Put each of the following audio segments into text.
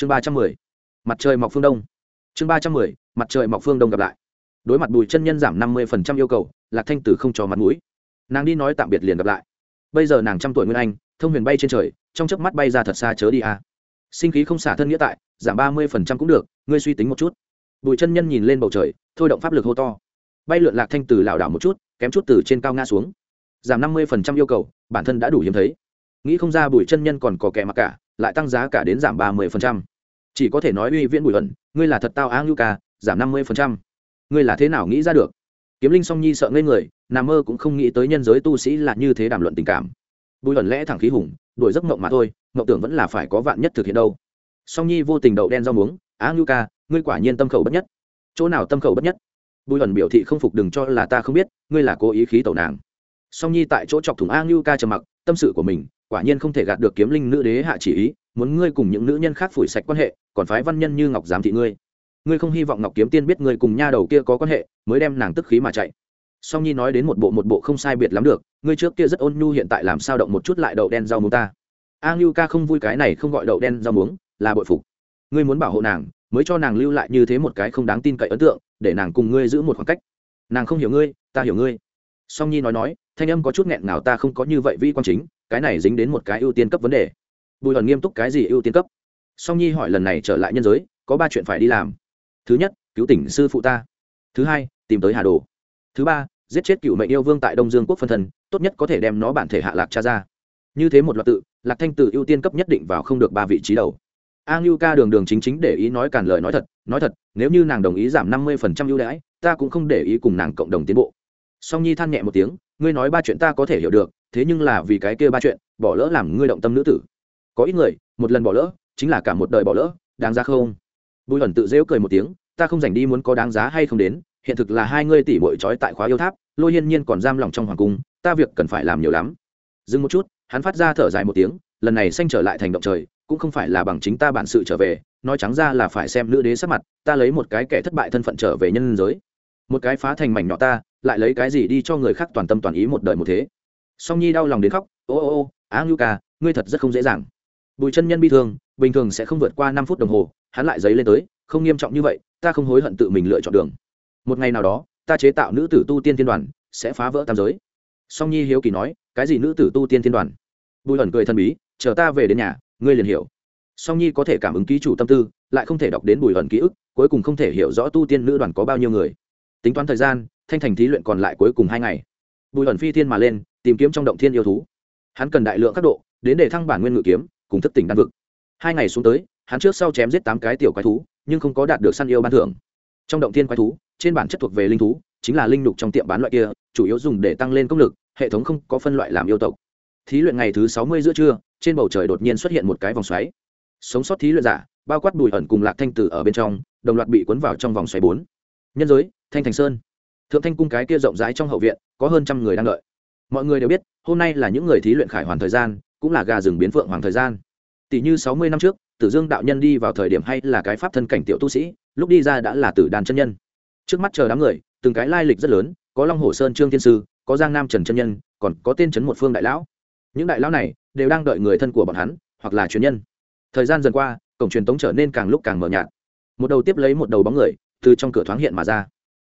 chương ba trăm mười, mặt trời mọc phương đông. Chương ba trăm mười, mặt trời mọc phương đông gặp lại. Đối mặt bùi chân nhân giảm năm mươi phần trăm yêu cầu, lạc thanh tử không cho mặt mũi. Nàng đi nói tạm biệt liền gặp lại. Bây giờ nàng trăm tuổi nguyên anh, thông huyền bay trên trời, trong chớp mắt bay ra thật xa chớ đi a. Sinh khí không xả thân nghĩa tại, giảm ba mươi phần trăm cũng được, ngươi suy tính một chút. Bùi chân nhân nhìn lên bầu trời, thôi động pháp lực hô to. Bay lượn lạc thanh tử lảo đảo một chút, kém chút từ trên cao ngã xuống. Giảm năm mươi phần trăm yêu cầu, bản thân đã đủ hiếm thấy. Nghĩ không ra bùi chân nhân còn có kẻ mặc cả lại tăng giá cả đến giảm ba mươi phần trăm. Chỉ có thể nói uy viễn bùi ẩn, ngươi là thật tao á ngưu ca, giảm năm mươi phần trăm. Ngươi là thế nào nghĩ ra được? Kiếm linh song nhi sợ ngây người nà mơ cũng không nghĩ tới nhân giới tu sĩ là như thế đàm luận tình cảm. Bùi ẩn lẽ thẳng khí hùng, đuổi giấc mộng mà thôi, mộng tưởng vẫn là phải có vạn nhất thực hiện đâu. Song nhi vô tình đậu đen rau muống, á ngưu ca, ngươi quả nhiên tâm khẩu bất nhất. Chỗ nào tâm khẩu bất nhất? Bùi ẩn biểu thị không phục đừng cho là ta không biết, ngươi là cố ý khí tẩu nàng. Song nhi tại chỗ chọc thủng a ngưu ca trầm mặc, tâm sự của mình quả nhiên không thể gạt được kiếm linh nữ đế hạ chỉ ý, muốn ngươi cùng những nữ nhân khác phủi sạch quan hệ, còn phái văn nhân như ngọc giám thị ngươi. Ngươi không hy vọng ngọc kiếm tiên biết ngươi cùng nha đầu kia có quan hệ, mới đem nàng tức khí mà chạy. Song nhi nói đến một bộ một bộ không sai biệt lắm được, ngươi trước kia rất ôn nhu hiện tại làm sao động một chút lại đậu đen rau muống ta. A ngưu ca không vui cái này không gọi đậu đen rau muống, là bội phục. Ngươi muốn bảo hộ nàng, mới cho nàng lưu lại như thế một cái không đáng tin cậy ấn tượng, để nàng cùng ngươi giữ một khoảng cách. Nàng không hiểu ngươi, ta hiểu ngươi. Song nhi nói nói, thanh âm có chút nghẹn nào ta không có như vậy vi quan chính cái này dính đến một cái ưu tiên cấp vấn đề. Bùi hận nghiêm túc cái gì ưu tiên cấp? Song nhi hỏi lần này trở lại nhân giới, có ba chuyện phải đi làm. Thứ nhất, cứu tỉnh sư phụ ta. Thứ hai, tìm tới hà đồ. Thứ ba, giết chết cựu mệnh yêu vương tại đông dương quốc phân thần, tốt nhất có thể đem nó bản thể hạ lạc cha ra. Như thế một loạt tự, lạc thanh tự ưu tiên cấp nhất định vào không được ba vị trí đầu. A ngưu ca đường đường chính chính để ý nói càn lời nói thật nói thật, nếu như nàng đồng ý giảm năm mươi phần trăm ưu đãi, ta cũng không để ý cùng nàng cộng đồng tiến bộ. Song nhi than nhẹ một tiếng, ngươi nói ba chuyện ta có thể hiểu được thế nhưng là vì cái kia ba chuyện, bỏ lỡ làm ngươi động tâm nữ tử. Có ít người, một lần bỏ lỡ, chính là cả một đời bỏ lỡ, đáng ra không? Bùi hẩn tự dễu cười một tiếng, ta không dành đi muốn có đáng giá hay không đến, hiện thực là hai ngươi tỷ bội trói tại khóa yêu tháp, lôi hiên nhiên còn giam lòng trong hoàng cung, ta việc cần phải làm nhiều lắm. Dừng một chút, hắn phát ra thở dài một tiếng, lần này xanh trở lại thành động trời, cũng không phải là bằng chính ta bản sự trở về, nói trắng ra là phải xem nữ đế sắc mặt, ta lấy một cái kẻ thất bại thân phận trở về nhân giới. Một cái phá thành mảnh nhỏ ta, lại lấy cái gì đi cho người khác toàn tâm toàn ý một đời một thế? Song nhi đau lòng đến khóc, ô ô ô, á ngưu ca, ngươi thật rất không dễ dàng. Bùi chân nhân bi thương, bình thường sẽ không vượt qua năm phút đồng hồ, hắn lại giấy lên tới, không nghiêm trọng như vậy, ta không hối hận tự mình lựa chọn đường. Một ngày nào đó, ta chế tạo nữ tử tu tiên thiên đoàn, sẽ phá vỡ tam giới. Song nhi hiếu kỳ nói, cái gì nữ tử tu tiên thiên đoàn? Bùi ẩn cười thân bí, chờ ta về đến nhà, ngươi liền hiểu. Song nhi có thể cảm ứng ký chủ tâm tư, lại không thể đọc đến bùi ẩn ký ức, cuối cùng không thể hiểu rõ tu tiên nữ đoàn có bao nhiêu người. Tính toán thời gian, thanh thành thí luyện còn lại cuối cùng hai ngày. Bùi ẩn phi thiên mà lên tìm kiếm trong động thiên yêu thú. Hắn cần đại lượng các độ, đến để thăng bản nguyên ngự kiếm, cùng thức tỉnh đan vực. Hai ngày xuống tới, hắn trước sau chém giết tám cái tiểu quái thú, nhưng không có đạt được săn yêu ban thưởng. Trong động thiên quái thú, trên bản chất thuộc về linh thú, chính là linh lục trong tiệm bán loại kia, chủ yếu dùng để tăng lên công lực, hệ thống không có phân loại làm yêu tộc. Thí luyện ngày thứ sáu mươi giữa trưa, trên bầu trời đột nhiên xuất hiện một cái vòng xoáy. Sống sót thí luyện giả, bao quát bùi ẩn cùng lạc thanh tử ở bên trong, đồng loạt bị cuốn vào trong vòng xoáy bốn. Nhân giới, thanh thành sơn. Thượng thanh cung cái kia rộng rãi trong hậu viện, có hơn trăm người đang đợi mọi người đều biết, hôm nay là những người thí luyện khải hoàn thời gian, cũng là gà rừng biến phượng hoàng thời gian. Tỷ như sáu mươi năm trước, tử dương đạo nhân đi vào thời điểm hay là cái pháp thân cảnh tiểu tu sĩ, lúc đi ra đã là tử đàn chân nhân. Trước mắt chờ đám người, từng cái lai lịch rất lớn, có long hồ sơn trương thiên sư, có giang nam trần chân nhân, còn có tên trấn một phương đại lão. Những đại lão này đều đang đợi người thân của bọn hắn, hoặc là truyền nhân. Thời gian dần qua, cổng truyền tống trở nên càng lúc càng mờ nhạt. Một đầu tiếp lấy một đầu bóng người, từ trong cửa thoáng hiện mà ra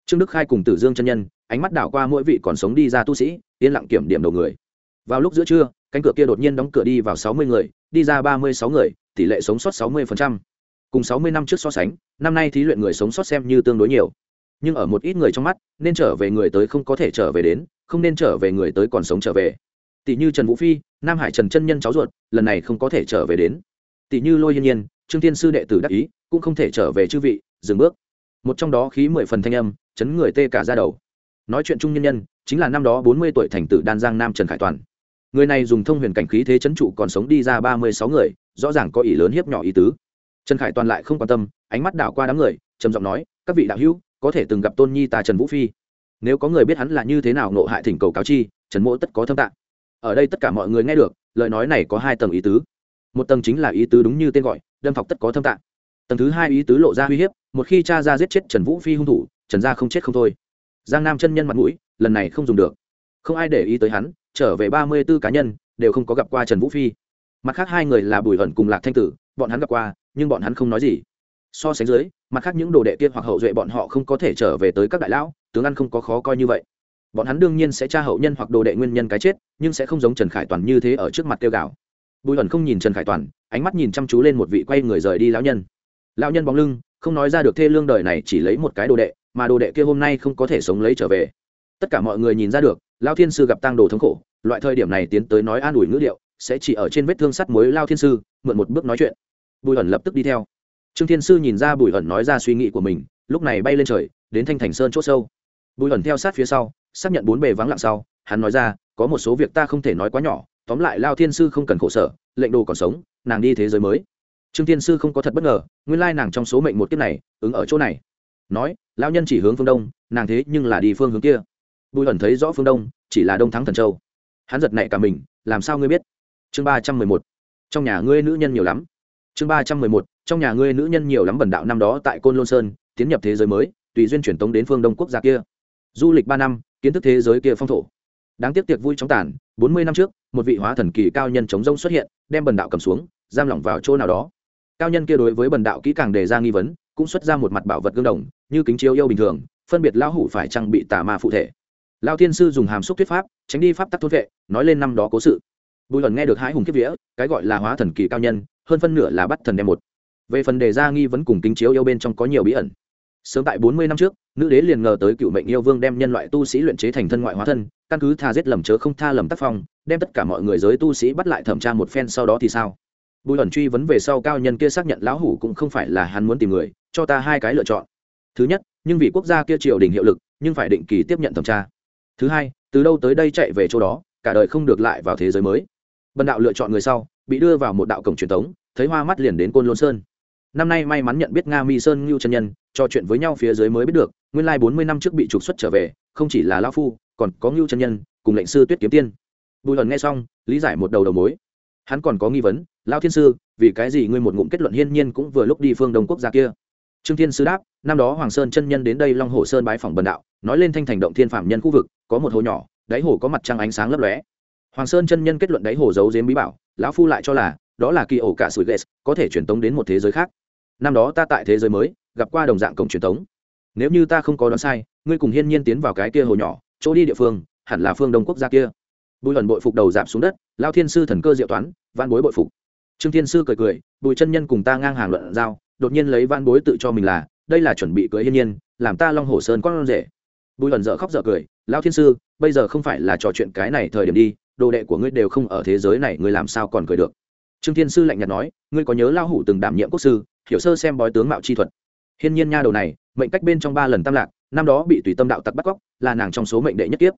trương đức khai cùng tử dương chân nhân, ánh mắt đảo qua mỗi vị còn sống đi ra tu sĩ, yên lặng kiểm điểm đầu người. Vào lúc giữa trưa, cánh cửa kia đột nhiên đóng cửa đi vào sáu mươi người, đi ra ba mươi sáu người, tỷ lệ sống sót sáu mươi cùng sáu mươi năm trước so sánh, năm nay thí luyện người sống sót xem như tương đối nhiều. Nhưng ở một ít người trong mắt, nên trở về người tới không có thể trở về đến, không nên trở về người tới còn sống trở về. Tỷ như trần vũ phi, nam hải trần chân nhân cháu ruột, lần này không có thể trở về đến. Tỷ như lôi hiên nhiên, trương tiên sư đệ tử đắc ý, cũng không thể trở về chư vị, dừng bước. Một trong đó khí mười phần thanh âm chấn người tê cả ra đầu. Nói chuyện chung nhân nhân, chính là năm đó bốn mươi tuổi thành tử đan giang nam trần khải toàn. Người này dùng thông huyền cảnh khí thế chấn trụ còn sống đi ra ba mươi sáu người, rõ ràng có ý lớn hiếp nhỏ ý tứ. Trần khải toàn lại không quan tâm, ánh mắt đảo qua đám người, trầm giọng nói, các vị đạo hữu, có thể từng gặp tôn nhi ta trần vũ phi. Nếu có người biết hắn là như thế nào nộ hại thỉnh cầu cáo chi, trần mỗ tất có thâm tạng. Ở đây tất cả mọi người nghe được, lời nói này có hai tầng ý tứ. Một tầng chính là ý tứ đúng như tên gọi, đâm phọc tất có thâm tạng. Tầng thứ hai ý tứ lộ ra uy hiếp, một khi cha ra giết chết trần vũ phi hung thủ trần gia không chết không thôi. Giang nam chân nhân mặt mũi, lần này không dùng được. Không ai để ý tới hắn, trở về ba mươi b ố cá nhân, đều không có gặp qua trần vũ phi. Mặt khác hai người là bùi Hận cùng lạc thanh tử, bọn hắn gặp qua, nhưng bọn hắn không nói gì. So sánh dưới, mặt khác những đồ đệ kia hoặc hậu duệ bọn họ không có thể trở về tới các đại lão, tướng ăn không có khó coi như vậy. Bọn hắn đương nhiên sẽ tra hậu nhân hoặc đồ đệ nguyên nhân cái chết, nhưng sẽ không giống trần khải toàn như thế ở trước mặt tiêu gạo bùi Hận không nhìn trần khải toàn, ánh mắt nhìn chăm chú lên một vị quay người rời đi lão nhân. Lão nhân bóng lưng, không nói ra được thê lương đời này chỉ lấy một cái đồ đệ mà đồ đệ kia hôm nay không có thể sống lấy trở về. Tất cả mọi người nhìn ra được, lao thiên sư gặp tăng đồ thống khổ, loại thời điểm này tiến tới nói an ủi ngữ điệu, sẽ chỉ ở trên vết thương sắt mối lao thiên sư, mượn một bước nói chuyện. Bùi ẩn lập tức đi theo. Trương thiên sư nhìn ra bùi ẩn nói ra suy nghĩ của mình, lúc này bay lên trời, đến thanh thành sơn c h ỗ sâu. Bùi ẩn theo sát phía sau, xác nhận bốn bề vắng lặng sau, hắn nói ra, có một số việc ta không thể nói quá nhỏ, tóm lại lao thiên sư không cần khổ sở, lệnh đồ còn sống, nàng đi thế giới mới. Trương thiên sư không có thật bất ngờ, nguyên lai nàng trong số mệnh một kiếp này, ứng ở chỗ này nói lao nhân chỉ hướng phương đông, nàng thế nhưng là đi phương hướng kia. Bùi ẩn thấy rõ phương đông, chỉ là đông thắng thần châu. Hắn giật nảy cả mình, làm sao ngươi biết? Chương ba trăm mười một. Trong nhà ngươi nữ nhân nhiều lắm. Chương ba trăm mười một. Trong nhà ngươi nữ nhân nhiều lắm bần đạo năm đó tại côn lôn sơn, tiến nhập thế giới mới, tùy duyên truyền tống đến phương đông quốc gia kia. Du lịch ba năm, kiến thức thế giới kia phong thổ. Đáng tiếc tiệc vui chóng tàn, bốn mươi năm trước, một vị hóa thần kỳ cao nhân chống rông xuất hiện, đem bần đạo cầm xuống, giam lỏng vào chỗ nào đó. Cao nhân kia đối với bần đạo kỹ càng đề ra nghi vấn cũng xuất ra một mặt bảo vật gương đồng, như kính chiếu yêu bình thường, phân biệt lão hủ phải trang bị tà ma phụ thể. Lao thiên sư dùng hàm xúc thuyết pháp, tránh đi pháp tắc thốt vệ, nói lên năm đó cố sự. Bùi lần nghe được hái hùng kiếp vía, cái gọi là hóa thần kỳ cao nhân, hơn phân nửa là bắt thần đem một. Về phần đề ra nghi vấn cùng kính chiếu yêu bên trong có nhiều bí ẩn. Sớm tại bốn mươi năm trước, nữ đế liền ngờ tới cựu mệnh yêu vương đem nhân loại tu sĩ luyện chế thành thân ngoại hóa thân, căn cứ tha giết lầm chớ không tha lầm tác phong, đem tất cả mọi người giới tu sĩ bắt lại thẩm tra một phen sau đó thì sao? Bùi ẩn truy vấn về sau cao nhân kia xác nhận lão hủ cũng không phải là hắn muốn tìm người cho ta hai cái lựa chọn. Thứ nhất, nhưng vì quốc gia kia triều đình hiệu lực, nhưng phải định kỳ tiếp nhận thẩm tra. Thứ hai, từ đâu tới đây chạy về chỗ đó, cả đời không được lại vào thế giới mới. Bần đạo lựa chọn người sau, bị đưa vào một đạo cổng truyền thống thấy hoa mắt liền đến côn lôn sơn. Năm nay may mắn nhận biết nga mi sơn ngưu chân nhân, trò chuyện với nhau phía dưới mới biết được, nguyên lai bốn mươi năm trước bị trục xuất trở về, không chỉ là lao phu, còn có ngưu chân nhân, cùng lệnh sư tuyết kiếm tiên. Bùi hận nghe xong, lý giải một đầu đầu mối. Hắn còn có nghi vấn lao thiên sư, vì cái gì ngươi một ngụm kết luận hiên nhiên cũng vừa lúc đi phương đông quốc gia kia? Trương thiên sư đáp, năm đó hoàng sơn chân nhân đến đây long hồ sơn bái phòng bần đạo, nói lên thanh thành động thiên phạm nhân khu vực, có một hồ nhỏ, đáy hồ có mặt trăng ánh sáng lấp lóe. Hoàng sơn chân nhân kết luận đáy hồ giấu giếm bí bảo, lão phu lại cho là, đó là kỳ ổ cả sủi ghét, có thể truyền tống đến một thế giới khác. Năm đó ta tại thế giới mới, gặp qua đồng dạng cổng truyền tống. Nếu như ta không có đoán sai, ngươi cùng hiên nhiên tiến vào cái kia hồ nhỏ, chỗ đi địa phương, hẳn là phương đông quốc gia kia. Bùi lần bội phục đầu giảm xuống đất lao thiên sư thần cơ diệu toán văn bối bội phục. Trương thiên sư cười cười, bùi chân nhân cùng ta ngang hàng luận giao đột nhiên lấy van bối tự cho mình là, đây là chuẩn bị cưới hiên nhiên, làm ta long hồ sơn con rể. Bùi lần dở khóc dở cười lao thiên sư, bây giờ không phải là trò chuyện cái này thời điểm đi, đồ đệ của ngươi đều không ở thế giới này, ngươi làm sao còn cười được? Trương thiên sư lạnh nhạt nói, ngươi có nhớ lao hủ từng đảm nhiệm quốc sư, hiểu sơ xem bói tướng mạo chi thuật? Hiên nhiên nha đầu này, mệnh cách bên trong ba lần tam lạc, năm đó bị tùy tâm đạo tặc bắt cóc, là nàng trong số mệnh đệ nhất kiếp.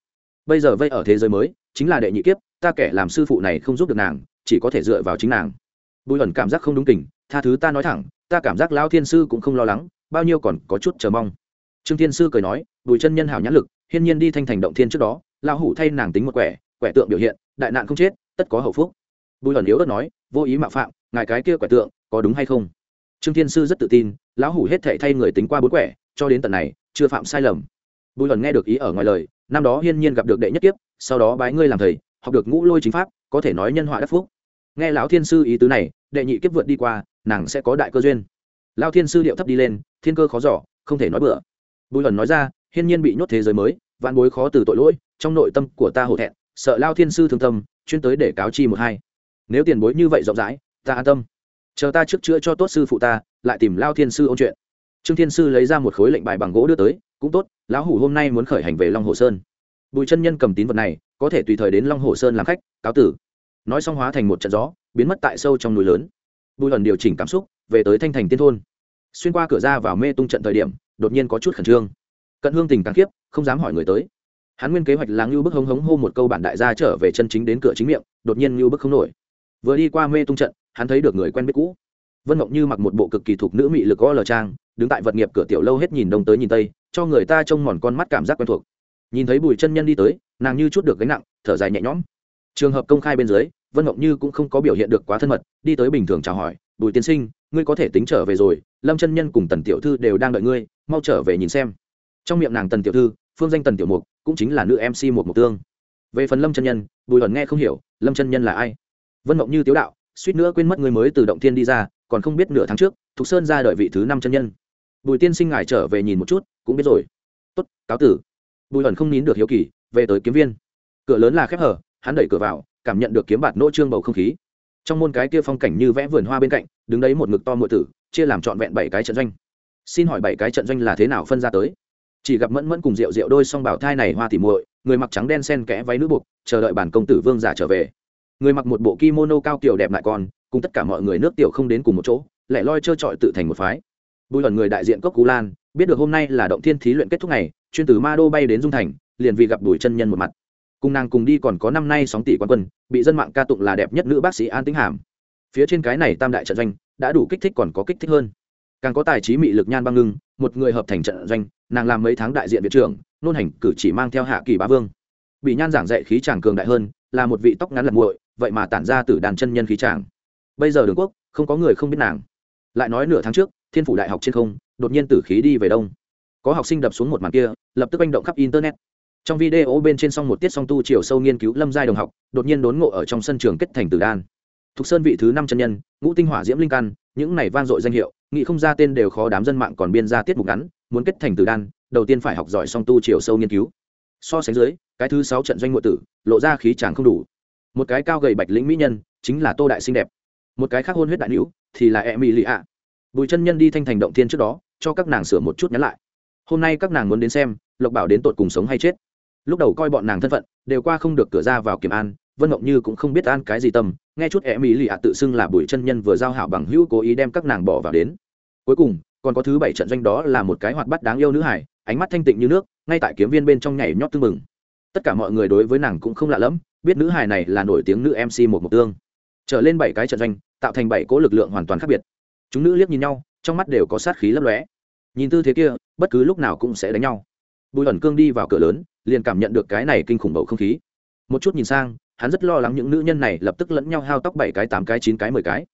Bây giờ vây ở thế giới mới, chính là đệ nhị kiếp, ta kẻ làm sư phụ này không giúp được nàng, chỉ có thể dựa vào chính nàng. Bùi ẩn cảm giác không đúng tình tha thứ ta nói thẳng ta cảm giác lão thiên sư cũng không lo lắng, bao nhiêu còn có chút chờ mong. Trương thiên sư cười nói, bùi chân nhân hảo nhãn lực, hiên nhiên đi thanh thành động thiên trước đó, lão hủ thay nàng tính một quẻ quẻ tượng biểu hiện, đại nạn không chết, tất có hậu phúc. Bùi ẩn yếu ớt nói, vô ý mạo phạm, ngài cái kia quẻ tượng, có đúng hay không? Trương thiên sư rất tự tin, lão hủ hết thể thay người tính qua bốn quẻ, cho đến tận này, chưa phạm sai lầm. Bùi ẩn nghe được ý ở ngoài lời, năm đó hiên nhiên gặp được đệ nhất kiếp, sau đó bái ngươi làm thầy, học được ngũ lôi chính pháp, có thể nói nhân họa đắc phúc. Nghe lão thiên sư ý tứ này, đệ nhị kiếp vượt đi qua nàng sẽ có đại cơ duyên. Lão thiên sư điệu thấp đi lên, thiên cơ khó giỏ không thể nói bừa. Bùi ẩn nói ra, hiên nhiên bị nhốt thế giới mới, vạn bối khó từ tội lỗi, trong nội tâm của ta hổ thẹn, sợ lao thiên sư thương tâm, chuyên tới để cáo chi một hai. Nếu tiền bối như vậy rộng rãi, ta an tâm. Chờ ta trước chữa cho tốt sư phụ ta, lại tìm lao thiên sư ôn chuyện. Trương thiên sư lấy ra một khối lệnh bài bằng gỗ đưa tới, cũng tốt, lão hủ hôm nay muốn khởi hành về long hồ sơn. Bùi chân nhân cầm tín vật này, có thể tùy thời đến long hồ sơn làm khách, cáo tử. Nói xong hóa thành một trận gió, biến mất tại sâu trong núi lớn bùi ẩn điều chỉnh cảm xúc về tới thanh thành tiên thôn. Xuyên qua cửa ra vào mê tung trận thời điểm đột nhiên có chút khẩn trương. Cận hương tình càng khiếp, không dám hỏi người tới. Hắn nguyên kế hoạch là ngưu bức hống hống hô một câu bản đại gia trở về chân chính đến cửa chính miệng đột nhiên ngưu bức không nổi. Vừa đi qua mê tung trận hắn thấy được người quen biết cũ. Vân mộng như mặc một bộ cực kỳ thuộc nữ mị lực o lờ trang đứng tại vật nghiệp cửa tiểu lâu hết nhìn đông tới nhìn tây cho người ta trông mòn con mắt cảm giác quen thuộc. Nhìn thấy bùi chân nhân đi tới nàng như chút được gánh nặng thở dài nhẹ nhõm. Trường hợp công khai bên dưới vân mộng như cũng không có biểu hiện được quá thân mật, đi tới bình thường chào hỏi, bùi tiên sinh, ngươi có thể tính trở về rồi, lâm chân nhân cùng tần tiểu thư đều đang đợi ngươi, mau trở về nhìn xem. Trong miệng nàng tần tiểu thư, phương danh tần tiểu mục cũng chính là nữ mc một mục tương. Về phần lâm chân nhân, bùi ẩn nghe không hiểu, lâm chân nhân là ai? Vân mộng như tiếu đạo, suýt nữa quên mất người mới từ động thiên đi ra, còn không biết nửa tháng trước, thục sơn ra đợi vị thứ năm chân nhân. Bùi tiên sinh ngài trở về nhìn một chút, cũng biết rồi. Tốt, cáo tử. Bùi ẩn không nín được hiếu kỳ, về tới kiếm viên. Cửa lớn là khép hở, hắn đẩy cửa vào cảm nhận được kiếm bạt nỗ trương bầu không khí. Trong môn cái kia phong cảnh như vẽ vườn hoa bên cạnh, đứng đấy một ngực to mượn tử, chia làm trọn vẹn bảy cái trận doanh. Xin hỏi bảy cái trận doanh là thế nào phân ra tới? Chỉ gặp mẫn mẫn cùng rượu rượu đôi song bảo thai này hoa thì muội, người mặc trắng đen sen kẽ váy nữ buộc, chờ đợi bản công tử vương giả trở về. Người mặc một bộ kimono cao kiểu đẹp lại con cùng tất cả mọi người nước tiểu không đến cùng một chỗ lại loi trơ trọi tự thành một phái. Bùi luận người đại diện cốc cú lan, biết được hôm nay là động thiên thí luyện kết thúc ngày, chuyên từ ma đô bay đến dung thành, liền vì gặp đuổi chân nhân một mặt cùng nàng cùng đi còn có năm nay sóng tỷ quan quân, bị dân mạng ca tụng là đẹp nhất nữ bác sĩ an tĩnh hàm. Phía trên cái này tam đại trận doanh, đã đủ kích thích còn có kích thích hơn. Càng có tài trí mị lực nhan băng ngưng, một người hợp thành trận doanh, nàng làm mấy tháng đại diện viện trưởng, nôn hành cử chỉ mang theo hạ kỳ bá vương. Bị nhan giảng dạy khí chàng cường đại hơn, là một vị tóc ngắn lật muội, vậy mà tản ra từ đàn chân nhân khí chàng. Bây giờ đường quốc, không có người không biết nàng. Lại nói nửa tháng trước, thiên phủ đại học trên không, đột nhiên tử khí đi về đông. Có học sinh đập xuống một màn kia, lập tức manh động khắp internet trong video bên trên xong một tiết song tu chiều sâu nghiên cứu lâm giai đồng học, đột nhiên đốn ngộ ở trong sân trường kết thành tử đan. Thục sơn vị thứ năm chân nhân, ngũ tinh hỏa diễm linh căn, những này vang dội danh hiệu nghị không ra tên đều khó đám dân mạng còn biên ra tiết mục ngắn, muốn kết thành tử đan, đầu tiên phải học giỏi song tu chiều sâu nghiên cứu. So sánh dưới, cái thứ sáu trận doanh ngộ tử, lộ ra khí chàng không đủ. Một cái cao gầy bạch lĩnh mỹ nhân, chính là tô đại xinh đẹp. Một cái khác hôn huyết đại nữ, thì là e mỹ lì ạ. Bùi chân nhân đi thanh thành động thiên trước đó, cho các nàng sửa một chút nhắn lại. Hôm nay các nàng muốn đến xem, lộc bảo đến tột cùng sống hay chết lúc đầu coi bọn nàng thân phận, đều qua không được cửa ra vào kiểm an, vân mộng như cũng không biết an cái gì tâm, nghe chút e mỹ lì ạ tự xưng là bùi chân nhân vừa giao hảo bằng hữu cố ý đem các nàng bỏ vào đến. Cuối cùng, còn có thứ bảy trận doanh đó là một cái hoạt bắt đáng yêu nữ hải ánh mắt thanh tịnh như nước, ngay tại kiếm viên bên trong nhảy nhót tưng mừng tất cả mọi người đối với nàng cũng không lạ lẫm, biết nữ hải này là nổi tiếng nữ mc một mục tương. Trở lên bảy cái trận doanh, tạo thành bảy cỗ lực lượng hoàn toàn khác biệt. Chúng nữ liếc nhìn nhau, trong mắt đều có sát khí lấp lóe. Nhìn tư thế kia, bất cứ lúc nào cũng sẽ đánh nhau. Bùi ẩn cương đi vào cửa lớn liền cảm nhận được cái này kinh khủng bầu không khí. Một chút nhìn sang, hắn rất lo lắng những nữ nhân này lập tức lẫn nhau hao tóc bảy cái, tám cái, chín cái, mười cái.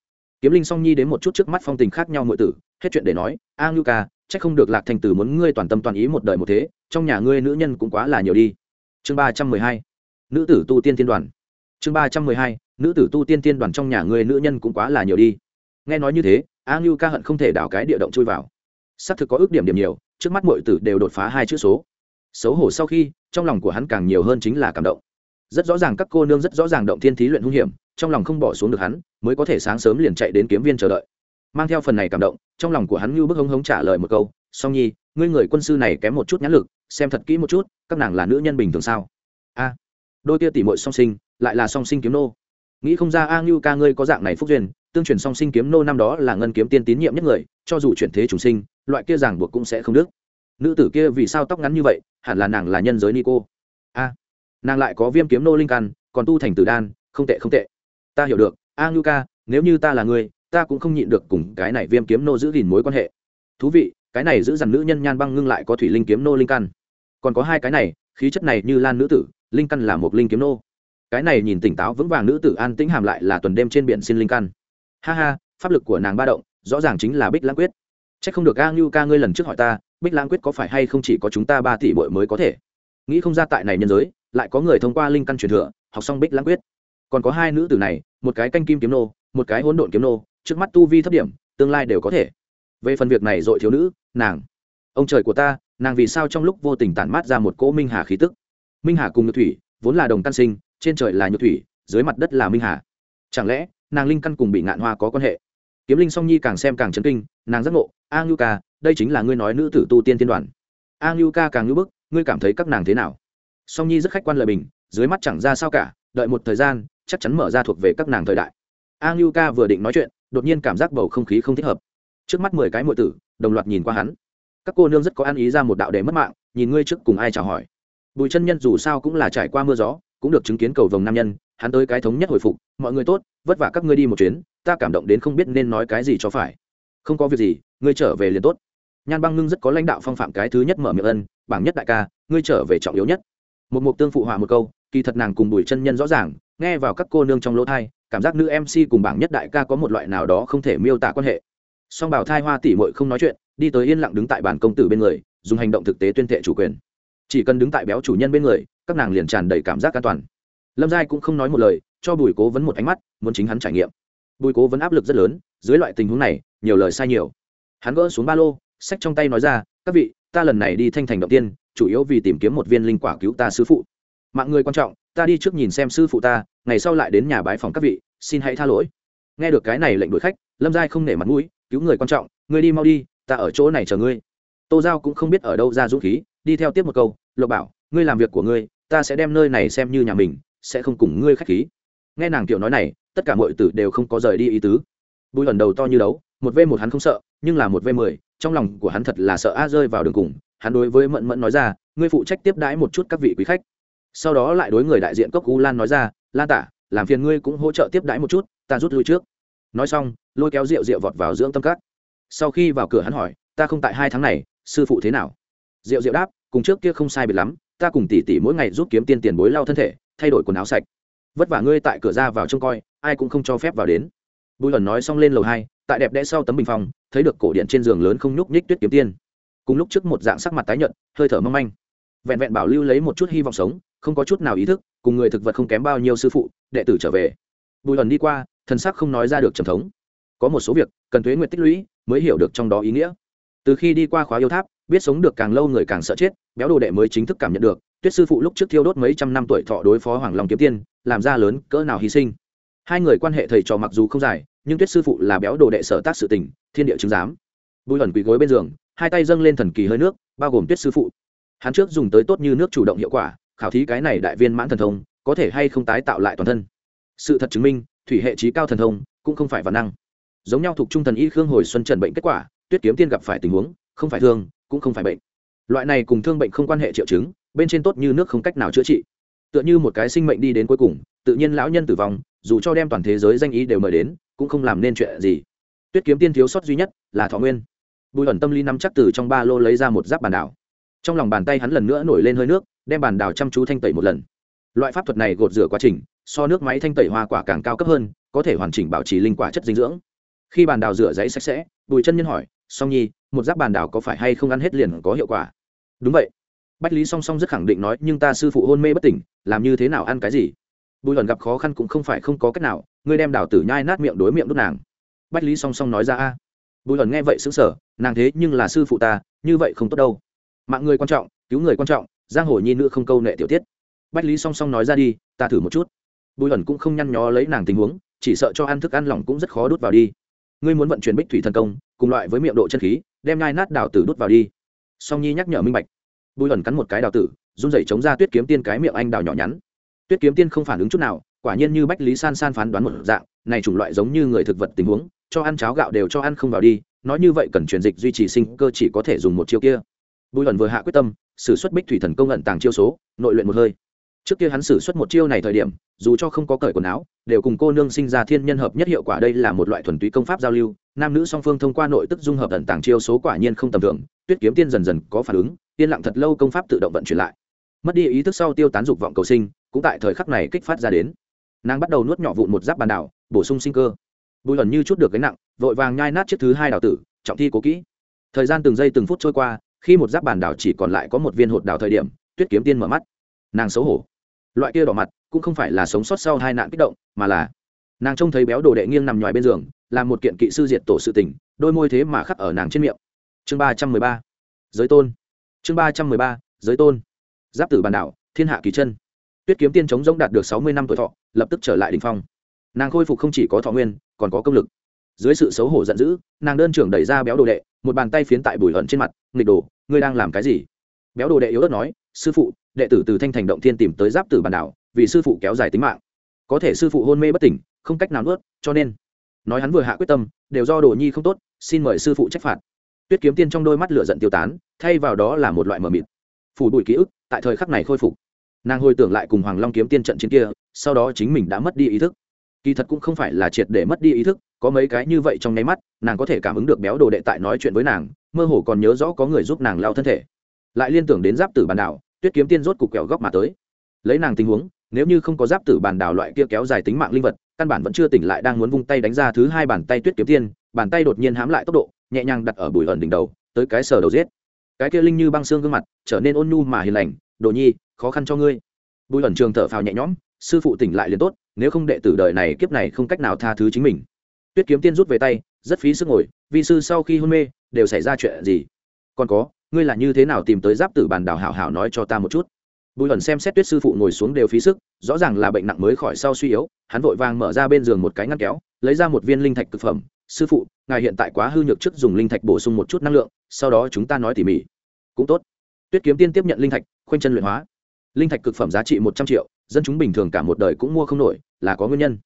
Kiếm linh song nhi đến một chút trước mắt phong tình khác nhau mọi tử, hết chuyện để nói, a ngưu ca c h ắ c không được lạc thành tử muốn ngươi toàn tâm toàn ý một đời một thế, trong nhà ngươi nữ nhân cũng quá là nhiều đi. Chương ba trăm mười hai, nữ tử tu tiên tiên đoàn. Chương ba trăm mười hai, nữ tử tu tiên tiên đoàn trong nhà ngươi nữ nhân cũng quá là nhiều đi. Nghe nói như thế, a ngưu ca hận không thể đảo cái địa động chui vào. Xác thực có ước điểm điểm nhiều, trước mắt mọi tử đều đột phá hai chữ số. Xấu hổ sau khi trong lòng của hắn càng nhiều hơn chính là cảm động. Rất rõ ràng các cô nương rất rõ ràng động thiên thí luyện hung hiểm, trong lòng không bỏ xuống được hắn, mới có thể sáng sớm liền chạy đến kiếm viên chờ đợi. Mang theo phần này cảm động, trong lòng của hắn như bức hống hống trả lời một câu, song nhi, ngươi người quân sư này kém một chút nhãn lực, xem thật kỹ một chút, các nàng là nữ nhân bình thường sao? A. Đôi kia tỷ mội song sinh, lại là song sinh kiếm nô. Nghĩ không ra a ngưu ca ngươi có dạng này phúc duyên, tương truyền song sinh kiếm nô năm đó là ngân kiếm tiên tín nhiệm nhất người, cho dù chuyển thế chúng sinh, loại kia ràng buộc cũng sẽ không được. nữ tử kia vì sao tóc ngắn như vậy hẳn là nàng là nhân giới ni cô a, nàng lại có viêm kiếm nô linh căn, còn tu thành tử đan, không tệ không tệ. Ta hiểu được. A ngưu ca, nếu như ta là người, ta cũng không nhịn được cùng cái này viêm kiếm nô giữ gìn mối quan hệ. Thú vị, cái này giữ dằn nữ nhân nhan băng ngưng lại có thủy linh kiếm nô linh căn. Còn có hai cái này, khí chất này như lan nữ tử, linh căn là một linh kiếm nô. Cái này nhìn tỉnh táo vững vàng nữ tử an tĩnh hàm lại là tuần đêm trên biển xin linh căn. Ha ha, pháp lực của nàng ba động, rõ ràng chính là bích lãng quyết. Chắc không được a ngưu ca ngươi lần trước hỏi ta, bích lãng quyết có phải hay không chỉ có chúng ta ba tỷ bội mới có thể? Nghĩ không ra tại này nhân giới, lại có người thông qua linh căn truyền thừa, học xong bích lãng quyết. Còn có hai nữ tử này, một cái canh kim kiếm nô, một cái hỗn độn kiếm nô, trước mắt tu vi thấp điểm, tương lai đều có thể. Về phần việc này dội thiếu nữ, nàng. Ông trời của ta, nàng vì sao trong lúc vô tình tản mát ra một cỗ minh hà khí tức? Minh hà cùng nhược thủy, vốn là đồng căn sinh, trên trời là nhược thủy, dưới mặt đất là minh hà. Chẳng lẽ, nàng linh căn cùng bị ngạn hoa có quan hệ? Kiếm linh song nhi càng xem càng chấn kinh, nàng giác ngộ, a ngưu ca, đây chính là ngươi nói nữ tử tu tiên tiên đoàn. A ngưu ca càng ngưu bức, ngươi cảm thấy các nàng thế nào? Song nhi rất khách quan lời bình, dưới mắt chẳng ra sao cả, đợi một thời gian, chắc chắn mở ra thuộc về các nàng thời đại. A ngưu ca vừa định nói chuyện, đột nhiên cảm giác bầu không khí không thích hợp. Trước mắt mười cái m tử, đồng loạt nhìn qua hắn. Các cô nương rất có ăn ý ra một đạo để mất mạng, nhìn ngươi trước cùng ai chào hỏi. Bùi chân nhân dù sao cũng là trải qua mưa gió, cũng được chứng kiến cầu vồng nam nhân hắn tới cái thống nhất hồi phục, mọi người tốt, vất vả các ngươi đi một chuyến, ta cảm động đến không biết nên nói cái gì cho phải. Không có việc gì, ngươi trở về liền tốt. Nhan băng ngưng rất có lãnh đạo phong phạm cái thứ nhất mở miệng ân, bảng nhất đại ca, ngươi trở về trọng yếu nhất. Một mục tương phụ họa một câu, kỳ thật nàng cùng bùi chân nhân rõ ràng, nghe vào các cô nương trong lỗ thai, cảm giác nữ mc cùng bảng nhất đại ca có một loại nào đó không thể miêu tả quan hệ. Song bảo thai hoa tỷ mội không nói chuyện, đi tới yên lặng đứng tại bàn công tử bên người, dùng hành động thực tế tuyên thệ chủ quyền. Chỉ cần đứng tại béo chủ nhân bên người, các nàng liền tràn đầy cảm giác an toàn lâm giai cũng không nói một lời, cho bùi cố vấn một ánh mắt, muốn chính hắn trải nghiệm. Bùi cố vấn áp lực rất lớn, dưới loại tình huống này, nhiều lời sai nhiều. Hắn gỡ xuống ba lô, sách trong tay nói ra, các vị, ta lần này đi thanh thành động tiên, chủ yếu vì tìm kiếm một viên linh quả cứu ta sư phụ. Mạng người quan trọng, ta đi trước nhìn xem sư phụ ta, ngày sau lại đến nhà bái phòng các vị, xin hãy tha lỗi. Nghe được cái này lệnh đuổi khách, lâm giai không nể mặt mũi, cứu người quan trọng, ngươi đi mau đi, ta ở chỗ này chờ ngươi. Tô giao cũng không biết ở đâu ra dũng khí, đi theo tiếp một câu, lộc bảo, ngươi làm việc của ngươi, ta sẽ đem nơi này xem như nhà mình sẽ không cùng ngươi khách khí. Nghe nàng kiểu nói này, tất cả mọi tử đều không có rời đi ý tứ. Bùi lần đầu to như đấu, một v một hắn không sợ, nhưng là một v mười, trong lòng của hắn thật là sợ a rơi vào đường cùng. Hắn đối với mẫn mẫn nói ra, ngươi phụ trách tiếp đãi một chút các vị quý khách. Sau đó lại đối người đại diện cốc u lan nói ra, lan tả, làm phiền ngươi cũng hỗ trợ tiếp đãi một chút, ta rút lui trước. Nói xong, lôi kéo rượu rượu vọt vào dưỡng tâm cát sau khi vào cửa hắn hỏi, ta không tại hai tháng này, sư phụ thế nào? Rượu rượu đáp, cùng trước kia không sai biệt lắm, ta cùng tỷ tỷ mỗi ngày giúp kiếm tiền tiền bối lao thân thể thay đổi quần áo sạch. Vất vả ngươi tại cửa ra vào trông coi, ai cũng không cho phép vào đến. Bùi ẩn nói xong lên lầu hai, tại đẹp đẽ sau tấm bình phòng, thấy được cổ điện trên giường lớn không nhúc nhích tuyết kiếm tiên. Cùng lúc trước một dạng sắc mặt tái nhợt, hơi thở mong manh. Vẹn vẹn bảo lưu lấy một chút hy vọng sống, không có chút nào ý thức, cùng người thực vật không kém bao nhiêu sư phụ, đệ tử trở về. Bùi ẩn đi qua, thần sắc không nói ra được trầm thống. Có một số việc, cần thuế nguyện tích lũy, mới hiểu được trong đó ý nghĩa. Từ khi đi qua khóa yêu tháp, biết sống được càng lâu người càng sợ chết, béo đồ đệ mới chính thức cảm nhận được tuyết sư phụ lúc trước thiêu đốt mấy trăm năm tuổi thọ đối phó hoàng long kiếm tiên, làm ra lớn cỡ nào hy sinh. Hai người quan hệ thầy trò mặc dù không dài, nhưng tuyết sư phụ là béo đồ đệ sở tác sự tình, thiên địa chứng giám. Bùi ẩn quỳ gối bên giường, hai tay dâng lên thần kỳ hơi nước, bao gồm tuyết sư phụ. Hắn trước dùng tới tốt như nước chủ động hiệu quả, khảo thí cái này đại viên mãn thần thông, có thể hay không tái tạo lại toàn thân. Sự thật chứng minh, thủy hệ trí cao thần thông cũng không phải văn năng. Giống nhau thuộc trung thần y khương hồi xuân trần bệnh kết quả, tuyết kiếm tiên gặp phải tình huống, không phải thương, cũng không phải bệnh. Loại này cùng thương bệnh không quan hệ triệu chứng bên trên tốt như nước không cách nào chữa trị. Tựa như một cái sinh mệnh đi đến cuối cùng, tự nhiên lão nhân tử vong, dù cho đem toàn thế giới danh ý đều mời đến, cũng không làm nên chuyện gì. Tuyết kiếm tiên thiếu sót duy nhất là thọ nguyên. Bùi ẩn tâm lý nắm chắc từ trong ba lô lấy ra một giáp bàn đảo. Trong lòng bàn tay hắn lần nữa nổi lên hơi nước, đem bàn đảo chăm chú thanh tẩy một lần. Loại pháp thuật này gột rửa quá trình, so nước máy thanh tẩy hoa quả càng cao cấp hơn, có thể hoàn chỉnh bảo trì linh quả chất dinh dưỡng. Khi bàn đảo rửa giấy sạch sẽ, bùi chân nhân hỏi, song nhi, một giáp bàn đảo có phải hay không ăn hết liền có hiệu quả? Đúng vậy bách lý song song rất khẳng định nói, nhưng ta sư phụ hôn mê bất tỉnh, làm như thế nào ăn cái gì? Bùi luận gặp khó khăn cũng không phải không có cách nào ngươi đem đào tử nhai nát miệng đối miệng đốt nàng. Bách lý song song nói ra, a. Bùi luận nghe vậy xứng sở nàng thế nhưng là sư phụ ta, như vậy không tốt đâu. Mạng người quan trọng, cứu người quan trọng, giang hồ nhi nữ không câu nệ tiểu tiết. Bách lý song song nói ra đi, ta thử một chút. Bùi luận cũng không nhăn nhó lấy nàng tình huống, chỉ sợ cho ăn thức ăn lỏng cũng rất khó đút vào đi. Ngươi muốn vận chuyển bích thủy thần công, cùng loại với miệng độ chân khí, đem nhai nát đào tử đút vào đi. Song nhi nhắc nhở minh bạch bùi ẩn cắn một cái đào tử, run rẩy chống ra tuyết kiếm tiên cái miệng anh đào nhỏ nhắn. Tuyết kiếm tiên không phản ứng chút nào, quả nhiên như bách lý san san phán đoán một dạng, này chủng loại giống như người thực vật tình huống, cho ăn cháo gạo đều cho ăn không vào đi, nói như vậy cần truyền dịch duy trì sinh cơ chỉ có thể dùng một chiêu kia. Bùi ẩn vừa hạ quyết tâm, sử xuất bích thủy thần công ẩn tàng chiêu số, nội luyện một hơi. Trước kia hắn sử xuất một chiêu này thời điểm, dù cho không có cởi quần áo, đều cùng cô nương sinh ra thiên nhân hợp nhất hiệu quả đây là một loại thuần túy công pháp giao lưu nam nữ song phương thông qua nội tức dung hợp tận tàng chiêu số quả nhiên không tầm thường, tuyết kiếm tiên dần dần có phản ứng, yên lặng thật lâu công pháp tự động vận chuyển lại. Mất đi ý thức sau tiêu tán dục vọng cầu sinh, cũng tại thời khắc này kích phát ra đến. Nàng bắt đầu nuốt nhỏ vụn một giáp bàn đảo, bổ sung sinh cơ. Bùi lần như chút được gánh nặng, vội vàng nhai nát chiếc thứ hai đào tử, trọng thi cố kỹ. Thời gian từng giây từng phút trôi qua, khi một giáp bàn đảo chỉ còn lại có một viên hột đảo thời điểm, tuyết kiếm tiên mở mắt. Nàng xấu hổ. Loại kia đỏ mặt cũng không phải là sống sót sau hai nạn kích động, mà là nàng trông thấy béo đồ đệ nghiêng nằm ngoài bên giường là một kiện kỵ sư diệt tổ sự tình, đôi môi thế mà khắc ở nàng trên miệng. Chương ba trăm mười ba, giới tôn. Chương ba trăm mười ba, giới tôn. Giáp tử bàn đảo, thiên hạ kỳ chân. Tuyết kiếm tiên chống giống đạt được sáu mươi năm tuổi thọ, lập tức trở lại đ ỉ n h phong. Nàng khôi phục không chỉ có thọ nguyên, còn có công lực. Dưới sự xấu hổ giận dữ, nàng đơn trưởng đẩy ra béo đồ đệ, một bàn tay phiến tại bùi hận trên mặt, nghịch đồ, ngươi đang làm cái gì? Béo đồ đệ yếu ớt nói, sư phụ, đệ tử từ thanh thành động thiên tìm tới giáp tử bàn đảo, vì sư phụ kéo dài tính mạng. Có thể sư phụ hôn mê bất tỉnh, không cách nào nuốt, cho nên nói hắn vừa hạ quyết tâm, đều do đồ nhi không tốt, xin mời sư phụ trách phạt. Tuyết kiếm tiên trong đôi mắt lửa giận tiêu tán, thay vào đó là một loại mờ mịt. Phủ bụi ký ức tại thời khắc này khôi phục. Nàng hồi tưởng lại cùng hoàng long kiếm tiên trận chiến kia, sau đó chính mình đã mất đi ý thức. Kỳ thật cũng không phải là triệt để mất đi ý thức, có mấy cái như vậy trong nháy mắt, nàng có thể cảm ứng được béo đồ đệ tại nói chuyện với nàng, mơ hồ còn nhớ rõ có người giúp nàng lao thân thể. Lại liên tưởng đến giáp tử bàn đảo, tuyết kiếm tiên rốt cục kẹo góc mà tới. Lấy nàng tình huống, nếu như không có giáp tử bàn đảo loại kia kéo dài tính mạng linh vật căn bản vẫn chưa tỉnh lại đang muốn vung tay đánh ra thứ hai bàn tay tuyết kiếm tiên, bàn tay đột nhiên hám lại tốc độ, nhẹ nhàng đặt ở bùi ẩn đỉnh đầu, tới cái sờ đầu giết. Cái kia linh như băng xương gương mặt trở nên ôn nhu mà hiền lành, đồ nhi, khó khăn cho ngươi. Bùi ẩn trường thở phào nhẹ nhõm, sư phụ tỉnh lại liền tốt, nếu không đệ tử đời này kiếp này không cách nào tha thứ chính mình. Tuyết kiếm tiên rút về tay, rất phí sức ngồi vì sư sau khi hôn mê, đều xảy ra chuyện gì? Còn có, ngươi là như thế nào tìm tới giáp tử bàn đảo hảo hảo nói cho ta một chút? Bùi ẩn xem xét tuyết sư phụ ngồi xuống đều phí sức, rõ ràng là bệnh nặng mới khỏi sau suy yếu, hắn vội vàng mở ra bên giường một cái ngăn kéo, lấy ra một viên linh thạch thực phẩm. Sư phụ, ngài hiện tại quá hư nhược trước dùng linh thạch bổ sung một chút năng lượng, sau đó chúng ta nói tỉ mỉ. Cũng tốt. Tuyết kiếm tiên tiếp nhận linh thạch, khoanh chân luyện hóa. Linh thạch cực phẩm giá trị một trăm triệu, dân chúng bình thường cả một đời cũng mua không nổi, là có nguyên nhân.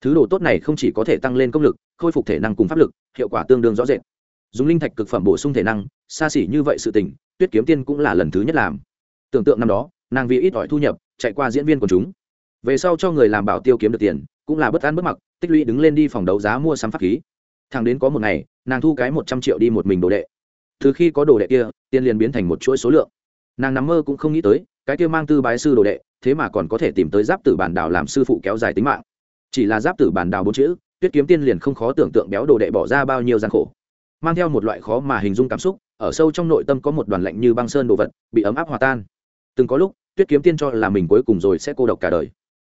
Thứ đồ tốt này không chỉ có thể tăng lên công lực, khôi phục thể năng cùng pháp lực, hiệu quả tương đương rõ rệt. Dùng linh thạch cực phẩm bổ sung thể năng, xa xỉ như vậy sự tình, tuyết kiếm tiên cũng là lần thứ nhất làm. Tưởng tượng năm đó nàng vì ít ỏi thu nhập, chạy qua diễn viên của chúng. Về sau cho người làm bảo tiêu kiếm được tiền, cũng là bất an bất mặc, tích lũy đứng lên đi phòng đấu giá mua sắm pháp khí. Thằng đến có một ngày, nàng thu cái một trăm triệu đi một mình đồ đệ. Từ khi có đồ đệ kia, tiền liền biến thành một chuỗi số lượng. Nàng nằm mơ cũng không nghĩ tới, cái kia mang tư bái sư đồ đệ, thế mà còn có thể tìm tới giáp tử bản đào làm sư phụ kéo dài tính mạng. Chỉ là giáp tử bản đào bốn chữ, tuyết kiếm tiên liền không khó tưởng tượng béo đồ đệ bỏ ra bao nhiêu gian khổ. Mang theo một loại khó mà hình dung cảm xúc, ở sâu trong nội tâm có một đoàn lạnh như băng sơn đồ vật, bị ấm áp hòa tan. Từng có lúc tuyết kiếm tiên cho là mình cuối cùng rồi sẽ cô độc cả đời.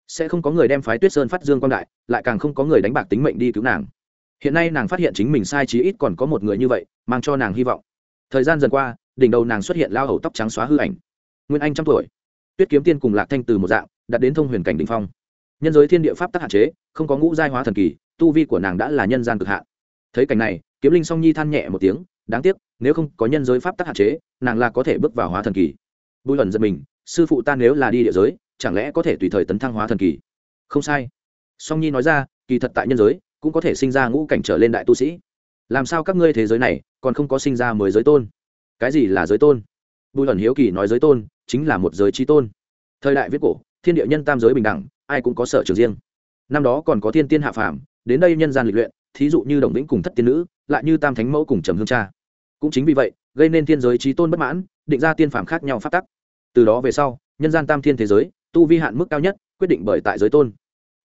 Sẽ không có người đem phái tuyết sơn phát dương quan đại, lại càng không có người đánh bạc tính mệnh đi cứu nàng. Hiện nay nàng phát hiện chính mình sai chí ít còn có một người như vậy, mang cho nàng hy vọng. Thời gian dần qua, đỉnh đầu nàng xuất hiện lao hầu tóc trắng xóa hư ảnh. Nguyên anh trăm tuổi. Tuyết kiếm tiên cùng lạc thanh từ một dạng đặt đến thông huyền cảnh đ ỉ n h phong. Nhân giới thiên địa pháp tắc hạn chế, không có ngũ giai hóa thần kỳ, tu vi của nàng đã là nhân gian cực hạn. Thấy cảnh này, kiếm linh song nhi than nhẹ một tiếng, đáng tiếc, nếu không có nhân giới pháp tắc hạn chế, nàng là có thể bước vào hóa thần kỳ. Bùi ẩn giật mình sư phụ ta nếu là đi địa giới, chẳng lẽ có thể tùy thời tấn thăng hóa thần kỳ? Không sai. Song nhi nói ra, kỳ thật tại nhân giới, cũng có thể sinh ra ngũ cảnh trở lên đại tu sĩ. Làm sao các ngươi thế giới này, còn không có sinh ra mới giới tôn? Cái gì là giới tôn? Bùi ẩn hiếu kỳ nói giới tôn, chính là một giới trí tôn. Thời đại viết cổ, thiên địa nhân tam giới bình đẳng, ai cũng có sở trường riêng. Năm đó còn có thiên tiên hạ phàm, đến đây nhân gian lịch luyện, thí dụ như đồng vĩnh cùng thất tiên nữ, lại như tam thánh mẫu cùng trầm hương cha. Cũng chính vì vậy, gây nên thiên giới trí tôn bất mãn, định ra tiên phàm khác nhau phát tắc từ đó về sau, nhân gian tam thiên thế giới, tu vi hạn mức cao nhất, quyết định bởi tại giới tôn.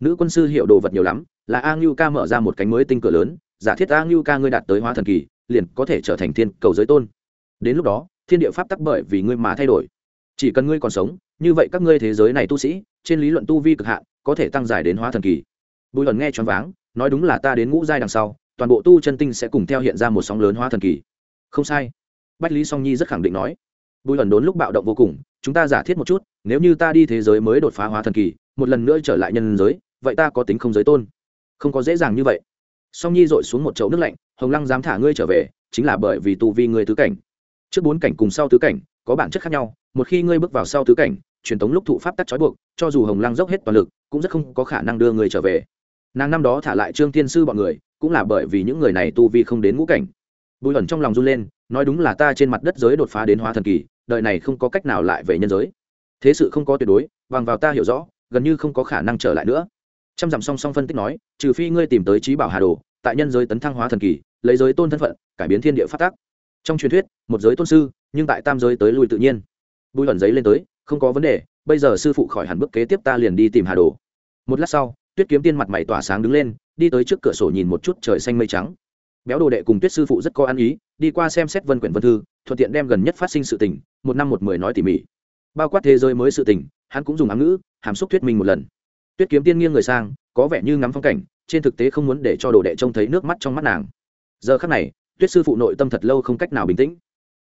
Nữ quân sư hiệu đồ vật nhiều lắm, là a ngưu ca mở ra một cánh mới tinh cửa lớn, giả thiết a ngưu ca ngươi đạt tới hóa thần kỳ, liền có thể trở thành thiên cầu giới tôn. Đến lúc đó, thiên địa pháp tắc bởi vì ngươi mà thay đổi. Chỉ cần ngươi còn sống, như vậy các ngươi thế giới này tu sĩ, trên lý luận tu vi cực hạn, có thể tăng dài đến hóa thần kỳ. Bùi lần nghe choáng váng, nói đúng là ta đến ngũ giai đằng sau, toàn bộ tu chân tinh sẽ cùng theo hiện ra một sóng lớn hóa thần kỳ. Không sai. Bách lý song nhi rất khẳng định nói. Bùi lần đốn lúc bạo động vô cùng chúng ta giả thiết một chút, nếu như ta đi thế giới mới đột phá hóa thần kỳ, một lần nữa trở lại nhân giới, vậy ta có tính không giới tôn? Không có dễ dàng như vậy. Song nhi dội xuống một chậu nước lạnh, hồng lăng dám thả ngươi trở về, chính là bởi vì tu vi ngươi tứ cảnh. Trước bốn cảnh cùng sau tứ cảnh, có bản chất khác nhau, một khi ngươi bước vào sau tứ cảnh, truyền thống lúc thụ pháp tắc trói buộc, cho dù hồng lăng dốc hết toàn lực, cũng rất không có khả năng đưa người trở về. Nàng năm đó thả lại trương thiên sư bọn người, cũng là bởi vì những người này tu vi không đến ngũ cảnh. Bùi ẩn trong lòng run lên, nói đúng là ta trên mặt đất giới đột phá đến hóa thần kỳ đời này không có cách nào lại về nhân giới. Thế sự không có tuyệt đối, bằng vào ta hiểu rõ, gần như không có khả năng trở lại nữa. Trăm dặm song song phân tích nói, trừ phi ngươi tìm tới trí bảo hà đồ, tại nhân giới tấn thăng hóa thần kỳ, lấy giới tôn thân phận, cải biến thiên địa phát tác trong truyền thuyết, một giới tôn sư, nhưng tại tam giới tới lui tự nhiên. Bùi ẩn giấy lên tới, không có vấn đề, bây giờ sư phụ khỏi hẳn bước kế tiếp ta liền đi tìm hà đồ. Một lát sau, tuyết kiếm tiên mặt mày tỏa sáng đứng lên, đi tới trước cửa sổ nhìn một chút trời xanh mây trắng. Béo đồ đệ cùng tuyết sư phụ rất có ăn ý, đi qua xem xét vân quyển vân thư thuận tiện đem gần nhất phát sinh sự tình, một năm một mười nói tỉ mỉ. Bao quát thế giới mới sự tình, hắn cũng dùng ám ngữ, hàm xúc thuyết minh một lần. Tuyết kiếm tiên nghiêng người sang, có vẻ như ngắm phong cảnh, trên thực tế không muốn để cho đồ đệ trông thấy nước mắt trong mắt nàng. Giờ khắc này, tuyết sư phụ nội tâm thật lâu không cách nào bình tĩnh.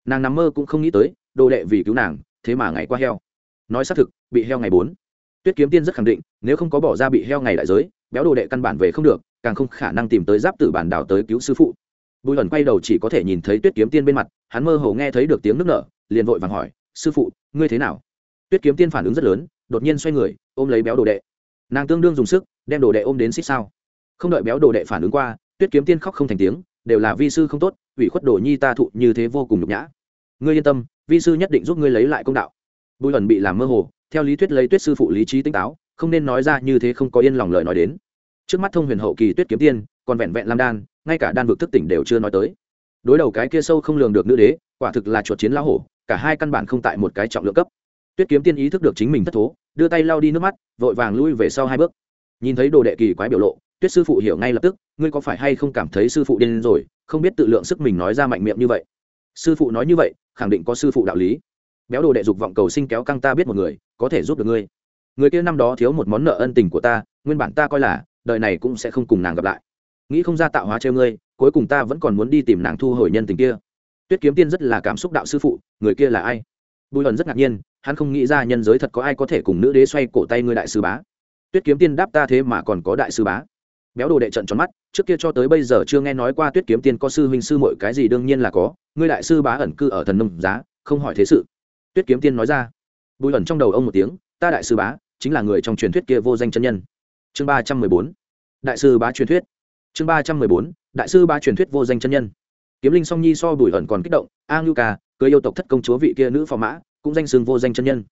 Nàng nằm mơ cũng không nghĩ tới, đồ đệ vì cứu nàng, thế mà ngày qua heo. Nói xác thực, bị heo ngày bốn. Tuyết kiếm tiên rất khẳng định, nếu không có bỏ ra bị heo ngày đại giới, béo đồ đệ căn bản về không được, càng không khả năng tìm tới giáp tử bản đảo tới cứu sư phụ. Bùi ẩn quay đầu chỉ có thể nhìn thấy tuyết kiếm tiên bên mặt hắn mơ hồ nghe thấy được tiếng nước nở, liền vội vàng hỏi, sư phụ, ngươi thế nào? Tuyết kiếm tiên phản ứng rất lớn, đột nhiên xoay người, ôm lấy béo đồ đệ. Nàng tương đương dùng sức, đem đồ đệ ôm đến xích sao. Không đợi béo đồ đệ phản ứng qua, tuyết kiếm tiên khóc không thành tiếng, đều là, vi sư không tốt, ủy khuất đồ nhi ta thụ như thế vô cùng nhục nhã. Ngươi yên tâm, vi sư nhất định giúp ngươi lấy lại công đạo. Bùi ẩn bị làm mơ hồ, theo lý thuyết lấy tuyết sư phụ lý trí tinh táo, không nên nói ra như thế không có yên lòng lời nói đến. Trước mắt thông huyền hậu kỳ tuyết kiếm tiên, còn vẹn vẹn lam đan, ngay cả đan vực thức tỉnh đều chưa nói tới đối đầu cái kia sâu không lường được nữ đế, quả thực là chuột chiến lão hổ, cả hai căn bản không tại một cái trọng lượng cấp. Tuyết kiếm tiên ý thức được chính mình thất thố, đưa tay lau đi nước mắt, vội vàng lui về sau hai bước. Nhìn thấy đồ đệ kỳ quái biểu lộ, tuyết sư phụ hiểu ngay lập tức, ngươi có phải hay không cảm thấy sư phụ điên rồi, không biết tự lượng sức mình nói ra mạnh miệng như vậy. Sư phụ nói như vậy, khẳng định có sư phụ đạo lý. Béo đồ đệ dục vọng cầu sinh kéo căng ta biết một người, có thể giúp được ngươi. Người kia năm đó thiếu một món nợ ân tình của ta, nguyên bản ta coi là, đời này cũng sẽ không cùng nàng gặp lại. Nghĩ không ra tạo hóa treo ngươi cuối cùng ta vẫn còn muốn đi tìm nàng thu hồi nhân tình kia. Tuyết kiếm tiên rất là cảm xúc đạo sư phụ, người kia là ai? Bùi hận rất ngạc nhiên, hắn không nghĩ ra nhân giới thật có ai có thể cùng nữ đế xoay cổ tay ngươi đại sư bá. Tuyết kiếm tiên đáp ta thế mà còn có đại sư bá. Béo đồ đệ trận tròn mắt, trước kia cho tới bây giờ chưa nghe nói qua tuyết kiếm tiên có sư huynh sư mọi cái gì, đương nhiên là có, ngươi đại sư bá ẩn cư ở thần nông giá, không hỏi thế sự. Tuyết kiếm tiên nói ra. Bùi ẩn trong đầu ông một tiếng, ta đại sư bá, chính là người trong truyền thuyết kia vô danh chân nhân. Chương ba trăm mười bốn. Đại sư bá truyền thuyết chương ba trăm mười bốn, đại sư bá truyền thuyết vô danh chân nhân. Kiếm linh song nhi so bùi ẩn còn kích động, a ngưu ca, cưới yêu tộc thất công chúa vị kia nữ phò mã, cũng danh xưng vô danh chân nhân.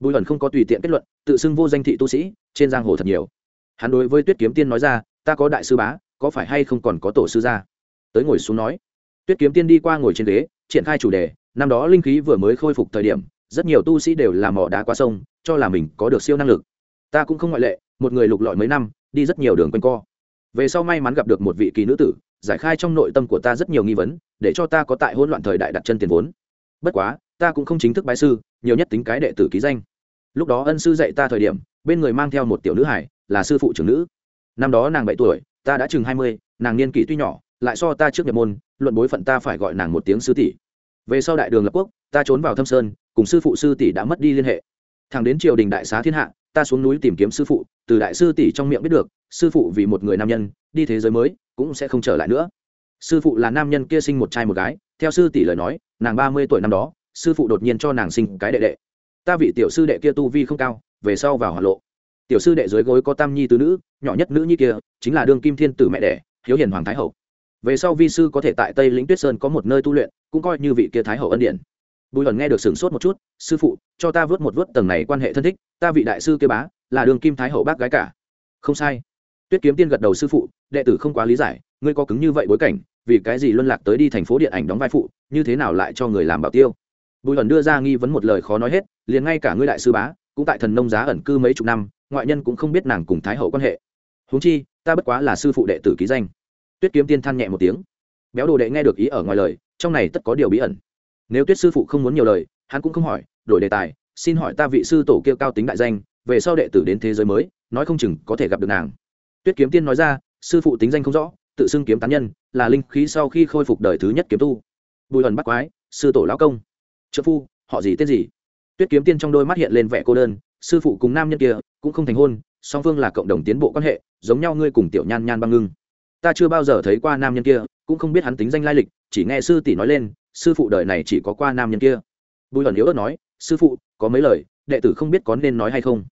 Bùi ẩn không có tùy tiện kết luận, tự xưng vô danh thị tu sĩ, trên giang hồ thật nhiều. Hắn đối với tuyết kiếm tiên nói ra, ta có đại sư bá, có phải hay không còn có tổ sư gia? Tới ngồi xuống nói. Tuyết kiếm tiên đi qua ngồi trên ghế, triển khai chủ đề, năm đó linh khí vừa mới khôi phục thời điểm, rất nhiều tu sĩ đều làm mỏ đá qua sông, cho là mình có được siêu năng lực. Ta cũng không ngoại lệ, một người lục lọi mấy năm, đi rất nhiều đường quanh co về sau may mắn gặp được một vị kỳ nữ tử, giải khai trong nội tâm của ta rất nhiều nghi vấn, để cho ta có tại hỗn loạn thời đại đặt chân tiền vốn. Bất quá, ta cũng không chính thức bái sư, nhiều nhất tính cái đệ tử ký danh. Lúc đó ân sư dạy ta thời điểm, bên người mang theo một tiểu nữ hải, là sư phụ trưởng nữ. Năm đó nàng bảy tuổi, ta đã chừng hai mươi, nàng niên kỷ tuy nhỏ, lại so ta trước nhập môn, luận bối phận ta phải gọi nàng một tiếng sư tỷ. Về sau đại đường lập quốc, ta trốn vào thâm sơn, cùng sư phụ sư tỷ đã mất đi liên hệ. Thằng đến triều đình đại xá thiên hạ ta xuống núi tìm kiếm sư phụ, từ đại sư tỷ trong miệng biết được, sư phụ vì một người nam nhân, đi thế giới mới, cũng sẽ không trở lại nữa. Sư phụ là nam nhân kia sinh một trai một gái, theo sư tỷ lời nói, nàng ba mươi tuổi năm đó, sư phụ đột nhiên cho nàng sinh cái đệ đệ. Ta vị tiểu sư đệ kia tu vi không cao, về sau vào hỏa lộ. Tiểu sư đệ dưới gối có tam nhi tứ nữ, nhỏ nhất nữ nhi kia, chính là đương kim thiên tử mẹ đẻ, hiếu hiền hoàng thái hậu. Về sau vi sư có thể tại tây lĩnh tuyết sơn có một nơi tu luyện, cũng coi như vị kia thái hậu ân điển bùi hẩn nghe được sửng sốt một chút, sư phụ, cho ta vớt một vớt tầng này quan hệ thân thích, ta vị đại sư kia bá, là đường kim thái hậu bác gái cả. Không sai. Tuyết kiếm tiên gật đầu, sư phụ, đệ tử không quá lý giải, ngươi có cứng như vậy bối cảnh, vì cái gì luân lạc tới đi thành phố điện ảnh đóng vai phụ, như thế nào lại cho người làm bảo tiêu? Bùi hẩn đưa ra nghi vấn một lời khó nói hết, liền ngay cả ngươi đại sư bá, cũng tại thần nông giá ẩn cư mấy chục năm, ngoại nhân cũng không biết nàng cùng thái hậu quan hệ. Huống chi, ta bất quá là sư phụ đệ tử ký danh. Tuyết kiếm tiên than nhẹ một tiếng. Béo đồ đệ nghe được ý ở ngoài lời, trong này tất có điều bí ẩn nếu tuyết sư phụ không muốn nhiều lời, hắn cũng không hỏi, đổi đề tài, xin hỏi ta vị sư tổ kia cao tính đại danh, về sau đệ tử đến thế giới mới, nói không chừng có thể gặp được nàng. Tuyết kiếm tiên nói ra, sư phụ tính danh không rõ, tự xưng kiếm tán nhân, là linh khí sau khi khôi phục đời thứ nhất kiếm tu. Bùi ẩn bắt quái, sư tổ lão công. Trợ phu, họ gì tên gì? Tuyết kiếm tiên trong đôi mắt hiện lên vẻ cô đơn, sư phụ cùng nam nhân kia cũng không thành hôn, song phương là cộng đồng tiến bộ quan hệ, giống nhau ngươi cùng tiểu nhan nhan băng ngưng. Ta chưa bao giờ thấy qua nam nhân kia, cũng không biết hắn tính danh lai lịch, chỉ nghe sư tỷ nói lên sư phụ đời này chỉ có qua nam nhân kia. Bùi ẩn yếu ớt nói, sư phụ, có mấy lời, đệ tử không biết có nên nói hay không.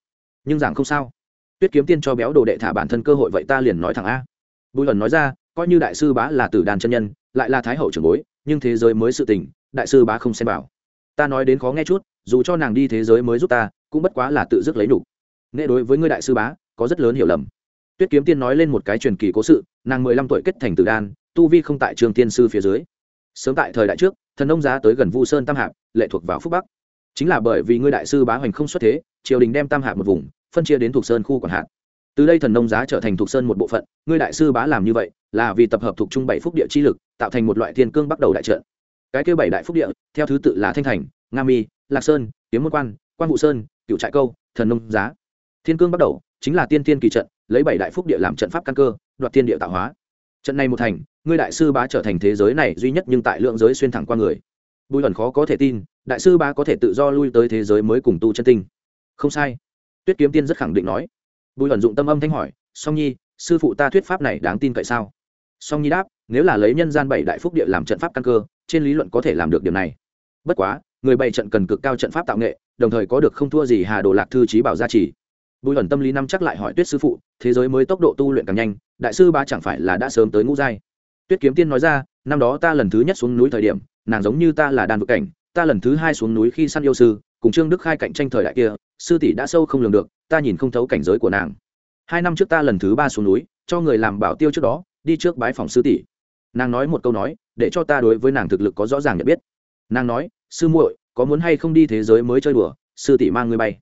Nhưng giảng không sao. Tuyết kiếm tiên cho béo đồ đệ thả bản thân cơ hội vậy ta liền nói thẳng a. Bùi ẩn nói ra, coi như đại sư bá là tử đàn chân nhân, lại là thái hậu trưởng bối, nhưng thế giới mới sự tình, đại sư bá không xem bảo ta nói đến khó nghe chút, dù cho nàng đi thế giới mới giúp ta, cũng bất quá là tự dứt lấy đủ. nghệ đối với ngươi đại sư bá, có rất lớn hiểu lầm. Tuyết kiếm tiên nói lên một cái truyền kỳ cố sự, nàng mười lăm tuổi kết thành tử đan tu vi không tại trường tiên sư phía dưới sớm tại thời đại trước, thần nông giá tới gần vu sơn tam hạp, lệ thuộc vào phúc bắc. Chính là bởi vì ngươi đại sư bá hoành không xuất thế, triều đình đem tam hạp một vùng, phân chia đến thuộc sơn khu quản hạt từ đây thần nông giá trở thành thuộc sơn một bộ phận, ngươi đại sư bá làm như vậy, là vì tập hợp thuộc trung bảy phúc địa chi lực, tạo thành một loại thiên cương bắt đầu đại trận. Cái kêu bảy đại phúc địa, theo thứ tự là thanh thành, nga mi, lạc sơn, kiếm môn quan quan vụ sơn cựu trại câu, thần nông giá. Thiên cương bắt đầu chính là tiên tiên kỳ trận, lấy bảy đại phúc địa làm trận pháp căn cơ, đoạt thiên địa tạo hóa trận này một thành, ngươi đại sư bá trở thành thế giới này duy nhất nhưng tại lượng giới xuyên thẳng qua người. Bùi ẩn khó có thể tin, đại sư bá có thể tự do lui tới thế giới mới cùng tu chân tinh. Không sai. Tuyết kiếm tiên rất khẳng định nói. Bùi ẩn dụng tâm âm thanh hỏi, song nhi, sư phụ ta thuyết pháp này đáng tin cậy sao? Song nhi đáp, nếu là lấy nhân gian bảy đại phúc địa làm trận pháp căn cơ, trên lý luận có thể làm được điều này. Bất quá, người bày trận cần cực cao trận pháp tạo nghệ, đồng thời có được không thua gì hà đồ lạc thư trí bảo gia trì bùi ẩn tâm lý năm chắc lại hỏi tuyết sư phụ, thế giới mới tốc độ tu luyện càng nhanh, đại sư ba chẳng phải là đã sớm tới ngũ giai? Tuyết kiếm tiên nói ra, năm đó ta lần thứ nhất xuống núi thời điểm, nàng giống như ta là đàn vực cảnh, ta lần thứ hai xuống núi khi săn yêu sư, cùng trương đức khai cạnh tranh thời đại kia, sư tỷ đã sâu không lường được, ta nhìn không thấu cảnh giới của nàng. Hai năm trước ta lần thứ ba xuống núi, cho người làm bảo tiêu trước đó, đi trước bái phòng sư tỷ. Nàng nói một câu nói, để cho ta đối với nàng thực lực có rõ ràng nhận biết. Nàng nói, sư muội, có muốn hay không đi thế giới mới chơi đùa, sư tỷ mang người bay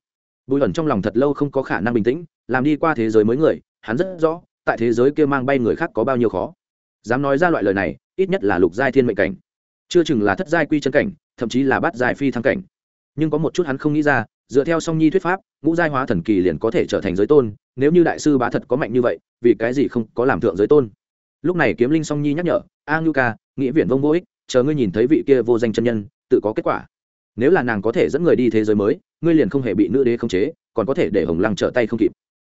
bùi ẩn trong lòng thật lâu không có khả năng bình tĩnh, làm đi qua thế giới mới người, hắn rất rõ, tại thế giới kia mang bay người khác có bao nhiêu khó. Dám nói ra loại lời này, ít nhất là lục giai thiên mệnh cảnh. Chưa chừng là thất giai quy chân cảnh, thậm chí là bát giai phi thăng cảnh. Nhưng có một chút hắn không nghĩ ra, dựa theo song nhi thuyết pháp, ngũ giai hóa thần kỳ liền có thể trở thành giới tôn, nếu như đại sư bá thật có mạnh như vậy, vì cái gì không có làm thượng giới tôn? Lúc này kiếm linh song nhi nhắc nhở, a ngưu ca, nghĩa viện vông vô ích, chờ ngươi nhìn thấy vị kia vô danh chân nhân, tự có kết quả. Nếu là nàng có thể dẫn người đi thế giới mới ngươi liền không hề bị nữ đế khống chế, còn có thể để hồng lăng trở tay không kịp.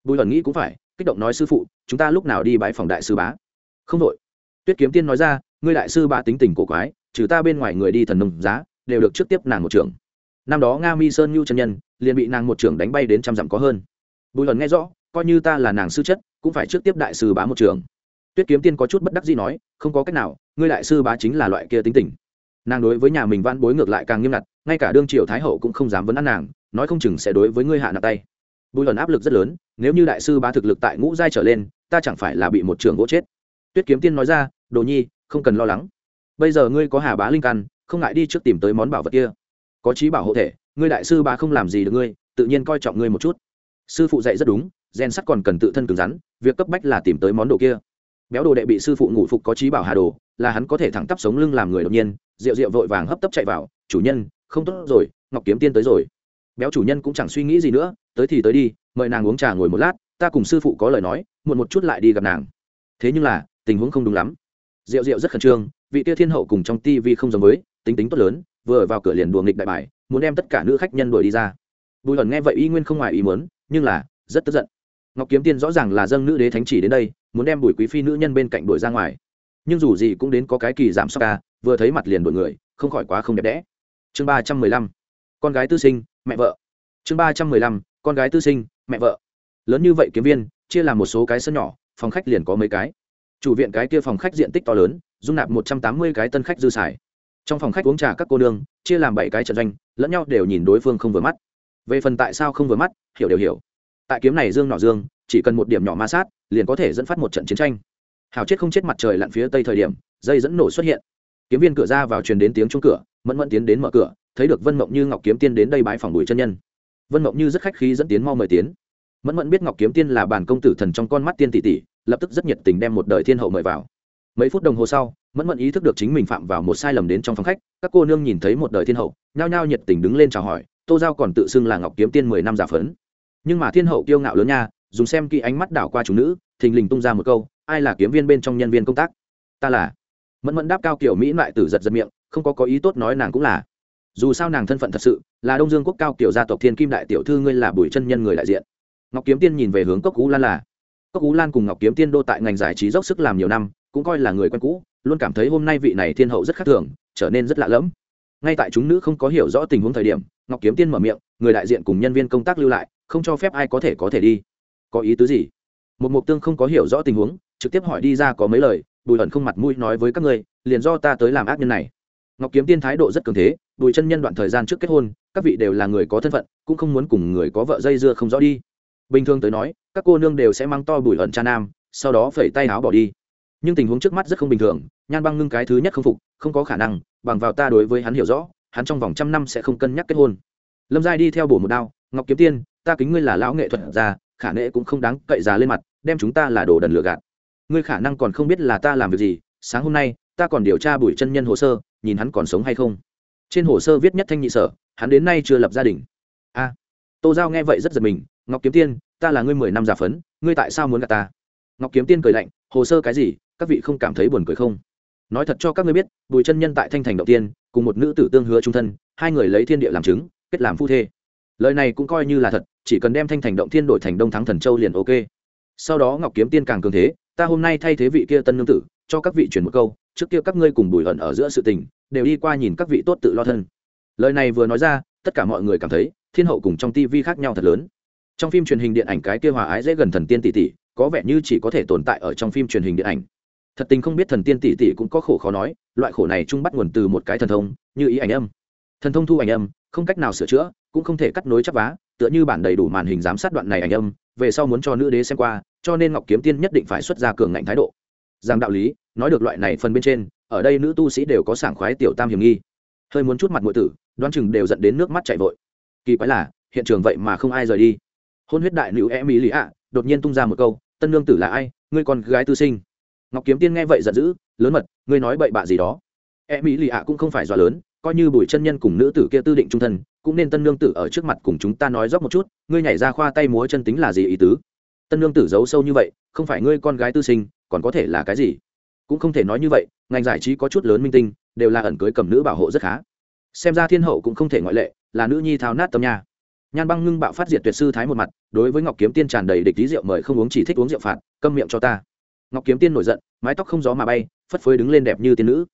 Bùi ẩn nghĩ cũng phải, kích động nói sư phụ, chúng ta lúc nào đi bãi phòng đại sư bá? Không đội. Tuyết kiếm tiên nói ra, ngươi đại sư bá tính tình cổ quái, trừ ta bên ngoài người đi thần nông giá, đều được trước tiếp nàng một trưởng. Năm đó nga mi sơn nhu chân nhân, liền bị nàng một trưởng đánh bay đến trăm dặm có hơn. Bùi ẩn nghe rõ, coi như ta là nàng sư chất, cũng phải trước tiếp đại sư bá một trưởng. Tuyết kiếm tiên có chút bất đắc gì nói, không có cách nào, ngươi đại sư bá chính là loại kia tính tình nàng đối với nhà mình van bối ngược lại càng nghiêm ngặt, ngay cả đương triều thái hậu cũng không dám vấn ăn nàng, nói không chừng sẽ đối với ngươi hạ nặng tay. Bùi ẩn áp lực rất lớn, nếu như đại sư bá thực lực tại ngũ giai trở lên, ta chẳng phải là bị một trường gỗ chết. Tuyết kiếm tiên nói ra, đồ nhi, không cần lo lắng. Bây giờ ngươi có hà bá linh căn, không ngại đi trước tìm tới món bảo vật kia. Có trí bảo hộ thể, ngươi đại sư bá không làm gì được ngươi, tự nhiên coi trọng ngươi một chút. Sư phụ dạy rất đúng gen sắt còn cần tự thân cứng rắn, việc cấp bách là tìm tới món đồ kia. Béo đồ đệ bị sư phụ ngủ phục có trí bảo hà đồ là hắn có thể thẳng tắp sống lưng làm người đột nhiên rượu rượu vội vàng hấp tấp chạy vào, chủ nhân, không tốt rồi, ngọc kiếm tiên tới rồi. Béo chủ nhân cũng chẳng suy nghĩ gì nữa, tới thì tới đi, mời nàng uống trà ngồi một lát, ta cùng sư phụ có lời nói, muộn một chút lại đi gặp nàng. Thế nhưng là, tình huống không đúng lắm. Rượu rượu rất khẩn trương, vị tia thiên hậu cùng trong tivi không giống với, tính tính tốt lớn, vừa vào cửa liền đùa nghịch đại bài, muốn đem tất cả nữ khách nhân đuổi đi ra. Bùi hẩn nghe vậy y nguyên không ngoài ý muốn, nhưng là, rất tức giận. Ngọc kiếm tiên rõ ràng là dâng nữ đế thánh chỉ đến đây, muốn đem bùi quý phi nữ nhân bên cạnh đuổi ra ngoài nhưng dù gì cũng đến có cái kỳ giảm sóc ca, vừa thấy mặt liền đổi người, không khỏi quá không đẹp đẽ. Chương ba trăm mười lăm, con gái tư sinh, mẹ vợ. Chương ba trăm mười lăm, con gái tư sinh, mẹ vợ. Lớn như vậy kiếm viên, chia làm một số cái sân nhỏ, phòng khách liền có mấy cái. Chủ viện cái kia phòng khách diện tích to lớn, dung nạp một trăm tám mươi cái tân khách dư xài. Trong phòng khách uống trà các cô nương, chia làm bảy cái trận doanh, lẫn nhau đều nhìn đối phương không vừa mắt. Về phần tại sao không vừa mắt, hiểu đều hiểu. Tại kiếm này dương nọ dương, chỉ cần một điểm nhỏ ma sát, liền có thể dẫn phát một trận chiến tranh hào chết không chết mặt trời lặn phía tây thời điểm, dây dẫn nổ xuất hiện. Kiếm viên cửa ra vào truyền đến tiếng chung cửa, mẫn mẫn tiến đến mở cửa, thấy được vân mộng như ngọc kiếm tiên đến đây bãi phòng bùi chân nhân. Vân mộng như rất khách khí dẫn tiến mau mời tiến. Mẫn mẫn biết ngọc kiếm tiên là bản công tử thần trong con mắt tiên tỷ tỷ, lập tức rất nhiệt tình đem một đời thiên hậu mời vào. Mấy phút đồng hồ sau, mẫn mẫn ý thức được chính mình phạm vào một sai lầm đến trong phòng khách, các cô nương nhìn thấy một đời thiên hậu, nhao nhao nhiệt tình đứng lên chào hỏi, tô giao còn tự xưng là ngọc kiếm tiên mười năm giả phấn. Nhưng mà thiên hậu kiêu ngạo lớn nha, dùng xem kỹ ánh mắt đảo qua chủ nữ, thình lình tung ra một câu ai là kiếm viên bên trong nhân viên công tác? Ta là. Mẫn mẫn đáp cao kiểu mỹ lại tử giật giật miệng, không có có ý tốt nói nàng cũng là. Dù sao nàng thân phận thật sự là đông dương quốc cao kiểu gia tộc thiên kim đại tiểu thư ngươi là bùi chân nhân người đại diện. Ngọc kiếm tiên nhìn về hướng cốc cú lan là, cốc cú lan cùng ngọc kiếm tiên đô tại ngành giải trí dốc sức làm nhiều năm, cũng coi là người quen cũ, luôn cảm thấy hôm nay vị này thiên hậu rất khác thường, trở nên rất lạ lẫm. Ngay tại chúng nữ không có hiểu rõ tình huống thời điểm, ngọc kiếm tiên mở miệng, người đại diện cùng nhân viên công tác lưu lại, không cho phép ai có thể có thể đi. Có ý tứ gì? Một mục tương không có hiểu rõ tình huống trực tiếp hỏi đi ra có mấy lời, bùi ẩn không mặt mũi nói với các ngươi, liền do ta tới làm ác nhân này. Ngọc kiếm tiên thái độ rất cường thế, bùi chân nhân đoạn thời gian trước kết hôn, các vị đều là người có thân phận, cũng không muốn cùng người có vợ dây dưa không rõ đi. Bình thường tới nói, các cô nương đều sẽ mang to bùi ẩn cha nam, sau đó phẩy tay áo bỏ đi. Nhưng tình huống trước mắt rất không bình thường, nhan băng ngưng cái thứ nhất không phục, không có khả năng, bằng vào ta đối với hắn hiểu rõ, hắn trong vòng trăm năm sẽ không cân nhắc kết hôn. Lâm giai đi theo bổ một đao, ngọc kiếm tiên, ta kính ngươi là lão nghệ thuật ra khả nệ cũng không đáng cậy già lên mặt, đem chúng ta là đồ đần lừa gạt ngươi khả năng còn không biết là ta làm việc gì, sáng hôm nay, ta còn điều tra bùi chân nhân hồ sơ, nhìn hắn còn sống hay không. Trên hồ sơ viết nhất thanh nhị sở, hắn đến nay chưa lập gia đình. A, tô giao nghe vậy rất giật mình, ngọc kiếm tiên, ta là ngươi mười năm giả phấn, ngươi tại sao muốn gặp ta? Ngọc kiếm tiên cười lạnh, hồ sơ cái gì, các vị không cảm thấy buồn cười không? Nói thật cho các ngươi biết, bùi chân nhân tại thanh thành đầu tiên, cùng một nữ tử tương hứa trung thân, hai người lấy thiên địa làm chứng, kết làm phu thê. Lời này cũng coi như là thật, chỉ cần đem thanh thành động thiên đổi thành đông thắng thần châu liền ok. Sau đó ngọc kiếm tiên càng cường thế ta hôm nay thay thế vị kia tân nương tử, cho các vị chuyển một câu, trước kia các ngươi cùng bùi hận ở giữa sự tình, đều đi qua nhìn các vị tốt tự lo thân. Lời này vừa nói ra, tất cả mọi người cảm thấy, thiên hậu cùng trong tivi khác nhau thật lớn. Trong phim truyền hình điện ảnh cái kia hòa ái dễ gần thần tiên tỷ tỷ, có vẻ như chỉ có thể tồn tại ở trong phim truyền hình điện ảnh. Thật tình không biết thần tiên tỷ tỷ cũng có khổ khó nói, loại khổ này chung bắt nguồn từ một cái thần thông, như ý ảnh âm. Thần thông thu ảnh âm, không cách nào sửa chữa, cũng không thể cắt nối chắp vá, tựa như bản đầy đủ màn hình giám sát đoạn này ảnh âm, về sau muốn cho nữ đế xem qua cho nên ngọc kiếm tiên nhất định phải xuất ra cường ngạnh thái độ. Rằng đạo lý, nói được loại này phần bên trên, ở đây nữ tu sĩ đều có sảng khoái tiểu tam hiểm nghi. Hơi muốn chút mặt ngụy tử, đoán chừng đều dẫn đến nước mắt chảy vội. Kỳ quái là, hiện trường vậy mà không ai rời đi. Hôn huyết đại nữ e mỹ lý ạ đột nhiên tung ra một câu, tân lương tử là ai? Ngươi con gái tư sinh. Ngọc kiếm tiên nghe vậy giận dữ, lớn mật, ngươi nói bậy bạ gì đó? E mỹ lì ạ cũng không phải dọa lớn, coi như bùi chân nhân cùng nữ tử kia tư định trung thân, cũng nên tân lương tử ở trước mặt cùng chúng ta nói dốc một chút, ngươi nhảy ra khoa tay múa chân tính là gì ý tứ? Tân nương tử giấu sâu như vậy, không phải ngươi con gái tư sinh, còn có thể là cái gì? Cũng không thể nói như vậy, ngành giải trí có chút lớn minh tinh, đều là ẩn cưới cầm nữ bảo hộ rất khá. Xem ra thiên hậu cũng không thể ngoại lệ, là nữ nhi thao nát tâm nha. Nhan băng ngưng bạo phát diệt tuyệt sư thái một mặt, đối với ngọc kiếm tiên tràn đầy địch tí rượu mời không uống chỉ thích uống rượu phạt, câm miệng cho ta. Ngọc kiếm tiên nổi giận, mái tóc không gió mà bay, phất phới đứng lên đẹp như tiên nữ.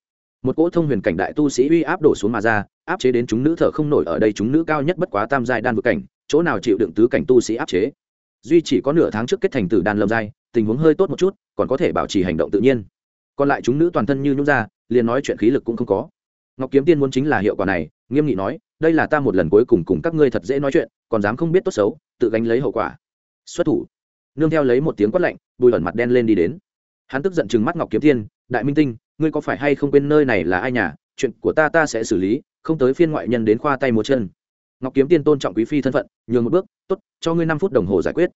Một cỗ thông huyền cảnh đại tu sĩ uy áp đổ xuống mà ra, áp chế đến chúng nữ thở không nổi ở đây chúng nữ cao nhất bất quá tam giai đan vực cảnh, chỗ nào chịu đựng tứ cảnh tu sĩ áp chế? Duy chỉ có nửa tháng trước kết thành tử đan lâm giai, tình huống hơi tốt một chút, còn có thể bảo trì hành động tự nhiên. Còn lại chúng nữ toàn thân như nhũ ra, liền nói chuyện khí lực cũng không có. Ngọc kiếm tiên muốn chính là hiệu quả này, nghiêm nghị nói, đây là ta một lần cuối cùng cùng các ngươi thật dễ nói chuyện, còn dám không biết tốt xấu, tự gánh lấy hậu quả. Xuất thủ. Nương theo lấy một tiếng quát lạnh, bùi ẩn mặt đen lên đi đến. Hắn tức giận chừng mắt ngọc kiếm tiên, đại minh tinh, ngươi có phải hay không quên nơi này là ai nhà? Chuyện của ta ta sẽ xử lý, không tới phiên ngoại nhân đến khoa tay một chân ngọc kiếm tiên tôn trọng quý phi thân phận, nhường một bước, tốt, cho ngươi năm phút đồng hồ giải quyết.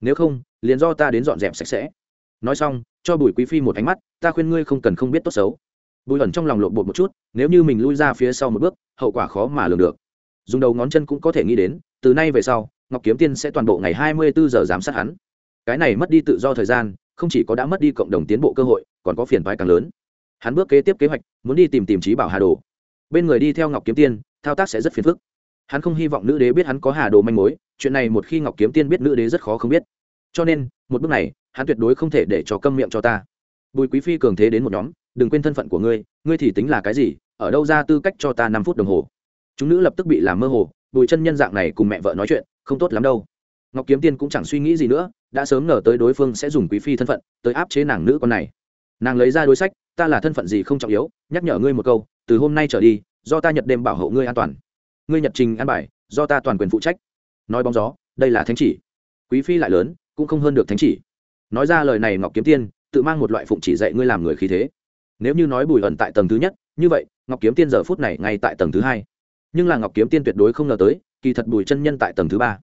Nếu không, liền do ta đến dọn dẹp sạch sẽ. Nói xong, cho bùi quý phi một ánh mắt, ta khuyên ngươi không cần không biết tốt xấu. Bùi ẩn trong lòng lộn bột một chút, nếu như mình lui ra phía sau một bước, hậu quả khó mà lường được. Dùng đầu ngón chân cũng có thể nghĩ đến, từ nay về sau, ngọc kiếm tiên sẽ toàn bộ ngày hai mươi bốn giờ giám sát hắn. Cái này mất đi tự do thời gian, không chỉ có đã mất đi cộng đồng tiến bộ cơ hội, còn có phiền vai càng lớn. Hắn bước kế tiếp kế hoạch, muốn đi tìm tìm trí bảo hà đồ. Bên người đi theo ngọc kiếm tiên, thao tác sẽ rất phiền phức hắn không hy vọng nữ đế biết hắn có hà đồ manh mối, chuyện này một khi ngọc kiếm tiên biết nữ đế rất khó không biết. Cho nên, một bước này, hắn tuyệt đối không thể để cho câm miệng cho ta. Bùi quý phi cường thế đến một nhóm, đừng quên thân phận của ngươi ngươi thì tính là cái gì, ở đâu ra tư cách cho ta năm phút đồng hồ? Chúng nữ lập tức bị làm mơ hồ, bùi chân nhân dạng này cùng mẹ vợ nói chuyện, không tốt lắm đâu. Ngọc kiếm tiên cũng chẳng suy nghĩ gì nữa, đã sớm ngờ tới đối phương sẽ dùng quý phi thân phận tới áp chế nàng nữ con này. Nàng lấy ra đối sách, ta là thân phận gì không trọng yếu, nhắc nhở ngươi một câu, từ hôm nay trở đi, do ta nhật đêm bảo hộ ngươi an toàn ngươi nhật trình an bài, do ta toàn quyền phụ trách. Nói bóng gió, đây là thánh chỉ. Quý phi lại lớn, cũng không hơn được thánh chỉ. Nói ra lời này ngọc kiếm tiên, tự mang một loại phụng chỉ dạy ngươi làm người khí thế. Nếu như nói bùi ẩn tại tầng thứ nhất, như vậy, ngọc kiếm tiên giờ phút này ngay tại tầng thứ hai. Nhưng là ngọc kiếm tiên tuyệt đối không ngờ tới, kỳ thật bùi chân nhân tại tầng thứ ba.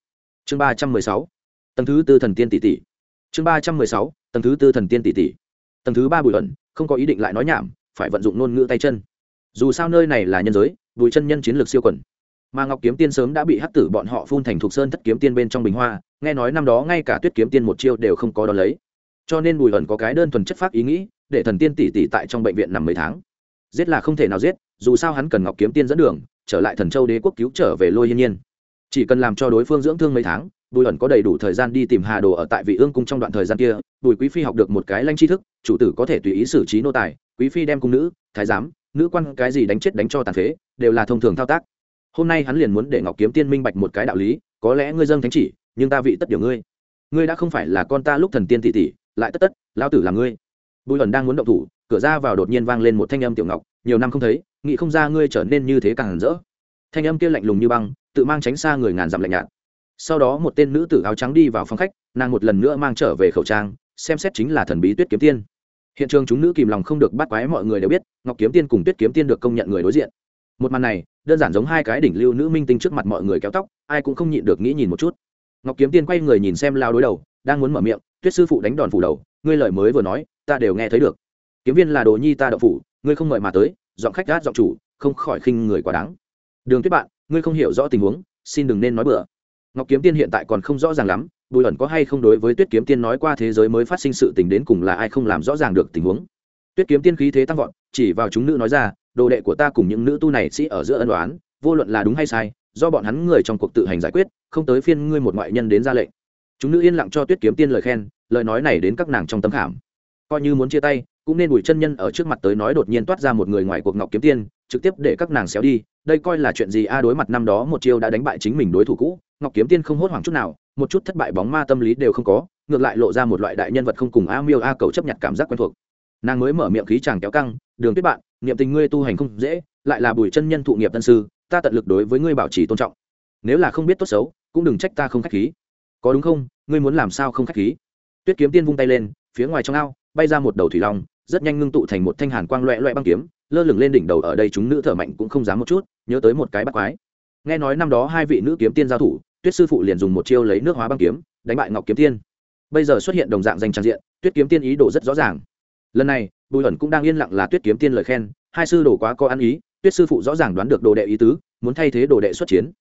Chương ba trăm mười sáu. Tầng thứ tư thần tiên tỷ tỷ. Chương ba trăm mười sáu. Tầng thứ tư thần tiên tỷ tỷ. Tầng thứ ba bùi ẩn, không có ý định lại nói nhảm, phải vận dụng ngôn ngữ tay chân. Dù sao nơi này là nhân giới, bùi chân nhân chiến lược siêu quẩn mà ngọc kiếm tiên sớm đã bị hắc tử bọn họ phun thành thục sơn thất kiếm tiên bên trong bình hoa, nghe nói năm đó ngay cả tuyết kiếm tiên một chiêu đều không có đón lấy. Cho nên bùi ẩn có cái đơn thuần chất pháp ý nghĩ, để thần tiên tỷ tỷ tại trong bệnh viện nằm mấy tháng. Giết là không thể nào giết, dù sao hắn cần ngọc kiếm tiên dẫn đường, trở lại thần châu đế quốc cứu trở về lôi yên nhiên. Chỉ cần làm cho đối phương dưỡng thương mấy tháng, bùi ẩn có đầy đủ thời gian đi tìm hà đồ ở tại vị ương cung trong đoạn thời gian kia, bùi quý phi học được một cái lanh tri thức, chủ tử có thể tùy ý xử trí nô tài, quý phi đem cung nữ, thái giám, nữ quan cái gì đánh chết đánh cho tàn phế, đều là thông thường thao tác hôm nay hắn liền muốn để ngọc kiếm tiên minh bạch một cái đạo lý, có lẽ ngươi dâng thánh chỉ, nhưng ta vị tất điều ngươi. Ngươi đã không phải là con ta lúc thần tiên tỷ tỷ, lại tất tất lao tử là ngươi. Bùi ẩn đang muốn động thủ, cửa ra vào đột nhiên vang lên một thanh âm tiểu ngọc, nhiều năm không thấy, nghĩ không ra ngươi trở nên như thế càng hẳn rỡ. Thanh âm kia lạnh lùng như băng, tự mang tránh xa người ngàn dặm lạnh nhạt. Sau đó một tên nữ tử áo trắng đi vào phòng khách, nàng một lần nữa mang trở về khẩu trang, xem xét chính là thần bí tuyết kiếm tiên. Hiện trường chúng nữ kìm lòng không được bắt quái mọi người đều biết, ngọc kiếm tiên cùng tuyết kiếm tiên được công nhận người đối diện. Một màn này đơn giản giống hai cái đỉnh lưu nữ minh tinh trước mặt mọi người kéo tóc, ai cũng không nhịn được nghĩ nhìn một chút. Ngọc kiếm tiên quay người nhìn xem lao đối đầu, đang muốn mở miệng, tuyết sư phụ đánh đòn phủ đầu, ngươi lời mới vừa nói, ta đều nghe thấy được. Kiếm viên là đồ nhi ta đậu phủ, ngươi không mời mà tới, giọng khách gát giọng chủ, không khỏi khinh người quá đáng. Đường tuyết bạn, ngươi không hiểu rõ tình huống, xin đừng nên nói bừa. Ngọc kiếm tiên hiện tại còn không rõ ràng lắm, bùi ẩn có hay không đối với tuyết kiếm tiên nói qua thế giới mới phát sinh sự tình đến cùng là ai không làm rõ ràng được tình huống. Tuyết kiếm tiên khí thế tăng vọt, chỉ vào chúng nữ nói ra đồ đệ của ta cùng những nữ tu này sĩ ở giữa ân đoán vô luận là đúng hay sai, do bọn hắn người trong cuộc tự hành giải quyết, không tới phiên ngươi một ngoại nhân đến ra lệnh. Chúng nữ yên lặng cho tuyết kiếm tiên lời khen, lời nói này đến các nàng trong tấm khảm. Coi như muốn chia tay, cũng nên bùi chân nhân ở trước mặt tới nói đột nhiên toát ra một người ngoài cuộc ngọc kiếm tiên, trực tiếp để các nàng xéo đi, đây coi là chuyện gì a, đối mặt năm đó một chiêu đã đánh bại chính mình đối thủ cũ, ngọc kiếm tiên không hốt hoảng chút nào, một chút thất bại bóng ma tâm lý đều không có, ngược lại lộ ra một loại đại nhân vật không cùng a miêu a cầu chấp nhận cảm giác quen thuộc nàng mới mở miệng khí chàng kéo căng, đường tuyết bạn, niệm tình ngươi tu hành không dễ, lại là bùi chân nhân thụ nghiệp tân sư, ta tận lực đối với ngươi bảo trì tôn trọng. Nếu là không biết tốt xấu, cũng đừng trách ta không khách khí. Có đúng không? Ngươi muốn làm sao không khách khí? Tuyết kiếm tiên vung tay lên, phía ngoài trong ao, bay ra một đầu thủy long, rất nhanh ngưng tụ thành một thanh hàn quang loẹ loẹ băng kiếm, lơ lửng lên đỉnh đầu ở đây chúng nữ thở mạnh cũng không dám một chút, nhớ tới một cái bắt quái. Nghe nói năm đó hai vị nữ kiếm tiên giao thủ, tuyết sư phụ liền dùng một chiêu lấy nước hóa băng kiếm, đánh bại ngọc kiếm tiên. Bây giờ xuất hiện đồng dạng danh trang diện, tuyết kiếm tiên ý đồ rất rõ ràng lần này, bùi ẩn cũng đang yên lặng là tuyết kiếm tiên lời khen, hai sư đồ quá có ăn ý, tuyết sư phụ rõ ràng đoán được đồ đệ ý tứ, muốn thay thế đồ đệ xuất chiến.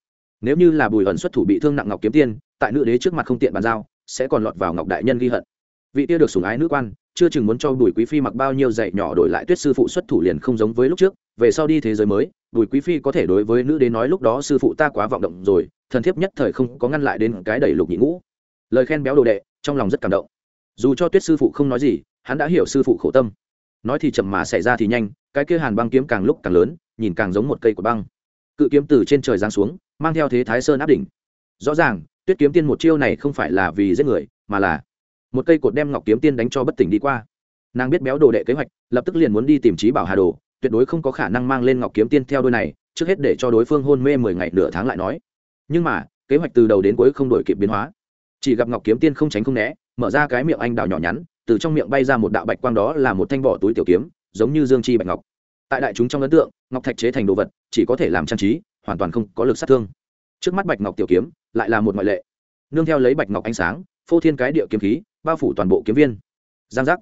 Nếu như là bùi ẩn xuất thủ bị thương nặng ngọc kiếm tiên, tại nữ đế trước mặt không tiện bàn giao, sẽ còn lọt vào ngọc đại nhân ghi hận. Vị tia được sủng ái nữ quan, chưa chừng muốn cho bùi quý phi mặc bao nhiêu dạy nhỏ đổi lại tuyết sư phụ xuất thủ liền không giống với lúc trước, về sau đi thế giới mới, bùi quý phi có thể đối với nữ đế nói lúc đó sư phụ ta quá vọng động rồi, thần thiếp nhất thời không có ngăn lại đến cái đẩy lục nhị ngũ. Lời khen béo đồ đệ, trong lòng rất cảm động. Dù cho tuyết sư phụ không nói gì hắn đã hiểu sư phụ khổ tâm. Nói thì chậm mà xảy ra thì nhanh, cái kia hàn băng kiếm càng lúc càng lớn, nhìn càng giống một cây của băng. Cự kiếm từ trên trời giáng xuống, mang theo thế thái sơn áp đỉnh. Rõ ràng, tuyết kiếm tiên một chiêu này không phải là vì giết người, mà là một cây cột đem ngọc kiếm tiên đánh cho bất tỉnh đi qua. Nàng biết béo đồ đệ kế hoạch, lập tức liền muốn đi tìm trí bảo hà đồ, tuyệt đối không có khả năng mang lên ngọc kiếm tiên theo đôi này, trước hết để cho đối phương hôn mê mười ngày nửa tháng lại nói. Nhưng mà, kế hoạch từ đầu đến cuối không đổi kịp biến hóa. Chỉ gặp ngọc kiếm tiên không tránh không né, mở ra cái miệng anh đào nhỏ nhắn từ trong miệng bay ra một đạo bạch quang đó là một thanh bỏ túi tiểu kiếm, giống như dương chi bạch ngọc. Tại đại chúng trong ấn tượng, ngọc thạch chế thành đồ vật, chỉ có thể làm trang trí, hoàn toàn không có lực sát thương. Trước mắt bạch ngọc tiểu kiếm, lại là một ngoại lệ. Nương theo lấy bạch ngọc ánh sáng, phô thiên cái địa kiếm khí, bao phủ toàn bộ kiếm viên. Giang giác.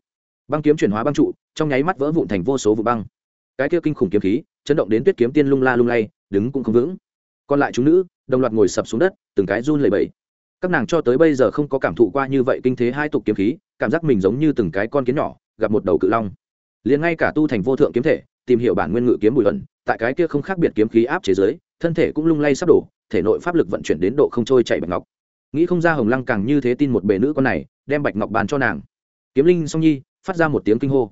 Băng kiếm chuyển hóa băng trụ, trong nháy mắt vỡ vụn thành vô số vụ băng. Cái kia kinh khủng kiếm khí, chấn động đến tuyết kiếm tiên lung la lung lay, đứng cũng không vững. Còn lại chúng nữ, đồng loạt ngồi sập xuống đất, từng cái run lẩy bẩy các nàng cho tới bây giờ không có cảm thụ qua như vậy kinh thế hai tục kiếm khí, cảm giác mình giống như từng cái con kiến nhỏ, gặp một đầu cự long. Liền ngay cả tu thành vô thượng kiếm thể, tìm hiểu bản nguyên ngự kiếm bùi luận tại cái kia không khác biệt kiếm khí áp chế giới thân thể cũng lung lay sắp đổ, thể nội pháp lực vận chuyển đến độ không trôi chạy bạch ngọc. Nghĩ không ra hồng lăng càng như thế tin một bề nữ con này, đem bạch ngọc bàn cho nàng. Kiếm linh song nhi, phát ra một tiếng kinh hô.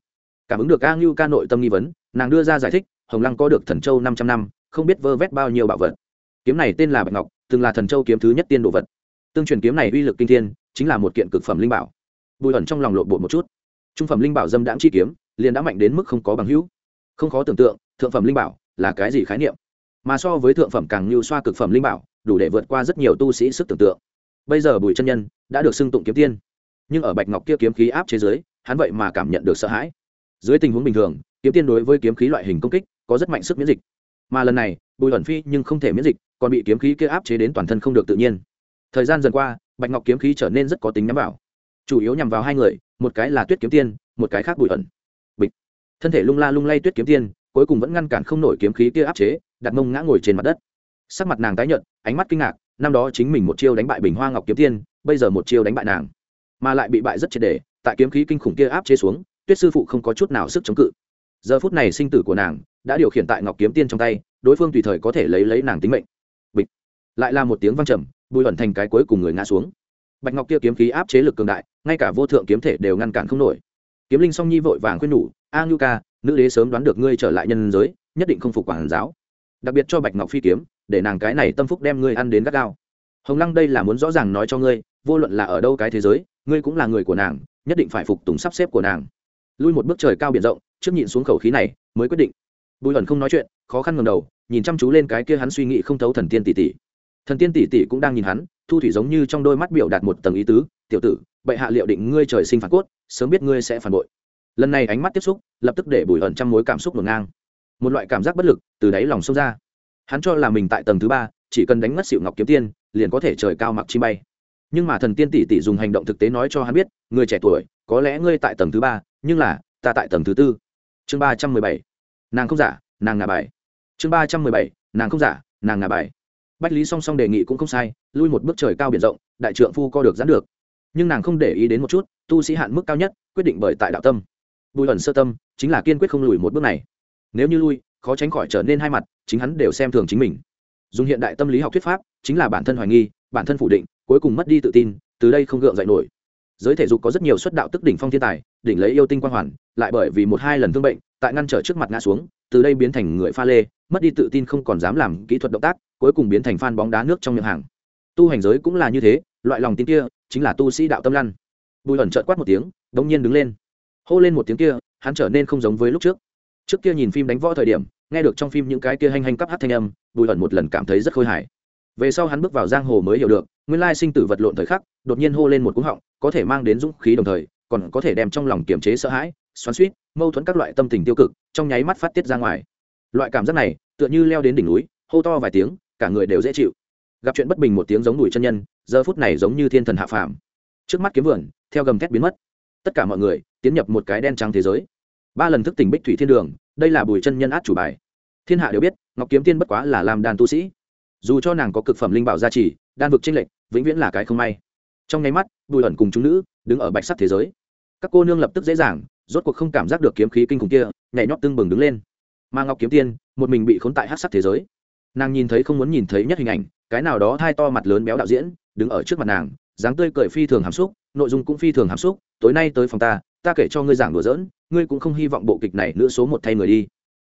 Cảm ứng được a ngưu ca nội tâm nghi vấn, nàng đưa ra giải thích, hồng lăng có được thần châu năm trăm năm, không biết vơ vét bao nhiêu bảo vật. Kiếm này tên là bạch ngọc, từng là thần châu kiếm thứ nhất tiên đồ vật tương truyền kiếm này uy lực kinh thiên, chính là một kiện cực phẩm linh bảo. Bùi ẩn trong lòng lộn bột một chút. Trung phẩm linh bảo dâm đãng chi kiếm, liền đã mạnh đến mức không có bằng hữu. Không khó tưởng tượng, thượng phẩm linh bảo là cái gì khái niệm. Mà so với thượng phẩm càng như xoa cực phẩm linh bảo, đủ để vượt qua rất nhiều tu sĩ sức tưởng tượng. Bây giờ bùi chân nhân đã được xưng tụng kiếm tiên. Nhưng ở bạch ngọc kia kiếm khí áp chế giới hắn vậy mà cảm nhận được sợ hãi. Dưới tình huống bình thường, kiếm tiên đối với kiếm khí loại hình công kích có rất mạnh sức miễn dịch. Mà lần này, bùi ẩn phi nhưng không thể miễn dịch, còn bị kiếm khí kia áp chế đến toàn thân không được tự nhiên thời gian dần qua, bạch ngọc kiếm khí trở nên rất có tính nhắm vào. Chủ yếu nhằm vào hai người, một cái là tuyết kiếm tiên, một cái khác bùi ẩn. Bịch. Thân thể lung la lung lay tuyết kiếm tiên, cuối cùng vẫn ngăn cản không nổi kiếm khí kia áp chế, đặt mông ngã ngồi trên mặt đất. Sắc mặt nàng tái nhợt, ánh mắt kinh ngạc, năm đó chính mình một chiêu đánh bại bình hoa ngọc kiếm tiên, bây giờ một chiêu đánh bại nàng. Mà lại bị bại rất triệt đề tại kiếm khí kinh khủng kia áp chế xuống, tuyết sư phụ không có chút nào sức chống cự. Giờ phút này sinh tử của nàng đã điều khiển tại ngọc kiếm tiên trong tay, đối phương tùy thời có thể lấy lấy nàng tính mệnh. Bịch. Lại là một tiếng vang trầm bùi ẩn thành cái cuối cùng người ngã xuống. Bạch ngọc kia kiếm khí áp chế lực cường đại, ngay cả vô thượng kiếm thể đều ngăn cản không nổi. Kiếm linh song nhi vội vàng khuyên nhủ, a ngưu ca, nữ đế sớm đoán được ngươi trở lại nhân giới, nhất định không phục quản giáo. Đặc biệt cho bạch ngọc phi kiếm, để nàng cái này tâm phúc đem ngươi ăn đến gắt gao. Hồng lăng đây là muốn rõ ràng nói cho ngươi, vô luận là ở đâu cái thế giới, ngươi cũng là người của nàng, nhất định phải phục tùng sắp xếp của nàng. Lui một bước trời cao biển rộng, trước nhịn xuống khẩu khí này, mới quyết định. Bùi ẩn không nói chuyện, khó khăn ngầm đầu, nhìn chăm chú lên cái kia hắn suy nghĩ không thấu thần tiên tỷ tỷ thần tiên tỷ tỷ cũng đang nhìn hắn, thu thủy giống như trong đôi mắt biểu đạt một tầng ý tứ, tiểu tử, bệ hạ liệu định ngươi trời sinh phản cốt, sớm biết ngươi sẽ phản bội. Lần này ánh mắt tiếp xúc, lập tức để bùi ẩn trăm mối cảm xúc ngổn ngang. Một loại cảm giác bất lực từ đáy lòng sâu ra. Hắn cho là mình tại tầng thứ ba, chỉ cần đánh mất xịu ngọc kiếm tiên, liền có thể trời cao mặc chi bay. Nhưng mà thần tiên tỷ tỷ dùng hành động thực tế nói cho hắn biết, người trẻ tuổi, có lẽ ngươi tại tầng thứ ba, nhưng là, ta tại tầng thứ tư. Chương ba trăm mười bảy. Nàng không giả, nàng ngà bài. Chương ba trăm mười bảy. Nàng không giả, nàng ngà bài bách lý song song đề nghị cũng không sai, lui một bước trời cao biển rộng, đại trượng phu co được giãn được. Nhưng nàng không để ý đến một chút, tu sĩ hạn mức cao nhất, quyết định bởi tại đạo tâm. Bùi ẩn sơ tâm, chính là kiên quyết không lùi một bước này. Nếu như lui, khó tránh khỏi trở nên hai mặt, chính hắn đều xem thường chính mình. Dùng hiện đại tâm lý học thuyết pháp, chính là bản thân hoài nghi, bản thân phủ định, cuối cùng mất đi tự tin, từ đây không gượng dậy nổi. Giới thể dục có rất nhiều xuất đạo tức đỉnh phong thiên tài, đỉnh lấy yêu tinh quang hoàn, lại bởi vì một hai lần thương bệnh, tại ngăn trở trước mặt ngã xuống từ đây biến thành người pha lê, mất đi tự tin không còn dám làm kỹ thuật động tác, cuối cùng biến thành phan bóng đá nước trong miệng hàng. Tu hành giới cũng là như thế, loại lòng tin kia chính là tu sĩ đạo tâm lăn. Bùi ẩn trợn quát một tiếng, đống nhiên đứng lên. Hô lên một tiếng kia, hắn trở nên không giống với lúc trước. Trước kia nhìn phim đánh võ thời điểm, nghe được trong phim những cái kia hành hành cắp hát thanh âm, bùi ẩn một lần cảm thấy rất khôi hài. Về sau hắn bước vào giang hồ mới hiểu được, nguyên lai sinh tử vật lộn thời khắc, đột nhiên hô lên một cú họng, có thể mang đến dũng khí đồng thời, còn có thể đem trong lòng kiềm chế sợ hãi, xoắn suýt mâu thuẫn các loại tâm tình tiêu cực, trong nháy mắt phát tiết ra ngoài. Loại cảm giác này, tựa như leo đến đỉnh núi, hô to vài tiếng, cả người đều dễ chịu. Gặp chuyện bất bình một tiếng giống đùi chân nhân, giờ phút này giống như thiên thần hạ phàm. Trước mắt kiếm vườn, theo gầm thét biến mất. Tất cả mọi người, tiến nhập một cái đen trắng thế giới. Ba lần thức tỉnh bích thủy thiên đường, đây là bùi chân nhân át chủ bài. Thiên hạ đều biết, ngọc kiếm tiên bất quá là làm đàn tu sĩ. Dù cho nàng có cực phẩm linh bảo gia trì, đan vực tranh lệch, vĩnh viễn là cái không may. Trong nháy mắt, bùi ẩn cùng chúng nữ, đứng ở bạch sắc thế giới. Các cô nương lập tức dễ dàng rốt cuộc không cảm giác được kiếm khí kinh khủng kia, nhảy nhót tưng bừng đứng lên. Mà ngọc kiếm tiên, một mình bị khốn tại hát sắc thế giới. Nàng nhìn thấy không muốn nhìn thấy nhất hình ảnh, cái nào đó thai to mặt lớn béo đạo diễn, đứng ở trước mặt nàng, dáng tươi cười phi thường hàm xúc, nội dung cũng phi thường hàm xúc, tối nay tới phòng ta ta kể cho ngươi giảng đùa giỡn, ngươi cũng không hy vọng bộ kịch này nữa số một thay người đi.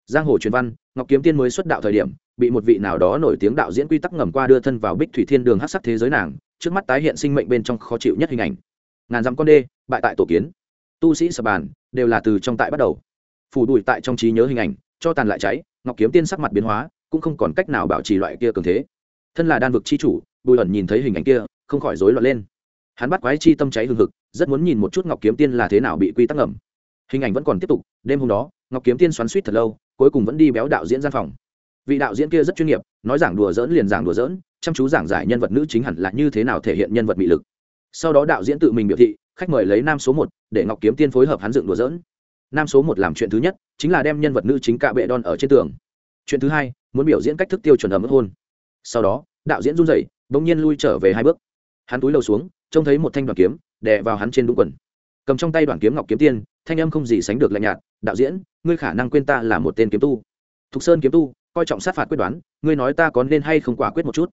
Giang hồ truyền văn, ngọc kiếm tiên mới xuất đạo thời điểm, bị một vị nào đó nổi tiếng đạo diễn quy tắc ngầm qua đưa thân vào bích thủy thiên đường hát sắc thế giới nàng, trước mắt tái hiện sinh mệnh bên trong khó chịu nhất hình ảnh. Ngàn dặm con đê, bại tại tổ kiến tu sĩ sập bàn, đều là từ trong tại bắt đầu. Phủ đùi tại trong trí nhớ hình ảnh, cho tàn lại cháy, ngọc kiếm tiên sắc mặt biến hóa, cũng không còn cách nào bảo trì loại kia cường thế. Thân là đan vực chi chủ, bùi ẩn nhìn thấy hình ảnh kia, không khỏi rối loạn lên. Hắn bắt quái chi tâm cháy hừng hực, rất muốn nhìn một chút ngọc kiếm tiên là thế nào bị quy tắc ngầm. Hình ảnh vẫn còn tiếp tục, đêm hôm đó, ngọc kiếm tiên xoắn suýt thật lâu, cuối cùng vẫn đi béo đạo diễn gian phòng. Vị đạo diễn kia rất chuyên nghiệp, nói giảng đùa dỡn liền giảng đùa dỡn chăm chú giảng giải nhân vật nữ chính hẳn là như thế nào thể hiện nhân vật bị lực. Sau đó đạo diễn tự mình biểu thị khách mời lấy nam số một, để ngọc kiếm tiên phối hợp hắn dựng đùa dỡn nam số một làm chuyện thứ nhất, chính là đem nhân vật nữ chính cạ bệ đòn ở trên tường. Chuyện thứ hai, muốn biểu diễn cách thức tiêu chuẩn ẩm ức hôn. Sau đó, đạo diễn run rẩy, bỗng nhiên lui trở về hai bước. Hắn túi đầu xuống, trông thấy một thanh đoàn kiếm, đè vào hắn trên đúng quần. Cầm trong tay đoàn kiếm ngọc kiếm tiên, thanh âm không gì sánh được lạnh nhạt, đạo diễn, ngươi khả năng quên ta là một tên kiếm tu. Thục sơn kiếm tu, coi trọng sát phạt quyết đoán, ngươi nói ta có nên hay không quả quyết một chút?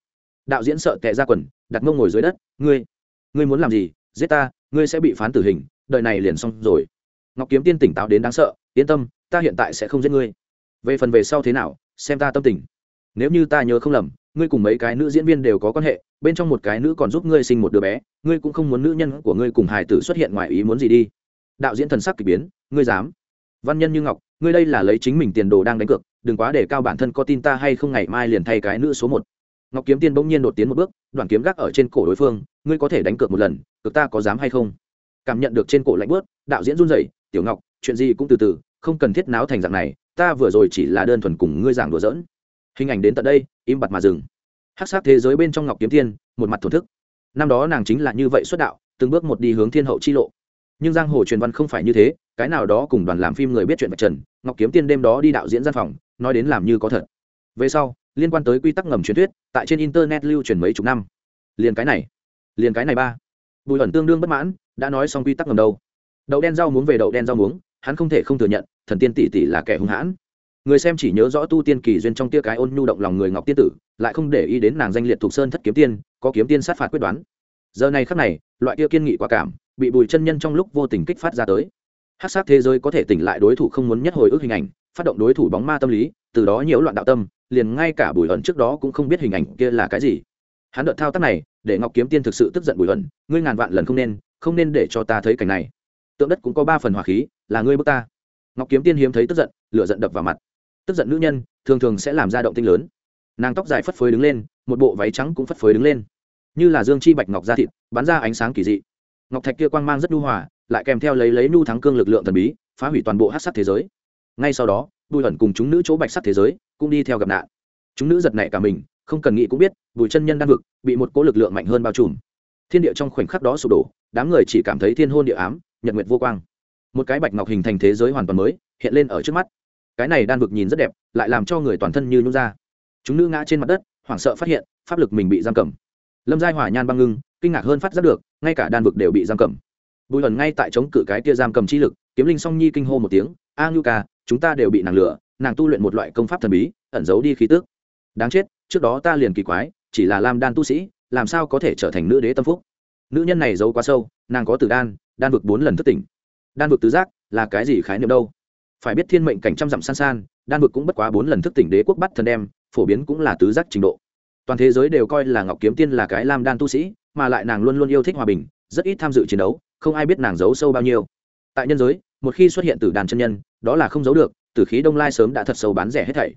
Đạo diễn sợ tệ ra quần, đặt mông ngồi dưới đất, ngươi ngươi muốn làm gì? Giết ta ngươi sẽ bị phán tử hình, đời này liền xong rồi. Ngọc kiếm tiên tỉnh táo đến đáng sợ, yên tâm, ta hiện tại sẽ không giết ngươi. Về phần về sau thế nào, xem ta tâm tình. Nếu như ta nhớ không lầm, ngươi cùng mấy cái nữ diễn viên đều có quan hệ, bên trong một cái nữ còn giúp ngươi sinh một đứa bé, ngươi cũng không muốn nữ nhân của ngươi cùng hài tử xuất hiện ngoài ý muốn gì đi. Đạo diễn thần sắc k ỳ biến, ngươi dám. Văn nhân như ngọc, ngươi đây là lấy chính mình tiền đồ đang đánh cược, đừng quá để cao bản thân có tin ta hay không ngày mai liền thay cái nữ số một ngọc kiếm tiên bỗng nhiên đột tiến một bước, đoàn kiếm gác ở trên cổ đối phương, ngươi có thể đánh cược một lần cực ta có dám hay không? Cảm nhận được trên cổ lạnh bớt đạo diễn run rẩy, tiểu ngọc, chuyện gì cũng từ từ, không cần thiết náo thành dạng này, ta vừa rồi chỉ là đơn thuần cùng ngươi giảng đùa giỡn. Hình ảnh đến tận đây, im bặt mà dừng. Hát sát thế giới bên trong ngọc kiếm tiên, một mặt thổn thức. Năm đó nàng chính là như vậy xuất đạo, từng bước một đi hướng thiên hậu chi lộ. Nhưng giang hồ truyền văn không phải như thế, cái nào đó cùng đoàn làm phim người biết chuyện bạch trần, ngọc kiếm tiên đêm đó đi đạo diễn gian phòng, nói đến làm như có thật. Về sau liên quan tới quy tắc ngầm truyền thuyết, tại trên internet lưu truyền mấy chục năm. Liền cái này, liền cái này ba. Bùi ẩn tương đương bất mãn, đã nói xong quy tắc ngầm đâu. Đậu đen rau muống về đậu đen rau muống, hắn không thể không thừa nhận, thần tiên tỷ tỷ là kẻ hung hãn. Người xem chỉ nhớ rõ tu tiên kỳ duyên trong tia cái ôn nhu động lòng người ngọc tiên tử, lại không để ý đến nàng danh liệt thuộc sơn thất kiếm tiên, có kiếm tiên sát phạt quyết đoán. Giờ này khắc này, loại tia kiên nghị quả cảm, bị bùi chân nhân trong lúc vô tình kích phát ra tới. Hát sát thế giới có thể tỉnh lại đối thủ không muốn nhất hồi ức hình ảnh, phát động đối thủ bóng ma tâm lý từ đó nhiễu loạn đạo tâm, liền ngay cả bùi ẩn trước đó cũng không biết hình ảnh kia là cái gì. Hắn đợt thao tác này, để ngọc kiếm tiên thực sự tức giận bùi ẩn ngươi ngàn vạn lần không nên không nên để cho ta thấy cảnh này. Tượng đất cũng có ba phần hỏa khí, là ngươi bước ta. Ngọc kiếm tiên hiếm thấy tức giận, lửa giận đập vào mặt. Tức giận nữ nhân, thường thường sẽ làm ra động tinh lớn. Nàng tóc dài phất phới đứng lên, một bộ váy trắng cũng phất phới đứng lên. Như là dương chi bạch ngọc da thịt, bắn ra ánh sáng kỳ dị. Ngọc thạch kia quang mang rất nhu hòa, lại kèm theo lấy lấy nhu thắng cương lực lượng thần bí, phá hủy toàn bộ hát sắc thế giới ngay sau đó, bùi ẩn cùng chúng nữ chỗ bạch sắc thế giới cũng đi theo gặp nạn. Chúng nữ giật nảy cả mình, không cần nghĩ cũng biết, bùi chân nhân đang vực, bị một cỗ lực lượng mạnh hơn bao trùm. Thiên địa trong khoảnh khắc đó sụp đổ, đám người chỉ cảm thấy thiên hôn địa ám, nhật nguyệt vô quang. Một cái bạch ngọc hình thành thế giới hoàn toàn mới, hiện lên ở trước mắt. Cái này đan vực nhìn rất đẹp, lại làm cho người toàn thân như nhung ra. Chúng nữ ngã trên mặt đất, hoảng sợ phát hiện, pháp lực mình bị giam cầm. Lâm giai hỏa nhan băng ngưng, kinh ngạc hơn phát giác được, ngay cả đan vực đều bị giam cầm. Bùi ẩn ngay tại chống cự cái tia giam cầm chi lực, kiếm linh song nhi kinh hô một tiếng, a nhu ca chúng ta đều bị nàng lừa, nàng tu luyện một loại công pháp thần bí ẩn giấu đi khí tước đáng chết trước đó ta liền kỳ quái chỉ là lam đan tu sĩ làm sao có thể trở thành nữ đế tâm phúc? Nữ nhân này giấu quá sâu nàng có từ đan đan vực bốn lần thất tỉnh. Đan vực tứ giác là cái gì khái niệm đâu? Phải biết thiên mệnh cảnh trăm dặm san san đan vực cũng bất quá bốn lần thức tỉnh đế quốc bắt thần đem phổ biến cũng là tứ giác trình độ. Toàn thế giới đều coi là ngọc kiếm tiên là cái lam đan tu sĩ mà lại nàng luôn luôn yêu thích hòa bình rất ít tham dự chiến đấu không ai biết nàng giấu sâu bao nhiêu tại nhân giới, một khi xuất hiện tử đàn chân nhân, đó là không giấu được, Tử khí đông lai sớm đã thật sâu bán rẻ hết thảy.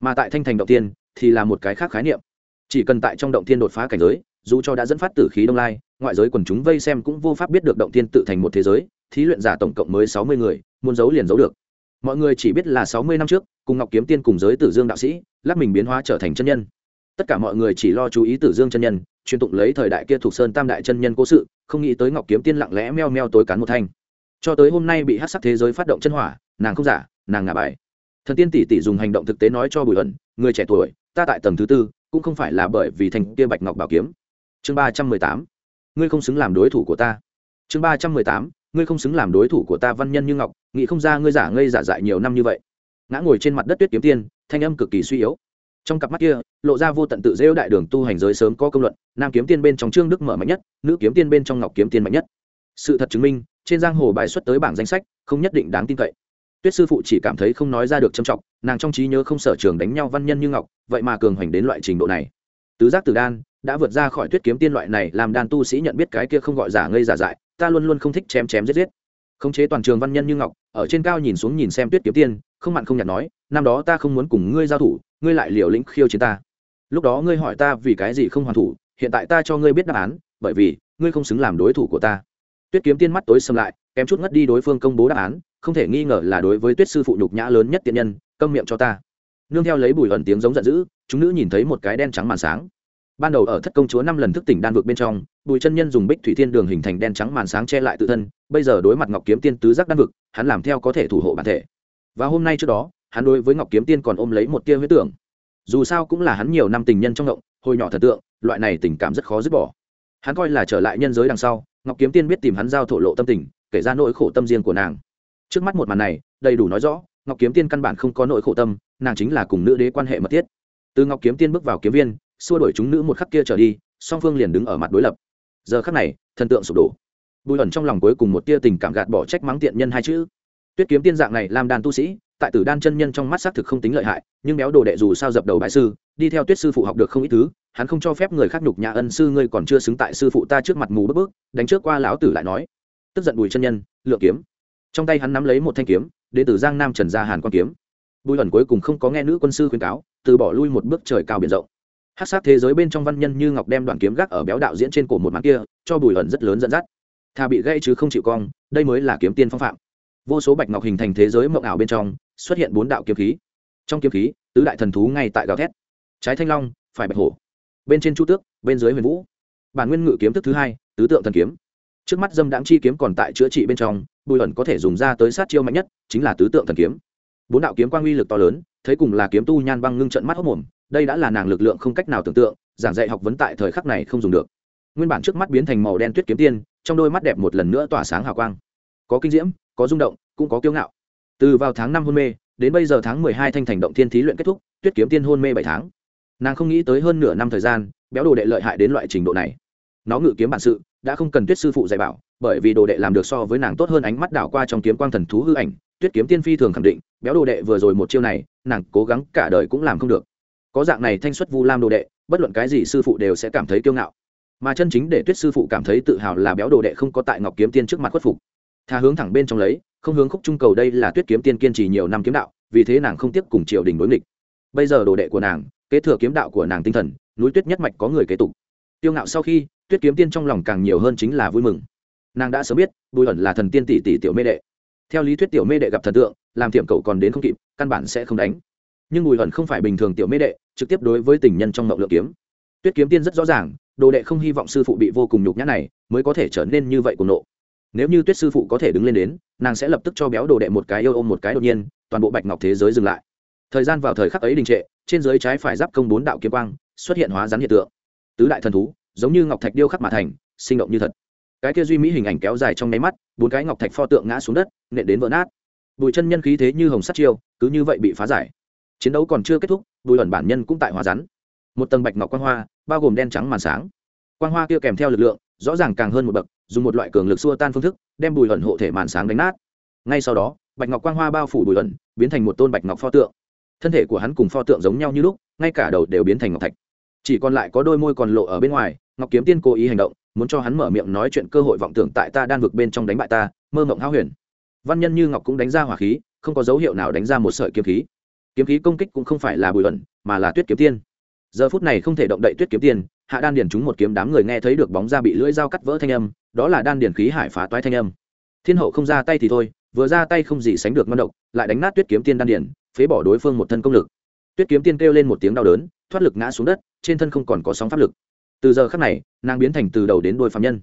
Mà tại thanh thành động tiên, thì là một cái khác khái niệm. Chỉ cần tại trong động tiên đột phá cảnh giới, dù cho đã dẫn phát tử khí đông lai, ngoại giới quần chúng vây xem cũng vô pháp biết được động tiên tự thành một thế giới, thí luyện giả tổng cộng mới sáu mươi người, muốn giấu liền giấu được. Mọi người chỉ biết là sáu mươi năm trước, cùng ngọc kiếm tiên cùng giới tử dương đạo sĩ lắp mình biến hóa trở thành chân nhân. Tất cả mọi người chỉ lo chú ý tử dương chân nhân truyền tụng lấy thời đại kia thuộc sơn tam đại chân nhân cố sự, không nghĩ tới ngọc kiếm tiên lặng lẽ meo meo tối cắn một thanh cho tới hôm nay bị hát sắc thế giới phát động chân hỏa, nàng không giả, nàng ngả bài. Thần tiên tỷ tỷ dùng hành động thực tế nói cho bùi ẩn, người trẻ tuổi, ta tại tầng thứ tư, cũng không phải là bởi vì thành kia bạch ngọc bảo kiếm. Chương ba trăm mười tám, ngươi không xứng làm đối thủ của ta. Chương ba trăm mười tám, ngươi không xứng làm đối thủ của ta văn nhân như ngọc, nghĩ không ra ngươi giả ngây giả dại nhiều năm như vậy. Ngã ngồi trên mặt đất tuyết kiếm tiên, thanh âm cực kỳ suy yếu. Trong cặp mắt kia, lộ ra vô tận tự rêu đại đường tu hành giới sớm có công luận, nam kiếm tiên bên trong trương đức mở mạnh nhất, nữ kiếm tiên bên trong ngọc kiếm tiên mạnh nhất. Sự thật chứng minh trên giang hồ bài xuất tới bảng danh sách, không nhất định đáng tin cậy. Tuyết sư phụ chỉ cảm thấy không nói ra được trầm trọng, nàng trong trí nhớ không sở trường đánh nhau văn nhân như ngọc, vậy mà cường hoành đến loại trình độ này. Tứ giác tử đan đã vượt ra khỏi tuyết kiếm tiên loại này làm đan tu sĩ nhận biết cái kia không gọi giả ngây giả dại, ta luôn luôn không thích chém chém giết giết. Khống chế toàn trường văn nhân như ngọc, ở trên cao nhìn xuống nhìn xem tuyết kiếm tiên, không mặn không nhạt nói, năm đó ta không muốn cùng ngươi giao thủ, ngươi lại liều lĩnh khiêu chiến ta. Lúc đó ngươi hỏi ta vì cái gì không hoàn thủ, hiện tại ta cho ngươi biết đáp án, bởi vì ngươi không xứng làm đối thủ của ta tuyết kiếm tiên mắt tối xâm lại, kém chút ngất đi đối phương công bố đáp án, không thể nghi ngờ là đối với tuyết sư phụ nhục nhã lớn nhất tiện nhân, câm miệng cho ta. Nương theo lấy bùi ẩn tiếng giống giận dữ, chúng nữ nhìn thấy một cái đen trắng màn sáng. Ban đầu ở thất công chúa năm lần thức tỉnh đan vực bên trong, bùi chân nhân dùng bích thủy thiên đường hình thành đen trắng màn sáng che lại tự thân, bây giờ đối mặt ngọc kiếm tiên tứ giác đan vực, hắn làm theo có thể thủ hộ bản thể. Và hôm nay trước đó, hắn đối với ngọc kiếm tiên còn ôm lấy một tia huyết tưởng. Dù sao cũng là hắn nhiều năm tình nhân trong ngộng hồi nhỏ thần tượng, loại này tình cảm rất khó dứt bỏ. Hắn coi là trở lại nhân giới đằng sau ngọc kiếm tiên biết tìm hắn giao thổ lộ tâm tình, kể ra nỗi khổ tâm riêng của nàng. Trước mắt một màn này, đầy đủ nói rõ, ngọc kiếm tiên căn bản không có nỗi khổ tâm, nàng chính là cùng nữ đế quan hệ mật thiết. Từ ngọc kiếm tiên bước vào kiếm viên, xua đổi chúng nữ một khắc kia trở đi, song phương liền đứng ở mặt đối lập. Giờ khắc này, thần tượng sụp đổ. Bùi ẩn trong lòng cuối cùng một tia tình cảm gạt bỏ trách mắng tiện nhân hai chữ. Tuyết kiếm tiên dạng này làm đàn tu sĩ, tại tử đan chân nhân trong mắt xác thực không tính lợi hại, nhưng béo đồ đệ dù sao dập đầu bại sư, đi theo tuyết sư phụ học được không ít thứ hắn không cho phép người khác nhục nhà ân sư ngươi còn chưa xứng tại sư phụ ta trước mặt mù bước bước đánh trước qua lão tử lại nói. Tức giận bùi chân nhân, lựa kiếm. Trong tay hắn nắm lấy một thanh kiếm đệ tử giang nam trần gia hàn quan kiếm. Bùi ẩn cuối cùng không có nghe nữ quân sư khuyên cáo, từ bỏ lui một bước trời cao biển rộng. Hát sát thế giới bên trong văn nhân như ngọc đem đoạn kiếm gác ở béo đạo diễn trên cổ một mặt kia, cho bùi ẩn rất lớn dẫn dắt. Thà bị gây chứ không chịu cong, đây mới là kiếm tiên phong phạm. Vô số bạch ngọc hình thành thế giới mộng ảo bên trong, xuất hiện bốn đạo kiếm khí. Trong kiếm khí, tứ đại thần thú ngay tại gào thét. Trái thanh long, phải bạch hổ bên trên chu tước, bên dưới huyền vũ. Bản nguyên ngự kiếm thức thứ hai, tứ tượng thần kiếm. Trước mắt dâm đãng chi kiếm còn tại chữa trị bên trong, bùi ẩn có thể dùng ra tới sát chiêu mạnh nhất, chính là tứ tượng thần kiếm. Bốn đạo kiếm quang uy lực to lớn, thấy cùng là kiếm tu nhan băng ngưng trận mắt hốc mồm, đây đã là nàng lực lượng không cách nào tưởng tượng, giảng dạy học vấn tại thời khắc này không dùng được. Nguyên bản trước mắt biến thành màu đen tuyết kiếm tiên, trong đôi mắt đẹp một lần nữa tỏa sáng hào quang. Có kinh diễm, có rung động, cũng có kiêu ngạo. Từ vào tháng năm hôn mê, đến bây giờ tháng mười hai thanh thành động thiên thí luyện kết thúc, tuyết kiếm tiên hôn mê bảy tháng nàng không nghĩ tới hơn nửa năm thời gian, béo đồ đệ lợi hại đến loại trình độ này. Nó ngự kiếm bản sự, đã không cần tuyết sư phụ dạy bảo, bởi vì đồ đệ làm được so với nàng tốt hơn ánh mắt đảo qua trong kiếm quang thần thú hư ảnh, tuyết kiếm tiên phi thường khẳng định, béo đồ đệ vừa rồi một chiêu này, nàng cố gắng cả đời cũng làm không được. Có dạng này thanh xuất vu lam đồ đệ, bất luận cái gì sư phụ đều sẽ cảm thấy kiêu ngạo. Mà chân chính để tuyết sư phụ cảm thấy tự hào là béo đồ đệ không có tại ngọc kiếm tiên trước mặt khuất phục. Thà hướng thẳng bên trong lấy, không hướng khúc trung cầu đây là tuyết kiếm tiên kiên trì nhiều năm kiếm đạo, vì thế nàng không tiếp cùng triều đình đối nghịch. Bây giờ đồ đệ của nàng kế thừa kiếm đạo của nàng tinh thần, núi tuyết nhất mạch có người kế tục. Tiêu ngạo sau khi, tuyết kiếm tiên trong lòng càng nhiều hơn chính là vui mừng. Nàng đã sớm biết, bùi ẩn là thần tiên tỷ tỷ tiểu mê đệ. Theo lý thuyết tiểu mê đệ gặp thần tượng, làm tiệm cậu còn đến không kịp, căn bản sẽ không đánh. Nhưng bùi ẩn không phải bình thường tiểu mê đệ, trực tiếp đối với tình nhân trong mộng lượng kiếm. Tuyết kiếm tiên rất rõ ràng, đồ đệ không hy vọng sư phụ bị vô cùng nhục nhã này, mới có thể trở nên như vậy cùng nộ. Nếu như tuyết sư phụ có thể đứng lên đến, nàng sẽ lập tức cho béo đồ đệ một cái yêu ôm một cái đột nhiên, toàn bộ bạch ngọc thế giới dừng lại. Thời gian vào thời khắc ấy đình trệ trên dưới trái phải giáp công bốn đạo kiếm quang xuất hiện hóa rắn hiện tượng. Tứ đại thần thú, giống như ngọc thạch điêu khắc mà thành, sinh động như thật. Cái kia duy mỹ hình ảnh kéo dài trong nháy mắt, bốn cái ngọc thạch pho tượng ngã xuống đất, nện đến vỡ nát. Bùi chân nhân khí thế như hồng sắt chiêu, cứ như vậy bị phá giải. Chiến đấu còn chưa kết thúc, bùi ẩn bản nhân cũng tại hóa rắn. Một tầng bạch ngọc quang hoa, bao gồm đen trắng màn sáng. Quang hoa kia kèm theo lực lượng, rõ ràng càng hơn một bậc, dùng một loại cường lực xua tan phương thức, đem bùi ẩn hộ thể màn sáng đánh nát. Ngay sau đó, bạch ngọc quang hoa bao phủ bùi ẩn, biến thành một tôn bạch ngọc pho tượng thân thể của hắn cùng pho tượng giống nhau như lúc, ngay cả đầu đều biến thành ngọc thạch. Chỉ còn lại có đôi môi còn lộ ở bên ngoài, ngọc kiếm tiên cố ý hành động, muốn cho hắn mở miệng nói chuyện cơ hội vọng tưởng tại ta đan vực bên trong đánh bại ta, mơ mộng háo huyền. Văn nhân như ngọc cũng đánh ra hỏa khí, không có dấu hiệu nào đánh ra một sợi kiếm khí. Kiếm khí công kích cũng không phải là bùi ẩn, mà là tuyết kiếm tiên. Giờ phút này không thể động đậy tuyết kiếm tiên, hạ đan điền chúng một kiếm đám người nghe thấy được bóng da bị lưỡi dao cắt vỡ thanh âm, đó là đan điền khí hải phá toái thanh âm. Thiên hậu không ra tay thì thôi, vừa ra tay không gì sánh được ngon độc, lại đánh nát tuyết kiếm tiên đan điền phế bỏ đối phương một thân công lực. Tuyết kiếm tiên kêu lên một tiếng đau đớn, thoát lực ngã xuống đất, trên thân không còn có sóng pháp lực. Từ giờ khắc này, nàng biến thành từ đầu đến đôi phạm nhân.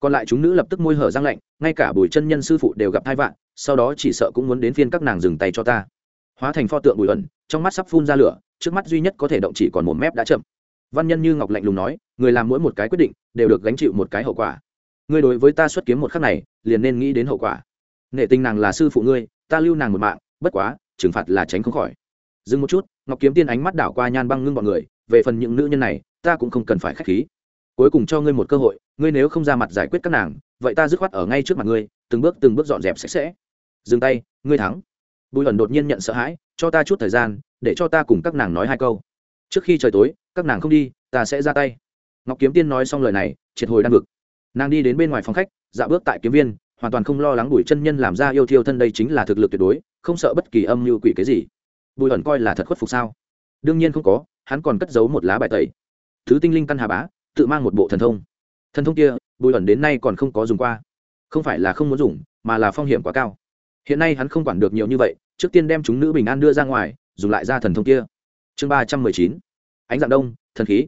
Còn lại chúng nữ lập tức môi hở răng lạnh, ngay cả bùi chân nhân sư phụ đều gặp hai vạn sau đó chỉ sợ cũng muốn đến phiên các nàng dừng tay cho ta. Hóa thành pho tượng bùi ẩn, trong mắt sắp phun ra lửa, trước mắt duy nhất có thể động chỉ còn một mép đã chậm. Văn nhân như ngọc lạnh lùng nói, người làm mỗi một cái quyết định, đều được gánh chịu một cái hậu quả. Ngươi đối với ta xuất kiếm một khắc này, liền nên nghĩ đến hậu quả. Nể tình nàng là sư phụ ngươi, ta lưu nàng một mạng, bất quá trừng phạt là tránh không khỏi. Dừng một chút, ngọc kiếm tiên ánh mắt đảo qua nhan băng ngưng bọn người, về phần những nữ nhân này, ta cũng không cần phải k h á c h khí. Cuối cùng cho ngươi một cơ hội, ngươi nếu không ra mặt giải quyết các nàng, vậy ta dứt khoát ở ngay trước mặt ngươi, từng bước từng bước dọn dẹp sạch sẽ. Dừng tay, ngươi thắng. Bùi ẩn đột nhiên nhận sợ hãi, cho ta chút thời gian, để cho ta cùng các nàng nói hai câu. Trước khi trời tối, các nàng không đi, ta sẽ ra tay. Ngọc kiếm tiên nói xong lời này, triệt hồi đan vực. Nàng đi đến bên ngoài phòng khách, dạo bước tại kiếm viên hoàn toàn không lo lắng bùi chân nhân làm ra yêu thiêu thân đây chính là thực lực tuyệt đối, không sợ bất kỳ âm mưu quỷ cái gì. Bùi ẩn coi là thật khuất phục sao? Đương nhiên không có, hắn còn cất giấu một lá bài tẩy. Thứ tinh linh căn hà bá, tự mang một bộ thần thông. Thần thông kia, bùi ẩn đến nay còn không có dùng qua. Không phải là không muốn dùng, mà là phong hiểm quá cao. Hiện nay hắn không quản được nhiều như vậy, trước tiên đem chúng nữ bình an đưa ra ngoài, dùng lại ra thần thông kia. Chương ba trăm mười chín, ánh dạng đông, thần khí.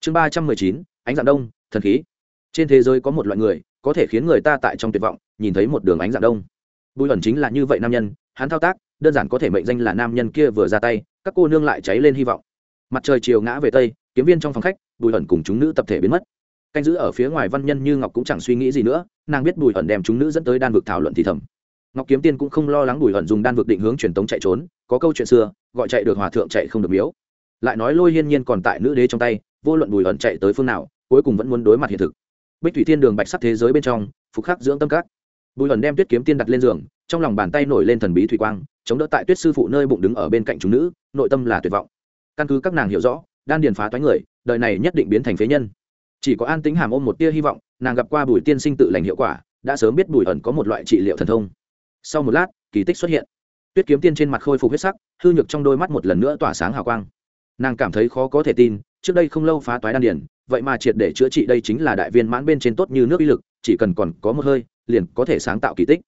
Chương ba trăm mười chín, ánh dạng đông, thần khí. Trên thế giới có một loại người có thể khiến người ta tại trong tuyệt vọng, nhìn thấy một đường ánh dạng đông. Bùi ẩn chính là như vậy nam nhân, hắn thao tác, đơn giản có thể mệnh danh là nam nhân kia vừa ra tay, các cô nương lại cháy lên hy vọng. Mặt trời chiều ngã về tây, kiếm viên trong phòng khách, bùi ẩn cùng chúng nữ tập thể biến mất. Canh giữ ở phía ngoài văn nhân như ngọc cũng chẳng suy nghĩ gì nữa, nàng biết bùi ẩn đem chúng nữ dẫn tới đan vực thảo luận thì thầm. Ngọc kiếm tiên cũng không lo lắng bùi ẩn dùng đan vực định hướng truyền tống chạy trốn, có câu chuyện xưa, gọi chạy được hòa thượng chạy không được miếu. Lại nói lôi hiên nhiên còn tại nữ đế trong tay, vô luận bùi ẩn chạy tới phương nào, cuối cùng vẫn muốn đối mặt hiện thực bích thủy thiên đường bạch sắc thế giới bên trong, phục khắc dưỡng tâm các. Bùi ẩn đem tuyết kiếm tiên đặt lên giường, trong lòng bàn tay nổi lên thần bí thủy quang, chống đỡ tại tuyết sư phụ nơi bụng đứng ở bên cạnh chúng nữ, nội tâm là tuyệt vọng. Căn cứ các nàng hiểu rõ, đan điền phá toái người, đời này nhất định biến thành phế nhân. Chỉ có an tính hàm ôm một tia hy vọng, nàng gặp qua bùi tiên sinh tự lành hiệu quả, đã sớm biết bùi ẩn có một loại trị liệu thần thông. Sau một lát, kỳ tích xuất hiện. Tuyết kiếm tiên trên mặt khôi phục huyết sắc, hư nhược trong đôi mắt một lần nữa tỏa sáng hào quang. Nàng cảm thấy khó có thể tin trước đây không lâu phá toái đan điển vậy mà triệt để chữa trị đây chính là đại viên mãn bên trên tốt như nước uy lực, chỉ cần còn có một hơi, liền có thể sáng tạo kỳ tích.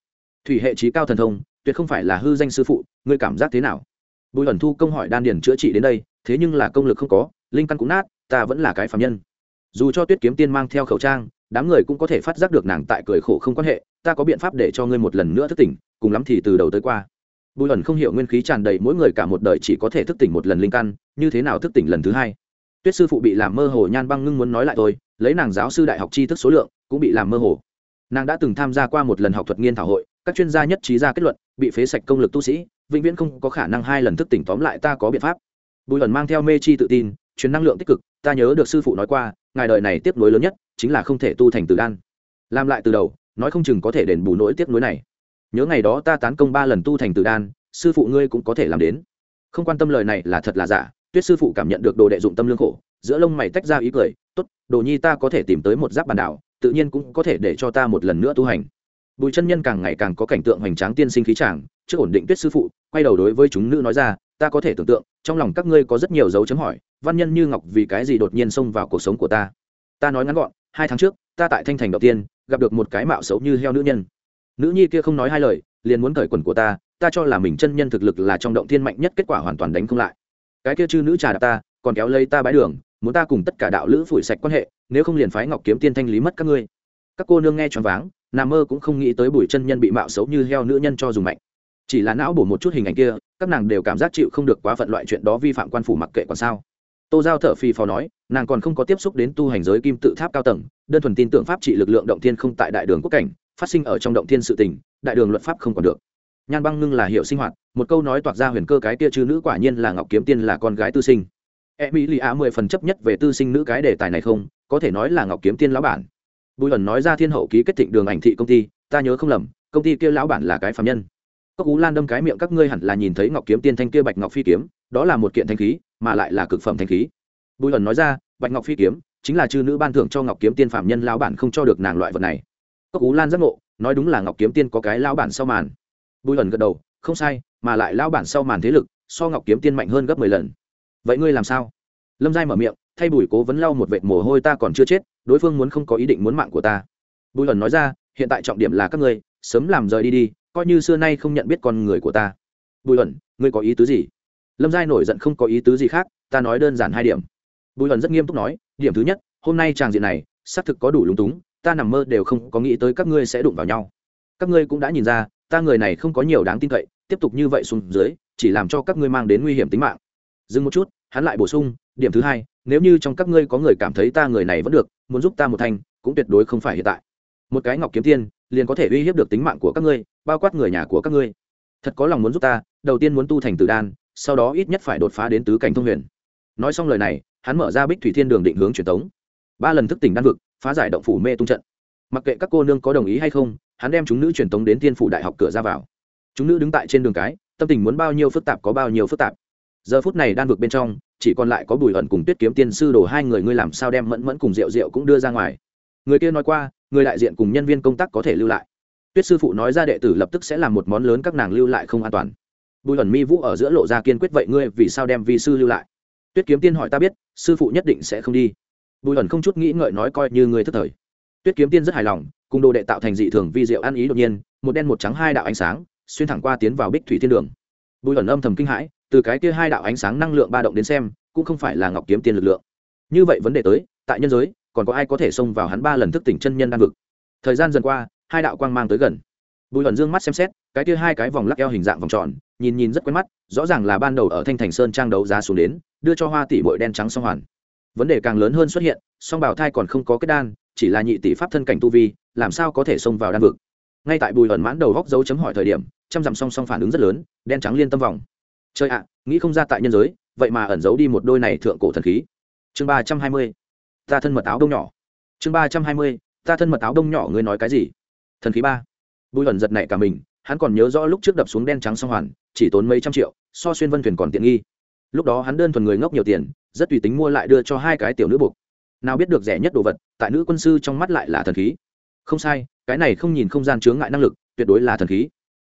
Thủy hệ trí cao thần thông, tuyệt không phải là hư danh sư phụ, ngươi cảm giác thế nào? Bùi ẩn thu công hỏi đan điển chữa trị đến đây, thế nhưng là công lực không có, linh căn cũng nát, ta vẫn là cái phạm nhân. Dù cho tuyết kiếm tiên mang theo khẩu trang, đám người cũng có thể phát giác được nàng tại cười khổ không quan hệ, ta có biện pháp để cho ngươi một lần nữa thức tỉnh, cùng lắm thì từ đầu tới qua. Bùi ẩn không hiểu nguyên khí tràn đầy mỗi người cả một đời chỉ có thể thức tỉnh một lần linh căn, như thế nào thức tỉnh lần thứ hai? Tuyết sư phụ bị làm mơ hồ nhan băng ngưng muốn nói lại tôi lấy nàng giáo sư đại học tri thức số lượng, cũng bị làm mơ hồ. Nàng đã từng tham gia qua một lần học thuật nghiên thảo hội, các chuyên gia nhất trí ra kết luận, bị phế sạch công lực tu sĩ, vĩnh viễn không có khả năng hai lần thức tỉnh tóm lại ta có biện pháp. Bùi ẩn mang theo mê chi tự tin, truyền năng lượng tích cực, ta nhớ được sư phụ nói qua, ngài đời này tiếp nối lớn nhất, chính là không thể tu thành từ đan. Làm lại từ đầu, nói không chừng có thể đền bù nỗi tiếp nối này. Nhớ ngày đó ta tán công ba lần tu thành từ đan, sư phụ ngươi cũng có thể làm đến. Không quan tâm lời này là thật là giả tuyết sư phụ cảm nhận được đồ đệ dụng tâm lương khổ, giữa lông mày tách ra ý cười, tốt, đồ nhi ta có thể tìm tới một giáp bàn đảo, tự nhiên cũng có thể để cho ta một lần nữa tu hành. Bùi chân nhân càng ngày càng có cảnh tượng hoành tráng tiên sinh khí tràng, trước ổn định tuyết sư phụ, quay đầu đối với chúng nữ nói ra, ta có thể tưởng tượng, trong lòng các ngươi có rất nhiều dấu chấm hỏi, văn nhân như ngọc vì cái gì đột nhiên xông vào cuộc sống của ta? Ta nói ngắn gọn, hai tháng trước, ta tại thanh thành đầu tiên, gặp được một cái mạo xấu như heo nữ nhân. Nữ nhi kia không nói hai lời, liền muốn cởi quần của ta ta cho là mình chân nhân thực lực là trong động thiên mạnh nhất, kết quả hoàn toàn đánh không lại cái kia chư nữ trà đạp ta, còn kéo lấy ta bãi đường, muốn ta cùng tất cả đạo lữ phủi sạch quan hệ, nếu không liền phái ngọc kiếm tiên thanh lý mất các ngươi. Các cô nương nghe choáng váng nà mơ cũng không nghĩ tới bùi chân nhân bị mạo xấu như heo nữ nhân cho dùng mạnh. Chỉ là não bổ một chút hình ảnh kia, các nàng đều cảm giác chịu không được quá phận loại chuyện đó vi phạm quan phủ mặc kệ còn sao. Tô giao thở phì phò nói, nàng còn không có tiếp xúc đến tu hành giới kim tự tháp cao tầng, đơn thuần tin tưởng pháp trị lực lượng động thiên không tại đại đường quốc cảnh, phát sinh ở trong động thiên sự tình, đại đường luật pháp không còn được nhan băng ngưng là hiệu sinh hoạt, một câu nói toạc ra huyền cơ cái kia chư nữ quả nhiên là ngọc kiếm tiên là con gái tư sinh. E mỹ lì á mười phần chấp nhất về tư sinh nữ cái đề tài này không, có thể nói là ngọc kiếm tiên lão bản. Bùi ẩn nói ra thiên hậu ký kết thịnh đường ảnh thị công ty, ta nhớ không lầm, công ty kia lão bản là cái phạm nhân. Cốc ú lan đâm cái miệng các ngươi hẳn là nhìn thấy ngọc kiếm tiên thanh kia bạch ngọc phi kiếm, đó là một kiện thanh khí, mà lại là cực phẩm thanh khí. Bùi ẩn nói ra, bạch ngọc phi kiếm, chính là chư nữ ban thưởng cho ngọc kiếm tiên phạm nhân lão bản không cho được nàng loại vật này. Cốc ú lan giác ngộ, nói đúng là ngọc kiếm tiên có cái lão bản sau màn bùi ẩn gật đầu, không sai, mà lại lao bản sau màn thế lực, so ngọc kiếm tiên mạnh hơn gấp mười lần. Vậy ngươi làm sao? Lâm giai mở miệng, thay bùi cố vấn lau một vệt mồ hôi ta còn chưa chết, đối phương muốn không có ý định muốn mạng của ta. Bùi ẩn nói ra, hiện tại trọng điểm là các ngươi, sớm làm rời đi đi, coi như xưa nay không nhận biết con người của ta. Bùi ẩn, ngươi có ý tứ gì? Lâm giai nổi giận, không có ý tứ gì khác, ta nói đơn giản hai điểm. Bùi ẩn rất nghiêm túc nói, điểm thứ nhất, hôm nay tràng diện này, xác thực có đủ lúng túng, ta nằm mơ đều không có nghĩ tới các ngươi sẽ đụng vào nhau. Các ngươi cũng đã nhìn ra ta người này không có nhiều đáng tin cậy, tiếp tục như vậy xuống dưới, chỉ làm cho các ngươi mang đến nguy hiểm tính mạng. Dừng một chút, hắn lại bổ sung, điểm thứ hai, nếu như trong các ngươi có người cảm thấy ta người này vẫn được, muốn giúp ta một thanh cũng tuyệt đối không phải hiện tại. Một cái ngọc kiếm tiên, liền có thể uy hiếp được tính mạng của các ngươi, bao quát người nhà của các ngươi. Thật có lòng muốn giúp ta, đầu tiên muốn tu thành tử đan, sau đó ít nhất phải đột phá đến tứ cảnh thông huyền. Nói xong lời này, hắn mở ra bích thủy thiên đường định hướng truyền tống. Ba lần thức tỉnh đan vực, phá giải động phủ mê tung trận. Mặc kệ các cô nương có đồng ý hay không hắn đem chúng nữ truyền tống đến thiên phủ đại học cửa ra vào. Chúng nữ đứng tại trên đường cái, tâm tình muốn bao nhiêu phức tạp có bao nhiêu phức tạp. Giờ phút này đan vực bên trong, chỉ còn lại có bùi ẩn cùng tuyết kiếm tiên sư đổ hai người ngươi làm sao đem mẫn mẫn cùng rượu rượu cũng đưa ra ngoài. Người kia nói qua, người đại diện cùng nhân viên công tác có thể lưu lại. Tuyết sư phụ nói ra đệ tử lập tức sẽ làm một món lớn các nàng lưu lại không an toàn. Bùi ẩn mi vũ ở giữa lộ ra kiên quyết, vậy ngươi vì sao đem vi sư lưu lại? Tuyết kiếm tiên hỏi, ta biết, sư phụ nhất định sẽ không đi. Bùi ẩn không chút nghĩ ngợi nói, coi như ngươi thất thời. Tuyết kiếm tiên rất hài lòng cùng đồ đệ tạo thành dị thường vi diệu ăn ý đột nhiên, một đen một trắng hai đạo ánh sáng, xuyên thẳng qua tiến vào bích thủy thiên đường. Bùi ẩn âm thầm kinh hãi, từ cái kia hai đạo ánh sáng năng lượng ba động đến xem, cũng không phải là ngọc kiếm tiên lực lượng. Như vậy vấn đề tới, tại nhân giới, còn có ai có thể xông vào hắn ba lần thức tỉnh chân nhân đan vực? Thời gian dần qua, hai đạo quang mang tới gần. Bùi ẩn dương mắt xem xét, cái kia hai cái vòng lắc eo hình dạng vòng tròn, nhìn nhìn rất quen mắt, rõ ràng là ban đầu ở thanh thành sơn trang đấu giá xuống đến, đưa cho hoa tỷ bội đen trắng song hoàn. Vấn đề càng lớn hơn xuất hiện, song bảo thai còn không có kết đan chỉ là nhị tỷ pháp thân cảnh tu vi, làm sao có thể xông vào đan vực? Ngay tại bùi ẩn mãn đầu góc dấu chấm hỏi thời điểm trăm dặm song song phản ứng rất lớn, đen trắng liên tâm vòng. Chơi ạ, nghĩ không ra tại nhân giới, vậy mà ẩn giấu đi một đôi này thượng cổ thần khí. Chương ba trăm hai mươi, ta thân mật áo đông nhỏ. Chương ba trăm hai mươi, ta thân mật áo đông nhỏ, ngươi nói cái gì? Thần khí ba. Bùi ẩn giật nảy cả mình, hắn còn nhớ rõ lúc trước đập xuống đen trắng song hoàn, chỉ tốn mấy trăm triệu, so xuyên vân thuyền còn tiện nghi. Lúc đó hắn đơn thuần người ngốc nhiều tiền, rất tùy tính mua lại đưa cho hai cái tiểu nữ buộc nào biết được rẻ nhất đồ vật, tại nữ quân sư trong mắt lại là thần khí. Không sai, cái này không nhìn không gian chướng ngại năng lực, tuyệt đối là thần khí.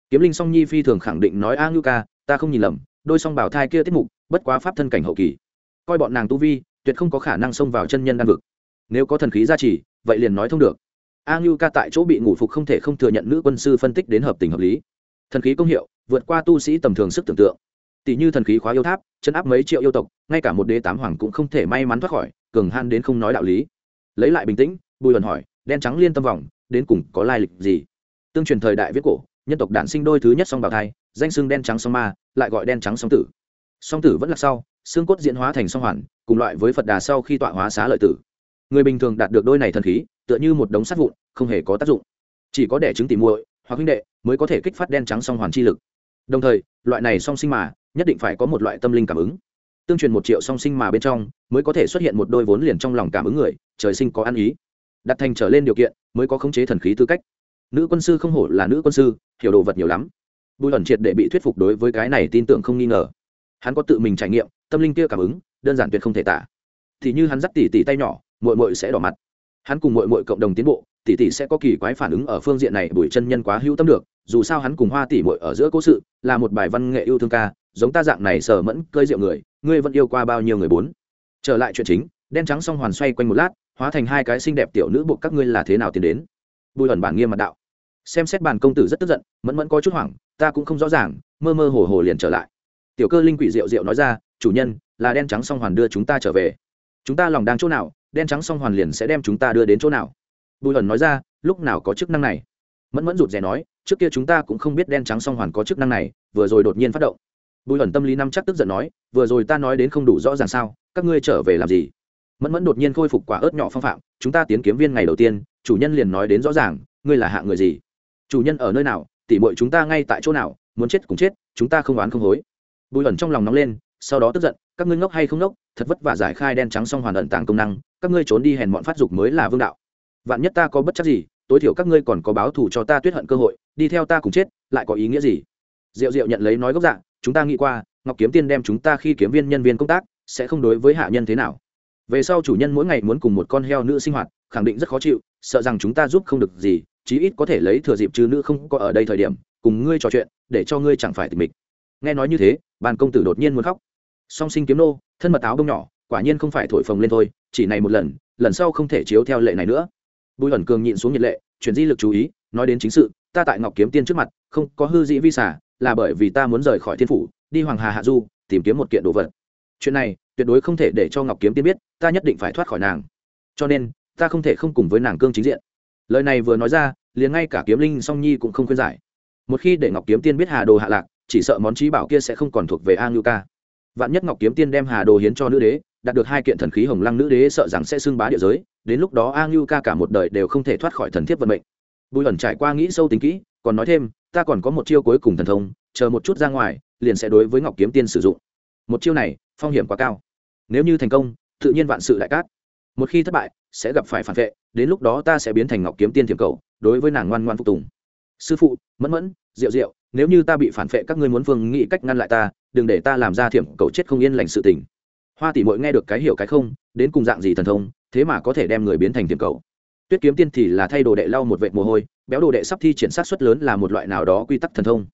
Kiếm linh song nhi phi thường khẳng định nói, a ngưu ca, ta không nhìn lầm, đôi song bảo thai kia tiết mục, bất quá pháp thân cảnh hậu kỳ. Coi bọn nàng tu vi, tuyệt không có khả năng xông vào chân nhân đan vực. Nếu có thần khí gia trì, vậy liền nói thông được. A ngưu ca tại chỗ bị ngủ phục không thể không thừa nhận nữ quân sư phân tích đến hợp tình hợp lý. Thần khí công hiệu, vượt qua tu sĩ tầm thường sức tưởng tượng. Tỷ như thần khí khóa yêu tháp chân áp mấy triệu yêu tộc, ngay cả một đế tám hoàng cũng không thể may mắn thoát khỏi cường han đến không nói đạo lý. Lấy lại bình tĩnh, bùi luận hỏi, đen trắng liên tâm vòng đến cùng có lai lịch gì? Tương truyền thời đại viết cổ, nhân tộc đản sinh đôi thứ nhất song bào thai, danh xưng đen trắng song ma, lại gọi đen trắng song tử. Song tử vẫn là sau, xương cốt diễn hóa thành song hoàn, cùng loại với phật đà sau khi tọa hóa xá lợi tử. Người bình thường đạt được đôi này thần khí, tựa như một đống sắt vụn, không hề có tác dụng. Chỉ có đẻ trứng tỉ muội hoặc huynh đệ mới có thể kích phát đen trắng song hoàn chi lực. Đồng thời, loại này song sinh mà, nhất định phải có một loại tâm linh cảm ứng tương truyền một triệu song sinh mà bên trong, mới có thể xuất hiện một đôi vốn liền trong lòng cảm ứng người, trời sinh có ăn ý. Đặt thành trở lên điều kiện, mới có khống chế thần khí tư cách. Nữ quân sư không hổ là nữ quân sư, hiểu đồ vật nhiều lắm. Bùi ẩn triệt để bị thuyết phục đối với cái này tin tưởng không nghi ngờ. Hắn có tự mình trải nghiệm, tâm linh kia cảm ứng, đơn giản tuyệt không thể tả. Thì như hắn dắt tỉ tỉ tay nhỏ mội mội sẽ đỏ mặt. Hắn cùng mội mội cộng đồng tiến bộ, tỷ tỷ sẽ có kỳ quái phản ứng ở phương diện này bùi chân nhân quá hữu tâm được, dù sao hắn cùng hoa tỷ mội ở giữa cố sự, là một bài văn nghệ yêu thương ca giống ta dạng này sờ mẫn, cơi rượu người, ngươi vẫn yêu qua bao nhiêu người bốn? Trở lại chuyện chính, đen trắng xong hoàn xoay quanh một lát, hóa thành hai cái xinh đẹp tiểu nữ buộc các ngươi là thế nào tiến đến? Bùi ẩn bản nghiêm mặt đạo. Xem xét bàn công tử rất tức giận, mẫn mẫn có chút hoảng, ta cũng không rõ ràng, mơ mơ hồ hồ liền trở lại. Tiểu cơ linh quỷ rượu rượu nói ra, chủ nhân, là đen trắng song hoàn đưa chúng ta trở về. Chúng ta lòng đang chỗ nào, đen trắng song hoàn liền sẽ đem chúng ta đưa đến chỗ nào? Bùi ẩn nói ra, lúc nào có chức năng này? Mẫn mẫn rụt rè nói, trước kia chúng ta cũng không biết đen trắng song hoàn có chức năng này, vừa rồi đột nhiên phát động bùi ẩn tâm lý năm chắc tức giận nói, vừa rồi ta nói đến không đủ rõ ràng sao, các ngươi trở về làm gì? Mẫn mẫn đột nhiên khôi phục quả ớt nhỏ phong phạm, chúng ta tiến kiếm viên ngày đầu tiên, chủ nhân liền nói đến rõ ràng, ngươi là hạ người gì? Chủ nhân ở nơi nào? Tỉ mội chúng ta ngay tại chỗ nào? Muốn chết cũng chết, chúng ta không oán không hối. Bùi ẩn trong lòng nóng lên, sau đó tức giận, các ngươi ngốc hay không ngốc? Thật vất vả giải khai đen trắng xong hoàn ẩn tàng công năng, các ngươi trốn đi hèn bọn phát dục mới là vương đạo. Vạn nhất ta có bất chắc gì, tối thiểu các ngươi còn có báo thù cho ta tuyết hận cơ hội, đi theo ta cùng chết, lại có ý nghĩa gì? Diệu diệu nhận lấy nói gốc dạng chúng ta nghĩ qua, ngọc kiếm tiên đem chúng ta khi kiếm viên nhân viên công tác, sẽ không đối với hạ nhân thế nào. Về sau chủ nhân mỗi ngày muốn cùng một con heo nữ sinh hoạt, khẳng định rất khó chịu, sợ rằng chúng ta giúp không được gì, chí ít có thể lấy thừa dịp chứ nữ không có ở đây thời điểm, cùng ngươi trò chuyện, để cho ngươi chẳng phải tình mịch. Nghe nói như thế, bàn công tử đột nhiên muốn khóc. Song sinh kiếm nô, thân mật áo đông nhỏ, quả nhiên không phải thổi phồng lên thôi, chỉ này một lần lần sau không thể chiếu theo lệ này nữa. Bùi ẩn cường nhịn xuống nhiệt lệ, chuyển di lực chú ý, nói đến chính sự, ta tại ngọc kiếm tiên trước mặt, không có hư dĩ vi xả là bởi vì ta muốn rời khỏi thiên phủ, đi hoàng hà hạ du, tìm kiếm một kiện đồ vật. Chuyện này, tuyệt đối không thể để cho ngọc kiếm tiên biết, ta nhất định phải thoát khỏi nàng. Cho nên, ta không thể không cùng với nàng cương chính diện. Lời này vừa nói ra, liền ngay cả kiếm linh song nhi cũng không khuyên giải. Một khi để ngọc kiếm tiên biết hà đồ hạ lạc, chỉ sợ món trí bảo kia sẽ không còn thuộc về a ngưu ca. Vạn nhất ngọc kiếm tiên đem hà đồ hiến cho nữ đế, đạt được hai kiện thần khí hồng lăng nữ đế sợ rằng sẽ xưng bá địa giới, đến lúc đó a ngưu ca cả một đời đều không thể thoát khỏi thần thiếp vận mệnh. Bùi ẩn trải qua nghĩ sâu tính kỹ, còn nói thêm ta còn có một chiêu cuối cùng thần thông, chờ một chút ra ngoài, liền sẽ đối với ngọc kiếm tiên sử dụng. Một chiêu này, phong hiểm quá cao. Nếu như thành công, tự nhiên vạn sự đại cát. Một khi thất bại, sẽ gặp phải phản vệ, đến lúc đó ta sẽ biến thành ngọc kiếm tiên thiểm cầu, đối với nàng ngoan ngoan phục tùng. Sư phụ, mẫn mẫn rượu rượu nếu như ta bị phản vệ, các ngươi muốn phương nghĩ cách ngăn lại ta, đừng để ta làm ra thiểm cầu chết không yên lành sự tình. Hoa tỷ mội nghe được cái hiểu cái không, đến cùng dạng gì thần thông, thế mà có thể đem người biến thành thiểm cầu tuyết kiếm tiên thì là thay đồ đệ lau một vệ mồ hôi, béo đồ đệ sắp thi triển sát xuất lớn là một loại nào đó quy tắc thần thông.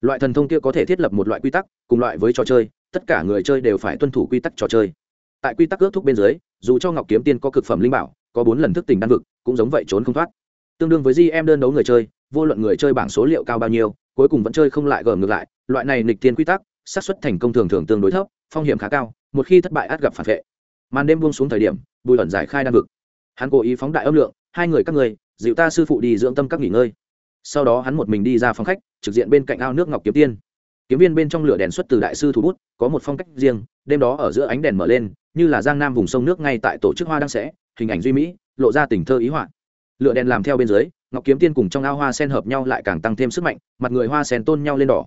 Loại thần thông kia có thể thiết lập một loại quy tắc, cùng loại với trò chơi, tất cả người chơi đều phải tuân thủ quy tắc trò chơi. Tại quy tắc ước thúc bên dưới, dù cho ngọc kiếm tiên có cực phẩm linh bảo, có bốn lần thức tỉnh đan vực, cũng giống vậy trốn không thoát. Tương đương với di em đơn đấu người chơi, vô luận người chơi bảng số liệu cao bao nhiêu, cuối cùng vẫn chơi không lại gờm ngược lại, loại này nịch tiên quy tắc xác suất thành công thường thường tương đối thấp, phong hiểm khá cao, một khi thất bại át gặp phản vệ. Màn đêm buông xuống thời điểm, bùi ẩn giải khai đan vực. Hắn cố ý phóng đại âm lượng hai người các người dịu ta sư phụ đi dưỡng tâm các nghỉ ngơi. Sau đó hắn một mình đi ra phòng khách, trực diện bên cạnh ao nước ngọc kiếm tiên. Kiếm viên bên trong lửa đèn xuất từ đại sư thủ bút, có một phong cách riêng, đêm đó ở giữa ánh đèn mở lên, như là giang nam vùng sông nước ngay tại tổ chức hoa đăng sẽ, hình ảnh duy mỹ, lộ ra tình thơ ý họa. Lửa đèn làm theo bên dưới, ngọc kiếm tiên cùng trong ao hoa sen hợp nhau lại càng tăng thêm sức mạnh, mặt người hoa sen tôn nhau lên đỏ.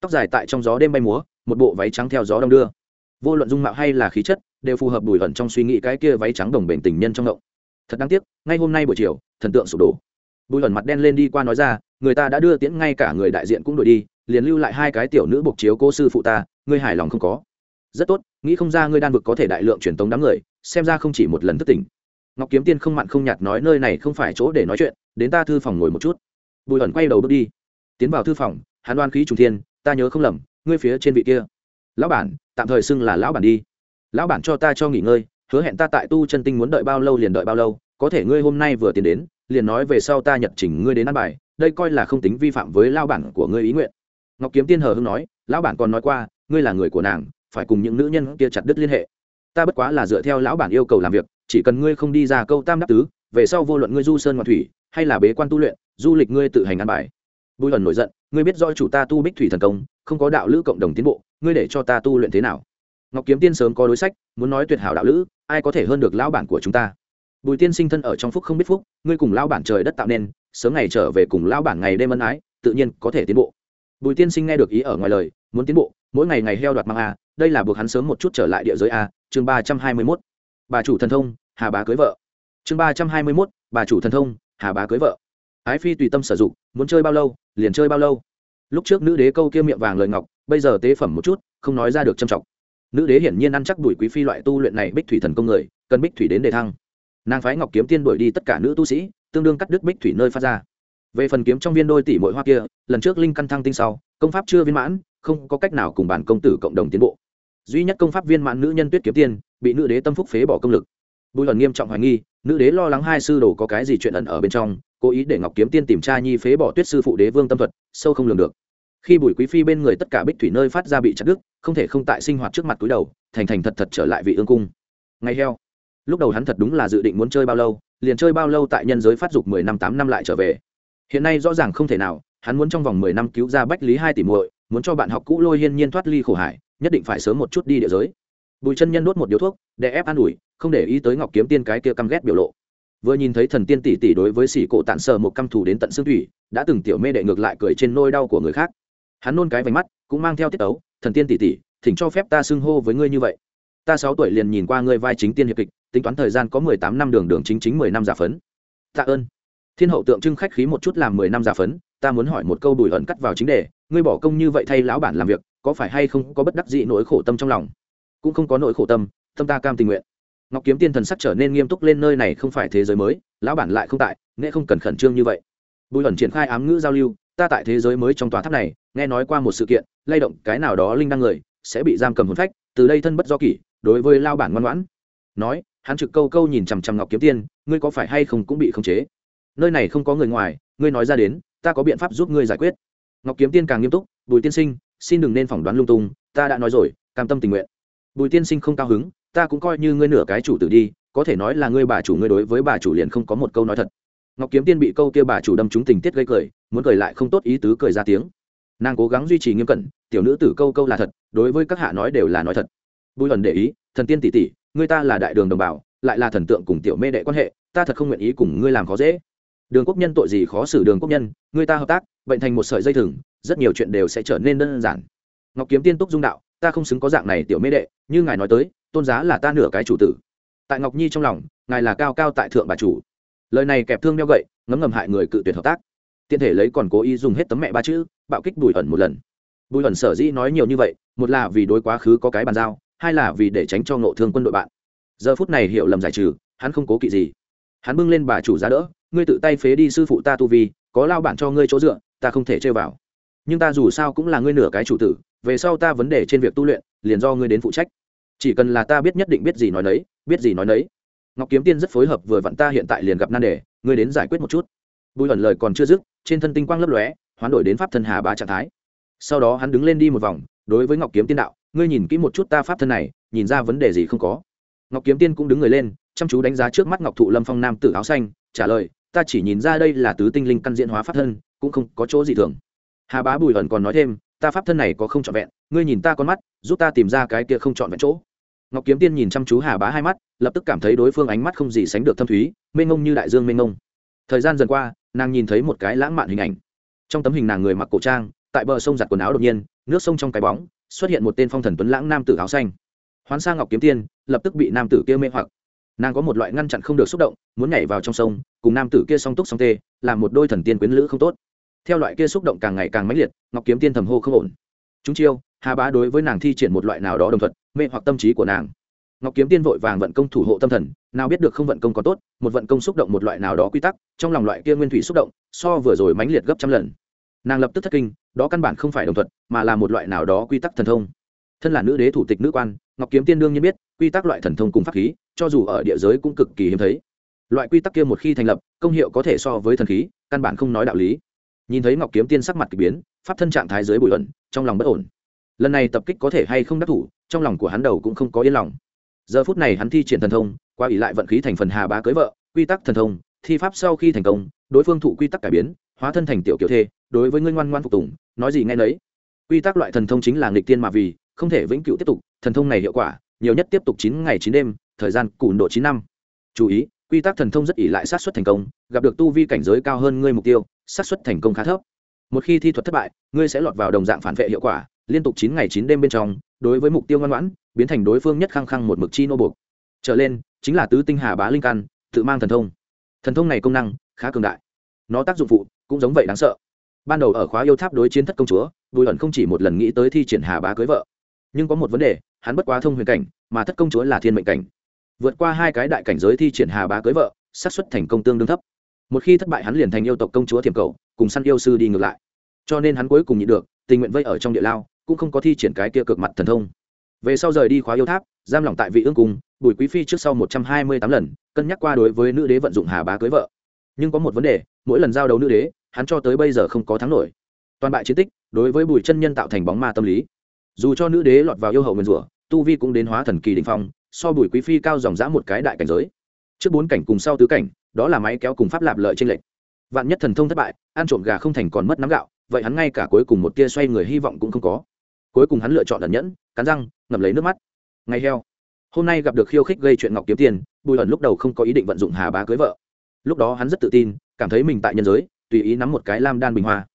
Tóc dài tại trong gió đêm bay múa, một bộ váy trắng theo gió đông đưa. Vô luận dung mạo hay là khí chất, đều phù hợp đùi ẩn trong suy nghĩ cái kia váy trắng đồng bền tình nhân trong động thật đáng tiếc, ngay hôm nay buổi chiều, thần tượng sụp đổ. Bùi ẩn mặt đen lên đi qua nói ra, người ta đã đưa tiễn ngay cả người đại diện cũng đổi đi, liền lưu lại hai cái tiểu nữ buộc chiếu cô sư phụ ta, ngươi hài lòng không có? Rất tốt, nghĩ không ra ngươi đan vực có thể đại lượng truyền tống đám người, xem ra không chỉ một lần thất tỉnh ngọc kiếm tiên không mặn không nhạt nói nơi này không phải chỗ để nói chuyện, đến ta thư phòng ngồi một chút. Bùi ẩn quay đầu bước đi. Tiến vào thư phòng, hắn đoan khí trùng thiên, ta nhớ không lầm, ngươi phía trên vị kia. Lão bản, tạm thời xưng là lão bản đi. Lão bản cho ta cho nghỉ ngơi hứa hẹn ta tại tu chân tinh muốn đợi bao lâu liền đợi bao lâu, có thể ngươi hôm nay vừa tiến đến, liền nói về sau ta nhận chỉnh ngươi đến ăn bài, đây coi là không tính vi phạm với lao bản của ngươi ý nguyện. Ngọc kiếm tiên hờ hưng nói, lão bản còn nói qua, ngươi là người của nàng, phải cùng những nữ nhân kia chặt đứt liên hệ. Ta bất quá là dựa theo lão bản yêu cầu làm việc, chỉ cần ngươi không đi ra câu tam đáp tứ, về sau vô luận ngươi du sơn ngoại thủy, hay là bế quan tu luyện, du lịch ngươi tự hành ăn bài. Bùi ẩn nổi giận, ngươi biết do chủ ta tu bích thủy thần công, không có đạo lữ cộng đồng tiến bộ, ngươi để cho ta tu luyện thế nào? Ngọc kiếm tiên sớm có đối sách, muốn nói tuyệt hảo đạo lữ, ai có thể hơn được lão bản của chúng ta? Bùi tiên sinh thân ở trong phúc không biết phúc, ngươi cùng lão bản trời đất tạo nên, sớm ngày trở về cùng lão bản ngày đêm ân ái, tự nhiên có thể tiến bộ. Bùi tiên sinh nghe được ý ở ngoài lời, muốn tiến bộ, mỗi ngày ngày heo đoạt mang a, đây là buộc hắn sớm một chút trở lại địa giới a, chương ba trăm hai mươi mốt. Bà chủ thần thông, hà bá cưới vợ. Chương ba trăm hai mươi mốt, bà chủ thần thông, hà bá cưới vợ. Ái phi tùy tâm sử dụng, muốn chơi bao lâu, liền chơi bao lâu. Lúc trước nữ đế câu kia miệng vàng lời ngọc, bây giờ tế phẩm một chút, không nói ra được trầm trọng nữ đế hiển nhiên ăn chắc đuổi quý phi loại tu luyện này bích thủy thần công người, cần bích thủy đến đề thăng. Nàng phái ngọc kiếm tiên đuổi đi tất cả nữ tu sĩ, tương đương cắt đứt bích thủy nơi phát ra. Về phần kiếm trong viên đôi tỷ mỗi hoa kia, lần trước linh căn thăng tinh sau, công pháp chưa viên mãn, không có cách nào cùng bản công tử cộng đồng tiến bộ. Duy nhất công pháp viên mãn nữ nhân tuyết kiếm tiên, bị nữ đế tâm phúc phế bỏ công lực. Bùi lần nghiêm trọng hoài nghi, nữ đế lo lắng hai sư đồ có cái gì chuyện ẩn ở bên trong, cố ý để ngọc kiếm tiên tìm tra nhi phế bỏ tuyết sư phụ đế vương tâm thuật, sâu không lường được khi bùi quý phi bên người tất cả bích thủy nơi phát ra bị chặt đứt, không thể không tại sinh hoạt trước mặt túi đầu, thành thành thật thật trở lại vị ương cung. Ngay heo. Lúc đầu hắn thật đúng là dự định muốn chơi bao lâu, liền chơi bao lâu tại nhân giới phát dục mười năm tám năm lại trở về. Hiện nay rõ ràng không thể nào, hắn muốn trong vòng mười năm cứu ra bách lý hai tỷ muội, muốn cho bạn học cũ lôi hiên nhiên thoát ly khổ hải, nhất định phải sớm một chút đi địa giới. Bùi chân nhân đốt một điếu thuốc, để ép an ủi, không để ý tới ngọc kiếm tiên cái kia căm ghét biểu lộ. Vừa nhìn thấy thần tiên tỷ tỷ đối với sỉ cổ tản sờ một căm thù đến tận xương thủy, đã từng tiểu mê đệ ngược lại cười trên nôi đau của người khác hắn nôn cái vành mắt, cũng mang theo tiết ấu thần tiên tỷ tỷ, thỉnh cho phép ta xưng hô với ngươi như vậy. Ta sáu tuổi liền nhìn qua ngươi vai chính tiên hiệp kịch, tính toán thời gian có mười tám năm đường đường chính chính mười năm giả phấn. Tạ ơn. Thiên hậu tượng trưng khách khí một chút làm mười năm giả phấn, ta muốn hỏi một câu bùi ẩn cắt vào chính đề, ngươi bỏ công như vậy thay lão bản làm việc, có phải hay không có bất đắc dĩ nỗi khổ tâm trong lòng? Cũng không có nỗi khổ tâm tâm ta cam tình nguyện. Ngọc kiếm tiên thần sắc trở nên nghiêm túc lên nơi này không phải thế giới mới, lão bản lại không tại nghệ không cần khẩn trương như vậy. Bùi ẩn triển khai ám ngữ giao lưu ta tại thế giới mới trong tòa tháp này, nghe nói qua một sự kiện, lay động cái nào đó linh đăng người, sẽ bị giam cầm hồn phách, từ đây thân bất do kỷ, đối với lao bản ngoan ngoãn. Nói, hắn trực câu câu nhìn chằm chằm ngọc kiếm tiên, ngươi có phải hay không cũng bị khống chế? Nơi này không có người ngoài, ngươi nói ra đến, ta có biện pháp giúp ngươi giải quyết. Ngọc kiếm tiên càng nghiêm túc, bùi tiên sinh, xin đừng nên phỏng đoán lung tung, ta đã nói rồi, cam tâm tình nguyện. Bùi tiên sinh không cao hứng, ta cũng coi như ngươi nửa cái chủ tử đi, có thể nói là ngươi bà chủ ngươi đối với bà chủ liền không có một câu nói thật ngọc kiếm tiên bị câu kia bà chủ đâm trúng tình tiết gây cười, muốn cười lại không tốt ý tứ cười ra tiếng. Nàng cố gắng duy trì nghiêm cẩn, tiểu nữ tử câu câu là thật, đối với các hạ nói đều là nói thật. Bùi Lần để ý, thần tiên tỷ tỷ ngươi ta là đại đường đồng bào, lại là thần tượng cùng tiểu mê đệ quan hệ, ta thật không nguyện ý cùng ngươi làm khó dễ. Đường quốc nhân tội gì khó xử đường quốc nhân, người ta hợp tác, bệnh thành một sợi dây thừng, rất nhiều chuyện đều sẽ trở nên đơn giản. Ngọc kiếm tiên túc dung đạo, ta không xứng có dạng này tiểu mê đệ, như ngài nói tới, tôn giá là ta nửa cái chủ tử. Tại ngọc nhi trong lòng, ngài là cao cao tại thượng bà chủ lời này kẹp thương đeo gậy, ngấm ngầm hại người cự tuyệt hợp tác. Tiện thể lấy còn cố ý dùng hết tấm mẹ ba chữ, bạo kích bùi ẩn một lần. Bùi ẩn sở dĩ nói nhiều như vậy, một là vì đối quá khứ có cái bàn giao, hai là vì để tránh cho ngộ thương quân đội bạn. Giờ phút này hiểu lầm giải trừ, hắn không cố kỵ gì. Hắn bưng lên bà chủ giá đỡ, ngươi tự tay phế đi sư phụ ta tu vi, có lao bản cho ngươi chỗ dựa, ta không thể chơi vào. Nhưng ta dù sao cũng là ngươi nửa cái chủ tử, về sau ta vấn đề trên việc tu luyện, liền do ngươi đến phụ trách. Chỉ cần là ta biết nhất định biết gì nói nấy, biết gì nói nấy ngọc kiếm tiên rất phối hợp vừa vặn ta hiện tại liền gặp nan đề, ngươi đến giải quyết một chút. Bùi ẩn lời còn chưa dứt, trên thân tinh quang lấp lóe, hoán đổi đến pháp thân hà bá trạng thái. Sau đó hắn đứng lên đi một vòng, đối với ngọc kiếm tiên đạo, ngươi nhìn kỹ một chút ta pháp thân này, nhìn ra vấn đề gì không có. Ngọc kiếm tiên cũng đứng người lên, chăm chú đánh giá trước mắt ngọc thụ lâm phong nam tử áo xanh, trả lời, ta chỉ nhìn ra đây là tứ tinh linh căn diễn hóa pháp thân, cũng không có chỗ gì thường. Hà bá bùi ẩn còn nói thêm, ta pháp thân này có không trọn vẹn, ngươi nhìn ta con mắt, giúp ta tìm ra cái kia không trọn vẹn chỗ. Ngọc kiếm tiên nhìn chăm chú hà bá hai mắt lập tức cảm thấy đối phương ánh mắt không gì sánh được thâm thúy, mênh ngông như đại dương mênh ngông thời gian dần qua, nàng nhìn thấy một cái lãng mạn hình ảnh. Trong tấm hình nàng người mặc cổ trang, tại bờ sông giặt quần áo đột nhiên, nước sông trong cái bóng, xuất hiện một tên phong thần tuấn lãng nam tử áo xanh. Hoán sang ngọc kiếm tiên, lập tức bị nam tử kia mê hoặc. Nàng có một loại ngăn chặn không được xúc động, muốn nhảy vào trong sông, cùng nam tử kia song túc song tê làm một đôi thần tiên quyến lữ không tốt. Theo loại kia xúc động càng ngày càng mãnh liệt, ngọc kiếm tiên thầm hô không ổn. Chúng chiêu, hà bá đối với nàng thi triển một loại nào đó đồng thuận, mê hoặc tâm trí của nàng ngọc kiếm tiên vội vàng vận công thủ hộ tâm thần, nào biết được không vận công có tốt, một vận công xúc động một loại nào đó quy tắc, trong lòng loại kia nguyên thủy xúc động, so vừa rồi mãnh liệt gấp trăm lần. Nàng lập tức thất kinh, đó căn bản không phải đồng thuận mà là một loại nào đó quy tắc thần thông. Thân là nữ đế thủ tịch nữ quan, ngọc kiếm tiên đương nhiên biết, quy tắc loại thần thông cùng pháp khí, cho dù ở địa giới cũng cực kỳ hiếm thấy. Loại quy tắc kia một khi thành lập, công hiệu có thể so với thần khí, căn bản không nói đạo lý. Nhìn thấy ngọc kiếm tiên sắc mặt k ỳ biến, pháp thân trạng thái dưới bụi ẩn trong lòng bất ổn. Lần này tập kích có thể hay không đắc thủ, trong lòng của hắn đầu cũng không có yên lòng giờ phút này hắn thi triển thần thông, qua ỷ lại vận khí thành phần hà bá cưới vợ, quy tắc thần thông, thi pháp sau khi thành công, đối phương thụ quy tắc cải biến, hóa thân thành tiểu kiểu thê, đối với ngươi ngoan ngoan phục tùng, nói gì nghe nấy. Quy tắc loại thần thông chính là nghịch tiên mà vì, không thể vĩnh cửu tiếp tục, thần thông này hiệu quả, nhiều nhất tiếp tục chín ngày chín đêm, thời gian củ độ chín năm. Chú ý, quy tắc thần thông rất ỷ lại sát xuất thành công, gặp được tu vi cảnh giới cao hơn ngươi mục tiêu sát xuất thành công khá thấp. Một khi thi thuật thất bại, ngươi sẽ lọt vào đồng dạng phản vệ hiệu quả, liên tục chín ngày chín đêm bên trong, đối với mục tiêu ngoan ngoãn biến thành đối phương nhất khăng khăng một mực chi nô buộc. Trở lên, chính là tứ tinh hà bá linh căn, tự mang thần thông. Thần thông này công năng, khá cường đại. Nó tác dụng phụ, cũng giống vậy đáng sợ. Ban đầu ở khóa yêu tháp đối chiến thất công chúa, bùi ẩn không chỉ một lần nghĩ tới thi triển hà bá cưới vợ. Nhưng có một vấn đề, hắn bất quá thông huyền cảnh, mà thất công chúa là thiên mệnh cảnh. Vượt qua hai cái đại cảnh giới thi triển hà bá cưới vợ, xác suất thành công tương đương thấp. Một khi thất bại hắn liền thành yêu tộc công chúa thiểm cầu, cùng săn yêu sư đi ngược lại. Cho nên hắn cuối cùng nhị được, tình nguyện vây ở trong địa lao, cũng không có thi triển cái kia cực mặt thần thông về sau rời đi khóa yêu tháp, giam lỏng tại vị ương cung, bùi quý phi trước sau một trăm hai mươi tám lần, cân nhắc qua đối với nữ đế vận dụng hà bá cưới vợ. Nhưng có một vấn đề, mỗi lần giao đấu nữ đế, hắn cho tới bây giờ không có thắng nổi. Toàn bại chiến tích, đối với bùi chân nhân tạo thành bóng ma tâm lý. Dù cho nữ đế lọt vào yêu hậu nguyên rủa, tu vi cũng đến hóa thần kỳ đình phong, so bùi quý phi cao dòng dã một cái đại cảnh giới. Trước bốn cảnh cùng sau tứ cảnh, đó là máy kéo cùng pháp lạp lợi trên lệnh vạn nhất thần thông thất bại, ăn trộm gà không thành còn mất nắm gạo, vậy hắn ngay cả cuối cùng một tia xoay người hy vọng cũng không có cuối cùng hắn lựa chọn ẩn nhẫn, cắn răng, ngậm lấy nước mắt. Ngay heo. Hôm nay gặp được khiêu khích gây chuyện ngọc kiếm tiền, bùi ẩn lúc đầu không có ý định vận dụng hà bá cưới vợ. Lúc đó hắn rất tự tin, cảm thấy mình tại nhân giới, tùy ý nắm một cái lam đan bình hoa.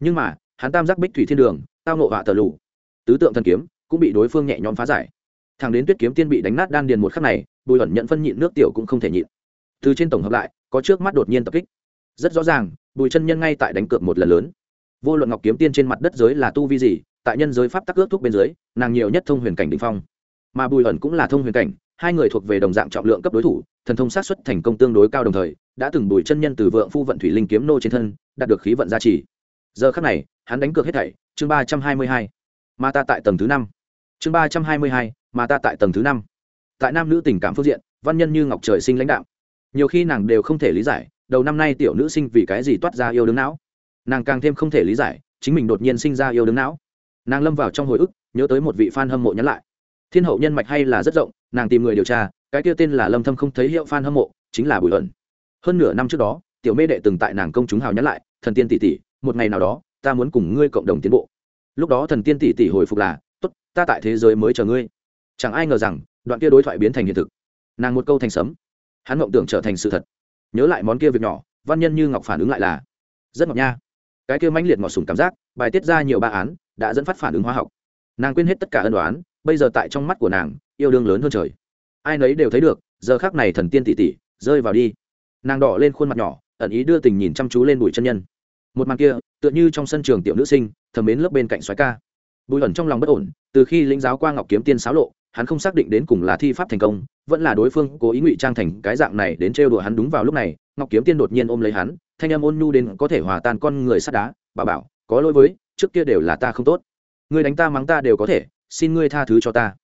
Nhưng mà, hắn tam giác bích thủy thiên đường, tao nộ họa tờ lù. Tứ tượng thần kiếm cũng bị đối phương nhẹ nhõm phá giải. Thằng đến tuyết kiếm tiên bị đánh nát đan điền một khắc này, bùi ẩn nhận phân nhịn nước tiểu cũng không thể nhịn. Từ trên tổng hợp lại, có trước mắt đột nhiên tập kích. Rất rõ ràng, bùi chân nhân ngay tại đánh cược một lần lớn. Vô luận ngọc kiếm tiên trên mặt đất giới là tu vi gì tại nhân giới pháp tắc ước thúc bên dưới, nàng nhiều nhất thông huyền cảnh đ ỉ n h phong. Mà bùi ẩn cũng là thông huyền cảnh, hai người thuộc về đồng dạng trọng lượng cấp đối thủ, thần thông sát xuất thành công tương đối cao đồng thời, đã từng bùi chân nhân từ vượng phu vận thủy linh kiếm nô trên thân, đạt được khí vận gia trì. Giờ khắc này, hắn đánh cược hết thảy, chương ba trăm hai mươi hai. Mà ta tại tầng thứ năm. Chương ba trăm hai mươi hai mà ta tại tầng thứ năm. Tại nam nữ tình cảm phương diện, văn nhân như ngọc trời sinh lãnh đạo nhiều khi nàng đều không thể lý giải, đầu năm nay tiểu nữ sinh vì cái gì toát ra yêu đứng não. Nàng càng thêm không thể lý giải, chính mình đột nhiên sinh ra yêu đứng não nàng lâm vào trong hồi ức, nhớ tới một vị f a n hâm mộ nhắn lại. Thiên hậu nhân mạch hay là rất rộng, nàng tìm người điều tra, cái kia tên là lâm thâm không thấy hiệu f a n hâm mộ, chính là bùi ẩn hơn nửa năm trước đó, tiểu mê đệ từng tại nàng công chúng hào nhắn lại, thần tiên tỷ tỷ, một ngày nào đó, ta muốn cùng ngươi cộng đồng tiến bộ. Lúc đó thần tiên tỷ tỷ hồi phục là, tốt, ta tại thế giới mới chờ ngươi. Chẳng ai ngờ rằng, đoạn kia đối thoại biến thành hiện thực. Nàng một câu thành sấm. Hắn mộng tưởng trở thành sự thật. Nhớ lại món kia việc nhỏ, văn nhân như ngọc phản ứng lại là, rất ngọc nha. Cái kia mãnh liệt ngọt sùng cảm giác, bài tiết ra nhiều ba án đã dẫn phát phản ứng hóa học. Nàng quên hết tất cả ân đoán bây giờ tại trong mắt của nàng, yêu đương lớn hơn trời. Ai nấy đều thấy được, giờ khác này thần tiên tỉ tỉ rơi vào đi. Nàng đỏ lên khuôn mặt nhỏ, ẩn ý đưa tình nhìn chăm chú lên bùi chân nhân. Một màn kia, tựa như trong sân trường tiểu nữ sinh, thầm mến lớp bên cạnh xoáy ca. Bùi ẩn trong lòng bất ổn, từ khi lĩnh giáo qua ngọc kiếm tiên xáo lộ, hắn không xác định đến cùng là thi pháp thành công, vẫn là đối phương cố ý ngụy trang thành cái dạng này đến trêu đùa hắn đúng vào lúc này, ngọc kiếm tiên đột nhiên ôm lấy hắn, thanh em ôn nhu đến có thể hòa tan con người sắt đá bà bảo có lỗi với, trước kia đều là ta không tốt. Ngươi đánh ta mắng ta đều có thể, xin ngươi tha thứ cho ta.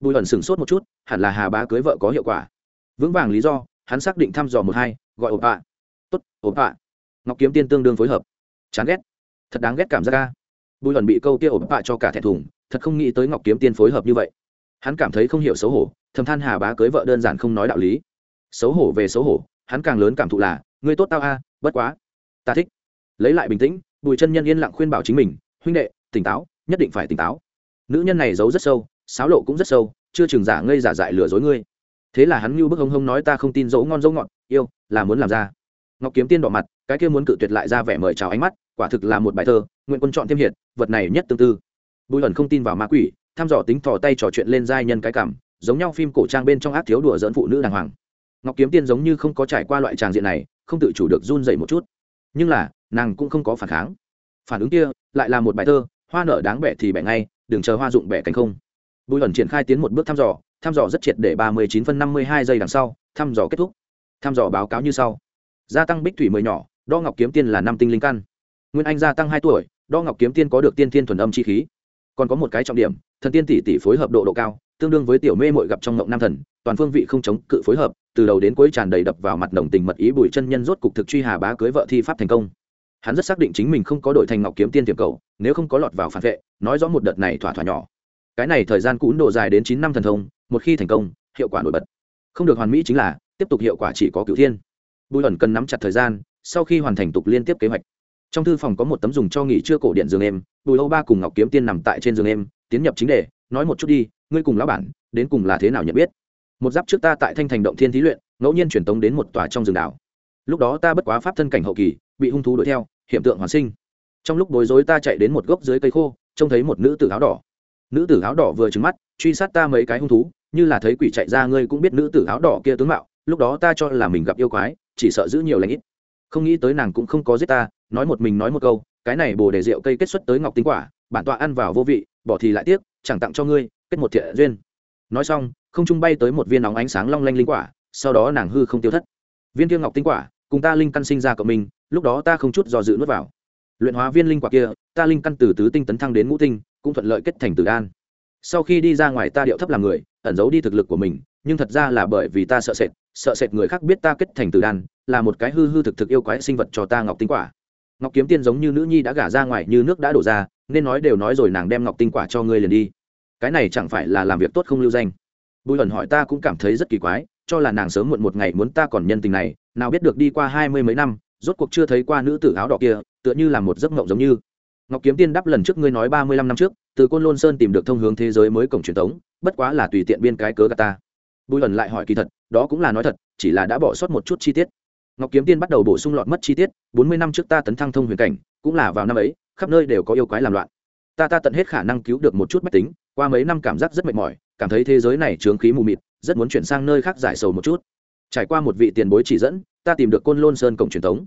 Bùi ẩn sửng sốt một chút, hẳn là hà bá cưới vợ có hiệu quả. Vững vàng lý do, hắn xác định thăm dò một hai, gọi ổn ạ. Tốt, ổn ạ. Ngọc kiếm tiên tương đương phối hợp. Chán ghét. Thật đáng ghét cảm giác ca bùi ẩn bị câu kia ổn ạ cho cả thẻ thùng, thật không nghĩ tới ngọc kiếm tiên phối hợp như vậy. Hắn cảm thấy không hiểu xấu hổ, thầm than hà bá cưới vợ đơn giản không nói đạo lý. Xấu hổ về xấu hổ, hắn càng lớn cảm thụ là, ngươi tốt tao a, bất quá. Ta thích. Lấy lại bình tĩnh bùi chân nhân yên lặng khuyên bảo chính mình, huynh đệ, tỉnh táo, nhất định phải tỉnh táo. Nữ nhân này giấu rất sâu, sáo lộ cũng rất sâu, chưa chừng giả ngây giả dại lừa dối ngươi. Thế là hắn như bức hông hông nói, ta không tin dấu ngon dấu ngọt, yêu, là muốn làm ra. Ngọc kiếm tiên đỏ mặt, cái kia muốn cự tuyệt lại ra vẻ mời chào ánh mắt, quả thực là một bài thơ, nguyện quân chọn thêm hiệt, vật này nhất tương tư. Bùi ẩn không tin vào ma quỷ thăm dò tính thò tay trò chuyện lên giai nhân cái cảm, giống nhau phim cổ trang bên trong ác thiếu đùa dẫn phụ nữ đàng hoàng. Ngọc kiếm tiên giống như không có trải qua loại tràng diện này, không tự chủ được run dậy một chút nhưng là, nàng cũng không có phản kháng. Phản ứng kia lại là một bài thơ, hoa nở đáng bẻ thì bẻ ngay, đừng chờ hoa dụng bẻ cánh không. Bùi ẩn triển khai tiến một bước thăm dò thăm dò rất triệt để ba mươi chín phân năm mươi hai giây đằng sau, thăm dò kết thúc. Thăm dò báo cáo như sau. Gia tăng bích thủy mười nhỏ, đo ngọc kiếm tiên là năm tinh linh căn. Nguyên anh gia tăng hai tuổi, đo ngọc kiếm tiên có được tiên thiên thuần âm chi khí. Còn có một cái trọng điểm, thần tiên tỷ tỷ phối hợp độ độ cao tương đương với tiểu mê mội gặp trong ngộng nam thần, toàn phương vị không chống cự phối hợp, từ đầu đến cuối tràn đầy đập vào mặt đồng tình mật ý bùi chân nhân rốt cục thực truy hà bá cưới vợ thi pháp thành công. Hắn rất xác định chính mình không có đội thành ngọc kiếm tiên tiệm cầu, nếu không có lọt vào phản vệ, nói rõ một đợt này thỏa thỏa nhỏ. Cái này thời gian cún độ dài đến chín năm thần thông, một khi thành công, hiệu quả nổi bật. Không được hoàn mỹ chính là, tiếp tục hiệu quả chỉ có cựu thiên. Bùi ẩn cần nắm chặt thời gian, sau khi hoàn thành tục liên tiếp kế hoạch. Trong thư phòng có một tấm dùng cho nghỉ trưa cổ điện giường em, bùi âu ba cùng ngọc kiếm tiên nằm tại trên giường em, tiến nhập chính đề nói một chút đi, ngươi cùng lão bản, đến cùng là thế nào nhận biết? Một giáp trước ta tại thanh thành động thiên thí luyện, ngẫu nhiên truyền tống đến một tòa trong rừng đảo. Lúc đó ta bất quá pháp thân cảnh hậu kỳ, bị hung thú đuổi theo hiện tượng hoàn sinh. Trong lúc bối rối ta chạy đến một gốc dưới cây khô, trông thấy một nữ tử áo đỏ. Nữ tử áo đỏ vừa trứng mắt, truy sát ta mấy cái hung thú, như là thấy quỷ chạy ra ngươi cũng biết nữ tử áo đỏ kia tướng mạo, lúc đó ta cho là mình gặp yêu quái, chỉ sợ giữ nhiều lãnh ít. Không nghĩ tới nàng cũng không có giết ta, nói một mình nói một câu, cái này bồ đề rượu cây kết xuất tới ngọc tinh quả, bản tọa ăn vào vô vị bỏ thì lại tiếc, chẳng tặng cho ngươi, kết một thiện duyên. Nói xong, không trung bay tới một viên nóng ánh sáng long lanh linh quả, sau đó nàng hư không tiêu thất. Viên kia ngọc tinh quả, cùng ta linh căn sinh ra cộng mình lúc đó ta không chút do dự nuốt vào. Luyện hóa viên linh quả kia, ta linh căn từ tứ tinh tấn thăng đến ngũ tinh, cũng thuận lợi kết thành từ đan. Sau khi đi ra ngoài ta điệu thấp làm người, ẩn giấu đi thực lực của mình, nhưng thật ra là bởi vì ta sợ sệt sợ sệt người khác biết ta kết thành từ đan, là một cái hư hư thực thực yêu quái sinh vật cho ta ngọc tinh quả ngọc kiếm tiên giống như nữ nhi đã gả ra ngoài, như nước đã đổ ra, nên nói đều nói rồi nàng đem ngọc tinh quả cho ngươi liền đi. Cái này chẳng phải là làm việc tốt không lưu danh. Bùi hẩn hỏi ta cũng cảm thấy rất kỳ quái, cho là nàng sớm muộn một ngày muốn ta còn nhân tình này, nào biết được đi qua hai mươi mấy năm, rốt cuộc chưa thấy qua nữ tử áo đỏ kia, tựa như là một giấc mộng giống như. Ngọc kiếm tiên đáp lần trước ngươi nói ba mươi lăm năm trước, từ côn lôn sơn tìm được thông hướng thế giới mới cổng truyền thống, bất quá là tùy tiện biên cái cớ gà ta. Bùi hẩn lại hỏi kỳ thật, đó cũng là nói thật, chỉ là đã bỏ sót một chút chi tiết ngọc kiếm tiên bắt đầu bổ sung lọt mất chi tiết, bốn mươi năm trước ta tấn thăng thông huyền cảnh, cũng là vào năm ấy, khắp nơi đều có yêu quái làm loạn. Ta ta tận hết khả năng cứu được một chút mách tính, qua mấy năm cảm giác rất mệt mỏi, cảm thấy thế giới này trướng khí mù mịt, rất muốn chuyển sang nơi khác giải sầu một chút. Trải qua một vị tiền bối chỉ dẫn, ta tìm được côn lôn sơn cổng truyền thống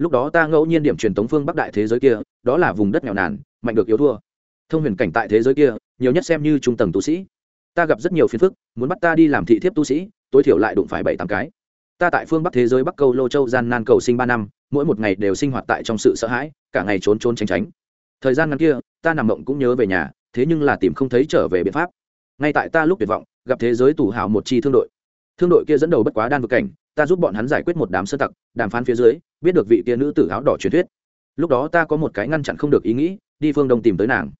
lúc đó ta ngẫu nhiên điểm truyền thống phương bắc đại thế giới kia, đó là vùng đất nghèo nàn, mạnh được yếu thua. Thông huyền cảnh tại thế giới kia, nhiều nhất xem như trung tầng tu sĩ. Ta gặp rất nhiều phiền phức, muốn bắt ta đi làm thị thiếp tu sĩ, tối thiểu lại đụng phải bảy tám cái ta tại phương bắc thế giới bắc câu lô châu gian nan cầu sinh ba năm, mỗi một ngày đều sinh hoạt tại trong sự sợ hãi, cả ngày trốn trốn tránh tránh. Thời gian ngắn kia, ta nằm mộng cũng nhớ về nhà, thế nhưng là tìm không thấy trở về biện pháp. Ngay tại ta lúc tuyệt vọng, gặp thế giới tù hào một chi thương đội. Thương đội kia dẫn đầu bất quá đan vực cảnh, ta giúp bọn hắn giải quyết một đám sơ tặc, đàm phán phía dưới, biết được vị kia nữ tử áo đỏ truyền thuyết. Lúc đó ta có một cái ngăn chặn không được ý nghĩ, đi phương đông tìm tới nàng.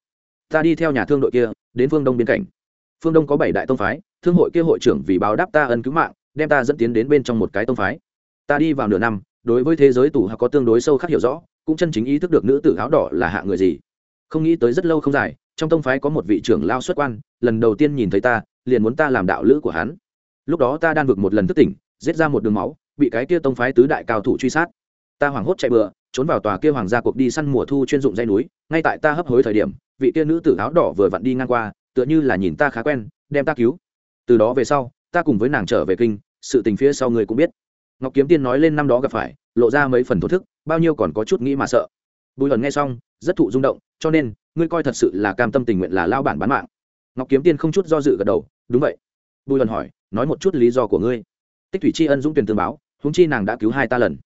Ta đi theo nhà thương đội kia, đến phương đông biên cảnh. Phương đông có bảy đại tông phái, thương hội kia hội trưởng vì báo đáp ta ân cứu mạng đem ta dẫn tiến đến bên trong một cái tông phái. Ta đi vào nửa năm, đối với thế giới tù hạ có tương đối sâu khắc hiểu rõ, cũng chân chính ý thức được nữ tử áo đỏ là hạ người gì. Không nghĩ tới rất lâu không dài, trong tông phái có một vị trưởng lao xuất quan, lần đầu tiên nhìn thấy ta, liền muốn ta làm đạo lữ của hắn. Lúc đó ta đang vực một lần thức tỉnh, giết ra một đường máu, bị cái kia tông phái tứ đại cao thủ truy sát. Ta hoảng hốt chạy bừa, trốn vào tòa kia hoàng gia cuộc đi săn mùa thu chuyên dụng dây núi, ngay tại ta hấp hối thời điểm, vị kia nữ tử áo đỏ vừa vặn đi ngang qua, tựa như là nhìn ta khá quen, đem ta cứu. Từ đó về sau ta cùng với nàng trở về kinh, sự tình phía sau người cũng biết. Ngọc kiếm tiên nói lên năm đó gặp phải, lộ ra mấy phần thổ thức, bao nhiêu còn có chút nghĩ mà sợ. Bùi hẩn nghe xong, rất thụ rung động, cho nên, ngươi coi thật sự là cam tâm tình nguyện là lao bản bán mạng. Ngọc kiếm tiên không chút do dự gật đầu, đúng vậy. Bùi hẩn hỏi, nói một chút lý do của ngươi. Tích thủy tri ân dũng tuyển tương báo húng chi nàng đã cứu hai ta lần.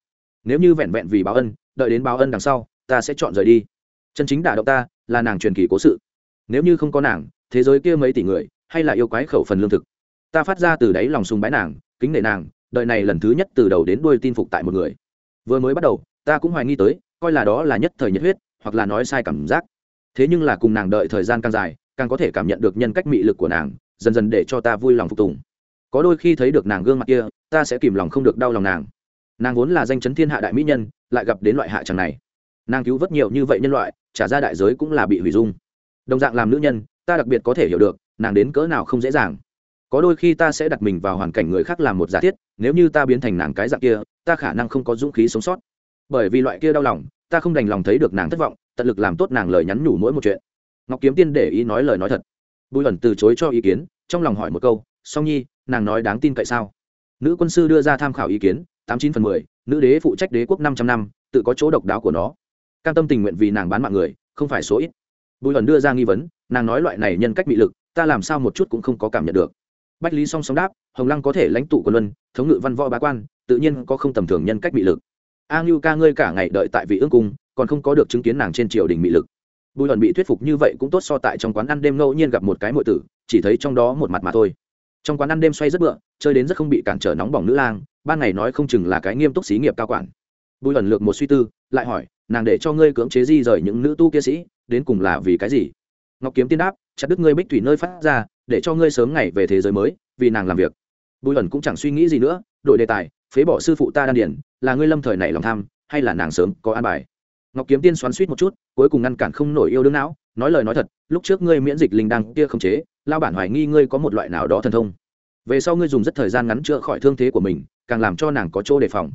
Nếu như vẹn vẹn vì báo ân, đợi đến báo ân đằng sau, ta sẽ chọn rời đi. Chân chính đả động ta, là nàng truyền kỳ cố sự. Nếu như không có nàng, thế giới kia mấy tỷ người, hay là yêu quái khẩu phần lương thực ta phát ra từ đáy lòng sùng bái nàng, kính nể nàng đợi này lần thứ nhất từ đầu đến đuôi tin phục tại một người. Vừa mới bắt đầu, ta cũng hoài nghi tới, coi là đó là nhất thời nhiệt huyết, hoặc là nói sai cảm giác. Thế nhưng là cùng nàng đợi thời gian càng dài, càng có thể cảm nhận được nhân cách mị lực của nàng, dần dần để cho ta vui lòng phục tùng. Có đôi khi thấy được nàng gương mặt kia, ta sẽ kìm lòng không được đau lòng nàng. Nàng vốn là danh chấn thiên hạ đại mỹ nhân, lại gặp đến loại hạ tràng này. Nàng cứu vớt nhiều như vậy nhân loại, trả ra đại giới cũng là bị hủy dung. Đồng dạng làm nữ nhân, ta đặc biệt có thể hiểu được, nàng đến cỡ nào không dễ dàng có đôi khi ta sẽ đặt mình vào hoàn cảnh người khác làm một giả thiết, nếu như ta biến thành nàng cái dạng kia, ta khả năng không có dũng khí sống sót. Bởi vì loại kia đau lòng, ta không đành lòng thấy được nàng thất vọng, tận lực làm tốt nàng lời nhắn nhủ mỗi một chuyện. Ngọc kiếm tiên để ý nói lời nói thật. Bùi ẩn từ chối cho ý kiến, trong lòng hỏi một câu, song nhi, nàng nói đáng tin cậy sao? Nữ quân sư đưa ra tham khảo ý kiến, tám chín phần mười, nữ đế phụ trách đế quốc năm trăm năm, tự có chỗ độc đáo của nó. Cam tâm tình nguyện vì nàng bán mạng người, không phải số ít. Bùi ẩn đưa ra nghi vấn, nàng nói loại này nhân cách bị lực, ta làm sao một chút cũng không có cảm nhận được bách lý song song đáp, hồng lăng có thể lãnh tụ quân luân, thống ngự văn võ bá quan, tự nhiên có không tầm thường nhân cách bị lực. A ngưu ca ngươi cả ngày đợi tại vị ương cung, còn không có được chứng kiến nàng trên triều đình bị lực. Bùi luận bị thuyết phục như vậy cũng tốt so tại trong quán ăn đêm ngẫu nhiên gặp một cái mọi tử, chỉ thấy trong đó một mặt mà thôi. Trong quán ăn đêm xoay rất bựa, chơi đến rất không bị cản trở nóng bỏng nữ lang, ban ngày nói không chừng là cái nghiêm túc xí nghiệp cao quản. Bùi luận lược một suy tư, lại hỏi, nàng để cho ngươi cưỡng chế di rời những nữ tu kia sĩ, đến cùng là vì cái gì? Ngọc kiếm tiên đáp, chặt đứt ngươi bích thủy nơi phát ra để cho ngươi sớm ngày về thế giới mới, vì nàng làm việc. Bùi ẩn cũng chẳng suy nghĩ gì nữa, đổi đề tài, phế bỏ sư phụ ta đan điển là ngươi lâm thời này lòng tham, hay là nàng sớm có an bài? Ngọc kiếm tiên xoắn suýt một chút, cuối cùng ngăn cản không nổi yêu đương não, nói lời nói thật, lúc trước ngươi miễn dịch linh đăng kia không chế, lao bản hoài nghi ngươi có một loại nào đó thần thông. Về sau ngươi dùng rất thời gian ngắn chữa khỏi thương thế của mình, càng làm cho nàng có chỗ đề phòng.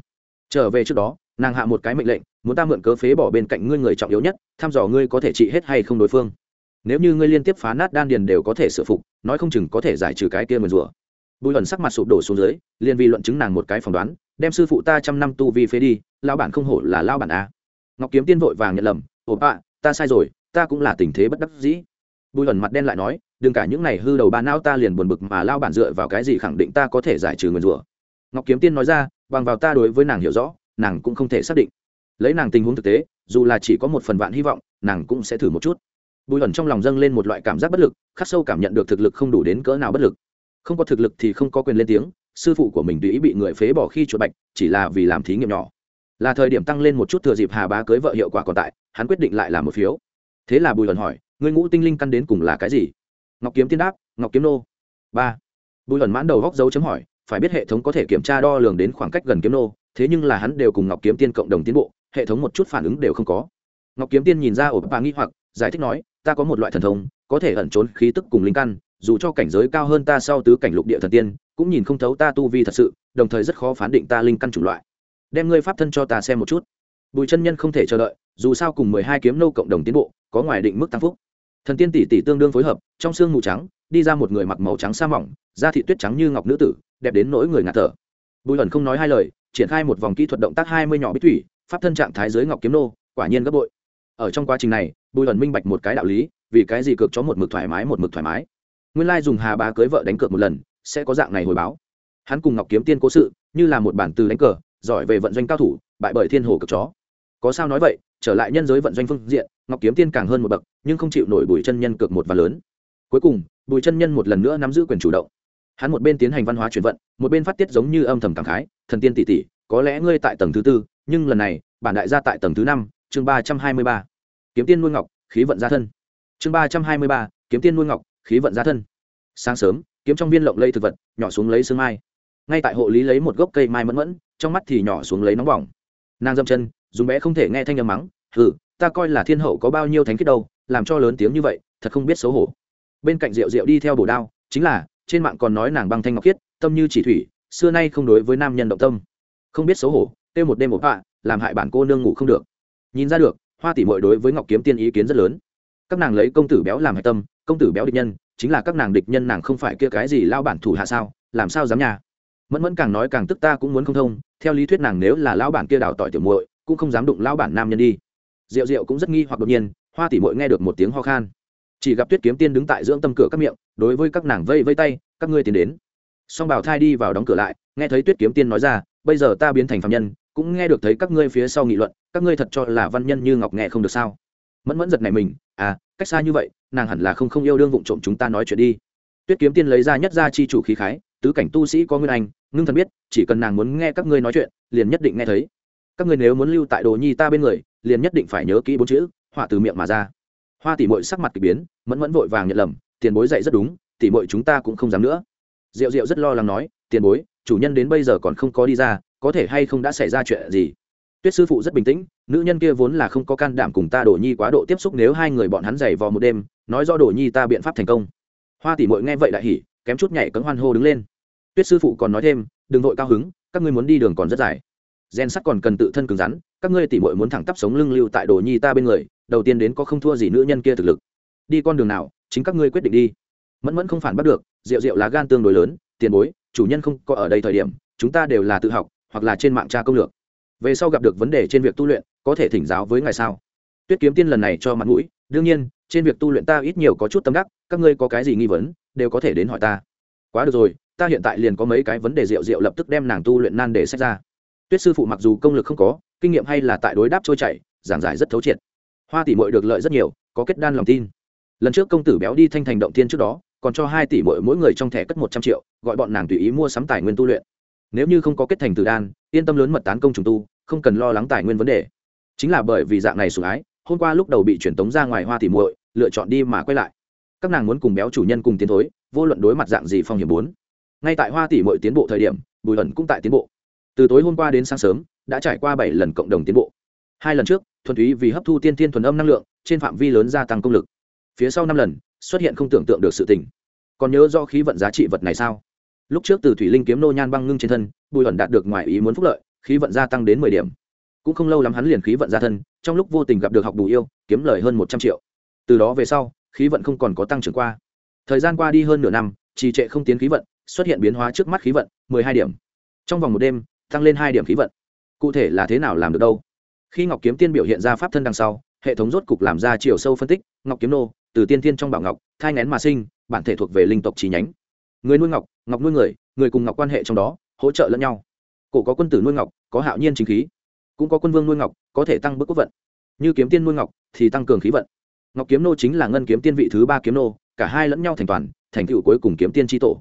Trở về trước đó, nàng hạ một cái mệnh lệnh, muốn ta mượn cớ phế bỏ bên cạnh ngươi người trọng yếu nhất, thăm dò ngươi có thể trị hết hay không đối phương nếu như ngươi liên tiếp phá nát đan điền đều có thể sửa phục, nói không chừng có thể giải trừ cái kia mượn rủa bùi ẩn sắc mặt sụp đổ xuống dưới, liền vì luận chứng nàng một cái phỏng đoán, đem sư phụ ta trăm năm tu vi phế đi lao bản không hổ là lao bản a. Ngọc kiếm tiên vội vàng nhận lầm, ồ bạ ta sai rồi, ta cũng là tình thế bất đắc dĩ. Bùi ẩn mặt đen lại nói, đừng cả những này hư đầu ba não ta liền buồn bực mà lao bản dựa vào cái gì khẳng định ta có thể giải trừ nguyền rủa ngọc kiếm tiên nói ra, bằng vào ta đối với nàng hiểu rõ, nàng cũng không thể xác định. Lấy nàng tình huống thực tế, dù là chỉ có một phần vạn hy vọng, nàng cũng sẽ thử một chút bùi ẩn trong lòng dâng lên một loại cảm giác bất lực, khắc sâu cảm nhận được thực lực không đủ đến cỡ nào bất lực. Không có thực lực thì không có quyền lên tiếng, sư phụ của mình tùy ý bị người phế bỏ khi chuột bạch, chỉ là vì làm thí nghiệm nhỏ. Là thời điểm tăng lên một chút thừa dịp hà bá cưới vợ hiệu quả còn tại, hắn quyết định lại làm một phiếu. Thế là bùi ẩn hỏi người ngũ tinh linh căn đến cùng là cái gì? Ngọc kiếm tiên đáp, ngọc kiếm nô. Ba. Bùi ẩn mãn đầu góc dấu chấm hỏi, phải biết hệ thống có thể kiểm tra đo lường đến khoảng cách gần kiếm nô, thế nhưng là hắn đều cùng ngọc kiếm tiên cộng đồng tiến bộ, hệ thống một chút phản ứng đều không có. Ngọc kiếm tiên nhìn ra ổ bà nghi hoặc, giải thích nói ta có một loại thần thông, có thể ẩn trốn khí tức cùng linh căn, dù cho cảnh giới cao hơn ta sau tứ cảnh lục địa thần tiên, cũng nhìn không thấu ta tu vi thật sự, đồng thời rất khó phán định ta linh căn chủng loại. Đem ngươi pháp thân cho ta xem một chút. Bùi chân nhân không thể chờ đợi, dù sao cùng mười hai kiếm nô cộng đồng tiến bộ, có ngoài định mức tăng phúc. Thần tiên tỷ tỷ tương đương phối hợp, trong xương mù trắng, đi ra một người mặc màu trắng sa mỏng, da thị tuyết trắng như ngọc nữ tử, đẹp đến nỗi người ngạt thở. Bùi ẩn không nói hai lời, triển khai một vòng kỹ thuật động tác hai mươi nhỏ bích thủy, pháp thân trạng thái dưới ngọc kiếm nô, quả nhiên gấp bội ở trong quá trình này, bùi ẩn minh bạch một cái đạo lý, vì cái gì cược cho một mực thoải mái, một mực thoải mái? Nguyên lai dùng hà bá cưới vợ đánh cược một lần, sẽ có dạng này hồi báo. Hắn cùng ngọc kiếm tiên cố sự, như là một bản từ đánh cờ, giỏi về vận doanh cao thủ, bại bởi thiên hồ cực chó. Có sao nói vậy, trở lại nhân giới vận doanh phương diện, ngọc kiếm tiên càng hơn một bậc, nhưng không chịu nổi bùi chân nhân cược một và lớn. Cuối cùng, bùi chân nhân một lần nữa nắm giữ quyền chủ động. Hắn một bên tiến hành văn hóa chuyển vận, một bên phát tiết giống như âm thầm cảm khái, thần tiên tỷ tỷ, có lẽ ngươi tại tầng thứ tư, nhưng lần này, bản đại gia tại tầng thứ năm, chương ba trăm hai mươi ba kiếm tiên nuôi ngọc, khí vận gia thân. Chương ba trăm hai mươi ba, kiếm tiên nuôi ngọc, khí vận gia thân. Sáng sớm, kiếm trong viên lộng lây thực vật, nhỏ xuống lấy sương mai. Ngay tại hộ lý lấy một gốc cây mai mẫn mẫn, trong mắt thì nhỏ xuống lấy nóng bỏng. Nàng dâm chân, dùng bé không thể nghe thanh âm mắng, hừ, ta coi là thiên hậu có bao nhiêu thánh khiết đâu, làm cho lớn tiếng như vậy, thật không biết xấu hổ. Bên cạnh rượu rượu đi theo bổ đao, chính là, trên mạng còn nói nàng băng thanh ngọc khiết, tâm như chỉ thủy, xưa nay không đối với nam nhân động tâm. Không biết xấu hổ, kêu một đêm một họa làm hại bản cô nương ngủ không được. Nhìn ra được hoa tỷ mội đối với ngọc kiếm tiên ý kiến rất lớn các nàng lấy công tử béo làm hạch tâm công tử béo địch nhân chính là các nàng địch nhân nàng không phải kia cái gì lao bản thủ hạ sao làm sao dám nhà mẫn mẫn càng nói càng tức ta cũng muốn không thông theo lý thuyết nàng nếu là lao bản kia đào tỏi tiểu muội cũng không dám đụng lao bản nam nhân đi rượu rượu cũng rất nghi hoặc đột nhiên hoa tỷ muội nghe được một tiếng ho khan chỉ gặp tuyết kiếm tiên đứng tại dưỡng tâm cửa các miệng đối với các nàng vây vây tay các ngươi tiến đến song bảo thai đi vào đóng cửa lại nghe thấy tuyết kiếm tiên nói ra bây giờ ta biến thành phạm nhân cũng nghe được thấy các ngươi phía sau nghị luận, các ngươi thật cho là văn nhân như ngọc nghe không được sao? Mẫn mẫn giật này mình à cách xa như vậy, nàng hẳn là không không yêu đương vụng trộm chúng ta nói chuyện đi. Tuyết kiếm tiên lấy ra nhất ra chi chủ khí khái, tứ cảnh tu sĩ có nguyên anh, ngưng thần biết, chỉ cần nàng muốn nghe các ngươi nói chuyện, liền nhất định nghe thấy. Các ngươi nếu muốn lưu tại đồ nhi ta bên người, liền nhất định phải nhớ kỹ bốn chữ, họa từ miệng mà ra. Hoa tỷ mội sắc mặt k ỳ biến, mẫn mẫn vội vàng nhận lầm, tiền bối dạy rất đúng, tỷ mội chúng ta cũng không dám nữa. Diệu diệu rất lo lắng nói, tiền bối, chủ nhân đến bây giờ còn không có đi ra có thể hay không đã xảy ra chuyện gì? Tuyết sư phụ rất bình tĩnh, nữ nhân kia vốn là không có can đảm cùng ta đổ nhi quá độ tiếp xúc, nếu hai người bọn hắn giày vò một đêm, nói do đổ nhi ta biện pháp thành công. Hoa tỷ mội nghe vậy đại hỉ, kém chút nhảy cấm hoan hô đứng lên. Tuyết sư phụ còn nói thêm, đừng vội cao hứng, các ngươi muốn đi đường còn rất dài. Gen sắt còn cần tự thân cứng rắn, các ngươi tỷ mội muốn thẳng tắp sống lưng lưu tại đồ nhi ta bên người, đầu tiên đến có không thua gì nữ nhân kia thực lực. Đi con đường nào, chính các ngươi quyết định đi. Mẫn mẫn không phản bắt được, rượu rượu lá gan tương đối lớn, tiền bối, chủ nhân không có ở đây thời điểm, chúng ta đều là tự học hoặc là trên mạng tra công lược. Về sau gặp được vấn đề trên việc tu luyện, có thể thỉnh giáo với ngài sao? Tuyết kiếm tiên lần này cho mặt mũi, đương nhiên, trên việc tu luyện ta ít nhiều có chút tâm đắc, các ngươi có cái gì nghi vấn, đều có thể đến hỏi ta. Quá được rồi, ta hiện tại liền có mấy cái vấn đề rượu rượu lập tức đem nàng tu luyện nan để sách ra. Tuyết sư phụ mặc dù công lực không có, kinh nghiệm hay là tại đối đáp trôi chảy, giảng giải rất thấu triệt. Hoa tỷ mội được lợi rất nhiều, có kết đan lòng tin. Lần trước công tử béo đi thanh thành động tiên trước đó, còn cho hai tỷ mội mỗi người trong thẻ cất một trăm triệu, gọi bọn nàng tùy ý mua sắm tài nguyên tu luyện nếu như không có kết thành tử đan, yên tâm lớn mật tán công trùng tu, không cần lo lắng tài nguyên vấn đề. Chính là bởi vì dạng này sủng ái, hôm qua lúc đầu bị truyền tống ra ngoài hoa tỷ muội, lựa chọn đi mà quay lại. Các nàng muốn cùng béo chủ nhân cùng tiến thối, vô luận đối mặt dạng gì phong hiểm bốn. Ngay tại hoa tỷ muội tiến bộ thời điểm, bùi ẩn cũng tại tiến bộ. Từ tối hôm qua đến sáng sớm, đã trải qua bảy lần cộng đồng tiến bộ. Hai lần trước, thuần túy vì hấp thu tiên thiên thuần âm năng lượng, trên phạm vi lớn gia tăng công lực. Phía sau năm lần, xuất hiện không tưởng tượng được sự tình. Còn nhớ do khí vận giá trị vật này sao? Lúc trước từ thủy linh kiếm nô nhan băng ngưng trên thân, bùi ẩn đạt được ngoài ý muốn phúc lợi, khí vận gia tăng đến mười điểm. Cũng không lâu lắm hắn liền khí vận gia thân, trong lúc vô tình gặp được học đủ yêu, kiếm lời hơn một trăm triệu. Từ đó về sau, khí vận không còn có tăng trưởng qua. Thời gian qua đi hơn nửa năm, trì trệ không tiến khí vận, xuất hiện biến hóa trước mắt khí vận, mười hai điểm. Trong vòng một đêm, tăng lên hai điểm khí vận. Cụ thể là thế nào làm được đâu? Khi ngọc kiếm tiên biểu hiện ra pháp thân đằng sau, hệ thống rốt cục làm ra chiều sâu phân tích, ngọc kiếm nô, từ tiên thiên trong bảo ngọc, thai ngén mà sinh, bản thể thuộc về linh tộc trí nhánh người nuôi ngọc ngọc nuôi người người cùng ngọc quan hệ trong đó, hỗ trợ lẫn nhau. Cổ có quân tử nuôi ngọc, có hạo nhiên chính khí. Cũng có quân vương nuôi ngọc, có thể tăng bức quốc vận. Như kiếm tiên nuôi ngọc thì tăng cường khí vận. Ngọc kiếm nô chính là ngân kiếm tiên vị thứ ba kiếm nô, cả hai lẫn nhau thành toàn, thành tựu cuối cùng kiếm tiên tri tổ.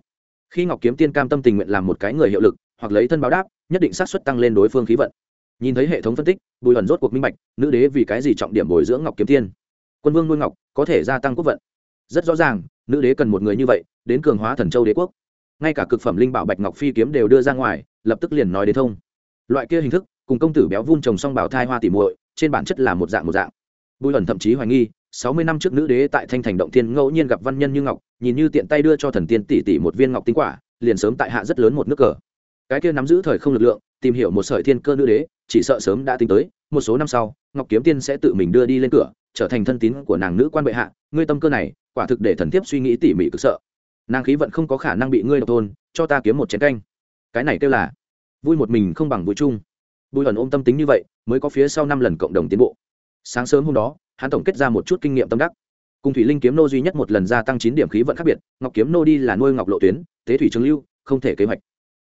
Khi ngọc kiếm tiên cam tâm tình nguyện làm một cái người hiệu lực, hoặc lấy thân báo đáp, nhất định sát suất tăng lên đối phương khí vận. Nhìn thấy hệ thống phân tích, bùi ẩn rốt cuộc minh bạch, nữ đế vì cái gì trọng điểm bồi dưỡng ngọc kiếm tiên. Quân vương nuôi ngọc có thể gia tăng quốc vận. Rất rõ ràng, nữ đế cần một người như vậy đến cường hóa thần châu đế quốc. Ngay cả cực phẩm linh bảo bạch ngọc phi kiếm đều đưa ra ngoài, lập tức liền nói đến thông. Loại kia hình thức, cùng công tử béo vun trồng song bảo thai hoa tỉ muội, trên bản chất là một dạng một dạng. Bùi ẩn thậm chí hoài nghi, sáu mươi năm trước nữ đế tại thanh thành động tiên ngẫu nhiên gặp văn nhân như ngọc, nhìn như tiện tay đưa cho thần tiên tỷ tỷ một viên ngọc tinh quả, liền sớm tại hạ rất lớn một nước cờ. Cái kia nắm giữ thời không lực lượng, tìm hiểu một sợi thiên cơ nữ đế, chỉ sợ sớm đã tính tới, một số năm sau, ngọc kiếm tiên sẽ tự mình đưa đi lên cửa, trở thành thân tín của nàng nữ quan bệ hạ. Ngươi tâm cơ này, quả thực để thần thiếp suy nghĩ tỉ mỉ cực sợ nàng khí vận không có khả năng bị ngươi độc thôn, cho ta kiếm một chén canh. Cái này kêu là, vui một mình không bằng vui chung. Bùi ẩn ôm tâm tính như vậy, mới có phía sau năm lần cộng đồng tiến bộ. Sáng sớm hôm đó, hắn tổng kết ra một chút kinh nghiệm tâm đắc. Cùng thủy linh kiếm nô duy nhất một lần gia tăng chín điểm khí vận khác biệt, ngọc kiếm nô đi là nuôi ngọc lộ tuyến, tế thủy trường lưu, không thể kế hoạch.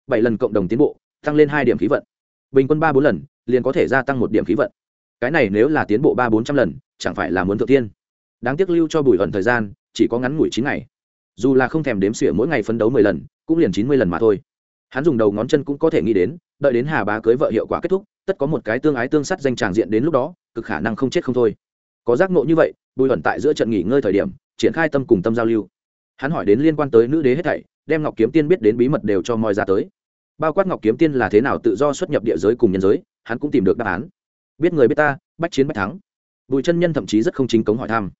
Bảy lần cộng đồng tiến bộ, tăng lên hai điểm khí vận. Bình quân ba bốn lần, liền có thể gia tăng một điểm khí vận. Cái này nếu là tiến bộ ba bốn trăm lần, chẳng phải là muốn thượng tiên. Đáng tiếc lưu cho bùi ẩn thời gian, chỉ có ngắn ngủi chín ngày dù là không thèm đếm xỉa mỗi ngày phấn đấu mười lần, cũng liền chín mươi lần mà thôi. Hắn dùng đầu ngón chân cũng có thể nghĩ đến, đợi đến hà bá cưới vợ hiệu quả kết thúc, tất có một cái tương ái tương sắt danh tràng diện đến lúc đó, cực khả năng không chết không thôi. Có giác ngộ như vậy, bùi ẩn tại giữa trận nghỉ ngơi thời điểm, triển khai tâm cùng tâm giao lưu. Hắn hỏi đến liên quan tới nữ đế hết thảy, đem ngọc kiếm tiên biết đến bí mật đều cho moi ra tới. Bao quát ngọc kiếm tiên là thế nào tự do xuất nhập địa giới cùng nhân giới, hắn cũng tìm được đáp án. Biết người biết ta, bách chiến bách thắng. Bùi chân nhân thậm chí rất không chính cống hỏi thăm.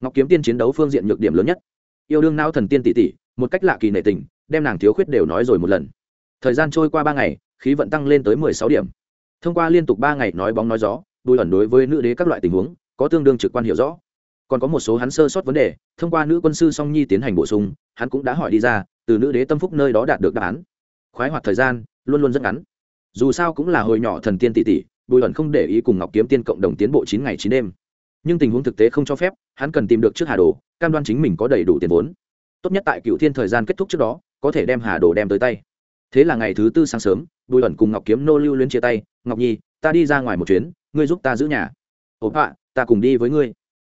Ngọc kiếm tiên chiến đấu phương diện nhược điểm lớn nhất yêu đương nao thần tiên tỷ tỷ, một cách lạ kỳ nệ tình, đem nàng thiếu khuyết đều nói rồi một lần. Thời gian trôi qua ba ngày, khí vận tăng lên tới mười sáu điểm. Thông qua liên tục ba ngày nói bóng nói gió, bùi ẩn đối với nữ đế các loại tình huống, có tương đương trực quan hiểu rõ. Còn có một số hắn sơ sót vấn đề, thông qua nữ quân sư song nhi tiến hành bổ sung, hắn cũng đã hỏi đi ra, từ nữ đế tâm phúc nơi đó đạt được đáp án. Khoái hoạt thời gian, luôn luôn rất ngắn. Dù sao cũng là hồi nhỏ thần tiên tỷ tỷ, bùi ẩn không để ý cùng ngọc kiếm tiên cộng đồng tiến bộ chín ngày chín đêm. Nhưng tình huống thực tế không cho phép, hắn cần tìm được trước hà đồ cam đoan chính mình có đầy đủ tiền vốn. Tốt nhất tại cựu thiên thời gian kết thúc trước đó, có thể đem hà đồ đem tới tay. Thế là ngày thứ tư sáng sớm, bùi ẩn cùng ngọc kiếm nô lưu luyến chia tay, ngọc nhi, ta đi ra ngoài một chuyến, ngươi giúp ta giữ nhà. Ổn họa, ta cùng đi với ngươi.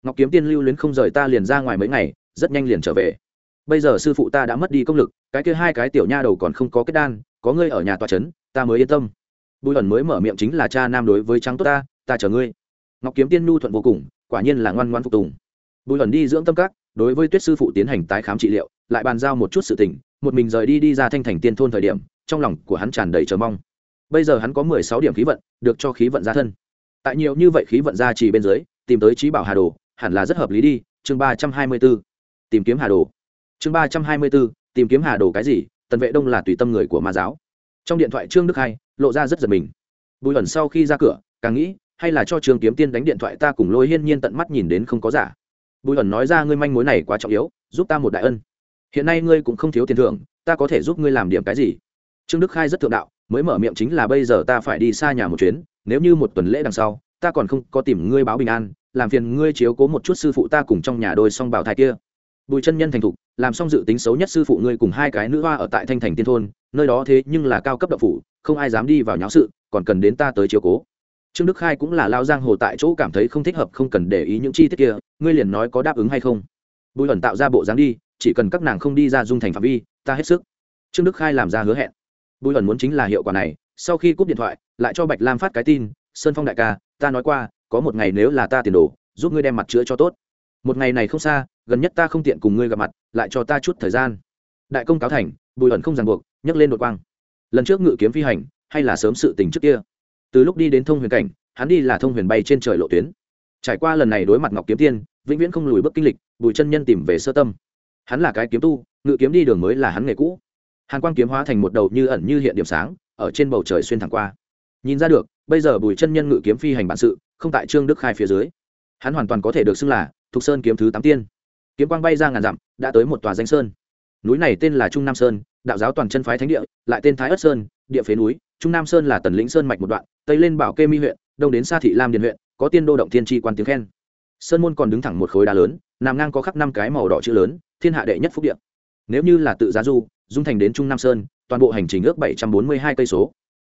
Ngọc kiếm tiên lưu luyến không rời ta liền ra ngoài mấy ngày, rất nhanh liền trở về. Bây giờ sư phụ ta đã mất đi công lực, cái kia hai cái tiểu nha đầu còn không có kết đan, có ngươi ở nhà tòa trấn ta mới yên tâm. Bùi ẩn mới mở miệng chính là, cha nam đối với trắng tốt ta ta chờ ngươi. Ngọc kiếm tiên nhu thuận vô cùng, quả nhiên là ngoan ngoan phục tùng bùi ẩn đi dưỡng tâm các, đối với tuyết sư phụ tiến hành tái khám trị liệu, lại bàn giao một chút sự tình, một mình rời đi đi ra thanh thành tiên thôn thời điểm, trong lòng của hắn tràn đầy chờ mong. Bây giờ hắn có mười sáu điểm khí vận, được cho khí vận ra thân. Tại nhiều như vậy khí vận ra chỉ bên dưới, tìm tới trí bảo hà đồ, hẳn là rất hợp lý đi, chương ba trăm hai mươi b ố tìm kiếm hà đồ. Chương ba trăm hai mươi b ố tìm kiếm hà đồ cái gì, tần vệ đông là tùy tâm người của ma giáo. Trong điện thoại trương đức hai, lộ ra rất giật mình. Bùi ẩn sau khi ra cửa, càng nghĩ, hay là cho trường kiếm tiên đánh điện thoại ta cùng lôi hiên nhiên tận mắt nhìn đến không có giả bùi ẩn nói ra ngươi manh mối này quá trọng yếu, giúp ta một đại ân. Hiện nay ngươi cũng không thiếu tiền thưởng, ta có thể giúp ngươi làm điểm cái gì? Trương đức khai rất thượng đạo, mới mở miệng chính là bây giờ ta phải đi xa nhà một chuyến, nếu như một tuần lễ đằng sau, ta còn không có tìm ngươi báo bình an, làm phiền ngươi chiếu cố một chút sư phụ ta cùng trong nhà đôi song bảo thai kia. Bùi chân nhân thành thục, làm xong dự tính xấu nhất sư phụ ngươi cùng hai cái nữ hoa ở tại thanh thành tiên thôn, nơi đó thế nhưng là cao cấp đậu phủ, không ai dám đi vào nháo sự, còn cần đến ta tới chiếu cố trương đức khai cũng là lao giang hồ tại chỗ cảm thấy không thích hợp, không cần để ý những chi tiết kia, ngươi liền nói có đáp ứng hay không? Bùi ẩn tạo ra bộ dáng đi, chỉ cần các nàng không đi ra dung thành phạm vi, ta hết sức. Trương đức khai làm ra hứa hẹn. Bùi ẩn muốn chính là hiệu quả này, sau khi cúp điện thoại, lại cho bạch lam phát cái tin, sơn phong đại ca, ta nói qua, có một ngày nếu là ta tiền đồ, giúp ngươi đem mặt chữa cho tốt. Một ngày này không xa, gần nhất ta không tiện cùng ngươi gặp mặt, lại cho ta chút thời gian. Đại công cáo thành, bùi ẩn không ràng buộc, nhấc lên đột quang. Lần trước ngự kiếm phi hành, hay là sớm sự tình trước kia? Từ lúc đi đến thông huyền cảnh, hắn đi là thông huyền bay trên trời lộ tuyến. Trải qua lần này đối mặt ngọc kiếm tiên, vĩnh viễn không lùi bước kinh lịch, bùi chân nhân tìm về sơ tâm. Hắn là cái kiếm tu, ngự kiếm đi đường mới là hắn nghề cũ. Hàn quang kiếm hóa thành một đầu như ẩn như hiện điểm sáng, ở trên bầu trời xuyên thẳng qua. Nhìn ra được, bây giờ bùi chân nhân ngự kiếm phi hành bản sự, không tại trương đức khai phía dưới. Hắn hoàn toàn có thể được xưng là thục sơn kiếm thứ tám tiên. Kiếm quang bay ra ngàn dặm, đã tới một tòa danh sơn. Núi này tên là trung nam sơn, đạo giáo toàn chân phái thánh địa, lại tên thái ất sơn, địa phế núi. Trung nam sơn là tần lĩnh sơn mạch một đoạn tây lên bảo kê mi huyện, đông đến xa thị lam điền huyện, có tiên đô động thiên tri quan tiếng khen. Sơn môn còn đứng thẳng một khối đá lớn, nằm ngang có khắc năm cái màu đỏ chữ lớn, thiên hạ đệ nhất phúc điện nếu như là tự giá du, dung thành đến trung nam sơn, toàn bộ hành trình ước bảy trăm bốn mươi hai cây số.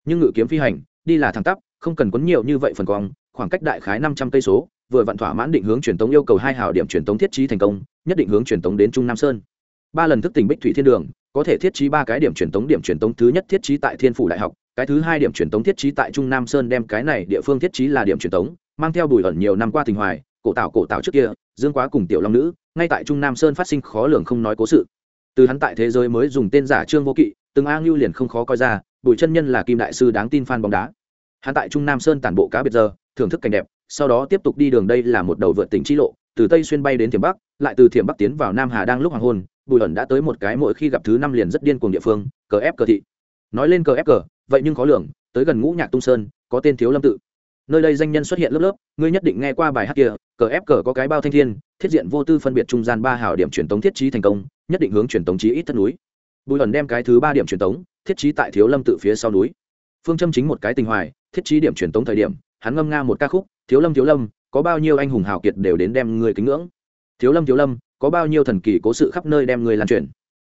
Nhưng ngự kiếm phi hành, đi là thẳng tắp, không cần quấn nhiều như vậy phần cong, khoảng cách đại khái năm trăm cây số, vừa vặn thỏa mãn định hướng truyền tống yêu cầu hai hào điểm truyền tống thiết trí thành công, nhất định hướng truyền tống đến trung nam sơn. Ba lần thức tỉnh bích thủy thiên đường, có thể thiết trí ba cái điểm truyền tống, điểm truyền tống thứ nhất thiết trí tại thiên phủ đại học cái thứ hai điểm truyền tống thiết trí tại trung nam sơn đem cái này địa phương thiết trí là điểm truyền tống, mang theo bùi ẩn nhiều năm qua tình hoài, cổ tạo cổ tạo trước kia, dương quá cùng tiểu long nữ, ngay tại trung nam sơn phát sinh khó lường không nói cố sự. Từ hắn tại thế giới mới dùng tên giả trương vô kỵ, từng a ngưu liền không khó coi ra, bùi chân nhân là kim đại sư đáng tin fan bóng đá. Hắn tại trung nam sơn tản bộ cá biệt giờ, thưởng thức cảnh đẹp, sau đó tiếp tục đi đường đây là một đầu vượt tỉnh chi lộ, từ tây xuyên bay đến thiểm bắc, lại từ thiểm bắc tiến vào nam hà đang lúc hoàng hôn, bùi ẩn đã tới một cái mỗi khi gặp thứ năm liền rất điên cuồng địa phương, cờ ép cờ thị. Nói lên cờ ép cờ vậy nhưng khó lường, tới gần ngũ nhạc tung sơn, có tên thiếu lâm tự. Nơi đây danh nhân xuất hiện lớp lớp, ngươi nhất định nghe qua bài hát kia, cờ ép cờ có cái bao thanh thiên, thiết diện vô tư phân biệt trung gian ba hảo điểm truyền tống thiết trí thành công, nhất định hướng truyền tống trí ít thất núi. Bùi ẩn đem cái thứ ba điểm truyền tống, thiết trí tại thiếu lâm tự phía sau núi. Phương châm chính một cái tình hoài, thiết trí điểm truyền tống thời điểm, hắn ngâm nga một ca khúc, thiếu lâm thiếu lâm, có bao nhiêu anh hùng hào kiệt đều đến đem người kính ngưỡng. Thiếu lâm thiếu lâm, có bao nhiêu thần kỳ cố sự khắp nơi đem người lan truyền.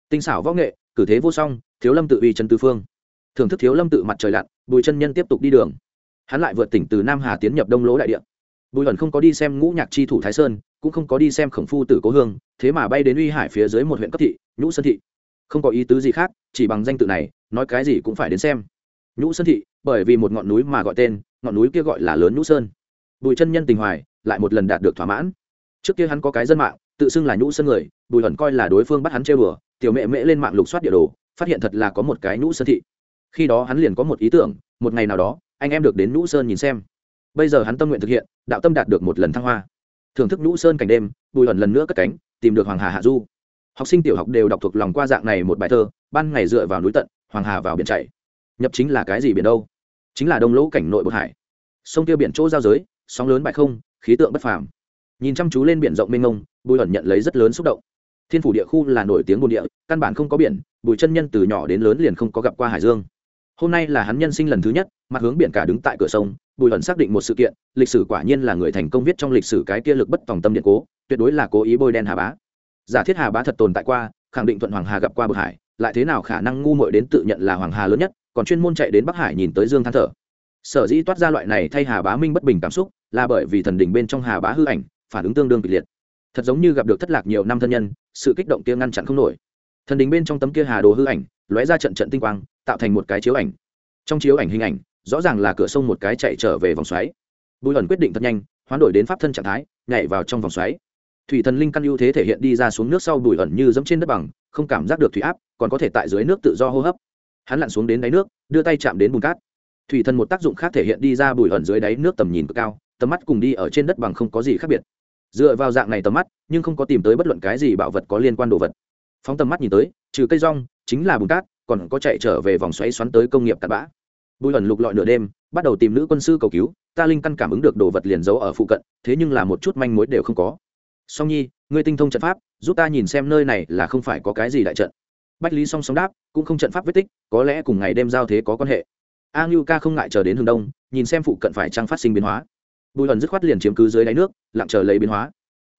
Tinh xảo võ nghệ, cử thế vô song, thiếu lâm tự uy chân tư phương thưởng thức thiếu lâm tự mặt trời lặn, bùi chân nhân tiếp tục đi đường. Hắn lại vượt tỉnh từ nam hà tiến nhập đông lỗ đại địa. Bùi ẩn không có đi xem ngũ nhạc chi thủ thái sơn, cũng không có đi xem khổng phu tử cố hương, thế mà bay đến uy hải phía dưới một huyện cấp thị, nhũ sơn thị. Không có ý tứ gì khác, chỉ bằng danh tự này, nói cái gì cũng phải đến xem. Nhũ sơn thị, bởi vì một ngọn núi mà gọi tên, ngọn núi kia gọi là lớn nhũ sơn. Bùi chân nhân tình hoài, lại một lần đạt được thỏa mãn. Trước kia hắn có cái dân mạng, tự xưng là nhũ sơn người, bùi ẩn coi là đối phương bắt hắn chơi bừa tiểu mẹ mễ lên mạng lục soát địa đồ, phát hiện thật là có một cái nhũ sơn thị khi đó hắn liền có một ý tưởng, một ngày nào đó, anh em được đến nhũ sơn nhìn xem. Bây giờ hắn tâm nguyện thực hiện, đạo tâm đạt được một lần thăng hoa. Thưởng thức nhũ sơn cảnh đêm, bùi ẩn lần nữa cất cánh, tìm được hoàng hà hạ du. Học sinh tiểu học đều đọc thuộc lòng qua dạng này một bài thơ, ban ngày dựa vào núi tận, hoàng hà vào biển chảy. Nhập chính là cái gì biển đâu? Chính là đông lỗ cảnh nội bột hải. Sông tiêu biển chỗ giao giới, sóng lớn bại không, khí tượng bất phàm. Nhìn chăm chú lên biển rộng mênh mông, bùi ẩn nhận lấy rất lớn xúc động. Thiên phủ địa khu là nổi tiếng bồn địa, căn bản không có biển, bùi chân nhân từ nhỏ đến lớn liền không có gặp qua hải dương hôm nay là hắn nhân sinh lần thứ nhất, mặt hướng biển cả đứng tại cửa sông, bùi ẩn xác định một sự kiện, lịch sử quả nhiên là người thành công viết trong lịch sử cái kia lực bất tòng tâm điện cố, tuyệt đối là cố ý bôi đen hà bá. Giả thiết hà bá thật tồn tại qua, khẳng định thuận hoàng hà gặp qua Bực hải, lại thế nào khả năng ngu muội đến tự nhận là hoàng hà lớn nhất, còn chuyên môn chạy đến bắc hải nhìn tới dương than thở. Sở dĩ toát ra loại này thay hà bá minh bất bình cảm xúc, là bởi vì thần đỉnh bên trong hà bá hư ảnh, phản ứng tương đương kịch liệt. Thật giống như gặp được thất lạc nhiều năm thân nhân, sự kích động kia ngăn chặn không nổi. Thần đỉnh bên trong tấm kia hà đồ hư ảnh, lóe ra trận trận tinh quang tạo thành một cái chiếu ảnh. Trong chiếu ảnh hình ảnh, rõ ràng là cửa sông một cái chạy trở về vòng xoáy. Bùi ẩn quyết định thật nhanh, hoán đổi đến pháp thân trạng thái, nhảy vào trong vòng xoáy. Thủy thần linh căn ưu thế thể hiện đi ra xuống nước sau bùi ẩn như dẫm trên đất bằng, không cảm giác được thủy áp, còn có thể tại dưới nước tự do hô hấp. Hắn lặn xuống đến đáy nước, đưa tay chạm đến bùn cát. Thủy thần một tác dụng khác thể hiện đi ra bùi ẩn dưới đáy nước tầm nhìn cực cao, tầm mắt cùng đi ở trên đất bằng không có gì khác biệt. Dựa vào dạng này tầm mắt, nhưng không có tìm tới bất luận cái gì bảo vật có liên quan đồ vật. Phóng tầm mắt nhìn tới, trừ cây rong, chính là bùn cát còn có chạy trở về vòng xoáy xoắn tới công nghiệp cặn bã. Bùi ẩn lục lọi nửa đêm, bắt đầu tìm nữ quân sư cầu cứu, ta linh căn cảm ứng được đồ vật liền giấu ở phụ cận, thế nhưng là một chút manh mối đều không có. Song nhi, ngươi tinh thông trận pháp, giúp ta nhìn xem nơi này là không phải có cái gì đại trận. Bách lý song song đáp, cũng không trận pháp vết tích, có lẽ cùng ngày đêm giao thế có quan hệ. A ngưu ca không ngại chờ đến hướng đông, nhìn xem phụ cận phải trăng phát sinh biến hóa. Bùi ẩn dứt khoát liền chiếm cứ dưới đáy nước, lặng chờ lấy biến hóa.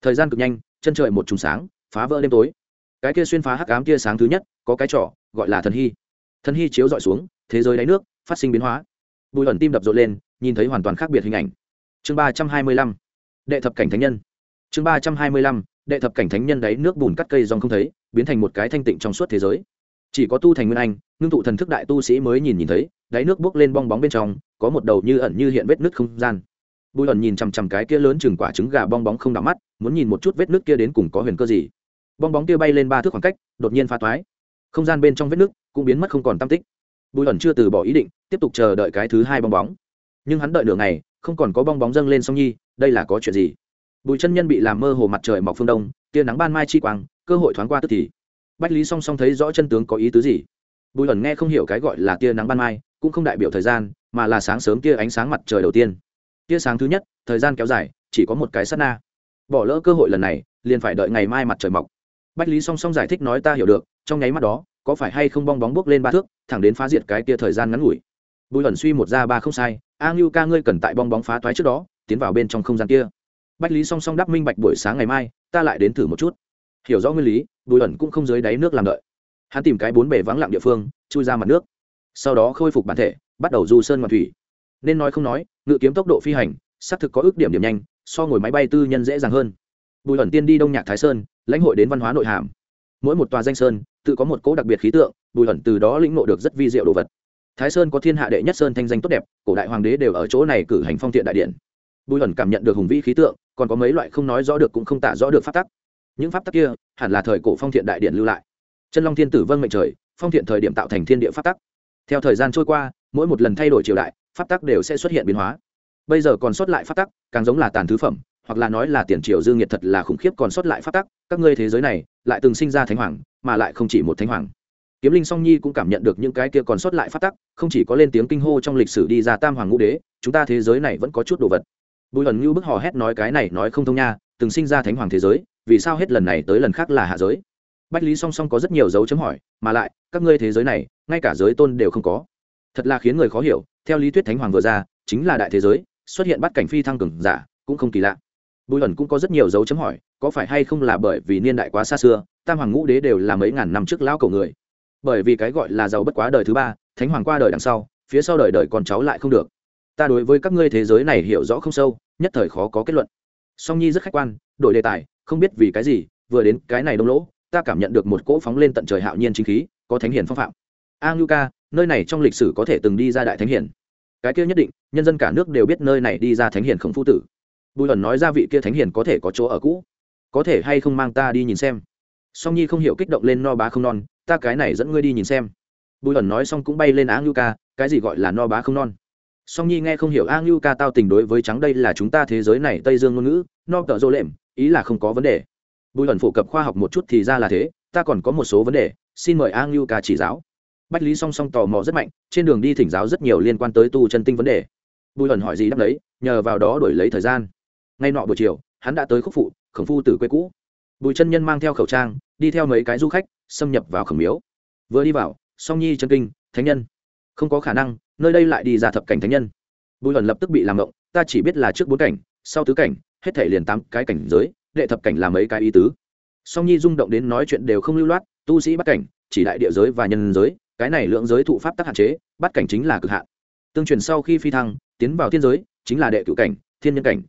Thời gian cực nhanh, chân trời một trùng sáng, phá vỡ đêm tối. Cái kia xuyên phá hắc ám tia sáng thứ nhất, có cái trỏ gọi là thần hy. Thần hy chiếu dọi xuống, thế giới đáy nước, phát sinh biến hóa. Bùi ẩn tim đập rộn lên, nhìn thấy hoàn toàn khác biệt hình ảnh. Chương ba trăm hai mươi lăm, đệ thập cảnh thánh nhân. Chương ba trăm hai mươi lăm, đệ thập cảnh thánh nhân đáy nước bùn cắt cây dòng không thấy, biến thành một cái thanh tịnh trong suốt thế giới. Chỉ có tu thành nguyên anh, ngưng tụ thần thức đại tu sĩ mới nhìn nhìn thấy, đáy nước bốc lên bong bóng bên trong, có một đầu như ẩn như hiện vết nứt không gian. Bùi ẩn nhìn chằm chằm cái kia lớn chừng quả trứng gà bong bóng không đắm mắt, muốn nhìn một chút vết nứt kia đến cùng có huyền cơ gì. Bong bóng kia bay lên ba thước khoảng cách, đột nhiên phá toái không gian bên trong vết nứt cũng biến mất không còn tam tích. Bùi ẩn chưa từ bỏ ý định, tiếp tục chờ đợi cái thứ hai bong bóng. Nhưng hắn đợi nửa ngày, không còn có bong bóng dâng lên song nhi, đây là có chuyện gì? Bùi chân nhân bị làm mơ hồ mặt trời mọc phương đông, tia nắng ban mai chi quang, cơ hội thoáng qua tức thì. Bách lý song song thấy rõ chân tướng có ý tứ gì? Bùi ẩn nghe không hiểu cái gọi là tia nắng ban mai, cũng không đại biểu thời gian, mà là sáng sớm tia ánh sáng mặt trời đầu tiên. Tia sáng thứ nhất, thời gian kéo dài, chỉ có một cái sát na. Bỏ lỡ cơ hội lần này, liền phải đợi ngày mai mặt trời mọc. Bách lý song song giải thích nói ta hiểu được trong nháy mắt đó, có phải hay không bong bóng bước lên ba thước, thẳng đến phá diệt cái kia thời gian ngắn ngủi. Bùi ẩn suy một ra ba không sai, a ngưu ca ngươi cần tại bong bóng phá toái trước đó, tiến vào bên trong không gian kia. Bách lý song song đáp minh bạch buổi sáng ngày mai, ta lại đến thử một chút. Hiểu rõ nguyên lý, bùi ẩn cũng không dưới đáy nước làm đợi. Hắn tìm cái bốn bể vắng lặng địa phương, chui ra mặt nước. Sau đó khôi phục bản thể, bắt đầu du sơn ngoạn thủy. Nên nói không nói, ngự kiếm tốc độ phi hành, xác thực có ước điểm điểm nhanh, so ngồi máy bay tư nhân dễ dàng hơn. Bùi ẩn tiên đi đông nhạc thái sơn, lãnh hội đến văn hóa nội hàm. Mỗi một tòa danh sơn tự có một cỗ đặc biệt khí tượng, bùi hẩn từ đó lĩnh ngộ được rất vi diệu đồ vật. Thái sơn có thiên hạ đệ nhất sơn thanh danh tốt đẹp, cổ đại hoàng đế đều ở chỗ này cử hành phong thiện đại điện. Bùi hẩn cảm nhận được hùng vĩ khí tượng, còn có mấy loại không nói rõ được cũng không tả rõ được pháp tắc. Những pháp tắc kia, hẳn là thời cổ phong thiện đại điện lưu lại. Chân long thiên tử vâng mệnh trời, phong thiện thời điểm tạo thành thiên địa pháp tắc. Theo thời gian trôi qua, mỗi một lần thay đổi triều đại, pháp tắc đều sẽ xuất hiện biến hóa. Bây giờ còn sót lại pháp tắc, càng giống là tàn thứ phẩm hoặc là nói là tiền triều dương nhiệt thật là khủng khiếp còn sót lại pháp tắc, các ngươi thế giới này lại từng sinh ra thánh hoàng, mà lại không chỉ một thánh hoàng. Kiếm linh song nhi cũng cảm nhận được những cái kia còn sót lại pháp tắc, không chỉ có lên tiếng kinh hô trong lịch sử đi ra tam hoàng ngũ đế, chúng ta thế giới này vẫn có chút đồ vật. Bùi ẩn như bức hò hét nói cái này nói không thông nha, từng sinh ra thánh hoàng thế giới, vì sao hết lần này tới lần khác là hạ giới? Bách lý song song có rất nhiều dấu chấm hỏi, mà lại, các ngươi thế giới này, ngay cả giới tôn đều không có. Thật là khiến người khó hiểu, theo lý thuyết thánh hoàng vừa ra, chính là đại thế giới, xuất hiện bắt cảnh phi thăng cường giả, cũng không kỳ lạ bùi ẩn cũng có rất nhiều dấu chấm hỏi, có phải hay không là bởi vì niên đại quá xa xưa, tam hoàng ngũ đế đều là mấy ngàn năm trước lão cầu người. Bởi vì cái gọi là giàu bất quá đời thứ ba, thánh hoàng qua đời đằng sau, phía sau đời đời con cháu lại không được. Ta đối với các ngươi thế giới này hiểu rõ không sâu, nhất thời khó có kết luận. Song nhi rất khách quan, đổi đề tài, không biết vì cái gì, vừa đến cái này đông lỗ, ta cảm nhận được một cỗ phóng lên tận trời hạo nhiên chính khí, có thánh hiền phong phạm. A ngưu ca, nơi này trong lịch sử có thể từng đi ra đại thánh hiền cái kia nhất định, nhân dân cả nước đều biết nơi này đi ra thánh hiền khổng phu tử bùi ẩn nói ra vị kia thánh hiền có thể có chỗ ở cũ. Có thể hay không mang ta đi nhìn xem? Song nhi không hiểu kích động lên no bá không non, ta cái này dẫn ngươi đi nhìn xem. Bùi ẩn nói xong cũng bay lên á ngưu ca, cái gì gọi là no bá không non? Song nhi nghe không hiểu a ngưu ca tao tình đối với trắng đây là chúng ta thế giới này tây dương ngôn ngữ, no tợ dô lệm, ý là không có vấn đề. Bùi ẩn phổ cập khoa học một chút thì ra là thế, ta còn có một số vấn đề, xin mời a ngưu ca chỉ giáo. Bách lý song song tò mò rất mạnh, trên đường đi thỉnh giáo rất nhiều liên quan tới tu chân tinh vấn đề. Bùi ẩn hỏi gì đáp lấy nhờ vào đó đổi lấy thời gian ngay nọ buổi chiều, hắn đã tới khúc phụ, khổng phu từ quê cũ. Bùi chân nhân mang theo khẩu trang, đi theo mấy cái du khách, xâm nhập vào khổng miếu. Vừa đi vào, song nhi chân kinh, thánh nhân. Không có khả năng, nơi đây lại đi ra thập cảnh thánh nhân. Bùi ẩn lập tức bị làm động ta chỉ biết là trước bốn cảnh, sau tứ cảnh, hết thể liền tám cái cảnh giới, đệ thập cảnh là mấy cái ý tứ. Song nhi rung động đến nói chuyện đều không lưu loát, tu sĩ bắt cảnh, chỉ đại địa giới và nhân giới, cái này lượng giới thụ pháp tắc hạn chế, bắt cảnh chính là cực hạn. Tương truyền sau khi phi thăng, tiến vào thiên giới, chính là đệ cựu cảnh, thiên nhân cảnh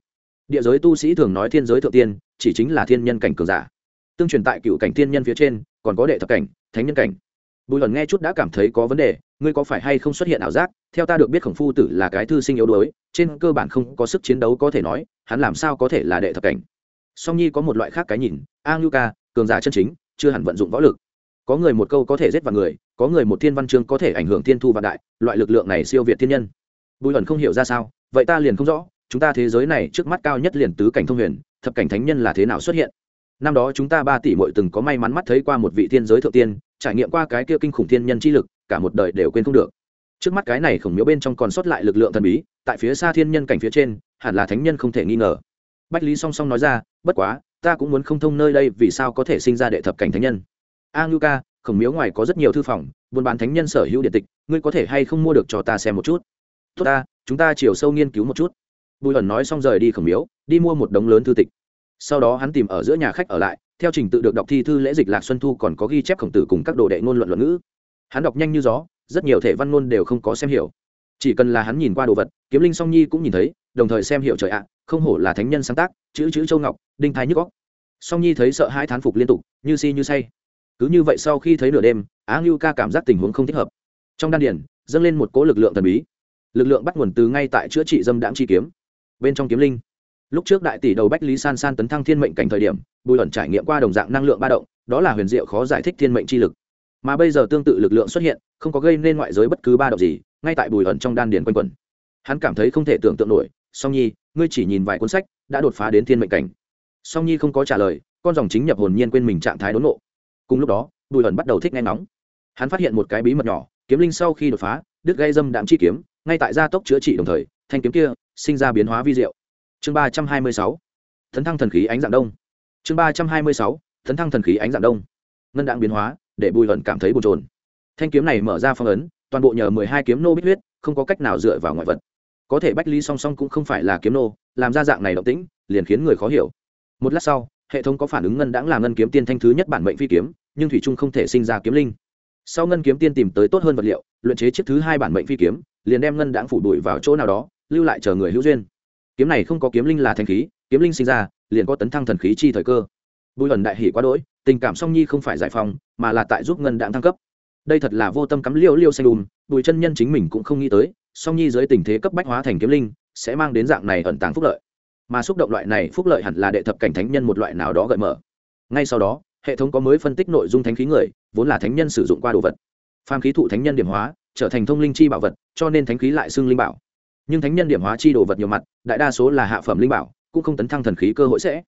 địa giới tu sĩ thường nói thiên giới thượng tiên, chỉ chính là thiên nhân cảnh cường giả. Tương truyền tại cựu cảnh thiên nhân phía trên, còn có đệ thập cảnh, thánh nhân cảnh. Bùi lần nghe chút đã cảm thấy có vấn đề, ngươi có phải hay không xuất hiện ảo giác? Theo ta được biết khổng phu tử là cái thư sinh yếu đuối, trên cơ bản không có sức chiến đấu có thể nói, hắn làm sao có thể là đệ thập cảnh? Song nhi có một loại khác cái nhìn, a ngưu ca, cường giả chân chính, chưa hẳn vận dụng võ lực. Có người một câu có thể giết vào người, có người một thiên văn chương có thể ảnh hưởng thiên thu vạn đại, loại lực lượng này siêu việt thiên nhân. Bùi ẩn không hiểu ra sao, vậy ta liền không rõ chúng ta thế giới này trước mắt cao nhất liền tứ cảnh thông huyền, thập cảnh thánh nhân là thế nào xuất hiện? Năm đó chúng ta ba tỷ mội từng có may mắn mắt thấy qua một vị thiên giới thượng tiên, trải nghiệm qua cái kia kinh khủng thiên nhân chi lực, cả một đời đều quên không được. Trước mắt cái này khổng miếu bên trong còn sót lại lực lượng thần bí, tại phía xa thiên nhân cảnh phía trên, hẳn là thánh nhân không thể nghi ngờ. Bách lý song song nói ra, bất quá, ta cũng muốn không thông nơi đây vì sao có thể sinh ra đệ thập cảnh thánh nhân. A ngưu ca, khổng miếu ngoài có rất nhiều thư phòng, buôn bán thánh nhân sở hữu điện tịch, ngươi có thể hay không mua được cho ta xem một chút? Tốt ta, chúng ta chiều sâu nghiên cứu một chút bùi ẩn nói xong rời đi khẩm miếu, đi mua một đống lớn thư tịch. Sau đó hắn tìm ở giữa nhà khách ở lại, theo trình tự được đọc thi thư lễ dịch lạc xuân thu còn có ghi chép khổng tử cùng các đồ đệ ngôn luận luận ngữ. Hắn đọc nhanh như gió, rất nhiều thể văn ngôn đều không có xem hiểu. Chỉ cần là hắn nhìn qua đồ vật, kiếm linh song nhi cũng nhìn thấy, đồng thời xem hiểu trời ạ, không hổ là thánh nhân sáng tác, chữ chữ châu ngọc, đinh thái nhức góc song nhi thấy sợ hai thán phục liên tục, như si như say. Cứ như vậy sau khi thấy nửa đêm, á ngưu ca cảm giác tình huống không thích hợp. Trong đan điển dâng lên một cỗ lực lượng thần bí. Lực lượng bắt nguồn từ ngay tại chữa trị dâm đãng chi kiếm bên trong kiếm linh. Lúc trước đại tỷ đầu bách lý san san tấn thăng thiên mệnh cảnh thời điểm, bùi ẩn trải nghiệm qua đồng dạng năng lượng ba động, đó là huyền diệu khó giải thích thiên mệnh chi lực. Mà bây giờ tương tự lực lượng xuất hiện, không có gây nên ngoại giới bất cứ ba động gì, ngay tại bùi ẩn trong đan điền quanh quẩn. Hắn cảm thấy không thể tưởng tượng nổi, song nhi, ngươi chỉ nhìn vài cuốn sách, đã đột phá đến thiên mệnh cảnh. Song nhi không có trả lời, con dòng chính nhập hồn nhiên quên mình trạng thái đốn nộ cùng lúc đó, bùi ẩn bắt đầu thích nghe nóng hắn phát hiện một cái bí mật nhỏ, kiếm linh sau khi đột phá, đứt gây dâm đạm chi kiếm, ngay tại gia tốc chữa trị đồng thời, thanh kiếm kia sinh ra biến hóa vi diệu. Chương ba trăm hai mươi sáu. Thấn thăng thần khí ánh dạng đông. Chương ba trăm hai mươi sáu. Thấn thăng thần khí ánh dạng đông. Ngân đạn biến hóa, để bùi hận cảm thấy bồn trồn thanh kiếm này mở ra phong ấn, toàn bộ nhờ mười hai kiếm nô bích huyết, không có cách nào dựa vào ngoại vật. Có thể bách ly song song cũng không phải là kiếm nô, làm ra dạng này động tĩnh, liền khiến người khó hiểu. Một lát sau, hệ thống có phản ứng ngân đãng là ngân kiếm tiên thanh thứ nhất bản mệnh phi kiếm, nhưng thủy trung không thể sinh ra kiếm linh. Sau ngân kiếm tiên tìm tới tốt hơn vật liệu, luyện chế chiếc thứ hai bản mệnh phi kiếm, liền đem ngân đãng phủ đuổi vào chỗ nào đó lưu lại chờ người hữu duyên. Kiếm này không có kiếm linh là thanh khí, kiếm linh sinh ra, liền có tấn thăng thần khí chi thời cơ. Bùi ẩn đại hỉ quá đỗi, tình cảm song nhi không phải giải phóng, mà là tại giúp ngân đạn thăng cấp. Đây thật là vô tâm cắm liêu liêu xanh đùm, bùi chân nhân chính mình cũng không nghĩ tới, song nhi dưới tình thế cấp bách hóa thành kiếm linh, sẽ mang đến dạng này ẩn tàng phúc lợi. Mà xúc động loại này phúc lợi hẳn là đệ thập cảnh thánh nhân một loại nào đó gợi mở. Ngay sau đó, hệ thống có mới phân tích nội dung thánh khí người, vốn là thánh nhân sử dụng qua đồ vật. Phàm khí thụ thánh nhân điểm hóa, trở thành thông linh chi bảo vật, cho nên thánh khí lại xưng linh bảo nhưng thánh nhân điểm hóa chi đồ vật nhiều mặt, đại đa số là hạ phẩm linh bảo, cũng không tấn thăng thần khí cơ hội sẽ.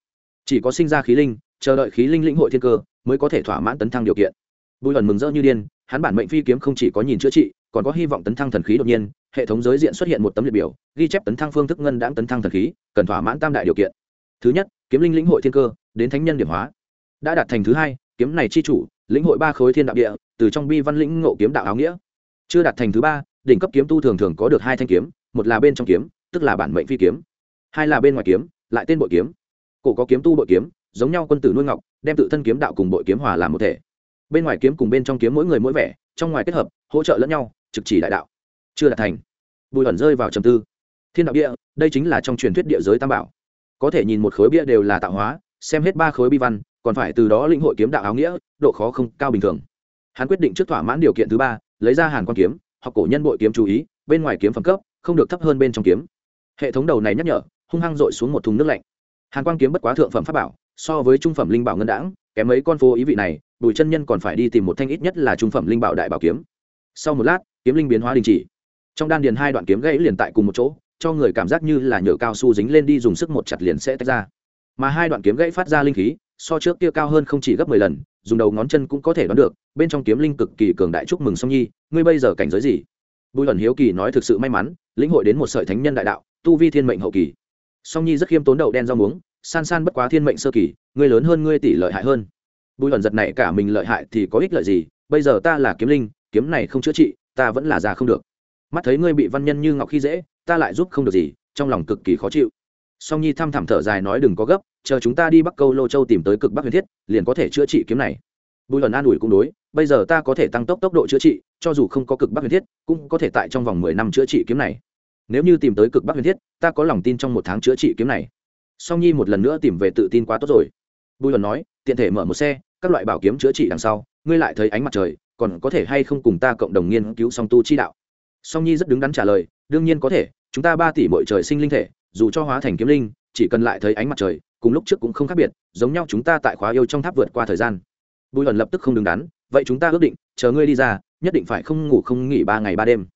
Chỉ có sinh ra khí linh, chờ đợi khí linh lĩnh hội thiên cơ, mới có thể thỏa mãn tấn thăng điều kiện. Bùi ẩn mừng rỡ như điên, hắn bản mệnh phi kiếm không chỉ có nhìn chữa trị, còn có hy vọng tấn thăng thần khí đột nhiên, hệ thống giới diện xuất hiện một tấm liệt biểu, ghi chép tấn thăng phương thức ngân đãng tấn thăng thần khí, cần thỏa mãn tam đại điều kiện. Thứ nhất, kiếm linh lĩnh hội thiên cơ, đến thánh nhân điểm hóa. Đã đạt thành thứ hai, kiếm này chi chủ, lĩnh hội ba khối thiên đạo địa, từ trong bi văn lĩnh ngộ kiếm đạo áo nghĩa. Chưa đạt thành thứ ba, đỉnh cấp kiếm tu thường thường có được hai thanh kiếm một là bên trong kiếm, tức là bản mệnh phi kiếm. Hai là bên ngoài kiếm, lại tên bội kiếm. Cổ có kiếm tu bội kiếm, giống nhau quân tử nuôi ngọc, đem tự thân kiếm đạo cùng bội kiếm hòa làm một thể. Bên ngoài kiếm cùng bên trong kiếm mỗi người mỗi vẻ, trong ngoài kết hợp, hỗ trợ lẫn nhau, trực chỉ đại đạo. Chưa đạt thành. Bùi ẩn rơi vào trầm tư. Thiên đạo địa, đây chính là trong truyền thuyết địa giới tam bảo. Có thể nhìn một khối bia đều là tạo hóa, xem hết ba khối bi văn, còn phải từ đó lĩnh hội kiếm đạo áo nghĩa, độ khó không cao bình thường. Hắn quyết định trước thỏa mãn điều kiện thứ ba, lấy ra hàn quan kiếm, học cổ nhân bội kiếm chú ý, bên ngoài kiếm phẩm cấp không được thấp hơn bên trong kiếm. Hệ thống đầu này nhắc nhở, hung hăng dội xuống một thùng nước lạnh. Hàn quang kiếm bất quá thượng phẩm pháp bảo, so với trung phẩm linh bảo ngân đãng, kém mấy con phố ý vị này, bùi chân nhân còn phải đi tìm một thanh ít nhất là trung phẩm linh bảo đại bảo kiếm. Sau một lát, kiếm linh biến hóa đình chỉ. Trong đan điền hai đoạn kiếm gãy liền tại cùng một chỗ, cho người cảm giác như là nhựa cao su dính lên đi dùng sức một chặt liền sẽ tách ra. Mà hai đoạn kiếm gãy phát ra linh khí, so trước kia cao hơn không chỉ gấp mười lần, dùng đầu ngón chân cũng có thể đoán được, bên trong kiếm linh cực kỳ cường đại chúc mừng song nhi, ngươi bây giờ cảnh giới gì? Bùi ẩn hiếu kỳ nói thực sự may mắn lĩnh hội đến một sợi thánh nhân đại đạo, tu vi thiên mệnh hậu kỳ. Song nhi rất khiêm tốn đậu đen rau muống, san san bất quá thiên mệnh sơ kỳ, ngươi lớn hơn ngươi tỷ lợi hại hơn. Bùi ẩn giật này cả mình lợi hại thì có ích lợi gì? Bây giờ ta là kiếm linh, kiếm này không chữa trị, ta vẫn là già không được. Mắt thấy ngươi bị văn nhân như ngọc khi dễ, ta lại giúp không được gì, trong lòng cực kỳ khó chịu. Song nhi thăm thẳm thở dài nói đừng có gấp, chờ chúng ta đi bắc câu lô châu tìm tới cực bắc huyền thiết, liền có thể chữa trị kiếm này. Bùi ẩn an ủi cũng đối bây giờ ta có thể tăng tốc tốc độ chữa trị, cho dù không có cực bắc huyền thiết, cũng có thể tại trong vòng mười năm chữa trị kiếm này. Nếu như tìm tới cực bắc huyền thiết, ta có lòng tin trong một tháng chữa trị kiếm này. Song nhi một lần nữa tìm về tự tin quá tốt rồi. Bùi luận nói, tiện thể mở một xe, các loại bảo kiếm chữa trị đằng sau, ngươi lại thấy ánh mặt trời, còn có thể hay không cùng ta cộng đồng nghiên cứu song tu chi đạo? Song nhi rất đứng đắn trả lời, đương nhiên có thể, chúng ta ba tỷ mỗi trời sinh linh thể, dù cho hóa thành kiếm linh, chỉ cần lại thấy ánh mặt trời, cùng lúc trước cũng không khác biệt, giống nhau chúng ta tại khóa yêu trong tháp vượt qua thời gian. Bùi luận lập tức không đứng đắn vậy chúng ta ước định, chờ ngươi đi ra, nhất định phải không ngủ không nghỉ ba ngày ba đêm.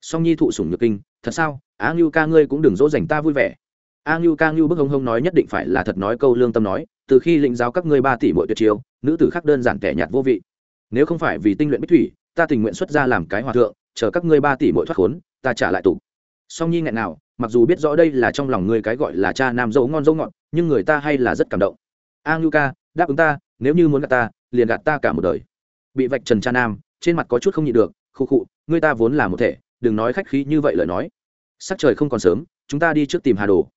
Song nhi thụ sủng nhược kinh, thật sao? Á ngưu ca ngươi cũng đừng dỗ dành ta vui vẻ. A ngưu ca ngưu bức hông hông nói nhất định phải là thật nói câu lương tâm nói, từ khi lĩnh giáo các ngươi ba tỷ mỗi tuyệt chiêu, nữ tử khác đơn giản kẻ nhạt vô vị. Nếu không phải vì tinh luyện bích thủy, ta tình nguyện xuất ra làm cái hòa thượng, chờ các ngươi ba tỷ mỗi thoát khốn, ta trả lại tủ song nhi nghẹn nào, mặc dù biết rõ đây là trong lòng ngươi cái gọi là cha nam dấu ngon dấu ngọt, nhưng người ta hay là rất cảm động. A ngưu ca, đáp ứng ta, nếu như muốn gạt ta, liền gạt ta cả một đời bị vạch trần cha nam, trên mặt có chút không nhịn được khu khụ người ta vốn là một thể, đừng nói khách khí như vậy lời nói. Sắc trời không còn sớm, chúng ta đi trước tìm hà đồ.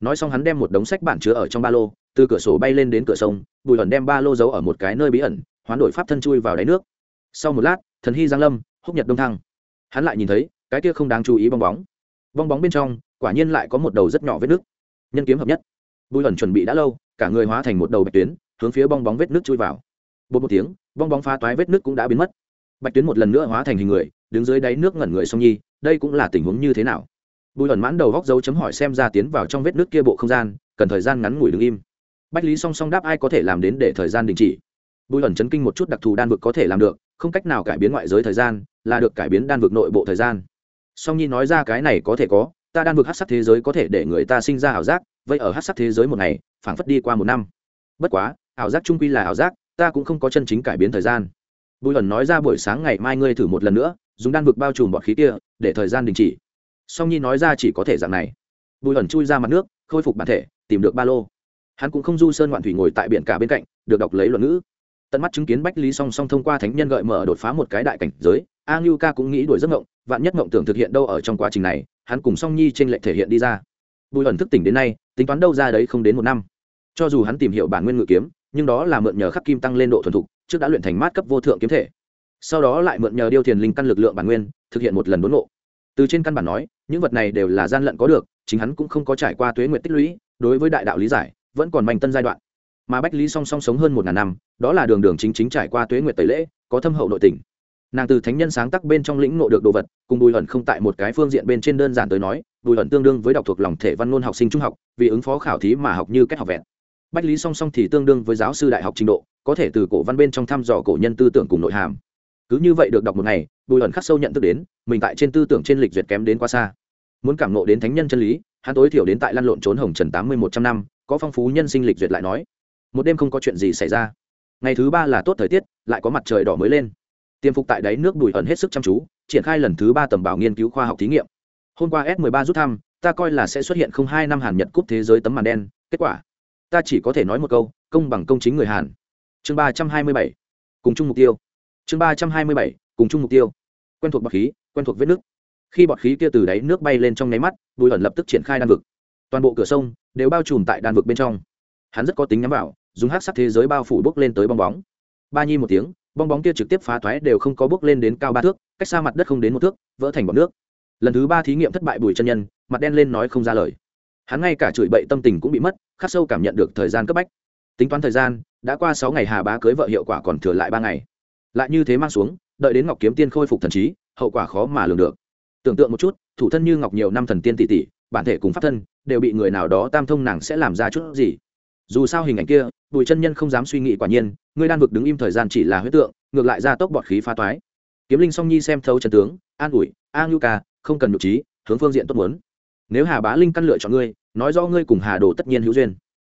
Nói xong hắn đem một đống sách bản chứa ở trong ba lô, từ cửa sổ bay lên đến cửa sông, bùi ẩn đem ba lô giấu ở một cái nơi bí ẩn, hoán đổi pháp thân chui vào đáy nước. Sau một lát, thần hy giang lâm, húc nhật đông thăng. Hắn lại nhìn thấy, cái kia không đáng chú ý bong bóng. Bong bóng bên trong, quả nhiên lại có một đầu rất nhỏ vết nước. Nhân kiếm hợp nhất. Bùi ẩn chuẩn bị đã lâu, cả người hóa thành một đầu bạch tuyến, hướng phía bong bóng vết nước chui vào. Bột một tiếng bong bóng phá toái vết nước cũng đã biến mất. Bạch tuyến một lần nữa hóa thành hình người, đứng dưới đáy nước ngẩn người song nhi, đây cũng là tình huống như thế nào? Bùi ẩn mãn đầu góc dấu chấm hỏi xem ra tiến vào trong vết nước kia bộ không gian, cần thời gian ngắn ngủi đứng im. Bách lý song song đáp ai có thể làm đến để thời gian đình chỉ. Bùi ẩn chấn kinh một chút đặc thù đan vực có thể làm được, không cách nào cải biến ngoại giới thời gian, là được cải biến đan vực nội bộ thời gian. Song nhi nói ra cái này có thể có, ta đan vực hát sắc thế giới có thể để người ta sinh ra ảo giác, vậy ở hát sắc thế giới một ngày, phảng phất đi qua một năm. Bất quá, ảo giác trung quy là ảo giác ta cũng không có chân chính cải biến thời gian. Bùi ẩn nói ra buổi sáng ngày mai ngươi thử một lần nữa, dùng đan vực bao trùm bọt khí kia, để thời gian đình chỉ. Song nhi nói ra chỉ có thể dạng này. Bùi ẩn chui ra mặt nước, khôi phục bản thể, tìm được ba lô. Hắn cũng không du sơn ngoạn thủy ngồi tại biển cả bên cạnh, được đọc lấy luận ngữ. Tận mắt chứng kiến bách lý song song thông qua thánh nhân gợi mở đột phá một cái đại cảnh giới, a ngưu ca cũng nghĩ đuổi giấc ngộng vạn nhất ngộng tưởng thực hiện đâu ở trong quá trình này, hắn cùng song nhi trên lệnh thể hiện đi ra. Bùi ẩn thức tỉnh đến nay, tính toán đâu ra đấy không đến một năm. Cho dù hắn tìm hiểu bản nguyên ngự kiếm nhưng đó là mượn nhờ khắc kim tăng lên độ thuần thục, trước đã luyện thành mát cấp vô thượng kiếm thể. Sau đó lại mượn nhờ điêu thiền linh căn lực lượng bản nguyên, thực hiện một lần đốn ngộ. Từ trên căn bản nói, những vật này đều là gian lận có được, chính hắn cũng không có trải qua tuế nguyện tích lũy, đối với đại đạo lý giải, vẫn còn manh tân giai đoạn. Mà bách lý song song sống hơn một ngàn năm, đó là đường đường chính chính trải qua tuế nguyện tẩy lễ, có thâm hậu nội tình. Nàng từ thánh nhân sáng tắc bên trong lĩnh nộ được đồ vật, cùng bùi ẩn không tại một cái phương diện bên trên đơn giản tới nói, bùi ẩn tương đương với đọc thuộc lòng thể văn ngôn học sinh trung học, vì ứng phó khảo thí mà học như cách học vẹn bách lý song song thì tương đương với giáo sư đại học trình độ, có thể từ cổ văn bên trong thăm dò cổ nhân tư tưởng cùng nội hàm. Cứ như vậy được đọc một ngày, bùi ẩn khắc sâu nhận thức đến, mình tại trên tư tưởng trên lịch duyệt kém đến quá xa. Muốn cảm nộ đến thánh nhân chân lý, hắn tối thiểu đến tại lăn lộn trốn hồng trần tám mươi một trăm năm, có phong phú nhân sinh lịch duyệt lại nói. Một đêm không có chuyện gì xảy ra. Ngày thứ ba là tốt thời tiết, lại có mặt trời đỏ mới lên. Tiêm phục tại đáy nước bùi ẩn hết sức chăm chú, triển khai lần thứ ba tầm bảo nghiên cứu khoa học thí nghiệm. Hôm qua s 13 rút thăm, ta coi là sẽ xuất hiện không hai năm hàn nhật cúp thế giới tấm màn đen, kết quả ta chỉ có thể nói một câu, công bằng công chính người hàn. Chương ba trăm hai mươi bảy, cùng chung mục tiêu. Chương ba trăm hai mươi bảy, cùng chung mục tiêu. Quen thuộc bọt khí, quen thuộc vết nước. Khi bọt khí kia từ đáy nước bay lên trong nháy mắt bùi ẩn lập tức triển khai đan vực. Toàn bộ cửa sông đều bao trùm tại đan vực bên trong. Hắn rất có tính nhắm vào, dùng hát sắc thế giới bao phủ bốc lên tới bong bóng. Ba nhi một tiếng, bong bóng kia trực tiếp phá toái đều không có bước lên đến cao ba thước, cách xa mặt đất không đến một thước, vỡ thành bọn nước. Lần thứ ba thí nghiệm thất bại bùi chân nhân, mặt đen lên nói không ra lời. Hắn ngay cả chửi bậy tâm tình cũng bị mất khắc sâu cảm nhận được thời gian cấp bách. Tính toán thời gian, đã qua sáu ngày hà bá cưới vợ hiệu quả còn thừa lại ba ngày. Lại như thế mang xuống, đợi đến ngọc kiếm tiên khôi phục thần trí, hậu quả khó mà lường được. Tưởng tượng một chút, thủ thân như ngọc nhiều năm thần tiên tỷ tỷ, bản thể cùng pháp thân, đều bị người nào đó tam thông nàng sẽ làm ra chút gì. Dù sao hình ảnh kia, bùi chân nhân không dám suy nghĩ quả nhiên ngươi đan vực đứng im thời gian chỉ là huyết tượng, ngược lại ra tốc bọt khí phá toái. Kiếm linh song nhi xem thấu trần tướng, an ủi, a ngưu ca, không cần nhục trí, hướng phương diện tốt muốn. Nếu hà bá linh căn lựa chọn ngươi nói rõ ngươi cùng hà đồ tất nhiên hữu duyên.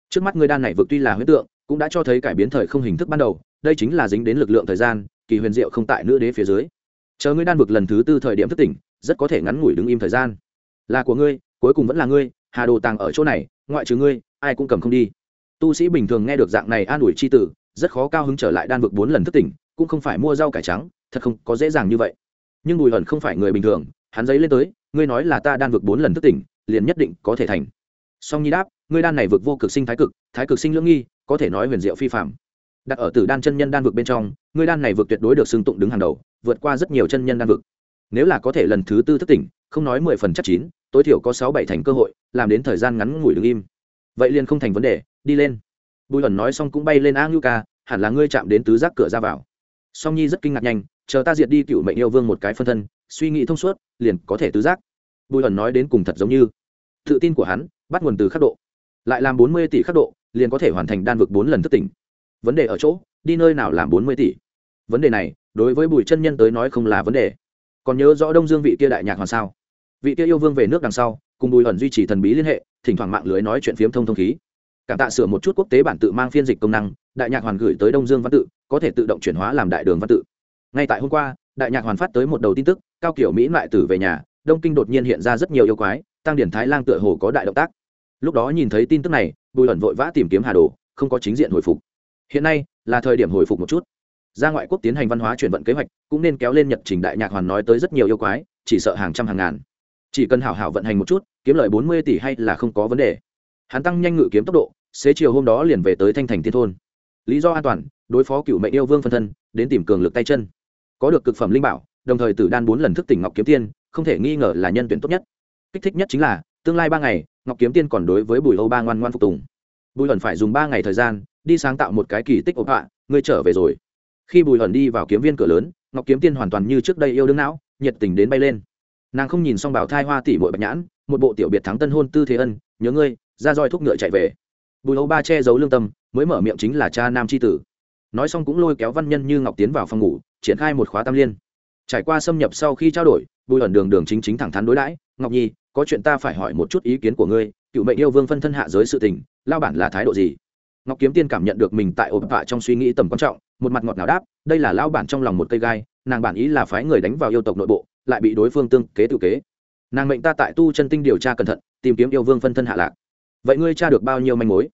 Trước mắt ngươi đan này vực tuy là huyễn tượng, cũng đã cho thấy cải biến thời không hình thức ban đầu, đây chính là dính đến lực lượng thời gian, kỳ huyền diệu không tại nữ đế phía dưới. Chờ ngươi đan vực lần thứ tư thời điểm thức tỉnh, rất có thể ngắn ngủi đứng im thời gian. Là của ngươi, cuối cùng vẫn là ngươi, hà đồ tàng ở chỗ này, ngoại trừ ngươi, ai cũng cầm không đi. Tu sĩ bình thường nghe được dạng này an ủi c h i tử rất khó cao hứng trở lại đan vực bốn lần thức tỉnh, cũng không phải mua rau cải trắng, thật không có dễ dàng như vậy. Nhưng bùi hẩn không phải người bình thường, hắn giấy lên tới, ngươi nói là ta đan vực bốn lần thức tỉnh, liền nhất định có thể thành song nhi đáp, ngươi đan này vực vô cực sinh thái cực thái cực sinh lưỡng nghi, có thể nói huyền diệu phi phạm đặt ở tử đan chân nhân đan vực bên trong, ngươi đan này vực tuyệt đối được xưng tụng đứng hàng đầu, vượt qua rất nhiều chân nhân đan vực. Nếu là có thể lần thứ tư thức tỉnh, không nói mười phần chắc chín, tối thiểu có sáu bảy thành cơ hội, làm đến thời gian ngắn ngủi đứng im. Vậy liền không thành vấn đề, đi lên. Bùi ẩn nói xong cũng bay lên a ngưu ca, hẳn là ngươi chạm đến tứ giác cửa ra vào. Song nhi rất kinh ngạc nhanh, chờ ta diệt đi cựu mệnh yêu vương một cái phân thân, suy nghĩ thông suốt, liền có thể tứ giác. Bùi ẩn nói đến cùng thật giống như tự tin của hắn, bắt nguồn từ khắc độ. Lại làm bốn mươi tỷ khắc độ, liền có thể hoàn thành đan vực bốn lần thất tỉnh. Vấn đề ở chỗ, đi nơi nào làm bốn mươi tỷ? Vấn đề này, đối với bùi chân nhân tới nói không là vấn đề. Còn nhớ rõ đông dương vị kia đại nhạc hoàn sao? Vị kia yêu vương về nước đằng sau, cùng bùi ẩn duy trì thần bí liên hệ, thỉnh thoảng mạng lưới nói chuyện phiếm thông thông khí. Cảm tạ sửa một chút quốc tế bản tự mang phiên dịch công năng, đại nhạc hoàn gửi tới đông dương văn tự, có thể tự động chuyển hóa làm đại đường văn tự. Ngay tại hôm qua, đại nhạc hoàn phát tới một đầu tin tức, cao kiểu mỹ lại tử về nhà, đông kinh đột nhiên hiện ra rất nhiều yêu quái tăng điển thái lang tựa hồ có đại động tác. Lúc đó nhìn thấy tin tức này, bùi ẩn vội vã tìm kiếm hà đồ, không có chính diện hồi phục. Hiện nay, là thời điểm hồi phục một chút. Ra ngoại quốc tiến hành văn hóa chuyển vận kế hoạch, cũng nên kéo lên nhật trình đại nhạc hoàn nói tới rất nhiều yêu quái, chỉ sợ hàng trăm hàng ngàn. Chỉ cần hảo hảo vận hành một chút, kiếm lời bốn mươi tỷ hay là không có vấn đề. Hắn tăng nhanh ngự kiếm tốc độ, xế chiều hôm đó liền về tới thanh thành thiên thôn. Lý do an toàn, đối phó cựu mệnh yêu vương phân thân, đến tìm cường lực tay chân. Có được cực phẩm linh bảo, đồng thời tử đan bốn lần thức tỉnh ngọc kiếm tiên, không thể nghi ngờ là nhân tuyển tốt nhất kích thích nhất chính là, tương lai ba ngày, ngọc kiếm tiên còn đối với bùi âu ba ngoan ngoan phục tùng. Bùi ẩn phải dùng ba ngày thời gian, đi sáng tạo một cái kỳ tích ộp hạ ngươi trở về rồi. Khi bùi ẩn đi vào kiếm viên cửa lớn, ngọc kiếm tiên hoàn toàn như trước đây yêu đương não, nhiệt tình đến bay lên. Nàng không nhìn xong bảo thai hoa tỷ mội bạch nhãn, một bộ tiểu biệt thắng tân hôn tư thế ân, nhớ ngươi, ra roi thúc ngựa chạy về. Bùi âu ba che giấu lương tâm, mới mở miệng chính là cha nam c h i tử. Nói xong cũng lôi kéo văn nhân như ngọc tiến vào phòng ngủ, triển khai một khóa tam liên. Trải qua xâm nhập sau khi trao đổi, bùi ẩn đường đường chính chính thẳng thắn đối đãi, ngọc nhi có chuyện ta phải hỏi một chút ý kiến của ngươi, cựu mệnh yêu vương phân thân hạ giới sự tình, lao bản là thái độ gì? Ngọc kiếm tiên cảm nhận được mình tại ổn vạ trong suy nghĩ tầm quan trọng, một mặt ngọt ngào đáp, đây là lao bản trong lòng một cây gai, nàng bản ý là phái người đánh vào yêu tộc nội bộ, lại bị đối phương tương kế tự kế. Nàng mệnh ta tại tu chân tinh điều tra cẩn thận, tìm kiếm yêu vương phân thân hạ lạc. Vậy ngươi tra được bao nhiêu manh mối?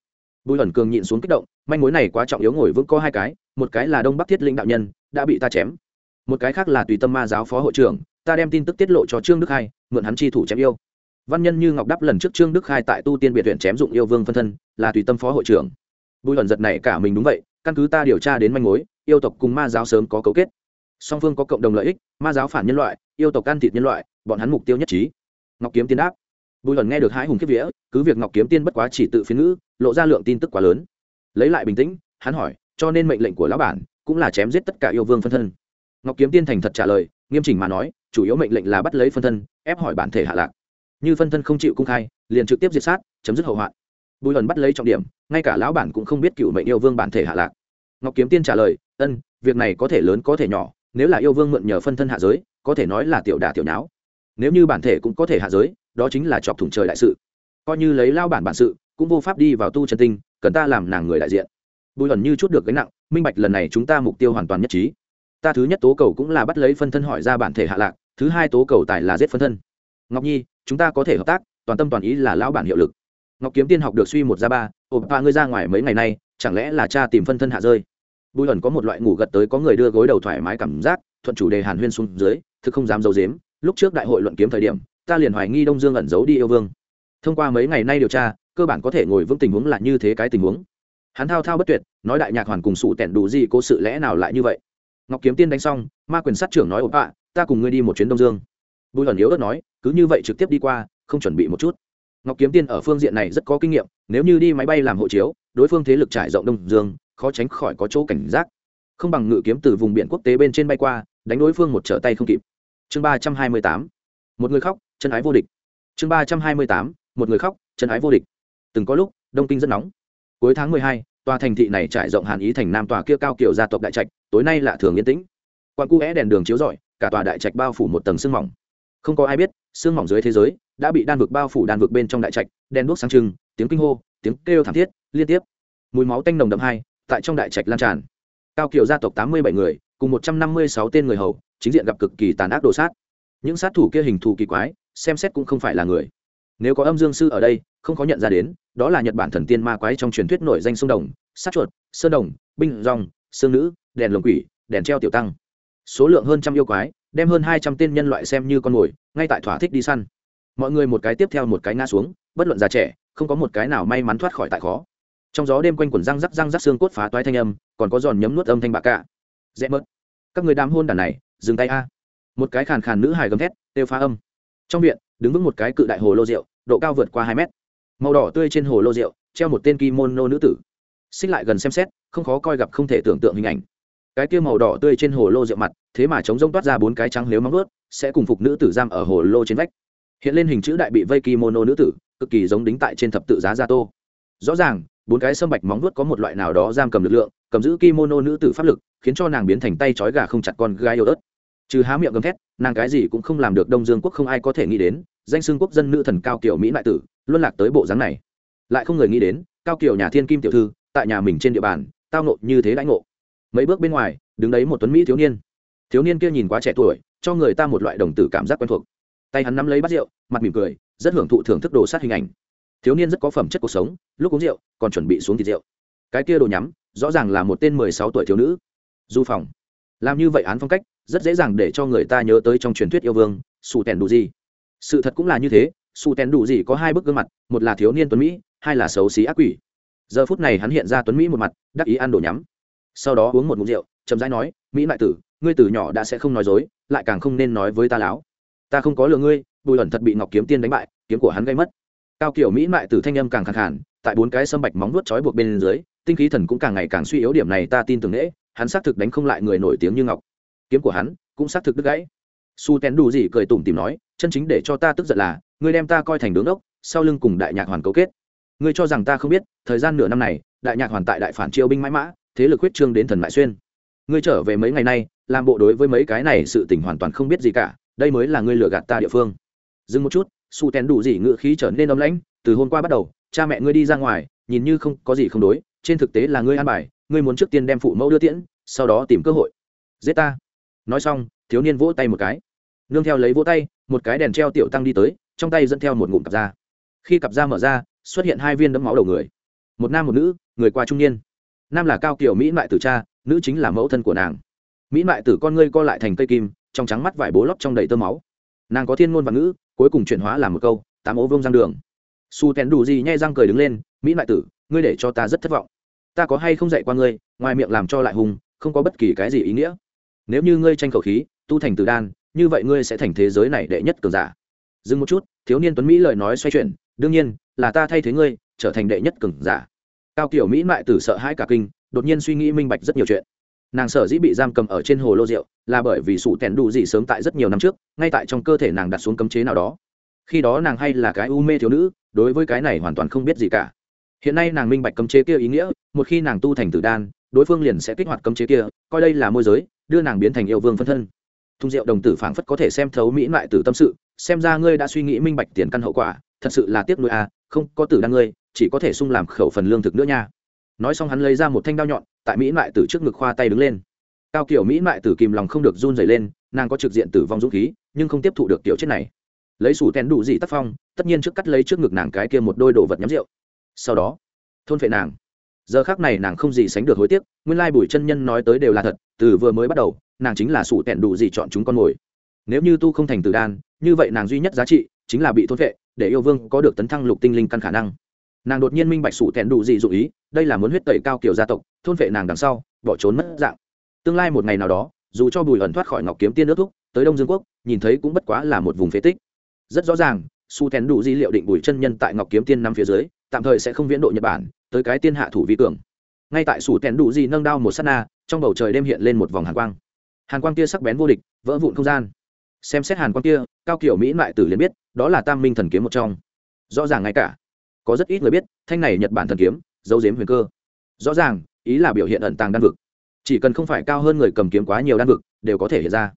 Bùi ẩn cường nhịn xuống kích động, manh mối này quá trọng yếu ngồi vững có hai cái, một cái là đông bắc thiết linh đạo nhân, đã bị ta chém. Một cái khác là tùy tâm ma giáo phó hội trưởng, ta đem tin tức tiết lộ cho trương đức hai, mượn hắn chi thủ chém yêu văn nhân như ngọc Đáp lần trước trương đức khai tại tu tiên biệt huyện chém dụng yêu vương phân thân, là tùy tâm phó hội trưởng. Bùi ẩn giật này cả mình đúng vậy, căn cứ ta điều tra đến manh mối, yêu tộc cùng ma giáo sớm có cấu kết. Song phương có cộng đồng lợi ích, ma giáo phản nhân loại, yêu tộc can thịt nhân loại, bọn hắn mục tiêu nhất trí. Ngọc kiếm tiên đáp. Bùi ẩn nghe được hai hùng kiếp vía, cứ việc ngọc kiếm tiên bất quá chỉ tự phiến ngữ, lộ ra lượng tin tức quá lớn. Lấy lại bình tĩnh, hắn hỏi, cho nên mệnh lệnh của lão bản cũng là chém giết tất cả yêu vương phân thân. Ngọc kiếm tiên thành thật trả lời, nghiêm chỉnh mà nói, chủ yếu mệnh lệnh là bắt lấy phân thân, ép hỏi bản thể hạ lạc như phân thân không chịu công khai, liền trực tiếp diệt sát, chấm dứt hậu hoạn. Bùi ẩn bắt lấy trọng điểm, ngay cả lão bản cũng không biết cựu mệnh yêu vương bản thể hạ lạc. Ngọc kiếm tiên trả lời, ân, việc này có thể lớn có thể nhỏ, nếu là yêu vương mượn nhờ phân thân hạ giới, có thể nói là tiểu đà tiểu nháo. Nếu như bản thể cũng có thể hạ giới, đó chính là chọc thủng trời đại sự. Coi như lấy lao bản bản sự, cũng vô pháp đi vào tu chân tinh, cần ta làm nàng người đại diện. Bùi ẩn như chút được gánh nặng, minh bạch, lần này chúng ta mục tiêu hoàn toàn nhất trí. Ta thứ nhất tố cầu cũng là bắt lấy phân thân hỏi ra bản thể hạ lạc, thứ hai tố cầu tài là giết phân thân ngọc nhi, chúng ta có thể hợp tác, toàn tâm toàn ý là lão bản hiệu lực. Ngọc kiếm tiên học được suy một ra ba ộp ba ngươi ra ngoài mấy ngày nay, chẳng lẽ là cha tìm phân thân hạ rơi? Bùi ẩn có một loại ngủ gật tới có người đưa gối đầu thoải mái cảm giác, thuận chủ đề hàn huyên xuống dưới, thực không dám giấu dếm lúc trước đại hội luận kiếm thời điểm, ta liền hoài nghi đông dương ẩn giấu đi yêu vương. Thông qua mấy ngày nay điều tra, cơ bản có thể ngồi vững tình huống là như thế cái tình huống. Hắn thao thao bất tuyệt, nói đại nhạc hoàn cùng sụ tẻn đủ gì cố sự lẽ nào lại như vậy? Ngọc kiếm tiên đánh xong, ma quyền sát trưởng nói ộp ạ ta cùng ngươi đi một chuyến đông dương bùi ẩn yếu ớt nói, cứ như vậy trực tiếp đi qua, không chuẩn bị một chút. Ngọc kiếm tiên ở phương diện này rất có kinh nghiệm, nếu như đi máy bay làm hộ chiếu, đối phương thế lực trải rộng đông dương, khó tránh khỏi có chỗ cảnh giác. Không bằng ngự kiếm từ vùng biển quốc tế bên trên bay qua, đánh đối phương một trở tay không kịp. Chương ba trăm hai mươi tám, một người khóc, chân ái vô địch. Chương ba trăm hai mươi tám, một người khóc, chân ái vô địch. Từng có lúc, đông kinh rất nóng. Cuối tháng mười hai, tòa thành thị này trải rộng hàn ý thành nam tòa kia cao kiểu gia tộc đại trạch, tối nay lạ thường yên tĩnh. Quan cu é đèn đường chiếu rọi, cả tòa đại trạch bao phủ một tầng sương mỏng không có ai biết, xương mỏng dưới thế giới đã bị đan vực bao phủ đan vực bên trong đại trạch, đen đuốc sáng trưng, tiếng kinh hô, tiếng kêu thảm thiết, liên tiếp. Mùi máu tanh nồng đậm hai, tại trong đại trạch lan tràn. Cao kiều gia tộc tám mươi bảy người, cùng một trăm năm mươi sáu tên người hầu, chính diện gặp cực kỳ tàn ác đồ sát. Những sát thủ kia hình thù kỳ quái, xem xét cũng không phải là người. Nếu có âm dương sư ở đây, không có nhận ra đến, đó là nhật bản thần tiên ma quái trong truyền thuyết nổi danh sông đồng, sát chuột, sơn đồng, binh rong sương nữ, đèn lồng quỷ, đèn treo tiểu tăng. Số lượng hơn trăm yêu quái đem hơn hai trăm tên nhân loại xem như con mồi, ngay tại thỏa thích đi săn. Mọi người một cái tiếp theo một cái ngã xuống, bất luận già trẻ, không có một cái nào may mắn thoát khỏi tại khó. Trong gió đêm quanh quần răng rắc răng rắc xương cốt phá toái thanh âm, còn có giòn nhấm nuốt âm thanh bạc cả. Dễ mất các người đám hôn đàn này, dừng tay a. Một cái khàn khàn nữ hài gầm thét têu phá âm. Trong viện, đứng vững một cái cự đại hồ lô rượu, độ cao vượt qua hai mét. Màu đỏ tươi trên hồ lô rượu, treo một tên kimono nữ tử. Xích lại gần xem xét, không khó coi gặp không thể tưởng tượng hình ảnh. Cái kia màu đỏ tươi trên hồ lô rượu mặt thế mà chống rông toát ra bốn cái trắng nếu móng ướt sẽ cùng phục nữ tử giam ở hồ lô trên vách. Hiện lên hình chữ đại bị vây kimono nữ tử, cực kỳ giống đính tại trên thập tự giá gia tô. Rõ ràng, bốn cái sâm bạch móng vuốt có một loại nào đó giam cầm lực lượng, cầm giữ kimono nữ tử pháp lực, khiến cho nàng biến thành tay trói gà không chặt con gái yêu ớt. Trừ há miệng gầm thét, nàng cái gì cũng không làm được đông dương quốc không ai có thể nghĩ đến, danh xưng quốc dân nữ thần cao kiểu mỹ lại tử, luân lạc tới bộ dáng này. Lại không người nghĩ đến, cao kiểu nhà thiên kim tiểu thư, tại nhà mình trên địa bàn, tao nộ như thế đãi ngộ. Mấy bước bên ngoài, đứng đấy một tuấn mỹ thiếu niên thiếu niên kia nhìn quá trẻ tuổi, cho người ta một loại đồng tử cảm giác quen thuộc. Tay hắn nắm lấy bát rượu, mặt mỉm cười, rất hưởng thụ thưởng thức đồ sát hình ảnh. Thiếu niên rất có phẩm chất cuộc sống, lúc uống rượu, còn chuẩn bị xuống thịt rượu. Cái kia đồ nhắm, rõ ràng là một tên mười sáu tuổi thiếu nữ. Du phòng. Làm như vậy án phong cách, rất dễ dàng để cho người ta nhớ tới trong truyền thuyết yêu vương su tèn đủ gì sự thật cũng là như thế su tèn đủ gì có hai bức gương mặt, một là thiếu niên tuấn mỹ, hai là xấu xí ác quỷ. Giờ phút này hắn hiện ra tuấn mỹ một mặt, đắc ý ăn đồ nhắm. Sau đó uống một ngụm rượu, chậm rãi nói, mỹ lại tử ngươi từ nhỏ đã sẽ không nói dối lại càng không nên nói với ta láo. Ta không có lừa ngươi bùi ẩn thật bị ngọc kiếm tiên đánh bại kiếm của hắn gây mất. Cao kiểu mỹ mại từ thanh âm càng khẳng hẳn, tại bốn cái sâm bạch móng nuốt trói buộc bên dưới tinh khí thần cũng càng ngày càng suy yếu điểm này ta tin tưởng nễ, hắn xác thực đánh không lại người nổi tiếng như ngọc. Kiếm của hắn cũng xác thực đứt gãy. Su tén đủ gì cười tủm tìm nói chân chính để cho ta tức giận là ngươi đem ta coi thành đứng đốc sau lưng cùng đại nhạc hoàn cấu kết. Ngươi cho rằng ta không biết thời gian nửa năm này đại nhạc hoàn tại đại phản chiêu binh mãi mã thế lực huyết trương đến thần mại xuyên. Ngươi trở về mấy ngày nay làm bộ đối với mấy cái này sự tình hoàn toàn không biết gì cả, đây mới là ngươi lừa gạt ta địa phương. Dừng một chút, su tén đủ gì ngự khí trở nên ấm lãnh, từ hôm qua bắt đầu, cha mẹ ngươi đi ra ngoài, nhìn như không có gì không đối, trên thực tế là ngươi an bài, ngươi muốn trước tiên đem phụ mẫu đưa tiễn, sau đó tìm cơ hội. Giết ta. Nói xong, thiếu niên vỗ tay một cái. Nương theo lấy vỗ tay, một cái đèn treo tiểu tăng đi tới, trong tay dẫn theo một ngụm cặp da. Khi cặp da mở ra, xuất hiện hai viên đấm máu đầu người. Một nam một nữ, người qua trung niên. Nam là cao kiểu mỹ mại tử cha, nữ chính là mẫu thân của nàng mỹ mại tử con ngươi co lại thành cây kim, trong trắng mắt vải bố lót trong đầy tơ máu. Nàng có thiên ngôn và ngữ, cuối cùng chuyển hóa làm một câu, tám ố vông răng đường. Su tén đủ gì nhai răng cười đứng lên, mỹ mại tử, ngươi để cho ta rất thất vọng. Ta có hay không dạy qua ngươi, ngoài miệng làm cho lại hùng, không có bất kỳ cái gì ý nghĩa. Nếu như ngươi tranh khẩu khí, tu thành từ đan, như vậy ngươi sẽ thành thế giới này đệ nhất cường giả. Dừng một chút, thiếu niên tuấn mỹ lời nói xoay chuyển, đương nhiên, là ta thay thế ngươi, trở thành đệ nhất cường giả. Cao kiểu mỹ mại tử sợ hãi cả kinh, đột nhiên suy nghĩ minh bạch rất nhiều chuyện nàng sở dĩ bị giam cầm ở trên hồ lô rượu là bởi vì sủ tèn đủ dị sớm tại rất nhiều năm trước, ngay tại trong cơ thể nàng đặt xuống cấm chế nào đó. Khi đó nàng hay là cái u mê thiếu nữ, đối với cái này hoàn toàn không biết gì cả. Hiện nay nàng minh bạch cấm chế kia ý nghĩa, một khi nàng tu thành tử đan, đối phương liền sẽ kích hoạt cấm chế kia, coi đây là môi giới, đưa nàng biến thành yêu vương phân thân. Thùng rượu đồng tử phảng phất có thể xem thấu mỹ lại tử tâm sự, xem ra ngươi đã suy nghĩ minh bạch tiền căn hậu quả, thật sự là tiếc nuôi à không có tử đan ngươi, chỉ có thể sung làm khẩu phần lương thực nữa nha. Nói xong hắn lấy ra một thanh đao nhọn tại mỹ mại tử trước ngực khoa tay đứng lên cao kiểu mỹ mại tử kìm lòng không được run dày lên nàng có trực diện tử vong dũng khí nhưng không tiếp thụ được tiểu chết này lấy sủ tèn đủ gì tác phong tất nhiên trước cắt lấy trước ngực nàng cái kia một đôi đồ vật nhắm rượu sau đó thôn phệ nàng giờ khác này nàng không gì sánh được hối tiếc nguyên lai bùi chân nhân nói tới đều là thật từ vừa mới bắt đầu nàng chính là sủ tẹn đủ gì chọn chúng con mồi nếu như tu không thành từ đan như vậy nàng duy nhất giá trị chính là bị thôn vệ để yêu vương có được tấn thăng lục tinh linh căn khả năng nàng đột nhiên minh bạch sủ tẹn đủ gì dụ ý, đây là muốn huyết tẩy cao kiểu gia tộc, thôn vệ nàng đằng sau, bỏ trốn mất dạng. Tương lai một ngày nào đó, dù cho bùi ẩn thoát khỏi ngọc kiếm tiên nước thúc, tới đông dương quốc, nhìn thấy cũng bất quá là một vùng phế tích. Rất rõ ràng su tén đủ di liệu định bùi chân nhân tại ngọc kiếm tiên năm phía dưới, tạm thời sẽ không viễn độ nhật bản, tới cái tiên hạ thủ vi cường. Ngay tại sủ tén đủ di nâng đao một s á t na, trong bầu trời đêm hiện lên một vòng hàn quang. Hàn quang kia sắc bén vô địch, vỡ vụn không gian. Xem xét hàn quang kia, cao kiểu mỹ lại tử liền biết, đó là tam minh thần kiếm một trong. Rõ ràng ngay cả có rất ít người biết, thanh này nhật bản thần kiếm, dấu dếm huyền cơ. Rõ ràng, ý là biểu hiện ẩn tàng đan vực. Chỉ cần không phải cao hơn người cầm kiếm quá nhiều đan vực, đều có thể hiện ra.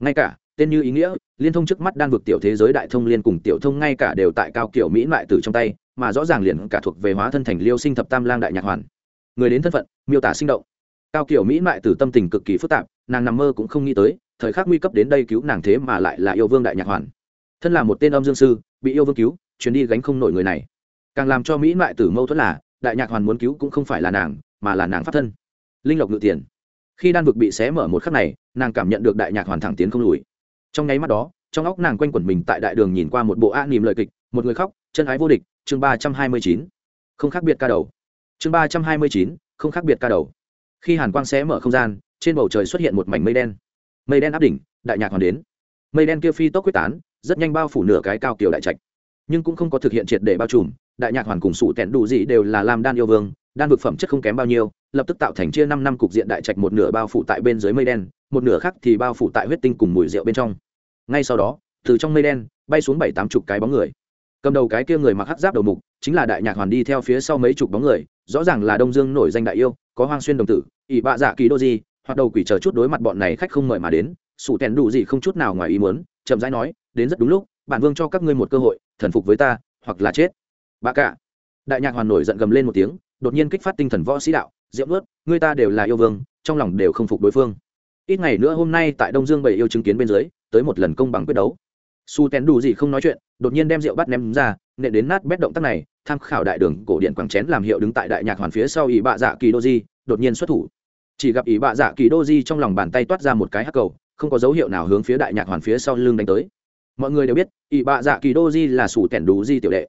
Ngay cả, tên như ý nghĩa, liên thông trước mắt đan vực tiểu thế giới đại thông liên cùng tiểu thông ngay cả đều tại cao kiểu mỹ mại tử trong tay, mà rõ ràng liền cả thuộc về hóa thân thành liêu sinh thập tam lang đại nhạc hoàn. Người đến thân phận, miêu tả sinh động. Cao kiểu mỹ mại từ tâm tình cực kỳ phức tạp, nàng nằm mơ cũng không nghĩ tới, thời khắc nguy cấp đến đây cứu nàng thế mà lại là yêu vương đại nhạc hoàn. Thân là một tên âm dương sư, bị yêu vương cứu, chuyến đi gánh không nổi người này càng làm cho mỹ mại tử mâu thuẫn là, đại nhạc hoàn muốn cứu cũng không phải là nàng, mà là nàng pháp thân. Linh lộc ngự tiền. Khi đan vực bị xé mở một khắc này, nàng cảm nhận được đại nhạc hoàn thẳng tiến không lùi. Trong nháy mắt đó, trong óc nàng quanh quẩn mình tại đại đường nhìn qua một bộ a nìm lời kịch, một người khóc, chân ái vô địch, chương ba trăm hai mươi chín. Không khác biệt ca đầu. Chương ba trăm hai mươi chín, không khác biệt ca đầu. Khi hàn quang xé mở không gian, trên bầu trời xuất hiện một mảnh mây đen. Mây đen áp đỉnh, đại nhạc hoàn đến. Mây đen kia phi tốc quyết tán, rất nhanh bao phủ nửa cái cao kiểu đại trạch nhưng cũng không có thực hiện triệt để bao trùm, đại nhạc hoàn cùng sủ tẹn đủ gì đều là làm đan yêu vương, đan vực phẩm chất không kém bao nhiêu, lập tức tạo thành chia năm năm cục diện đại trạch một nửa bao phủ tại bên dưới mây đen, một nửa khác thì bao phủ tại huyết tinh cùng mùi rượu bên trong. Ngay sau đó, từ trong mây đen, bay xuống bảy tám chục cái bóng người. Cầm đầu cái kia người mặc hắc giáp đầu mục, chính là đại nhạc hoàn đi theo phía sau mấy chục bóng người, rõ ràng là đông dương nổi danh đại yêu, có hoang xuyên đồng tử, ỷ bạ dạ kỳ đô di hoặc đầu quỷ chờ chút đối mặt bọn này khách không mời mà đến, sủ tèn đủ gì không chút nào ngoài ý muốn, chậm rãi nói, đến rất đúng lúc, bản vương cho các ngươi một cơ hội thần phục với ta, hoặc là chết. Bà cả. Đại nhạc hoàn nổi giận gầm lên một tiếng, đột nhiên kích phát tinh thần võ sĩ đạo, diễm ướt, người ta đều là yêu vương, trong lòng đều không phục đối phương. Ít ngày nữa hôm nay tại đông dương bảy yêu chứng kiến bên dưới, tới một lần công bằng quyết đấu. Su tén đủ gì không nói chuyện, đột nhiên đem rượu bắt ném ra, nện đến nát bét động tác này, tham khảo đại đường cổ điện quảng chén làm hiệu đứng tại đại nhạc hoàn phía sau ỷ bạ dạ kỳ đô di, đột nhiên xuất thủ. Chỉ gặp ỷ bạ dạ kỳ đô di trong lòng bàn tay toát ra một cái hắc cầu, không có dấu hiệu nào hướng phía đại nhạc hoàn phía sau lưng đánh tới mọi người đều biết, ỷ bạ dạ kỳ đô di là sủ tẻn đủ di tiểu đệ.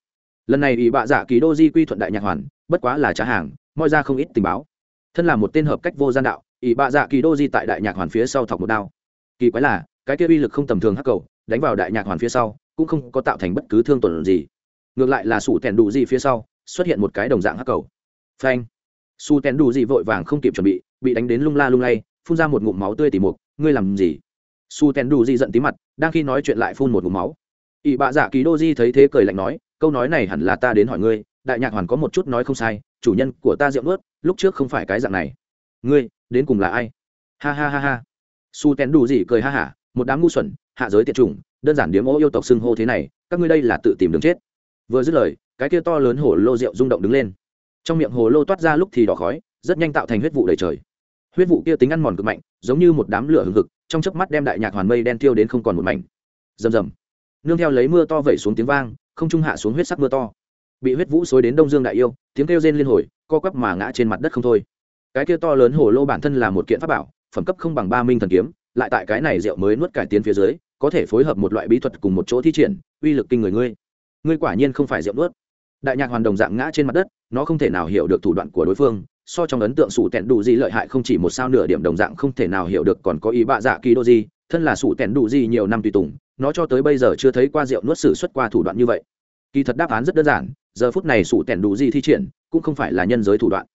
Lần này ỷ bạ dạ kỳ đô di quy thuận đại nhạc hoàn, bất quá là trả hàng moi ra không ít tình báo. Thân là một tên hợp cách vô gian đạo, ỷ bạ dạ kỳ đô di tại đại nhạc hoàn phía sau thọc một đao. Kỳ quái là, cái kia uy lực không tầm thường hắc cầu, đánh vào đại nhạc hoàn phía sau, cũng không có tạo thành bất cứ thương tổn gì. Ngược lại là sủ tẻn đủ di phía sau, xuất hiện một cái đồng dạng hắc cầu. Phanh! Su tẻn đủ di vội vàng không kịp chuẩn bị bị đánh đến lung la lung lay, phun ra một ngụm máu tươi tỉ mục, ngươi làm gì? Su tèn đủ di giận tí mặt, đang khi nói chuyện lại phun một ngụm máu. Ỵ bạ dạ kỳ đô di thấy thế cười lạnh nói, câu nói này hẳn là ta đến hỏi ngươi, đại nhạc hoàn có một chút nói không sai, chủ nhân của ta rượu nuốt, lúc trước không phải cái dạng này. Ngươi, đến cùng là ai? Ha ha ha ha. Su tèn đủ gì cười ha hả, một đám ngu xuẩn, hạ giới tiệt chủng, đơn giản điếm ô yêu tộc xưng hô thế này, các ngươi đây là tự tìm đường chết. Vừa dứt lời, cái kia to lớn hồ lô rượu rung động đứng lên. Trong miệng hồ lô toát ra lúc thì đỏ khói, rất nhanh tạo thành huyết vụ đầy trời. Huyết vụ kia tính ăn mòn cực mạnh, giống như một đám lửa hừng hực trong chớp mắt đem đại nhạc hoàn mây đen tiêu đến không còn một mảnh. Rầm rầm. Nương theo lấy mưa to vẩy xuống tiếng vang, không trung hạ xuống huyết sắc mưa to. Bị huyết vũ xối đến đông dương đại yêu, tiếng kêu rên liên hồi, co quắp mà ngã trên mặt đất không thôi. Cái kia to lớn hồ lô bản thân là một kiện pháp bảo, phẩm cấp không bằng ba minh thần kiếm, lại tại cái này rượu mới nuốt cải tiến phía dưới, có thể phối hợp một loại bí thuật cùng một chỗ thi triển, uy lực kinh người ngươi. Ngươi quả nhiên không phải rượu nuốt. Đại nhạc hoàn đồng dạng ngã trên mặt đất, nó không thể nào hiểu được thủ đoạn của đối phương so trong ấn tượng sủ tẹn đủ gì lợi hại không chỉ một sao nửa điểm đồng dạng không thể nào hiểu được còn có ý bạ dạ kỳ đô gì thân là sủ tẹn đủ gì nhiều năm tùy tùng, nó cho tới bây giờ chưa thấy qua rượu nuốt sử xuất qua thủ đoạn như vậy. Kỳ thật đáp án rất đơn giản, giờ phút này sủ tẹn đủ gì thi triển, cũng không phải là nhân giới thủ đoạn.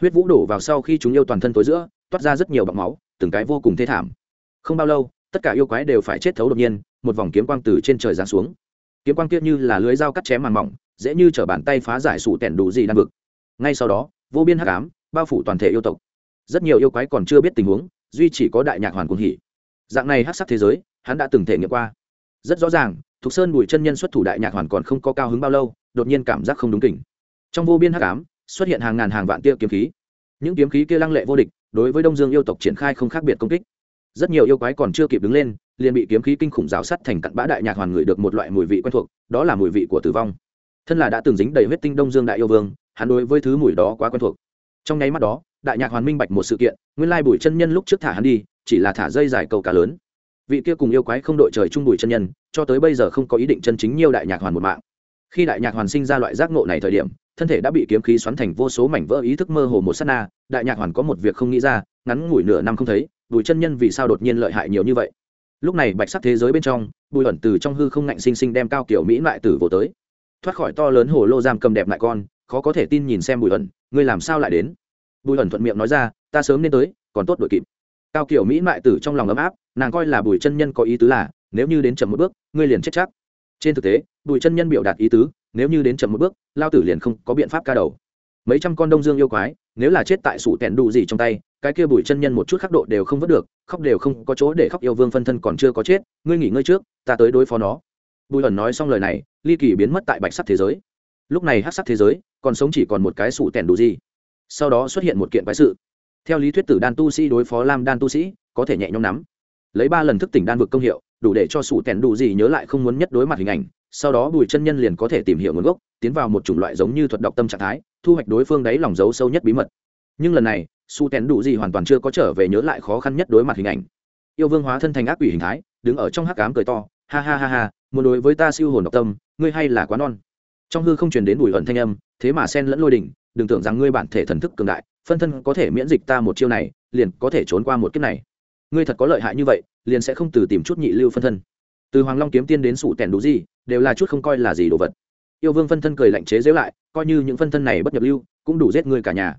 Huyết vũ đổ vào sau khi chúng yêu toàn thân tối giữa, toát ra rất nhiều bọc máu, từng cái vô cùng thê thảm. Không bao lâu, tất cả yêu quái đều phải chết thấu đột nhiên, một vòng kiếm quang từ trên trời giáng xuống. Kiếm quang kia như là lưới dao cắt chém màn mỏng, dễ như t bàn tay phá giải sủ tẻn đủ gì đang vực. Ngay sau đó vô biên hắc ám, bao phủ toàn thể yêu tộc. Rất nhiều yêu quái còn chưa biết tình huống, duy chỉ có đại nhạc hoàn cuồng hỉ. Dạng này hắc sắc thế giới, hắn đã từng thể nghiệm qua. Rất rõ ràng, thục sơn bùi chân nhân xuất thủ đại nhạc hoàn còn không có cao hứng bao lâu, đột nhiên cảm giác không đúng kỉnh trong vô biên hắc ám, xuất hiện hàng ngàn hàng vạn tia kiếm khí. Những kiếm khí kia lăng lệ vô địch, đối với đông dương yêu tộc triển khai không khác biệt công kích. Rất nhiều yêu quái còn chưa kịp đứng lên, liền bị kiếm khí kinh khủng rào sắt thành cặn bã đại nhạc hoàn ngửi được một loại mùi vị quen thuộc, đó là mùi vị của tử vong. Thân là đã từng dính đầy huyết tinh đông dương đại yêu vương hắn đối với thứ mùi đó quá quen thuộc. Trong nháy mắt đó, đại nhạc hoàn minh bạch một sự kiện, nguyên lai bùi chân nhân lúc trước thả hắn đi, chỉ là thả dây dài câu cá lớn. Vị kia cùng yêu quái không đội trời chung bùi chân nhân, cho tới bây giờ không có ý định chân chính nhiều đại nhạc hoàn một mạng. Khi đại nhạc hoàn sinh ra loại giác ngộ này thời điểm, thân thể đã bị kiếm khí xoắn thành vô số mảnh vỡ ý thức mơ hồ một s á t na, đại nhạc hoàn có một việc không nghĩ ra, ngắn ngủi nửa năm không thấy, bùi chân nhân vì sao đột nhiên lợi hại nhiều như vậy? Lúc này bạch sắc thế giới bên trong, bùi ẩn từ trong hư không ngạnh sinh sinh đem cao kiểu mỹ lại tử vô tới. Thoát khỏi to lớn hồ lô giam cầm đẹp lại con khó có thể tin nhìn xem bùi ẩn, ngươi làm sao lại đến? Bùi ẩn thuận miệng nói ra, ta sớm nên tới, còn tốt đội kịp. Cao kiểu mỹ mại tử trong lòng ấm áp, nàng coi là bùi chân nhân có ý tứ là, nếu như đến chậm một bước, ngươi liền chết chắc. Trên thực tế, bùi chân nhân biểu đạt ý tứ, nếu như đến chậm một bước, lao tử liền không có biện pháp ca đầu. Mấy trăm con đông dương yêu quái, nếu là chết tại sủ tẹn đủ gì trong tay, cái kia bùi chân nhân một chút khắc độ đều không vớt được, khóc đều không có chỗ để khóc yêu vương phân thân còn chưa có chết, ngươi nghỉ ngơi trước, ta tới đối phó nó. Bùi ẩn nói xong lời này, ly kỳ biến mất tại bạch sắc thế giới lúc này hát sắc thế giới, còn sống chỉ còn một cái sủ tẻn đủ gì. Sau đó xuất hiện một kiện quái sự. Theo lý thuyết tử đan tu sĩ đối phó lam đan tu sĩ, có thể nhẹ nhõm nắm. Lấy ba lần thức tỉnh đan vực công hiệu, đủ để cho sủ tẻn đủ gì nhớ lại không muốn nhất đối mặt hình ảnh. Sau đó bùi chân nhân liền có thể tìm hiểu nguồn gốc, tiến vào một chủng loại giống như thuật độc tâm trạng thái, thu hoạch đối phương đáy lòng giấu sâu nhất bí mật. Nhưng lần này su tén đủ gì hoàn toàn chưa có trở về nhớ lại khó khăn nhất đối mặt hình ảnh. Yêu vương hóa thân thành ác quỷ hình thái, đứng ở trong hắc cám cười to, ha ha ha ha, muốn đối với ta siêu hồn độc tâm, ngươi hay là quá non trong hư không truyền đến bùi ẩn thanh âm, thế mà sen lẫn lôi đỉnh, đừng tưởng rằng ngươi bản thể thần thức cường đại, phân thân có thể miễn dịch ta một chiêu này, liền có thể trốn qua một kiếp này. Ngươi thật có lợi hại như vậy, liền sẽ không từ tìm chút nhị lưu phân thân. Từ hoàng long kiếm tiên đến sụ tẻn đủ gì, đều là chút không coi là gì đồ vật. Yêu vương phân thân cười lạnh chế dễu lại, coi như những phân thân này bất nhập lưu, cũng đủ giết ngươi cả nhà.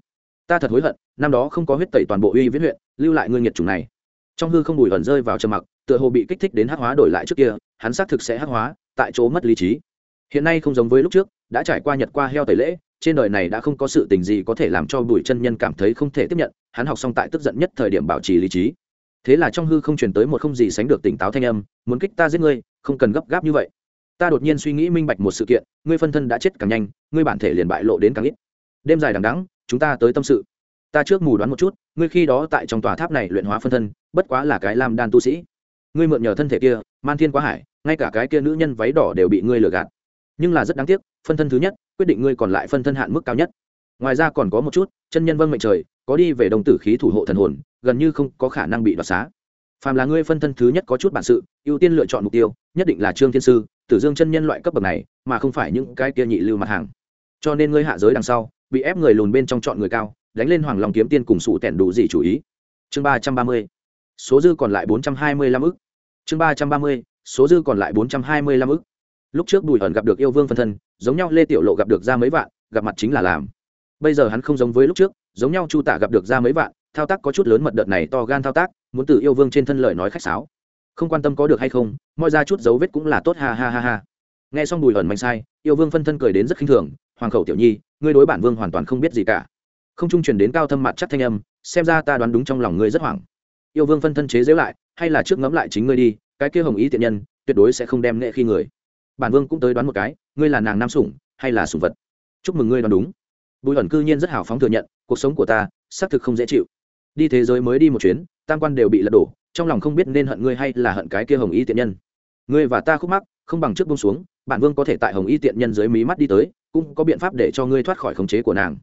Ta thật hối hận, năm đó không có huyết tẩy toàn bộ uy viễn huyện, lưu lại ngươi nghiệt chủng này. Trong hư không bùi ẩn rơi vào trầm mặc, tựa hồ bị kích thích đến hắc hóa đổi lại trước kia, hắn xác thực sẽ hắc hóa, tại chỗ mất lý trí hiện nay không giống với lúc trước, đã trải qua nhật qua heo tẩy lễ, trên đời này đã không có sự tình gì có thể làm cho bùi chân nhân cảm thấy không thể tiếp nhận, hắn học xong tại tức giận nhất thời điểm bảo trì lý trí. Thế là trong hư không truyền tới một không gì sánh được tỉnh táo thanh âm, muốn kích ta giết ngươi, không cần gấp gáp như vậy. Ta đột nhiên suy nghĩ minh bạch một sự kiện, ngươi phân thân đã chết càng nhanh, ngươi bản thể liền bại lộ đến càng ít. Đêm dài đằng đắng chúng ta tới tâm sự. Ta trước mù đoán một chút, ngươi khi đó tại trong tòa tháp này luyện hóa phân thân, bất quá là cái làm đan tu sĩ. Ngươi mượn nhờ thân thể kia, man thiên quá hải, ngay cả cái kia nữ nhân váy đỏ đều bị ngươi lừa gạt nhưng là rất đáng tiếc, phân thân thứ nhất, quyết định ngươi còn lại phân thân hạn mức cao nhất. Ngoài ra còn có một chút, chân nhân vâng mệnh trời, có đi về đồng tử khí thủ hộ thần hồn, gần như không có khả năng bị đoạt xá. Phàm là ngươi phân thân thứ nhất có chút bản sự, ưu tiên lựa chọn mục tiêu, nhất định là trương thiên sư, tử dương chân nhân loại cấp bậc này, mà không phải những cái kia nhị lưu mặt hàng. Cho nên ngươi hạ giới đằng sau, bị ép người lùn bên trong chọn người cao, đánh lên hoàng lòng kiếm tiên cùng sụ tẻn đủ gì chủ ý. Chương ba trăm ba mươi, số dư còn lại bốn trăm hai mươi lăm ức. Chương ba trăm ba mươi, số dư còn lại bốn trăm hai mươi lăm ức lúc trước bùi ẩn gặp được yêu vương phân thân, giống nhau lê tiểu lộ gặp được ra mấy vạn, gặp mặt chính là làm. Bây giờ hắn không giống với lúc trước, giống nhau chu tả gặp được ra mấy vạn, thao tác có chút lớn mật đợt này to gan thao tác, muốn từ yêu vương trên thân lời nói khách sáo. Không quan tâm có được hay không, mọi ra chút dấu vết cũng là tốt ha ha ha ha. Nghe xong bùi ẩn mạnh sai, yêu vương phân thân cười đến rất khinh thường, hoàng khẩu tiểu nhi, ngươi đối bản vương hoàn toàn không biết gì cả. Không trung truyền đến cao thâm mặt chắc thanh âm, xem ra ta đoán đúng trong lòng ngươi rất hoảng. Yêu vương phân thân chế giễu lại, hay là trước ngẫm lại chính ngươi đi, cái kia hồng ý tiện nhân, tuyệt đối sẽ không đem nghệ khi người bản vương cũng tới đoán một cái, ngươi là nàng nam sủng hay là sủng vật? Chúc mừng ngươi đoán đúng. Bùi ẩn cư nhiên rất hào phóng thừa nhận, cuộc sống của ta xác thực không dễ chịu. Đi thế giới mới đi một chuyến, tam quan đều bị lật đổ, trong lòng không biết nên hận ngươi hay là hận cái kia hồng y tiện nhân. Ngươi và ta khúc mắc, không bằng trước bông xuống, bản vương có thể tại hồng y tiện nhân dưới mí mắt đi tới, cũng có biện pháp để cho ngươi thoát khỏi khống chế của nàng.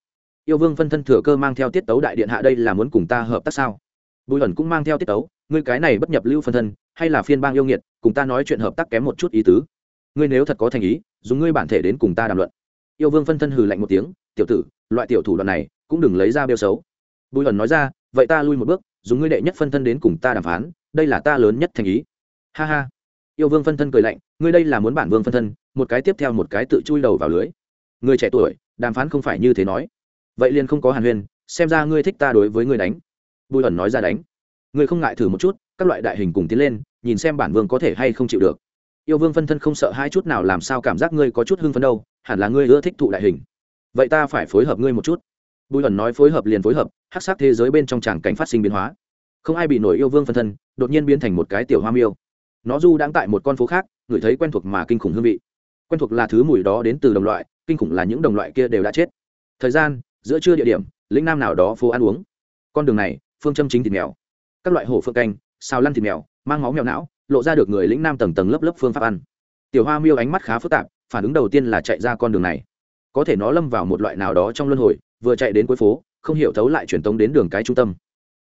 Yêu vương phân thân thừa cơ mang theo tiết tấu đại điện hạ đây là muốn cùng ta hợp tác sao? Bùi ẩn cũng mang theo tiết tấu, ngươi cái này bất nhập lưu phân thân, hay là phiên bang yêu nghiệt, cùng ta nói chuyện hợp tác kém một chút ý tứ ngươi nếu thật có thành ý, dùng ngươi bản thể đến cùng ta đàm luận. Yêu vương phân thân hừ lạnh một tiếng, tiểu tử, loại tiểu thủ đoạn này cũng đừng lấy ra bêu xấu. Bùi ẩn nói ra, vậy ta lui một bước, dùng ngươi đệ nhất phân thân đến cùng ta đàm phán, đây là ta lớn nhất thành ý. Ha ha. Yêu vương phân thân cười lạnh, ngươi đây là muốn bản vương phân thân, một cái tiếp theo một cái tự chui đầu vào lưới. Người trẻ tuổi, đàm phán không phải như thế nói. Vậy liền không có hàn huyên xem ra ngươi thích ta đối với ngươi đánh. Bùi ẩn nói ra đánh. Ngươi không ngại thử một chút, các loại đại hình cùng tiến lên, nhìn xem bản vương có thể hay không chịu được yêu vương phân thân không sợ hai chút nào làm sao cảm giác ngươi có chút hưng phấn đâu, hẳn là ngươi ưa thích thụ đại hình. Vậy ta phải phối hợp ngươi một chút. Bùi ẩn nói phối hợp liền phối hợp hát sát thế giới bên trong tràng cảnh phát sinh biến hóa. Không ai bị nổi yêu vương phân thân, đột nhiên biến thành một cái tiểu hoa miêu. Nó du đang tại một con phố khác, ngửi thấy quen thuộc mà kinh khủng hương vị. Quen thuộc là thứ mùi đó đến từ đồng loại, kinh khủng là những đồng loại kia đều đã chết. Thời gian, giữa trưa địa điểm, lĩnh nam nào đó phố ăn uống. Con đường này, phương châm chính thịt mèo. Các loại hổ phượng canh, xào lăn thịt mèo, mang máu mèo não lộ ra được người lĩnh nam tầng tầng lớp lớp phương pháp ăn. Tiểu hoa miêu ánh mắt khá phức tạp, phản ứng đầu tiên là chạy ra con đường này. Có thể nó lâm vào một loại nào đó trong luân hồi, vừa chạy đến cuối phố, không hiểu thấu lại truyền tống đến đường cái trung tâm.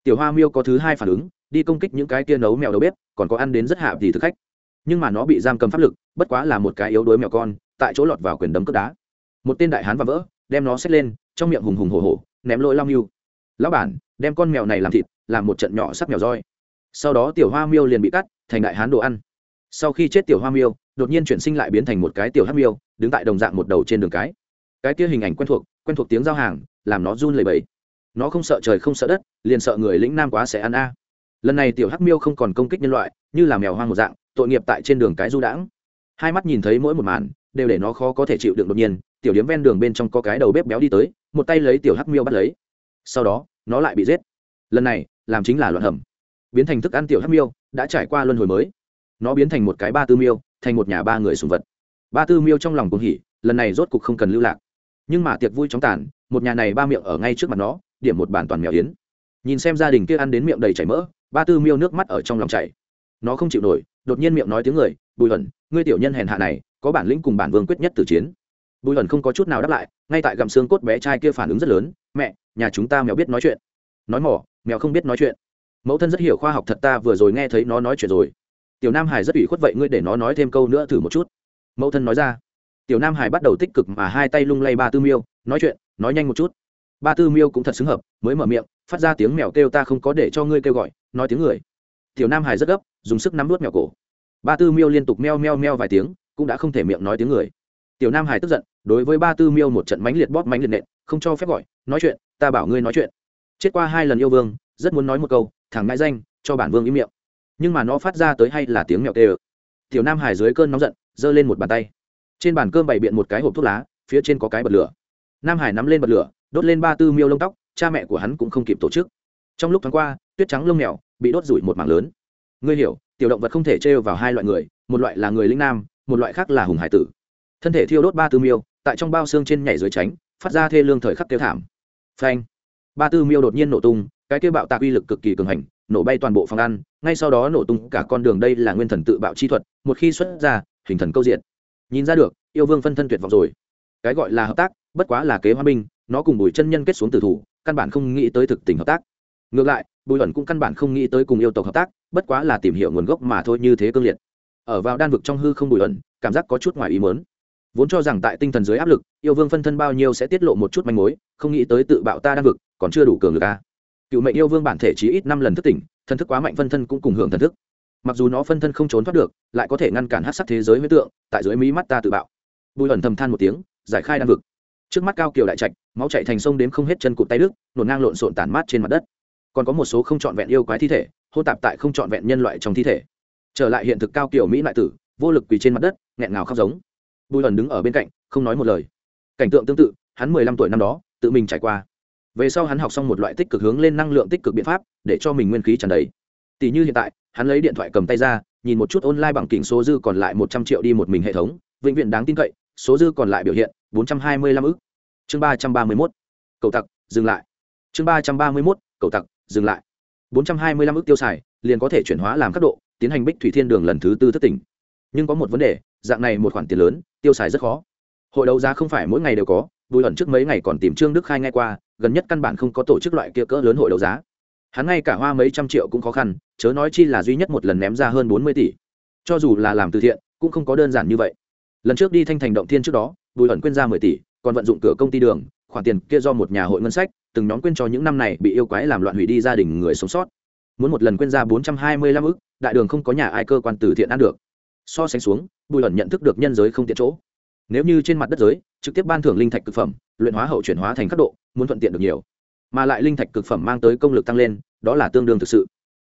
Tiểu hoa miêu có thứ hai phản ứng, đi công kích những cái kia nấu mèo đầu bếp, còn có ăn đến rất hạ thì thực khách. Nhưng mà nó bị giam cầm pháp lực, bất quá là một cái yếu đuối mèo con, tại chỗ lọt vào quyền đấm cướp đá. Một tên đại hán và vỡ, đem nó xếp lên, trong miệng hùng hùng hổ hổ, ném lỗi long miêu lão bản, đem con mèo này làm thịt, làm một trận nhỏ sắc mèo roi sau đó tiểu hoa miêu liền bị cắt, thành đại hán đồ ăn. Sau khi chết tiểu hoa miêu, đột nhiên chuyển sinh lại biến thành một cái tiểu hát miêu, đứng tại đồng dạng một đầu trên đường cái. Cái kia hình ảnh quen thuộc quen thuộc tiếng giao hàng, làm nó run lẩy bẩy. Nó không sợ trời không sợ đất, liền sợ người lĩnh nam quá sẽ ăn a. Lần này tiểu hắc miêu không còn công kích nhân loại, như là mèo hoang một dạng, tội nghiệp tại trên đường cái du đãng. Hai mắt nhìn thấy mỗi một màn, đều để nó khó có thể chịu đựng đột nhiên. Tiểu điếm ven đường bên trong có cái đầu bếp béo đi tới, một tay lấy tiểu hắc miêu bắt lấy. Sau đó, nó lại bị giết. Lần này, làm chính là loạn hầm biến thành thức ăn tiểu hắc miêu, đã trải qua luân hồi mới. Nó biến thành một cái ba tư miêu, thành một nhà ba người sùng vật. Ba tư miêu trong lòng cuồng hỉ, lần này rốt cục không cần lưu lạc. Nhưng mà tiệc vui chóng tàn, một nhà này ba miệng ở ngay trước mặt nó, điểm một bàn toàn mèo yến. Nhìn xem gia đình kia ăn đến miệng đầy chảy mỡ, ba tư miêu nước mắt ở trong lòng chảy. Nó không chịu nổi, đột nhiên miệng nói tiếng người, bùi hẩn ngươi tiểu nhân hèn hạ này, có bản lĩnh cùng bản vương quyết nhất từ chiến. Bùi hẩn không có chút nào đáp lại, ngay tại gặm xương cốt bé trai kia phản ứng rất lớn, mẹ, nhà chúng ta mèo biết nói chuyện. Nói mỏ, mèo không biết nói chuyện mẫu thân rất hiểu khoa học thật ta vừa rồi nghe thấy nó nói chuyện rồi. Tiểu nam hải rất ủy khuất vậy ngươi để nó nói thêm câu nữa thử một chút. Mẫu thân nói ra. Tiểu nam hải bắt đầu tích cực mà hai tay lung lay ba tư miêu, nói chuyện, nói nhanh một chút. Ba tư miêu cũng thật xứng hợp, mới mở miệng, phát ra tiếng mèo kêu ta không có để cho ngươi kêu gọi, nói tiếng người. Tiểu nam hải rất gấp, dùng sức nắm vút mèo cổ. Ba tư miêu liên tục meo meo meo vài tiếng, cũng đã không thể miệng nói tiếng người. Tiểu nam hải tức giận, đối với ba tư miêu một trận mánh liệt bóp mánh liệt nện, không cho phép gọi, nói chuyện, ta bảo ngươi nói chuyện. Chết qua hai lần yêu vương, rất muốn nói một câu thằng ngại danh, cho bản vương im miệng. Nhưng mà nó phát ra tới hay là tiếng mèo tê ơ. Tiểu nam hải dưới cơn nóng giận, giơ lên một bàn tay. Trên bàn cơm bày biện một cái hộp thuốc lá, phía trên có cái bật lửa. Nam hải nắm lên bật lửa, đốt lên ba tư miêu lông tóc, cha mẹ của hắn cũng không kịp tổ chức. Trong lúc tháng qua, tuyết trắng lông mèo bị đốt rủi một mảng lớn. Ngươi hiểu, tiểu động vật không thể trêu vào hai loại người, một loại là người linh nam, một loại khác là hùng hải tử. Thân thể thiêu đốt ba tư miêu, tại trong bao xương trên nhảy dưới tránh, phát ra thê lương thời khắc kêu thảm. Phanh. Ba tư miêu đột nhiên nổ tung cái kia bạo tạc uy lực cực kỳ cường hành nổ bay toàn bộ phòng ăn ngay sau đó nổ tung cả con đường đây là nguyên thần tự bạo chi thuật một khi xuất ra hình thần câu diện nhìn ra được yêu vương phân thân tuyệt vọng rồi. Cái gọi là hợp tác bất quá là kế hoa bình, nó cùng bùi chân nhân kết xuống tử thủ căn bản không nghĩ tới thực tình hợp tác. Ngược lại bùi ẩn cũng căn bản không nghĩ tới cùng yêu tộc hợp tác bất quá là tìm hiểu nguồn gốc mà thôi như thế cương liệt. Ở vào đan vực trong hư không bùi ẩn cảm giác có chút ngoài ý mớn vốn cho rằng tại tinh thần dưới áp lực yêu vương phân thân bao nhiêu sẽ tiết lộ một chút manh mối không nghĩ tới tự bạo ta đan vực còn chưa đủ cường lực a cựu mệnh yêu vương bản thể chí ít năm lần thức tỉnh, thần thức quá mạnh phân thân cũng cùng hưởng thần thức. Mặc dù nó phân thân không trốn thoát được, lại có thể ngăn cản hát sắc thế giới huyết tượng, tại dưới mí mắt ta tự bạo. Bùi ẩn thầm than một tiếng, giải khai đan vực. Trước mắt cao kiều đại trạch, máu chạy thành sông đến không hết chân cụt tay đức nổn ngang lộn xộn tản mát trên mặt đất. Còn có một số không trọn vẹn yêu quái thi thể hô tạp tại không trọn vẹn nhân loại trong thi thể. Trở lại hiện thực cao kiều mỹ lại tử, vô lực quỳ trên mặt đất, nghẹn ngào khóc giống. Bùi ẩn đứng ở bên cạnh, không nói một lời. Cảnh tượng tương tự, hắn mười lăm tuổi năm đó, tự mình trải qua về sau hắn học xong một loại tích cực hướng lên năng lượng tích cực biện pháp, để cho mình nguyên khí tràn đầy. Tỷ như hiện tại, hắn lấy điện thoại cầm tay ra, nhìn một chút online bằng kính số dư còn lại một trăm triệu đi một mình hệ thống, vĩnh viễn đáng tin cậy, số dư còn lại biểu hiện, bốn trăm hai mươi lăm ức. Chương ba trăm ba mươi mốt. Cầu tặc, dừng lại. Chương ba trăm ba mươi mốt. Cầu tặc, dừng lại. Bốn trăm hai mươi lăm ức tiêu xài, liền có thể chuyển hóa làm các độ, tiến hành bích thủy thiên đường lần thứ tư thất tỉnh. Nhưng có một vấn đề, dạng này một khoản tiền lớn, tiêu xài rất khó. Hội đấu giá không phải mỗi ngày đều có bùi ẩn trước mấy ngày còn tìm trương đức khai ngay qua gần nhất căn bản không có tổ chức loại kia cỡ lớn hội đấu giá. Hắn ngay cả hoa mấy trăm triệu cũng khó khăn, chớ nói chi là duy nhất một lần ném ra hơn bốn mươi tỷ. Cho dù là làm từ thiện, cũng không có đơn giản như vậy. Lần trước đi thanh thành động thiên trước đó, bùi ẩn quyên ra mười tỷ, còn vận dụng cửa công ty đường, khoản tiền kia do một nhà hội ngân sách, từng nhóm quyên cho những năm này bị yêu quái làm loạn hủy đi gia đình người sống sót. Muốn một lần quyên ra bốn trăm hai mươi lăm ức, đại đường không có nhà ai cơ quan từ thiện ăn được. So sánh xuống, bùi ẩn nhận thức được nhân giới không tiện chỗ. Nếu như trên mặt đất giới, trực tiếp ban thưởng linh thạch thực phẩm luyện hóa hậu chuyển hóa thành khắc độ, muốn thuận tiện được nhiều. Mà lại linh thạch cực phẩm mang tới công lực tăng lên, đó là tương đương thực sự.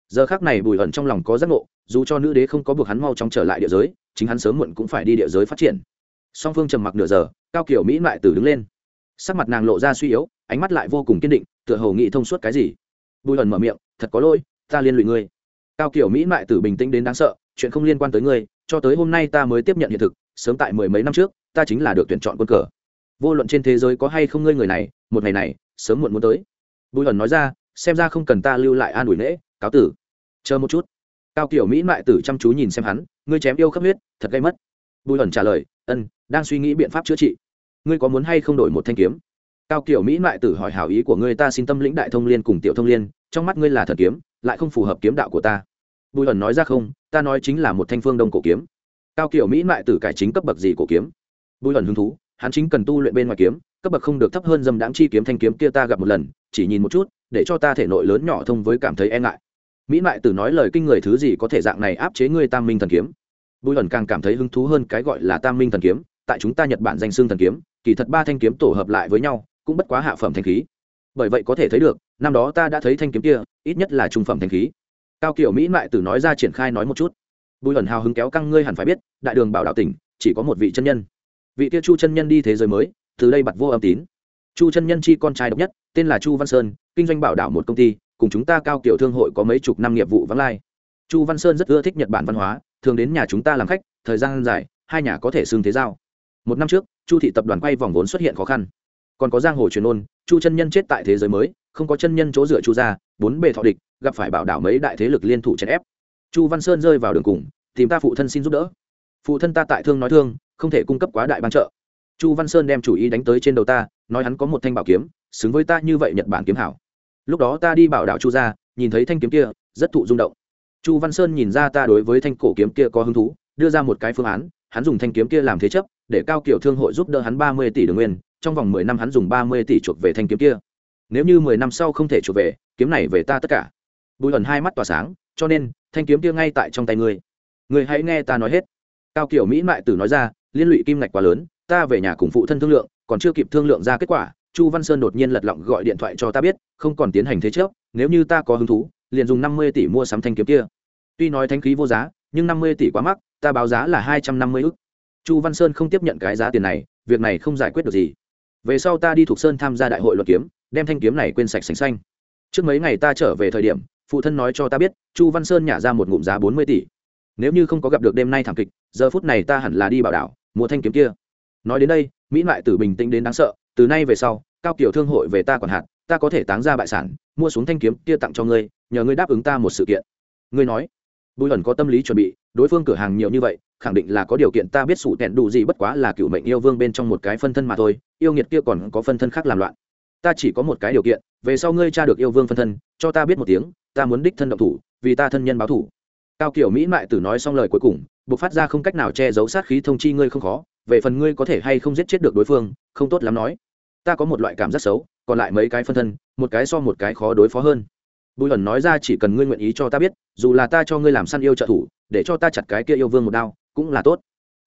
Giờ khác này bùi ẩn trong lòng có giác ngộ, dù cho nữ đế không có buộc hắn mau chóng trở lại địa giới, chính hắn sớm muộn cũng phải đi địa giới phát triển. Song phương trầm mặc nửa giờ, cao kiểu mỹ lại từ đứng lên. Sắc mặt nàng lộ ra suy yếu, ánh mắt lại vô cùng kiên định, tựa hồ nghĩ thông suốt cái gì. Bùi ẩn mở miệng, thật có lỗi, ta liên lụy ngươi. Cao kiểu mỹ lại từ bình tĩnh đến đáng sợ, chuyện không liên quan tới ngươi, cho tới hôm nay ta mới tiếp nhận hiện thực, sớm tại mười mấy năm trước, ta chính là được tuyển chọn quân cờ vô luận trên thế giới có hay không ngươi người này, một ngày này, sớm muộn muốn tới. Bùi ẩn nói ra, xem ra không cần ta lưu lại an ủi nễ cáo tử. Chờ một chút. Cao kiểu mỹ mại tử chăm chú nhìn xem hắn, ngươi chém yêu khắp huyết, thật gây mất. Bùi ẩn trả lời, ân, đang suy nghĩ biện pháp chữa trị. Ngươi có muốn hay không đổi một thanh kiếm? Cao kiểu mỹ mại tử hỏi hảo ý của ngươi, ta xin tâm lĩnh đại thông liên cùng tiểu thông liên, trong mắt ngươi là thần kiếm, lại không phù hợp kiếm đạo của ta. Bùi ẩn nói ra, không, ta nói chính là một thanh phương đông cổ kiếm. Cao kiểu mỹ mại tử cải chính cấp bậc gì cổ kiếm? Bùi ẩn hứng thú hắn chính cần tu luyện bên ngoài kiếm, cấp bậc không được thấp hơn dâm đáng chi kiếm thanh kiếm kia ta gặp một lần, chỉ nhìn một chút, để cho ta thể nội lớn nhỏ thông với cảm thấy e ngại. Mỹ mại tử nói lời kinh người thứ gì có thể dạng này áp chế ngươi tam minh thần kiếm? Bùi ẩn càng cảm thấy hứng thú hơn cái gọi là tam minh thần kiếm, tại chúng ta nhật bản danh xương thần kiếm, kỳ thật ba thanh kiếm tổ hợp lại với nhau, cũng bất quá hạ phẩm thanh khí. Bởi vậy có thể thấy được, năm đó ta đã thấy thanh kiếm kia, ít nhất là trung phẩm thanh khí. Cao kiểu mỹ mại tử nói ra triển khai nói một chút. Bùi ẩn hào hứng kéo căng ngươi hẳn phải biết, đại đường bảo đạo tỉnh, chỉ có một vị chân nhân vị kia chu chân nhân đi thế giới mới, từ đây bặt vô âm tín. Chu chân nhân chi con trai độc nhất, tên là chu văn sơn, kinh doanh bảo đảo một công ty, cùng chúng ta cao kiểu thương hội có mấy chục năm nghiệp vụ vắng lai. Chu văn sơn rất ưa thích nhật bản văn hóa, thường đến nhà chúng ta làm khách, thời gian dài, hai nhà có thể xưng thế giao. Một năm trước, chu thị tập đoàn quay vòng vốn xuất hiện khó khăn. Còn có giang hồ truyền ôn, chu chân nhân chết tại thế giới mới, không có chân nhân chỗ dựa chu ra bốn bề thọ địch, gặp phải bảo đảo mấy đại thế lực liên thủ chèn ép. Chu văn sơn rơi vào đường cùng, tìm ta phụ thân xin giúp đỡ. Phụ thân ta tại thương nói thương không thể cung cấp quá đại ban trợ. Chu văn sơn đem chủ ý đánh tới trên đầu ta, nói hắn có một thanh bảo kiếm, xứng với ta như vậy nhật bản kiếm hảo. Lúc đó ta đi bảo đảo chu ra nhìn thấy thanh kiếm kia, rất thụ rung động. Chu văn sơn nhìn ra ta đối với thanh cổ kiếm kia có hứng thú, đưa ra một cái phương án, hắn dùng thanh kiếm kia làm thế chấp, để cao kiểu thương hội giúp đỡ hắn ba mươi tỷ đường nguyên, trong vòng mười năm hắn dùng ba mươi tỷ chuộc về thanh kiếm kia. Nếu như mười năm sau không thể chuộc về, kiếm này về ta tất cả. Bùi ẩn hai mắt tỏa sáng, cho nên, thanh kiếm kia ngay tại trong tay ngươi. Ngươi hãy nghe ta nói hết. Cao kiểu mỹ mại tử nói ra liên lụy kim ngạch quá lớn, ta về nhà cùng phụ thân thương lượng, còn chưa kịp thương lượng ra kết quả, chu văn sơn đột nhiên lật lọng gọi điện thoại cho ta biết, không còn tiến hành thế trước, nếu như ta có hứng thú, liền dùng năm mươi tỷ mua sắm thanh kiếm kia. Tuy nói thanh khí vô giá, nhưng năm mươi tỷ quá mắc, ta báo giá là hai trăm năm mươi ức. Chu văn sơn không tiếp nhận cái giá tiền này, việc này không giải quyết được gì. Về sau ta đi thuộc sơn tham gia đại hội luật kiếm, đem thanh kiếm này quên sạch sành xanh. Trước mấy ngày ta trở về thời điểm, phụ thân nói cho ta biết, chu văn sơn nhả ra một ngụm giá bốn mươi tỷ. Nếu như không có gặp được đêm nay thảm kịch, giờ phút này ta hẳn là đi bảo đảo mua thanh kiếm kia. Nói đến đây, mỹ mại tử bình tĩnh đến đáng sợ, từ nay về sau, cao kiểu thương hội về ta còn hạt, ta có thể táng ra bại sản, mua xuống thanh kiếm kia tặng cho ngươi, nhờ ngươi đáp ứng ta một sự kiện. Ngươi nói, bùi ẩn có tâm lý chuẩn bị, đối phương cửa hàng nhiều như vậy, khẳng định là có điều kiện ta biết sủ tẹn đủ gì bất quá là cựu mệnh yêu vương bên trong một cái phân thân mà thôi, yêu nghiệt kia còn có phân thân khác làm loạn. Ta chỉ có một cái điều kiện, về sau ngươi tra được yêu vương phân thân, cho ta biết một tiếng, ta muốn đích thân động thủ, vì ta thân nhân báo thủ. Cao kiểu mỹ mại tử nói xong lời cuối cùng buộc phát ra không cách nào che giấu sát khí thông chi ngươi không khó, về phần ngươi có thể hay không giết chết được đối phương, không tốt lắm nói. Ta có một loại cảm giác xấu, còn lại mấy cái phân thân, một cái so một cái khó đối phó hơn. Bùi ẩn nói ra chỉ cần ngươi nguyện ý cho ta biết, dù là ta cho ngươi làm săn yêu trợ thủ, để cho ta chặt cái kia yêu vương một đao, cũng là tốt.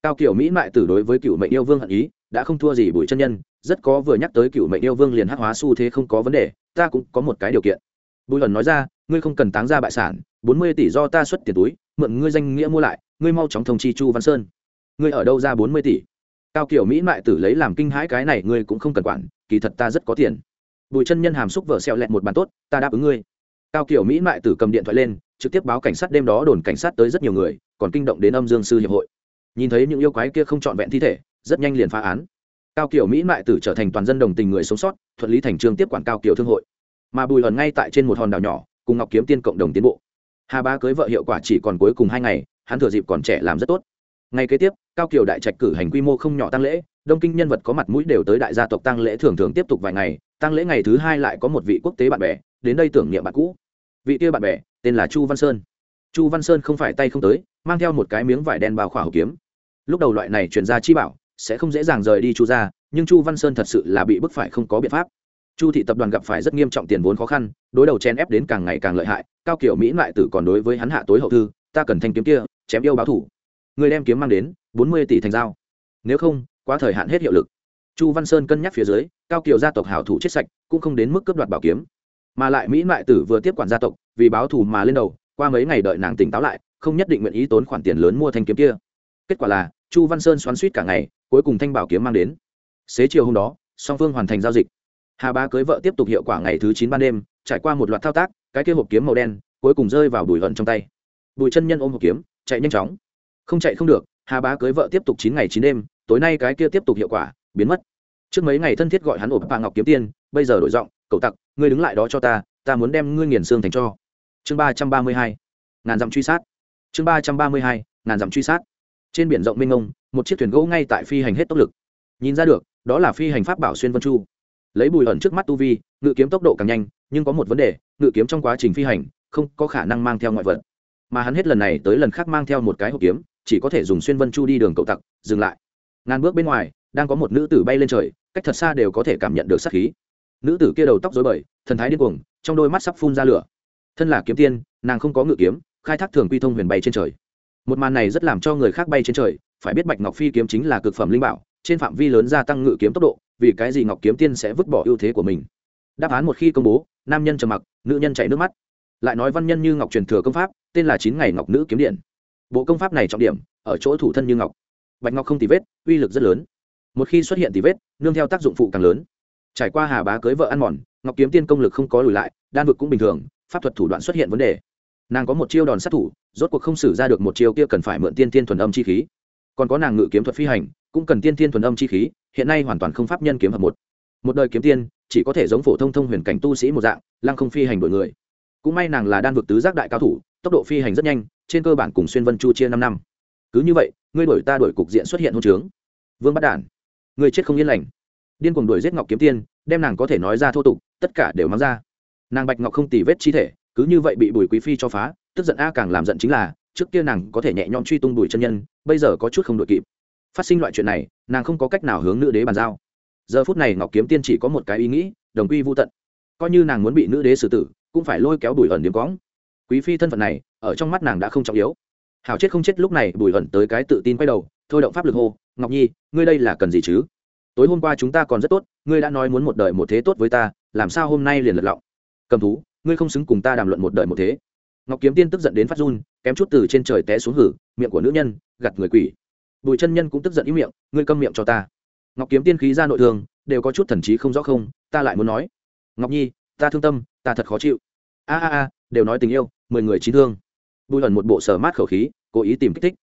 Cao kiểu mỹ mại tử đối với cựu mệnh yêu vương hận ý, đã không thua gì bùi chân nhân, rất có vừa nhắc tới cựu mệnh yêu vương liền hắc hóa xu thế không có vấn đề, ta cũng có một cái điều kiện bùi ẩn nói ra, ngươi không cần táng ra bại sản, bốn mươi tỷ do ta xuất tiền túi, mượn ngươi danh nghĩa mua lại, ngươi mau chóng thông chi chu văn sơn. Ngươi ở đâu ra bốn mươi tỷ? Cao kiểu mỹ mại tử lấy làm kinh hãi cái này ngươi cũng không cần quản, kỳ thật ta rất có tiền. Bùi chân nhân hàm xúc vợ xẹo lẹt một bàn tốt, ta đáp ứng ngươi. Cao kiểu mỹ mại tử cầm điện thoại lên, trực tiếp báo cảnh sát đêm đó đồn cảnh sát tới rất nhiều người, còn kinh động đến âm dương sư hiệp hội. Nhìn thấy những yêu quái kia không trọn vẹn thi thể, rất nhanh liền phá án. Cao kiểu mỹ mại tử trở thành toàn dân đồng tình người sống sót, thuận lý thành trường tiếp quản cao kiểu thương hội mà bùi ẩn ngay tại trên một hòn đảo nhỏ, cùng ngọc kiếm tiên cộng đồng tiến bộ. Hà ba cưới vợ hiệu quả chỉ còn cuối cùng hai ngày, hắn thừa dịp còn trẻ làm rất tốt. Ngày kế tiếp, cao kiều đại trạch cử hành quy mô không nhỏ tăng lễ, đông kinh nhân vật có mặt mũi đều tới đại gia tộc tăng lễ thường thường tiếp tục vài ngày, tăng lễ ngày thứ hai lại có một vị quốc tế bạn bè, đến đây tưởng niệm bạn cũ. Vị kia bạn bè, tên là chu văn sơn. Chu văn sơn không phải tay không tới, mang theo một cái miếng vải đen bao khỏa hậu kiếm. Lúc đầu loại này chuyển ra chi bảo, sẽ không dễ dàng rời đi chu ra nhưng chu văn sơn thật sự là bị bức phải không có biện pháp chu thị tập đoàn gặp phải rất nghiêm trọng tiền vốn khó khăn, đối đầu chen ép đến càng ngày càng lợi hại, cao kiểu mỹ lại tử còn đối với hắn hạ tối hậu thư, ta cần thanh kiếm kia, chém yêu báo thủ. Người đem kiếm mang đến, bốn mươi tỷ thành dao nếu không, quá thời hạn hết hiệu lực. Chu văn sơn cân nhắc phía dưới, cao kiều gia tộc hảo thủ chết sạch, cũng không đến mức cướp đoạt bảo kiếm. Mà lại mỹ mại tử vừa tiếp quản gia tộc, vì báo thù mà lên đầu, qua mấy ngày đợi nàng tỉnh táo lại, không nhất định nguyện ý tốn khoản tiền lớn mua thanh kiếm kia. Kết quả là, chu văn sơn xoắn suýt cả ngày, cuối cùng thanh bảo kiếm mang đến. Xế chiều hôm đó, song phương hoàn thành giao dịch hà Bá cưới vợ tiếp tục hiệu quả ngày thứ chín ban đêm, trải qua một loạt thao tác, cái kia hộp kiếm màu đen, cuối cùng rơi vào bùi hận trong tay. Bùi chân nhân ôm hộp kiếm, chạy nhanh chóng. Không chạy không được, hà bá cưới vợ tiếp tục chín ngày chín đêm, tối nay cái kia tiếp tục hiệu quả, biến mất. Trước mấy ngày thân thiết gọi hắn ổ bà ngọc kiếm tiên, bây giờ đổi giọng, cậu tặc, ngươi đứng lại đó cho ta ta muốn đem ngươi nghiền xương thành cho. Chương ba trăm ba mươi hai, ngàn dặm truy sát. Chương ba trăm ba mươi hai, ngàn dặm truy sát. Trên biển rộng mênh mông, một chiếc thuyền gỗ ngay tại phi hành hết tốc lực. Nhìn ra được, đó là phi hành pháp bảo xuyên vân chu lấy bùi ẩn trước mắt tu vi, ngự kiếm tốc độ càng nhanh, nhưng có một vấn đề, ngự kiếm trong quá trình phi hành, không có khả năng mang theo ngoại vật. Mà hắn hết lần này tới lần khác mang theo một cái hộp kiếm, chỉ có thể dùng xuyên vân chu đi đường cậu tặc, dừng lại. Ngàn bước bên ngoài, đang có một nữ tử bay lên trời, cách thật xa đều có thể cảm nhận được sát khí. Nữ tử kia đầu tóc dối bời, thần thái điên cuồng, trong đôi mắt sắp phun ra lửa. Thân là kiếm tiên, nàng không có ngự kiếm, khai thác thường quy thông huyền bay trên trời. Một màn này rất làm cho người khác bay trên trời, phải biết bạch ngọc phi kiếm chính là cực phẩm linh bảo, trên phạm vi lớn gia tăng ngự kiếm tốc độ vì cái gì ngọc kiếm tiên sẽ vứt bỏ ưu thế của mình? Đáp án một khi công bố, nam nhân trầm mặc, nữ nhân chảy nước mắt. Lại nói văn nhân như ngọc truyền thừa công pháp, tên là chín ngày ngọc nữ kiếm điện. Bộ công pháp này trọng điểm, ở chỗ thủ thân như ngọc. Bạch ngọc không tì vết, uy lực rất lớn. Một khi xuất hiện tì vết, nương theo tác dụng phụ càng lớn. Trải qua hà bá cưới vợ ăn mòn, ngọc kiếm tiên công lực không có lùi lại, đan vực cũng bình thường, pháp thuật thủ đoạn xuất hiện vấn đề. Nàng có một chiêu đòn sát thủ, rốt cuộc không xử ra được một chiêu kia cần phải mượn tiên tiên thuần âm chi khí. Còn có nàng ngự kiếm thuật phi hành cũng cần tiên thiên thuần âm chi khí, hiện nay hoàn toàn không pháp nhân kiếm hợp một. Một đời kiếm tiên, chỉ có thể giống phổ thông thông huyền cảnh tu sĩ một dạng, lăng không phi hành đổi người. Cũng may nàng là đan vực tứ giác đại cao thủ, tốc độ phi hành rất nhanh, trên cơ bản cùng xuyên vân chu chia năm năm. Cứ như vậy, ngươi đổi ta đổi cục diện xuất hiện hôn trướng. Vương bắt đản, ngươi chết không yên lành. Điên cuồng đuổi giết ngọc kiếm tiên, đem nàng có thể nói ra thô tục, tất cả đều mang ra. Nàng bạch ngọc không tì vết chi thể, cứ như vậy bị bùi quý phi cho phá, tức giận a càng làm giận chính là, trước kia nàng có thể nhẹ nhõm truy tung bùi chân nhân, bây giờ có chút không đội kịp phát sinh loại chuyện này, nàng không có cách nào hướng nữ đế bàn giao. Giờ phút này ngọc kiếm tiên chỉ có một cái ý nghĩ, đồng quy vô tận. Coi như nàng muốn bị nữ đế xử tử, cũng phải lôi kéo bùi ẩn điếm cóng quý phi thân phận này, ở trong mắt nàng đã không trọng yếu. Hảo chết không chết lúc này, bùi ẩn tới cái tự tin quay đầu, thôi động pháp lực hô, ngọc nhi, ngươi đây là cần gì chứ? Tối hôm qua chúng ta còn rất tốt, ngươi đã nói muốn một đời một thế tốt với ta, làm sao hôm nay liền lật lọng? Cầm thú, ngươi không xứng cùng ta đàm luận một đời một thế. Ngọc kiếm tiên tức giận đến phát run, kém chút từ trên trời té xuống hử, miệng của nữ nhân gặt người quỷ bùi chân nhân cũng tức giận ý miệng, ngươi câm miệng cho ta. Ngọc kiếm tiên khí ra nội thương, đều có chút thần trí không rõ không, ta lại muốn nói. Ngọc nhi, ta thương tâm, ta thật khó chịu. A a a, đều nói tình yêu, mười người trí thương. Bùi ẩn một bộ sở mát khẩu khí, cố ý tìm kích thích.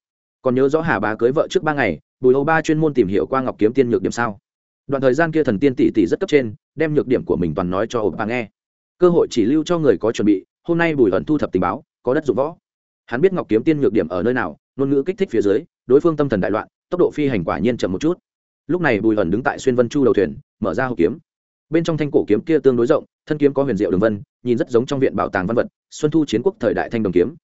Còn nhớ rõ hà bá cưới vợ trước ba ngày, bùi âu ba chuyên môn tìm hiểu qua ngọc kiếm tiên nhược điểm sao. Đoạn thời gian kia thần tiên tỷ tỷ rất cấp trên, đem nhược điểm của mình toàn nói cho ổ bà nghe. Cơ hội chỉ lưu cho người có chuẩn bị, hôm nay bùi ẩn thu thập tình báo, có đất dụng võ. Hắn biết ngọc kiếm tiên nhược điểm ở nơi nào, ngôn ngữ kích thích phía dưới đối phương tâm thần đại loạn, tốc độ phi hành quả nhiên chậm một chút. Lúc này bùi ẩn đứng tại xuyên vân chu đầu thuyền, mở ra hộp kiếm. Bên trong thanh cổ kiếm kia tương đối rộng, thân kiếm có huyền diệu đường vân, nhìn rất giống trong viện bảo tàng văn vật, xuân thu chiến quốc thời đại thanh đồng kiếm.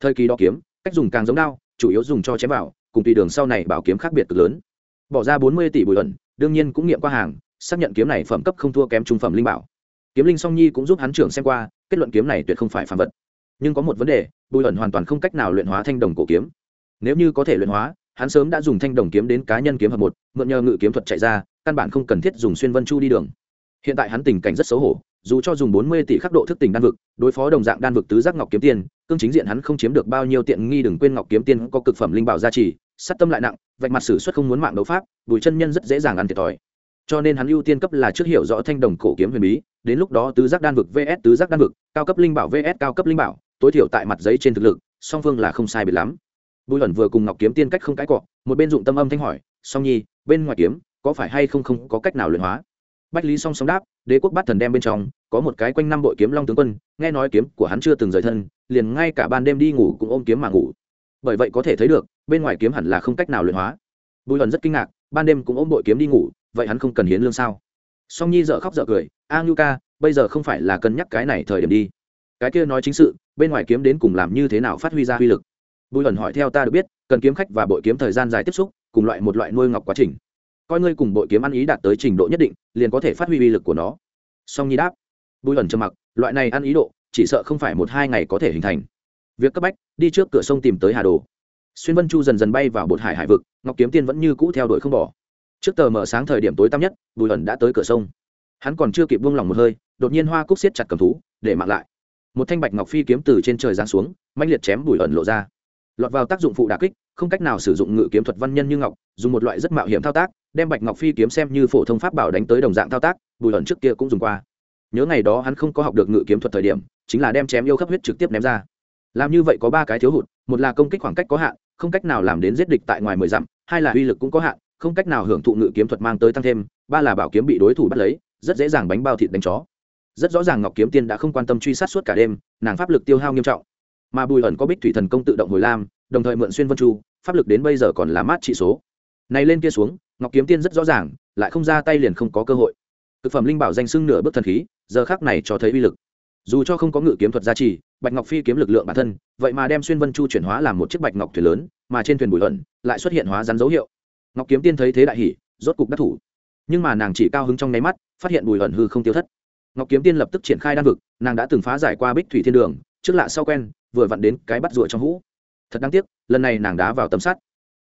Thời kỳ đo kiếm, cách dùng càng giống đao, chủ yếu dùng cho chém vào, cùng tùy đường sau này bảo kiếm khác biệt cực lớn. Bỏ ra bốn mươi tỷ bùi ẩn đương nhiên cũng nghiệm qua hàng, xác nhận kiếm này phẩm cấp không thua kém trung phẩm linh bảo. Kiếm linh song nhi cũng giúp hắn trưởng xem qua, kết luận kiếm này tuyệt không phải phản vật. Nhưng có một vấn đề, bùi ẩn hoàn toàn không cách nào luyện hóa thanh đồng cổ kiếm nếu như có thể luyện hóa, hắn sớm đã dùng thanh đồng kiếm đến cá nhân kiếm hợp một, mượn nhờ ngự kiếm thuật chạy ra, căn bản không cần thiết dùng xuyên vân chu đi đường. Hiện tại hắn tình cảnh rất xấu hổ, dù cho dùng bốn mươi tỷ khắc độ thức tỉnh đan vực, đối phó đồng dạng đan vực tứ giác ngọc kiếm tiên, cương chính diện hắn không chiếm được bao nhiêu tiện nghi đừng quên ngọc kiếm tiên có cực phẩm linh bảo gia trì, sát tâm lại nặng, vạch mặt sử xuất không muốn mạng đấu pháp, bùi chân nhân rất dễ dàng ăn thiệt thòi. Cho nên hắn ưu tiên cấp là trước hiểu rõ thanh đồng cổ kiếm huyền bí, đến lúc đó tứ giác đan vực vs tứ giác đan vực, cao cấp linh bảo vs cao cấp linh bảo, tối thiểu tại mặt giấy trên thực lực, song phương là không sai biệt lắm bùi ẩn vừa cùng ngọc kiếm tiên cách không cãi cọ, một bên dụng tâm âm thanh hỏi, song nhi, bên ngoài kiếm, có phải hay không không có cách nào luyện hóa? Bách lý song song đáp, đế quốc bát thần đem bên trong, có một cái quanh năm bội kiếm long tướng quân, nghe nói kiếm của hắn chưa từng rời thân, liền ngay cả ban đêm đi ngủ cũng ôm kiếm mà ngủ. Bởi vậy có thể thấy được, bên ngoài kiếm hẳn là không cách nào luyện hóa. Bùi ẩn rất kinh ngạc, ban đêm cũng ôm bội kiếm đi ngủ, vậy hắn không cần hiến lương sao? Song nhi dợ khóc dợ cười, a ngưu ca, bây giờ không phải là cân nhắc cái này thời điểm đi. Cái kia nói chính sự, bên ngoài kiếm đến cùng làm như thế nào phát huy ra uy lực? Bùi ẩn hỏi theo ta được biết, cần kiếm khách và bội kiếm thời gian dài tiếp xúc, cùng loại một loại nuôi ngọc quá trình. Coi ngươi cùng bội kiếm ăn ý đạt tới trình độ nhất định, liền có thể phát huy uy lực của nó. Song nhi đáp. Bùi ẩn trầm mặc, loại này ăn ý độ, chỉ sợ không phải một hai ngày có thể hình thành. Việc cấp bách, đi trước cửa sông tìm tới hà đồ. Xuyên vân chu dần dần bay vào bột hải hải vực, ngọc kiếm tiên vẫn như cũ theo đuổi không bỏ. Trước tờ mở sáng thời điểm tối tăm nhất, bùi ẩn đã tới cửa sông. Hắn còn chưa kịp buông lỏng một hơi, đột nhiên hoa cúc siết chặt cầm thú, để mặc lại. Một thanh bạch ngọc phi kiếm từ trên trời giáng xuống mạnh liệt chém bùi ẩn lộ ra lọt vào tác dụng phụ đà kích, không cách nào sử dụng ngự kiếm thuật văn nhân như ngọc, dùng một loại rất mạo hiểm thao tác, đem bạch ngọc phi kiếm xem như phổ thông pháp bảo đánh tới đồng dạng thao tác, bùi ẩn trước kia cũng dùng qua. Nhớ ngày đó hắn không có học được ngự kiếm thuật thời điểm, chính là đem chém yêu khắp huyết trực tiếp ném ra. Làm như vậy có ba cái thiếu hụt, một là công kích khoảng cách có hạn, không cách nào làm đến giết địch tại ngoài mười dặm, hai là uy lực cũng có hạn, không cách nào hưởng thụ ngự kiếm thuật mang tới tăng thêm, ba là bảo kiếm bị đối thủ bắt lấy, rất dễ dàng bánh bao thịt đánh chó. Rất rõ ràng ngọc kiếm tiên đã không quan tâm truy sát suốt cả đêm, nàng pháp lực tiêu hao nghiêm trọng mà bùi ẩn có bích thủy thần công tự động hồi lam, đồng thời mượn xuyên vân chu, pháp lực đến bây giờ còn là mát trị số. Này lên kia xuống, ngọc kiếm tiên rất rõ ràng, lại không ra tay liền không có cơ hội. Thực phẩm linh bảo danh sưng nửa bước thần khí, giờ khác này cho thấy uy lực. Dù cho không có ngự kiếm thuật gia trì, bạch ngọc phi kiếm lực lượng bản thân, vậy mà đem xuyên vân chu chuyển hóa làm một chiếc bạch ngọc thuyền lớn, mà trên thuyền bùi ẩn lại xuất hiện hóa rắn dấu hiệu. Ngọc kiếm tiên thấy thế đại hỉ, rốt cục đắc thủ. Nhưng mà nàng chỉ cao hứng trong nháy mắt, phát hiện bùi ẩn hư không tiêu thất. Ngọc kiếm tiên lập tức triển khai đan vực, nàng đã từng phá giải qua bích thủy thiên đường trước lạ sau quen, vừa vặn đến cái bắt rùa trong hũ. Thật đáng tiếc, lần này nàng đá vào tấm sắt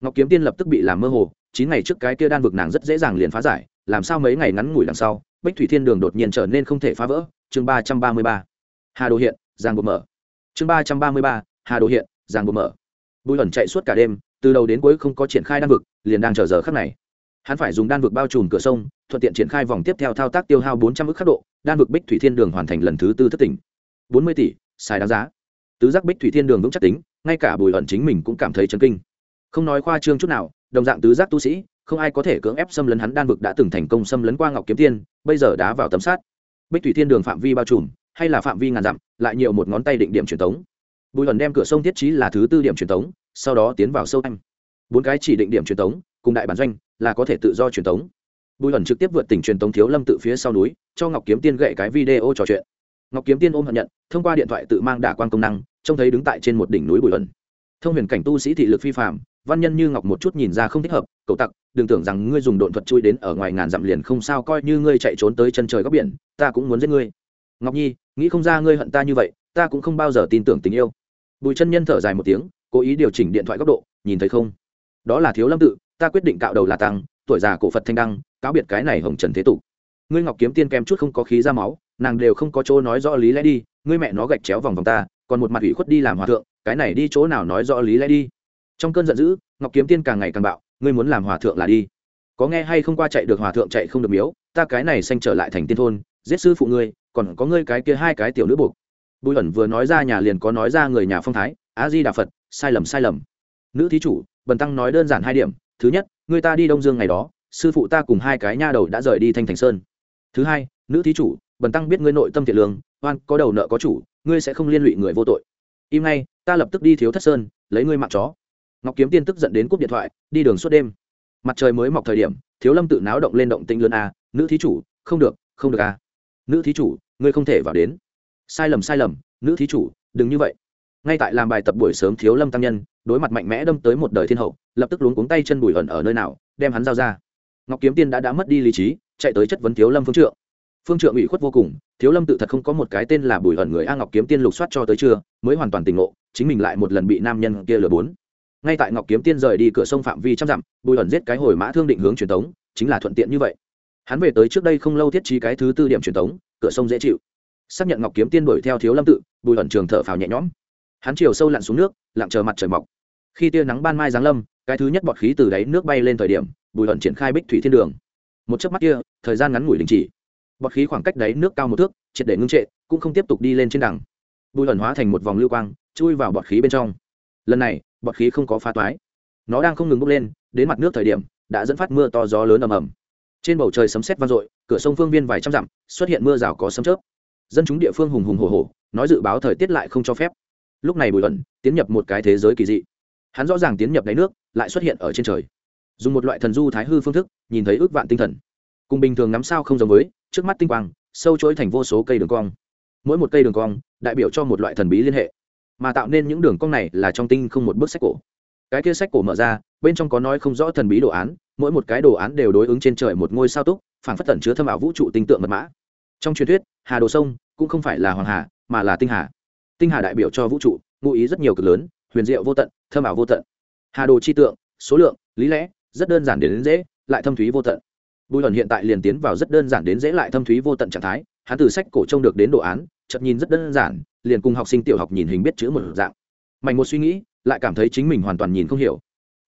ngọc kiếm tiên lập tức bị làm mơ hồ, chín ngày trước cái kia đan vực nàng rất dễ dàng liền phá giải, làm sao mấy ngày ngắn ngủi đằng sau, bích thủy thiên đường đột nhiên trở nên không thể phá vỡ. Chương ba trăm ba mươi ba. Hà đồ hiện giang buộc mở. Chương ba trăm ba mươi ba. Hà đồ hiện giang buộc mở. Bùi ẩn chạy suốt cả đêm, từ đầu đến cuối không có triển khai đan vực, liền đang chờ giờ khắc này. Hắn phải dùng đan vực bao trùm cửa sông, thuận tiện triển khai vòng tiếp theo thao tác tiêu hao bốn trăm ước khắc độ, đan vực bích thủy thiên đường hoàn thành lần thứ tư thất tỉnh. Bốn mươi tỷ xài đáng giá. Tứ giác bích thủy thiên đường vững chắc tính, ngay cả bùi ẩn chính mình cũng cảm thấy chấn kinh. Không nói khoa trương chút nào, đồng dạng tứ giác tu sĩ, không ai có thể cưỡng ép xâm lấn hắn đan vực đã từng thành công xâm lấn qua ngọc kiếm tiên, bây giờ đá vào tấm sát bích thủy thiên đường phạm vi bao trùm, hay là phạm vi ngàn dặm, lại nhiều một ngón tay định điểm truyền tống. Bùi ẩn đem cửa sông thiết trí là thứ tư điểm truyền tống, sau đó tiến vào sâu anh bốn cái chỉ định điểm truyền tống, cùng đại bản doanh, là có thể tự do truyền tống. Bùi ẩn trực tiếp vượt tỉnh truyền tống thiếu lâm tự phía sau núi, cho ngọc kiếm tiên gậy cái video trò chuyện ngọc kiếm tiên ôm hận nhận, thông qua điện thoại tự mang đả quan công năng, trông thấy đứng tại trên một đỉnh núi bùi ẩn thông huyền cảnh tu sĩ thị lực phi phạm văn nhân như ngọc một chút nhìn ra không thích hợp, cậu tặc, đừng tưởng rằng ngươi dùng độn thuật chui đến ở ngoài ngàn dặm liền không sao, coi như ngươi chạy trốn tới chân trời góc biển, ta cũng muốn giết ngươi. Ngọc nhi, nghĩ không ra ngươi hận ta như vậy, ta cũng không bao giờ tin tưởng tình yêu. Bùi chân nhân thở dài một tiếng, cố ý điều chỉnh điện thoại góc độ, nhìn thấy không? Đó là thiếu lâm tự, ta quyết định cạo đầu là tăng, tuổi già cổ phật thanh đăng, cáo biệt cái này hồng trần thế tục. Ngươi ngọc kiếm tiên kém chút không có khí ra máu nàng đều không có chỗ nói rõ lý lẽ đi, ngươi mẹ nó gạch chéo vòng vòng ta, còn một mặt ủy khuất đi làm hòa thượng, cái này đi chỗ nào nói rõ lý lẽ đi. Trong cơn giận dữ, ngọc kiếm tiên càng ngày càng bạo, ngươi muốn làm hòa thượng là đi. Có nghe hay không qua chạy được hòa thượng chạy không được miếu, ta cái này xanh trở lại thành tiên thôn, giết sư phụ ngươi, còn có ngươi cái kia hai cái tiểu nữ buộc. Bùi ẩn vừa nói ra nhà liền có nói ra người nhà phong thái, a di đà phật, sai lầm sai lầm. Nữ thí chủ, bần tăng nói đơn giản hai điểm, thứ nhất người ta đi đông dương ngày đó, sư phụ ta cùng hai cái nha đầu đã rời đi thanh thành sơn. Thứ hai, nữ thí chủ bần tăng biết ngươi nội tâm thiện lương, oan, có đầu nợ có chủ, ngươi sẽ không liên lụy người vô tội. Im ngay, ta lập tức đi thiếu thất sơn, lấy ngươi mạng chó. Ngọc kiếm tiên tức giận đến cúp điện thoại, đi đường suốt đêm. Mặt trời mới mọc thời điểm, thiếu lâm tự náo động lên động tĩnh lớn a, nữ thí chủ, không được không được a. Nữ thí chủ, ngươi không thể vào đến. Sai lầm sai lầm, nữ thí chủ, đừng như vậy. Ngay tại làm bài tập buổi sớm thiếu lâm tăng nhân, đối mặt mạnh mẽ đâm tới một đời thiên hậu, lập tức luống cuống tay chân bùi ẩn ở nơi nào, đem hắn giao ra. Ngọc kiếm tiên đã đã mất đi lý trí, chạy tới chất vấn thiếu lâm phương trượng phương trượng ủy khuất vô cùng, thiếu lâm tự thật không có một cái tên là bùi Hận người a ngọc kiếm tiên lục soát cho tới trưa, mới hoàn toàn tỉnh ngộ, chính mình lại một lần bị nam nhân kia lừa bốn. Ngay tại ngọc kiếm tiên rời đi cửa sông phạm vi trăm dặm, bùi Hận giết cái hồi mã thương định hướng truyền tống, chính là thuận tiện như vậy. Hắn về tới trước đây không lâu thiết trí cái thứ tư điểm truyền tống, cửa sông dễ chịu. Xác nhận ngọc kiếm tiên đuổi theo thiếu lâm tự, bùi Hận trường thở phào nhẹ nhõm. Hắn chiều sâu lặn xuống nước, lặng chờ mặt trời mọc. Khi tia nắng ban mai giáng lâm, cái thứ nhất bọt khí từ đáy nước bay lên thời điểm, bùi Hận triển khai bích thủy thiên đường. Một chớp mắt kia, thời gian ngắn ngủi đình chỉ bọt khí khoảng cách đáy nước cao một thước, triệt để ngưng trệ, cũng không tiếp tục đi lên trên đằng. Bùi ẩn hóa thành một vòng lưu quang, chui vào bọt khí bên trong. Lần này, bọt khí không có phá toái. Nó đang không ngừng bốc lên, đến mặt nước thời điểm, đã dẫn phát mưa to gió lớn ầm ầm. Trên bầu trời sấm sét vang dội, cửa sông phương viên vài trăm dặm, xuất hiện mưa rào có sấm chớp. Dân chúng địa phương hùng hùng hồ hồ nói dự báo thời tiết lại không cho phép. Lúc này bùi ẩn tiến nhập một cái thế giới kỳ dị. Hắn rõ ràng tiến nhập đáy nước, lại xuất hiện ở trên trời. Dùng một loại thần du thái hư phương thức, nhìn thấy ước vạn tinh thần cùng bình thường ngắm sao không giống với, trước mắt tinh quang, sâu chuỗi thành vô số cây đường cong. Mỗi một cây đường cong, đại biểu cho một loại thần bí liên hệ. Mà tạo nên những đường cong này là trong tinh không một bức sách cổ. Cái kia sách cổ mở ra, bên trong có nói không rõ thần bí đồ án, mỗi một cái đồ án đều đối ứng trên trời một ngôi sao túc phản phất tẩn chứa thâm ảo vũ trụ tinh tượng mật mã. Trong truyền thuyết, hà đồ sông cũng không phải là hoàng hà, mà là tinh hà. Tinh hà đại biểu cho vũ trụ, ngụ ý rất nhiều cực lớn, huyền diệu vô tận, thâm ảo vô tận. Hà đồ chi tượng, số lượng, lý lẽ, rất đơn giản để đến dễ, lại thâm thúy vô tận bùi hận hiện tại liền tiến vào rất đơn giản đến dễ lại thâm thúy vô tận trạng thái, hắn từ sách cổ trông được đến đồ án, chợt nhìn rất đơn giản, liền cùng học sinh tiểu học nhìn hình biết chữ một dạng. Mạnh một suy nghĩ, lại cảm thấy chính mình hoàn toàn nhìn không hiểu.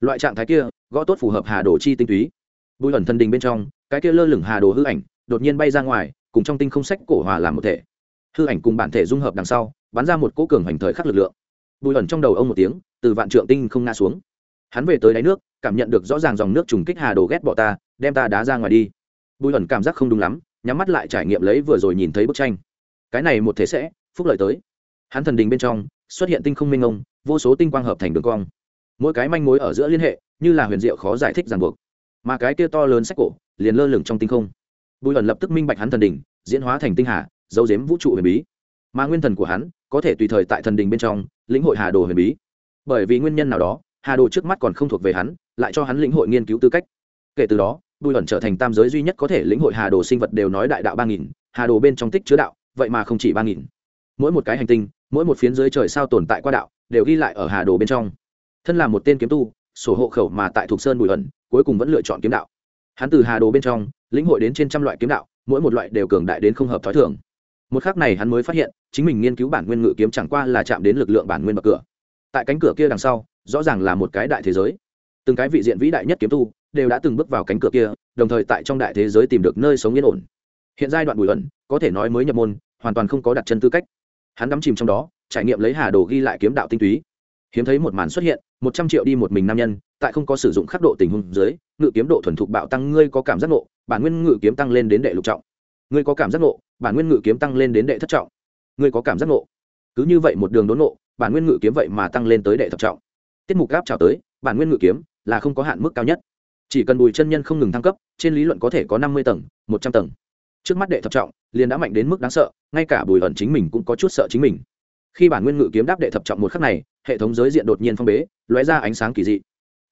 Loại trạng thái kia, gõ tốt phù hợp hà đồ chi tinh túy. Bùi ẩn thân đình bên trong, cái kia lơ lửng hà đồ hư ảnh, đột nhiên bay ra ngoài, cùng trong tinh không sách cổ hòa làm một thể. Hư ảnh cùng bản thể dung hợp đằng sau, bắn ra một cỗ cường hành thời khắc lực lượng. Bùi ẩn trong đầu ông một tiếng, từ vạn trượng tinh không ngã xuống. Hắn về tới đáy nước, cảm nhận được rõ ràng dòng nước trùng kích hà đồ ghét bỏ ta đem ta đá ra ngoài đi. Bùi ẩn cảm giác không đúng lắm, nhắm mắt lại trải nghiệm lấy vừa rồi nhìn thấy bức tranh. Cái này một thế sẽ, phúc lợi tới. Hắn thần đình bên trong, xuất hiện tinh không minh ông vô số tinh quang hợp thành đường cong. Mỗi cái manh mối ở giữa liên hệ, như là huyền diệu khó giải thích ràng buộc. Mà cái kia to lớn sách cổ, liền lơ lửng trong tinh không. Bùi ẩn lập tức minh bạch hắn thần đình, diễn hóa thành tinh hà dấu dếm vũ trụ huyền bí. Mà nguyên thần của hắn, có thể tùy thời tại thần đình bên trong, lĩnh hội hà đồ huyền bí. Bởi vì nguyên nhân nào đó, hà đồ trước mắt còn không thuộc về hắn, lại cho hắn lĩnh hội nghiên cứu tư cách kể từ đó, bùi ẩn trở thành tam giới duy nhất có thể lĩnh hội hà đồ sinh vật đều nói đại đạo ba nghìn, hà đồ bên trong tích chứa đạo, vậy mà không chỉ ba nghìn. Mỗi một cái hành tinh, mỗi một phiến dưới trời sao tồn tại qua đạo, đều ghi lại ở hà đồ bên trong. Thân là một tên kiếm tu, sổ hộ khẩu mà tại thục sơn bùi ẩn cuối cùng vẫn lựa chọn kiếm đạo. Hắn từ hà đồ bên trong, lĩnh hội đến trên trăm loại kiếm đạo, mỗi một loại đều cường đại đến không hợp t h ó i thường. Một khác này hắn mới phát hiện, chính mình nghiên cứu bản nguyên ngự kiếm chẳng qua là chạm đến lực lượng bản nguyên bậc cửa. Tại cánh cửa kia đằng sau, rõ ràng là một cái đại thế giới từng cái vị diện vĩ đại nhất kiếm tu đều đã từng bước vào cánh cửa kia, đồng thời tại trong đại thế giới tìm được nơi sống yên ổn. Hiện giai đoạn bùi ẩn, có thể nói mới nhập môn, hoàn toàn không có đặt chân tư cách. Hắn đắm chìm trong đó, trải nghiệm lấy hà đồ ghi lại kiếm đạo tinh túy. Hiếm thấy một màn xuất hiện, một trăm triệu đi một mình nam nhân, tại không có sử dụng khắc độ tình huống dưới, ngự kiếm độ thuần thục bạo tăng ngươi có cảm giác nộ bản nguyên ngự kiếm tăng lên đến đệ lục trọng. Ngươi có cảm giác nộ bản nguyên ngự kiếm tăng lên đến đệ thất trọng. Ngươi có cảm giác ngộ. Cứ như vậy một đường đốn ngộ, bản nguyên ngự kiếm vậy mà tăng lên tới đệ thập trọng. Tiết mục gáp trào tới, bản nguyên ngự kiếm là không có hạn mức cao nhất. Chỉ cần bùi chân nhân không ngừng thăng cấp, trên lý luận có thể có năm mươi tầng, một trăm tầng. Trước mắt đệ thập trọng, liền đã mạnh đến mức đáng sợ, ngay cả bùi ẩn chính mình cũng có chút sợ chính mình. Khi bản nguyên ngự kiếm đáp đệ thập trọng một khắc này, hệ thống giới diện đột nhiên phong bế, lóe ra ánh sáng kỳ dị.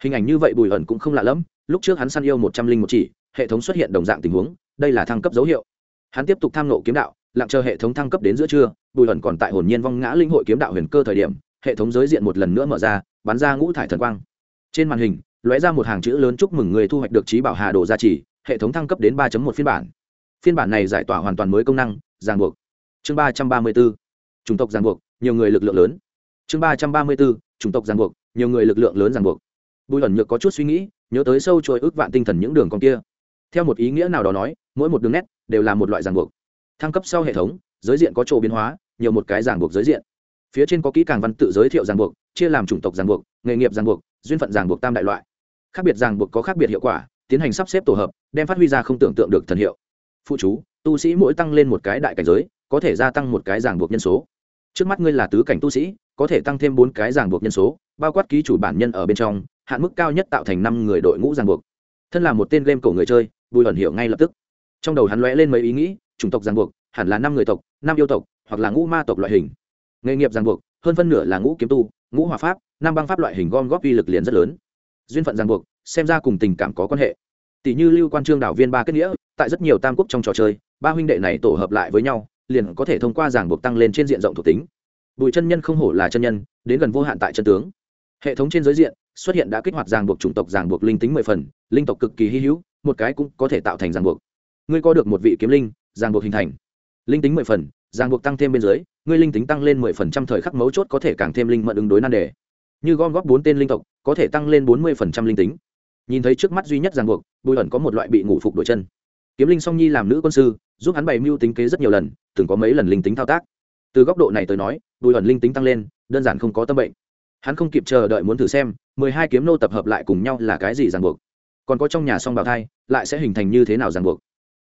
Hình ảnh như vậy bùi ẩn cũng không lạ lẫm, lúc trước hắn săn yêu một trăm linh một chỉ, hệ thống xuất hiện đồng dạng tình huống, đây là thăng cấp dấu hiệu. Hắn tiếp tục tham nộ kiếm đạo, lặng chờ hệ thống thăng cấp đến giữa trưa, bùi ẩn còn tại hồn nhiên vong ngã linh hội kiếm đạo huyền cơ thời điểm, hệ thống giới diện một lần nữa mở ra, bắn ra ngũ thải thần quang trên màn hình, lóe ra một hàng chữ lớn chúc mừng người thu hoạch được trí bảo hà đồ gia trì, hệ thống thăng cấp đến 3 một phiên bản. Phiên bản này giải tỏa hoàn toàn mới công năng, ràng buộc. Chương ba trăm ba mươi bốn chủng tộc ràng buộc, nhiều người lực lượng lớn. Chương ba trăm ba mươi bốn chủng tộc ràng buộc, nhiều người lực lượng lớn ràng buộc. Bùi ẩn nhược có chút suy nghĩ, nhớ tới sâu trôi ước vạn tinh thần những đường con kia. Theo một ý nghĩa nào đó nói, mỗi một đường nét đều là một loại ràng buộc. Thăng cấp sau hệ thống, giới diện có chỗ biến hóa, nhiều một cái ràng buộc giới diện. Phía trên có kỹ càng văn tự giới thiệu ràng buộc, chia làm chủng tộc ràng buộc, nghề nghiệp ràng buộc duyên phận ràng buộc tam đại loại. Khác biệt ràng buộc có khác biệt hiệu quả, tiến hành sắp xếp tổ hợp, đem phát huy ra không tưởng tượng được thần hiệu. Phụ chú, tu sĩ mỗi tăng lên một cái đại cảnh giới, có thể gia tăng một cái ràng buộc nhân số. Trước mắt ngươi là tứ cảnh tu sĩ, có thể tăng thêm bốn cái ràng buộc nhân số, bao quát ký chủ bản nhân ở bên trong, hạn mức cao nhất tạo thành năm người đội ngũ ràng buộc. Thân là một tên game cổ người chơi, bùi ẩn hiểu ngay lập tức. Trong đầu hắn lóe lên mấy ý nghĩ, chủng tộc ràng buộc, hẳn là năm người tộc, năm yêu tộc, hoặc là ngũ ma tộc loại hình. Nghề nghiệp ràng buộc, hơn phân nửa là ngũ kiếm tu, ngũ hòa pháp năm băng pháp loại hình gom góp uy lực liền rất lớn. Duyên phận ràng buộc, xem ra cùng tình cảm có quan hệ. Tỷ như lưu quan trương đảo viên ba kết nghĩa, tại rất nhiều tam quốc trong trò chơi, ba huynh đệ này tổ hợp lại với nhau, liền có thể thông qua ràng buộc tăng lên trên diện rộng thuộc tính. Bùi chân nhân không hổ là chân nhân, đến gần vô hạn tại chân tướng. Hệ thống trên giới diện, xuất hiện đã kích hoạt ràng buộc chủng tộc ràng buộc linh tính mười phần, linh tộc cực kỳ hy hữu, một cái cũng có thể tạo thành ràng buộc. Ngươi có được một vị kiếm linh, ràng buộc hình thành. Linh tính mười phần, ràng buộc tăng thêm bên dưới, ngươi linh tính tăng lên mười phần trăm thời khắc mấu chốt có thể càng thêm linh mận ứng đối nan đề như gom góp bốn tên linh tộc, có thể tăng lên bốn mươi phần trăm linh tính. Nhìn thấy trước mắt duy nhất ràng buộc, bùi ẩn có một loại bị ngủ phục đổi chân. Kiếm linh song nhi làm nữ quân sư, giúp hắn bày mưu tính kế rất nhiều lần, từng có mấy lần linh tính thao tác. Từ góc độ này tới nói, bùi ẩn linh tính tăng lên, đơn giản không có tâm bệnh. Hắn không kịp chờ đợi muốn thử xem, mười hai kiếm nô tập hợp lại cùng nhau là cái gì ràng buộc. Còn có trong nhà song bào thai, lại sẽ hình thành như thế nào ràng buộc?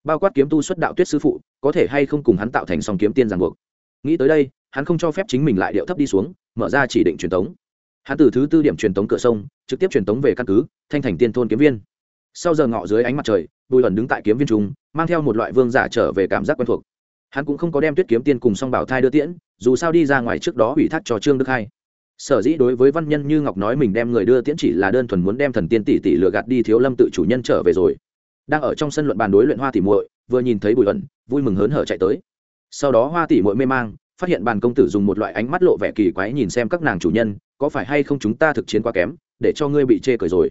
Bao quát kiếm tu xuất đạo tuyết sư phụ, có thể hay không cùng hắn tạo thành song kiếm tiên ràng buộc? Nghĩ tới đây, hắn không cho phép chính mình lại điệu thấp đi xuống, mở ra chỉ định truyền tống hắn từ thứ tư điểm truyền tống cửa sông, trực tiếp truyền tống về căn cứ, thanh thành tiên thôn kiếm viên. Sau giờ ngọ dưới ánh mặt trời, bùi ẩn đứng tại kiếm viên trung, mang theo một loại vương giả trở về cảm giác quen thuộc. Hắn cũng không có đem tuyết kiếm tiên cùng song bảo thai đưa tiễn, dù sao đi ra ngoài trước đó ủy thác cho trương đức hai. Sở dĩ đối với văn nhân như ngọc nói mình đem người đưa tiễn chỉ là đơn thuần muốn đem thần tiên tỷ tỷ lừa gạt đi thiếu lâm tự chủ nhân trở về rồi. Đang ở trong sân luận bàn đối luyện hoa tỷ muội, vừa nhìn thấy bùi ẩn vui mừng hớn hở chạy tới. Sau đó hoa tỷ muội mê mang, phát hiện bàn công tử dùng một loại ánh mắt lộ vẻ kỳ quái nhìn xem các nàng chủ nhân có phải hay không chúng ta thực chiến quá kém, để cho ngươi bị chê cười rồi?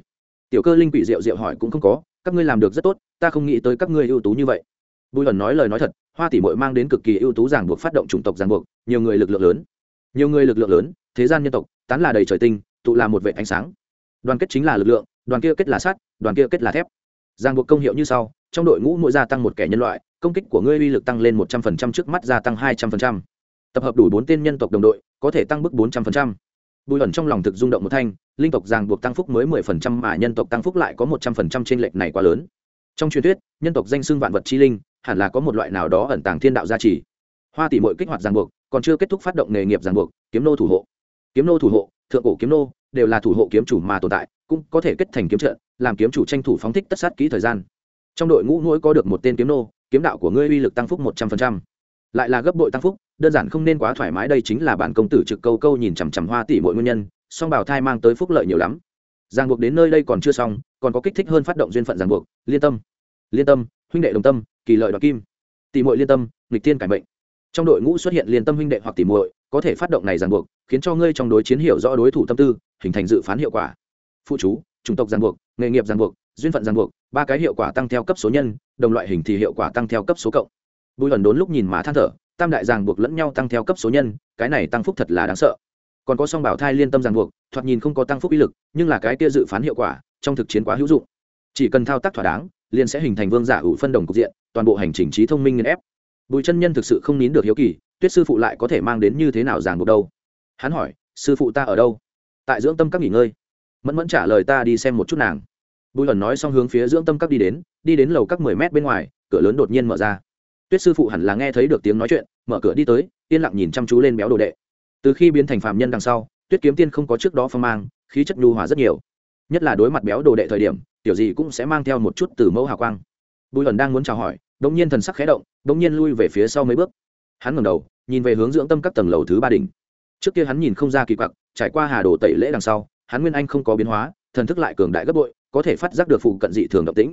Tiểu cơ linh quỷ rượu rượu hỏi cũng không có, các ngươi làm được rất tốt, ta không nghĩ tới các ngươi ưu tú như vậy. Bùi ẩn nói lời nói thật, hoa tỷ mội mang đến cực kỳ ưu tú giảng buộc phát động chủng tộc giảng buộc, nhiều người lực lượng lớn. Nhiều người lực lượng lớn, thế gian nhân tộc, tán là đầy trời tinh, tụ là một vệ ánh sáng. Đoàn kết chính là lực lượng, đoàn kia kết là sắt, đoàn kia kết là thép. Giang buộc công hiệu như sau, trong đội ngũ mỗi gia tăng một kẻ nhân loại, công kích của ngươi uy lực tăng lên một trăm phần trăm trước mắt gia tăng hai trăm phần trăm. Tập hợp đủ bốn tên nhân tộc đồng đội, có thể tăng bức bốn trăm phần trăm bùi ẩn trong lòng thực rung động một thanh, linh tộc ràng buộc tăng phúc mới mười phần trăm mà nhân tộc tăng phúc lại có một trăm phần trăm trên lệch này quá lớn. Trong truyền thuyết, nhân tộc danh xưng vạn vật chi linh, hẳn là có một loại nào đó ẩn tàng thiên đạo gia trì. Hoa tỷ mội kích hoạt ràng buộc, còn chưa kết thúc phát động nghề nghiệp ràng buộc, kiếm nô thủ hộ. Kiếm nô thủ hộ, thượng cổ kiếm nô, đều là thủ hộ kiếm chủ mà tồn tại, cũng có thể kết thành kiếm trận, làm kiếm chủ tranh thủ phóng thích tất sát kỹ thời gian. Trong đội ngũ mỗi có được một tên kiếm nô, kiếm đạo của ngươi uy lực tăng phúc một trăm phần trăm. Lại là gấp bội tăng phúc đơn giản không nên quá thoải mái, đây chính là bản công tử trực câu câu nhìn chằm chằm hoa tỷ mỗi nguyên nhân, song bảo thai mang tới phúc lợi nhiều lắm. Ràng buộc đến nơi đây còn chưa xong, còn có kích thích hơn phát động duyên phận ràng buộc, liên tâm. Liên tâm, huynh đệ đồng tâm, kỳ lợi đoạt kim. Tỷ muội liên tâm, nghịch thiên cải mệnh. Trong đội ngũ xuất hiện liên tâm huynh đệ hoặc tỷ muội, có thể phát động này ràng buộc, khiến cho ngươi trong đối chiến hiểu rõ đối thủ tâm tư, hình thành dự phán hiệu quả. Phụ chú, chủng tộc ràng buộc, nghề nghiệp ràng buộc, duyên phận ràng buộc, ba cái hiệu quả tăng theo cấp số nhân, đồng loại hình thì hiệu quả tăng theo cấp số cộng bùi ẩn đốn lúc nhìn mà than thở, tam đại ràng buộc lẫn nhau tăng theo cấp số nhân, cái này tăng phúc thật là đáng sợ. Còn có song bảo thai liên tâm ràng buộc, thoạt nhìn không có tăng phúc uy lực, nhưng là cái kia dự phán hiệu quả, trong thực chiến quá hữu dụng. Chỉ cần thao tác thỏa đáng, liền sẽ hình thành vương giả ủ phân đồng cục diện, toàn bộ hành trình trí thông minh nghiên ép. Bùi chân nhân thực sự không nín được hiếu kỳ, tuyết sư phụ lại có thể mang đến như thế nào ràng buộc đâu? Hắn hỏi, sư phụ ta ở đâu? Tại dưỡng tâm các nghỉ ngơi. Mẫn mẫn trả lời ta đi xem một chút nàng. Bùi ẩn nói xong hướng phía dưỡng tâm các đi đến đi đến lầu các mười mét bên ngoài, cửa lớn đột nhiên mở ra tuyết sư phụ hẳn là nghe thấy được tiếng nói chuyện, mở cửa đi tới, yên lặng nhìn chăm chú lên béo đồ đệ. Từ khi biến thành phạm nhân đằng sau, tuyết kiếm tiên không có trước đó phong mang, khí chất nhu hòa rất nhiều. Nhất là đối mặt béo đồ đệ thời điểm, tiểu gì cũng sẽ mang theo một chút từ mẫu hào quang. Bùi ẩn đang muốn chào hỏi đ ỗ n g nhiên thần sắc khé động đ ỗ n g nhiên lui về phía sau mấy bước. Hắn ngẩng đầu, nhìn về hướng dưỡng tâm các tầng lầu thứ ba đỉnh. Trước kia hắn nhìn không ra kỳ quặc, trải qua hà đồ tẩy lễ đằng sau, hắn nguyên anh không có biến hóa, thần thức lại cường đại gấp bội, có thể phát giác được phụ cận dị thường động tĩnh.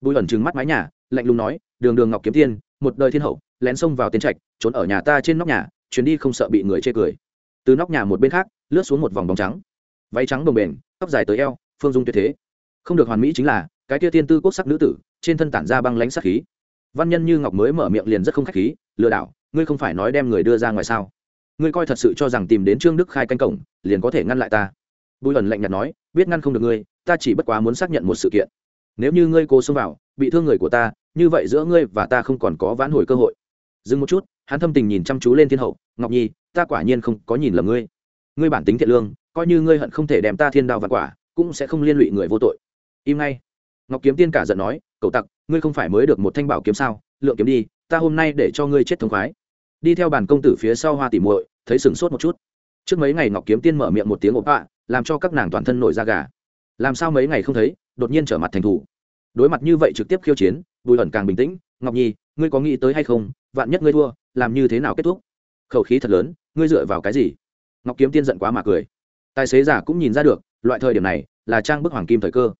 Bùi ẩn trừng mắt mái nhà, lạnh lùng nói, đường đường ngọc kiếm tiên một đời thiên hậu, lén xông vào tiến trạch, trốn ở nhà ta trên nóc nhà, chuyến đi không sợ bị người chê cười. Từ nóc nhà một bên khác, lướt xuống một vòng bóng trắng. Váy trắng đồng bền, tóc dài tới eo, phương dung tuyệt thế. Không được hoàn mỹ chính là, cái kia tiên tư quốc sắc nữ tử, trên thân tản ra băng lánh sắc khí. Văn nhân như ngọc mới mở miệng liền rất không khách khí, lừa đảo, ngươi không phải nói đem người đưa ra ngoài sao? Ngươi coi thật sự cho rằng tìm đến trương đức khai canh cổng, liền có thể ngăn lại ta? Bùi ẩn lạnh nhạt nói, biết ngăn không được ngươi, ta chỉ bất quá muốn xác nhận một sự kiện. Nếu như ngươi cố xông vào, bị thương người của ta như vậy giữa ngươi và ta không còn có vãn hồi cơ hội. Dừng một chút, hắn thâm tình nhìn chăm chú lên thiên hậu, ngọc nhi, ta quả nhiên không có nhìn lầm ngươi. Ngươi bản tính thiện lương, coi như ngươi hận không thể đem ta thiên đạo và quả, cũng sẽ không liên lụy người vô tội. Im ngay. Ngọc kiếm tiên cả giận nói, cậu tặc, ngươi không phải mới được một thanh bảo kiếm sao? Lượng kiếm đi, ta hôm nay để cho ngươi chết thống khoái. Đi theo bàn công tử phía sau hoa tỉ muội, thấy sửng sốt một chút. Trước mấy ngày ngọc kiếm tiên mở miệng một tiếng ộp ạ, làm cho các nàng toàn thân nổi da gà. Làm sao mấy ngày không thấy, đột nhiên trở mặt thành thủ đối mặt như vậy trực tiếp khiêu chiến, bùi ẩn càng bình tĩnh, ngọc nhi, ngươi có nghĩ tới hay không, vạn nhất ngươi thua, làm như thế nào kết thúc? Khẩu khí thật lớn, ngươi dựa vào cái gì? Ngọc kiếm tiên giận quá mà cười. Tài xế giả cũng nhìn ra được, loại thời điểm này là trang bức hoàng kim thời cơ.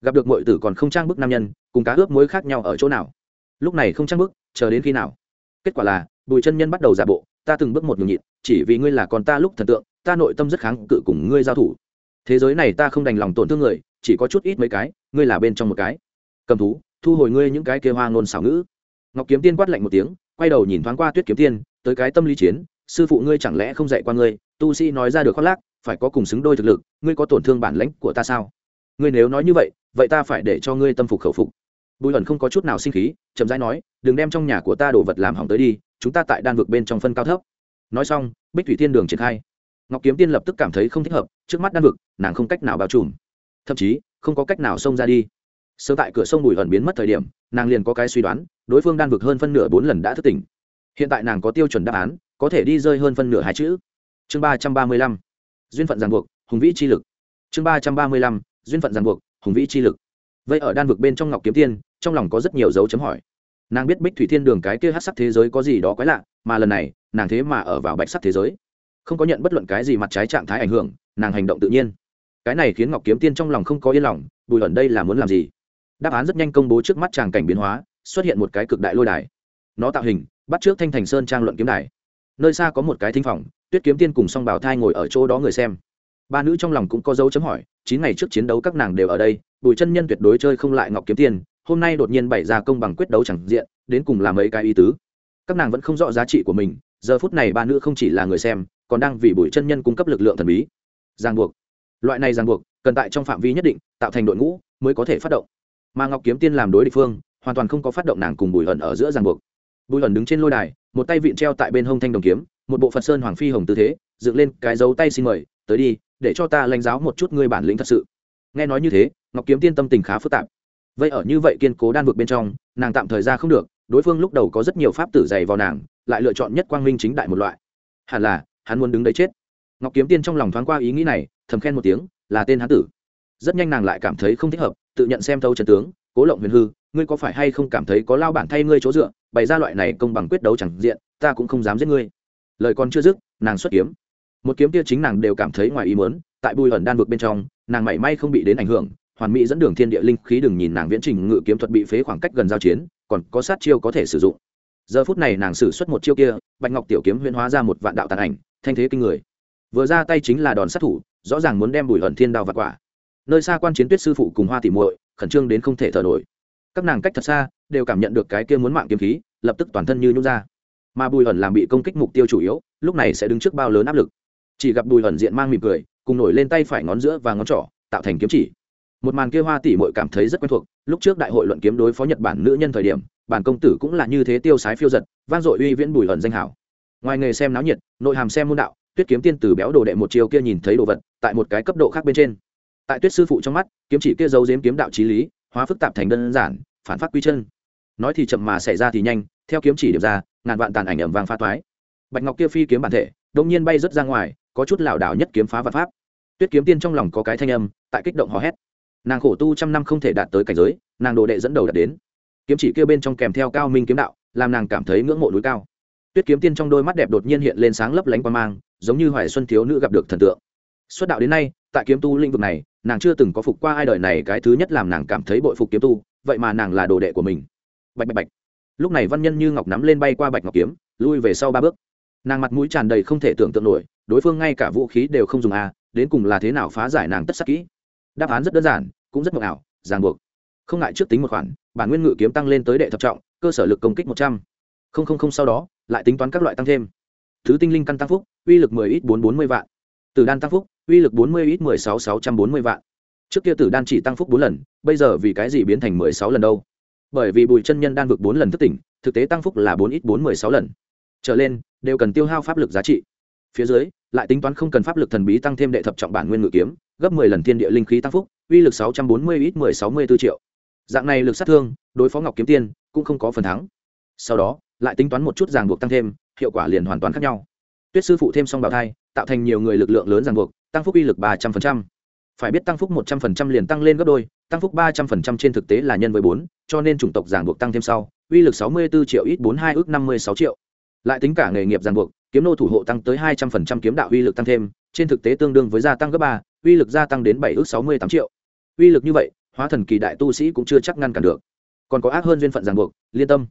Gặp được mọi tử còn không trang bức nam nhân, cùng cá ướp mối khác nhau ở chỗ nào? Lúc này không trang bức, chờ đến khi nào? Kết quả là, bùi chân nhân bắt đầu giả bộ, ta từng bước một nhường nhịn, chỉ vì ngươi là con ta lúc thần tượng, ta nội tâm rất kháng cự cùng ngươi giao thủ. Thế giới này ta không đành lòng tổn thương người, chỉ có chút ít mấy cái, ngươi là bên trong một cái cầm thú, thu hồi ngươi những cái kia hoa ngôn xảo ngữ. Ngọc kiếm tiên quát lạnh một tiếng, quay đầu nhìn thoáng qua tuyết kiếm tiên, tới cái tâm lý chiến, sư phụ ngươi chẳng lẽ không dạy qua ngươi, tu sĩ nói ra được khoác lác, phải có cùng xứng đôi thực lực, ngươi có tổn thương bản lãnh của ta sao? Ngươi nếu nói như vậy vậy ta phải để cho ngươi tâm phục khẩu phục. Bùi ẩn không có chút nào sinh khí, chậm rãi nói, đừng đem trong nhà của ta đồ vật làm hỏng tới đi, chúng ta tại đan vực bên trong phân cao thấp. Nói xong, bích thủy tiên đường triển khai. Ngọc kiếm tiên lập tức cảm thấy không thích hợp, trước mắt đan vực, nàng không cách nào bao trùm. Thậm chí, không có cách nào xông ra đi sớm tại cửa sông bùi ẩn biến mất thời điểm, nàng liền có cái suy đoán, đối phương đan vực hơn phân nửa bốn lần đã thức tỉnh. Hiện tại nàng có tiêu chuẩn đáp án, có thể đi rơi hơn phân nửa hai chữ. Chương ba trăm ba mươi lăm, duyên phận ràng buộc, hùng vĩ chi lực. Chương ba trăm ba mươi lăm, duyên phận ràng buộc, hùng vĩ chi lực. Vậy ở đan vực bên trong ngọc kiếm tiên, trong lòng có rất nhiều dấu chấm hỏi. Nàng biết bích thủy thiên đường cái kia hát sắc thế giới có gì đó quái lạ, mà lần này, nàng thế mà ở vào bạch sắc thế giới. Không có nhận bất luận cái gì mặt trái trạng thái ảnh hưởng, nàng hành động tự nhiên. Cái này khiến ngọc kiếm tiên trong lòng không có yên lòng, bùi ẩn đây là muốn làm gì? Đáp án rất nhanh công bố trước mắt tràng cảnh biến hóa, xuất hiện một cái cực đại lôi đài. Nó tạo hình, bắt trước thanh thành sơn trang luận kiếm đài. Nơi xa có một cái thinh phòng, tuyết kiếm tiên cùng song bảo thai ngồi ở chỗ đó người xem. Ba nữ trong lòng cũng có dấu chấm hỏi, chín ngày trước chiến đấu các nàng đều ở đây, bùi chân nhân tuyệt đối chơi không lại ngọc kiếm tiên, hôm nay đột nhiên bày ra công bằng quyết đấu chẳng diện, đến cùng làm mấy cái ý tứ. Các nàng vẫn không rõ giá trị của mình, giờ phút này ba nữ không chỉ là người xem, còn đang vì bùi chân nhân cung cấp lực lượng thần bí. Giang buộc. Loại này giang buộc, cần tại trong phạm vi nhất định, tạo thành đội ngũ mới có thể phát động mà ngọc kiếm tiên làm đối địch phương, hoàn toàn không có phát động nàng cùng bùi hận ở giữa ràng buộc. Bùi hận đứng trên lôi đài, một tay vịn treo tại bên hông thanh đồng kiếm, một bộ phật sơn hoàng phi hồng tư thế, dựng lên cái dấu tay xin mời, tới đi, để cho ta lãnh giáo một chút ngươi bản lĩnh thật sự. Nghe nói như thế, ngọc kiếm tiên tâm tình khá phức tạp. Vậy ở như vậy kiên cố đan vực bên trong, nàng tạm thời ra không được, đối phương lúc đầu có rất nhiều pháp tử dày vào nàng, lại lựa chọn nhất quang minh chính đại một loại. Hẳn là, hắn muốn đứng đấy chết. Ngọc kiếm tiên trong lòng thoáng qua ý nghĩ này, thầm khen một tiếng, là tên hán tử rất nhanh nàng lại cảm thấy không thích hợp, tự nhận xem thâu trần tướng, cố lộng huyền hư, ngươi có phải hay không cảm thấy có lao bản thay ngươi chỗ dựa, bày ra loại này công bằng quyết đấu chẳng diện, ta cũng không dám giết ngươi. Lời còn chưa dứt, nàng xuất kiếm. Một kiếm kia chính nàng đều cảm thấy ngoài ý muốn, tại bùi ẩn đan vực bên trong, nàng mảy may không bị đến ảnh hưởng, hoàn mỹ dẫn đường thiên địa linh khí đừng nhìn nàng viễn trình ngự kiếm thuật bị phế khoảng cách gần giao chiến, còn có sát chiêu có thể sử dụng. Giờ phút này nàng sử xuất một chiêu kia, bạch ngọc tiểu kiếm huyễn hóa ra một vạn đạo tàn ảnh, thanh thế kinh người. Vừa ra tay chính là đòn sát thủ, rõ ràng muốn đem bùi ẩn thiên đao và quả nơi xa quan chiến tuyết sư phụ cùng hoa tỉ muội, khẩn trương đến không thể thở nổi. Các nàng cách thật xa, đều cảm nhận được cái kia muốn mạng kiếm khí, lập tức toàn thân như nhút ra. Mà bùi ẩn làm bị công kích mục tiêu chủ yếu, lúc này sẽ đứng trước bao lớn áp lực. Chỉ gặp bùi ẩn diện mang mỉm cười, cùng nổi lên tay phải ngón giữa và ngón trỏ, tạo thành kiếm chỉ. Một màn kia hoa tỷ mội cảm thấy rất quen thuộc, lúc trước đại hội luận kiếm đối phó nhật bản nữ nhân thời điểm, bản công tử cũng là như thế tiêu sái phiêu giật, vang dội uy viễn bùi ẩn danh hảo. Ngoài nghề xem náo nhiệt, nội hàm xem môn đạo, tuyết kiếm tiên tử béo đồ đệ một chiều kia nhìn thấy đồ vật, tại một cái cấp độ khác bên trên tại tuyết sư phụ trong mắt, kiếm chỉ kia giấu giếm kiếm đạo trí lý, hóa phức tạp thành đơn giản, phản phát quy chân. Nói thì chậm mà xảy ra thì nhanh, theo kiếm chỉ điểm ra, ngàn vạn tàn ảnh ẩm vàng pha toái. Bạch ngọc kia phi kiếm bản thể, đông nhiên bay rớt ra ngoài, có chút lảo đảo nhất kiếm phá vạn pháp. Tuyết kiếm tiên trong lòng có cái thanh âm, tại kích động hò hét. Nàng khổ tu trăm năm không thể đạt tới cảnh giới, nàng đồ đệ dẫn đầu đạt đến. Kiếm chỉ kia bên trong kèm theo cao minh kiếm đạo, làm nàng cảm thấy ngưỡng mộ núi cao. Tuyết kiếm tiên trong đôi mắt đẹp đột nhiên hiện lên sáng lấp lánh qua mang, giống như hoài xuân thiếu nữ gặp được thần tượng. Xuất đạo đến nay, tại kiếm tu lĩnh vực này nàng chưa từng có phục qua ai đời này, cái thứ nhất làm nàng cảm thấy bội phục kiếm tu, vậy mà nàng là đồ đệ của mình. Bạch bạch bạch. Lúc này văn nhân như ngọc nắm lên bay qua bạch ngọc kiếm, lui về sau ba bước. Nàng mặt mũi tràn đầy không thể tưởng tượng nổi, đối phương ngay cả vũ khí đều không dùng a đến cùng là thế nào phá giải nàng tất sắc kỹ. Đáp án rất đơn giản, cũng rất mộng ảo, ràng buộc. Không ngại trước tính một khoản, bản nguyên ngự kiếm tăng lên tới đệ thập trọng, cơ sở lực công kích một trăm. Linh sau đó, lại tính toán các loại tăng thêm. Thứ tinh linh căn tăng phúc, uy lực mười ít bốn bốn mươi vạn. Từ đan tăng phúc uy lực bốn mươi ít mười sáu sáu trăm bốn mươi vạn. Trước kia tử đan chỉ tăng phúc bốn lần, bây giờ vì cái gì biến thành mười sáu lần đâu? Bởi vì bùi chân nhân đan vực bốn lần thức tỉnh, thực tế tăng phúc là bốn ít bốn mười sáu lần. Trở lên, đều cần tiêu hao pháp lực giá trị. Phía dưới, lại tính toán không cần pháp lực thần bí tăng thêm đệ thập trọng bản nguyên ngự kiếm, gấp mười lần thiên địa linh khí tăng phúc, uy lực sáu trăm bốn mươi ít mười sáu mươi b ố triệu. Dạng này lực sát thương, đối phó ngọc kiếm tiên, cũng không có phần thắng. Sau đó, lại tính toán một chút ràng buộc tăng thêm, hiệu quả liền hoàn toàn khác nhau. Tuyết sư phụ thêm xong bào thai, tạo thành nhiều người lực lượng lớn ràng buộc tăng phúc uy lực ba trăm linh phải biết tăng phúc một trăm linh liền tăng lên gấp đôi, tăng phúc ba trăm linh trên thực tế là nhân với bốn, cho nên chủng tộc giảng buộc tăng thêm sau, uy lực sáu mươi bốn triệu ít bốn hai ước năm mươi sáu triệu. Lại tính cả nghề nghiệp giảng buộc, kiếm nô thủ hộ tăng tới hai trăm linh kiếm đạo uy lực tăng thêm, trên thực tế tương đương với gia tăng gấp ba, uy lực gia tăng đến bảy ước sáu mươi tám triệu. Uy lực như vậy, hóa thần kỳ đại tu sĩ cũng chưa chắc ngăn cản được. Còn có ác hơn duyên phận ràng buộc, liên tâm.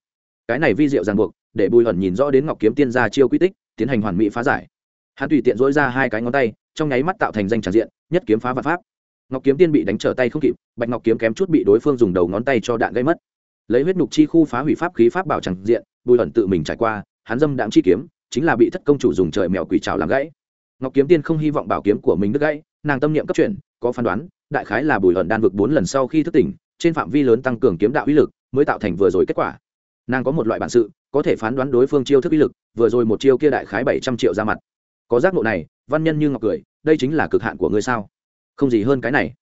Cái này vi diệu ràng buộc, để bùi hẩn nhìn rõ đến ngọc kiếm tiên gia chiêu quy tích, tiến hành hoàn mỹ phá giải. Hắn tùy tiện dỗi ra hai cái ngón tay trong nháy mắt tạo thành danh tràn diện, nhất kiếm phá vạn pháp. Ngọc kiếm tiên bị đánh trở tay không kịp, bạch ngọc kiếm kém chút bị đối phương dùng đầu ngón tay cho đạn gây mất. Lấy huyết nhục chi khu phá hủy pháp khí pháp bảo tràn diện, bùi ẩn tự mình trải qua, hắn dâm đạm chi kiếm, chính là bị thất công chủ dùng trời mèo quỷ trào làm gãy. Ngọc kiếm tiên không hy vọng bảo kiếm của mình đứt gãy, nàng tâm niệm cấp chuyển, có phán đoán, đại khái là bùi ẩn đan vực bốn lần sau khi thức tỉnh, trên phạm vi lớn tăng cường kiếm đạo uy lực, mới tạo thành vừa rồi kết quả. Nàng có một loại bản sự, có thể phán đoán đối phương chiêu thức uy lực, vừa rồi một chiêu kia đại khái bảy trăm triệu ra mặt. Có giác ngộ này, văn nhân như ngọc cười đây chính là cực hạn của ngươi sao? Không gì hơn cái này.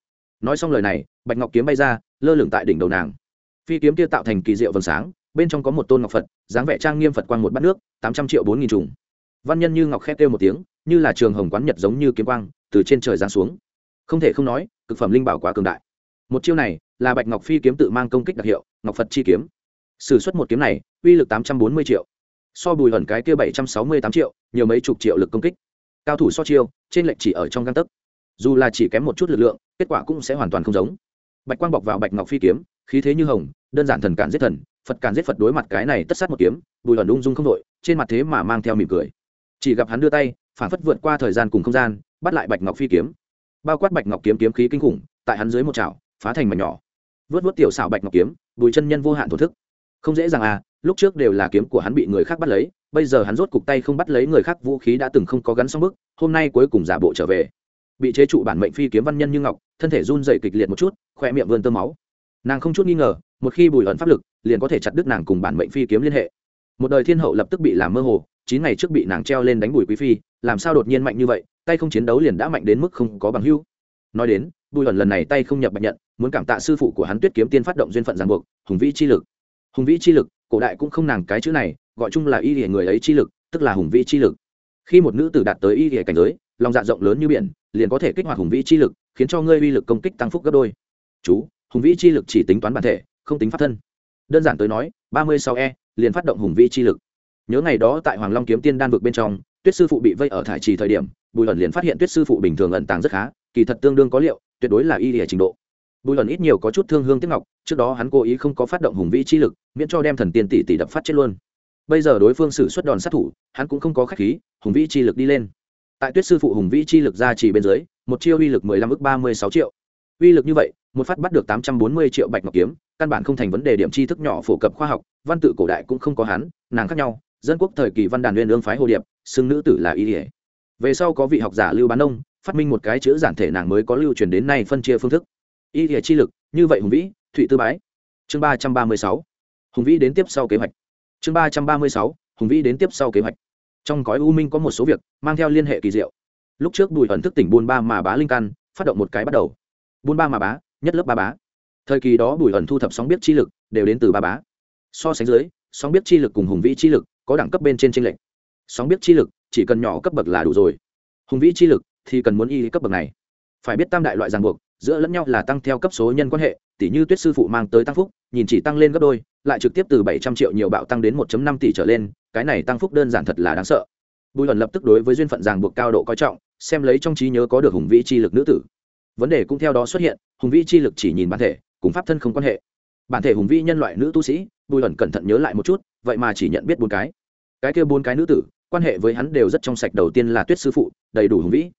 Nói xong lời này, bạch ngọc kiếm bay ra, lơ lửng tại đỉnh đầu nàng. Phi kiếm kia tạo thành kỳ diệu vầng sáng, bên trong có một tôn ngọc phật, dáng vẻ trang nghiêm phật quang một bát nước, tám trăm triệu bốn nghìn trùng. Văn nhân như ngọc khét kêu một tiếng, như là trường hồng quán nhật giống như kiếm quang, từ trên trời giáng xuống. Không thể không nói, cực phẩm linh bảo quá cường đại. Một chiêu này, là bạch ngọc phi kiếm tự mang công kích đặc hiệu, ngọc phật chi kiếm. S ử suất một kiếm này, uy lực tám trăm bốn mươi triệu. So bùi hẩn cái kia bảy trăm sáu mươi tám triệu, nhiều mấy chục triệu lực công kích cao thủ so chiêu, trên lệnh chỉ ở trong găng tấc. Dù là chỉ kém một chút lực lượng, kết quả cũng sẽ hoàn toàn không giống. Bạch quang bọc vào bạch ngọc phi kiếm, khí thế như hồng, đơn giản thần cản giết thần, phật cản giết phật đối mặt cái này tất sát một kiếm, bùi hẩn ung dung không đội, trên mặt thế mà mang theo mỉm cười. Chỉ gặp hắn đưa tay, phản phất vượt qua thời gian cùng không gian, bắt lại bạch ngọc phi kiếm. Bao quát bạch ngọc kiếm kiếm khí kinh khủng, tại hắn dưới một chảo, phá thành mảnh nhỏ. Vớt vớt tiểu xảo bạch ngọc kiếm, bùi chân nhân vô hạn thổ thức. Không dễ dàng à lúc trước đều là kiếm của hắn bị người khác bắt lấy bây giờ hắn rốt cục tay không bắt lấy người khác, vũ khí đã từng không có gắn xong bức hôm nay cuối cùng giả bộ trở về. Bị chế trụ bản mệnh phi kiếm văn nhân như ngọc, thân thể run dày kịch liệt một chút khoe miệng vươn tơ máu. Nàng không chút nghi ngờ, một khi bùi ẩn pháp lực, liền có thể chặt đứt nàng cùng bản mệnh phi kiếm liên hệ. Một đời thiên hậu lập tức bị làm mơ hồ, chín ngày trước bị nàng treo lên đánh bùi quý phi, làm sao đột nhiên mạnh như vậy, tay không chiến đấu liền đã mạnh đến mức không có bằng hưu nói đến, bùi ẩn lần này tay không nhập bạch nhận, muốn cảm tạ sư phụ của hắn tuyết kiếm tiên phát động duyên phận ràng buộc, hùng vĩ chi lực. Hùng vĩ chi lực, cổ đại cũng không nàng cái chữ này gọi chung là y hệ người ấy chi lực, tức là hùng vĩ chi lực. Khi một nữ tử đạt tới y hệ cảnh giới, lòng dạ rộng lớn như biển, liền có thể kích hoạt hùng vĩ chi lực, khiến cho ngươi uy lực công kích tăng phúc gấp đôi. Chú, hùng vĩ chi lực chỉ tính toán bản thể, không tính pháp thân. Đơn giản tới nói, ba mươi sáu e liền phát động hùng vĩ chi lực. Nhớ ngày đó tại hoàng long kiếm tiên đan vực bên trong, tuyết sư phụ bị vây ở thải trì thời điểm, bùi ẩn liền phát hiện tuyết sư phụ bình thường ẩn tàng rất khá, kỳ thật tương đương có liệu, tuyệt đối là y địa trình độ. Bùi ẩn ít nhiều có chút thương hương tiếc ngọc, trước đó hắn cố ý không có phát động hùng vĩ chi lực, miễn cho đem thần tiên tỷ tỷ đập phát chết luôn bây giờ đối phương xử suất đòn sát thủ, hắn cũng không có khách khí, hùng vĩ chi lực đi lên. Tại tuyết sư phụ hùng vĩ chi lực ra chỉ bên dưới, một chiêu uy lực mười lăm ước ba mươi sáu triệu. Uy lực như vậy, một phát bắt được tám trăm bốn mươi triệu bạch ngọc kiếm, căn bản không thành vấn đề điểm tri thức nhỏ phổ cập khoa học, văn tự cổ đại cũng không có hắn, nàng khác nhau, dân quốc thời kỳ văn đàn nguyên lương phái hồ điệp, xưng nữ tử là y ỉa về sau có vị học giả lưu bán ông phát minh một cái chữ giản thể nàng mới có lưu truyền đến nay phân chia phương thức. Y ỉa chi lực, như vậy hùng vĩ, thụy tư bái. Chương ba trăm ba mươi sáu. Hùng vĩ đến tiếp sau kế hoạch chương ba trăm ba mươi sáu, hùng vĩ đến tiếp sau kế hoạch. Trong gói u minh có một số việc mang theo liên hệ kỳ diệu. Lúc trước bùi ẩn thức tỉnh buôn ba mà bá linh căn, phát động một cái bắt đầu. Buôn ba mà bá, nhất lớp ba bá. Thời kỳ đó bùi ẩn thu thập sóng biết chi lực, đều đến từ ba bá. So sánh dưới, sóng biết chi lực cùng hùng vĩ chi lực có đẳng cấp bên trên tranh lệch. Sóng biết chi lực chỉ cần nhỏ cấp bậc là đủ rồi. Hùng vĩ chi lực thì cần muốn y cấp bậc này. Phải biết tam đại loại ràng buộc, giữa lẫn nhau là tăng theo cấp số nhân quan hệ tỷ như tuyết sư phụ mang tới tăng phúc, nhìn chỉ tăng lên gấp đôi lại trực tiếp từ bảy trăm triệu nhiều bạo tăng đến một năm tỷ trở lên, cái này tăng phúc đơn giản thật là đáng sợ. Bùi luận lập tức đối với duyên phận ràng buộc cao độ coi trọng, xem lấy trong trí nhớ có được hùng vĩ chi lực nữ tử. Vấn đề cũng theo đó xuất hiện, hùng vĩ chi lực chỉ nhìn bản thể, cùng pháp thân không quan hệ. Bản thể hùng vĩ nhân loại nữ tu sĩ, bùi luận cẩn thận nhớ lại một chút, vậy mà chỉ nhận biết bốn cái. Cái kia bốn cái nữ tử, quan hệ với hắn đều rất trong sạch, đầu tiên là tuyết sư phụ, đầy đủ hùng vĩ.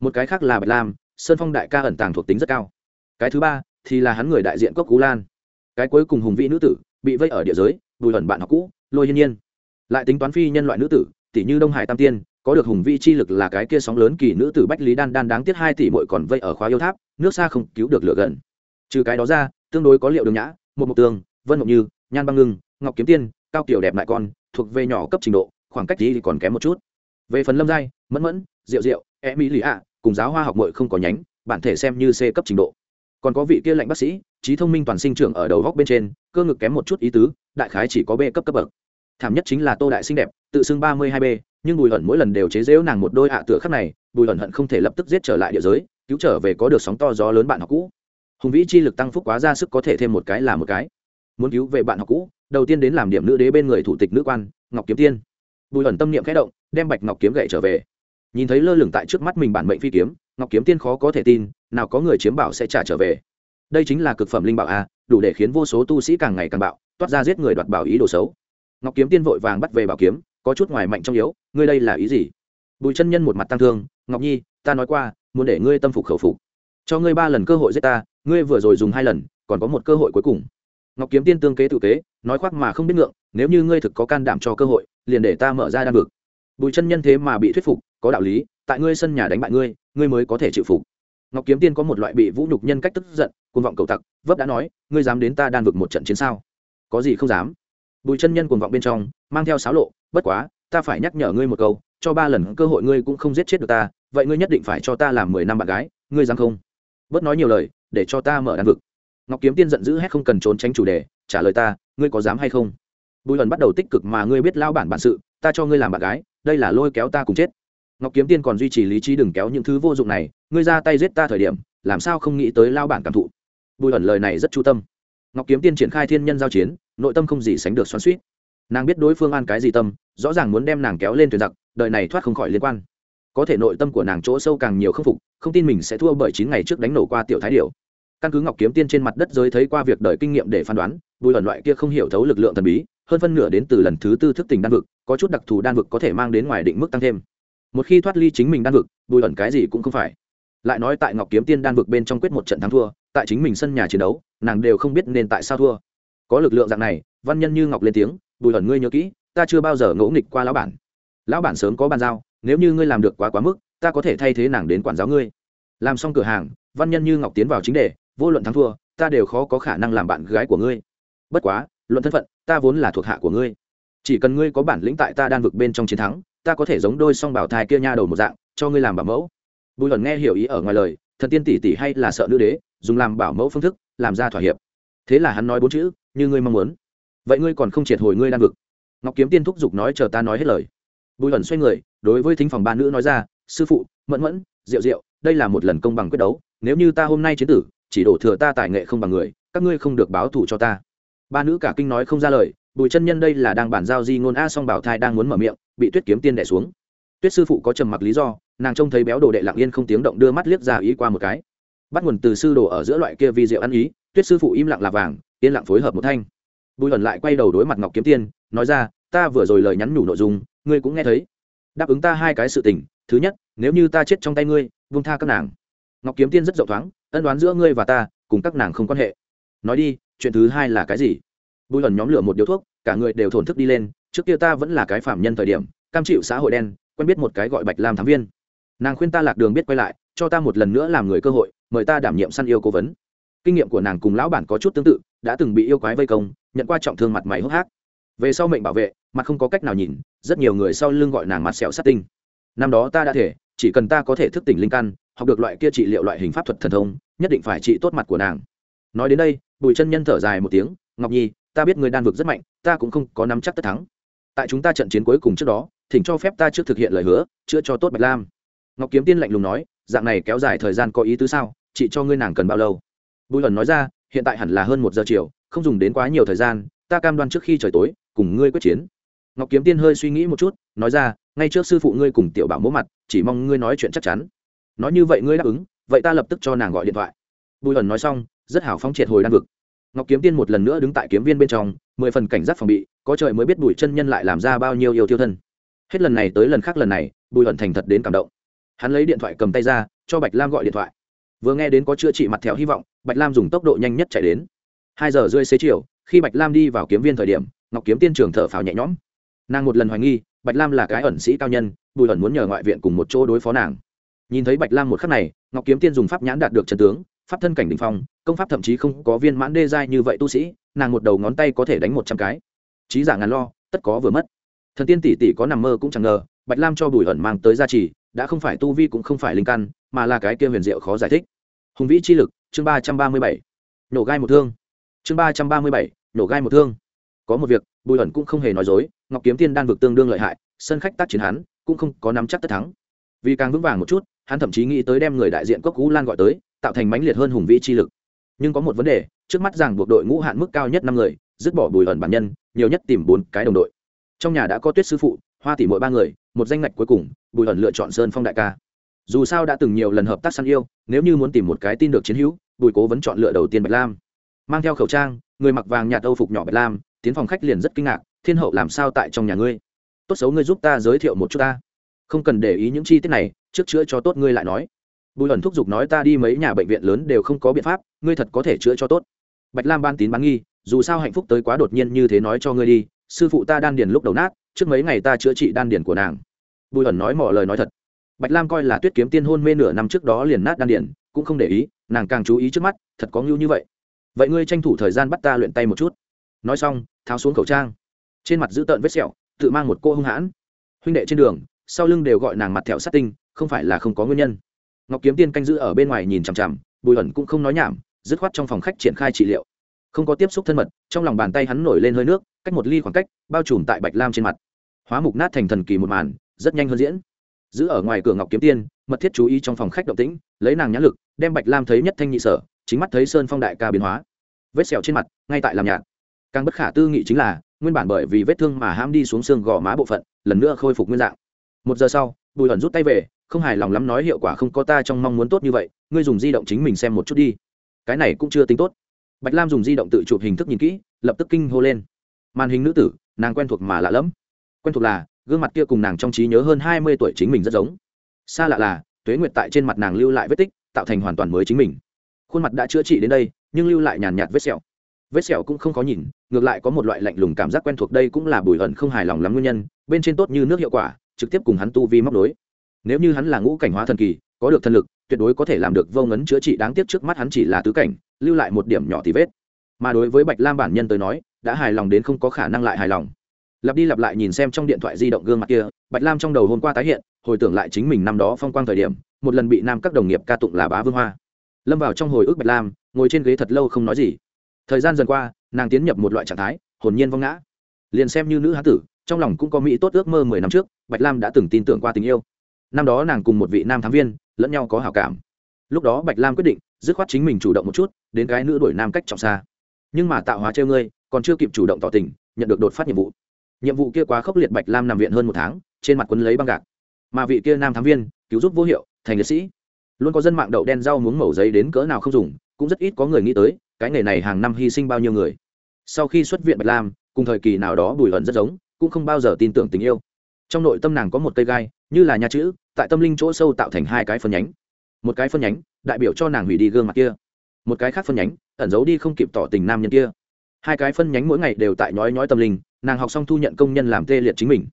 Một cái khác là bạch lam, sơn phong đại ca ẩn tàng thuộc tính rất cao. Cái thứ ba thì là hắn người đại diện cốc cú lan. Cái cuối cùng hùng vĩ nữ tử bị vây ở địa giới, bùi ẩn bạn học cũ, lôi hiên nhiên. Lại tính toán phi nhân loại nữ tử tỷ như đông hải tam tiên, có được hùng vĩ chi lực là cái kia sóng lớn kỳ nữ tử bách lý đan đan đáng tiếc hai tỷ mội còn vây ở khóa yêu tháp, nước xa không cứu được lửa gần. Trừ cái đó ra, tương đối có liệu đường nhã, một mộc tường, vân mộc như, nhan băng ngưng, ngọc kiếm tiên, cao kiểu đẹp lại con, thuộc về nhỏ cấp trình độ, khoảng cách thì còn kém một chút. Về phần lâm giai, mẫn mẫn rượu rượu e mỹ lì ạ cùng giáo hoa học mội không có nhánh, bản thể xem như c cấp trình độ còn có vị kia lệnh bác sĩ, trí thông minh toàn sinh trưởng ở đầu góc bên trên, cơ ngực kém một chút ý tứ, đại khái chỉ có b cấp cấp bậc. Thảm nhất chính là tô đại xinh đẹp, tự xưng ba mươi hai b, nhưng bùi hận mỗi lần đều chế giễu nàng một đôi hạ tựa khắc này, bùi hận hận không thể lập tức giết trở lại địa giới, cứu trở về có được sóng to gió lớn bạn học cũ. Hùng vĩ chi lực tăng phúc quá ra sức có thể thêm một cái là một cái. Muốn cứu về bạn học cũ, đầu tiên đến làm điểm nữ đế bên người thủ tịch nữ quan, ngọc kiếm tiên. Bùi hận tâm niệm khẽ động, đem bạch ngọc kiếm gậy trở về. Nhìn thấy lơ lửng tại trước mắt mình bản mệnh phi kiếm, ngọc kiếm tiên khó có thể tin nào có người chiếm bảo sẽ trả trở về. Đây chính là cực phẩm linh bảo a, đủ để khiến vô số tu sĩ càng ngày càng bạo, toát ra giết người đoạt bảo ý đồ xấu. Ngọc kiếm tiên vội vàng bắt về bảo kiếm, có chút ngoài mạnh trong yếu, ngươi đây là ý gì? Bùi chân nhân một mặt tăng thương, ngọc nhi, ta nói qua, muốn để ngươi tâm phục khẩu phục. Cho ngươi ba lần cơ hội giết ta, ngươi vừa rồi dùng hai lần, còn có một cơ hội cuối cùng. Ngọc kiếm tiên tương kế tự kế, nói khoác mà không biết ngượng, nếu như ngươi thực có can đảm cho cơ hội, liền để ta mở ra đan vực. Bùi chân nhân thế mà bị thuyết phục, có đạo lý, tại ngươi sân nhà đánh bại ngươi ngươi mới có thể chịu phục ngọc kiếm tiên có một loại bị vũ nhục nhân cách tức giận, cuồng vọng cầu tặc, vấp đã nói, ngươi dám đến ta đan vực một trận chiến sao? Có gì không dám? Bùi chân nhân cuồng vọng bên trong, mang theo sáo lộ, bất quá, ta phải nhắc nhở ngươi một câu, cho ba lần cơ hội ngươi cũng không giết chết được ta, vậy ngươi nhất định phải cho ta làm mười năm bạn gái, ngươi dám không? Bớt nói nhiều lời, để cho ta mở đan vực. Ngọc kiếm tiên giận dữ hét không cần trốn tránh chủ đề, trả lời ta, ngươi có dám hay không? Bùi lần bắt đầu tích cực mà ngươi biết lao bản bản sự, ta cho ngươi làm bạn gái, đây là lôi kéo ta cùng chết ngọc kiếm tiên còn duy trì lý trí đừng kéo những thứ vô dụng này, ngươi ra tay giết ta thời điểm, làm sao không nghĩ tới lao bản cảm thụ. Bùi ẩn lời này rất chu tâm. Ngọc kiếm tiên triển khai thiên nhân giao chiến, nội tâm không gì sánh được xoắn suýt nàng biết đối phương an cái gì tâm, rõ ràng muốn đem nàng kéo lên thuyền giặc, đời này thoát không khỏi liên quan. Có thể nội tâm của nàng chỗ sâu càng nhiều khâm phục, không tin mình sẽ thua bởi chín ngày trước đánh nổ qua tiểu thái điệu căn cứ ngọc kiếm tiên trên mặt đất giới thấy qua việc đời kinh nghiệm để phán đoán, bùi ẩn loại kia không hiểu thấu lực lượng thần bí, hơn phân nửa đến từ lần thứ tư thức tỉnh đan vực, có chút đặc thù đan vực có thể mang đến ngoài định mức tăng thêm một khi thoát ly chính mình đan vực, bùi ẩn cái gì cũng không phải. Lại nói tại ngọc kiếm tiên đan vực bên trong quyết một trận thắng thua, tại chính mình sân nhà chiến đấu, nàng đều không biết nên tại sao thua. Có lực lượng dạng này, văn nhân như ngọc lên tiếng, bùi ẩn ngươi nhớ kỹ, ta chưa bao giờ ngỗ nghịch qua lão bản. Lão bản sớm có bàn giao, nếu như ngươi làm được quá quá mức, ta có thể thay thế nàng đến quản giáo ngươi. Làm xong cửa hàng, văn nhân như ngọc tiến vào chính đề, vô luận thắng thua, ta đều khó có khả năng làm bạn gái của ngươi. Bất quá, luận thân phận, ta vốn là thuộc hạ của ngươi. Chỉ cần ngươi có bản lĩnh tại ta đan vực bên trong chiến thắng ta có thể giống đôi song bảo thai kia nha đầu một dạng, cho ngươi làm bảo mẫu. Bùi luận nghe hiểu ý ở ngoài lời, thần tiên tỷ tỷ hay là sợ nữ đế, dùng làm bảo mẫu phương thức, làm ra thỏa hiệp. Thế là hắn nói bốn chữ, như ngươi mong muốn. Vậy ngươi còn không triệt hồi ngươi đan vực. Ngọc kiếm tiên thúc giục nói chờ ta nói hết lời. Bùi luận xoay người, đối với thính phòng ba nữ nói ra, sư phụ, mẫn mẫn, diệu diệu, đây là một lần công bằng quyết đấu, nếu như ta hôm nay chiến tử, chỉ đổ thừa ta tài nghệ không bằng người, các ngươi không được báo thù cho ta. Ba nữ cả kinh nói không ra lời, bùi chân nhân đây là đang bản giao di ngôn a song bảo thai đang muốn mở miệng bị tuyết kiếm tiên đẻ xuống. Tuyết sư phụ có trầm mặc lý do, nàng trông thấy béo đồ đệ lặng yên không tiếng động đưa mắt liếc ra ý qua một cái. Bắt nguồn từ sư đồ ở giữa loại kia vi rượu ăn ý, tuyết sư phụ im lặng là vàng, yên lặng phối hợp một thanh. Bùi ẩn lại quay đầu đối mặt ngọc kiếm tiên, nói ra, ta vừa rồi lời nhắn nhủ nội dung, ngươi cũng nghe thấy. Đáp ứng ta hai cái sự tình, thứ nhất, nếu như ta chết trong tay ngươi vung tha các nàng. Ngọc kiếm tiên rất rộng thoáng, ân đoán giữa ngươi và ta, cùng các nàng không quan hệ. Nói đi, chuyện thứ hai là cái gì? Bùi ẩn nhóm lửa một điếu thuốc, cả người đều thổn thức đi lên trước kia ta vẫn là cái phạm nhân thời điểm, cam chịu xã hội đen, quen biết một cái gọi bạch lam thám viên. Nàng khuyên ta lạc đường biết quay lại, cho ta một lần nữa làm người cơ hội, mời ta đảm nhiệm săn yêu cố vấn. Kinh nghiệm của nàng cùng lão bản có chút tương tự, đã từng bị yêu quái vây công, nhận qua trọng thương mặt mày hốc hác. Về sau mệnh bảo vệ, mặt không có cách nào nhìn, rất nhiều người sau lưng gọi nàng mặt sẹo sát tinh. Năm đó ta đã thể, chỉ cần ta có thể thức tỉnh linh căn, học được loại kia trị liệu loại hình pháp thuật thần thông, nhất định phải trị tốt mặt của nàng. Nói đến đây, bùi chân nhân thở dài một tiếng, ngọc nhi, ta biết người đan vực rất mạnh, ta cũng không có nắm chắc tất thắng tại chúng ta trận chiến cuối cùng trước đó, thỉnh cho phép ta trước thực hiện lời hứa, chữa cho tốt bạch lam. Ngọc kiếm tiên lạnh lùng nói, dạng này kéo dài thời gian có ý tứ sao? Chị cho ngươi nàng cần bao lâu? Bùi ẩn nói ra, hiện tại hẳn là hơn một giờ chiều, không dùng đến quá nhiều thời gian, ta cam đoan trước khi trời tối, cùng ngươi quyết chiến. Ngọc kiếm tiên hơi suy nghĩ một chút, nói ra, ngay trước sư phụ ngươi cùng tiểu bảo mỗ mặt, chỉ mong ngươi nói chuyện chắc chắn. Nói như vậy ngươi đáp ứng, vậy ta lập tức cho nàng gọi điện thoại. Bùi ẩn nói xong, rất hào phóng triệt hồi đan vực ngọc kiếm tiên một lần nữa đứng tại kiếm viên bên trong, mười phần cảnh giác phòng bị, có trời mới biết bùi chân nhân lại làm ra bao nhiêu yêu tiêu thân. Hết lần này tới lần khác lần này, bùi hận thành thật đến cảm động. Hắn lấy điện thoại cầm tay ra, cho bạch lam gọi điện thoại. Vừa nghe đến có chữa trị mặt theo hy vọng, bạch lam dùng tốc độ nhanh nhất chạy đến. Hai giờ rơi xế chiều, khi bạch lam đi vào kiếm viên thời điểm, ngọc kiếm tiên trường thở phào nhẹ nhõm. Nàng một lần hoài nghi, bạch lam là cái ẩn sĩ cao nhân, bùi ẩn muốn nhờ ngoại viện cùng một chỗ đối phó nàng. Nhìn thấy bạch lam một khắc này, ngọc kiếm tiên dùng pháp nhãn đạt được trần tướng pháp thân cảnh đình phong, công pháp thậm chí không có viên mãn đê giai như vậy tu sĩ, nàng một đầu ngón tay có thể đánh một trăm cái. Trí giả ngàn lo, tất có vừa mất. Thần tiên tỷ tỷ có nằm mơ cũng chẳng ngờ, bạch lam cho bùi ẩn mang tới gia trì, đã không phải tu vi cũng không phải linh căn, mà là cái kia huyền diệu khó giải thích. Hùng vĩ chi lực, chương ba trăm ba mươi bảy. Nổ gai một thương. Chương ba trăm ba mươi bảy, nổ gai một thương. Có một việc, bùi ẩn cũng không hề nói dối, ngọc kiếm tiên đan vực tương đương lợi hại, sân khách tác chiến hắn, cũng không có nắm chắc tất thắng. Vì càng vững vàng một chút, hắn thậm chí nghĩ tới đem người đại diện cốc cú lan gọi tới tạo thành mãnh liệt hơn hùng vĩ chi lực. Nhưng có một vấn đề, trước mắt rằng buộc đội ngũ hạn mức cao nhất năm người, dứt bỏ bùi ẩn bản nhân, nhiều nhất tìm bốn cái đồng đội. Trong nhà đã có tuyết sư phụ, hoa tỷ mỗi ba người, một danh ngạch cuối cùng, bùi ẩn lựa chọn sơn phong đại ca. Dù sao đã từng nhiều lần hợp tác săn yêu, nếu như muốn tìm một cái tin được chiến hữu, bùi cố vẫn chọn lựa đầu tiên bạch lam. Mang theo khẩu trang, người mặc vàng nhạt âu phục nhỏ bạch lam, tiến phòng khách liền rất kinh ngạc, thiên hậu làm sao tại trong nhà ngươi? Tốt xấu ngươi giúp ta giới thiệu một chút ta. Không cần để ý những chi tiết này, trước chữa cho tốt ngươi lại nói bùi ẩn thúc giục nói ta đi mấy nhà bệnh viện lớn đều không có biện pháp, ngươi thật có thể chữa cho tốt. Bạch lam ban tín bán nghi, dù sao hạnh phúc tới quá đột nhiên như thế nói cho ngươi đi, sư phụ ta đan điền lúc đầu nát, trước mấy ngày ta chữa trị đan điền của nàng. Bùi ẩn nói mỏ lời nói thật. Bạch lam coi là tuyết kiếm tiên hôn mê nửa năm trước đó liền nát đan điền, cũng không để ý, nàng càng chú ý trước mắt, thật có ngưu như vậy. Vậy ngươi tranh thủ thời gian bắt ta luyện tay một chút. Nói xong, tháo xuống khẩu trang. Trên mặt giữ tợn vết sẹo, tự mang một cô hung hãn. Huynh đệ trên đường, sau lưng đều gọi nàng mặt thẹo sát tinh, không phải là không có nguyên nhân ngọc kiếm tiên canh giữ ở bên ngoài nhìn chằm chằm, bùi ẩn cũng không nói nhảm, dứt khoát trong phòng khách triển khai trị liệu. Không có tiếp xúc thân mật, trong lòng bàn tay hắn nổi lên hơi nước, cách một ly khoảng cách, bao trùm tại bạch lam trên mặt. Hóa mục nát thành thần kỳ một màn, rất nhanh hơn diễn. Giữ ở ngoài cửa ngọc kiếm tiên, mật thiết chú ý trong phòng khách động tĩnh, lấy nàng nhãn lực, đem bạch lam thấy nhất thanh nhị sở, chính mắt thấy sơn phong đại ca biến hóa. Vết sẹo trên mặt, ngay tại làm nhạt. Càng bất khả tư nghị chính là, nguyên bản bởi vì vết thương mà ham đi xuống xương gò má bộ phận, lần nữa khôi phục nguyên dạng. Một giờ sau, bùi ẩn rút tay về không hài lòng lắm nói hiệu quả không có ta trong mong muốn tốt như vậy, ngươi dùng di động chính mình xem một chút đi. Cái này cũng chưa tính tốt. Bạch lam dùng di động tự chụp hình thức nhìn kỹ, lập tức kinh hô lên. Màn hình nữ tử, nàng quen thuộc mà lạ lẫm. Quen thuộc là, gương mặt kia cùng nàng trong trí nhớ hơn hai mươi tuổi chính mình rất giống. Xa lạ là, tuế nguyệt tại trên mặt nàng lưu lại vết tích, tạo thành hoàn toàn mới chính mình. Khuôn mặt đã chữa trị đến đây, nhưng lưu lại nhàn nhạt vết sẹo. Vết sẹo cũng không khó nhìn, ngược lại có một loại lạnh lùng cảm giác quen thuộc đây cũng là bùi ẩn không hài lòng lắm nguyên nhân, bên trên tốt như nước hiệu quả, trực tiếp cùng hắn tu vi móc đối nếu như hắn là ngũ cảnh hóa thần kỳ, có được thần lực, tuyệt đối có thể làm được vô ngấn chữa trị đáng tiếc trước mắt hắn chỉ là tứ cảnh, lưu lại một điểm nhỏ thì vết. Mà đối với bạch lam bản nhân tới nói, đã hài lòng đến không có khả năng lại hài lòng. Lặp đi lặp lại nhìn xem trong điện thoại di động gương mặt kia, bạch lam trong đầu hôm qua tái hiện, hồi tưởng lại chính mình năm đó phong quang thời điểm, một lần bị nam các đồng nghiệp ca tụng là bá vương hoa. Lâm vào trong hồi ức bạch lam, ngồi trên ghế thật lâu không nói gì. Thời gian dần qua, nàng tiến nhập một loại trạng thái, hồn nhiên vong ngã. Liền xem như nữ hán tử, trong lòng cũng có mỹ tốt ước mơ mười năm trước, bạch lam đã từng tin tưởng qua tình yêu năm đó nàng cùng một vị nam thám viên, lẫn nhau có hảo cảm. Lúc đó bạch lam quyết định, dứt khoát chính mình chủ động một chút, đến cái nữ đuổi nam cách trọng xa. Nhưng mà tạo hóa treo ngươi, còn chưa kịp chủ động tỏ tình, nhận được đột phát nhiệm vụ. Nhiệm vụ kia quá khốc liệt bạch lam nằm viện hơn một tháng, trên mặt quân lấy băng gạc. Mà vị kia nam thám viên, cứu giúp vô hiệu, thành liệt sĩ. Luôn có dân mạng đậu đen rau muống mẩu giấy đến cỡ nào không dùng, cũng rất ít có người nghĩ tới, cái nghề này hàng năm hy sinh bao nhiêu người. Sau khi xuất viện bạch lam, cùng thời kỳ nào đó bùi ẩn rất giống, cũng không bao giờ tin tưởng tình yêu. Trong nội tâm nàng có một cây gai như là nhà chữ, tại tâm linh chỗ sâu tạo thành hai cái phân nhánh. Một cái phân nhánh, đại biểu cho nàng hủy đi gương mặt kia. Một cái khác phân nhánh, ẩn giấu đi không kịp tỏ tình nam nhân kia. Hai cái phân nhánh mỗi ngày đều tại nhói nhói tâm linh, nàng học xong thu nhận công nhân làm tê liệt chính mình.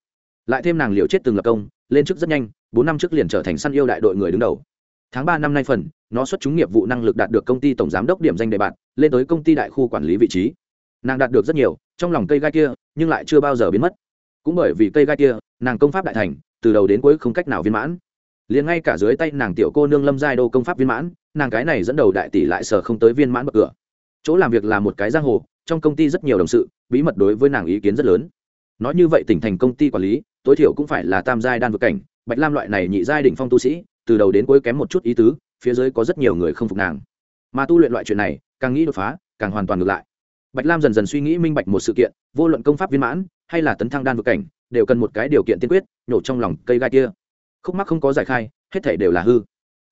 Lại thêm nàng liều chết từng lập công, lên chức rất nhanh, bốn năm trước liền trở thành săn yêu đại đội người đứng đầu. Tháng ba năm nay phần, nó xuất chúng nghiệp vụ năng lực đạt được công ty tổng giám đốc điểm danh đề bạt, lên tới công ty đại khu quản lý vị trí. Nàng đạt được rất nhiều, trong lòng cây gai kia, nhưng lại chưa bao giờ biến mất. Cũng bởi vì cây gai kia, nàng công pháp đại thành từ đầu đến cuối không cách nào viên mãn. Liền ngay cả dưới tay nàng tiểu cô nương lâm giai đô công pháp viên mãn, nàng cái này dẫn đầu đại tỷ lại sở không tới viên mãn bậc cửa. Chỗ làm việc là một cái giang hồ, trong công ty rất nhiều đồng sự, bí mật đối với nàng ý kiến rất lớn. Nói như vậy tỉnh thành công ty quản lý, tối thiểu cũng phải là tam giai đan vực cảnh, bạch lam loại này nhị giai đỉnh phong tu sĩ, từ đầu đến cuối kém một chút ý tứ, phía dưới có rất nhiều người không phục nàng. Mà tu luyện loại chuyện này, càng nghĩ đột phá, càng hoàn toàn ngược lại. Bạch lam dần dần suy nghĩ minh bạch một sự kiện, vô luận công pháp viên mãn, hay là tấn thăng đan vực cảnh đều cần một cái điều kiện tiên quyết, nhổ trong lòng cây gai kia. Khúc mắc không có giải khai, hết thể đều là hư.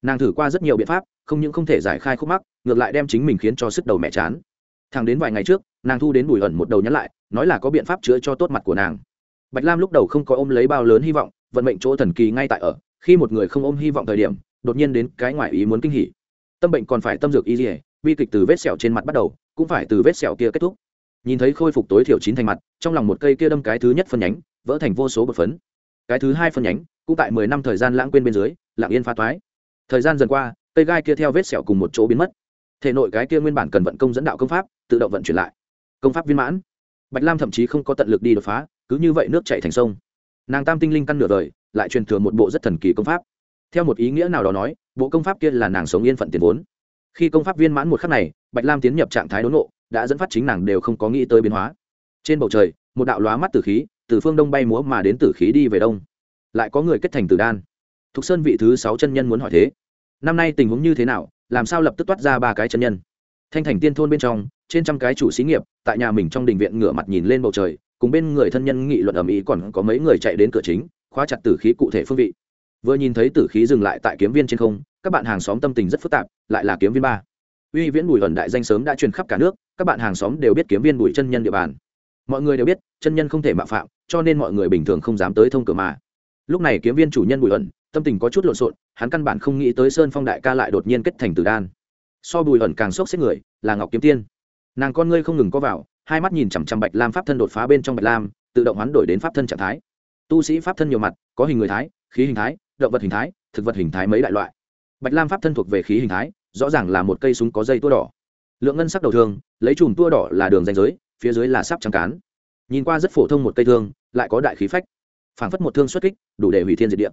Nàng thử qua rất nhiều biện pháp, không những không thể giải khai khúc mắc, ngược lại đem chính mình khiến cho sức đầu mẹ chán. Thằng đến vài ngày trước, nàng thu đến bùi ẩn một đầu nhắn lại, nói là có biện pháp chữa cho tốt mặt của nàng. Bạch lam lúc đầu không có ôm lấy bao lớn hy vọng, vận mệnh chỗ thần kỳ ngay tại ở, khi một người không ôm hy vọng thời điểm, đột nhiên đến cái ngoại ý muốn kinh hỉ. Tâm bệnh còn phải tâm dược y dỉa bi kịch từ vết sẹo trên mặt bắt đầu, cũng phải từ vết sẹo kia kết thúc. Nhìn thấy khôi phục tối thiểu chín thành mặt, trong lòng một cây kia đâm cái thứ nhất phân nhánh vỡ thành vô số bột phấn. Cái thứ hai phân nhánh, cũng tại mười năm thời gian lãng quên bên dưới lạng yên phá toái thời gian dần qua, cây gai kia theo vết sẹo cùng một chỗ biến mất. Thể nội cái kia nguyên bản cần vận công dẫn đạo công pháp, tự động vận chuyển lại. Công pháp viên mãn. Bạch lam thậm chí không có tận lực đi đột phá, cứ như vậy nước chạy thành sông. Nàng tam tinh linh căn nửa đời, lại truyền thừa một bộ rất thần kỳ công pháp. Theo một ý nghĩa nào đó nói, bộ công pháp kia là nàng sống yên phận tiền vốn. Khi công pháp viên mãn một khắc này, bạch lam tiến nhập trạng thái đốn nộ đã dẫn phát chính nàng đều không có nghĩ tới biến hóa. Trên bầu trời, một đạo lóa mắt tử khí từ phương đông bay múa mà đến tử khí đi về đông. Lại có người kết thành tử đan. Thục sơn vị thứ sáu chân nhân muốn hỏi thế. Năm nay tình huống như thế nào? Làm sao lập tức toát ra ba cái chân nhân? Thanh thành tiên thôn bên trong, trên trăm cái chủ xí nghiệp, tại nhà mình trong đình viện ngửa mặt nhìn lên bầu trời, cùng bên người thân nhân nghị luận ầm ĩ còn có mấy người chạy đến cửa chính, khóa chặt tử khí cụ thể phương vị. Vừa nhìn thấy tử khí dừng lại tại kiếm viên trên không, các bạn hàng xóm tâm tình rất phức tạp, lại là kiếm viên ba. Uy viễn bùi ẩn đại danh sớm đã truyền khắp cả nước, các bạn hàng xóm đều biết kiếm viên bùi chân nhân địa bàn mọi người đều biết, chân nhân không thể mạo phạm, cho nên mọi người bình thường không dám tới thông cửa mà. Lúc này kiếm viên chủ nhân bùi ẩn, tâm tình có chút lộn xộn, hắn căn bản không nghĩ tới sơn phong đại ca lại đột nhiên kết thành tử đan. So bùi ẩn càng sốc xếp người, là ngọc kiếm tiên. Nàng con ngươi không ngừng có vào, hai mắt nhìn chằm chằm bạch lam pháp thân đột phá bên trong bạch lam, tự động hoán đổi đến pháp thân trạng thái. Tu sĩ pháp thân nhiều mặt, có hình người thái, khí hình thái, động vật hình thái, thực vật hình thái mấy đại loại. Bạch lam pháp thân thuộc về khí hình thái, rõ ràng là một cây súng có dây tua đỏ. Lượng ngân sắc đầu thường, lấy chùm tua đỏ là đường danh giới phía dưới là sắp trắng cán. Nhìn qua rất phổ thông một cây thương, lại có đại khí phách. Phảng phất một thương xuất kích, đủ để hủy thiên diệt địa.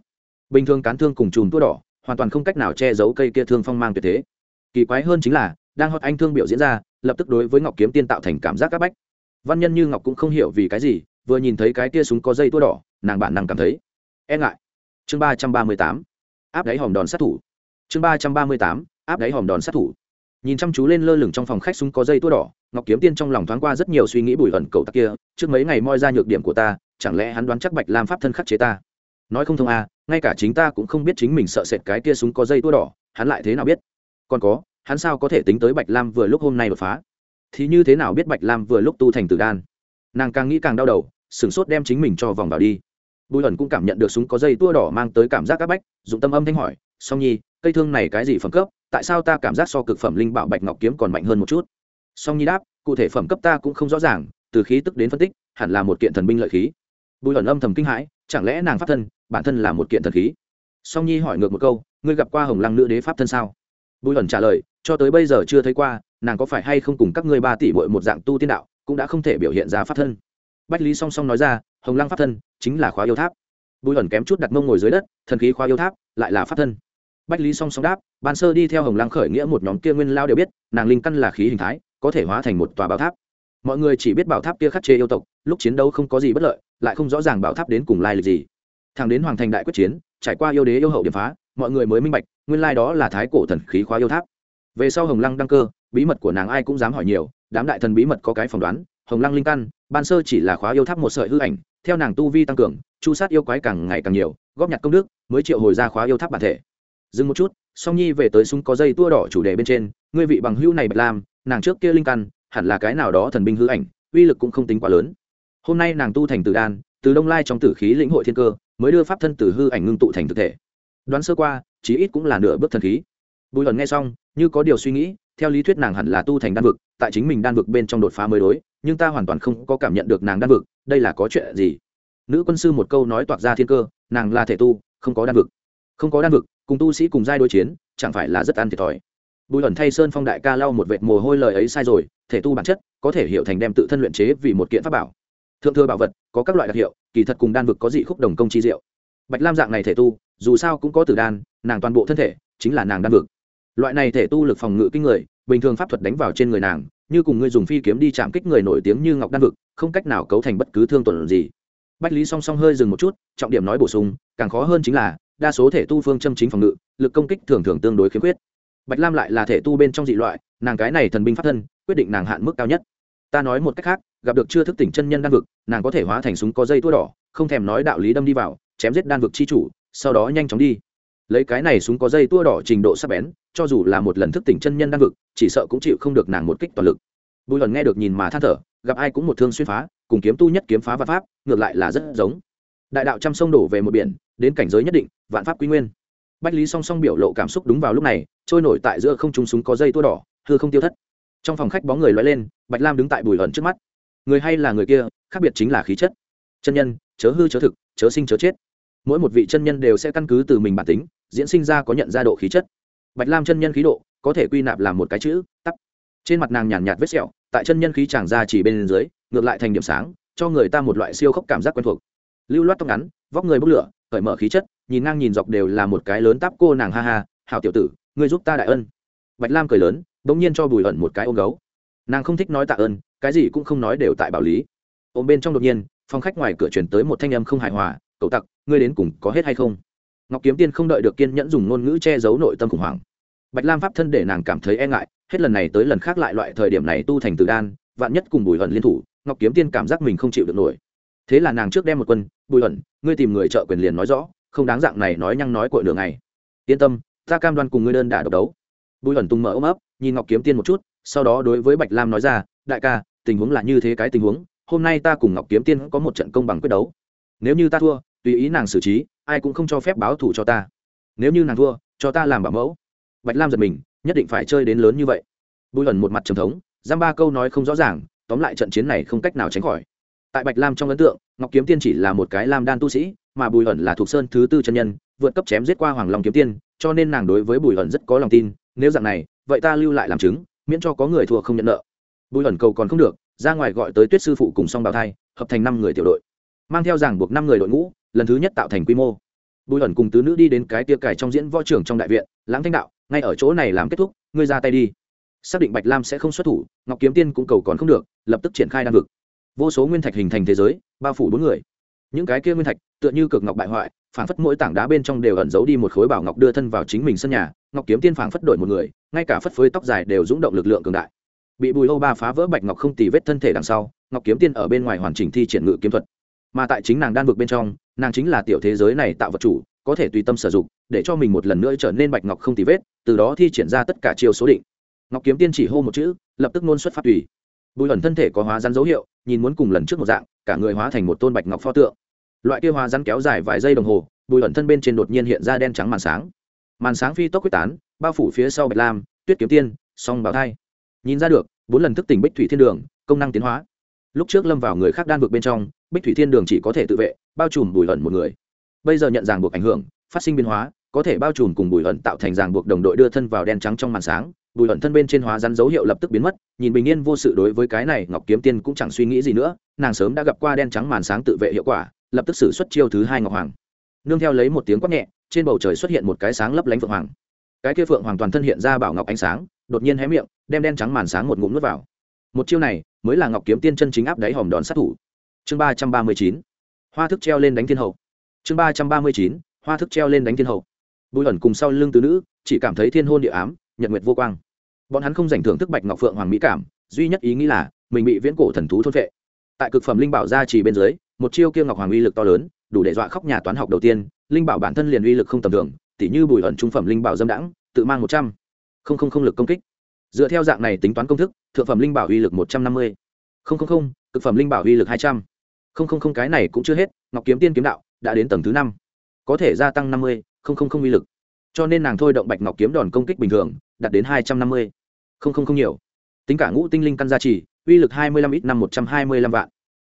Bình thường cán thương cùng chùm tua đỏ, hoàn toàn không cách nào che giấu cây kia thương phong mang tuyệt thế. Kỳ quái hơn chính là, đang hot anh thương biểu diễn ra, lập tức đối với ngọc kiếm tiên tạo thành cảm giác áp bách. Văn nhân như ngọc cũng không hiểu vì cái gì, vừa nhìn thấy cái kia súng có dây tua đỏ, nàng bản năng cảm thấy e ngại. Chương ba trăm ba mươi tám, áp đáy hòm đòn sát thủ. Chương ba trăm ba mươi tám, áp đáy hòm đòn sát thủ. Nhìn chăm chú lên lơ lửng trong phòng khách súng có dây tua đỏ ngọc kiếm tiên trong lòng thoáng qua rất nhiều suy nghĩ bùi ẩn cầu tặc kia, trước mấy ngày moi ra nhược điểm của ta, chẳng lẽ hắn đoán chắc bạch lam pháp thân khắc chế ta? Nói không thông à ngay cả chính ta cũng không biết chính mình sợ sệt cái kia súng có dây tua đỏ, hắn lại thế nào biết? Còn có, hắn sao có thể tính tới bạch lam vừa lúc hôm nay đột phá? Thì như thế nào biết bạch lam vừa lúc tu thành tử đan? Nàng càng nghĩ càng đau đầu, sửng sốt đem chính mình cho vòng vào đi. Bùi ẩn cũng cảm nhận được súng có dây tua đỏ mang tới cảm giác áp bách, dụng tâm âm thanh hỏi, song nhi, cây thương này cái gì phẩm cấp? Tại sao ta cảm giác so cực phẩm linh bảo bạch ngọc kiếm còn mạnh hơn một chút? Song nhi đáp, cụ thể phẩm cấp ta cũng không rõ ràng, từ khí tức đến phân tích, hẳn là một kiện thần binh lợi khí. Bùi ẩn âm thầm kinh hãi, chẳng lẽ nàng pháp thân, bản thân là một kiện thần khí? Song nhi hỏi ngược một câu, ngươi gặp qua hồng lăng nữ đế pháp thân sao? Bùi ẩn trả lời, cho tới bây giờ chưa thấy qua, nàng có phải hay không cùng các ngươi ba tỷ bội một dạng tu tiên đạo, cũng đã không thể biểu hiện ra pháp thân. Bách lý song song nói ra, hồng lăng pháp thân, chính là khóa yêu tháp. Bùi ẩn kém chút đặt mông ngồi dưới đất, thần khí khóa yêu tháp, lại là pháp thân. Bách lý song song đáp, ban sơ đi theo hồng lăng khởi nghĩa một nhóm kia nguyên lao đều biết, nàng linh căn là khí hình thái có thể hóa thành một tòa bảo tháp. Mọi người chỉ biết bảo tháp kia khắc chế yêu tộc, lúc chiến đấu không có gì bất lợi, lại không rõ ràng bảo tháp đến cùng lai lịch gì. Thằng đến hoàng thành đại quyết chiến, trải qua yêu đế yêu hậu điểm phá, mọi người mới minh bạch, nguyên lai đó là thái cổ thần khí khóa yêu tháp. Về sau hồng lăng đăng cơ, bí mật của nàng ai cũng dám hỏi nhiều, đám đại thần bí mật có cái phỏng đoán, hồng lăng linh căn, ban sơ chỉ là khóa yêu tháp một sợi hư ảnh, theo nàng tu vi tăng cường, chu sát yêu quái càng ngày càng nhiều, góp nhặt công đức, mới triệu hồi ra khóa yêu tháp bản thể. Dừng một chút, song nhi về tới súng có dây tua đỏ chủ đề bên trên, ngươi vị bằng hữu này bạch lam nàng trước kia linh căn, hẳn là cái nào đó thần binh hư ảnh, uy lực cũng không tính quá lớn. Hôm nay nàng tu thành tử đan, từ đông lai trong tử khí lĩnh hội thiên cơ, mới đưa pháp thân tử hư ảnh ngưng tụ thành thực thể. Đoán sơ qua, chí ít cũng là nửa bước thần khí. Bùi ẩn nghe xong, như có điều suy nghĩ, theo lý thuyết nàng hẳn là tu thành đan vực, tại chính mình đan vực bên trong đột phá mới đối, nhưng ta hoàn toàn không có cảm nhận được nàng đan vực, đây là có chuyện gì? Nữ quân sư một câu nói toạc ra thiên cơ, nàng là thể tu, không có đan vực. Không có đan vực, cùng tu sĩ cùng giai đối chiến, chẳng phải là rất ăn thiệt thòi bùi ẩn thay sơn phong đại ca lau một vệt mồ hôi lời ấy sai rồi, thể tu bản chất, có thể hiểu thành đem tự thân luyện chế vì một kiện pháp bảo. Thượng thừa bảo vật, có các loại đặc hiệu, kỳ thật cùng đan vực có dị khúc đồng công chi diệu. Bạch lam dạng này thể tu, dù sao cũng có tử đan, nàng toàn bộ thân thể chính là nàng đan vực. Loại này thể tu lực phòng ngự kinh người, bình thường pháp thuật đánh vào trên người nàng, như cùng ngươi dùng phi kiếm đi chạm kích người nổi tiếng như ngọc đan vực, không cách nào cấu thành bất cứ thương tổn gì. Bách lý song song hơi dừng một chút, trọng điểm nói bổ sung, càng khó hơn chính là, đa số thể tu phương châm chính phòng ngự, lực công kích thường thường tương đối khiếm khuyết bạch lam lại là thể tu bên trong dị loại, nàng cái này thần binh pháp thân, quyết định nàng hạn mức cao nhất. Ta nói một cách khác, gặp được chưa thức tỉnh chân nhân đan vực, nàng có thể hóa thành súng có dây tua đỏ, không thèm nói đạo lý đâm đi vào, chém giết đan vực chi chủ, sau đó nhanh chóng đi. Lấy cái này súng có dây tua đỏ trình độ sắc bén, cho dù là một lần thức tỉnh chân nhân đan vực, chỉ sợ cũng chịu không được nàng một kích toàn lực. Bùi lần nghe được nhìn mà than thở, gặp ai cũng một thương xuyên phá, cùng kiếm tu nhất kiếm phá vạn pháp, ngược lại là rất giống. Đại đạo trăm sông đổ về một biển, đến cảnh giới nhất định, vạn pháp quy nguyên. Bách lý song song biểu lộ cảm xúc đúng vào lúc này trôi nổi tại giữa không trung súng có dây tua đỏ, hư không tiêu thất. Trong phòng khách bóng người loay lên, bạch lam đứng tại bùi ẩn trước mắt. Người hay là người kia, khác biệt chính là khí chất. Chân nhân, chớ hư chớ thực, chớ sinh chớ chết. Mỗi một vị chân nhân đều sẽ căn cứ từ mình bản tính, diễn sinh ra có nhận ra độ khí chất. Bạch lam chân nhân khí độ, có thể quy nạp làm một cái chữ, tắc. Trên mặt nàng nhàn nhạt vết sẹo, tại chân nhân khí tràng ra chỉ bên dưới, ngược lại thành điểm sáng, cho người ta một loại siêu khốc cảm giác quen thuộc. Lưu loát tóc ngắn, vóc người bốc lửa, cởi mở khí chất, nhìn ngang nhìn dọc đều là một cái lớn táp cô nàng ha ha, hảo tiểu tử ngươi giúp ta đại ân. Bạch lam cười lớn đ ỗ n g nhiên cho bùi ẩn một cái ôm gấu. Nàng không thích nói tạ ơn, cái gì cũng không nói đều tại bảo lý. Ôm bên trong đột nhiên, phòng khách ngoài cửa chuyển tới một thanh âm không hài hòa, cậu tặc, ngươi đến cùng có hết hay không? Ngọc kiếm tiên không đợi được kiên nhẫn dùng ngôn ngữ che giấu nội tâm khủng hoảng. Bạch lam pháp thân để nàng cảm thấy e ngại, hết lần này tới lần khác lại loại thời điểm này tu thành từ đan, vạn nhất cùng bùi ẩn liên thủ, ngọc kiếm tiên cảm giác mình không chịu được nổi. Thế là nàng trước đem một quân, bùi ẩn, ngươi tìm người trợ quyền liền nói rõ, không đáng dạng này nói nhăng nói cội đường này. Yên tâm ta cam đoan cùng ngươi đơn đả độc đấu. Bùi ẩn tung mở ôm ấp, nhìn ngọc kiếm tiên một chút, sau đó đối với bạch lam nói ra, đại ca, tình huống là như thế cái tình huống, hôm nay ta cùng ngọc kiếm tiên có một trận công bằng quyết đấu. Nếu như ta thua, tùy ý nàng xử trí, ai cũng không cho phép báo thủ cho ta. Nếu như nàng thua, cho ta làm bảo mẫu. Bạch lam giật mình, nhất định phải chơi đến lớn như vậy. Bùi ẩn một mặt trầm thống, giam ba câu nói không rõ ràng, tóm lại trận chiến này không cách nào tránh khỏi. Tại bạch lam trong ấn tượng, ngọc kiếm tiên chỉ là một cái lam đan tu sĩ, mà bùi ẩn là thuộc sơn thứ tư chân nhân vượt cấp chém giết qua hoàng long kiếm tiên, cho nên nàng đối với bùi ẩn rất có lòng tin, nếu dạng này, vậy ta lưu lại làm chứng, miễn cho có người thua không nhận nợ. Bùi ẩn cầu còn không được, ra ngoài gọi tới tuyết sư phụ cùng song bào thai, hợp thành năm người tiểu đội, mang theo giảng buộc năm người đội ngũ, lần thứ nhất tạo thành quy mô. Bùi ẩn cùng tứ nữ đi đến cái tia cài trong diễn võ trưởng trong đại viện, lãng thanh đạo, ngay ở chỗ này làm kết thúc, ngươi ra tay đi. Xác định bạch lam sẽ không xuất thủ, ngọc kiếm tiên cũng cầu còn không được, lập tức triển khai đan vực. Vô số nguyên thạch hình thành thế giới, bao phủ bốn người. Những cái kia nguyên thạch, tựa như cực ngọc bại hoại phảng phất mỗi tảng đá bên trong đều ẩn giấu đi một khối bảo ngọc đưa thân vào chính mình sân nhà, ngọc kiếm tiên phảng phất đổi một người, ngay cả phất phới tóc dài đều rúng động lực lượng cường đại. Bị bùi âu ba phá vỡ bạch ngọc không tì vết thân thể đằng sau, ngọc kiếm tiên ở bên ngoài hoàn chỉnh thi triển ngự kiếm thuật. Mà tại chính nàng đan vực bên trong, nàng chính là tiểu thế giới này tạo vật chủ, có thể tùy tâm sử dụng, để cho mình một lần nữa trở nên bạch ngọc không tì vết, từ đó thi triển ra tất cả chiều số định. Ngọc kiếm tiên chỉ hô một chữ, lập tức nôn xuất phát tùy. Bùi ẩn thân thể có hóa rắn dấu hiệu, nhìn muốn cùng lần trước một dạng, cả người hóa thành một tôn bạch ngọc pho tượng loại kia hóa rắn kéo dài vài giây đồng hồ, bùi ẩn thân bên trên đột nhiên hiện ra đen trắng màn sáng. Màn sáng phi tốc quyết tán, bao phủ phía sau bạch lam, tuyết kiếm tiên, song bảo thai. Nhìn ra được, bốn lần thức tỉnh bích thủy thiên đường, công năng tiến hóa. Lúc trước lâm vào người khác đan vực bên trong, bích thủy thiên đường chỉ có thể tự vệ, bao trùm bùi ẩn một người. Bây giờ nhận ràng buộc ảnh hưởng, phát sinh biến hóa, có thể bao trùm cùng bùi ẩn tạo thành ràng buộc đồng đội đưa thân vào đen trắng trong màn sáng. Bùi ẩn thân bên trên hóa rắn dấu hiệu lập tức biến mất, nhìn bình yên vô sự đối với cái này ngọc kiếm tiên cũng chẳng suy nghĩ gì nữa, nàng sớm đã gặp qua đen trắng màn sáng tự vệ hiệu quả lập tức xử xuất chiêu thứ hai ngọc hoàng. Nương theo lấy một tiếng quát nhẹ, trên bầu trời xuất hiện một cái sáng lấp lánh phượng hoàng. Cái kia phượng hoàng toàn thân hiện ra bảo ngọc ánh sáng, đột nhiên hé miệng, đem đen trắng màn sáng một ngụm nuốt vào. Một chiêu này, mới là ngọc kiếm tiên chân chính áp đáy hòm đòn sát thủ. Chương ba trăm ba mươi chín, hoa thức treo lên đánh thiên hậu. Chương ba trăm ba mươi chín, hoa thức treo lên đánh thiên hậu. Bùi ẩn cùng sau lưng tứ nữ, chỉ cảm thấy thiên hôn địa ám, nhật nguyệt vô quang. Bọn hắn không giành thưởng thức bạch ngọc phượng hoàng mỹ cảm, duy nhất ý nghĩ là mình bị viễn cổ thần thú thôn vệ tại cực phẩm linh bảo gia trì bên dưới một chiêu kia ngọc hoàng uy lực to lớn, đủ để dọa khóc nhà toán học đầu tiên, linh bảo bản thân liền uy lực không tầm thường, tỉ như bùi ẩn trung phẩm linh bảo dâm đãng, tự mang một trăm. Không không không lực công kích. Dựa theo dạng này tính toán công thức, thượng phẩm linh bảo uy lực một trăm năm mươi. Không không không, cực phẩm linh bảo uy lực hai trăm. Không không không, cái này cũng chưa hết, ngọc kiếm tiên kiếm đạo đã đến tầng thứ năm, có thể gia tăng năm mươi, không không không uy lực. Cho nên nàng thôi động bạch ngọc kiếm đòn công kích bình thường, đạt đến hai trăm năm mươi. Không không không nhiều. Tính cả ngũ tinh linh căn gia trì, uy lực hai mươi lăm ít năm một trăm hai mươi lăm vạn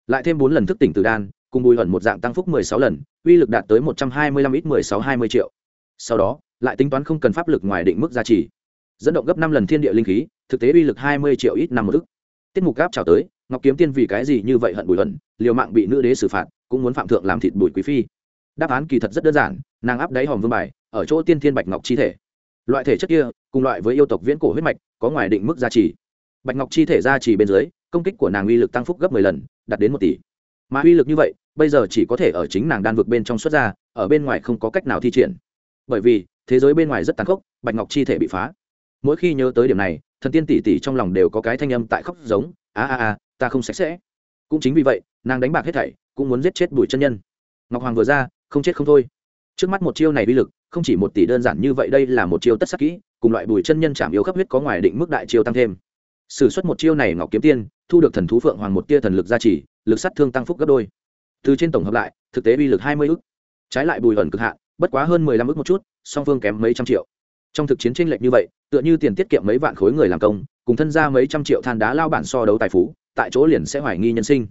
lại thêm bốn lần thức tỉnh từ đan, cùng bùi ẩn một dạng tăng phúc mười sáu lần, uy lực đạt tới một trăm hai mươi lăm ít mười sáu hai mươi triệu. Sau đó, lại tính toán không cần pháp lực ngoài định mức gia trì. Dẫn động gấp năm lần thiên địa linh khí, thực tế uy lực hai mươi triệu ít năm một thức tiết mục gáp chào tới, ngọc kiếm tiên vì cái gì như vậy hận bùi ẩn, liều mạng bị nữ đế xử phạt, cũng muốn phạm thượng làm thịt bùi quý phi. Đáp án kỳ thật rất đơn giản, nàng áp đáy hòm vương bài, ở chỗ tiên thiên bạch ngọc chi thể. Loại thể chất kia, cùng loại với yêu tộc viễn cổ huyết mạch, có ngoài định mức gia trì. Bạch ngọc chi thể gia trì bên dưới, công kích của nàng uy lực tăng phúc gấp mười lần đạt đến một tỷ. Mà uy lực như vậy, bây giờ chỉ có thể ở chính nàng đan vực bên trong xuất ra, ở bên ngoài không có cách nào thi triển. Bởi vì, thế giới bên ngoài rất tàn khốc, bạch ngọc chi thể bị phá. Mỗi khi nhớ tới điểm này, thần tiên tỷ tỷ trong lòng đều có cái thanh âm tại khóc giống, a a a, ta không sạch sẽ. Cũng chính vì vậy, nàng đánh bạc hết thảy, cũng muốn giết chết bùi chân nhân. Ngọc hoàng vừa ra, không chết không thôi. Trước mắt một chiêu này uy lực, không chỉ một tỷ đơn giản như vậy, đây là một chiêu tất sắc kỹ, cùng loại bùi chân nhân chạm yếu khắp huyết có ngoài định mức đại chiêu tăng thêm. Sử xuất một chiêu này ngọc kiếm tiên thu được thần thú phượng hoàng một tia thần lực gia trì, lực sát thương tăng phúc gấp đôi. Từ trên tổng hợp lại, thực tế uy lực hai mươi ức. Trái lại bùi ẩn cực hạn, bất quá hơn mười lăm ức một chút, song phương kém mấy trăm triệu. Trong thực chiến tranh lệch như vậy, tựa như tiền tiết kiệm mấy vạn khối người làm công, cùng thân ra mấy trăm triệu than đá lao bản so đấu tài phú, tại chỗ liền sẽ hoài nghi nhân sinh.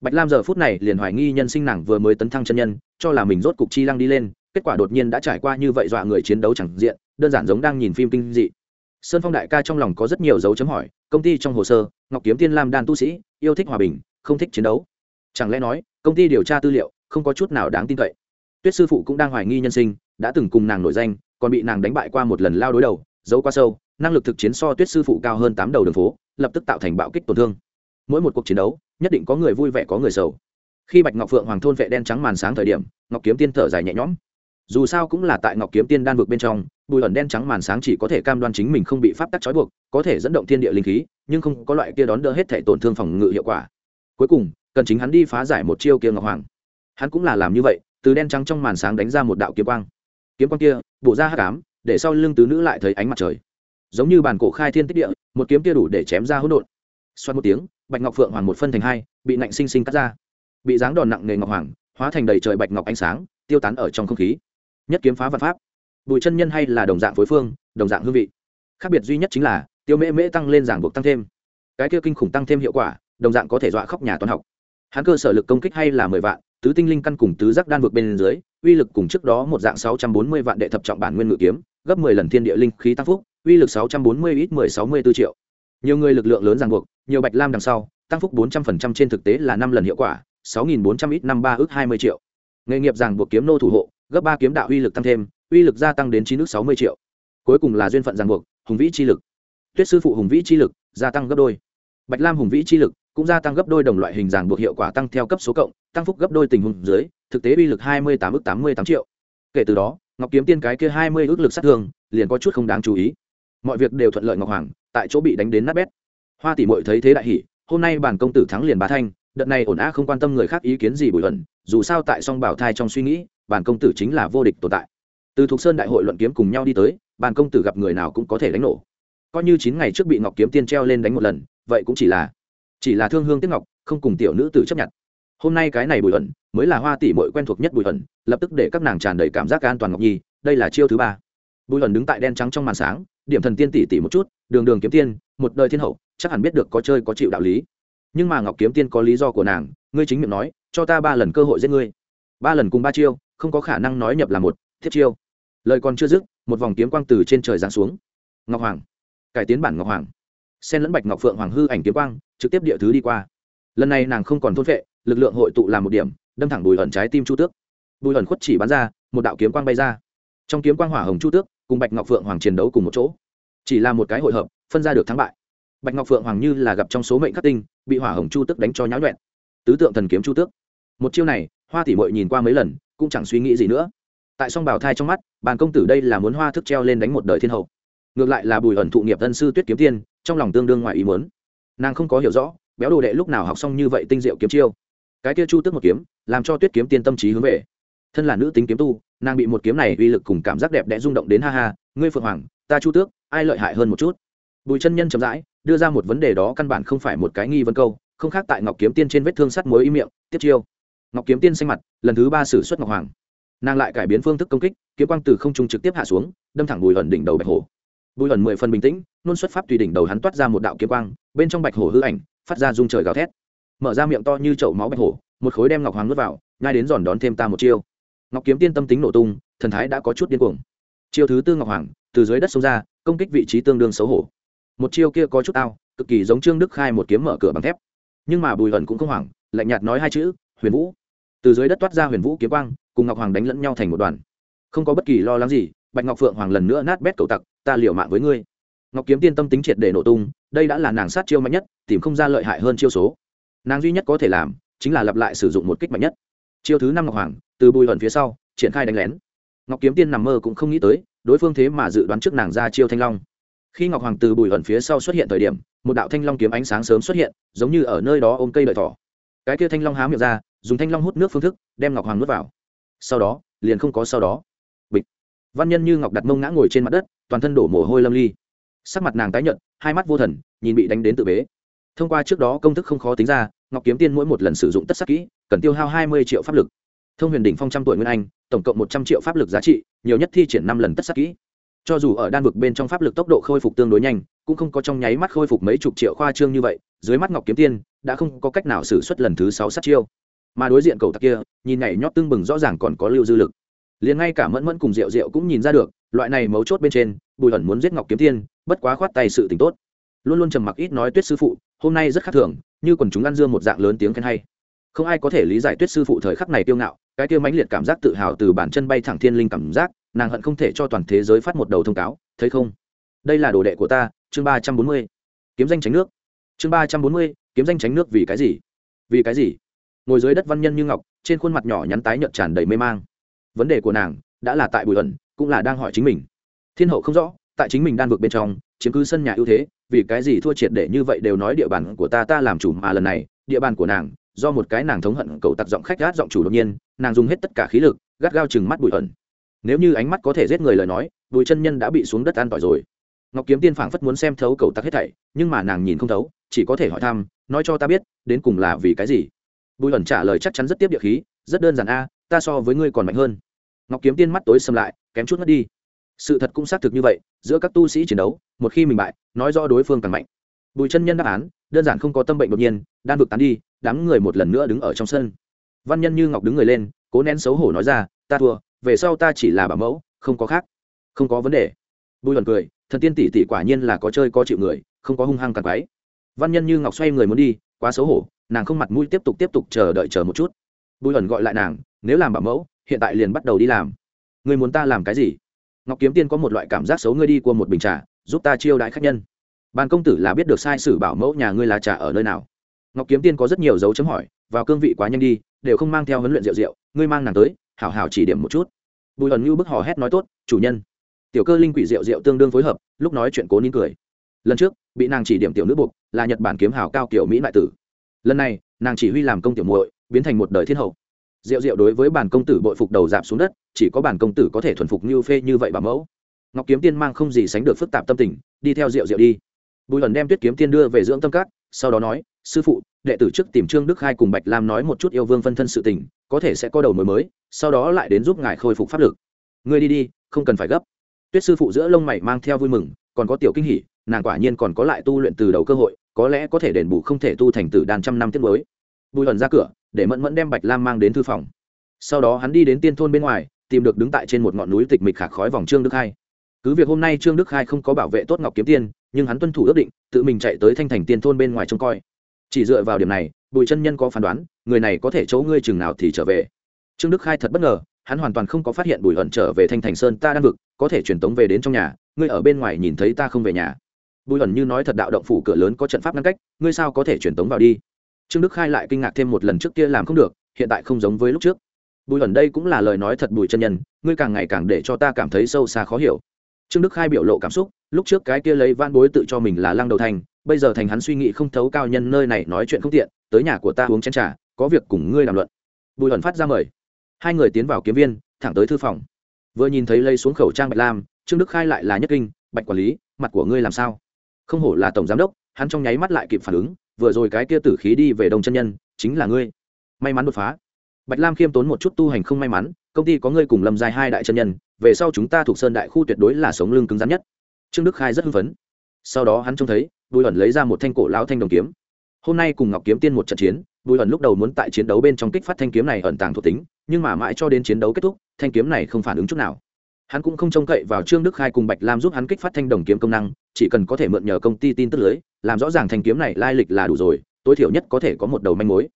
Bạch lam giờ phút này liền hoài nghi nhân sinh nàng vừa mới tấn thăng chân nhân, cho là mình rốt cục chi lăng đi lên, kết quả đột nhiên đã trải qua như vậy dọa người chiến đấu chẳng diện, đơn giản giống đang nhìn phim kinh dị sơn phong đại ca trong lòng có rất nhiều dấu chấm hỏi, công ty trong hồ sơ, ngọc kiếm tiên lam đan tu sĩ, yêu thích hòa bình, không thích chiến đấu. Chẳng lẽ nói, công ty điều tra tư liệu, không có chút nào đáng tin cậy? Tuyết sư phụ cũng đang hoài nghi nhân sinh, đã từng cùng nàng nổi danh, còn bị nàng đánh bại qua một lần lao đối đầu dấu qua sâu, năng lực thực chiến so tuyết sư phụ cao hơn tám đầu đường phố, lập tức tạo thành bạo kích tổn thương. Mỗi một cuộc chiến đấu, nhất định có người vui vẻ, có người sầu. Khi bạch ngọc phượng hoàng thôn vệ đen trắng màn sáng thời điểm, ngọc kiếm tiên thở dài nhẹ nhõm. Dù sao cũng là tại ngọc kiếm tiên đan vực bên trong bùi ẩn đen trắng màn sáng chỉ có thể cam đoan chính mình không bị pháp tắc trói buộc, có thể dẫn động thiên địa linh khí, nhưng không có loại kia đón đỡ hết thể tổn thương phòng ngự hiệu quả. Cuối cùng, cần chính hắn đi phá giải một chiêu kia ngọc hoàng. Hắn cũng là làm như vậy, từ đen trắng trong màn sáng đánh ra một đạo kiếm quang. Kiếm quang kia, bổ ra hắc ám, để sau lưng tứ nữ lại thấy ánh mặt trời. Giống như bản cổ khai thiên tích địa, một kiếm kia đủ để chém ra hỗn độn. Xoát một tiếng, bạch ngọc phượng hoàng một phân thành hai, bị nạnh sinh sinh cắt ra. Bị dáng đòn nặng nề ngọc hoàng, hóa thành đầy trời bạch ngọc ánh sáng, tiêu tán ở trong không khí. Nhất kiếm phá văn pháp bùi chân nhân hay là đồng dạng phối phương, đồng dạng hương vị. Khác biệt duy nhất chính là, tiêu mễ mễ tăng lên giảng buộc tăng thêm. Cái kia kinh khủng tăng thêm hiệu quả, đồng dạng có thể dọa khóc nhà toán học. Hắn cơ sở lực công kích hay là mười vạn, tứ tinh linh căn cùng tứ giác đan vượt bên dưới, uy lực cùng trước đó một dạng sáu trăm bốn mươi vạn đệ thập trọng bản nguyên ngự kiếm, gấp mười lần thiên địa linh khí tăng phúc, uy lực sáu trăm bốn mươi ít mười sáu mươi b triệu. Nhiều người lực lượng lớn ràng buộc, nhiều bạch lam đằng sau, tăng phúc bốn trăm phần trăm trên thực tế là năm lần hiệu quả, sáu nghìn bốn trăm ít năm ba ước hai mươi triệu. Nghề nghiệp ràng buộc kiếm nô thủ hộ gấp ba kiếm đạo uy lực tăng thêm uy lực gia tăng đến chín nước sáu mươi triệu. Cuối cùng là duyên phận ràng buộc hùng vĩ chi lực. Tuyết sư phụ hùng vĩ chi lực gia tăng gấp đôi. Bạch lam hùng vĩ chi lực cũng gia tăng gấp đôi đồng loại hình ràng buộc hiệu quả tăng theo cấp số cộng tăng phúc gấp đôi tình huống dưới thực tế uy lực hai mươi tám ước tám mươi tám triệu. Kể từ đó ngọc kiếm tiên cái kia hai mươi ước lực sát thương liền có chút không đáng chú ý. Mọi việc đều thuận lợi ngọc hoàng tại chỗ bị đánh đến nát bét. Hoa tỷ mội thấy thế đại hỷ hôm nay bản công tử thắng liền bá thanh đợt này ổn á không quan tâm người khác ý kiến gì bùi luận, dù sao tại song bảo thai trong suy nghĩ bản công tử chính là vô địch tồn tại. Từ thục sơn đại hội luận kiếm cùng nhau đi tới bản công tử gặp người nào cũng có thể đánh nổ. Coi như chín ngày trước bị ngọc kiếm tiên treo lên đánh một lần, vậy cũng chỉ là chỉ là thương hương tiếc ngọc, không cùng tiểu nữ tử chấp nhận. Hôm nay cái này bùi ẩn, mới là hoa tỷ mội quen thuộc nhất bùi ẩn, lập tức để các nàng tràn đầy cảm giác an toàn ngọc nhi, đây là chiêu thứ ba. Bùi ẩn đứng tại đen trắng trong màn sáng, điểm thần tiên tỷ tỷ một chút, đường đường kiếm tiên, một đời thiên hậu, chắc hẳn biết được có chơi có chịu đạo lý. Nhưng mà ngọc kiếm tiên có lý do của nàng, ngươi chính miệng nói, cho ta ba lần cơ hội giết ngươi. Ba lần cùng ba chiêu không có khả năng nói nhập là một, thiết chiêu. Lời còn chưa dứt, một vòng kiếm quang từ trên trời giáng xuống. Ngọc hoàng. Cải tiến bản ngọc hoàng. Sen lẫn bạch ngọc phượng hoàng hư ảnh kiếm quang, trực tiếp địa thứ đi qua. Lần này nàng không còn thôn vệ lực lượng hội tụ làm một điểm, đâm thẳng bùi ẩn trái tim chu tước. Bùi ẩn khuất chỉ bắn ra, một đạo kiếm quang bay ra. Trong kiếm quang hỏa hồng chu tước, cùng bạch ngọc phượng hoàng chiến đấu cùng một chỗ. Chỉ là một cái hội hợp, phân ra được thắng bại. Bạch ngọc phượng hoàng như là gặp trong số mệnh khắc tinh, bị hỏa hồng chu tước đánh cho nháo nhuẹn. Tứ tượng thần kiếm chu tước. Một chiêu này, hoa tỷ mội nhìn qua mấy lần cũng chẳng suy nghĩ gì nữa. Tại song bảo thai trong mắt, bàn công tử đây là muốn hoa thức treo lên đánh một đời thiên hậu. Ngược lại là bùi ẩn thụ nghiệp thân sư tuyết kiếm tiên, trong lòng tương đương ngoài ý muốn. Nàng không có hiểu rõ, béo đồ đệ lúc nào học xong như vậy tinh diệu kiếm chiêu. Cái kia chu tức một kiếm, làm cho tuyết kiếm tiên tâm trí hướng về. Thân là nữ tính kiếm tu, nàng bị một kiếm này uy lực cùng cảm giác đẹp đẽ rung động đến ha ha, ngươi phượng hoàng, ta chu tước, ai lợi hại hơn một chút? Bùi chân nhân chậm rãi, đưa ra một vấn đề đó căn bản không phải một cái nghi vấn câu, không khác tại ngọc kiếm tiên trên vết thương sắt mối y miệng, tiếp chiêu ngọc kiếm tiên xanh mặt, lần thứ ba xử suất ngọc hoàng. Nàng lại cải biến phương thức công kích, kiếm quang từ không trung trực tiếp hạ xuống, đâm thẳng bùi ẩn đỉnh đầu bạch hổ. Bùi ẩn mười phần bình tĩnh luôn xuất pháp tùy đỉnh đầu hắn toát ra một đạo kiếm quang, bên trong bạch hổ hư ảnh, phát ra rung trời gào thét. Mở ra miệng to như chậu máu bạch hổ, một khối đem ngọc hoàng nuốt vào ngay đến giòn đón thêm ta một chiêu. Ngọc kiếm tiên tâm tính nổ tung, thần thái đã có chút điên cuồng. Chiêu thứ tư ngọc hoàng, từ dưới đất xông ra, công kích vị trí tương đương xấu hổ. Một chiêu kia có chút ao, cực kỳ giống trương đức khai một kiếm mở cửa bằng thép. Nhưng mà bùi ẩn cũng không hoảng, lạnh nhạt nói hai chữ, huyền vũ từ dưới đất toát ra huyền vũ kiếm quang, cùng ngọc hoàng đánh lẫn nhau thành một đoàn. Không có bất kỳ lo lắng gì, bạch ngọc phượng hoàng lần nữa nát bét cầu tặc, ta liều mạng với ngươi. Ngọc kiếm tiên tâm tính triệt để nổ tung, đây đã là nàng sát chiêu mạnh nhất, tìm không ra lợi hại hơn chiêu số. Nàng duy nhất có thể làm, chính là lặp lại sử dụng một kích mạnh nhất. Chiêu thứ năm ngọc hoàng, từ bùi ẩn phía sau, triển khai đánh lén. Ngọc kiếm tiên nằm mơ cũng không nghĩ tới, đối phương thế mà dự đoán trước nàng ra chiêu thanh long. Khi ngọc hoàng từ bùi ẩn phía sau xuất hiện thời điểm, một đạo thanh long kiếm ánh sáng sớm xuất hiện, giống như ở nơi đó ôm cây đợi thỏ. Cái kia thanh long há miệng ra dùng thanh long hút nước phương thức, đem ngọc hoàng nuốt vào. Sau đó, liền không có sau đó. Bịch. Văn nhân như ngọc đặt mông ngã ngồi trên mặt đất, toàn thân đổ mồ hôi lâm ly. Sắc mặt nàng tái nhợt, hai mắt vô thần, nhìn bị đánh đến tự bế. Thông qua trước đó công thức không khó tính ra, ngọc kiếm tiên mỗi một lần sử dụng tất sắc kỹ, cần tiêu hao hai mươi triệu pháp lực. Thông huyền đỉnh phong trăm tuổi nguyên anh, tổng cộng một trăm triệu pháp lực giá trị, nhiều nhất thi triển năm lần tất sắc kỹ. Cho dù ở đan vực bên trong pháp lực tốc độ khôi phục tương đối nhanh, cũng không có trong nháy mắt khôi phục mấy chục triệu khoa trương như vậy, dưới mắt ngọc kiếm tiên đã không có cách nào xử suất lần thứ sáu sát chiêu mà đối diện cầu tặc kia, nhìn nhảy nhót tương bừng rõ ràng còn có lưu dư lực. Liền ngay cả mẫn mẫn cùng rượu rượu cũng nhìn ra được, loại này mấu chốt bên trên, bùi ẩn muốn giết ngọc kiếm tiên bất quá khoát tay sự t tốt. Luôn luôn trầm mặc ít nói tuyết sư phụ, hôm nay rất khác thường, như quần chúng ăn dương một dạng lớn tiếng khen hay. Không ai có thể lý giải tuyết sư phụ thời khắc này tiêu ngạo, cái tiêu mãnh liệt cảm giác tự hào từ bản chân bay thẳng thiên linh cảm giác, nàng hận không thể cho toàn thế giới phát một đầu thông cáo, thấy không? Đây là đồ đệ của ta, chương ba trăm bốn mươi. Kiếm danh tránh nước. Chương ba trăm bốn mươi, kiếm danh tránh nước vì cái gì? Vì cái gì? Ngồi dưới đất văn nhân như ngọc, trên khuôn mặt nhỏ nhắn tái nhợt tràn đầy mê mang. Vấn đề của nàng đã là tại bùi ẩn, cũng là đang hỏi chính mình. Thiên hậu không rõ, tại chính mình đang vượt bên trong, chiếm cứ sân nhà ưu thế, vì cái gì thua triệt để như vậy đều nói địa bàn của ta ta làm chủ mà lần này, địa bàn của nàng, do một cái nàng thống hận cầu tặc giọng khách gát giọng chủ đột nhiên, nàng dùng hết tất cả khí lực, gắt gao chừng mắt Bùi ẩn. Nếu như ánh mắt có thể giết người lời nói, bùi chân nhân đã bị xuống đất an tỏi rồi. Ngọc kiếm tiên phảng phất muốn xem thấu cầu tặc hết thảy, nhưng mà nàng nhìn không thấu, chỉ có thể hỏi thăm, nói cho ta biết, đến cùng là vì cái gì? Bùi ẩn trả lời chắc chắn rất tiếp địa khí, rất đơn giản a, ta so với ngươi còn mạnh hơn. Ngọc kiếm tiên mắt tối xâm lại, kém chút mất đi. Sự thật cũng xác thực như vậy, giữa các tu sĩ chiến đấu, một khi mình bại, nói rõ đối phương càng mạnh. Bùi chân nhân đáp án, đơn giản không có tâm bệnh đột nhiên, đan vực tán đi, đám người một lần nữa đứng ở trong sân. Văn nhân như ngọc đứng người lên, cố nén xấu hổ nói ra, ta thua, về sau ta chỉ là bảo mẫu, không có khác, không có vấn đề. Bùi ẩn cười, thần tiên tỷ tỷ quả nhiên là có chơi có chịu người, không có hung hăng càng quái văn nhân như ngọc xoay người muốn đi, quá xấu hổ nàng không mặt mũi tiếp tục tiếp tục chờ đợi chờ một chút. Bùi ẩn gọi lại nàng, nếu làm bảo mẫu, hiện tại liền bắt đầu đi làm. Người muốn ta làm cái gì? Ngọc kiếm tiên có một loại cảm giác xấu, ngươi đi qua một bình trà, giúp ta chiêu đãi khách nhân. Bàn công tử là biết được sai sử bảo mẫu nhà ngươi là trà ở nơi nào. Ngọc kiếm tiên có rất nhiều dấu chấm hỏi, vào cương vị quá nhanh đi, đều không mang theo huấn luyện rượu rượu, ngươi mang nàng tới, hảo hảo chỉ điểm một chút. Bùi ẩn như bức hò hét nói, tốt, chủ nhân. Tiểu cơ linh quỷ rượu rượu tương đương phối hợp, lúc nói chuyện cố nín cười. Lần trước, bị nàng chỉ điểm tiểu nữ buộc, là nhật bản kiếm hào cao kiểu mỹ đại tử lần này, nàng chỉ huy làm công tiểu muội, biến thành một đời thiên hậu. Diệu diệu đối với bản công tử bội phục đầu giảm xuống đất, chỉ có bản công tử có thể thuần phục như phê như vậy bà mẫu. Ngọc kiếm tiên mang không gì sánh được phức tạp tâm tình, đi theo diệu diệu đi. Bùi ẩn đem tuyết kiếm tiên đưa về dưỡng tâm cát sau đó nói, sư phụ, đệ tử trước tìm trương đức khai cùng bạch lam nói một chút yêu vương phân thân sự tình, có thể sẽ có đầu mối mới, sau đó lại đến giúp ngài khôi phục pháp lực. Ngươi đi đi, không cần phải gấp. Tuyết sư phụ giữa lông mày mang theo vui mừng, còn có tiểu kinh hỉ, nàng quả nhiên còn có lại tu luyện từ đầu cơ hội có lẽ có thể đền bù không thể tu thành tử đàn trăm năm tiết mới. Bùi ẩn ra cửa, để mẫn mẫn đem bạch lam mang đến thư phòng. Sau đó hắn đi đến tiên thôn bên ngoài, tìm được đứng tại trên một ngọn núi tịch mịch khạc khói vòng trương đức hai. cứ việc hôm nay trương đức hai không có bảo vệ tốt ngọc kiếm tiên, nhưng hắn tuân thủ ước định, tự mình chạy tới thanh thành tiên thôn bên ngoài trông coi. Chỉ dựa vào điểm này, bùi chân nhân có phán đoán, người này có thể chỗ ngươi chừng nào thì trở về. Trương đức khai thật bất ngờ, hắn hoàn toàn không có phát hiện bùi ẩn trở về thanh thành sơn ta đang vực, có thể truyền tống về đến trong nhà, ngươi ở bên ngoài nhìn thấy ta không về nhà bùi ẩn như nói thật đạo động phủ cửa lớn có trận pháp ngăn cách, ngươi sao có thể truyền tống vào đi? Trương đức khai lại kinh ngạc thêm một lần trước kia làm không được, hiện tại không giống với lúc trước. Bùi ẩn đây cũng là lời nói thật bùi chân nhân, ngươi càng ngày càng để cho ta cảm thấy sâu xa khó hiểu. Trương đức khai biểu lộ cảm xúc, lúc trước cái kia lấy van bối tự cho mình là lăng đầu thành, bây giờ thành hắn suy nghĩ không thấu cao nhân nơi này nói chuyện không tiện, tới nhà của ta uống chén trà, có việc cùng ngươi làm luận. Bùi ẩn phát ra mời. Hai người tiến vào kiếm viên, thẳng tới thư phòng. Vừa nhìn thấy lấy xuống khẩu trang bạch lam, trương đức khai lại là nhất kinh, bạch quản lý, mặt của ngươi làm sao? Không hổ là tổng giám đốc, hắn trong nháy mắt lại kịp phản ứng, vừa rồi cái kia tử khí đi về đồng chân nhân, chính là ngươi. May mắn đột phá. Bạch lam khiêm tốn một chút tu hành không may mắn, công ty có ngươi cùng lâm dài hai đại chân nhân, về sau chúng ta thuộc sơn đại khu tuyệt đối là sống lưng cứng rắn nhất. Trương đức khai rất hưng phấn. Sau đó hắn trông thấy, bùi ẩn lấy ra một thanh cổ lão thanh đồng kiếm. Hôm nay cùng ngọc kiếm tiên một trận chiến, bùi ẩn lúc đầu muốn tại chiến đấu bên trong kích phát thanh kiếm này ẩn tàng thuộc tính, nhưng mà mãi cho đến chiến đấu kết thúc, thanh kiếm này không phản ứng chút nào hắn cũng không trông cậy vào trương đức khai cùng bạch lam giúp hắn kích phát thanh đồng kiếm công năng, chỉ cần có thể mượn nhờ công ty tin tức lưới, làm rõ ràng thanh kiếm này lai lịch là đủ rồi, tối thiểu nhất có thể có một đầu manh mối.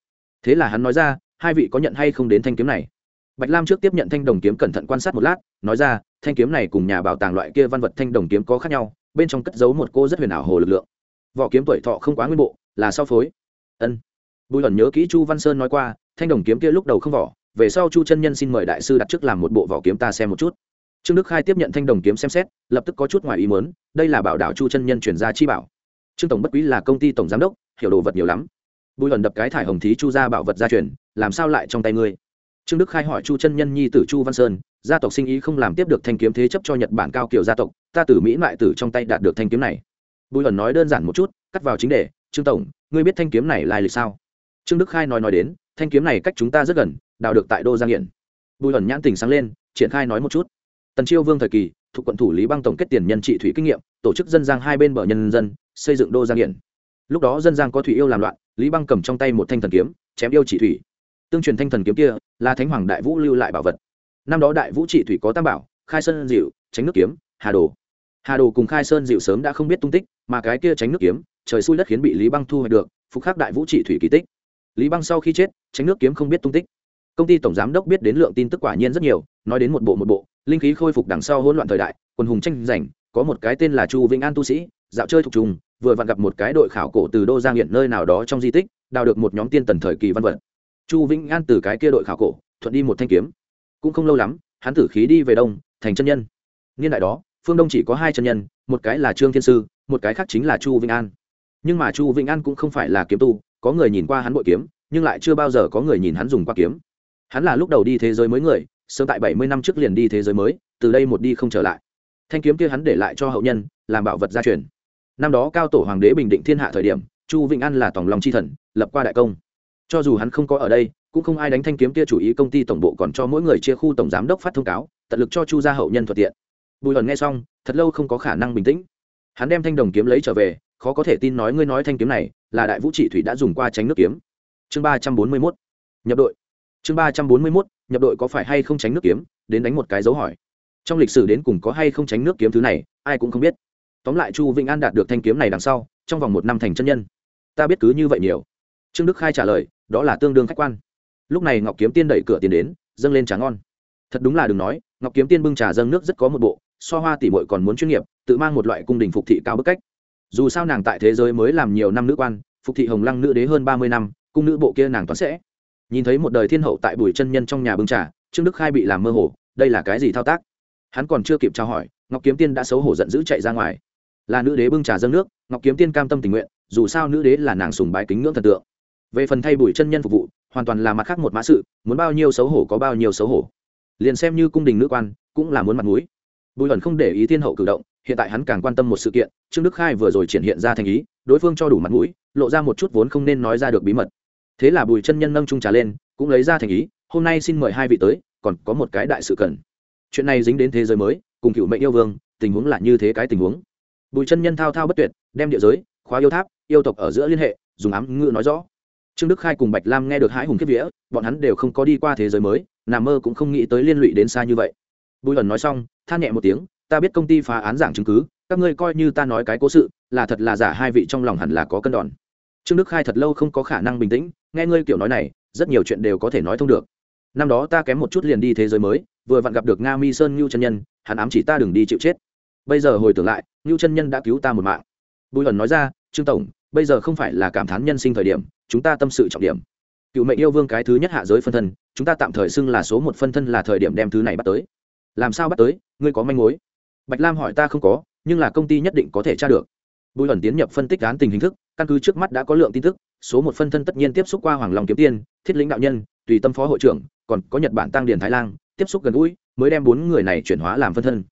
Thế là hắn nói ra, hai vị có nhận hay không đến thanh kiếm này? Bạch lam trước tiếp nhận thanh đồng kiếm cẩn thận quan sát một lát, nói ra, thanh kiếm này cùng nhà bảo tàng loại kia văn vật thanh đồng kiếm có khác nhau, bên trong cất giấu một cô rất huyền ảo hồ lực lượng. Vỏ kiếm tuổi thọ không quá nguyên bộ, là sau phối? Ân. Bùi ẩn nhớ kỹ chu văn sơn nói qua, thanh đồng kiếm kia lúc đầu không vỏ, về sau chu chân nhân xin mời đại sư đặt trước làm một bộ vỏ kiếm ta xem một chút trương đức khai tiếp nhận thanh đồng kiếm xem xét, lập tức có chút ngoài ý mớn đây là bảo đạo chu chân nhân chuyển ra chi bảo. Trương tổng bất quý là công ty tổng giám đốc, hiểu đồ vật nhiều lắm. Bùi ẩn đập cái thải hồng thí chu ra bảo vật gia truyền, làm sao lại trong tay ngươi? Trương đức khai hỏi chu chân nhân nhi tử chu văn sơn, gia tộc sinh ý không làm tiếp được thanh kiếm thế chấp cho nhật bản cao kiểu gia tộc, ta từ mỹ lại tử trong tay đạt được thanh kiếm này. Bùi ẩn nói đơn giản một chút, cắt vào chính đề, trương tổng, ngươi biết thanh kiếm này lai lịch sao? Trương đức khai nói nói đến, thanh kiếm này cách chúng ta rất gần, đào được tại đô giang nghiện bùi ẩn nhãn tình sáng lên, triển khai nói một chút tần chiêu vương thời kỳ, thuộc quận thủ lý băng tổng kết tiền nhân trị thủy kinh nghiệm, tổ chức dân giang hai bên bờ nhân dân, xây dựng đô giang hiển lúc đó dân giang có thủy yêu làm loạn, lý băng cầm trong tay một thanh thần kiếm, chém yêu trị thủy. Tương truyền thanh thần kiếm kia là thánh hoàng đại vũ lưu lại bảo vật. Năm đó đại vũ trị thủy có tam bảo, khai sơn dịu tránh nước kiếm, hà đồ. Hà đồ cùng khai sơn dịu sớm đã không biết tung tích, mà cái kia tránh nước kiếm, trời xui đất khiến bị lý băng thu hoạch được, phục khắc đại vũ trị thủy kỳ tích. Lý băng sau khi chết, tránh nước kiếm không biết tung tích. Công ty tổng giám đốc biết đến lượng tin tức quả nhiên rất nhiều, nói đến một bộ một bộ linh khí khôi phục đằng sau hỗn loạn thời đại, quần hùng tranh giành, có một cái tên là chu vĩnh an tu sĩ, dạo chơi thuộc trùng vừa vặn gặp một cái đội khảo cổ từ đô giang hiện nơi nào đó trong di tích, đào được một nhóm tiên tần thời kỳ văn vật. Chu vĩnh an từ cái kia đội khảo cổ, thuận đi một thanh kiếm. Cũng không lâu lắm, hắn tử khí đi về đông, thành chân nhân. Niên đại đó, phương đông chỉ có hai chân nhân, một cái là trương thiên sư, một cái khác chính là chu vĩnh an. Nhưng mà chu vĩnh an cũng không phải là kiếm tu, có người nhìn qua hắn bội kiếm, nhưng lại chưa bao giờ có người nhìn hắn dùng qua kiếm. Hắn là lúc đầu đi thế giới mới người sớm tại bảy mươi năm trước liền đi thế giới mới, từ đây một đi không trở lại. Thanh kiếm kia hắn để lại cho hậu nhân, làm bảo vật gia truyền. Năm đó cao tổ hoàng đế bình định thiên hạ thời điểm, chu vĩnh an là tổng lòng c h i thần, lập qua đại công. Cho dù hắn không có ở đây, cũng không ai đánh thanh kiếm kia chủ ý công ty tổng bộ còn cho mỗi người chia khu tổng giám đốc phát thông cáo, tận lực cho chu gia hậu nhân thuận tiện. Bùi hận nghe xong, thật lâu không có khả năng bình tĩnh. Hắn đem thanh đồng kiếm lấy trở về, khó có thể tin nói ngươi nói thanh kiếm này là đại vũ trị thủy đã dùng qua tránh nước kiếm. Chương ba trăm bốn mươi mốt. Nhập đội. Chương ba trăm bốn mươi mốt nhập đội có phải hay không tránh nước kiếm, đến đánh một cái dấu hỏi. Trong lịch sử đến cùng có hay không tránh nước kiếm thứ này, ai cũng không biết. Tóm lại chu vĩnh an đạt được thanh kiếm này đằng sau, trong vòng một năm thành chân nhân. Ta biết cứ như vậy nhiều. Trương đức khai trả lời, đó là tương đương khách quan. Lúc này ngọc kiếm tiên đẩy cửa tiền đến, dâng lên trà ngon. Thật đúng là đừng nói, ngọc kiếm tiên bưng trà dâng nước rất có một bộ, so hoa tỉ mội còn muốn chuyên nghiệp, tự mang một loại cung đình phục thị cao bức cách. Dù sao nàng tại thế giới mới làm nhiều năm nữ quan, phục thị hồng lăng nữ đế hơn ba mươi năm, cung nữ bộ kia nàng toán sẽ nhìn thấy một đời thiên hậu tại bùi chân nhân trong nhà bưng trà, trương đức khai bị làm mơ hồ, đây là cái gì thao tác? Hắn còn chưa kịp trao hỏi, ngọc kiếm tiên đã xấu hổ giận dữ chạy ra ngoài. Là nữ đế bưng trà dâng nước, ngọc kiếm tiên cam tâm tình nguyện, dù sao nữ đế là nàng sùng bái kính ngưỡng thần tượng. Về phần thay bùi chân nhân phục vụ, hoàn toàn là mặt khác một mã sự, muốn bao nhiêu xấu hổ có bao nhiêu xấu hổ. Liền xem như cung đình nữ quan, cũng là muốn mặt mũi. Bùi ẩn không để ý thiên hậu cử động, hiện tại hắn càng quan tâm một sự kiện, trương đức khai vừa rồi triển hiện ra thành ý, đối phương cho đủ mặt mũi, lộ ra một chút vốn không nên nói ra được bí mật thế là bùi chân nhân nâng trung trà lên, cũng lấy ra thành ý, hôm nay xin mời hai vị tới, còn có một cái đại sự cần. Chuyện này dính đến thế giới mới, cùng cựu mệnh yêu vương, tình huống là như thế cái tình huống. Bùi chân nhân thao thao bất tuyệt, đem địa giới, khóa yêu tháp, yêu tộc ở giữa liên hệ, dùng ám ngữ nói rõ. Trương đức khai cùng bạch lam nghe được hãi hùng kiếp vía, bọn hắn đều không có đi qua thế giới mới nằm mơ cũng không nghĩ tới liên lụy đến xa như vậy. Bùi ẩn nói xong, than nhẹ một tiếng, ta biết công ty phá án giảng chứng cứ, các ngươi coi như ta nói cái cố sự, là thật là giả hai vị trong lòng hẳn là có cân đòn trương đức khai thật lâu không có khả năng bình tĩnh, nghe ngươi kiểu nói này, rất nhiều chuyện đều có thể nói thông được. Năm đó ta kém một chút liền đi thế giới mới, vừa vặn gặp được nga mi sơn ngưu chân nhân, hắn ám chỉ ta đừng đi chịu chết. Bây giờ hồi tưởng lại, ngưu chân nhân đã cứu ta một mạng. Bùi ẩn nói ra, trương tổng, bây giờ không phải là cảm thán nhân sinh thời điểm, chúng ta tâm sự trọng điểm. Cựu mệnh yêu vương cái thứ nhất hạ giới phân thân, chúng ta tạm thời xưng là số một phân thân là thời điểm đem thứ này bắt tới. Làm sao bắt tới? Ngươi có manh mối. Bạch lam hỏi, ta không có, nhưng là công ty nhất định có thể tra được bùi ẩn tiến nhập phân tích án tình hình thức, căn cứ trước mắt đã có lượng tin tức, số một phân thân tất nhiên tiếp xúc qua hoàng long kiếm tiên, thiết lĩnh đạo nhân, tùy tâm phó hội trưởng, còn có nhật bản tăng điền thái lan tiếp xúc gần gũi, mới đem bốn người này chuyển hóa làm phân thân.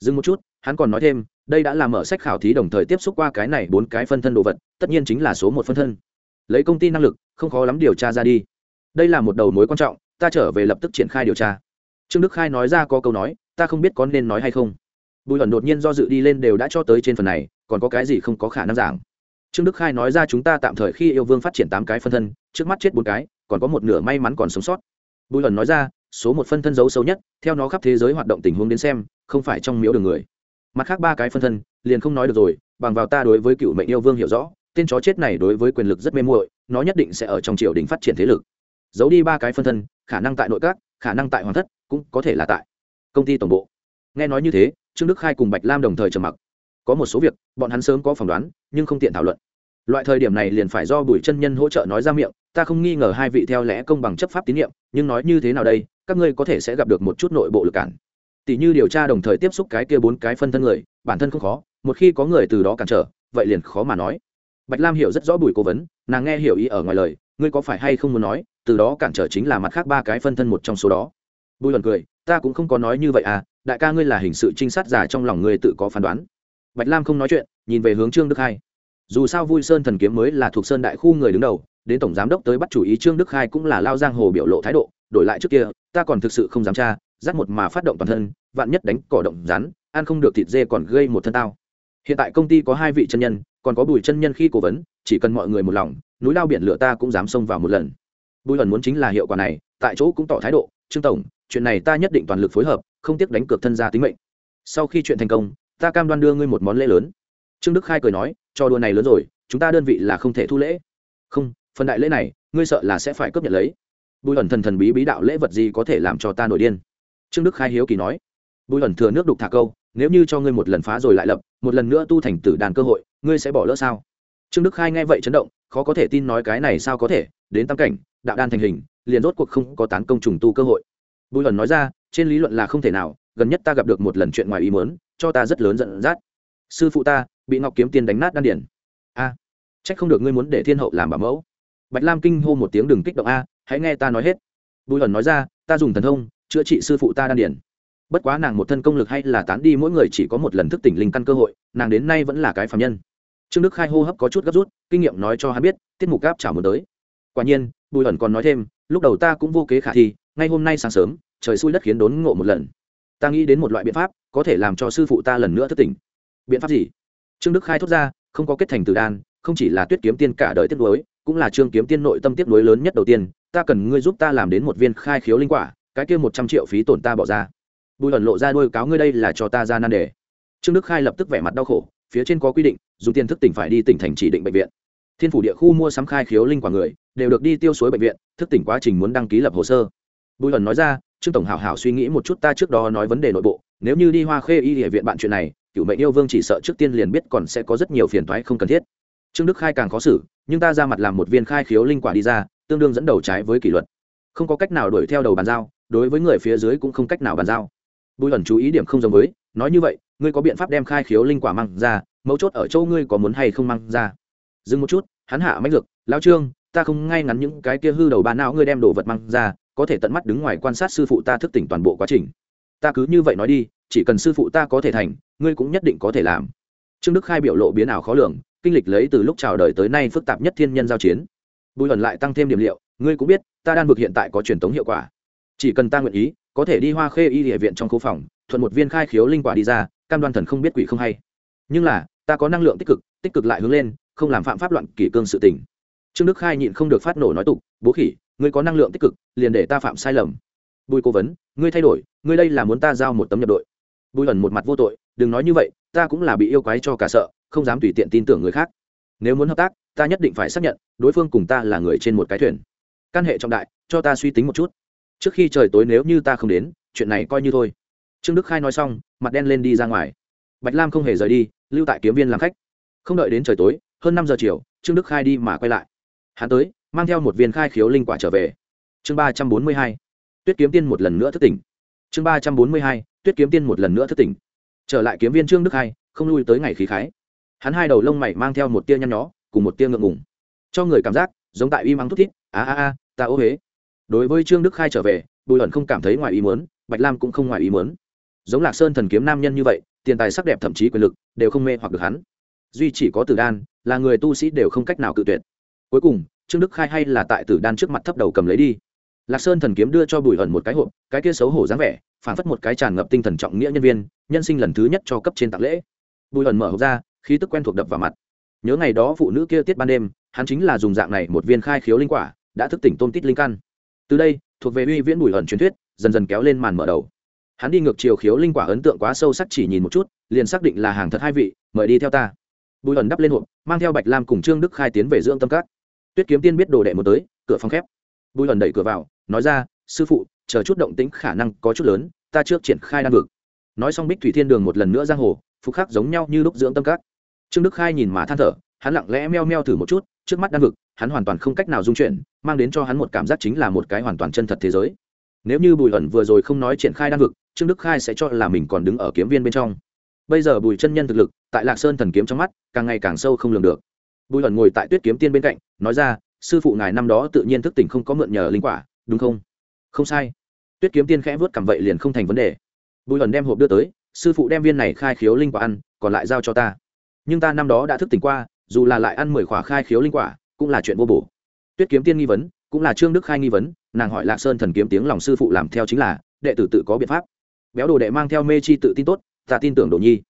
Dừng một chút, hắn còn nói thêm, đây đã là mở sách khảo thí đồng thời tiếp xúc qua cái này bốn cái phân thân đồ vật, tất nhiên chính là số một phân thân. Lấy công ty năng lực, không khó lắm điều tra ra đi. Đây là một đầu mối quan trọng, ta trở về lập tức triển khai điều tra. Trương đức khai nói ra có câu nói, ta không biết có nên nói hay không. Bùi ẩn đột nhiên do dự đi lên đều đã cho tới trên phần này còn có cái gì không có khả năng giảng? Trương đức khai nói ra chúng ta tạm thời khi yêu vương phát triển tám cái phân thân, trước mắt chết bốn cái, còn có một nửa may mắn còn sống sót. Bùi ẩn nói ra, số một phân thân giấu xấu nhất, theo nó khắp thế giới hoạt động tình huống đến xem, không phải trong miếu đường người. Mặt khác ba cái phân thân, liền không nói được rồi, bằng vào ta đối với cựu mệnh yêu vương hiểu rõ, tên chó chết này đối với quyền lực rất mê muội, nó nhất định sẽ ở trong triều đình phát triển thế lực. Giấu đi ba cái phân thân, khả năng tại nội các, khả năng tại hoàng thất, cũng có thể là tại công ty tổng bộ. Nghe nói như thế, trương đức khai cùng bạch lam đồng thời trầm mặc có một số việc, bọn hắn sớm có phỏng đoán, nhưng không tiện thảo luận. Loại thời điểm này liền phải do bùi chân nhân hỗ trợ nói ra miệng, ta không nghi ngờ hai vị theo lẽ công bằng chấp pháp tín nhiệm, nhưng nói như thế nào đây, các ngươi có thể sẽ gặp được một chút nội bộ lực cản. Tỷ như điều tra đồng thời tiếp xúc cái kia bốn cái phân thân người, bản thân không khó, một khi có người từ đó cản trở, vậy liền khó mà nói. Bạch lam hiểu rất rõ bùi cố vấn, nàng nghe hiểu ý ở ngoài lời, ngươi có phải hay không muốn nói, từ đó cản trở chính là mặt khác ba cái phân thân một trong số đó. Bùi luận cười, ta cũng không có nói như vậy à đại ca ngươi là hình sự trinh sát giả trong lòng ngươi tự có phán đoán bạch lam không nói chuyện, nhìn về hướng trương đức hai dù sao vui sơn thần kiếm mới là thuộc sơn đại khu người đứng đầu, đến tổng giám đốc tới bắt chủ ý trương đức khai cũng là lao giang hồ biểu lộ thái độ, đổi lại trước kia, ta còn thực sự không dám tra dắt một mà phát động toàn thân, vạn nhất đánh cỏ động rắn, ăn không được thịt dê còn gây một thân tao. Hiện tại công ty có hai vị chân nhân, còn có bùi chân nhân khi cố vấn, chỉ cần mọi người một lòng, núi lao biển lửa ta cũng dám xông vào một lần. Bùi lần muốn chính là hiệu quả này, tại chỗ cũng tỏ thái độ, trương tổng, chuyện này ta nhất định toàn lực phối hợp, không tiếc đánh cược thân gia tính mệnh. Sau khi chuyện thành công ta cam đoan đưa ngươi một món lễ lớn. Trương đức khai cười nói cho đùa này lớn rồi, chúng ta đơn vị là không thể thu lễ. Không, phần đại lễ này, ngươi sợ là sẽ phải cướp nhận lấy. Bùi ẩn thần thần bí bí đạo lễ vật gì có thể làm cho ta nổi điên? Trương đức khai hiếu kỳ nói. Bùi ẩn thừa nước đục thả câu, nếu như cho ngươi một lần phá rồi lại lập, một lần nữa tu thành tử đàn cơ hội, ngươi sẽ bỏ lỡ sao? Trương đức khai nghe vậy chấn động, khó có thể tin nói cái này sao có thể, đến tam cảnh, đạo đan thành hình, liền rốt cuộc không có tán công trùng tu cơ hội. Bùi ẩn nói ra, trên lý luận là không thể nào, gần nhất ta gặp được một lần chuyện ngoài ý muốn cho ta rất lớn giận dắt. Sư phụ ta bị ngọc kiếm tiên đánh nát đan điển a à, trách không được ngươi muốn để thiên hậu làm bảo mẫu. Bạch lam kinh hô một tiếng đừng kích động a hãy nghe ta nói hết. Bùi ẩn nói ra ta dùng thần thông chữa trị sư phụ ta đan điển bất quá nàng một thân công lực hay là tán đi mỗi người chỉ có một lần thức tỉnh linh căn cơ hội nàng đến nay vẫn là cái phạm nhân. Trương đức khai hô hấp có chút gấp rút kinh nghiệm nói cho hắn biết tiết mục gáp chảo muốn tới. Quả nhiên bùi ẩn còn nói thêm lúc đầu ta cũng vô kế khả thi ngay hôm nay sáng sớm trời xui đất khiến đốn ngộ một lần ta nghĩ đến một loại biện pháp, có thể làm cho sư phụ ta lần nữa thức tỉnh. Biện pháp gì? Trương đức khai thốt ra, không có kết thành từ đan, không chỉ là tuyết kiếm tiên cả đời tiết nối, cũng là trương kiếm tiên nội tâm tiết nối lớn nhất đầu tiên, ta cần ngươi giúp ta làm đến một viên khai khiếu linh quả, cái kia một trăm triệu phí tổn ta bỏ ra. Bùi ẩn lộ ra đôi cáo ngươi đây là cho ta ra nan đề. Trương đức khai lập tức vẻ mặt đau khổ, phía trên có quy định, dùng tiền thức tỉnh phải đi tỉnh thành chỉ định bệnh viện. Thiên phủ địa khu mua sắm khai khiếu linh quả người, đều được đi tiêu suối bệnh viện, thức tỉnh quá trình muốn đăng ký lập hồ sơ. Bùi ẩn nói ra trương tổng hảo hảo suy nghĩ một chút ta trước đó nói vấn đề nội bộ, nếu như đi hoa khê y địa viện bạn chuyện này, cựu mệnh yêu vương chỉ sợ trước tiên liền biết còn sẽ có rất nhiều phiền toái không cần thiết. Trương đức khai càng khó xử, nhưng ta ra mặt làm một viên khai khiếu linh quả đi ra, tương đương dẫn đầu trái với kỷ luật. Không có cách nào đuổi theo đầu bàn giao, đối với người phía dưới cũng không cách nào bàn giao. Bùi ẩn chú ý điểm không giống với, nói như vậy, ngươi có biện pháp đem khai khiếu linh quả mang ra, mấu chốt ở châu ngươi có muốn hay không mang ra. Dừng một chút, hắn hạ mách lực lao trương, ta không ngay ngắn những cái kia hư đầu bàn não ngươi đem đồ vật mang ra có thể tận mắt đứng ngoài quan sát sư phụ ta thức tỉnh toàn bộ quá trình. Ta cứ như vậy nói đi, chỉ cần sư phụ ta có thể thành, ngươi cũng nhất định có thể làm. Trương đức khai biểu lộ biến ảo khó lường, kinh lịch lấy từ lúc chào đời tới nay phức tạp nhất thiên nhân giao chiến. Bùi ẩn lại tăng thêm điểm liệu, ngươi cũng biết, ta đang vực hiện tại có truyền thống hiệu quả. Chỉ cần ta nguyện ý, có thể đi hoa khê y địa viện trong khu phòng, thuận một viên khai khiếu linh quả đi ra, cam đoan thần không biết quỷ không hay. Nhưng là, ta có năng lượng tích cực tích cực lại hướng lên, không làm phạm pháp loạn kỷ cương sự tình. Trương đức khai nhịn không được phát nổ nói tục, bố khỉ ngươi có năng lượng tích cực, liền để ta phạm sai lầm. Bùi cố vấn, ngươi thay đổi, ngươi đây là muốn ta giao một tấm nhập đội. Bùi ẩn một mặt vô tội, đừng nói như vậy, ta cũng là bị yêu quái cho cả sợ, không dám tùy tiện tin tưởng người khác. Nếu muốn hợp tác, ta nhất định phải xác nhận, đối phương cùng ta là người trên một cái thuyền. Căn hệ trọng đại, cho ta suy tính một chút. Trước khi trời tối nếu như ta không đến, chuyện này coi như thôi. Trương đức khai nói xong, mặt đen lên đi ra ngoài. Bạch lam không hề rời đi, lưu tại kiếm viên làm khách. Không đợi đến trời tối, hơn năm giờ chiều, trương đức khai đi mà quay lại. Hắn tới mang theo một viên khai khiếu linh quả trở về. Chương ba trăm bốn mươi hai, tuyết kiếm tiên một lần nữa thức tỉnh. Chương ba trăm bốn mươi hai, tuyết kiếm tiên một lần nữa thức tỉnh. Trở lại kiếm viên trương đức hai, không lui tới ngày khí khái. Hắn hai đầu lông mày mang theo một tia nhăn nhó, cùng một tia ngượng ngùng. Cho người cảm giác, giống tại uy mắng thút thít, a a a, ta ô huế đối với trương đức khai trở về, bùi ẩn không cảm thấy ngoài ý muốn, bạch lam cũng không ngoài ý muốn. Giống lạc sơn thần kiếm nam nhân như vậy, tiền tài sắc đẹp thậm chí quyền lực đều không mê hoặc được hắn. Duy chỉ có tử đan, là người tu sĩ đều không cách nào cự tuyệt. Cuối cùng trương đức khai hay là tại tử đan trước mặt thấp đầu cầm lấy đi. Lạc sơn thần kiếm đưa cho bùi ẩn một cái hộp, cái kia xấu hổ dáng vẻ phản phất một cái tràn ngập tinh thần trọng nghĩa nhân viên, nhân sinh lần thứ nhất cho cấp trên tặng lễ. Bùi ẩn mở hộp ra, khí tức quen thuộc đập vào mặt. Nhớ ngày đó phụ nữ kia tiết ban đêm, hắn chính là dùng dạng này một viên khai khiếu linh quả, đã thức tỉnh tôn tít linh căn. Từ đây, thuộc về uy viễn bùi ẩn truyền thuyết, dần dần kéo lên màn mở đầu. Hắn đi ngược chiều khiếu linh quả ấn tượng quá sâu sắc chỉ nhìn một chút, liền xác định là hàng thật hai vị, mời đi theo ta. Bùi ẩn đắp lên hộp, mang theo bạch lam cùng trương đức khai tiến về dưỡng tâm các tuyết kiếm tiên biết đồ đệ một tới, cửa phòng khép. Bùi hẩn đẩy cửa vào, nói ra, sư phụ, chờ chút động tĩnh khả năng có chút lớn, ta trước triển khai đan vực. Nói xong bích thủy thiên đường một lần nữa giang hồ, phục khắc giống nhau như lúc dưỡng tâm các. Trương đức khai nhìn mà than thở, hắn lặng lẽ meo meo thử một chút, trước mắt đan vực, hắn hoàn toàn không cách nào dung chuyển, mang đến cho hắn một cảm giác chính là một cái hoàn toàn chân thật thế giới. Nếu như bùi ẩn vừa rồi không nói triển khai đan vực, trương đức khai sẽ cho là mình còn đứng ở kiếm viên bên trong. Bây giờ bùi chân nhân thực lực, tại lạc sơn thần kiếm trong mắt, càng ngày càng sâu không lường được bùi ẩn ngồi tại tuyết kiếm tiên bên cạnh, nói ra, sư phụ ngài năm đó tự nhiên thức tỉnh không có mượn nhờ linh quả, đúng không? Không sai. Tuyết kiếm tiên khẽ vớt cầm vậy liền không thành vấn đề. Bùi ẩn đem hộp đưa tới, sư phụ đem viên này khai khiếu linh quả ăn, còn lại giao cho ta. Nhưng ta năm đó đã thức tỉnh qua, dù là lại ăn mười quả khai khiếu linh quả, cũng là chuyện vô bổ. Tuyết kiếm tiên nghi vấn, cũng là trương đức khai nghi vấn, nàng hỏi lạc sơn thần kiếm tiếng lòng sư phụ làm theo chính là, đệ tử tự có biện pháp. Béo đồ đệ mang theo mê chi tự tin tốt, ta tin tưởng đồ nhi.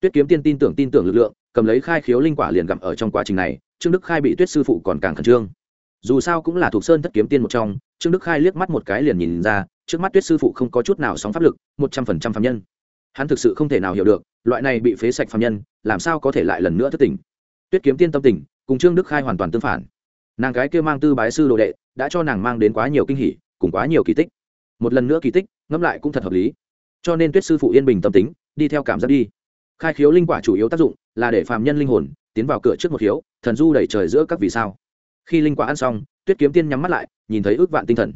Tuyết kiếm tiên tin tưởng tin tưởng lực lượng cầm lấy khai khiếu linh quả liền gặm ở trong quá trình này, trương đức khai bị tuyết sư phụ còn càng khẩn trương. Dù sao cũng là thuộc sơn thất kiếm tiên một trong, trương đức khai liếc mắt một cái liền nhìn ra, trước mắt tuyết sư phụ không có chút nào sóng pháp lực, một trăm phần trăm phạm nhân. Hắn thực sự không thể nào hiểu được, loại này bị phế sạch phạm nhân, làm sao có thể lại lần nữa thất tình tuyết kiếm tiên tâm tình, cùng trương đức khai hoàn toàn tương phản. Nàng gái kia mang tư bái sư đồ đệ, đã cho nàng mang đến quá nhiều kinh hỉ, cùng quá nhiều kỳ tích. Một lần nữa kỳ tích, ngẫm lại cũng thật hợp lý. Cho nên tuyết sư phụ yên bình tâm tính, đi theo cảm giác đi khai khiếu linh quả chủ yếu tác dụng là để phàm nhân linh hồn tiến vào cửa trước một khiếu, thần du đẩy trời giữa các vì sao. Khi linh quả ăn xong, tuyết kiếm tiên nhắm mắt lại, nhìn thấy ước vạn tinh thần.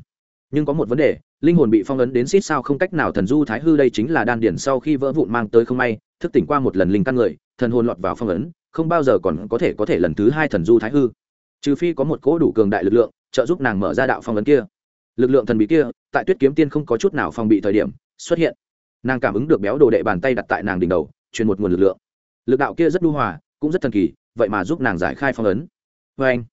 Nhưng có một vấn đề, linh hồn bị phong ấn đến xít sao không cách nào thần du thái hư đây chính là đan điển sau khi vỡ vụn mang tới không may, thức tỉnh qua một lần linh căn người, thần hồn lọt vào phong ấn, không bao giờ còn có thể có thể lần thứ hai thần du thái hư. Trừ phi có một cỗ đủ cường đại lực lượng, trợ giúp nàng mở ra đạo phong ấn kia. Lực lượng thần bí kia, tại tuyết kiếm tiên không có chút nào phòng bị thời điểm, xuất hiện. Nàng cảm ứng được béo đồ đệ bàn tay đặt tại nàng đỉnh đầu truyền một nguồn lực lượng. Lực đạo kia rất đu hòa, cũng rất thần kỳ, vậy mà giúp nàng giải khai phong ấn. Vê anh,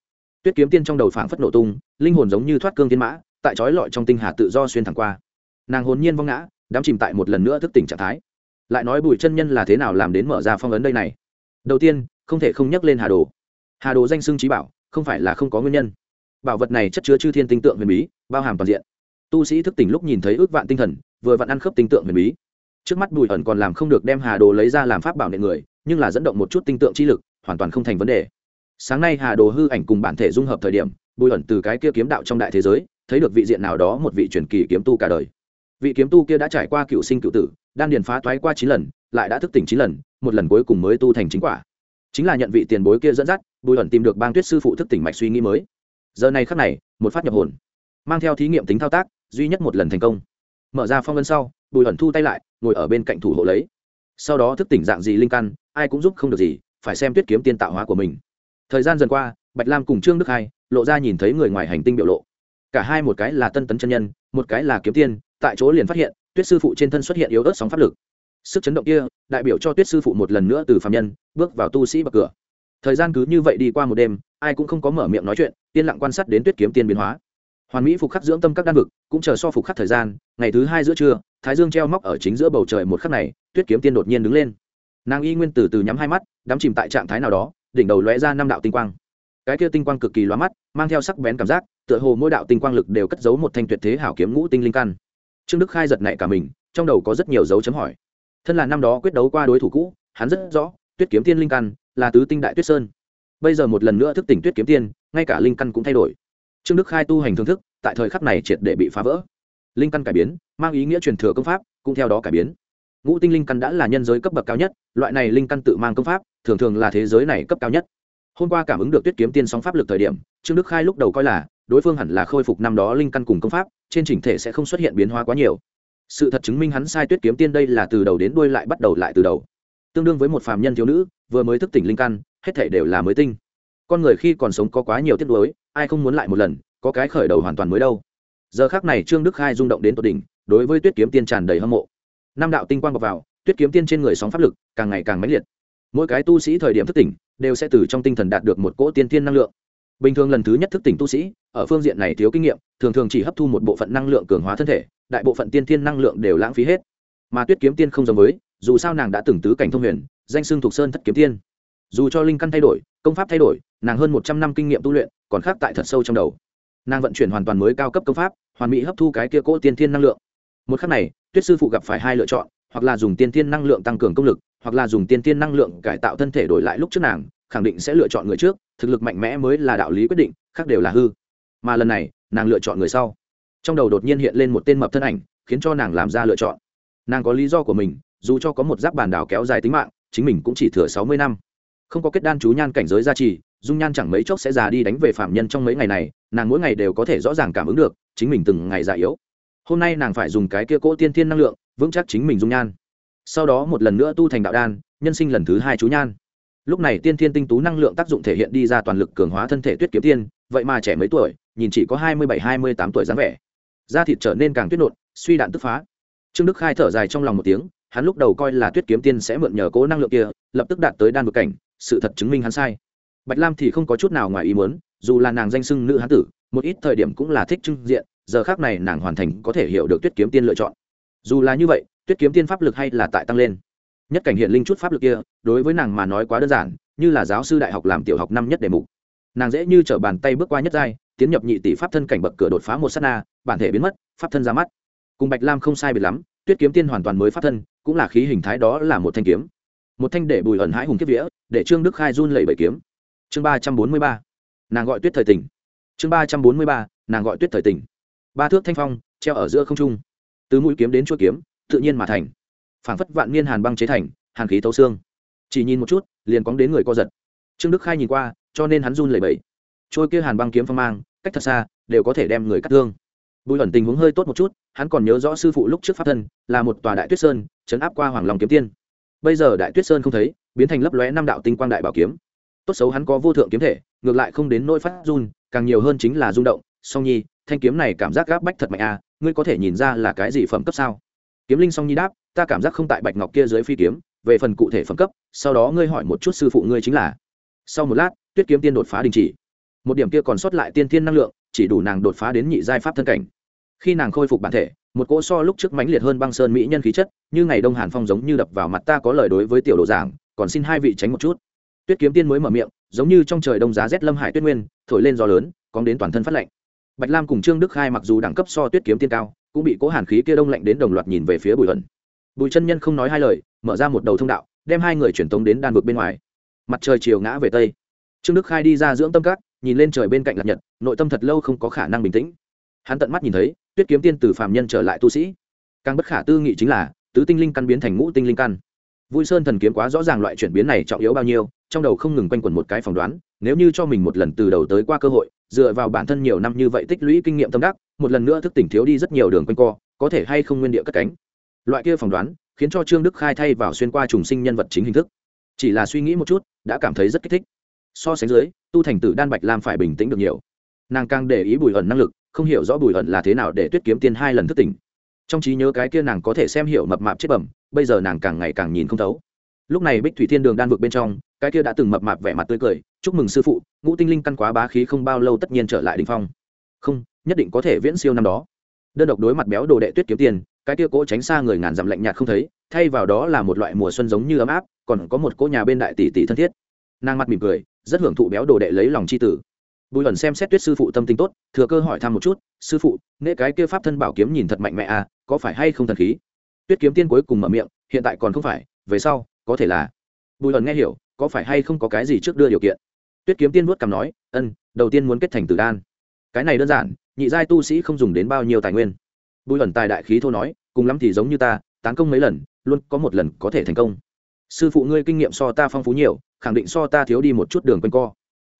tuyết kiếm tiên trong đầu phảng phất nổ tung, linh hồn giống như thoát cương thiên mã, tại trói lọi trong tinh hà tự do xuyên thẳng qua. Nàng hồn nhiên vong ngã đám chìm tại một lần nữa thức tỉnh trạng thái. Lại nói bùi chân nhân là thế nào làm đến mở ra phong ấn đây này? Đầu tiên, không thể không nhắc lên hà đồ. Hà đồ danh xưng trí bảo, không phải là không có nguyên nhân. Bảo vật này chất chứa chư thiên tinh tượng huyền bí, bao hàm toàn diện. Tu sĩ thức tỉnh lúc nhìn thấy ước vạn tinh thần, vừa vặn ăn khớp tinh tượng huyền bí trước mắt bùi ẩn còn làm không được đem hà đồ lấy ra làm pháp bảo nệ người, nhưng là dẫn động một chút tinh tượng chi lực, hoàn toàn không thành vấn đề. Sáng nay hà đồ hư ảnh cùng bản thể dung hợp thời điểm, bùi ẩn từ cái kia kiếm đạo trong đại thế giới, thấy được vị diện nào đó một vị truyền kỳ kiếm tu cả đời. Vị kiếm tu kia đã trải qua cựu sinh cựu tử, đan điền phá thoái qua chín lần, lại đã thức tỉnh chín lần, một lần cuối cùng mới tu thành chính quả. Chính là nhận vị tiền bối kia dẫn dắt, bùi ẩn tìm được bang tuyết sư phụ thức tỉnh mạch suy nghĩ mới. Giờ này khắc này, một phát nhập hồn, mang theo thí nghiệm tính thao tác, duy nhất một lần thành công mở ra phong vân sau, bùi ẩn thu tay lại, ngồi ở bên cạnh thủ hộ lấy. Sau đó thức tỉnh dạng gì linh căn, ai cũng giúp không được gì, phải xem tuyết kiếm tiên tạo hóa của mình. Thời gian dần qua, bạch lam cùng trương đức hai lộ ra nhìn thấy người ngoài hành tinh biểu lộ. Cả hai một cái là tân tấn chân nhân, một cái là kiếm tiên, tại chỗ liền phát hiện, tuyết sư phụ trên thân xuất hiện yếu ớt sóng pháp lực. Sức chấn động kia, đại biểu cho tuyết sư phụ một lần nữa từ phạm nhân, bước vào tu sĩ bậc cửa. Thời gian cứ như vậy đi qua một đêm, ai cũng không có mở miệng nói chuyện, yên lặng quan sát đến tuyết kiếm tiên biến hóa hoàn mỹ phục khắc dưỡng tâm các đan vực, cũng chờ so phục khắc thời gian, ngày thứ hai giữa trưa, thái dương treo móc ở chính giữa bầu trời một khắc này, tuyết kiếm tiên đột nhiên đứng lên. Nàng y nguyên từ từ nhắm hai mắt, đắm chìm tại trạng thái nào đó, đỉnh đầu lóe ra năm đạo tinh quang. Cái kia tinh quang cực kỳ loa mắt, mang theo sắc bén cảm giác, tựa hồ mỗi đạo tinh quang lực đều cất giấu một thanh tuyệt thế hảo kiếm ngũ tinh linh căn. Trương đức khai giật nảy cả mình, trong đầu có rất nhiều dấu chấm hỏi. Thân là năm đó quyết đấu qua đối thủ cũ, hắn rất rõ, tuyết kiếm tiên linh căn là tứ tinh đại tuyết sơn. Bây giờ một lần nữa thức tỉnh tuyết kiếm tiên, ngay cả linh căn cũng thay đổi trương đức khai tu hành thương thức, tại thời khắc này triệt để bị phá vỡ. Linh căn cải biến, mang ý nghĩa truyền thừa công pháp, cũng theo đó cải biến. Ngũ tinh linh căn đã là nhân giới cấp bậc cao nhất, loại này linh căn tự mang công pháp, thường thường là thế giới này cấp cao nhất. Hôm qua cảm ứng được tuyết kiếm tiên sóng pháp lực thời điểm, trương đức khai lúc đầu coi là, đối phương hẳn là khôi phục năm đó linh căn cùng công pháp, trên chỉnh thể sẽ không xuất hiện biến hóa quá nhiều. Sự thật chứng minh hắn sai tuyết kiếm tiên đây là từ đầu đến đuôi lại bắt đầu lại từ đầu. Tương đương với một phàm nhân thiếu nữ, vừa mới thức tỉnh linh căn, hết thể đều là mới tinh. Con người khi còn sống có quá nhiều tiết đối ai không muốn lại một lần, có cái khởi đầu hoàn toàn mới đâu. Giờ khác này trương đức khai rung động đến tột đỉnh, đối với tuyết kiếm tiên tràn đầy hâm mộ. Năm đạo tinh quang bọc vào, tuyết kiếm tiên trên người sóng pháp lực càng ngày càng mãnh liệt. Mỗi cái tu sĩ thời điểm thức tỉnh, đều sẽ từ trong tinh thần đạt được một cỗ tiên tiên năng lượng. Bình thường lần thứ nhất thức tỉnh tu sĩ, ở phương diện này thiếu kinh nghiệm, thường thường chỉ hấp thu một bộ phận năng lượng cường hóa thân thể, đại bộ phận tiên tiên năng lượng đều lãng phí hết. Mà tuyết kiếm tiên không giống với, dù sao nàng đã từng tứ cảnh thông huyền, danh xưng thuộc sơn thất kiếm tiên dù cho linh căn thay đổi, công pháp thay đổi, nàng hơn một trăm năm kinh nghiệm tu luyện, còn khác tại thật sâu trong đầu. Nàng vận chuyển hoàn toàn mới cao cấp công pháp, hoàn mỹ hấp thu cái kia cỗ tiên thiên năng lượng. Một khắc này, tuyết sư phụ gặp phải hai lựa chọn, hoặc là dùng tiên thiên năng lượng tăng cường công lực, hoặc là dùng tiên thiên năng lượng cải tạo thân thể đổi lại lúc trước nàng, khẳng định sẽ lựa chọn người trước, thực lực mạnh mẽ mới là đạo lý quyết định, khác đều là hư. Mà lần này, nàng lựa chọn người sau. Trong đầu đột nhiên hiện lên một tên mập thân ảnh, khiến cho nàng làm ra lựa chọn. Nàng có lý do của mình, dù cho có một giáp bàn đảo kéo dài tính mạng, chính mình cũng chỉ thừa sáu mươi năm không có kết đan chú nhan cảnh giới gia trì, dung nhan chẳng mấy chốc sẽ già đi đánh về phạm nhân trong mấy ngày này, nàng mỗi ngày đều có thể rõ ràng cảm ứng được, chính mình từng ngày già yếu. Hôm nay nàng phải dùng cái kia cỗ tiên thiên năng lượng, vững chắc chính mình dung nhan. Sau đó một lần nữa tu thành đạo đan, nhân sinh lần thứ hai chú nhan. Lúc này tiên thiên tinh tú năng lượng tác dụng thể hiện đi ra toàn lực cường hóa thân thể tuyết kiếm tiên, vậy mà trẻ mấy tuổi, nhìn chỉ có hai mươi bảy, hai mươi tám tuổi dáng vẻ. Da thịt trở nên càng tuyết nộn, suy đạn tức phá. Trương đức khai thở dài trong lòng một tiếng hắn lúc đầu coi là tuyết kiếm tiên sẽ mượn nhờ cố năng lượng kia, lập tức đạt tới đan vực cảnh, sự thật chứng minh hắn sai. Bạch lam thì không có chút nào ngoài ý muốn, dù là nàng danh sưng nữ hán tử, một ít thời điểm cũng là thích trưng diện, giờ khác này nàng hoàn thành có thể hiểu được tuyết kiếm tiên lựa chọn. Dù là như vậy, tuyết kiếm tiên pháp lực hay là tại tăng lên. Nhất cảnh hiện linh chút pháp lực kia, đối với nàng mà nói quá đơn giản, như là giáo sư đại học làm tiểu học năm nhất đề mục. Nàng dễ như t r ở bàn tay bước qua nhất giai, tiến nhập nhị tỷ pháp thân cảnh bậc cửa đột phá một s á t na, bản thể biến mất, pháp thân ra mắt. Cùng bạch lam không sai biệt lắm, tuyết kiếm tiên hoàn toàn mới pháp thân cũng là khí hình thái đó là một thanh kiếm. Một thanh để bùi ẩn hãi hùng kiếp vĩa để trương đức khai run lẩy bẩy kiếm. Chương ba trăm bốn mươi ba, nàng gọi tuyết thời tỉnh chương ba trăm bốn mươi ba, nàng gọi tuyết thời tỉnh ba thước thanh phong, treo ở giữa không trung. Từ mũi kiếm đến chuỗi kiếm, tự nhiên mà thành. Phảng phất vạn niên hàn băng chế thành, hàn khí thấu xương. Chỉ nhìn một chút, liền cóng đến người co giật. Trương đức khai nhìn qua, cho nên hắn run lẩy bẩy. Trôi kia hàn băng kiếm phong mang, cách thật xa, đều có thể đem người cắt thương. Bùi ẩn tình huống hơi tốt một chút hắn còn nhớ rõ sư phụ lúc trước pháp thân, là một tòa đại tuyết sơn, chấn áp qua hoàng lòng kiếm tiên. Bây giờ đại tuyết sơn không thấy, biến thành lấp lóe năm đạo tinh quang đại bảo kiếm. Tốt xấu hắn có vô thượng kiếm thể, ngược lại không đến nỗi phát run, càng nhiều hơn chính là rung động. Song nhi, thanh kiếm này cảm giác gáp bách thật mạnh à ngươi có thể nhìn ra là cái gì phẩm cấp sao? Kiếm linh song nhi đáp, ta cảm giác không tại bạch ngọc kia dưới phi kiếm, về phần cụ thể phẩm cấp, sau đó ngươi hỏi một chút sư phụ ngươi chính là. Sau một lát, tuyết kiếm tiên đột phá đình chỉ. Một điểm kia còn sót lại tiên thiên năng lượng, chỉ đủ nàng đột phá đến nhị giai pháp thân cảnh khi nàng khôi phục bản thể, một cỗ so lúc trước mãnh liệt hơn băng sơn mỹ nhân khí chất, như ngày đông hàn phong giống như đập vào mặt ta có lời đối với tiểu đồ giảng, còn xin hai vị tránh một chút. Tuyết kiếm tiên mới mở miệng, giống như trong trời đông giá rét lâm hải tuyết nguyên, thổi lên gió lớn, cóng đến toàn thân phát lạnh. Bạch lam cùng trương đức khai mặc dù đẳng cấp so tuyết kiếm tiên cao, cũng bị cố hàn khí kia đông lạnh đến đồng loạt nhìn về phía bùi hận bùi chân nhân không nói hai lời, mở ra một đầu thông đạo, đem hai người truyền tống đến đan vực bên ngoài. Mặt trời chiều ngã về tây. Trương đức khai đi ra dưỡng tâm cát, nhìn lên trời bên cạnh lạc nhật, nội tâm thật lâu không có khả năng bình tĩnh. Hắn tận mắt nhìn thấy tuyết kiếm tiên từ phàm nhân trở lại tu sĩ. Càng bất khả tư nghị chính là, tứ tinh linh căn biến thành ngũ tinh linh căn. Vui sơn thần kiếm quá rõ ràng loại chuyển biến này trọng yếu bao nhiêu, trong đầu không ngừng quanh quẩn một cái phỏng đoán, nếu như cho mình một lần từ đầu tới qua cơ hội, dựa vào bản thân nhiều năm như vậy tích lũy kinh nghiệm tâm đắc, một lần nữa thức tỉnh thiếu đi rất nhiều đường quanh co, có thể hay không nguyên địa cất cánh. Loại kia phỏng đoán, khiến cho trương đức khai thay vào xuyên qua trùng sinh nhân vật chính hình thức. Chỉ là suy nghĩ một chút, đã cảm thấy rất kích thích. So sánh dưới, tu thành tử đan bạch lam phải bình tĩnh được nhiều. Nàng càng để ý bùi ẩn năng lực không hiểu rõ bùi ẩn là thế nào để tuyết kiếm tiên hai lần thức tỉnh. Trong trí nhớ cái kia nàng có thể xem hiểu mập mạp chết bẩm, bây giờ nàng càng ngày càng nhìn không thấu. Lúc này bích thủy thiên đường đan vực bên trong, cái kia đã từng mập mạp vẻ mặt tươi cười, chúc mừng sư phụ, ngũ tinh linh căn quá bá khí không bao lâu tất nhiên trở lại đình phong. Không, nhất định có thể viễn siêu năm đó. Đơn độc đối mặt béo đồ đệ tuyết kiếm tiền cái kia cỗ tránh xa người ngàn dặm lạnh nhạt không thấy, thay vào đó là một loại mùa xuân giống như ấm áp, còn có một cỗ nhà bên đại tỷ tỷ thân thiết. Nàng mặt mỉm cười, rất hưởng thụ béo đồ đệ lấy lòng c h i tử bùi ẩn xem xét tuyết sư phụ tâm tình tốt, thừa cơ hỏi thăm một chút, sư phụ nễ cái kia pháp thân bảo kiếm nhìn thật mạnh mẽ à có phải hay không thần khí? Tuyết kiếm tiên cuối cùng mở miệng, hiện tại còn không phải, về sau, có thể là. Bùi ẩn nghe hiểu, có phải hay không có cái gì trước đưa điều kiện? Tuyết kiếm tiên vuốt cằm nói, ân, đầu tiên muốn kết thành tử đan. Cái này đơn giản, nhị giai tu sĩ không dùng đến bao nhiêu tài nguyên. Bùi ẩn tài đại khí thô nói, cùng lắm thì giống như ta, tán công mấy lần, luôn có một lần có thể thành công. Sư phụ ngươi kinh nghiệm so ta phong phú nhiều, khẳng định so ta thiếu đi một chút đường quanh co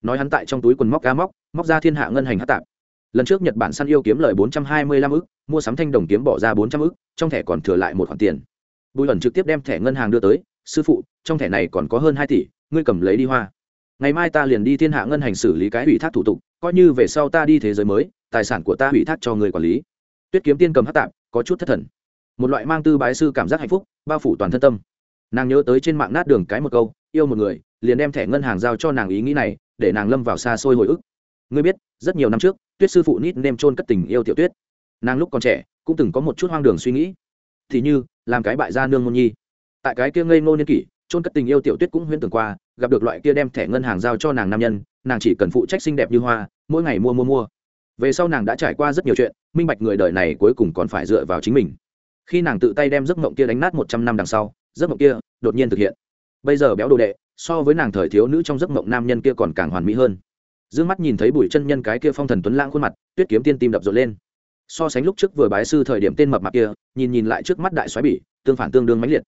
nói hắn tại trong túi quần móc ga móc móc ra thiên hạ ngân hành hát tạp. Lần trước nhật bản săn yêu kiếm lời bốn trăm hai mươi lăm ức, mua sắm thanh đồng kiếm bỏ ra bốn trăm ức, trong thẻ còn thừa lại một khoản tiền. Bùi ẩn trực tiếp đem thẻ ngân hàng đưa tới, sư phụ, trong thẻ này còn có hơn hai tỷ, ngươi cầm lấy đi hoa. Ngày mai ta liền đi thiên hạ ngân hành xử lý cái ủy thác thủ tục, coi như về sau ta đi thế giới mới, tài sản của ta ủy thác cho người quản lý. Tuyết kiếm tiên cầm hát tạp, có chút thất thần. Một loại mang tư bái sư cảm giác hạnh phúc, bao phủ toàn thân tâm. Nàng nhớ tới trên mạng nát đường cái một câu, yêu một người, liền đem thẻ ngân hàng giao cho nàng ý nghĩ này để nàng lâm vào xa xôi hồi ức. Ngươi biết, rất nhiều năm trước, tuyết sư phụ nít nêm trôn cất tình yêu tiểu tuyết. Nàng lúc còn trẻ, cũng từng có một chút hoang đường suy nghĩ. Thì như, làm cái bại gia nương môn nhi. Tại cái kia ngây ngô niên kỷ trôn cất tình yêu tiểu tuyết cũng huyễn tưởng qua, gặp được loại kia đem thẻ ngân hàng giao cho nàng nam nhân, nàng chỉ cần phụ trách xinh đẹp như hoa, mỗi ngày mua mua mua. Về sau nàng đã trải qua rất nhiều chuyện, minh bạch người đời này cuối cùng còn phải dựa vào chính mình. Khi nàng tự tay đem giấc mộng kia đánh nát một trăm năm đằng sau, giấc mộng kia đột nhiên thực hiện bây giờ béo đồ đệ, so với nàng thời thiếu nữ trong giấc mộng nam nhân kia còn càng hoàn mỹ hơn. D ư ơ n g mắt nhìn thấy bùi chân nhân cái kia phong thần tuấn lãng khuôn mặt, tuyết kiếm tiên tim đập rộn lên. So sánh lúc trước vừa bái sư thời điểm tên mập mạp kia, nhìn nhìn lại trước mắt đại xoáy bỉ, tương phản tương đương mãnh liệt.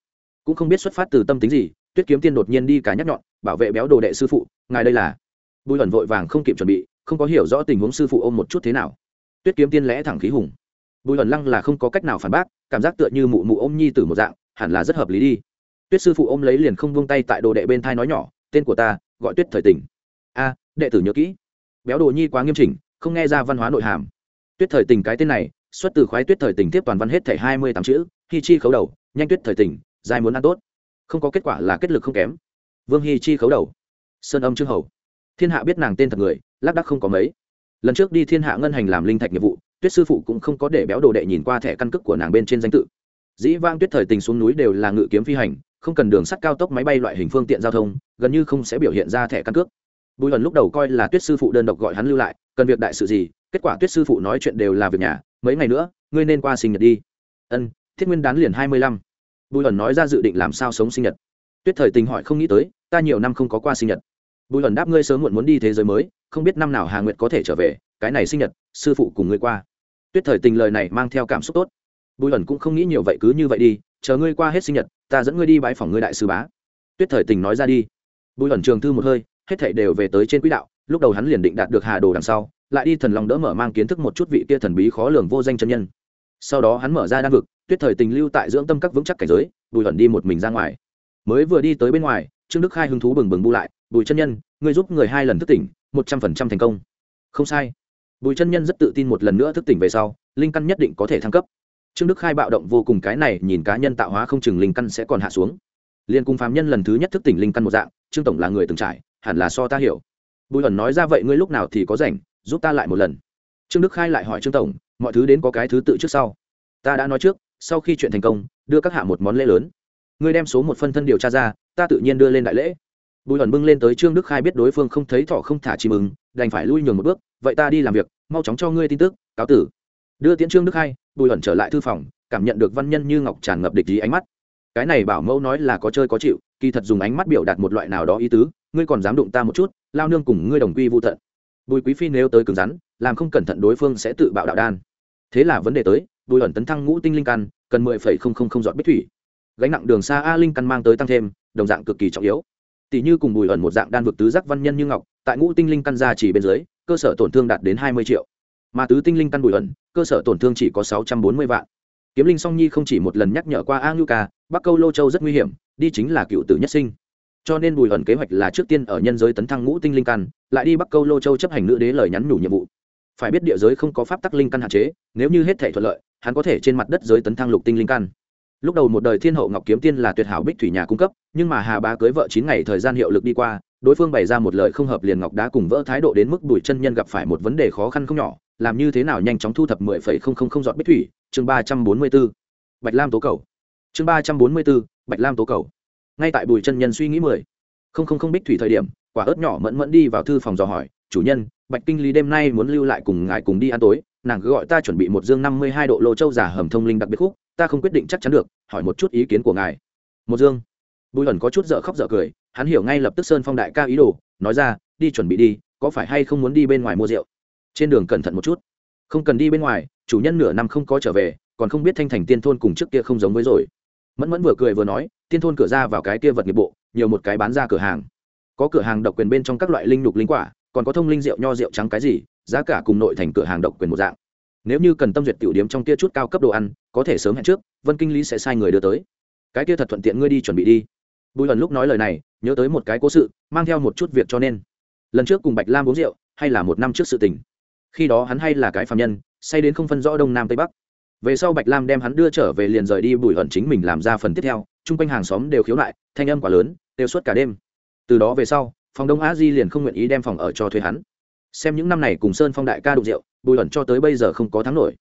Cũng không biết xuất phát từ tâm tính gì, tuyết kiếm tiên đột nhiên đi cả nhắc nhọn, bảo vệ béo đồ đệ sư phụ, ngài đây là bùi ẩn vội vàng không kịp chuẩn bị, không có hiểu rõ tình huống sư phụ ôm một chút thế nào. Tuyết kiếm tiên lẽ thẳng khí hùng. Bùi ẩn lăng là không có cách nào phản bác, cảm giác tựa như mụ mụ ôm nhi từ một dạng, hẳn là rất hợp lý đi tuyết sư phụ ôm lấy liền không buông tay tại đồ đệ bên thai nói nhỏ, tên của ta, gọi tuyết thời tình. A, đệ tử nhớ kỹ. Béo đồ nhi quá nghiêm chỉnh, không nghe ra văn hóa nội hàm. Tuyết thời tình cái tên này, xuất từ khoái tuyết thời tình tiếp toàn văn hết thể hai mươi tám chữ, hi chi khấu đầu, nhanh tuyết thời tình, dài muốn ăn tốt. Không có kết quả là kết lực không kém. Vương hi chi khấu đầu, sơn âm trương hầu. Thiên hạ biết nàng tên thật người, lác đắc không có mấy. Lần trước đi thiên hạ ngân hành làm linh thạch nghiệp vụ, tuyết sư phụ cũng không có để béo đồ đệ nhìn qua thẻ căn cước của nàng bên trên danh tự dĩ vang tuyết thời tình xuống núi đều là ngự kiếm phi hành, không cần đường sắt cao tốc máy bay loại hình phương tiện giao thông, gần như không sẽ biểu hiện ra thẻ căn cước. Bùi Hận lúc đầu coi là tuyết sư phụ đơn độc gọi hắn lưu lại, cần việc đại sự gì, kết quả tuyết sư phụ nói chuyện đều là việc nhà, mấy ngày nữa, ngươi nên qua sinh nhật đi. Ân, thiết nguyên đán liền hai mươi lăm. Bùi Hận nói ra dự định làm sao sống sinh nhật. Tuyết thời tình hỏi không nghĩ tới, ta nhiều năm không có qua sinh nhật. Bùi Hận đáp ngươi sớm muộn muốn đi thế giới mới, không biết năm nào hà nguyệt có thể trở về, cái này sinh nhật, sư phụ cùng ngươi qua. Tuyết thời tình lời này mang theo cảm xúc tốt bùi ẩn cũng không nghĩ nhiều vậy cứ như vậy đi, chờ ngươi qua hết sinh nhật, ta dẫn ngươi đi bãi phòng ngươi đại sư bá. Tuyết thời tình nói ra đi. Bùi ẩn trường thư một hơi, hết thảy đều về tới trên quỹ đạo, lúc đầu hắn liền định đạt được hà đồ đằng sau, lại đi thần lòng đỡ mở mang kiến thức một chút vị kia thần bí khó lường vô danh chân nhân. Sau đó hắn mở ra đan vực, tuyết thời tình lưu tại dưỡng tâm các vững chắc cảnh giới, bùi ẩn đi một mình ra ngoài. Mới vừa đi tới bên ngoài, trương đức khai hứng thú bừng bừng bu lại, bùi chân nhân, ngươi giúp người hai lần thức tỉnh, một trăm phần trăm thành công. Không sai. Bùi chân nhân rất tự tin một lần nữa thức tỉnh về sau, linh căn nhất định có thể thăng cấp trương đức khai bạo động vô cùng cái này, nhìn cá nhân tạo hóa không chừng linh căn sẽ còn hạ xuống. Liên cùng phàm nhân lần thứ nhất thức tỉnh linh căn một dạng, trương tổng là người từng trải, hẳn là so ta hiểu. Bùi ẩn nói ra vậy ngươi lúc nào thì có rảnh, giúp ta lại một lần. Trương đức khai lại hỏi trương tổng, mọi thứ đến có cái thứ tự trước sau. Ta đã nói trước, sau khi chuyện thành công, đưa các hạ một món lễ lớn. Ngươi đem số một phân thân điều tra ra, ta tự nhiên đưa lên đại lễ. Bùi ẩn bưng lên tới trương đức khai biết đối phương không thấy thọ không thả chim mừng đành phải lui nhường một bước. Vậy ta đi làm việc, mau chóng cho ngươi tin tức, cáo tử. Đưa tiễn trương đức khai bùi ẩn trở lại thư phòng, cảm nhận được văn nhân như ngọc tràn ngập địch ý ánh mắt. Cái này bảo mẫu nói là có chơi có chịu, kỳ thật dùng ánh mắt biểu đạt một loại nào đó ý tứ, ngươi còn dám đụng ta một chút, lao nương cùng ngươi đồng quy vô tận. Bùi quý phi nếu tới cứng rắn, làm không cẩn thận đối phương sẽ tự bạo đạo đan. Thế là vấn đề tới, bùi ẩn tấn thăng ngũ tinh linh căn, cần mười phẩy không không không dọn bích thủy. Gánh nặng đường xa a linh căn mang tới tăng thêm, đồng dạng cực kỳ trọng yếu. Tỷ như cùng bùi ẩn một dạng đan vực tứ giác văn nhân như ngọc, tại ngũ tinh linh căn gia chỉ bên dưới, cơ sở tổn thương đạt đến hai mươi triệu. Mà tứ tinh linh căn bùi ẩn cơ sở tổn thương chỉ có sáu trăm bốn mươi vạn. Kiếm linh song nhi không chỉ một lần nhắc nhở qua a ngưu ca, bắc câu lô châu rất nguy hiểm, đi chính là cựu tử nhất sinh. Cho nên bùi ẩn kế hoạch là trước tiên ở nhân giới tấn thăng ngũ tinh linh căn, lại đi bắc câu lô châu chấp hành nữ đế lời nhắn nhủ nhiệm vụ. Phải biết địa giới không có pháp tắc linh căn hạn chế, nếu như hết thể thuận lợi, hắn có thể trên mặt đất giới tấn thăng lục tinh linh căn. Lúc đầu một đời thiên hậu ngọc kiếm tiên là tuyệt hảo bích thủy nhà cung cấp, nhưng mà hà bá cưới vợ chín ngày thời gian hiệu lực đi qua, đối phương bày ra một lời không hợp liền ngọc đá cùng vỡ thái độ đến mức bùi chân nhân gặp phải một vấn đề khó khăn không nhỏ làm như thế nào nhanh chóng thu thập 10.000 giọt bích thủy, chương ba trăm bốn mươi b ố bạch lam tố cầu. Chương ba trăm bốn mươi b ố bạch lam tố cầu. Ngay tại bùi chân nhân suy nghĩ mười, không không không bích thủy thời điểm, quả ớt nhỏ mẫn mẫn đi vào thư phòng dò hỏi, chủ nhân, bạch kinh lý đêm nay muốn lưu lại cùng ngài cùng đi ăn tối, nàng cứ gọi ta chuẩn bị một dương năm mươi hai độ lô châu giả hầm thông linh đặc biệt khúc, ta không quyết định chắc chắn được, hỏi một chút ý kiến của ngài. Một dương? Bùi hẩn có chút dở khóc dở cười, hắn hiểu ngay lập tức sơn phong đại ca ý đồ, nói ra, đi chuẩn bị đi, có phải hay không muốn đi bên ngoài mua rượu? Trên đường cẩn thận một chút. Không cần đi bên ngoài, chủ nhân nửa năm không có trở về, còn không biết thanh thành tiên thôn cùng trước kia không giống với rồi. Mẫn mẫn vừa cười vừa nói, tiên thôn cửa ra vào cái kia vật nghiệp bộ, nhiều một cái bán ra cửa hàng. Có cửa hàng độc quyền bên trong các loại linh lục linh quả, còn có thông linh rượu nho rượu trắng cái gì, giá cả cùng nội thành cửa hàng độc quyền một dạng. Nếu như cần tâm duyệt tiểu điếm trong kia chút cao cấp đồ ăn, có thể sớm hẹn trước, vân kinh lý sẽ sai người đưa tới. Cái kia thật thuận tiện ngươi đi chuẩn bị đi. Bùi lần lúc nói lời này, nhớ tới một cái cố sự, mang theo một chút việc cho nên. Lần trước cùng bạch lam uống rượu, hay là một năm trước sự tình? Khi đó hắn hay là cái phạm nhân, say đến không phân rõ đông nam tây bắc. Về sau bạch lam đem hắn đưa trở về liền rời đi bùi ẩn chính mình làm ra phần tiếp theo, chung quanh hàng xóm đều khiếu nại, thanh âm quá lớn, đều suốt cả đêm. Từ đó về sau, phòng đông á di liền không nguyện ý đem phòng ở cho thuê hắn. Xem những năm này cùng sơn phong đại ca đụng rượu, bùi ẩn cho tới bây giờ không có thắng nổi.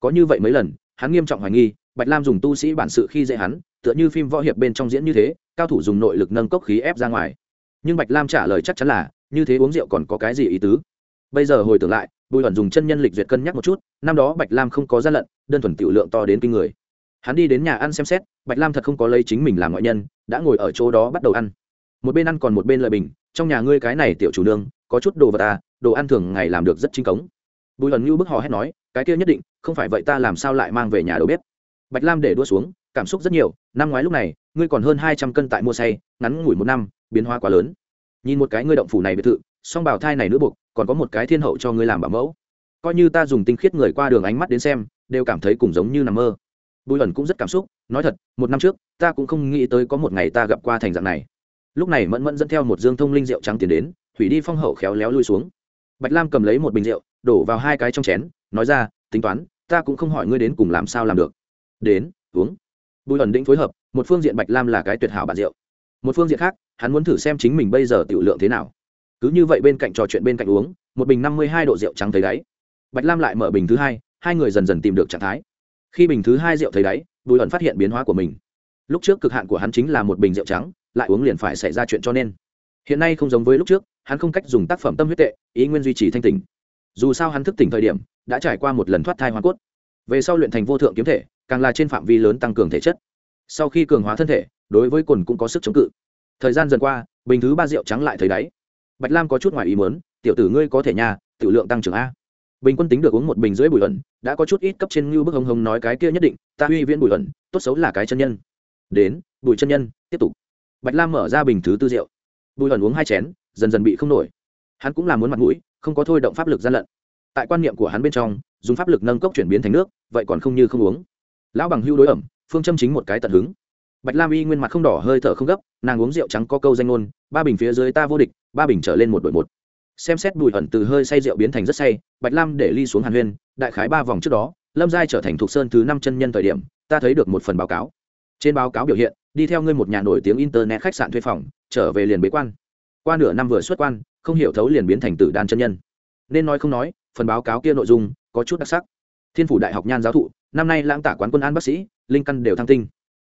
Có như vậy mấy lần, hắn nghiêm trọng hoài nghi, bạch lam dùng tu sĩ bản sự khi dễ hắn, tựa như phim võ hiệp bên trong diễn như thế, cao thủ dùng nội lực nâng cốc khí ép ra ngoài. Nhưng bạch lam trả lời chắc chắn là, như thế uống rượu còn có cái gì ý tứ? Bây giờ hồi tưởng lại bùi ẩn dùng chân nhân lịch duyệt cân nhắc một chút, năm đó bạch lam không có gian lận, đơn thuần tiểu lượng to đến kinh người. Hắn đi đến nhà ăn xem xét, bạch lam thật không có lấy chính mình làm ngoại nhân, đã ngồi ở chỗ đó bắt đầu ăn. Một bên ăn còn một bên lợi bình, trong nhà ngươi cái này tiểu chủ nương, có chút đồ vật à đồ ăn thường ngày làm được rất chính cống. Bùi ẩn như bức hò hét nói, cái kia nhất định, không phải vậy ta làm sao lại mang về nhà đầu bếp. Bạch lam để đua xuống, cảm xúc rất nhiều, năm ngoái lúc này, ngươi còn hơn hai trăm cân tại mua say, ngắn ngủi một năm, biến hóa quá lớn. Nhìn một cái ngươi động phủ này biệt thự song bảo thai này nữ buộc, còn có một cái thiên hậu cho ngươi làm bảo mẫu. Coi như ta dùng tinh khiết người qua đường ánh mắt đến xem, đều cảm thấy cùng giống như nằm mơ. Bùi ẩn cũng rất cảm xúc, nói thật, một năm trước, ta cũng không nghĩ tới có một ngày ta gặp qua thành dạng này. Lúc này mẫn mẫn dẫn theo một dương thông linh rượu trắng tiền đến thủy đi phong hậu khéo léo lui xuống. Bạch lam cầm lấy một bình rượu, đổ vào hai cái trong chén, nói ra, tính toán, ta cũng không hỏi ngươi đến cùng làm sao làm được. Đến, uống. Bùi ẩn định phối hợp, một phương diện bạch lam là cái tuyệt hảo bản rượu. Một phương diện khác, hắn muốn thử xem chính mình bây giờ tiểu lượng thế nào cứ như vậy bên cạnh trò chuyện bên cạnh uống, một bình năm mươi hai độ rượu trắng thấy đáy. Bạch lam lại mở bình thứ hai hai người dần dần tìm được trạng thái. Khi bình thứ hai rượu thấy đáy, bùi ẩn phát hiện biến hóa của mình. Lúc trước cực hạn của hắn chính là một bình rượu trắng, lại uống liền phải xảy ra chuyện cho nên. Hiện nay không giống với lúc trước, hắn không cách dùng tác phẩm tâm huyết tệ, ý nguyên duy trì thanh tỉnh. Dù sao hắn thức tỉnh thời điểm, đã trải qua một lần thoát thai hoa cốt. Về sau luyện thành vô thượng kiếm thể, càng là trên phạm vi lớn tăng cường thể chất. Sau khi cường hóa thân thể, đối với cồn cũng có sức chống cự. Thời gian dần qua, bình thứ ba rượu trắng lại thấy đáy bạch lam có chút ngoài ý mớn tiểu tử ngươi có thể nhà tiểu lượng tăng trưởng a. Bình quân tính được uống một bình dưới bùi ẩn đã có chút ít cấp trên như bức hồng hồng nói cái kia nhất định, ta uy viễn bùi ẩn tốt xấu là cái chân nhân. Đến, bùi chân nhân, tiếp tục. Bạch lam mở ra bình thứ tư rượu. Bùi ẩn uống hai chén, dần dần bị không nổi. Hắn cũng là muốn mặt mũi, không có thôi động pháp lực gian lận. Tại quan niệm của hắn bên trong, dùng pháp lực nâng cốc chuyển biến thành nước, vậy còn không như không uống. Lão bằng hưu đối ẩm, phương châm chính một cái tận hứng bạch lam y nguyên mặt không đỏ, hơi thở không gấp, nàng uống rượu trắng có câu danh ngôn, ba bình phía dưới ta vô địch, ba bình trở lên một đội một. Xem xét bùi ẩn từ hơi say rượu biến thành rất say, bạch lam để ly xuống hàn huyên, đại khái ba vòng trước đó, lâm giai trở thành thuộc sơn thứ năm chân nhân thời điểm, ta thấy được một phần báo cáo. Trên báo cáo biểu hiện, đi theo ngươi một nhà nổi tiếng internet khách sạn thuê phòng, trở về liền bế quan. Qua nửa năm vừa xuất quan, không hiểu thấu liền biến thành tử đan chân nhân. Nên nói không nói, phần báo cáo kia nội dung có chút đặc sắc. Thiên phủ đại học nhan giáo thụ, năm nay lãng tả quán quân an bác sĩ, linh căn đều thăng tinh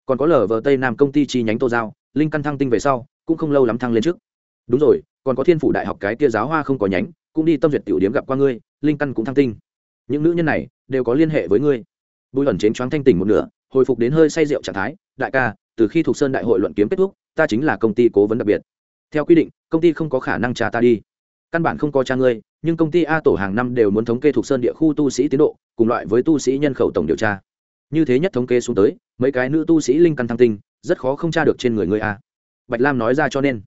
còn có lờ vờ tây nam công ty chi nhánh tô giao, linh căn thăng tinh về sau, cũng không lâu lắm thăng lên trước. Đúng rồi, còn có thiên phủ đại học cái kia giáo hoa không có nhánh, cũng đi tâm duyệt tiểu điếm gặp qua ngươi, linh căn cũng thăng tinh. Những nữ nhân này, đều có liên hệ với ngươi. Bùi ẩn chến choáng thanh tỉnh một nửa, hồi phục đến hơi say rượu trạng thái, đại ca, từ khi thuộc sơn đại hội luận kiếm kết thúc, ta chính là công ty cố vấn đặc biệt. Theo quy định, công ty không có khả năng trả ta đi. Căn bản không có cha ngươi, nhưng công ty a tổ hàng năm đều muốn thống kê thuộc sơn địa khu tu sĩ tiến độ, cùng loại với tu sĩ nhân khẩu tổng điều tra như thế nhất thống kê xuống tới, mấy cái nữ tu sĩ linh căn thăng tinh, rất khó không tra được trên người ngươi a bạch lam nói ra cho nên.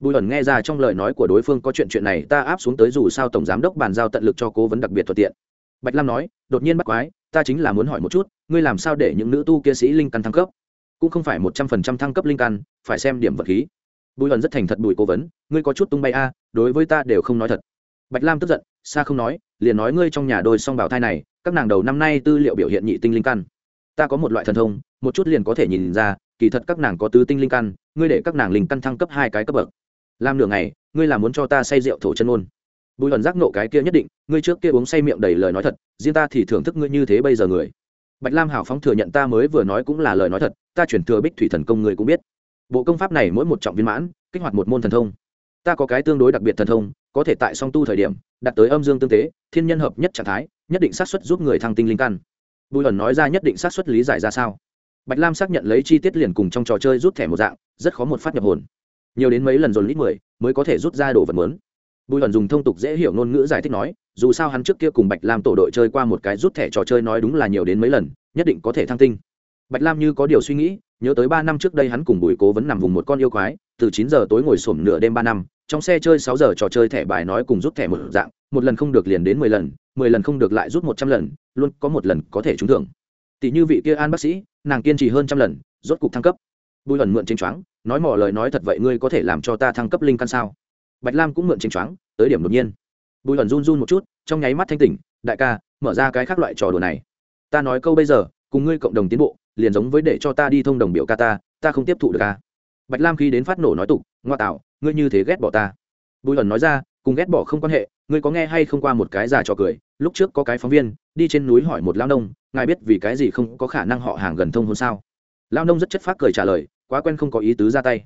Bùi ẩn nghe ra trong lời nói của đối phương có chuyện chuyện này, ta áp xuống tới dù sao tổng giám đốc bàn giao tận lực cho cố vấn đặc biệt thuận tiện. Bạch lam nói, đột nhiên bắt quái, ta chính là muốn hỏi một chút, ngươi làm sao để những nữ tu kia sĩ linh căn thăng cấp? Cũng không phải một trăm phần trăm thăng cấp linh căn, phải xem điểm vật khí. Bùi ẩn rất thành thật bùi cố vấn, ngươi có chút tung bay a, đối với ta đều không nói thật. Bạch lam tức giận, xa không nói, liền nói ngươi trong nhà đôi song bảo thai này, các nàng đầu năm nay tư liệu biểu hiện nhị tinh linh căn ta có một loại thần thông, một chút liền có thể nhìn ra, kỳ thật các nàng có tứ tinh linh căn, ngươi để các nàng linh căn thăng cấp hai cái cấp bậc. Làm nửa ngày, ngươi là muốn cho ta say rượu thổ chân ôn bùi ẩn giác nộ cái kia nhất định, ngươi trước kia uống say miệng đầy lời nói thật, riêng ta thì thưởng thức ngươi như thế bây giờ người. Bạch lam hào phóng thừa nhận ta mới vừa nói cũng là lời nói thật, ta chuyển thừa bích thủy thần công ngươi cũng biết. Bộ công pháp này mỗi một trọng viên mãn, kích hoạt một môn thần thông. Ta có cái tương đối đặc biệt thần thông, có thể tại song tu thời điểm, đạt tới âm dương tương tế, thiên nhân hợp nhất trạng thái, nhất định sát suất giúp người thăng tinh linh căn bùi ẩn nói ra nhất định xác suất lý giải ra sao. Bạch lam xác nhận lấy chi tiết liền cùng trong trò chơi rút thẻ một dạng, rất khó một phát nhập hồn. Nhiều đến mấy lần dồn lít mười, mới có thể rút ra đồ vật mới bùi ẩn dùng thông tục dễ hiểu ngôn ngữ giải thích nói, dù sao hắn trước kia cùng bạch lam tổ đội chơi qua một cái rút thẻ trò chơi nói đúng là nhiều đến mấy lần, nhất định có thể thăng tinh. Bạch lam như có điều suy nghĩ, nhớ tới ba năm trước đây hắn cùng bùi cố vẫn nằm vùng một con yêu quái, từ chín giờ tối ngồi sổm nửa đêm ba năm trong xe chơi sáu giờ trò chơi thẻ bài nói cùng rút thẻ một dạng, một lần không được liền đến mười lần mười lần không được lại rút một trăm lần, luôn có một lần có thể trúng thưởng. Tỷ như vị kia an bác sĩ, nàng kiên trì hơn trăm lần, rốt cục thăng cấp. Bùi ẩn mượn chính choáng, nói mỏ lời nói thật vậy ngươi có thể làm cho ta thăng cấp linh căn sao? Bạch lam cũng mượn chính choáng, tới điểm đột nhiên. Bùi ẩn run run một chút, trong nháy mắt thanh tỉnh, đại ca, mở ra cái khác loại trò đùa này. Ta nói câu bây giờ, cùng ngươi cộng đồng tiến bộ, liền giống với để cho ta đi thông đồng biểu ca ta ta không tiếp thụ được ca. Bạch lam khi đến phát nổ nói tục, ngoa tạo ngươi như thế ghét bỏ ta. Bùi ẩn nói ra, cùng ghét bỏ không quan hệ, ngươi có nghe hay không qua một cái già trò cười? Lúc trước có cái phóng viên, đi trên núi hỏi một lao nông, ngài biết vì cái gì không có khả năng họ hàng gần thông hôn sao? Lao nông rất chất phác cười trả lời, quá quen không có ý tứ ra tay.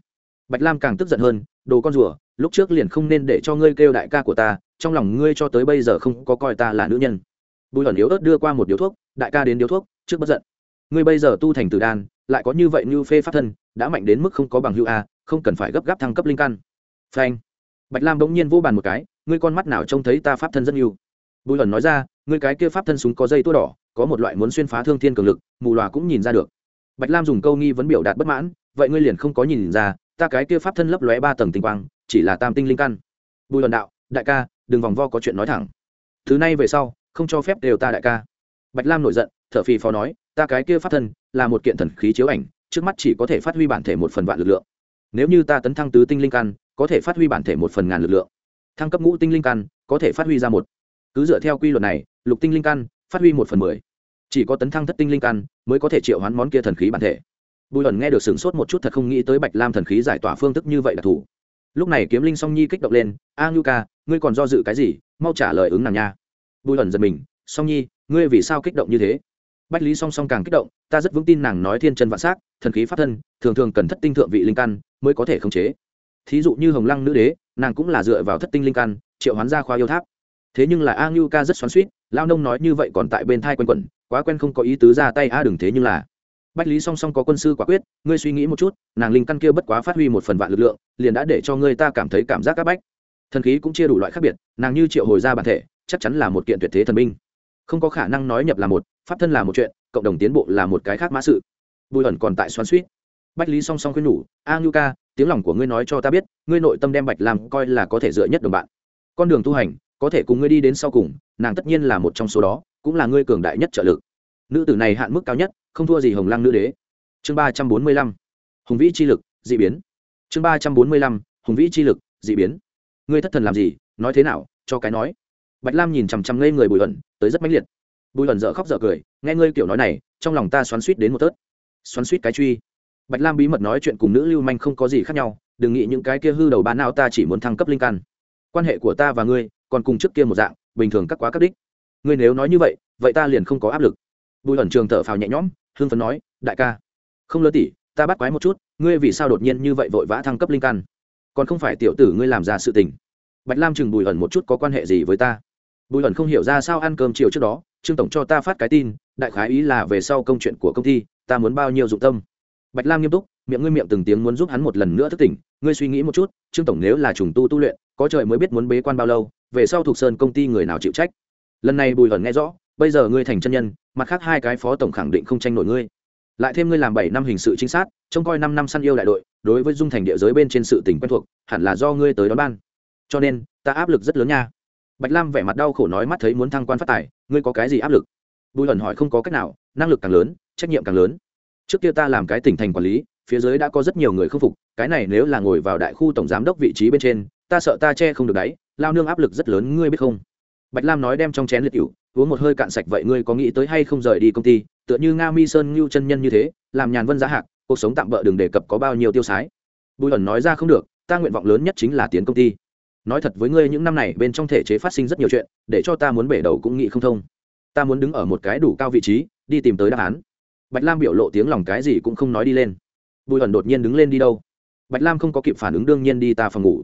Bạch lam càng tức giận hơn, đồ con rùa, lúc trước liền không nên để cho ngươi kêu đại ca của ta, trong lòng ngươi cho tới bây giờ không có coi ta là nữ nhân. Bùi ẩn yếu ớt đưa qua một điếu thuốc, đại ca đến điếu thuốc, trước bất giận. Ngươi bây giờ tu thành từ đan, lại có như vậy như phê pháp thân, đã mạnh đến mức không có bằng hữu a, không cần phải gấp gáp thăng cấp linh căn phanh. Bạch lam bỗng nhiên vô bàn một cái, ngươi con mắt nào trông thấy ta pháp thân rất yêu bùi ẩn nói ra, ngươi cái kia pháp thân súng có dây tua đỏ, có một loại muốn xuyên phá thương thiên cường lực, mù loà cũng nhìn ra được. Bạch lam dùng câu nghi vấn biểu đạt bất mãn, vậy ngươi liền không có nhìn ra, ta cái kia pháp thân lấp lóe ba tầng tinh quang, chỉ là tam tinh linh căn. Bùi luận đạo, đại ca, đừng vòng vo có chuyện nói thẳng. Thứ này về sau, không cho phép đều ta đại ca. Bạch lam nổi giận, thở phì phò nói, ta cái kia pháp thân là một kiện thần khí chiếu ảnh, trước mắt chỉ có thể phát huy bản thể một phần vạn lực lượng. Nếu như ta tấn thăng tứ tinh linh căn có thể phát huy bản thể một phần ngàn lực lượng. Thăng cấp ngũ tinh linh căn, có thể phát huy ra một. Cứ dựa theo quy luật này, lục tinh linh căn, phát huy một phần mười. Chỉ có tấn thăng thất tinh linh căn, mới có thể triệu hoán món kia thần khí bản thể. Bùi ẩn nghe được sửng sốt một chút thật không nghĩ tới bạch lam thần khí giải tỏa phương thức như vậy là thủ. Lúc này kiếm linh song nhi kích động lên, a Nhu ca, ngươi còn do dự cái gì? Mau trả lời ứng nàng nha. Bùi ẩn giật mình, song nhi, ngươi vì sao kích động như thế? Bách lý song song càng kích động, ta rất vững tin nàng nói thiên chân vạn s á c thần khí pháp thân, thường thường cần thất tinh thượng vị linh căn, mới có thể khống chế thí dụ như hồng lăng nữ đế, nàng cũng là dựa vào thất tinh linh căn, triệu hoán ra khoa yêu tháp. Thế nhưng là a ngưu ca rất xoắn suýt lao nông nói như vậy còn tại bên thai q u n quẩn, quá quen không có ý tứ ra tay a đừng thế nhưng là. Bách lý song song có quân sư quả quyết, ngươi suy nghĩ một chút, nàng linh căn kia bất quá phát huy một phần vạn lực lượng, liền đã để cho ngươi ta cảm thấy cảm giác c áp bách. Thần khí cũng chia đủ loại khác biệt, nàng như triệu hồi ra bản thể, chắc chắn là một kiện tuyệt thế thần binh. Không có khả năng nói nhập là một, pháp thân là một chuyện, cộng đồng tiến bộ là một cái khác mã sự. Bùi ẩn còn tại xoắn suýt bách lý song song khuyên nhủ, a ngưu ca, tiếng lòng của ngươi nói cho ta biết, ngươi nội tâm đem bạch Lam coi là có thể dựa nhất đồng bạn. Con đường tu hành, có thể cùng ngươi đi đến sau cùng, nàng tất nhiên là một trong số đó, cũng là ngươi cường đại nhất trợ lực. Nữ tử này hạn mức cao nhất, không thua gì hồng lăng nữ đế. Chương ba trăm bốn mươi lăm, hùng vĩ chi lực d ị biến. Chương ba trăm bốn mươi lăm, hùng vĩ chi lực d ị biến. Ngươi thất thần làm gì? Nói thế nào? Cho cái nói. Bạch lam nhìn chằm chằm ngây người bùi ẩn tới rất mãnh liệt. Bùi ẩn dợ khóc dợ cười, nghe ngươi kiểu nói này, trong lòng ta xoắn suýt đến một tớt. Xoắn suýt cái truy bạch lam bí mật nói chuyện cùng nữ lưu manh không có gì khác nhau, đừng nghĩ những cái kia hư đầu bán nào ta chỉ muốn thăng cấp linh căn. Quan hệ của ta và ngươi, còn cùng trước kia một dạng, bình thường các quá cấp đích. Ngươi nếu nói như vậy vậy ta liền không có áp lực. Bùi ẩn trường thở phào nhẹ nhõm hương phấn nói, đại ca, không lơ tỉ, ta bắt quái một chút, ngươi vì sao đột nhiên như vậy vội vã thăng cấp linh căn? Còn không phải tiểu tử ngươi làm ra sự tình. Bạch lam chừng bùi ẩn một chút có quan hệ gì với ta? Bùi ẩn không hiểu ra sao ăn cơm chiều trước đó, trương tổng cho ta phát cái tin, đại khái ý là về sau công chuyện của công ty, ta muốn bao nhiêu dụng tâm? Bạch lam nghiêm túc, miệng ngươi miệng từng tiếng muốn giúp hắn một lần nữa thức tỉnh, ngươi suy nghĩ một chút, trương tổng nếu là trùng tu tu luyện, có trời mới biết muốn bế quan bao lâu, về sau thuộc sơn công ty người nào chịu trách. Lần này bùi hẩn nghe rõ, bây giờ ngươi thành chân nhân, mặt khác hai cái phó tổng khẳng định không tranh nổi ngươi. Lại thêm ngươi làm bảy năm hình sự chính xác trông coi năm năm săn yêu đại đội, đối với dung thành địa giới bên trên sự tỉnh quen thuộc, hẳn là do ngươi tới đón ban. Cho nên, ta áp lực rất lớn nha. Bạch lam vẻ mặt đau khổ nói mắt thấy muốn thăng quan phát tài, ngươi có cái gì áp lực? Bùi hẩn hỏi không có cách nào, năng lực càng lớn, trách nhiệm càng lớn trước kia ta làm cái tỉnh thành quản lý, phía dưới đã có rất nhiều người khâm phục, cái này nếu là ngồi vào đại khu tổng giám đốc vị trí bên trên, ta sợ ta che không được đáy, lao nương áp lực rất lớn, ngươi biết không? Bạch lam nói đem trong chén liệt cựu uống một hơi cạn sạch vậy ngươi có nghĩ tới hay không rời đi công ty, tựa như nga mi sơn ngưu chân nhân như thế, làm nhàn vân giá hạc, cuộc sống tạm bỡ đừng đề cập có bao nhiêu tiêu sái. Bùi ẩn nói ra không được, ta nguyện vọng lớn nhất chính là tiến công ty. Nói thật với ngươi những năm này bên trong thể chế phát sinh rất nhiều chuyện, để cho ta muốn bể đầu cũng nghĩ không thông. Ta muốn đứng ở một cái đủ cao vị trí, đi tìm tới đáp án bạch lam biểu lộ tiếng lòng cái gì cũng không nói đi lên. Bùi ẩn đột nhiên đứng lên đi đâu? Bạch lam không có kịp phản ứng đương nhiên đi ta phòng ngủ.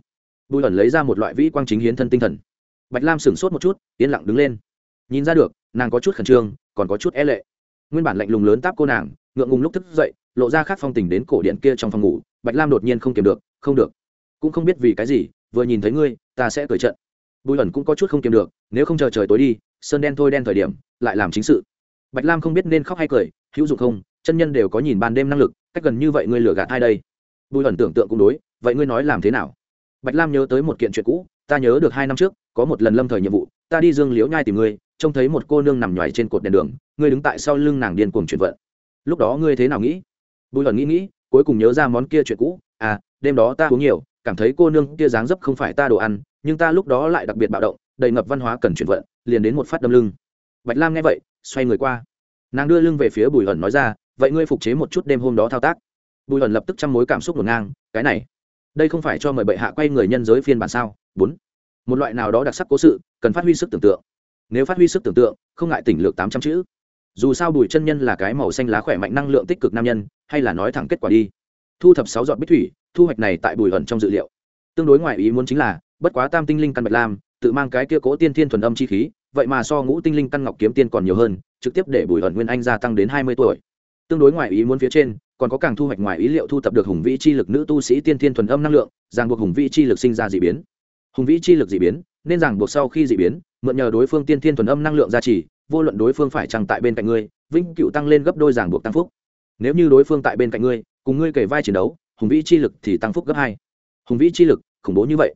Bùi ẩn lấy ra một loại vĩ quang chính hiến thân tinh thần. Bạch lam sửng sốt một chút, yên lặng đứng lên. Nhìn ra được, nàng có chút khẩn trương, còn có chút e lệ. Nguyên bản lạnh lùng lớn táp cô nàng, ngượng ngùng lúc thức dậy, lộ ra khác phong tình đến cổ điện kia trong phòng ngủ. Bạch lam đột nhiên không kiềm được, không được. Cũng không biết vì cái gì, vừa nhìn thấy ngươi, ta sẽ cởi trận. Bùi ẩn cũng có chút không kiềm được, nếu không chờ trời tối đi, sơn đen thôi đen thời điểm, lại làm chính sự bạch lam không biết nên khóc hay cười, hữu dụng không, chân nhân đều có nhìn ban đêm năng lực, cách gần như vậy ngươi lừa gạt hai đây? Bùi ẩn tưởng tượng cũng đối, vậy ngươi nói làm thế nào? Bạch lam nhớ tới một kiện chuyện cũ, ta nhớ được hai năm trước, có một lần lâm thời nhiệm vụ, ta đi dương liễu nhai tìm ngươi, trông thấy một cô nương nằm nhoài trên cột đèn đường, ngươi đứng tại sau lưng nàng điên cuồng chuyển vận. Lúc đó ngươi thế nào nghĩ? Bùi ẩn nghĩ nghĩ, cuối cùng nhớ ra món kia chuyện cũ à đêm đó ta uống nhiều, cảm thấy cô nương kia dáng dấp không phải ta đồ ăn, nhưng ta lúc đó lại đặc biệt bạo động, đầy ngập văn hóa cần chuyển vận, liền đến một phát đâm lưng. Bạch lam nghe vậy xoay người qua. Nàng đưa lưng về phía bùi ẩn nói ra, vậy ngươi phục chế một chút đêm hôm đó thao tác. Bùi ẩn lập tức chăm mối cảm xúc ngổn ngang, cái này, đây không phải cho mời bệ hạ quay người nhân giới phiên bản sao? Bốn, một loại nào đó đặc sắc cố sự, cần phát huy sức tưởng tượng. Nếu phát huy sức tưởng tượng, không ngại tỉnh lược tám trăm chữ. Dù sao bùi chân nhân là cái màu xanh lá khỏe mạnh năng lượng tích cực nam nhân, hay là nói thẳng kết quả đi. Thu thập sáu giọt bích thủy, thu hoạch này tại bùi ẩn trong dự liệu. Tương đối ngoài ý muốn chính là, bất quá tam tinh linh căn bạch lam, tự mang cái kia cố tiên thiên thuần âm chi khí vậy mà so ngũ tinh linh căn ngọc kiếm tiên còn nhiều hơn, trực tiếp để bùi ẩn nguyên anh gia tăng đến hai mươi tuổi. Tương đối ngoài ý muốn phía trên, còn có càng thu hoạch ngoài ý liệu thu thập được hùng vĩ chi lực nữ tu sĩ tiên thiên thuần âm năng lượng, ràng buộc hùng vĩ chi lực sinh ra d ị biến. Hùng vĩ chi lực d ị biến, nên ràng buộc sau khi d ị biến, mượn nhờ đối phương tiên thiên thuần âm năng lượng gia trì, vô luận đối phương phải chăng tại bên cạnh ngươi, vĩnh cựu tăng lên gấp đôi ràng buộc tăng phúc. Nếu như đối phương tại bên cạnh ngươi, cùng ngươi kể vai chiến đấu, hùng vĩ chi lực thì tăng phúc gấp hai. Hùng vĩ chi lực, khủng bố như vậy.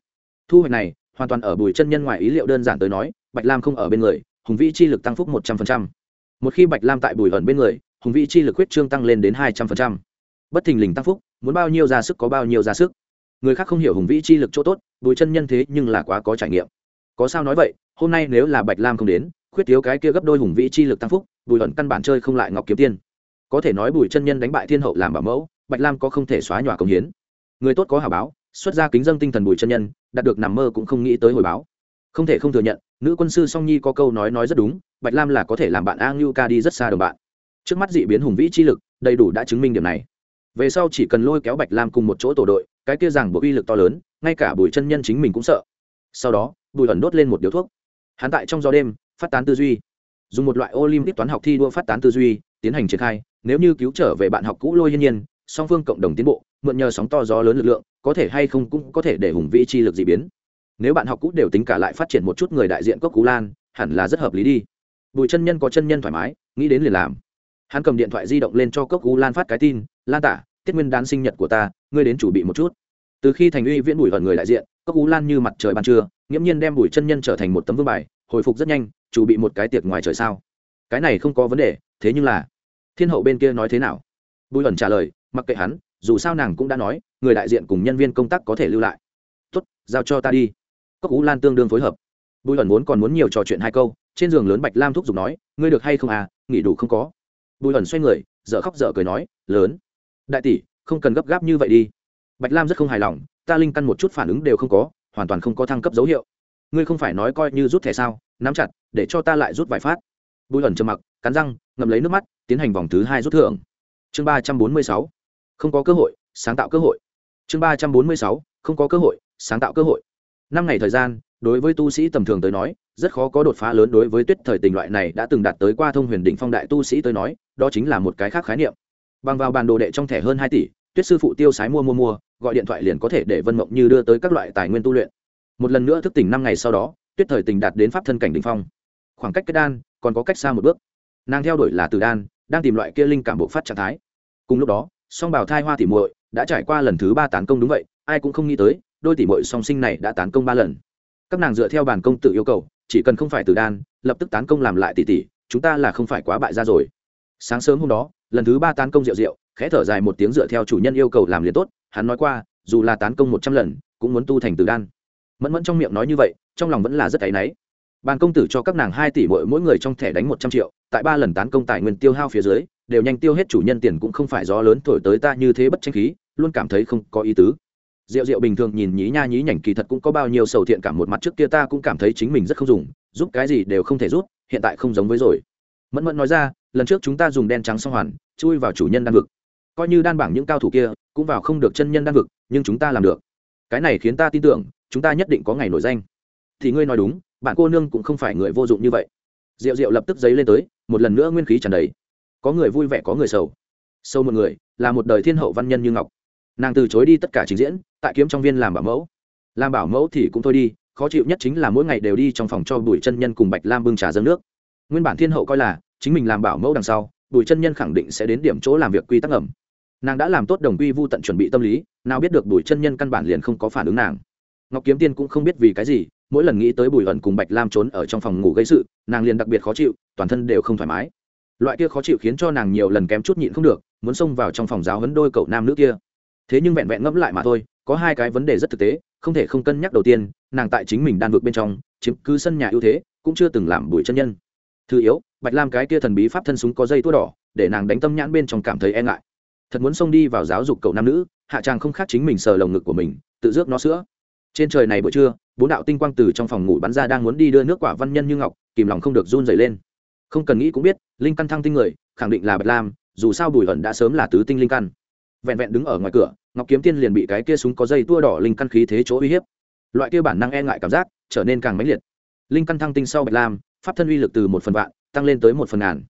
Thu hoạch này, hoàn toàn ở bùi chân nhân ngoài ý liệu đơn giản tới nói bạch lam không ở bên người, hùng vĩ chi lực tăng phúc một trăm linh một khi bạch lam tại bùi ẩn bên người, hùng vĩ chi lực huyết trương tăng lên đến hai trăm linh bất thình lình tăng phúc, muốn bao nhiêu ra sức có bao nhiêu ra sức. Người khác không hiểu hùng vĩ chi lực chỗ tốt, bùi chân nhân thế nhưng là quá có trải nghiệm. Có sao nói vậy, hôm nay nếu là bạch lam không đến, khuyết thiếu cái kia gấp đôi hùng vĩ chi lực tăng phúc, bùi ẩn căn bản chơi không lại ngọc kiếm tiên. Có thể nói bùi chân nhân đánh bại thiên hậu làm bảo mẫu, bạch lam có không thể xóa nhòa công hiến. Người tốt có hào báo, xuất ra kính dân tinh thần bùi chân nhân, đạt được nằm mơ cũng không nghĩ tới hồi báo. Không thể không thừa nhận nữ quân sư song nhi có câu nói nói rất đúng, bạch lam là có thể làm bạn a ngưu ca đi rất xa đồng bạn. Trước mắt dị biến hùng vĩ chi lực, đầy đủ đã chứng minh điểm này. Về sau chỉ cần lôi kéo bạch lam cùng một chỗ tổ đội, cái kia rằng bộ uy lực to lớn, ngay cả bùi chân nhân chính mình cũng sợ. Sau đó, bùi ẩn đốt lên một điếu thuốc. Hắn tại trong gió đêm, phát tán tư duy. Dùng một loại olympic toán học thi đua phát tán tư duy, tiến hành triển khai, nếu như cứu trở về bạn học cũ lôi hiên nhiên, song phương cộng đồng tiến bộ, mượn nhờ sóng to gió lớn lực lượng, có thể hay không cũng có thể để hùng vĩ chi lực dị biến nếu bạn học cũ đều tính cả lại phát triển một chút người đại diện cốc cú lan, hẳn là rất hợp lý đi. Bùi chân nhân có chân nhân thoải mái, nghĩ đến liền làm. Hắn cầm điện thoại di động lên cho cốc cú lan phát cái tin, lan tả, tiết nguyên đán sinh nhật của ta, ngươi đến chủ bị một chút. Từ khi thành uy viễn bùi ẩn người đại diện, cốc cú lan như mặt trời ban trưa, nghiễm nhiên đem bùi chân nhân trở thành một tấm vương bài, hồi phục rất nhanh, chủ bị một cái tiệc ngoài trời sao. Cái này không có vấn đề, thế nhưng là, thiên hậu bên kia nói thế nào? Bùi ẩn trả lời, mặc kệ hắn, dù sao nàng cũng đã nói, người đại diện cùng nhân viên công tác có thể lưu lại. Tốt, giao cho ta đi cốc ú lan tương đương phối hợp. Bùi ẩn vốn còn muốn nhiều trò chuyện hai câu, trên giường lớn bạch lam thúc giục nói, ngươi được hay không à? Nghỉ đủ không có? Bùi ẩn xoay người dợ khóc dợ cười nói, lớn. Đại tỷ, không cần gấp gáp như vậy đi. Bạch lam rất không hài lòng, ta linh căn một chút phản ứng đều không có, hoàn toàn không có thăng cấp dấu hiệu. Ngươi không phải nói coi như rút thẻ sao? Nắm chặt, để cho ta lại rút vài phát. Bùi ẩn trầm mặc, cắn răng, ngậm lấy nước mắt, tiến hành vòng thứ hai rút thưởng. Chương ba trăm bốn mươi sáu. Không có cơ hội, sáng tạo cơ hội. Chương ba trăm bốn mươi sáu. Không có cơ hội, sáng tạo cơ hội năm ngày thời gian, đối với tu sĩ tầm thường tới nói, rất khó có đột phá lớn đối với tuyết thời tình loại này đã từng đạt tới qua thông huyền đỉnh phong đại tu sĩ tới nói, đó chính là một cái khác khái niệm. Bằng vào bàn đồ đệ trong thẻ hơn hai tỷ, tuyết sư phụ tiêu sái mua mua mua, gọi điện thoại liền có thể để vân mộng như đưa tới các loại tài nguyên tu luyện. Một lần nữa thức tỉnh năm ngày sau đó, tuyết thời tình đạt đến pháp thân cảnh đỉnh phong. Khoảng cách kết đan, còn có cách xa một bước. Nàng theo đuổi là từ đan, đang tìm loại kia linh cảm bộ phát trạng thái. Cùng lúc đó, song bảo thai hoa tỉ muội đã trải qua lần thứ ba tán công đúng vậy, ai cũng không nghĩ tới đôi tỷ muội song sinh này đã tán công ba lần. Các nàng dựa theo bản công tự yêu cầu, chỉ cần không phải từ đan, lập tức tán công làm lại tỷ tỷ chúng ta là không phải quá bại ra rồi. Sáng sớm hôm đó, lần thứ ba tán công rượu rượu, khẽ thở dài một tiếng dựa theo chủ nhân yêu cầu làm liền tốt, hắn nói qua, dù là tán công một trăm lần, cũng muốn tu thành từ đan. Mẫn mẫn trong miệng nói như vậy, trong lòng vẫn là rất áy náy. Bàn công tử cho các nàng hai tỷ mỗi mỗi người trong thẻ đánh một trăm triệu, tại ba lần tán công tài nguyên tiêu hao phía dưới, đều nhanh tiêu hết chủ nhân tiền cũng không phải gió lớn thổi tới ta như thế bất tranh khí, luôn cảm thấy không có ý tứ. Diệu Diệu bình thường nhìn nhí nha nhí nhảnh kỳ thật cũng có bao nhiêu sầu thiện cảm một mặt trước kia ta cũng cảm thấy chính mình rất không dùng, giúp cái gì đều không thể giúp, hiện tại không giống với rồi. Mẫn mẫn nói ra, lần trước chúng ta dùng đen trắng song hoàn, chui vào chủ nhân đan vực. Coi như đan bảng những cao thủ kia, cũng vào không được chân nhân đan vực, nhưng chúng ta làm được. Cái này khiến ta tin tưởng, chúng ta nhất định có ngày nổi danh. Thì ngươi nói đúng, bạn cô nương cũng không phải người vô dụng như vậy. Diệu Diệu lập tức giấy lên tới, một lần nữa nguyên khí tràn đầy. Có người vui vẻ, có người sầu. Sâu một người, là một đời thiên hậu văn nhân như ngọc nàng từ chối đi tất cả trình diễn, tại kiếm trong viên làm bảo mẫu. Làm bảo mẫu thì cũng thôi đi, khó chịu nhất chính là mỗi ngày đều đi trong phòng cho bùi chân nhân cùng bạch lam bưng trà dâng nước. Nguyên bản thiên hậu coi là, chính mình làm bảo mẫu đằng sau, bùi chân nhân khẳng định sẽ đến điểm chỗ làm việc quy tắc ẩm. Nàng đã làm tốt đồng quy vô tận chuẩn bị tâm lý, nào biết được bùi chân nhân căn bản liền không có phản ứng nàng. Ngọc kiếm tiên cũng không biết vì cái gì, mỗi lần nghĩ tới bùi ẩn cùng bạch lam trốn ở trong phòng ngủ gây sự, nàng liền đặc biệt khó chịu, toàn thân đều không thoải mái. Loại kia khó chịu khiến cho nàng nhiều lần kém chút nhịn không được, muốn xông vào trong phòng giáo hấn đôi cậu nam nữ kia thế nhưng vẹn vẹn ngẫm lại mà thôi, có hai cái vấn đề rất thực tế, không thể không cân nhắc đầu tiên, nàng tại chính mình đan vực bên trong, chiếm cứ sân nhà ưu thế, cũng chưa từng làm bùi chân nhân. Thứ yếu, bạch lam cái kia thần bí pháp thân súng có dây tua đỏ, để nàng đánh tâm nhãn bên trong cảm thấy e ngại. Thật muốn xông đi vào giáo dục cậu nam nữ, hạ tràng không khác chính mình sờ lồng ngực của mình, tự rước nó sữa. Trên trời này buổi trưa, bốn đạo tinh quang từ trong phòng ngủ bắn ra đang muốn đi đưa nước quả văn nhân như ngọc, kìm lòng không được run dày lên. Không cần nghĩ cũng biết, linh căn thăng tinh người, khẳng định là bạch lam, dù sao bùi ẩn đã sớm là tứ tinh linh căn vẹn vẹn đứng ở ngoài cửa, ngọc kiếm tiên liền bị cái kia súng có dây tua đỏ linh căn khí thế chỗ uy hiếp. Loại kia bản năng e ngại cảm giác trở nên càng mãnh liệt. Linh căn thăng tinh sau bạch lam, pháp thân uy lực từ một phần vạn tăng lên tới một phần ngàn.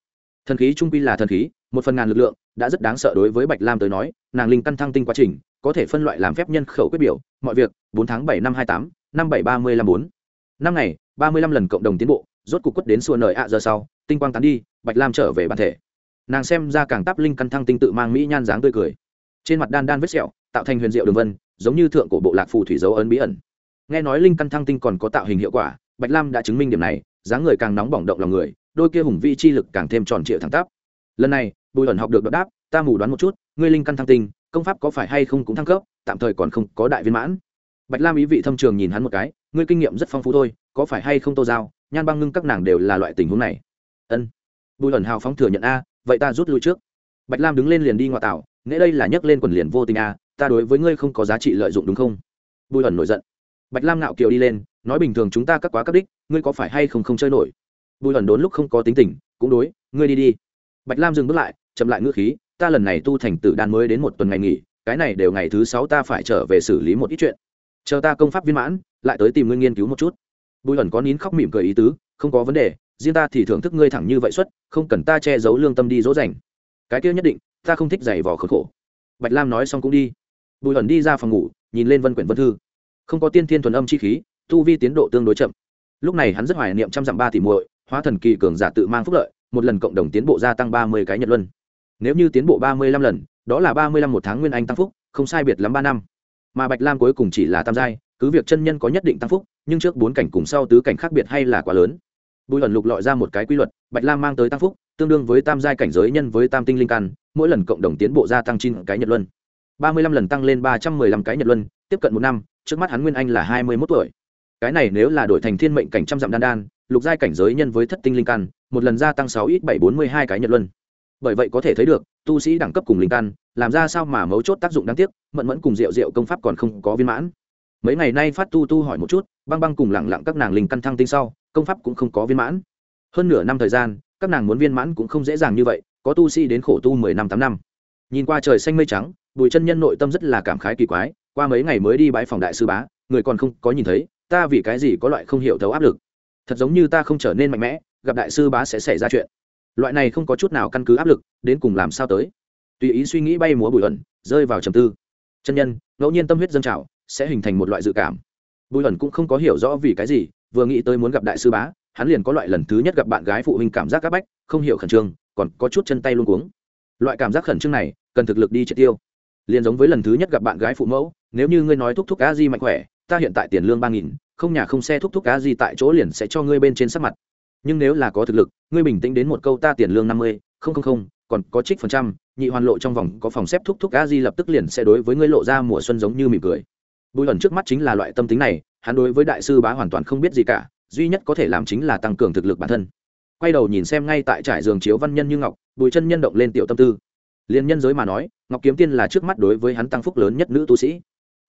Thần khí trung quy là thần khí, một phần ngàn lực lượng đã rất đáng sợ đối với bạch lam tới nói, nàng linh căn thăng tinh quá trình có thể phân loại làm phép nhân khẩu quyết biểu, mọi việc, bốn tháng bảy năm hai tám, năm bảy ba mươi năm bốn. Năm ngày, ba mươi lăm lần cộng đồng tiến bộ, rốt cuộc quất đến xua nời ạ giờ sau, tinh quang tán đi, bạch lam trở về bản thể. Nàng xem ra càng tắp linh căn thăng tinh tự mang mỹ nhan dáng tươi cười trên mặt đan đan vết sẹo, tạo thành huyền diệu đường vân, giống như thượng cổ bộ lạc phù thủy dấu ấn bí ẩn. Nghe nói linh căn thăng tinh còn có tạo hình hiệu quả, bạch lam đã chứng minh điểm này, dáng người càng nóng bỏng động lòng người, đôi kia hùng vi chi lực càng thêm tròn trịa thẳng tắp. Lần này, bùi ẩn học được đáp, ta mù đoán một chút, ngươi linh căn thăng tinh, công pháp có phải hay không cũng thăng cấp, tạm thời còn không có đại viên mãn. Bạch lam ý vị thâm trường nhìn hắn một cái, ngươi kinh nghiệm rất phong phú thôi, có phải hay không tô giao, nhan băng ngưng các nàng đều là loại tình huống này. Ân. Bùi ẩn hào phóng thừa nhận, a, vậy ta rút lui trước. Bạch lam đứng lên liền đi ngoại tảo nghĩa đây là nhấc lên quần liền vô tình a ta đối với ngươi không có giá trị lợi dụng đúng không? Bùi ẩn nổi giận. Bạch lam nạo kiều đi lên, nói bình thường chúng ta cắt quá cắt đích, ngươi có phải hay không không chơi nổi? Bùi ẩn đốn lúc không có tính tình, cũng đối, ngươi đi đi. Bạch lam dừng bước lại, chậm lại ngữ khí, ta lần này tu thành tử đan mới đến một tuần ngày nghỉ, cái này đều ngày thứ sáu ta phải trở về xử lý một ít chuyện. Chờ ta công pháp viên mãn, lại tới tìm ngươi nghiên cứu một chút. Bùi ẩn có nín khóc mỉm cười ý tứ, không có vấn đề, riêng ta thì thưởng thức ngươi thẳng như vậy xuất không cần ta che giấu lương tâm đi dỗ dành. Cái kia nhất định ta không thích giày vò khốn khổ. Bạch lam nói xong cũng đi. Bùi ẩn đi ra phòng ngủ, nhìn lên vân quyển vân thư. Không có tiên thiên thuần âm chi khí, tu vi tiến độ tương đối chậm. Lúc này hắn rất hoài niệm trăm dặm ba tỷ muội, hóa thần kỳ cường giả tự mang phúc lợi, một lần cộng đồng tiến bộ gia tăng ba mươi cái nhật luân. Nếu như tiến bộ ba mươi lăm lần, đó là ba mươi lăm một tháng nguyên anh tăng phúc, không sai biệt lắm ba năm. Mà bạch lam cuối cùng chỉ là tam giai, cứ việc chân nhân có nhất định tăng phúc, nhưng trước bốn cảnh cùng sau tứ cảnh khác biệt hay là quá lớn. Bùi ẩn lục lọi ra một cái quy luật, bạch lam mang tới tăng phúc tương đương với tam giai cảnh giới nhân với tam tinh linh căn, mỗi lần cộng đồng tiến bộ gia tăng chín cái nhật luân. Ba mươi lăm lần tăng lên ba trăm mười lăm cái nhật luân, tiếp cận một năm, trước mắt hắn nguyên anh là hai mươi mốt tuổi. Cái này nếu là đổi thành thiên mệnh cảnh trăm dặm đan đan, lục giai cảnh giới nhân với thất tinh linh căn, một lần gia tăng sáu ít bảy bốn mươi hai cái nhật luân. Bởi vậy có thể thấy được, tu sĩ đẳng cấp cùng linh căn, làm ra sao mà mấu chốt tác dụng đáng tiếc, mẫn mẫn cùng rượu rượu công pháp còn không có viên mãn. Mấy ngày nay phát tu tu hỏi một chút, băng băng cùng lẳng lặng các nàng linh căn thăng tinh sau, công pháp cũng không có viên mãn. Hơn nửa năm thời gian các nàng muốn viên mãn cũng không dễ dàng như vậy, có tu sĩ đến khổ tu mười năm tám năm. Nhìn qua trời xanh mây trắng, bùi chân nhân nội tâm rất là cảm khái kỳ quái, qua mấy ngày mới đi bãi phòng đại sư bá, người còn không có nhìn thấy, ta vì cái gì có loại không hiểu thấu áp lực? Thật giống như ta không trở nên mạnh mẽ, gặp đại sư bá sẽ xảy ra chuyện. Loại này không có chút nào căn cứ áp lực, đến cùng làm sao tới? Tùy ý suy nghĩ bay múa bùi ẩn, rơi vào trầm tư. Chân nhân, ngẫu nhiên tâm huyết dân trào, sẽ hình thành một loại dự cảm. Bùi ẩn cũng không có hiểu rõ vì cái gì, vừa nghĩ tới muốn gặp đại sư bá hắn liền có loại lần thứ nhất gặp bạn gái phụ huynh cảm giác áp bách, không hiểu khẩn trương, còn có chút chân tay luôn cuống. Loại cảm giác khẩn trương này, cần thực lực đi triệt tiêu. Liền giống với lần thứ nhất gặp bạn gái phụ mẫu, nếu như ngươi nói thúc thúc cá di mạnh khỏe, ta hiện tại tiền lương ba nghìn, không nhà không xe thúc thúc cá di tại chỗ liền sẽ cho ngươi bên trên sắc mặt. Nhưng nếu là có thực lực, ngươi bình tĩnh đến một câu ta tiền lương năm mươi, không không không, còn có trích phần trăm, nhị hoàn lộ trong vòng có phòng xếp thúc thúc cá di lập tức liền sẽ đối với ngươi lộ ra mùa xuân giống như mỉm cười. Bùi ẩn trước mắt chính là loại tâm tính này, hắn đối với đại sư bá hoàn toàn không biết gì cả duy nhất có thể làm chính là tăng cường thực lực bản thân. Quay đầu nhìn xem ngay tại trải giường chiếu văn nhân như ngọc, bùi chân nhân động lên tiểu tâm tư. Liên nhân giới mà nói, ngọc kiếm tiên là trước mắt đối với hắn tăng phúc lớn nhất nữ tu sĩ.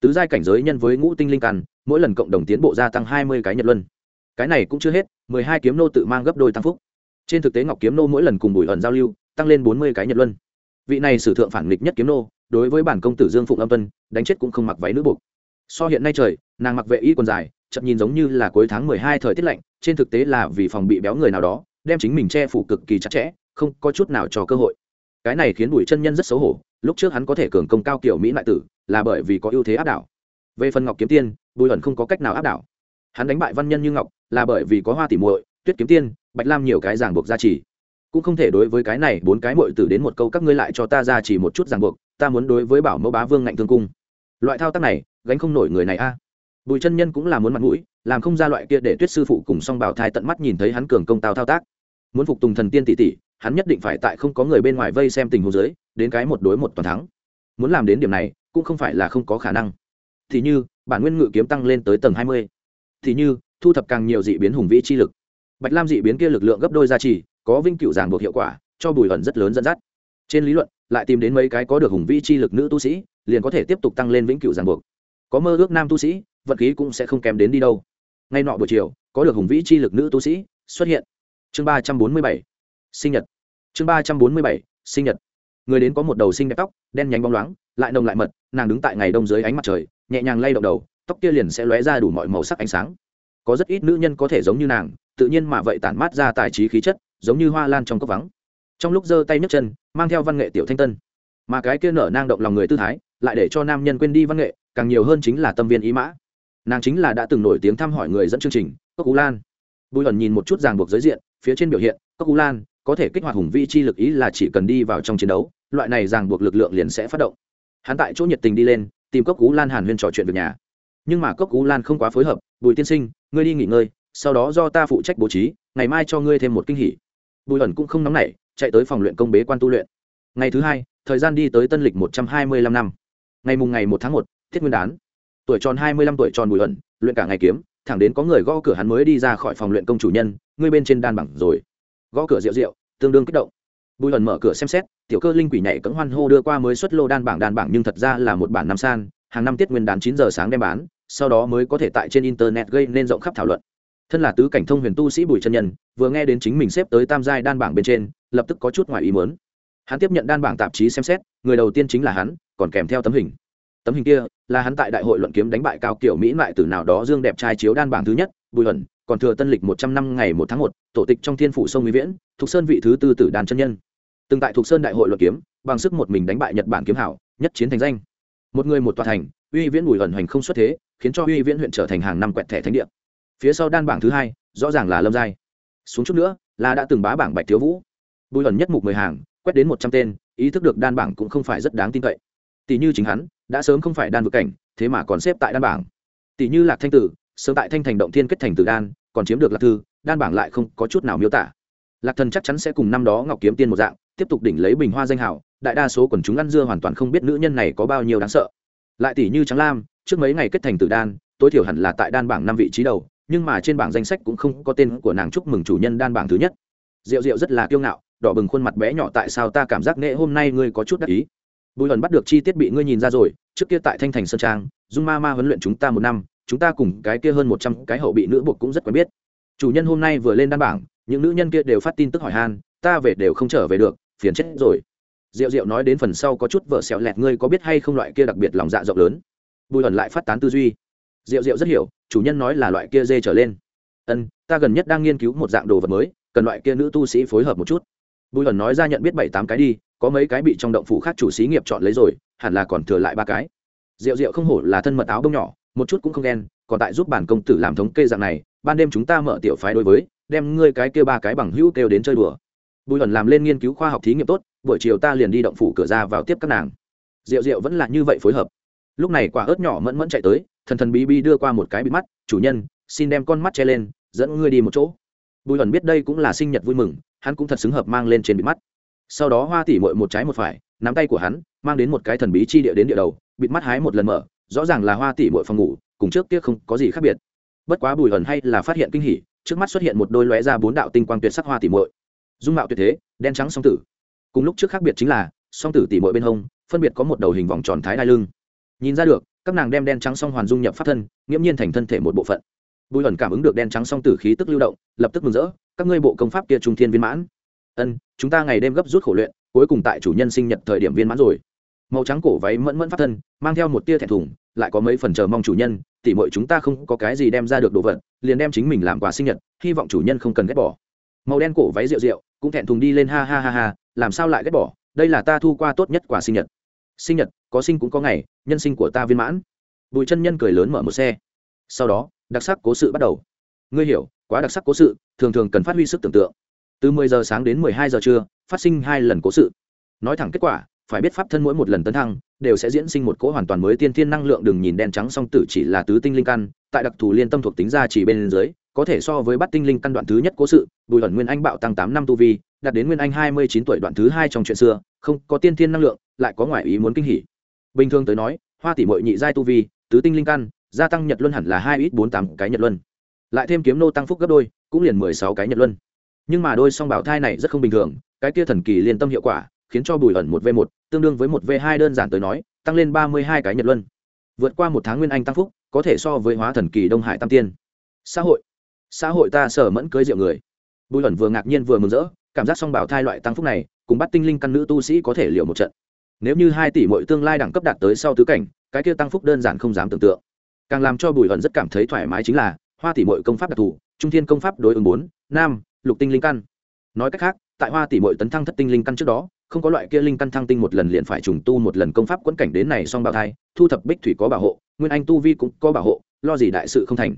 Tứ giai cảnh giới nhân với ngũ tinh linh căn, mỗi lần cộng đồng tiến bộ gia tăng hai mươi cái nhật luân. Cái này cũng chưa hết, mười hai kiếm nô tự mang gấp đôi tăng phúc. Trên thực tế ngọc kiếm nô mỗi lần cùng bùi ẩn giao lưu, tăng lên bốn mươi cái nhật luân. Vị này sử thượng phản nghịch nhất kiếm nô, đối với bản công tử dương phụng âm tuân, đánh chết cũng không mặc váy nữ buộc. So hiện nay trời, nàng mặc vệ y quần dài chậm nhìn giống như là cuối tháng mười hai thời tiết lạnh, trên thực tế là vì phòng bị béo người nào đó, đem chính mình che phủ cực kỳ chặt chẽ, không có chút nào cho cơ hội. Cái này khiến bùi chân nhân rất xấu hổ, lúc trước hắn có thể cường công cao kiểu mỹ lại tử, là bởi vì có ưu thế áp đảo. Về phần ngọc kiếm tiên, bùi ẩn không có cách nào áp đảo. Hắn đánh bại văn nhân như ngọc, là bởi vì có hoa tỉ muội, tuyết kiếm tiên, bạch lam nhiều cái ràng buộc gia trì. Cũng không thể đối với cái này bốn cái muội tử đến một câu các ngươi lại cho ta ra chỉ một chút ràng buộc, ta muốn đối với bảo mẫu bá vương ngạnh thương cung. Loại thao tác này, gánh không nổi người này a bùi chân nhân cũng là muốn mặt mũi, làm không ra loại kia để tuyết sư phụ cùng song bảo thai tận mắt nhìn thấy hắn cường công tao thao tác. Muốn phục tùng thần tiên tỷ tỷ, hắn nhất định phải tại không có người bên ngoài vây xem tình huống dưới, đến cái một đối một toàn thắng. Muốn làm đến điểm này, cũng không phải là không có khả năng. Thì như, bản nguyên ngự kiếm tăng lên tới tầng hai mươi. Thì như, thu thập càng nhiều dị biến hùng vĩ chi lực. Bạch lam dị biến kia lực lượng gấp đôi gia trì, có vinh cựu giảng buộc hiệu quả, cho bùi ẩn rất lớn dẫn dắt. Trên lý luận, lại tìm đến mấy cái có được hùng vĩ chi lực nữ tu sĩ, liền có thể tiếp tục tăng lên vĩnh cựu giảng buộc. Có mơ ước nam tu sĩ vận khí cũng sẽ không kém đến đi đâu. Ngay nọ buổi chiều, có được hùng vĩ chi lực nữ tu sĩ xuất hiện. Chương ba trăm bốn mươi bảy, sinh nhật. Chương ba trăm bốn mươi bảy, sinh nhật. Người đến có một đầu sinh đẹp tóc, đen nhánh bóng loáng, lại nồng lại mật, nàng đứng tại ngày đông dưới ánh mặt trời, nhẹ nhàng lay động đầu, tóc kia liền sẽ lóe ra đủ mọi màu sắc ánh sáng. Có rất ít nữ nhân có thể giống như nàng, tự nhiên mà vậy tản mát ra tài trí khí chất, giống như hoa lan trong cốc vắng. Trong lúc giơ tay nhấc chân, mang theo văn nghệ tiểu thanh tân. Mà cái kia nở nang động lòng người tư thái, lại để cho nam nhân quên đi văn nghệ, càng nhiều hơn chính là tâm viên ý mã nàng chính là đã từng nổi tiếng thăm hỏi người dẫn chương trình, cốc cú lan. Bùi ẩn nhìn một chút ràng buộc giới diện, phía trên biểu hiện, cốc cú lan có thể kích hoạt hùng vi chi lực ý là chỉ cần đi vào trong chiến đấu, loại này ràng buộc lực lượng liền sẽ phát động. Hắn tại chỗ nhiệt tình đi lên, tìm cốc cú lan hàn huyên trò chuyện việc nhà. Nhưng mà cốc cú lan không quá phối hợp, bùi tiên sinh, ngươi đi nghỉ ngơi, sau đó do ta phụ trách bố trí, ngày mai cho ngươi thêm một kinh hỉ. Bùi ẩn cũng không nóng nảy, chạy tới phòng luyện công bế quan tu luyện. Ngày thứ hai, thời gian đi tới tân lịch một trăm hai mươi lăm năm. Ngày mùng ngày một tháng một, thiết nguyên đán tuổi tròn hai mươi lăm, tuổi tròn bùi ẩn, luyện cả ngày kiếm, thẳng đến có người gõ cửa hắn mới đi ra khỏi phòng luyện công chủ nhân ngươi bên trên đan bằng rồi. Gõ cửa rượu rượu, tương đương kích động. Bùi ẩn mở cửa xem xét, tiểu cơ linh quỷ nhảy cẫng hoan hô đưa qua mới xuất lô đan bảng đan bảng nhưng thật ra là một bản năm san, hàng năm tiết nguyên đán chín giờ sáng đem bán, sau đó mới có thể tại trên internet gây nên rộng khắp thảo luận. Thân là tứ cảnh thông huyền tu sĩ bùi chân nhân, vừa nghe đến chính mình xếp tới tam giai đan bảng bên trên, lập tức có chút ngoài ý muốn. Hắn tiếp nhận đan bảng tạp chí xem xét, người đầu tiên chính là hắn, còn kèm theo tấm hình tấm hình kia là hắn tại đại hội luận kiếm đánh bại cao kiểu mỹ lại từ nào đó dương đẹp trai chiếu đan bảng thứ nhất, bùi ẩn còn thừa tân lịch một trăm năm ngày một tháng một, tổ tịch trong thiên phủ sông mỹ viễn, thuộc sơn vị thứ tư tử đàn chân nhân. Từng tại thuộc sơn đại hội luận kiếm, bằng sức một mình đánh bại nhật bản kiếm hảo, nhất chiến thành danh. Một người một tòa thành, uy viễn bùi ẩn hoành không xuất thế, khiến cho uy viễn huyện trở thành hàng năm quẹt thẻ thánh địa. Phía sau đan bảng thứ hai, rõ ràng là lâm giai. Xuống chút nữa, là đã từng bá bảng bạch thiếu vũ. Bùi ẩn nhất mục mười hàng, quét đến một trăm tên, ý thức được đan bảng cũng không phải rất đáng tin cậy. Tỷ như chính hắn đã sớm không phải đan vực cảnh thế mà còn xếp tại đan bảng. Tỷ như lạc thanh tử sớm tại thanh thành động thiên kết thành tử đan còn chiếm được lạc thư đan bảng lại không có chút nào miêu tả. Lạc thần chắc chắn sẽ cùng năm đó ngọc kiếm tiên một dạng tiếp tục đỉnh lấy bình hoa danh hảo đại đa số quần chúng ăn dưa hoàn toàn không biết nữ nhân này có bao nhiêu đáng sợ. Lại tỷ như trắng lam trước mấy ngày kết thành tử đan tối thiểu hẳn là tại đan bảng năm vị trí đầu nhưng mà trên bảng danh sách cũng không có tên của nàng chúc mừng chủ nhân đan bảng thứ nhất. Diệu Diệu rất là kiêu ngạo, đỏ bừng khuôn mặt bé nhỏ tại sao ta cảm giác nghệ hôm nay ngươi có chút đắc ý. Bùi Hận bắt được chi tiết bị ngươi nhìn ra rồi, trước kia tại Thanh Thành Sơn Trang, Dung Ma Ma huấn luyện chúng ta một năm, chúng ta cùng cái kia hơn một trăm cái hậu bị nữ buộc cũng rất quen biết. Chủ nhân hôm nay vừa lên đan bảng, những nữ nhân kia đều phát tin tức hỏi han, ta về đều không trở về được, phiền chết rồi. Diệu Diệu nói đến phần sau có chút vợ xéo lẹt ngươi có biết hay không loại kia đặc biệt lòng dạ rộng lớn. Bùi Hận lại phát tán tư duy. Diệu Diệu rất hiểu, chủ nhân nói là loại kia dê trở lên. Ân, ta gần nhất đang nghiên cứu một dạng đồ vật mới, cần loại kia nữ tu sĩ phối hợp một chút bùi ẩn nói ra nhận biết bảy tám cái đi có mấy cái bị trong động phủ khác chủ xí nghiệp chọn lấy rồi, hẳn là còn thừa lại ba cái. Rượu rượu không hổ là thân mật áo bông nhỏ, một chút cũng không ghen, còn tại giúp bản công tử làm thống kê dạng này, ban đêm chúng ta mở tiểu phái đối với, đem ngươi cái kia ba cái bằng hữu kêu đến chơi đùa. Bùi ẩn làm lên nghiên cứu khoa học thí nghiệm tốt, buổi chiều ta liền đi động phủ cửa ra vào tiếp các nàng. Rượu rượu vẫn là như vậy phối hợp. Lúc này quả ớt nhỏ mẫn mẫn chạy tới, thần thần bí bí đưa qua một cái bị mắt, chủ nhân, xin đem con mắt che lên, dẫn ngươi đi một chỗ. Bùi ẩn biết đây cũng là sinh nhật vui mừng, hắn cũng thật xứng hợp mang lên trên bị mắt sau đó hoa tỉ mội một trái một phải, nắm tay của hắn, mang đến một cái thần bí chi địa đến địa đầu, bịt mắt hái một lần mở, rõ ràng là hoa tỉ mội phòng ngủ, cùng trước tiếc không có gì khác biệt. Bất quá bùi ẩn hay là phát hiện kinh hỉ, trước mắt xuất hiện một đôi lóe ra bốn đạo tinh quang tuyệt sắc hoa tỉ mội dung mạo tuyệt thế, đen trắng song tử. Cùng lúc trước khác biệt chính là, song tử tỉ mội bên hông, phân biệt có một đầu hình vòng tròn thái đai lưng. Nhìn ra được, các nàng đem đen trắng song hoàn dung nhập pháp thân, nghiễm nhiên thành thân thể một bộ phận. Bùi ẩn cảm ứng được đen trắng song tử khí tức lưu động, lập tức mừng rỡ, các ngươi bộ công pháp kia trung thiên viên mãn ân, chúng ta ngày đêm gấp rút khổ luyện, cuối cùng tại chủ nhân sinh nhật thời điểm viên mãn rồi. Màu trắng cổ váy mẫn mẫn phát thân, mang theo một tia thẹn thùng, lại có mấy phần chờ mong chủ nhân, tỉ mọi chúng ta không có cái gì đem ra được đồ vật, liền đem chính mình làm quà sinh nhật, hy vọng chủ nhân không cần ghét bỏ. Màu đen cổ váy rượu rượu, cũng thẹn thùng đi lên ha ha ha ha, làm sao lại ghét bỏ, đây là ta thu qua tốt nhất quà sinh nhật. Sinh nhật, có sinh cũng có ngày, nhân sinh của ta viên mãn. Bùi chân nhân cười lớn mở một xe. Sau đó, đặc sắc cố sự bắt đầu. Ngươi hiểu, quá đặc sắc cố sự, thường thường cần phát huy sức tưởng tượng từ 10 giờ sáng đến 12 giờ trưa, phát sinh hai lần cố sự. Nói thẳng kết quả, phải biết pháp thân mỗi một lần tấn thăng, đều sẽ diễn sinh một cỗ hoàn toàn mới tiên thiên năng lượng đừng nhìn đen trắng song tử chỉ là tứ tinh linh căn, tại đặc thù liên tâm thuộc tính ra chỉ bên dưới, có thể so với bắt tinh linh căn đoạn thứ nhất cố sự, bùi ẩn nguyên anh bạo tăng tám năm tu vi, đạt đến nguyên anh hai mươi chín tuổi đoạn thứ hai trong chuyện xưa, không có tiên thiên năng lượng, lại có ngoại ý muốn kinh hỉ. Bình thường tới nói, hoa tỷ mội nhị giai tu vi, tứ tinh linh căn, gia tăng nhật luân hẳn là hai ít bốn tám cái nhật luân. Lại thêm kiếm nô tăng phúc gấp đôi, cũng liền mười sáu cái nhật luân nhưng mà đôi song bảo thai này rất không bình thường, cái kia thần kỳ liên tâm hiệu quả, khiến cho bùi ẩn một v một, tương đương với một v hai đơn giản tới nói, tăng lên ba mươi hai cái nhật luân. Vượt qua một tháng nguyên anh tăng phúc, có thể so với hóa thần kỳ đông hải tam tiên. Xã hội. Xã hội ta sở mẫn cưới rượu người. Bùi ẩn vừa ngạc nhiên vừa mừng rỡ, cảm giác song bảo thai loại tăng phúc này, cùng bắt tinh linh căn nữ tu sĩ có thể liệu một trận. Nếu như hai tỷ mọi tương lai đẳng cấp đạt tới sau tứ cảnh, cái kia tăng phúc đơn giản không dám tưởng tượng. Càng làm cho bùi ẩn rất cảm thấy thoải mái chính là, hoa tỷ mọi công pháp đặc thù, trung thiên công pháp đối ứng bốn nam lục tinh linh căn. Nói cách khác, tại hoa tỷ mội tấn thăng thất tinh linh căn trước đó, không có loại kia linh căn thăng tinh một lần liền phải trùng tu một lần công pháp quẫn cảnh đến này xong bào thai, thu thập bích thủy có bảo hộ, nguyên anh tu vi cũng có bảo hộ, lo gì đại sự không thành.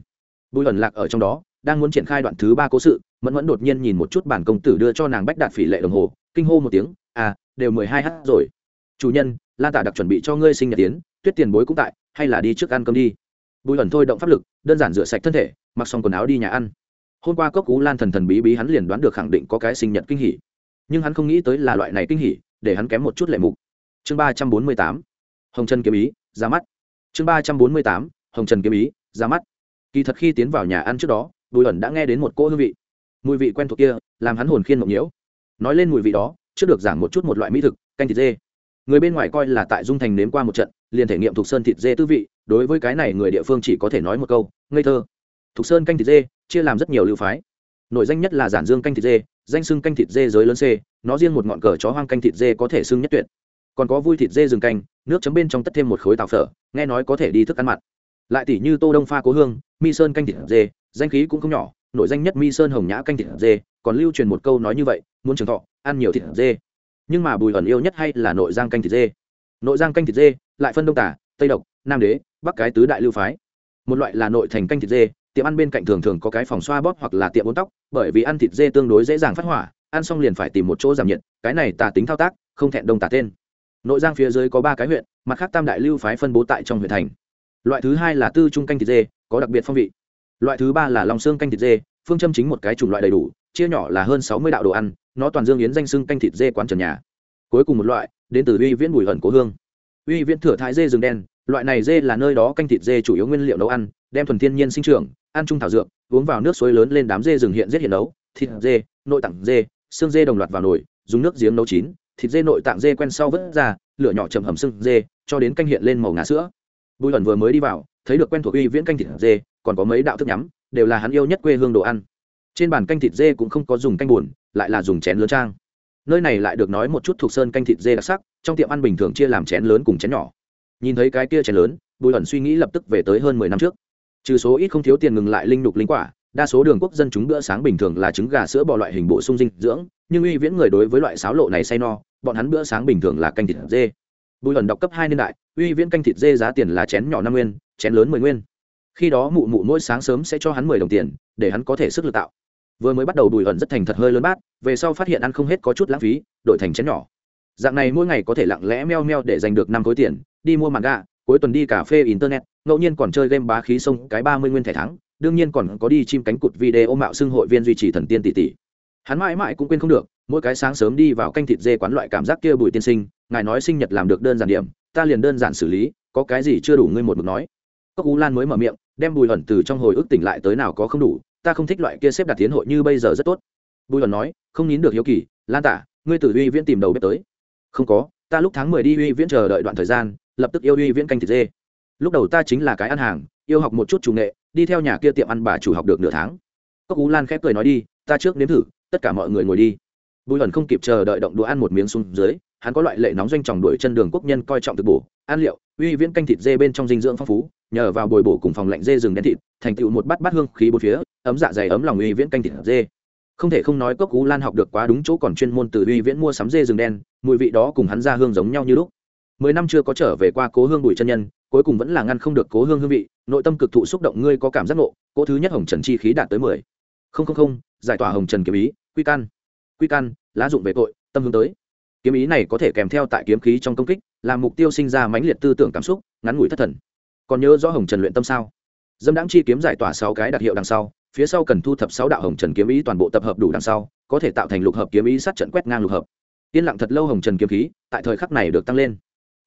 Bùi ẩn lạc ở trong đó, đang muốn triển khai đoạn thứ ba cố sự, mẫn mẫn đột nhiên nhìn một chút bản công tử đưa cho nàng bách đạt phỉ lệ đồng hồ, kinh hô một tiếng à đều mười hai h rồi. Chủ nhân, lan tả đặc chuẩn bị cho ngươi sinh nhật tiến, tuyết tiền bối cũng tại, hay là đi trước ăn cơm đi. Bùi ẩn thôi động pháp lực, đơn giản rửa sạch thân thể, mặc xong quần áo đi nhà ăn hôm qua cốc cú lan thần thần bí bí hắn liền đoán được khẳng định có cái sinh nhật kinh hỉ. Nhưng hắn không nghĩ tới là loại này kinh hỉ, để hắn kém một chút lệ mục. Chương ba trăm bốn mươi tám, hồng trần kiếm ý, ra mắt. Chương ba trăm bốn mươi tám, hồng trần kiếm ý, ra mắt. Kỳ thật khi tiến vào nhà ăn trước đó, bùi ẩn đã nghe đến một cỗ hương vị. Mùi vị quen thuộc kia, làm hắn hồn khiên mộng nhiễu. Nói lên mùi vị đó, trước được giảng một chút một loại mỹ thực, canh thịt dê. Người bên ngoài coi là tại dung thành nếm qua một trận, liền thể nghiệm thuộc sơn thịt dê tư vị, đối với cái này người địa phương chỉ có thể nói một câu, ngây thơ thuộc sơn canh thịt dê, chia làm rất nhiều lưu phái. Nội danh nhất là giản dương canh thịt dê, danh xưng canh thịt dê giới lớn c, nó riêng một ngọn cờ chó hoang canh thịt dê có thể xưng nhất tuyệt. Còn có vui thịt dê rừng canh, nước chấm bên trong tất thêm một khối tàu phở, nghe nói có thể đi thức ăn mặn. Lại tỷ như tô đông pha cố hương, mi sơn canh thịt dê, danh khí cũng không nhỏ nội danh nhất mi sơn hồng nhã canh thịt dê, còn lưu truyền một câu nói như vậy, muốn trường thọ, ăn nhiều thịt dê. Nhưng mà bùi ẩn yêu nhất hay là nội giang canh thịt dê? Nội giang canh thịt dê, lại phân đông tả, tây độc, nam đế, bắc cái tứ đại lưu phái. Một loại là nội thành canh thịt dê tiệm ăn bên cạnh thường thường có cái phòng xoa bóp hoặc là tiệm bốn tóc, bởi vì ăn thịt dê tương đối dễ dàng phát hỏa, ăn xong liền phải tìm một chỗ giảm nhiệt, cái này tà tính thao tác, không thẹn đông tả tên. Nội giang phía dưới có ba cái huyện, mặt khác tam đại lưu phái phân bố tại trong huyện thành. Loại thứ hai là tư trung canh thịt dê, có đặc biệt phong vị. Loại thứ ba là lòng xương canh thịt dê, phương châm chính một cái chủng loại đầy đủ, chia nhỏ là hơn sáu mươi đạo đồ ăn, nó toàn dương yến danh xương canh thịt dê quán trần nhà. Cuối cùng một loại, đến từ uy viễn bùi hẩn cố hương. Uy viễn thừa thái dê rừng đen loại này dê là nơi đó canh thịt dê chủ yếu nguyên liệu nấu ăn, đem thuần thiên nhiên sinh trưởng, ăn trung thảo dược, uống vào nước suối lớn lên đám dê rừng hiện giết hiện nấu, thịt dê, nội tạng dê, xương dê đồng loạt vào nồi, dùng nước giếng nấu chín, thịt dê nội tạng dê quen sau vớt ra, lửa nhỏ chầm hầm sưng dê, cho đến canh hiện lên màu ngà sữa. Bùi ẩn vừa mới đi vào, thấy được quen thuộc uy viễn canh thịt dê, còn có mấy đạo thức nhắm, đều là hắn yêu nhất quê hương đồ ăn. Trên bàn canh thịt dê cũng không có dùng canh buồn, lại là dùng chén lớn trang. Nơi này lại được nói một chút thuộc sơn canh thịt dê đặc sắc, trong tiệm ăn bình thường chia làm chén lớn cùng chén nhỏ nhìn thấy cái kia chén lớn, bùi ẩn suy nghĩ lập tức về tới hơn mười năm trước. Trừ số ít không thiếu tiền ngừng lại linh đục linh quả, đa số đường quốc dân chúng bữa sáng bình thường là trứng gà sữa bò loại hình bổ sung dinh dưỡng, nhưng uy viễn người đối với loại sáo lộ này say no, bọn hắn bữa sáng bình thường là canh thịt dê. Bùi ẩn đọc cấp hai niên đại, uy viễn canh thịt dê giá tiền là chén nhỏ năm nguyên, chén lớn mười nguyên. Khi đó mụ mụ mỗi sáng sớm sẽ cho hắn mười đồng tiền, để hắn có thể sức lực tạo. Vừa mới bắt đầu bùi ẩn rất thành thật hơi lớn bát, về sau phát hiện ăn không hết có chút lãng phí, đổi thành chén nhỏ. Dạng này mỗi ngày có thể lặng lẽ meo meo để giành được năm khối tiền đi mua màn gà, cuối tuần đi cà phê internet, ngẫu nhiên còn chơi game bá khí sông cái ba mươi nguyên thẻ thắng, đương nhiên còn có đi chim cánh cụt video mạo xưng hội viên duy trì thần tiên tỷ tỷ. Hắn mãi mãi cũng quên không được, mỗi cái sáng sớm đi vào canh thịt dê quán loại cảm giác kia bùi tiên sinh, ngài nói sinh nhật làm được đơn giản điểm, ta liền đơn giản xử lý, có cái gì chưa đủ ngươi một mực nói. Cốc u lan mới mở miệng, đem bùi ẩn từ trong hồi ức tỉnh lại tới nào có không đủ, ta không thích loại kia xếp đặt tiến hội như bây giờ rất tốt. Bùi ẩn nói, không nín được hiếu kỳ, lan tả, ngươi từ uy viễn tìm đầu bếp tới. Không có, ta lúc tháng mười đi uy viễn chờ đợi đoạn thời gian lập tức yêu uy viễn canh thịt dê. Lúc đầu ta chính là cái ăn hàng, yêu học một chút chủ nghệ, đi theo nhà kia tiệm ăn bà chủ học được nửa tháng. Cốc ú lan khép cười nói đi, ta trước nếm thử, tất cả mọi người ngồi đi. Bùi ẩn không kịp chờ đợi động đũa ăn một miếng xuống dưới, hắn có loại lệ nóng doanh tròng đuổi chân đường quốc nhân coi trọng thực bổ, ăn liệu, uy viễn canh thịt dê bên trong dinh dưỡng phong phú, nhờ vào bồi bổ cùng phòng lạnh dê rừng đen thịt, thành tựu một bát bát hương khí bốn phía, ấm dạ dày ấm lòng uy viễn canh thịt dê. Không thể không nói cốc cú lan học được quá đúng chỗ còn chuyên môn từ uy viễn mua sắm dê rừng đen, mùi vị đó cùng hắn ra hương giống nhau như lúc mười năm chưa có trở về qua cố hương bùi chân nhân, cuối cùng vẫn là ngăn không được cố hương hương vị, nội tâm cực thụ xúc động, ngươi có cảm giác nộ cố thứ nhất hồng trần chi khí đạt tới mười. Không không không, giải tỏa hồng trần kiếm ý, quy căn. Quy căn, lá dụng về tội, tâm hướng tới. Kiếm ý này có thể kèm theo tại kiếm khí trong công kích, làm mục tiêu sinh ra mãnh liệt tư tưởng cảm xúc, ngắn ngủi thất thần. Còn nhớ rõ hồng trần luyện tâm sao? Dâm đáng chi kiếm giải tỏa sáu cái đặc hiệu đằng sau, phía sau cần thu thập sáu đạo hồng trần kiếm ý toàn bộ tập hợp đủ đằng sau, có thể tạo thành lục hợp kiếm ý sát trận quét ngang lục hợp. Yên lặng thật lâu hồng trần kiếm khí, tại thời khắc này được tăng lên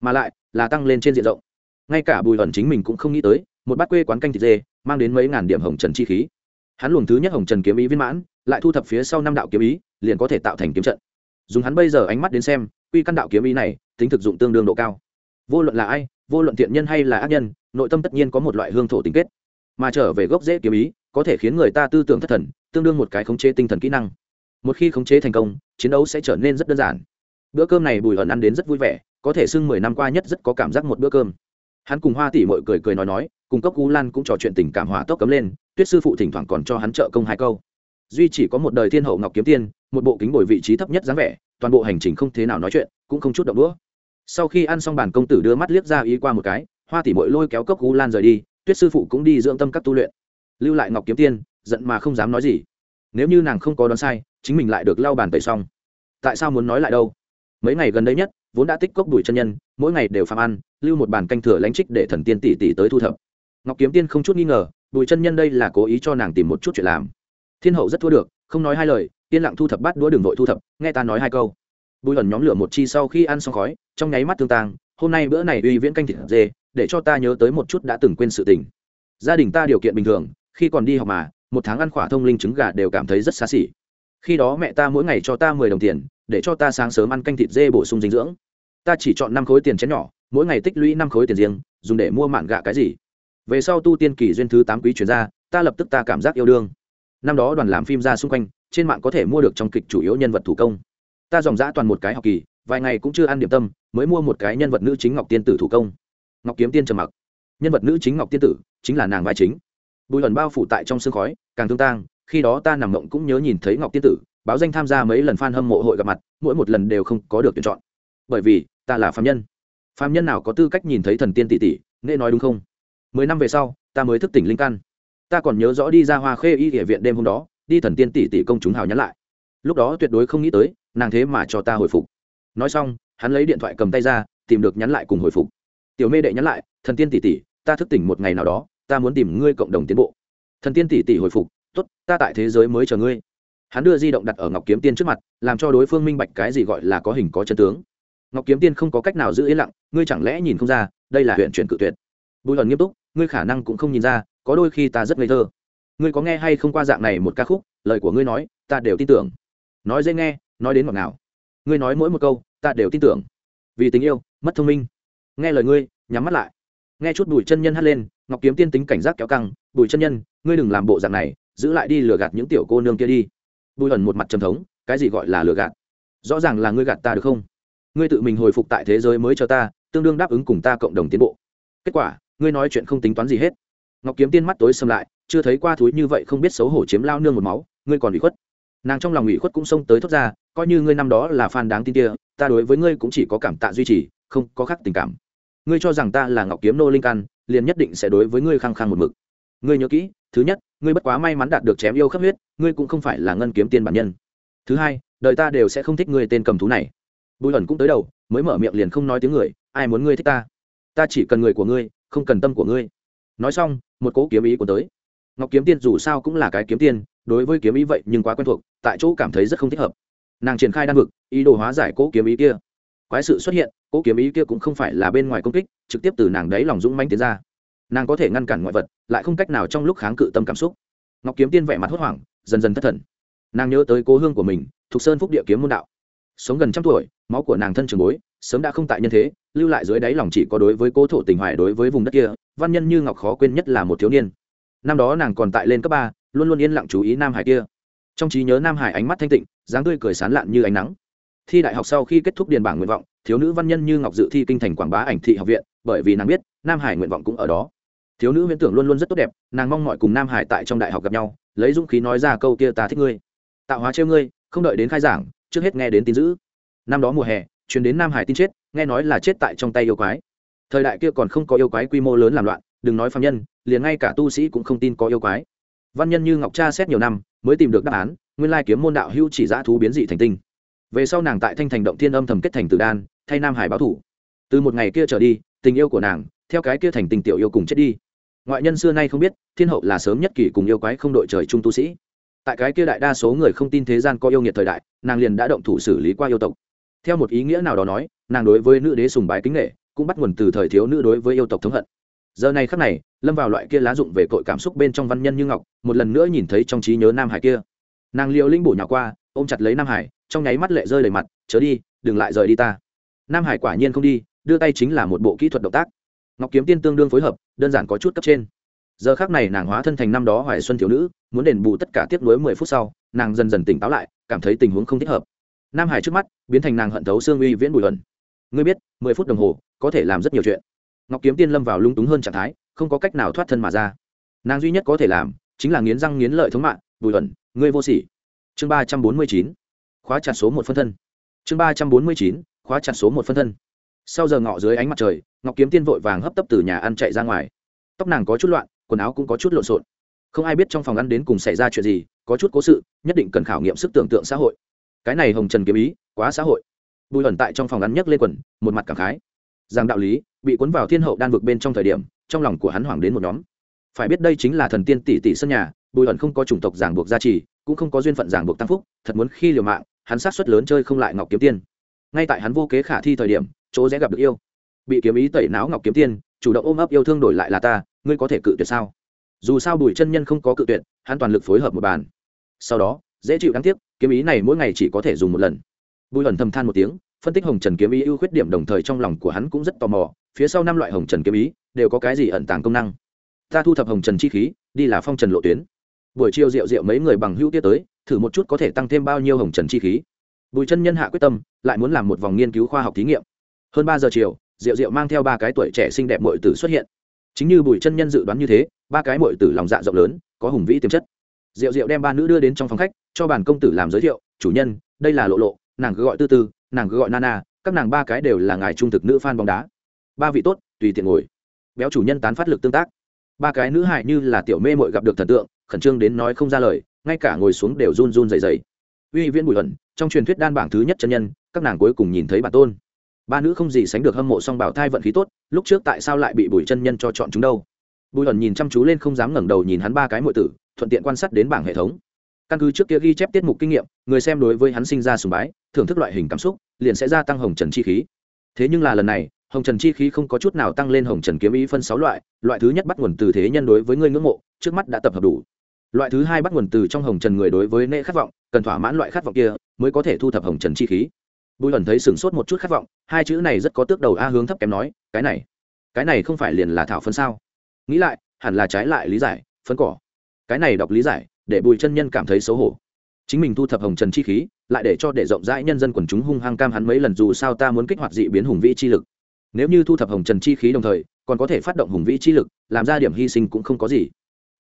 mà lại là tăng lên trên diện rộng. Ngay cả bùi ẩn chính mình cũng không nghĩ tới, một bát quê quán canh thịt dê mang đến mấy ngàn điểm hồng trần chi khí. Hắn luồng thứ nhất hồng trần kiếm ý viên mãn, lại thu thập phía sau năm đạo kiếm ý, liền có thể tạo thành kiếm trận. Dùng hắn bây giờ ánh mắt đến xem, quy căn đạo kiếm ý này, tính thực dụng tương đương độ cao. Vô luận là ai, vô luận thiện nhân hay là ác nhân, nội tâm tất nhiên có một loại hương thổ tính kết. Mà trở về gốc rễ kiếm ý, có thể khiến người ta tư tưởng thất thần, tương đương một cái khống chế tinh thần kỹ năng. Một khi khống chế thành công, chiến đấu sẽ trở nên rất đơn giản. Bữa cơm này bùi ẩn ăn đến rất vui vẻ có thể xưng mười năm qua nhất rất có cảm giác một bữa cơm. Hắn cùng hoa tỷ mội cười cười nói nói, cùng cốc cú lan cũng trò chuyện tình cảm hỏa tốc cấm lên, tuyết sư phụ thỉnh thoảng còn cho hắn trợ công hai câu. Duy chỉ có một đời thiên hậu ngọc kiếm tiên một bộ kính bồi vị trí thấp nhất dáng vẻ, toàn bộ hành trình không thế nào nói chuyện, cũng không chút động đũa. Sau khi ăn xong bàn công tử đưa mắt liếc ra ý qua một cái, hoa tỷ mội lôi kéo cốc cú lan rời đi, tuyết sư phụ cũng đi dưỡng tâm các tu luyện. Lưu lại ngọc kiếm tiên giận mà không dám nói gì. Nếu như nàng không có đoán sai, chính mình lại được lau bàn tẩy xong. Tại sao muốn nói lại đâu? Mấy ngày gần đây nhất vốn đã tích cốc đuổi chân nhân, mỗi ngày đều phạm ăn, lưu một bàn canh thừa lánh trích để thần tiên tỷ tỷ tới thu thập. Ngọc kiếm tiên không chút nghi ngờ đuổi chân nhân đây là cố ý cho nàng tìm một chút chuyện làm. Thiên hậu rất thua được, không nói hai lời, yên lặng thu thập bát đũa đường vội thu thập, nghe ta nói hai câu. Bùi ẩn nhóm lửa một chi sau khi ăn xong khói, trong nháy mắt tương tang, hôm nay bữa này uy viễn canh thịt dê, để cho ta nhớ tới một chút đã từng quên sự tình. Gia đình ta điều kiện bình thường, khi còn đi học mà, một tháng ăn khỏa thông linh trứng gà đều cảm thấy rất xa xỉ. Khi đó mẹ ta mỗi ngày cho ta mười đồng tiền để cho ta sáng sớm ăn canh thịt dê bổ sung dinh dưỡng. Ta chỉ chọn năm khối tiền chén nhỏ, mỗi ngày tích lũy năm khối tiền riêng, dùng để mua mạn gạ cái gì. Về sau tu tiên kỳ duyên thứ tám quý chuyển ra, ta lập tức ta cảm giác yêu đương. Năm đó đoàn làm phim ra xung quanh, trên mạng có thể mua được trong kịch chủ yếu nhân vật thủ công. Ta dòng dã toàn một cái học kỳ, vài ngày cũng chưa ăn điểm tâm, mới mua một cái nhân vật nữ chính ngọc tiên tử thủ công. Ngọc kiếm tiên trầm mặc. Nhân vật nữ chính ngọc tiên tử chính là nàng vai chính. Bùi ẩn bao phủ tại trong sương khói, càng thương tang, khi đó ta nằm mộng cũng nhớ nhìn thấy ngọc tiên tử báo danh tham gia mấy lần fan hâm mộ hội gặp mặt mỗi một lần đều không có được tuyển chọn. Bởi vì ta là phàm nhân. Phàm nhân nào có tư cách nhìn thấy thần tiên tỷ tỷ nghe nói đúng không? Mười năm về sau ta mới thức tỉnh linh căn. Ta còn nhớ rõ đi ra hoa khê y Y viện đêm hôm đó đi thần tiên tỷ tỷ công chúng hào nhắn lại. Lúc đó tuyệt đối không nghĩ tới nàng thế mà cho ta hồi phục. Nói xong hắn lấy điện thoại cầm tay ra tìm được nhắn lại cùng hồi phục. Tiểu mê đệ nhắn lại thần tiên tỷ tỷ ta thức tỉnh một ngày nào đó ta muốn tìm ngươi cộng đồng tiến bộ. Thần tiên tỷ tỷ hồi phục tốt, ta tại thế giới mới chờ ngươi hắn đưa di động đặt ở ngọc kiếm tiên trước mặt làm cho đối phương minh bạch cái gì gọi là có hình có chân tướng ngọc kiếm tiên không có cách nào giữ yên lặng ngươi chẳng lẽ nhìn không ra đây là huyện chuyển cự tuyệt bùi hận nghiêm túc ngươi khả năng cũng không nhìn ra có đôi khi ta rất ngây thơ ngươi có nghe hay không qua dạng này một ca khúc lời của ngươi nói ta đều tin tưởng nói dễ nghe nói đến ngọt ngào ngươi nói mỗi một câu ta đều tin tưởng vì tình yêu mất thông minh nghe lời ngươi nhắm mắt lại nghe chút bùi chân nhân hắt lên ngọc kiếm tiên tính cảnh giác kéo căng bùi chân nhân ngươi đừng làm bộ dạng này giữ lại đi lừa gạt những tiểu cô nương kia đi bùi ẩn một mặt trầm thống, cái gì gọi là lừa gạt? Rõ ràng là ngươi gạt ta được không? Ngươi tự mình hồi phục tại thế giới mới cho ta, tương đương đáp ứng cùng ta cộng đồng tiến bộ. Kết quả, ngươi nói chuyện không tính toán gì hết. Ngọc kiếm tiên mắt tối xâm lại, chưa thấy qua thúi như vậy không biết xấu hổ chiếm lao nương một máu, ngươi còn bị khuất. Nàng trong lòng ủy khuất cũng xông tới thốt ra, coi như ngươi năm đó là fan đáng tin kia, ta đối với ngươi cũng chỉ có cảm tạ duy trì, không có khác tình cảm. Ngươi cho rằng ta là ngọc kiếm nô linh căn, liền nhất định sẽ đối với ngươi khăng khăng một mực ngươi nhớ kỹ, thứ nhất, ngươi bất quá may mắn đạt được chém yêu khắp huyết, ngươi cũng không phải là ngân kiếm tiên bản nhân. Thứ hai, đời ta đều sẽ không thích ngươi tên cầm thú này. Bùi ẩn cũng tới đầu, mới mở miệng liền không nói tiếng người, ai muốn ngươi thích ta? Ta chỉ cần người của ngươi, không cần tâm của ngươi. Nói xong, một cỗ kiếm ý của tới. Ngọc kiếm tiên dù sao cũng là cái kiếm tiên, đối với kiếm ý vậy nhưng quá quen thuộc, tại chỗ cảm thấy rất không thích hợp. Nàng triển khai đan vực, ý đồ hóa giải cỗ kiếm ý kia. Quái sự xuất hiện, cỗ kiếm ý kia cũng không phải là bên ngoài công kích, trực tiếp từ nàng đấy lòng dũng manh tiến ra nàng có thể ngăn cản ngoại vật, lại không cách nào trong lúc kháng cự tâm cảm xúc. Ngọc kiếm tiên vẻ mặt hốt hoảng, dần dần thất thần. Nàng nhớ tới cố hương của mình thuộc sơn phúc địa kiếm môn đạo. Sống gần trăm tuổi, máu của nàng thân trường bối, sớm đã không tại nhân thế, lưu lại dưới đáy lòng chỉ có đối với cố thổ tình hoài đối với vùng đất kia, văn nhân như ngọc khó quên nhất là một thiếu niên. Năm đó nàng còn tại lên cấp ba, luôn luôn yên lặng chú ý nam hải kia. Trong trí nhớ nam hải ánh mắt thanh tịnh, dáng tươi cười sán lạn như ánh nắng. Thi đại học sau khi kết thúc điền bảng nguyện vọng, thiếu nữ văn nhân như ngọc dự thi kinh thành quảng bá ảnh thị học viện bởi vì nàng biết nam hải nguyện vọng cũng ở đó. Thiếu nữ huyễn tưởng luôn luôn rất tốt đẹp, nàng mong mọi cùng nam hải tại trong đại học gặp nhau, lấy dũng khí nói ra câu kia ta thích ngươi. Tạo hóa trêu ngươi, không đợi đến khai giảng, trước hết nghe đến tin dữ. Năm đó mùa hè chuyến đến nam hải tin chết, nghe nói là chết tại trong tay yêu quái. Thời đại kia còn không có yêu quái quy mô lớn làm loạn, đừng nói phạm nhân, liền ngay cả tu sĩ cũng không tin có yêu quái. Văn nhân như ngọc cha xét nhiều năm, mới tìm được đáp án, nguyên lai kiếm môn đạo hưu chỉ giã thú biến dị thành tinh. Về sau nàng tại thanh thành động thiên âm thầm kết thành từ đan, thay nam hải báo thủ. Từ một ngày kia trở đi tình yêu của nàng, theo cái kia thành tình tiểu yêu cùng chết đi. Ngoại nhân xưa nay không biết, thiên hậu là sớm nhất kỷ cùng yêu quái không đội trời trung tu sĩ. Tại cái kia đại đa số người không tin thế gian có yêu nghiệt thời đại, nàng liền đã động thủ xử lý qua yêu tộc. Theo một ý nghĩa nào đó nói, nàng đối với nữ đế sùng bái kính nghệ cũng bắt nguồn từ thời thiếu nữ đối với yêu tộc thống hận. Giờ này khắc này, lâm vào loại kia lá dụng về cội cảm xúc bên trong văn nhân như ngọc, một lần nữa nhìn thấy trong trí nhớ nam hải kia. Nàng liệu linh bổ nhỏ qua, ôm chặt lấy nam hải, trong nháy mắt lệ rơi đầy mặt, chớ đi, đừng lại rời đi ta. Nam hải quả nhiên không đi đưa tay chính là một bộ kỹ thuật động tác. Ngọc kiếm tiên tương đương phối hợp, đơn giản có chút cấp trên. Giờ khác này nàng hóa thân thành năm đó hoài xuân thiếu nữ, muốn đền bù tất cả tiếp nối mười phút sau, nàng dần dần tỉnh táo lại, cảm thấy tình huống không thích hợp. Nam hải trước mắt, biến thành nàng hận thấu xương uy viễn bùi luận ngươi biết, mười phút đồng hồ, có thể làm rất nhiều chuyện. Ngọc kiếm tiên lâm vào lung túng hơn trạng thái, không có cách nào thoát thân mà ra. Nàng duy nhất có thể làm, chính là nghiến răng nghiến lợi thống mạng, bùi luận ngươi vô sỉ. Chương ba trăm bốn mươi chín, khóa chặt số một phân thân. Chương ba trăm bốn mươi chín, khóa chặt số một phân thân sau giờ ngọ dưới ánh mặt trời, ngọc kiếm tiên vội vàng hấp tấp từ nhà ăn chạy ra ngoài. Tóc nàng có chút loạn, quần áo cũng có chút lộn xộn. Không ai biết trong phòng ăn đến cùng xảy ra chuyện gì, có chút cố sự, nhất định cần khảo nghiệm sức tưởng tượng xã hội. Cái này hồng trần kiếm ý, quá xã hội. Bùi ẩn tại trong phòng ăn nhấc lên quần, một mặt cảm khái. Rằng đạo lý, bị cuốn vào thiên hậu đan vực bên trong thời điểm, trong lòng của hắn hoảng đến một nhóm. Phải biết đây chính là thần tiên tỷ tỷ sân nhà, bùi ẩn không có chủng tộc giảng buộc gia trì, cũng không có duyên phận giảng buộc tăng phúc, thật muốn khi liều mạng, hắn sát xuất lớn chơi không lại ngọc kiếm tiên. Ngay tại hắn vô kế khả thi thời điểm chỗ dễ gặp được yêu. Bị kiếm ý tẩy não ngọc kiếm tiên, chủ động ôm ấp yêu thương đổi lại là ta, ngươi có thể cự tuyệt sao? Dù sao bùi chân nhân không có cự tuyệt, hắn toàn lực phối hợp một bàn. Sau đó, dễ chịu đáng tiếc, kiếm ý này mỗi ngày chỉ có thể dùng một lần. Bùi ẩn thầm than một tiếng, phân tích hồng trần kiếm ý ưu khuyết điểm đồng thời trong lòng của hắn cũng rất tò mò, phía sau năm loại hồng trần kiếm ý, đều có cái gì ẩn tàng công năng? Ta thu thập hồng trần chi khí, đi là phong trần lộ tuyến. Buổi chiều rượu rượu mấy người bằng hữu tiết tới, thử một chút có thể tăng thêm bao nhiêu hồng trần chi khí. Bùi chân nhân hạ quyết tâm, lại muốn làm một vòng nghiên cứu khoa học thí nghiệm hơn ba giờ chiều rượu rượu mang theo ba cái tuổi trẻ xinh đẹp mội tử xuất hiện. Chính như bùi chân nhân dự đoán như thế, ba cái mội tử lòng dạ rộng lớn, có hùng vĩ tiềm chất. Rượu rượu đem ba nữ đưa đến trong phòng khách, cho bản công tử làm giới thiệu, chủ nhân, đây là lộ lộ, nàng cứ gọi tư tư, nàng cứ gọi nana các nàng ba cái đều là ngài trung thực nữ f a n bóng đá. Ba vị tốt, tùy tiện ngồi. Béo chủ nhân tán phát lực tương tác. Ba cái nữ hại như là tiểu mê mội gặp được thần tượng, khẩn trương đến nói không ra lời, ngay cả ngồi xuống đều run run dày dày uy viễn bùi hận trong truyền thuyết đan bảng thứ nhất chân nhân, các nàng cuối cùng nhìn thấy bản tôn ba nữ không gì sánh được hâm mộ song bảo thai vận khí tốt, lúc trước tại sao lại bị bùi chân nhân cho chọn chúng đâu? Bùi hận nhìn chăm chú lên không dám ngẩng đầu nhìn hắn ba cái mọi tử, thuận tiện quan sát đến bảng hệ thống. Căn cứ trước kia ghi chép tiết mục kinh nghiệm, người xem đối với hắn sinh ra sùng bái, thưởng thức loại hình cảm xúc, liền sẽ gia tăng hồng trần chi khí. Thế nhưng là lần này, hồng trần chi khí không có chút nào tăng lên hồng trần kiếm ý phân sáu loại loại thứ nhất bắt nguồn từ thế nhân đối với người ngưỡng mộ, trước mắt đã tập hợp đủ. Loại thứ hai bắt nguồn từ trong hồng trần người đối với nệ khát vọng, cần thỏa mãn loại khát vọng kia, mới có thể thu thập hồng trần chi khí bùi ẩn thấy sửng sốt một chút khát vọng, hai chữ này rất có tước đầu a hướng thấp kém nói, cái này cái này không phải liền là thảo phân sao? Nghĩ lại, hẳn là trái lại lý giải phân cỏ. Cái này đọc lý giải, để bùi chân nhân cảm thấy xấu hổ. Chính mình thu thập hồng trần chi khí, lại để cho để rộng rãi nhân dân quần chúng hung hăng cam hắn mấy lần dù sao ta muốn kích hoạt dị biến hùng vĩ chi lực. Nếu như thu thập hồng trần chi khí đồng thời, còn có thể phát động hùng vĩ chi lực, làm ra điểm hy sinh cũng không có gì.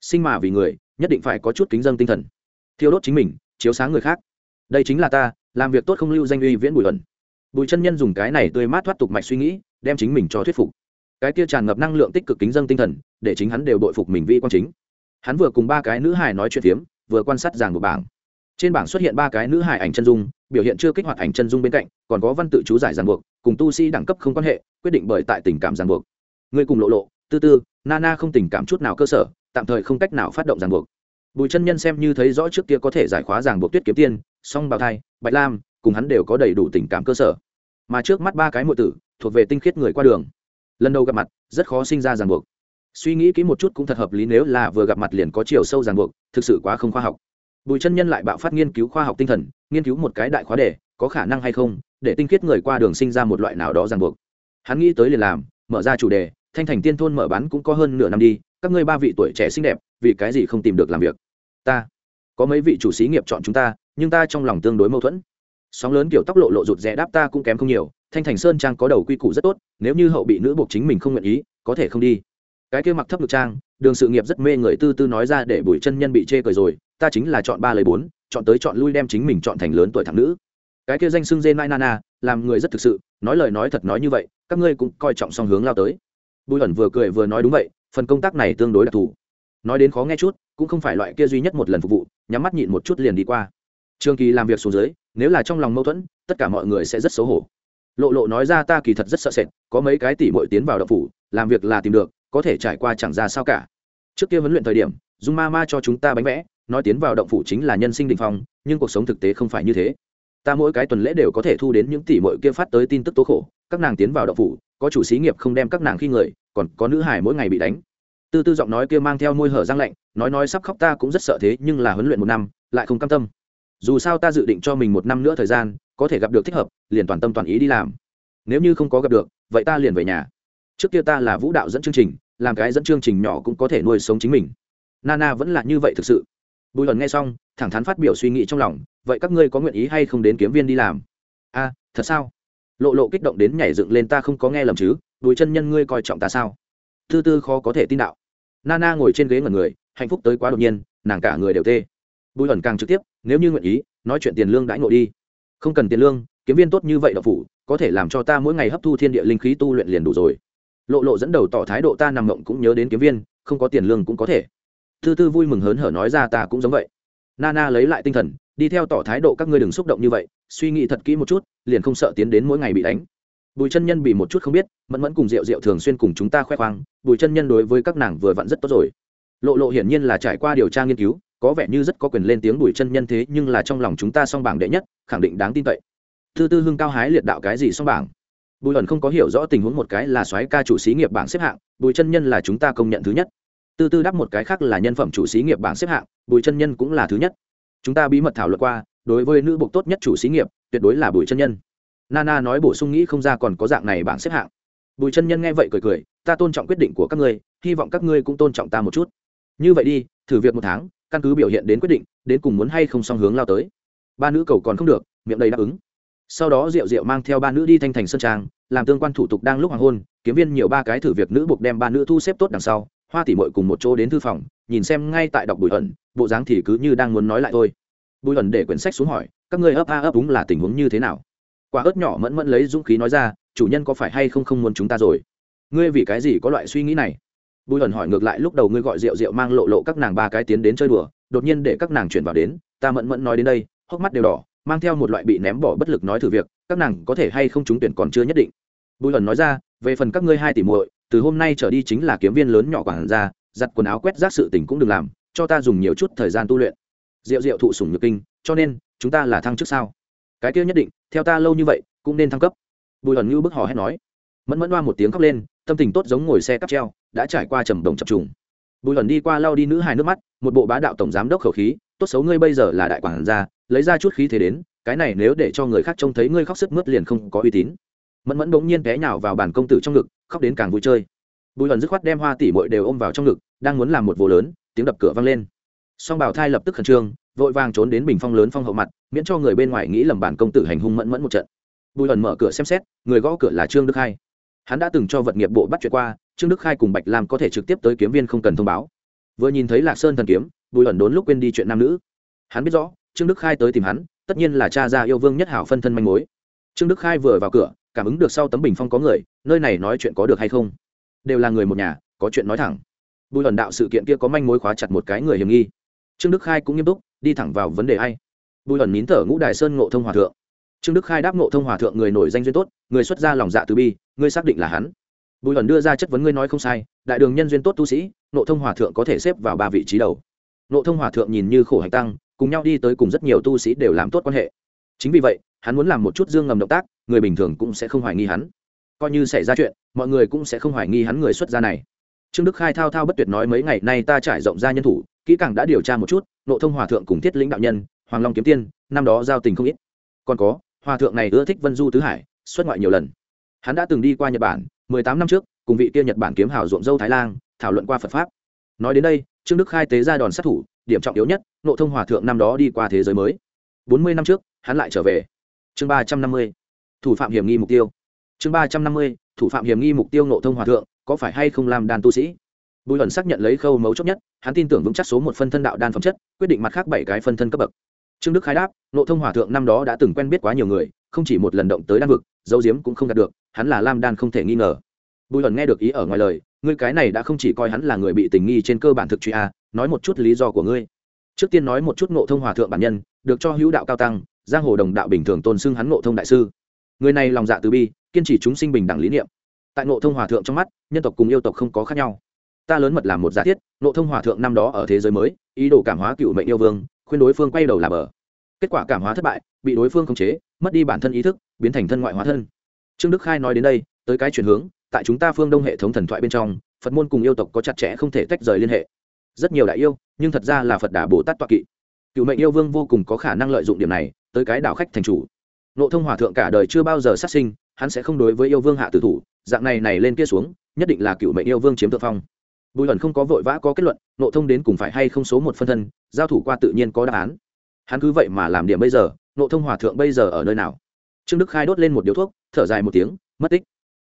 Sinh mà vì người, nhất định phải có chút kính dân tinh thần. Thiêu đốt chính mình, chiếu sáng người khác đây chính là ta, làm việc tốt không lưu danh uy viễn bùi ẩn bùi chân nhân dùng cái này tươi mát thoát tục mạch suy nghĩ, đem chính mình cho thuyết phục. Cái kia tràn ngập năng lượng tích cực kính dân tinh thần, để chính hắn đều đội phục mình vi quan chính. Hắn vừa cùng ba cái nữ hài nói chuyện phiếm, vừa quan sát giảng một bảng. Trên bảng xuất hiện ba cái nữ hài ảnh chân dung, biểu hiện chưa kích hoạt ảnh chân dung bên cạnh, còn có văn tự chú giải ràng buộc, cùng tu sĩ đẳng cấp không quan hệ, quyết định bởi tại tình cảm ràng buộc. Người cùng lộ lộ, tư tư nana không tình cảm chút nào cơ sở, tạm thời không cách nào phát động ràng buộc. Bùi chân nhân xem như thấy rõ trước kia có thể giải khóa ràng buộc tuyết kiếm tiên song bào thai, bạch lam, cùng hắn đều có đầy đủ tình cảm cơ sở. Mà trước mắt ba cái mọi tử, thuộc về tinh khiết người qua đường. Lần đầu gặp mặt, rất khó sinh ra ràng buộc. Suy nghĩ kỹ một chút cũng thật hợp lý nếu là vừa gặp mặt liền có chiều sâu ràng buộc, thực sự quá không khoa học. Bùi chân nhân lại bạo phát nghiên cứu khoa học tinh thần, nghiên cứu một cái đại khóa đề, có khả năng hay không, để tinh khiết người qua đường sinh ra một loại nào đó ràng buộc. Hắn nghĩ tới liền làm, mở ra chủ đề, thanh thành tiên thôn mở bán cũng có hơn nửa năm đi, các ngươi ba vị tuổi trẻ xinh đẹp, vì cái gì không tìm được làm việc? Ta, có mấy vị chủ xí nghiệp chọn chúng ta nhưng ta trong lòng tương đối mâu thuẫn. Sóng lớn kiểu tóc lộ lộ rụt rẽ đáp ta cũng kém không nhiều, thanh thành sơn trang có đầu quy củ rất tốt, nếu như hậu bị nữ buộc chính mình không nguyện ý, có thể không đi. Cái kia mặc thấp ngực trang, đường sự nghiệp rất mê người tư tư nói ra để bùi chân nhân bị chê cười rồi, ta chính là chọn ba lời bốn, chọn tới chọn lui đem chính mình chọn thành lớn tuổi thẳng nữ. Cái kia danh xưng dê nai nana làm người rất thực sự, nói lời nói thật nói như vậy, các ngươi cũng coi trọng song hướng lao tới. Bùi ẩn vừa cười vừa nói đúng vậy, phần công tác này tương đối đặc thù. Nói đến khó nghe chút, cũng không phải loại kia duy nhất một lần phục vụ, nhắm mắt nhịn một chút liền đi qua trường kỳ làm việc xuống dưới, nếu là trong lòng mâu thuẫn, tất cả mọi người sẽ rất xấu hổ. Lộ lộ nói ra ta kỳ thật rất sợ sệt, có mấy cái tỷ bội tiến vào đậu phủ, làm việc là tìm được, có thể trải qua chẳng ra sao cả. Trước kia huấn luyện thời điểm, dung ma ma cho chúng ta bánh vẽ, nói tiến vào động phủ chính là nhân sinh định phong, nhưng cuộc sống thực tế không phải như thế. Ta mỗi cái tuần lễ đều có thể thu đến những tỷ mội kia phát tới tin tức tố khổ, các nàng tiến vào động phủ, có chủ xí nghiệp không đem các nàng khi người, còn có nữ hải mỗi ngày bị đánh. Tư tư giọng nói kia mang theo môi hở răng lạnh, nói nói sắp khóc ta cũng rất sợ thế, nhưng là huấn luyện một năm, lại không cam tâm dù sao ta dự định cho mình một năm nữa thời gian, có thể gặp được thích hợp, liền toàn tâm toàn ý đi làm. Nếu như không có gặp được, vậy ta liền về nhà. Trước kia ta là vũ đạo dẫn chương trình, làm cái dẫn chương trình nhỏ cũng có thể nuôi sống chính mình. Nana vẫn là như vậy thực sự. Bùi lần nghe xong, thẳng thắn phát biểu suy nghĩ trong lòng, vậy các ngươi có nguyện ý hay không đến kiếm viên đi làm? A, thật sao? Lộ lộ kích động đến nhảy dựng lên ta không có nghe lầm chứ đùi chân nhân ngươi coi trọng ta sao? Tư tư khó có thể tin đạo. Nana ngồi trên ghế ngẩn người, hạnh phúc tới quá đột nhiên, nàng cả người đều tê bùi ẩn càng trực tiếp, nếu như nguyện ý, nói chuyện tiền lương đãi ngộ đi. Không cần tiền lương, kiếm viên tốt như vậy đậu phủ, có thể làm cho ta mỗi ngày hấp thu thiên địa linh khí tu luyện liền đủ rồi. Lộ lộ dẫn đầu tỏ thái độ ta nằm mộng cũng nhớ đến kiếm viên, không có tiền lương cũng có thể. Tư tư vui mừng hớn hở nói ra ta cũng giống vậy. Nana lấy lại tinh thần, đi theo tỏ thái độ các ngươi đừng xúc động như vậy, suy nghĩ thật kỹ một chút, liền không sợ tiến đến mỗi ngày bị đánh. Bùi chân nhân bị một chút không biết, mẫn mẫn cùng rượu rượu thường xuyên cùng chúng ta khoe khoang, bùi chân nhân đối với các nàng vừa vặn rất tốt rồi. Lộ lộ hiển nhiên là trải qua điều tra nghiên cứu có vẻ như rất có quyền lên tiếng bùi chân nhân thế, nhưng là trong lòng chúng ta song bảng đệ nhất, khẳng định đáng tin cậy. Thư tư hưng cao hái liệt đạo cái gì song bảng? Bùi ẩn không có hiểu rõ tình huống một cái là soái ca chủ xí nghiệp bảng xếp hạng, bùi chân nhân là chúng ta công nhận thứ nhất. Tư tư đáp một cái khác là nhân phẩm chủ xí nghiệp bảng xếp hạng, bùi chân nhân cũng là thứ nhất. Chúng ta bí mật thảo luận qua, đối với nữ bộc tốt nhất chủ xí nghiệp, tuyệt đối là bùi chân nhân. Nana nói bổ sung nghĩ không ra còn có dạng này bảng xếp hạng. Bùi chân nhân nghe vậy cười cười, ta tôn trọng quyết định của các ngươi, hy vọng các ngươi cũng tôn trọng ta một chút như vậy đi, thử việc một tháng, căn cứ biểu hiện đến quyết định, đến cùng muốn hay không song hướng lao tới. Ba nữ cầu còn không được, miệng đầy đáp ứng. Sau đó diệu diệu mang theo ba nữ đi thanh thành sơn trang, làm tương quan thủ tục đang lúc hoàng hôn, kiếm viên nhiều ba cái thử việc nữ buộc đem ba nữ thu xếp tốt đằng sau, hoa tỉ mội cùng một chỗ đến thư phòng, nhìn xem ngay tại đọc bùi ẩn, bộ dáng thì cứ như đang muốn nói lại thôi. Bùi ẩn để quyển sách xuống hỏi, các ngươi ấp a ấp đúng là tình huống như thế nào? Quả ớt nhỏ mẫn mẫn lấy dũng khí nói ra, chủ nhân có phải hay không không muốn chúng ta rồi? Ngươi vì cái gì có loại suy nghĩ này? Bùi ẩn hỏi ngược lại lúc đầu ngươi gọi rượu rượu mang lộ lộ các nàng ba cái tiến đến chơi đùa, đột nhiên để các nàng chuyển vào đến, ta mẫn mẫn nói đến đây, hốc mắt đều đỏ, mang theo một loại bị ném bỏ bất lực nói thử việc, các nàng có thể hay không trúng tuyển còn chưa nhất định. Bùi ẩn nói ra, về phần các ngươi hai tỷ muội, từ hôm nay trở đi chính là kiếm viên lớn nhỏ quản ra giặt quần áo quét rác sự tình cũng đừng làm, cho ta dùng nhiều chút thời gian tu luyện. Rượu rượu thụ sủng nhược kinh, cho nên, chúng ta là thăng chức sao? Cái kia nhất định, theo ta lâu như vậy, cũng nên thăng cấp. Bùi ẩn như bức hò hét nói. Mẫn mẫn hoa một tiếng khóc lên, tâm tình tốt giống ngồi xe cắp treo đã trải qua trầm đồng chập trùng. Bùi lần đi qua lau đi nữ hài nước mắt một bộ bá đạo tổng giám đốc khẩu khí tốt xấu ngươi bây giờ là đại quản gia lấy ra chút khí thế đến cái này nếu để cho người khác trông thấy ngươi khóc sức mướt liền không có uy tín. Mẫn mẫn bỗng nhiên té nhào vào bàn công tử trong ngực khóc đến càng vui chơi. Bùi lần dứt khoát đem hoa tỷ mội đều ôm vào trong ngực đang muốn làm một vụ lớn tiếng đập cửa vang lên. Song bảo thai lập tức khẩn trương vội vàng trốn đến bình phong lớn phong hậu mặt miễn cho người bên ngoài nghĩ lầm bản công tử hành hung mẫn mẫn một trận. Bùi lần mở cửa xem xét người gõ cửa là trương đức hai, hắn đã từng cho vật nghiệp bộ bắt chuyện qua trương đức khai cùng bạch lam có thể trực tiếp tới kiếm viên không cần thông báo. Vừa nhìn thấy lạc sơn thần kiếm, bùi ẩn đốn lúc quên đi chuyện nam nữ. Hắn biết rõ, trương đức khai tới tìm hắn, tất nhiên là cha ra yêu vương nhất hảo phân thân manh mối. Trương đức khai vừa vào cửa, cảm ứng được sau tấm bình phong có người, nơi này nói chuyện có được hay không? Đều là người một nhà, có chuyện nói thẳng. Bùi ẩn đạo sự kiện kia có manh mối khóa chặt một cái người hiểm nghi. Trương đức khai cũng nghiêm túc, đi thẳng vào vấn đề hay bùi ẩn nín thở ngũ đài sơn ngộ thông hòa thượng. Trương đức khai đáp ngộ thông hòa thượng người nổi danh duyên tốt, người xuất gia lòng dạ từ bi ngươi xác định là hắn bùi ẩn đưa ra chất vấn ngươi nói không sai, đại đường nhân duyên tốt tu sĩ nộ thông hòa thượng có thể xếp vào ba vị trí đầu. Nộ thông hòa thượng nhìn như khổ hành tăng, cùng nhau đi tới cùng rất nhiều tu sĩ đều làm tốt quan hệ. Chính vì vậy, hắn muốn làm một chút dương ngầm động tác, người bình thường cũng sẽ không hoài nghi hắn. Coi như xảy ra chuyện, mọi người cũng sẽ không hoài nghi hắn người xuất gia này. Trương đức khai thao thao bất tuyệt nói mấy ngày nay ta trải rộng ra nhân thủ, kỹ càng đã điều tra một chút nộ thông hòa thượng cùng thiết lĩnh đạo nhân, hoàng long kiếm tiên, năm đó giao tình không ít. Còn có, hòa thượng này ưa thích vân du tứ hải, xuất ngoại nhiều lần. Hắn đã từng đi qua nhật bản mười tám năm trước, cùng vị kia nhật bản kiếm hào ruộng dâu thái lan thảo luận qua phật pháp. Nói đến đây, trương đức khai tế ra đòn sát thủ, điểm trọng yếu nhất nộ thông hòa thượng năm đó đi qua thế giới mới. Bốn mươi năm trước, hắn lại trở về. Chương ba trăm năm mươi, thủ phạm hiểm nghi mục tiêu. Chương ba trăm năm mươi, thủ phạm hiểm nghi mục tiêu nộ thông hòa thượng, có phải hay không làm đàn tu sĩ? Bùi ẩn xác nhận lấy khâu mấu chốt nhất, hắn tin tưởng vững chắc số một phân thân đạo đan phẩm chất, quyết định mặt khác bảy cái phân thân cấp bậc. Trương đức khai đáp nộ thông hòa thượng năm đó đã từng quen biết quá nhiều người, không chỉ một lần động tới đan vực, dấu diếm cũng không đạt được hắn là lam đan không thể nghi ngờ. Bùi ẩn nghe được ý ở ngoài lời, ngươi cái này đã không chỉ coi hắn là người bị tình nghi trên cơ bản thực truy a, nói một chút lý do của ngươi. Trước tiên nói một chút ngộ thông hòa thượng bản nhân, được cho hữu đạo cao tăng, giang hồ đồng đạo bình thường tôn xưng hắn ngộ thông đại sư. Người này lòng dạ từ bi, kiên trì chúng sinh bình đẳng lý niệm. Tại ngộ thông hòa thượng trong mắt, nhân tộc cùng yêu tộc không có khác nhau. Ta lớn mật làm một giả thiết, ngộ thông hòa thượng năm đó ở thế giới mới, ý đồ cảm hóa cựu mệnh yêu vương, khuyên đối phương quay đầu làm bờ. Kết quả cảm hóa thất bại, bị đối phương khống chế, mất đi bản thân ý thức, biến thành thân ngoại hóa thân trương đức khai nói đến đây, tới cái chuyển hướng, tại chúng ta phương đông hệ thống thần thoại bên trong, phật môn cùng yêu tộc có chặt chẽ không thể tách rời liên hệ. Rất nhiều đại yêu, nhưng thật ra là phật đà bồ tát toạ kỵ. Cựu mệnh yêu vương vô cùng có khả năng lợi dụng điểm này, tới cái đảo khách thành chủ. Nộ thông hòa thượng cả đời chưa bao giờ sát sinh, hắn sẽ không đối với yêu vương hạ tử thủ, dạng này này lên kia xuống, nhất định là cựu mệnh yêu vương chiếm thượng phong. Bùi ẩn không có vội vã có kết luận nộ thông đến cùng phải hay không số một phân thân, giao thủ qua tự nhiên có đáp án. Hắn cứ vậy mà làm điểm bây giờ nộ thông hòa thượng bây giờ ở nơi nào? Trương đức khai đốt lên một điếu thuốc thở dài một tiếng, mất tích.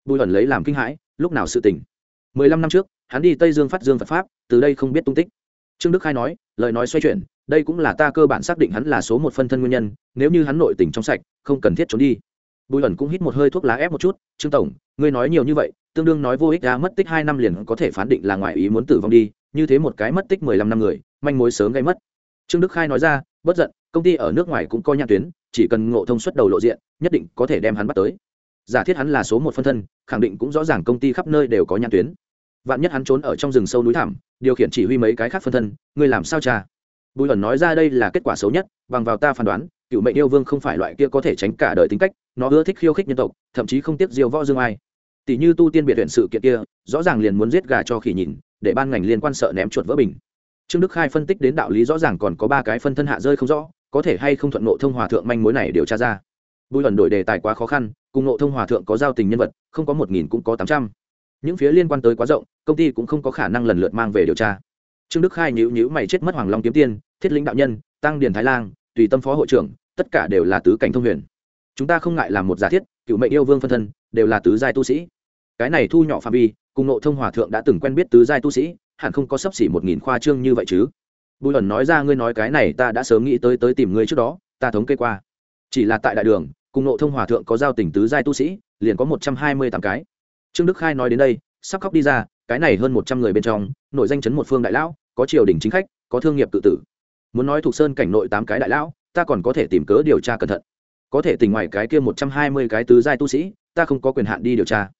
Bùi ẩn lấy làm kinh hãi, lúc nào sự tỉnh mười lăm năm trước, hắn đi tây dương phát dương phật pháp, từ đây không biết tung tích. Trương đức khai nói, lời nói xoay chuyển, đây cũng là ta cơ bản xác định hắn là số một phân thân nguyên nhân, nếu như hắn nội tình trong sạch, không cần thiết trốn đi. Bùi ẩn cũng hít một hơi thuốc lá ép một chút, trương tổng, ngươi nói nhiều như vậy, tương đương nói vô ích ra, mất tích hai năm liền có thể phán định là ngoại ý muốn tử vong đi, như thế một cái mất tích mười lăm năm người, manh mối sớm gây mất. Trương đức khai nói ra, bất giận, công ty ở nước ngoài cũng coi nhãn tuyến, chỉ cần ngộ thông xuất đầu lộ diện, nhất định có thể đem hắn bắt tới giả thiết hắn là số một phân thân, khẳng định cũng rõ ràng công ty khắp nơi đều có nhãn tuyến. Vạn nhất hắn trốn ở trong rừng sâu núi thẳm, điều khiển chỉ huy mấy cái khác phân thân, ngươi làm sao cha bùi ẩn nói ra đây là kết quả xấu nhất, bằng vào ta phán đoán, cựu mệnh yêu vương không phải loại kia có thể tránh cả đời tính cách, nó ưa thích khiêu khích nhân tộc, thậm chí không tiếc diêu võ dương ai. Tỷ như tu tiên biệt huyện sự kiện kia, rõ ràng liền muốn giết gà cho khỉ nhìn, để ban ngành liên quan sợ ném chuột vỡ bình. Trương đức khai phân tích đến đạo lý rõ ràng còn có ba cái phân thân hạ rơi không rõ, có thể hay không thuận nộ thông hòa thượng manh mối này điều tra ra bùi ẩn đổi đề tài quá khó khăn, cùng nộ thông hòa thượng có giao tình nhân vật, không có một nghìn cũng có tám trăm. Những phía liên quan tới quá rộng, công ty cũng không có khả năng lần lượt mang về điều tra. Trương đức khai nhữ nhữ mày chết mất hoàng long kiếm tiên, thiết lĩnh đạo nhân, tăng điền thái lang, tùy tâm phó hội trưởng, tất cả đều là tứ cảnh thông huyền. Chúng ta không ngại làm một giả thiết, cựu mệnh yêu vương phân thân, đều là tứ giai tu sĩ. Cái này thu nhỏ phạm vi, cùng nộ thông hòa thượng đã từng quen biết tứ giai tu sĩ, hẳn không có sấp xỉ một nghìn khoa trương như vậy chứ. Bùi ẩn nói ra, ngươi nói cái này ta đã sớm nghĩ tới tới tìm ngươi trước đó, ta thống kê qua chỉ là tại đại đường, cùng nộ thông hòa thượng có giao tình tứ giai tu sĩ, liền có một trăm hai mươi tám cái. Trương đức khai nói đến đây, sắp khóc đi ra, cái này hơn một trăm người bên trong, nội danh chấn một phương đại lão, có triều đình chính khách, có thương nghiệp tự tử. Muốn nói thuộc sơn cảnh nội tám cái đại lão, ta còn có thể tìm cớ điều tra cẩn thận. Có thể tỉnh ngoài cái kia một trăm hai mươi cái tứ giai tu sĩ, ta không có quyền hạn đi điều tra.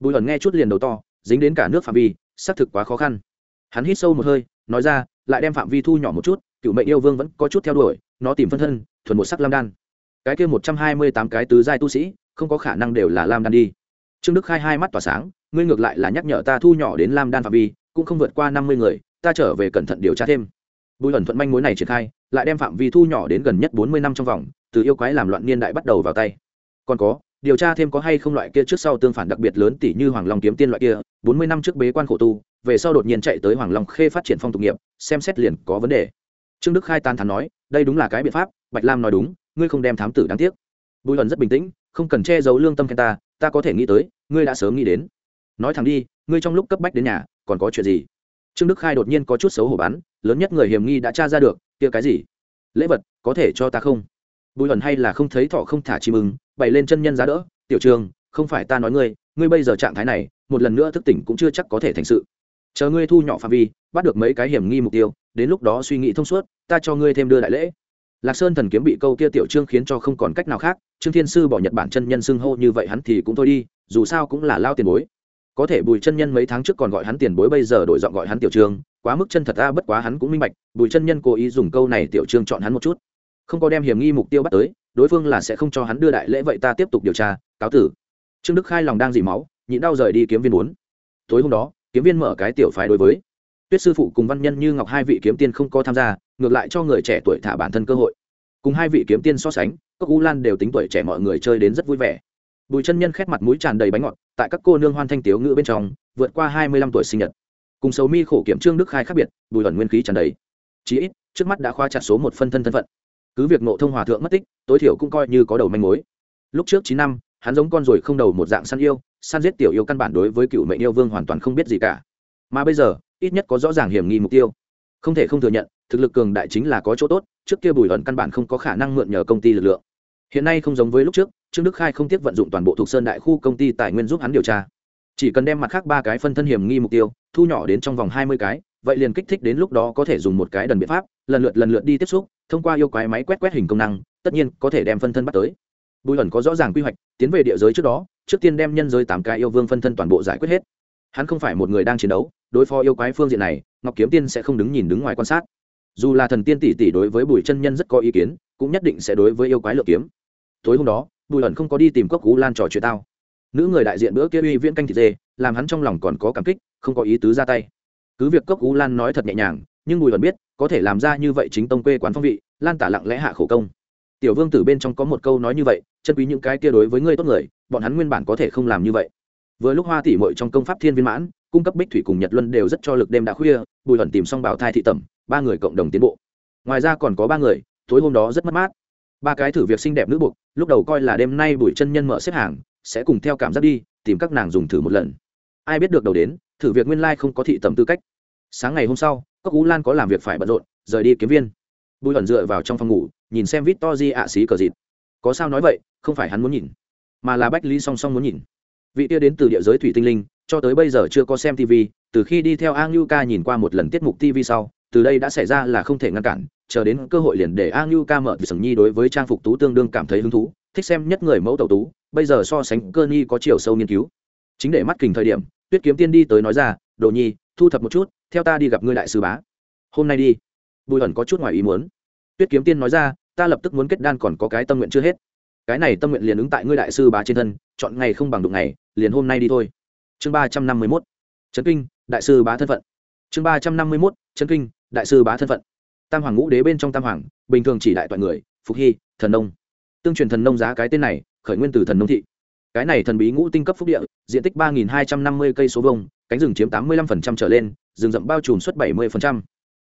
Bùi ẩn nghe chút liền đầu to, dính đến cả nước phạm vi, xác thực quá khó khăn. Hắn hít sâu một hơi, nói ra, lại đem phạm vi thu nhỏ một chút, cựu mệnh yêu vương vẫn có chút theo đuổi, nó tìm phân thân, thuần một sắc lam đan cái kia một trăm hai mươi tám cái tứ giai tu sĩ, không có khả năng đều là lam đan đi. Trương đức khai hai mắt tỏa sáng, ngươi ngược lại là nhắc nhở ta thu nhỏ đến lam đan phạm vi, cũng không vượt qua năm mươi người, ta trở về cẩn thận điều tra thêm. Bùi ẩn thuận manh mối này triển khai, lại đem phạm vi thu nhỏ đến gần nhất bốn mươi năm trong vòng, từ yêu quái làm loạn niên đại bắt đầu vào tay. Còn có, điều tra thêm có hay không loại kia trước sau tương phản đặc biệt lớn tỷ như hoàng long kiếm tiên loại kia, bốn mươi năm trước bế quan khổ tu, về sau đột nhiên chạy tới hoàng long khê phát triển phong tục nghiệp, xem xét liền có vấn đề. Trương đức khai tan thắn nói, đây đúng là cái biện pháp, bạch lam nói đúng ngươi không đem thám tử đáng tiếc. Bùi hận rất bình tĩnh không cần che giấu lương tâm khen ta ta có thể nghĩ tới ngươi đã sớm nghĩ đến. Nói thẳng đi ngươi trong lúc cấp bách đến nhà còn có chuyện gì? Trương đức khai đột nhiên có chút xấu hổ bắn lớn nhất người hiểm nghi đã tra ra được kia cái gì? Lễ vật có thể cho ta không? Bùi hận hay là không thấy thọ không thả chim mừng, bày lên chân nhân giá đỡ tiểu trường không phải ta nói ngươi ngươi bây giờ trạng thái này một lần nữa thức tỉnh cũng chưa chắc có thể thành sự. Chờ ngươi thu nhỏ phạm vi bắt được mấy cái hiểm nghi mục tiêu đến lúc đó suy nghĩ thông suốt ta cho ngươi thêm đưa đại lễ lạc sơn thần kiếm bị câu kia tiểu trương khiến cho không còn cách nào khác, trương thiên sư bỏ nhật bản chân nhân xưng hô như vậy hắn thì cũng thôi đi, dù sao cũng là lao tiền bối. Có thể bùi chân nhân mấy tháng trước còn gọi hắn tiền bối bây giờ đổi giọng gọi hắn tiểu trương, quá mức chân thật ta bất quá hắn cũng minh bạch, bùi chân nhân cố ý dùng câu này tiểu trương chọn hắn một chút. Không có đem hiểm nghi mục tiêu bắt tới, đối phương là sẽ không cho hắn đưa đại lễ vậy ta tiếp tục điều tra, cáo tử. Trương đức khai lòng đang dỉ máu, nhịn đau rời đi kiếm viên bốn. Tối hôm đó, kiếm viên mở cái tiểu phái đối với tuyết sư phụ cùng văn nhân như ngọc hai vị kiếm tiên không có tham gia, ngược lại cho người trẻ tuổi thả bản thân cơ hội. Cùng hai vị kiếm tiên so sánh các u lan đều tính tuổi trẻ mọi người chơi đến rất vui vẻ. Bùi chân nhân khét mặt mũi tràn đầy bánh ngọt, tại các cô nương hoan thanh tiếu ngữ bên trong, vượt qua hai mươi lăm tuổi sinh nhật. Cùng sầu mi khổ kiểm trương đức khai khác biệt, bùi ẩn nguyên khí tràn đầy. Chí ít, trước mắt đã khoa chặt số một phân thân thân phận. Cứ việc nộ thông hòa thượng mất tích, tối thiểu cũng coi như có đầu manh mối. Lúc trước chín năm, hắn giống con ruồi không đầu một dạng săn yêu, săn giết tiểu yêu căn bản đối với cựu mệnh yêu vương hoàn toàn không biết gì cả. Mà bây giờ ít nhất có rõ ràng hiểm nghi mục tiêu. Không thể không thừa nhận, thực lực cường đại chính là có chỗ tốt, trước kia bùi hận căn bản không có khả năng mượn nhờ công ty lực lượng. Hiện nay không giống với lúc trước, trương đức khai không tiếc vận dụng toàn bộ thuộc sơn đại khu công ty tài nguyên giúp hắn điều tra. Chỉ cần đem mặt khác ba cái phân thân hiểm nghi mục tiêu, thu nhỏ đến trong vòng hai mươi cái, vậy liền kích thích đến lúc đó có thể dùng một cái đần biện pháp, lần lượt lần lượt đi tiếp xúc, thông qua yêu quái máy quét quét hình công năng, tất nhiên có thể đem phân thân bắt tới. Bùi hận có rõ ràng quy hoạch, tiến về địa giới trước đó, trước tiên đem nhân giới tám cái yêu vương phân thân toàn bộ giải quyết hết hắn không phải một người đang chiến đấu, đối phó yêu quái phương diện này, ngọc kiếm tiên sẽ không đứng nhìn đứng ngoài quan sát. Dù là thần tiên tỷ tỷ đối với bùi chân nhân rất có ý kiến, cũng nhất định sẽ đối với yêu quái lựa kiếm. Tối hôm đó, bùi ẩn không có đi tìm cốc cú lan trò chuyện tao. Nữ người đại diện bữa kia uy viễn canh thịt dê, làm hắn trong lòng còn có cảm kích, không có ý tứ ra tay. Cứ việc cốc cú lan nói thật nhẹ nhàng, nhưng bùi ẩn biết, có thể làm ra như vậy chính tông quê quán phong vị, lan tả lặng lẽ hạ khổ công. Tiểu vương tử bên trong có một câu nói như vậy, chân quý những cái kia đối với ngươi tốt người, bọn hắn nguyên bản có thể không làm như vậy vừa lúc hoa tỷ mội trong công pháp thiên viên mãn, cung cấp bích thủy cùng nhật luân đều rất cho lực đêm đã khuya, bùi luận tìm xong bảo thai thị tẩm, ba người cộng đồng tiến bộ. Ngoài ra còn có ba người, tối hôm đó rất mất mát. Ba cái thử việc xinh đẹp nữ buộc lúc đầu coi là đêm nay bùi chân nhân mở xếp hàng, sẽ cùng theo cảm giác đi, tìm các nàng dùng thử một lần. Ai biết được đầu đến, thử việc nguyên lai không có thị tẩm tư cách. Sáng ngày hôm sau các ú lan có làm việc phải bận rộn, rời đi kiếm viên. Bùi luận dựa vào trong phòng ngủ, nhìn xem vít to di ạ xí cờ dịt. Có sao nói vậy, không phải hắn muốn nhìn, mà là bách lý song song muốn nhìn vị tia đến từ địa giới thủy tinh linh, cho tới bây giờ chưa có xem tv từ khi đi theo a ngưu ca nhìn qua một lần tiết mục tv sau, từ đây đã xảy ra là không thể ngăn cản, chờ đến cơ hội liền để a ngưu ca mở sừng nhi đối với trang phục tú tương đương cảm thấy hứng thú, thích xem nhất người mẫu tẩu tú, bây giờ so sánh cơ nhi có chiều sâu nghiên cứu. Chính để mắt kình thời điểm, tuyết kiếm tiên đi tới nói ra, đồ nhi, thu thập một chút, theo ta đi gặp ngươi đại sư bá. Hôm nay đi. Bùi ẩn có chút ngoài ý muốn. Tuyết kiếm tiên nói ra, ta lập tức muốn kết đan còn có cái tâm nguyện chưa hết. Cái này tâm nguyện liền ứng tại ngươi đại sư bá trên thân, chọn ngày không bằng đụng ngày liền hôm nay đi thôi. Chương ba trăm năm mươi mốt trấn kinh, đại sư bá thân phận. Chương ba trăm năm mươi mốt trấn kinh, đại sư bá thân phận. Tam hoàng ngũ đế bên trong tam hoàng, bình thường chỉ đại toàn người, phục hy, thần nông. Tương truyền thần nông giá cái tên này, khởi nguyên từ thần nông thị. Cái này thần bí ngũ tinh cấp phúc địa, diện tích ba hai trăm năm mươi cây số vông cánh rừng chiếm tám mươi lăm trở lên, rừng rậm bao trùm suốt bảy mươi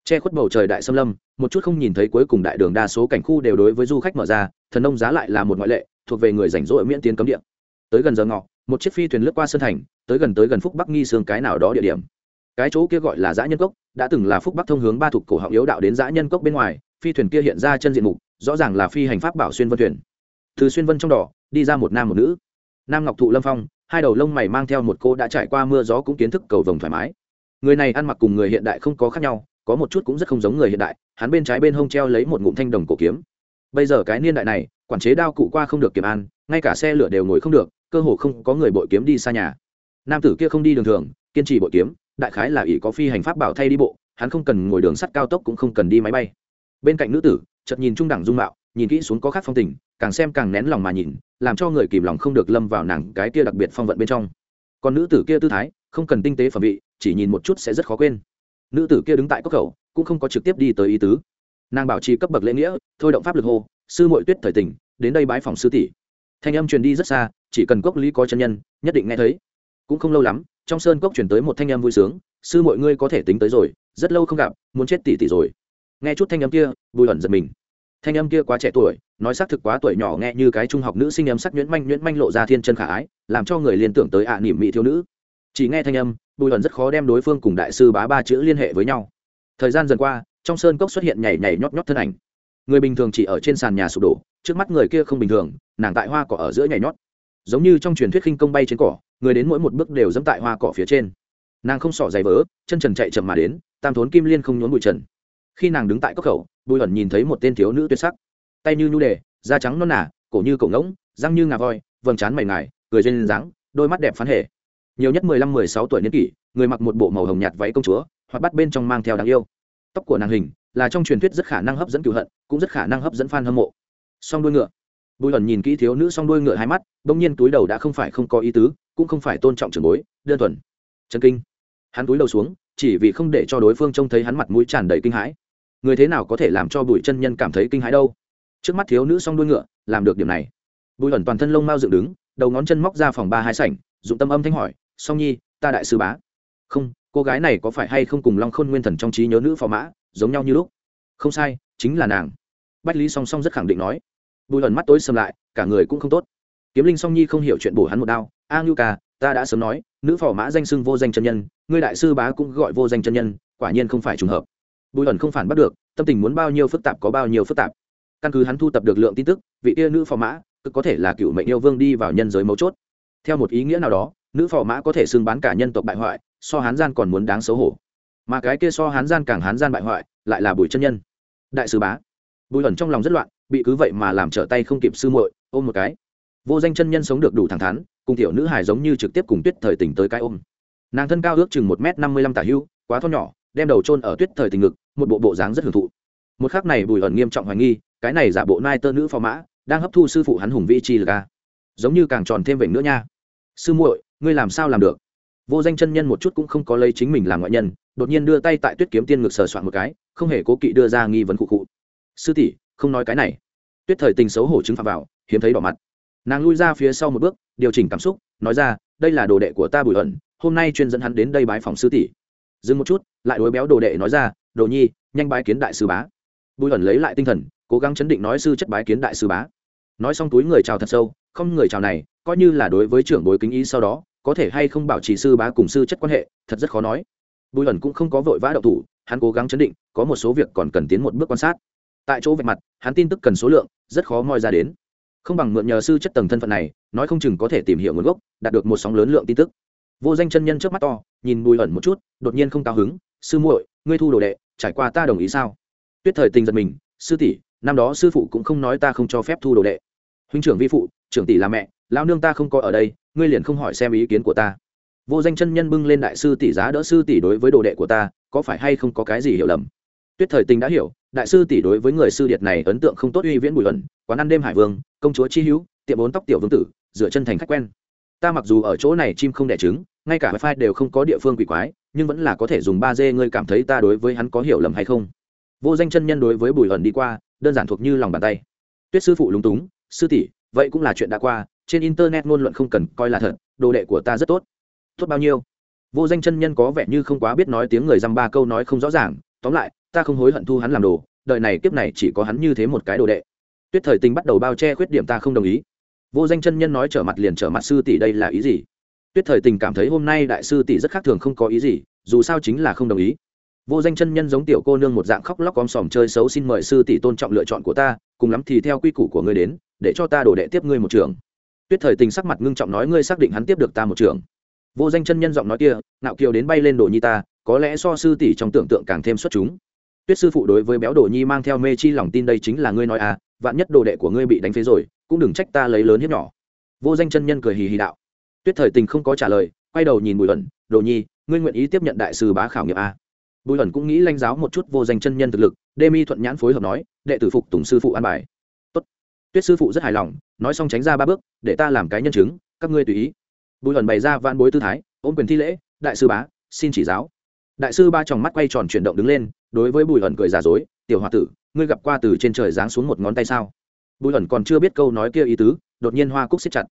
che khuất bầu trời đại xâm lâm, một chút không nhìn thấy cuối cùng đại đường đa số cảnh khu đều đối với du khách mở ra, thần nông giá lại là một ngoại lệ, thuộc về người rảnh rỗi miễn tiến cấm địa. Tới gần giờ ngọ một chiếc phi thuyền lướt qua sơn thành, tới gần tới gần phúc bắc nghi sương cái nào đó địa điểm. Cái chỗ kia gọi là giã nhân cốc, đã từng là phúc bắc thông hướng ba thuộc cổ họng yếu đạo đến giã nhân cốc bên ngoài, phi thuyền kia hiện ra chân diện mục, rõ ràng là phi hành pháp bảo xuyên vân thuyền. Từ xuyên vân trong đỏ, đi ra một nam một nữ. Nam ngọc thụ lâm phong, hai đầu lông mày mang theo một cô đã trải qua mưa gió cũng kiến thức cầu vồng thoải mái. Người này ăn mặc cùng người hiện đại không có khác nhau, có một chút cũng rất không giống người hiện đại, hắn bên trái bên hông treo lấy một ngụm thanh đồng cổ kiếm. Bây giờ cái niên đại này, quản chế đao cụ qua không được kiểm an, ngay cả xe lửa đều ngồi không được cơ hồ không có người bội kiếm đi xa nhà. Nam tử kia không đi đường thường, kiên trì bội kiếm, đại khái là ỷ có phi hành pháp bảo thay đi bộ, hắn không cần ngồi đường sắt cao tốc cũng không cần đi máy bay. Bên cạnh nữ tử, chợt nhìn trung đẳng dung mạo, nhìn kỹ xuống có khác phong tình, càng xem càng nén lòng mà nhìn, làm cho người kìm lòng không được lâm vào nàng cái kia đặc biệt phong vận bên trong. Còn nữ tử kia tư thái, không cần tinh tế phẩm vị, chỉ nhìn một chút sẽ rất khó quên. Nữ tử kia đứng tại cốc khẩu, cũng không có trực tiếp đi tới ý tứ. Nàng bảo trì cấp bậc lễ nghĩa, thôi động pháp lực hô, sư mội tuyết thời tình, đến đây bái phòng sư tỷ thanh âm truyền đi rất xa, chỉ cần cốc lý có chân nhân, nhất định nghe thấy. Cũng không lâu lắm, trong sơn cốc chuyển tới một thanh âm vui sướng, sư mọi ngươi có thể tính tới rồi, rất lâu không gặp, muốn chết tỷ tỷ rồi. Nghe chút thanh âm kia bùi ẩn giật mình. Thanh âm kia quá trẻ tuổi, nói xác thực quá tuổi nhỏ nghe như cái trung học nữ sinh âm sắc nhuyễn manh nhuyễn manh lộ ra thiên chân khả ái, làm cho người liên tưởng tới ạ nỉm mỹ thiếu nữ. Chỉ nghe thanh âm bùi ẩn rất khó đem đối phương cùng đại sư bá ba chữ liên hệ với nhau. Thời gian dần qua, trong sơn cốc xuất hiện nhảy nhảy nhót nhót thân ảnh người bình thường chỉ ở trên sàn nhà sụp đổ, trước mắt người kia không bình thường, nàng tại hoa cỏ ở giữa nhảy nhót. Giống như trong truyền thuyết khinh công bay trên cỏ, người đến mỗi một bước đều dẫm tại hoa cỏ phía trên. Nàng không sỏ giày vỡ chân trần chạy chậm mà đến, tam thốn kim liên không nhốn bụi trần. Khi nàng đứng tại cốc khẩu, bùi ẩn nhìn thấy một tên thiếu nữ tuyệt sắc. Tay như nhu đề, da trắng non nả cổ như cổ ngỗng, răng như ngà voi, vầng trán mày ngài, cười duyên dáng, đôi mắt đẹp phán hệ. Nhiều nhất mười lăm, mười sáu tuổi niên kỷ, người mặc một bộ màu hồng nhạt váy công chúa hoặc bắt bên trong mang theo đáng yêu tóc của nàng hình, là trong truyền thuyết rất khả năng hấp dẫn cựu hận, cũng rất khả năng hấp dẫn f a n hâm mộ. Song đuôi ngựa. Bùi ẩn nhìn kỹ thiếu nữ song đuôi ngựa hai mắt, bỗng nhiên túi đầu đã không phải không có ý tứ, cũng không phải tôn trọng trường bối, đơn thuần. Chân kinh. Hắn túi đầu xuống, chỉ vì không để cho đối phương trông thấy hắn mặt mũi tràn đầy kinh hãi. Người thế nào có thể làm cho bùi chân nhân cảm thấy kinh hãi đâu? Trước mắt thiếu nữ song đuôi ngựa, làm được điểm này. Bùi ẩn toàn thân lông mau dựng đứng, đầu ngón chân móc ra phòng ba hai sảnh, dụng tâm âm thanh hỏi, song nhi, ta đại sư bá. Không cô gái này có phải hay không cùng long khôn nguyên thần trong trí nhớ nữ phò mã, giống nhau như lúc? Không sai, chính là nàng. Bách lý song song rất khẳng định nói. Bùi ẩn mắt tối sầm lại, cả người cũng không tốt. Kiếm linh song nhi không hiểu chuyện bổ hắn một đao. A ngưu ca, ta đã sớm nói, nữ phò mã danh xưng vô danh chân nhân, ngươi đại sư bá cũng gọi vô danh chân nhân, quả nhiên không phải trùng hợp. Bùi ẩn không phản bắt được, tâm tình muốn bao nhiêu phức tạp có bao nhiêu phức tạp. Căn cứ hắn thu tập được lượng tin tức, vị tia nữ phò mã cực có thể là cựu mệnh yêu vương đi vào nhân giới mấu chốt. Theo một ý nghĩa nào đó nữ phò mã có thể xưng bán cả nhân tộc bại hoại, so hán gian còn muốn đáng xấu hổ. Mà cái kia so hán gian càng hán gian bại hoại, lại là bùi chân nhân. Đại sứ bá, bùi ẩn trong lòng rất loạn, bị cứ vậy mà làm trở tay không kịp sư muội, ôm một cái. Vô danh chân nhân sống được đủ thẳng thắn, cùng tiểu nữ hài giống như trực tiếp cùng tuyết thời tình tới cái ôm. Nàng thân cao ước chừng một m năm mươi lăm tả hưu, quá thon nhỏ, đem đầu trôn ở tuyết thời tình ngực, một bộ bộ dáng rất hưởng thụ. Một khác này bùi ẩn nghiêm trọng hoài nghi, cái này giả bộ nai tơ nữ phò mã, đang hấp thu sư phụ hắn hùng vĩ chi lực a. Giống như càng tròn thêm vểnh nữa nha. Sư muội ngươi làm sao làm được? Vô danh chân nhân một chút cũng không có lấy chính mình làm ngoại nhân, đột nhiên đưa tay tại tuyết kiếm tiên ngực sờ soạn một cái, không hề cố kỵ đưa ra nghi vấn cụ cụ sư tỷ, không nói cái này. Tuyết thời tình xấu hổ chứng phạm vào, hiếm thấy đỏ mặt. Nàng lui ra phía sau một bước, điều chỉnh cảm xúc, nói ra, đây là đồ đệ của ta bùi ẩn, hôm nay chuyên dẫn hắn đến đây bái phòng sư tỷ. Dừng một chút, lại đối béo đồ đệ nói ra, đồ nhi, nhanh bái kiến đại sư bá. Bùi ẩn lấy lại tinh thần, cố gắng chấn định nói sư chất bái kiến đại sư bá. Nói xong túi người chào thật sâu không người chào này, coi như là đối với trưởng bối kính ý sau đó, có thể hay không bảo trì sư bá cùng sư chất quan hệ, thật rất khó nói. Bùi ẩn cũng không có vội vã đậu thủ, hắn cố gắng chấn định, có một số việc còn cần tiến một bước quan sát. Tại chỗ vạch mặt, hắn tin tức cần số lượng, rất khó moi ra đến. Không bằng mượn nhờ sư chất tầng thân phận này, nói không chừng có thể tìm hiểu nguồn gốc, đạt được một sóng lớn lượng tin tức. Vô danh chân nhân trước mắt to, nhìn bùi ẩn một chút, đột nhiên không cao hứng, sư muội, ngươi thu đồ đệ, trải qua ta đồng ý sao? Tuyết thời tình giật mình, sư tỷ, năm đó sư phụ cũng không nói ta không cho phép thu đồ đệ huynh trưởng vi phụ, trưởng tỷ là mẹ lao nương ta không có ở đây, ngươi liền không hỏi xem ý kiến của ta. Vô danh chân nhân bưng lên đại sư tỷ giá đỡ sư tỷ đối với đồ đệ của ta, có phải hay không có cái gì hiểu lầm? Tuyết thời tình đã hiểu, đại sư tỷ đối với người sư điệt này ấn tượng không tốt uy viễn bùi ẩn, quán ăn đêm hải vương, công chúa chi hữu, tiệm bốn tóc tiểu vương tử dựa chân thành khách quen. Ta mặc dù ở chỗ này chim không đẻ trứng, ngay cả wifi đều không có địa phương quỷ quái, nhưng vẫn là có thể dùng ba d ngươi cảm thấy ta đối với hắn có hiểu lầm hay không? Vô danh chân nhân đối với bùi ẩn đi qua, đơn giản thuộc như lòng bàn tay. Tuyết sư phụ lúng túng sư tỷ, vậy cũng là chuyện đã qua, trên internet ngôn luận không cần coi là thật, đồ đệ của ta rất tốt. Tốt bao nhiêu? Vô danh chân nhân có vẻ như không quá biết nói tiếng người dăm ba câu nói không rõ ràng, tóm lại, ta không hối hận thu hắn làm đồ, đời này kiếp này chỉ có hắn như thế một cái đồ đệ. Tuyết thời tình bắt đầu bao che khuyết điểm ta không đồng ý. Vô danh chân nhân nói trở mặt liền trở mặt, sư tỷ đây là ý gì? Tuyết thời tình cảm thấy hôm nay đại sư tỷ rất khác thường không có ý gì, dù sao chính là không đồng ý. Vô danh chân nhân giống tiểu cô nương một dạng khóc lóc om sòm chơi xấu xin mời sư tỷ tôn trọng lựa chọn của ta, cùng lắm thì theo quy củ của ngươi đến để cho ta đổ đệ tiếp ngươi một trường. Tuyết thời tình sắc mặt ngưng trọng nói, ngươi xác định hắn tiếp được ta một trường. Vô danh chân nhân giọng nói kia, ngạo kiều đến bay lên đồ nhi ta, có lẽ so sư tỷ trong tưởng tượng càng thêm xuất chúng. Tuyết sư phụ đối với béo đồ nhi mang theo mê chi lòng tin đây chính là ngươi nói à vạn nhất đồ đệ của ngươi bị đánh phế rồi, cũng đừng trách ta lấy lớn hiếp nhỏ. Vô danh chân nhân cười hì hì đạo. Tuyết thời tình không có trả lời, quay đầu nhìn bùi ẩn đồ nhi, ngươi nguyện ý tiếp nhận đại sư bá khảo nghiệm a bùi ẩn cũng nghĩ lanh giáo một chút vô danh chân nhân thực lực, đê mi thuận nhãn phối hợp nói, đệ tử phục tùng sư phụ an bài tuyết sư phụ rất hài lòng, nói xong tránh ra ba bước, để ta làm cái nhân chứng, các ngươi tùy ý. Bùi hẩn bày ra van bối tư thái, ôm quyền thi lễ, đại sư bá, xin chỉ giáo. Đại sư ba tròng mắt quay tròn chuyển động đứng lên, đối với bùi hẩn cười giả dối, tiểu h o a tử, ngươi gặp qua từ trên trời giáng xuống một ngón tay sao? Bùi hẩn còn chưa biết câu nói kia ý tứ, đột nhiên hoa cúc xếp chặt.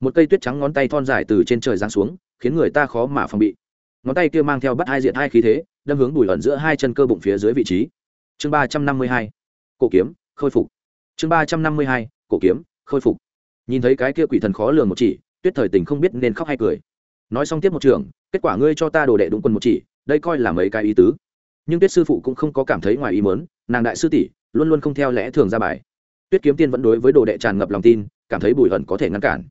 Một cây tuyết trắng ngón tay thon dài từ trên trời giáng xuống, khiến người ta khó mà phòng bị. Ngón tay kia mang theo bắt hai diện hai khí thế, đâm hướng bùi hẩn giữa hai chân cơ bụng phía dưới vị trí. Chương ba trăm năm mươi hai, cổ kiếm, khôi phục chương ba trăm năm mươi hai, cổ kiếm, khôi phục. Nhìn thấy cái kia quỷ thần khó lường một chỉ, tuyết thời tình không biết nên khóc hay cười. Nói xong tiếp một trường, kết quả ngươi cho ta đồ đệ đúng quân một chỉ, đây coi là mấy cái ý tứ. Nhưng tuyết sư phụ cũng không có cảm thấy ngoài ý mớn nàng đại sư tỷ luôn luôn không theo lẽ thường ra bài. Tuyết kiếm tiên vẫn đối với đồ đệ tràn ngập lòng tin, cảm thấy bùi Hận có thể ngăn cản.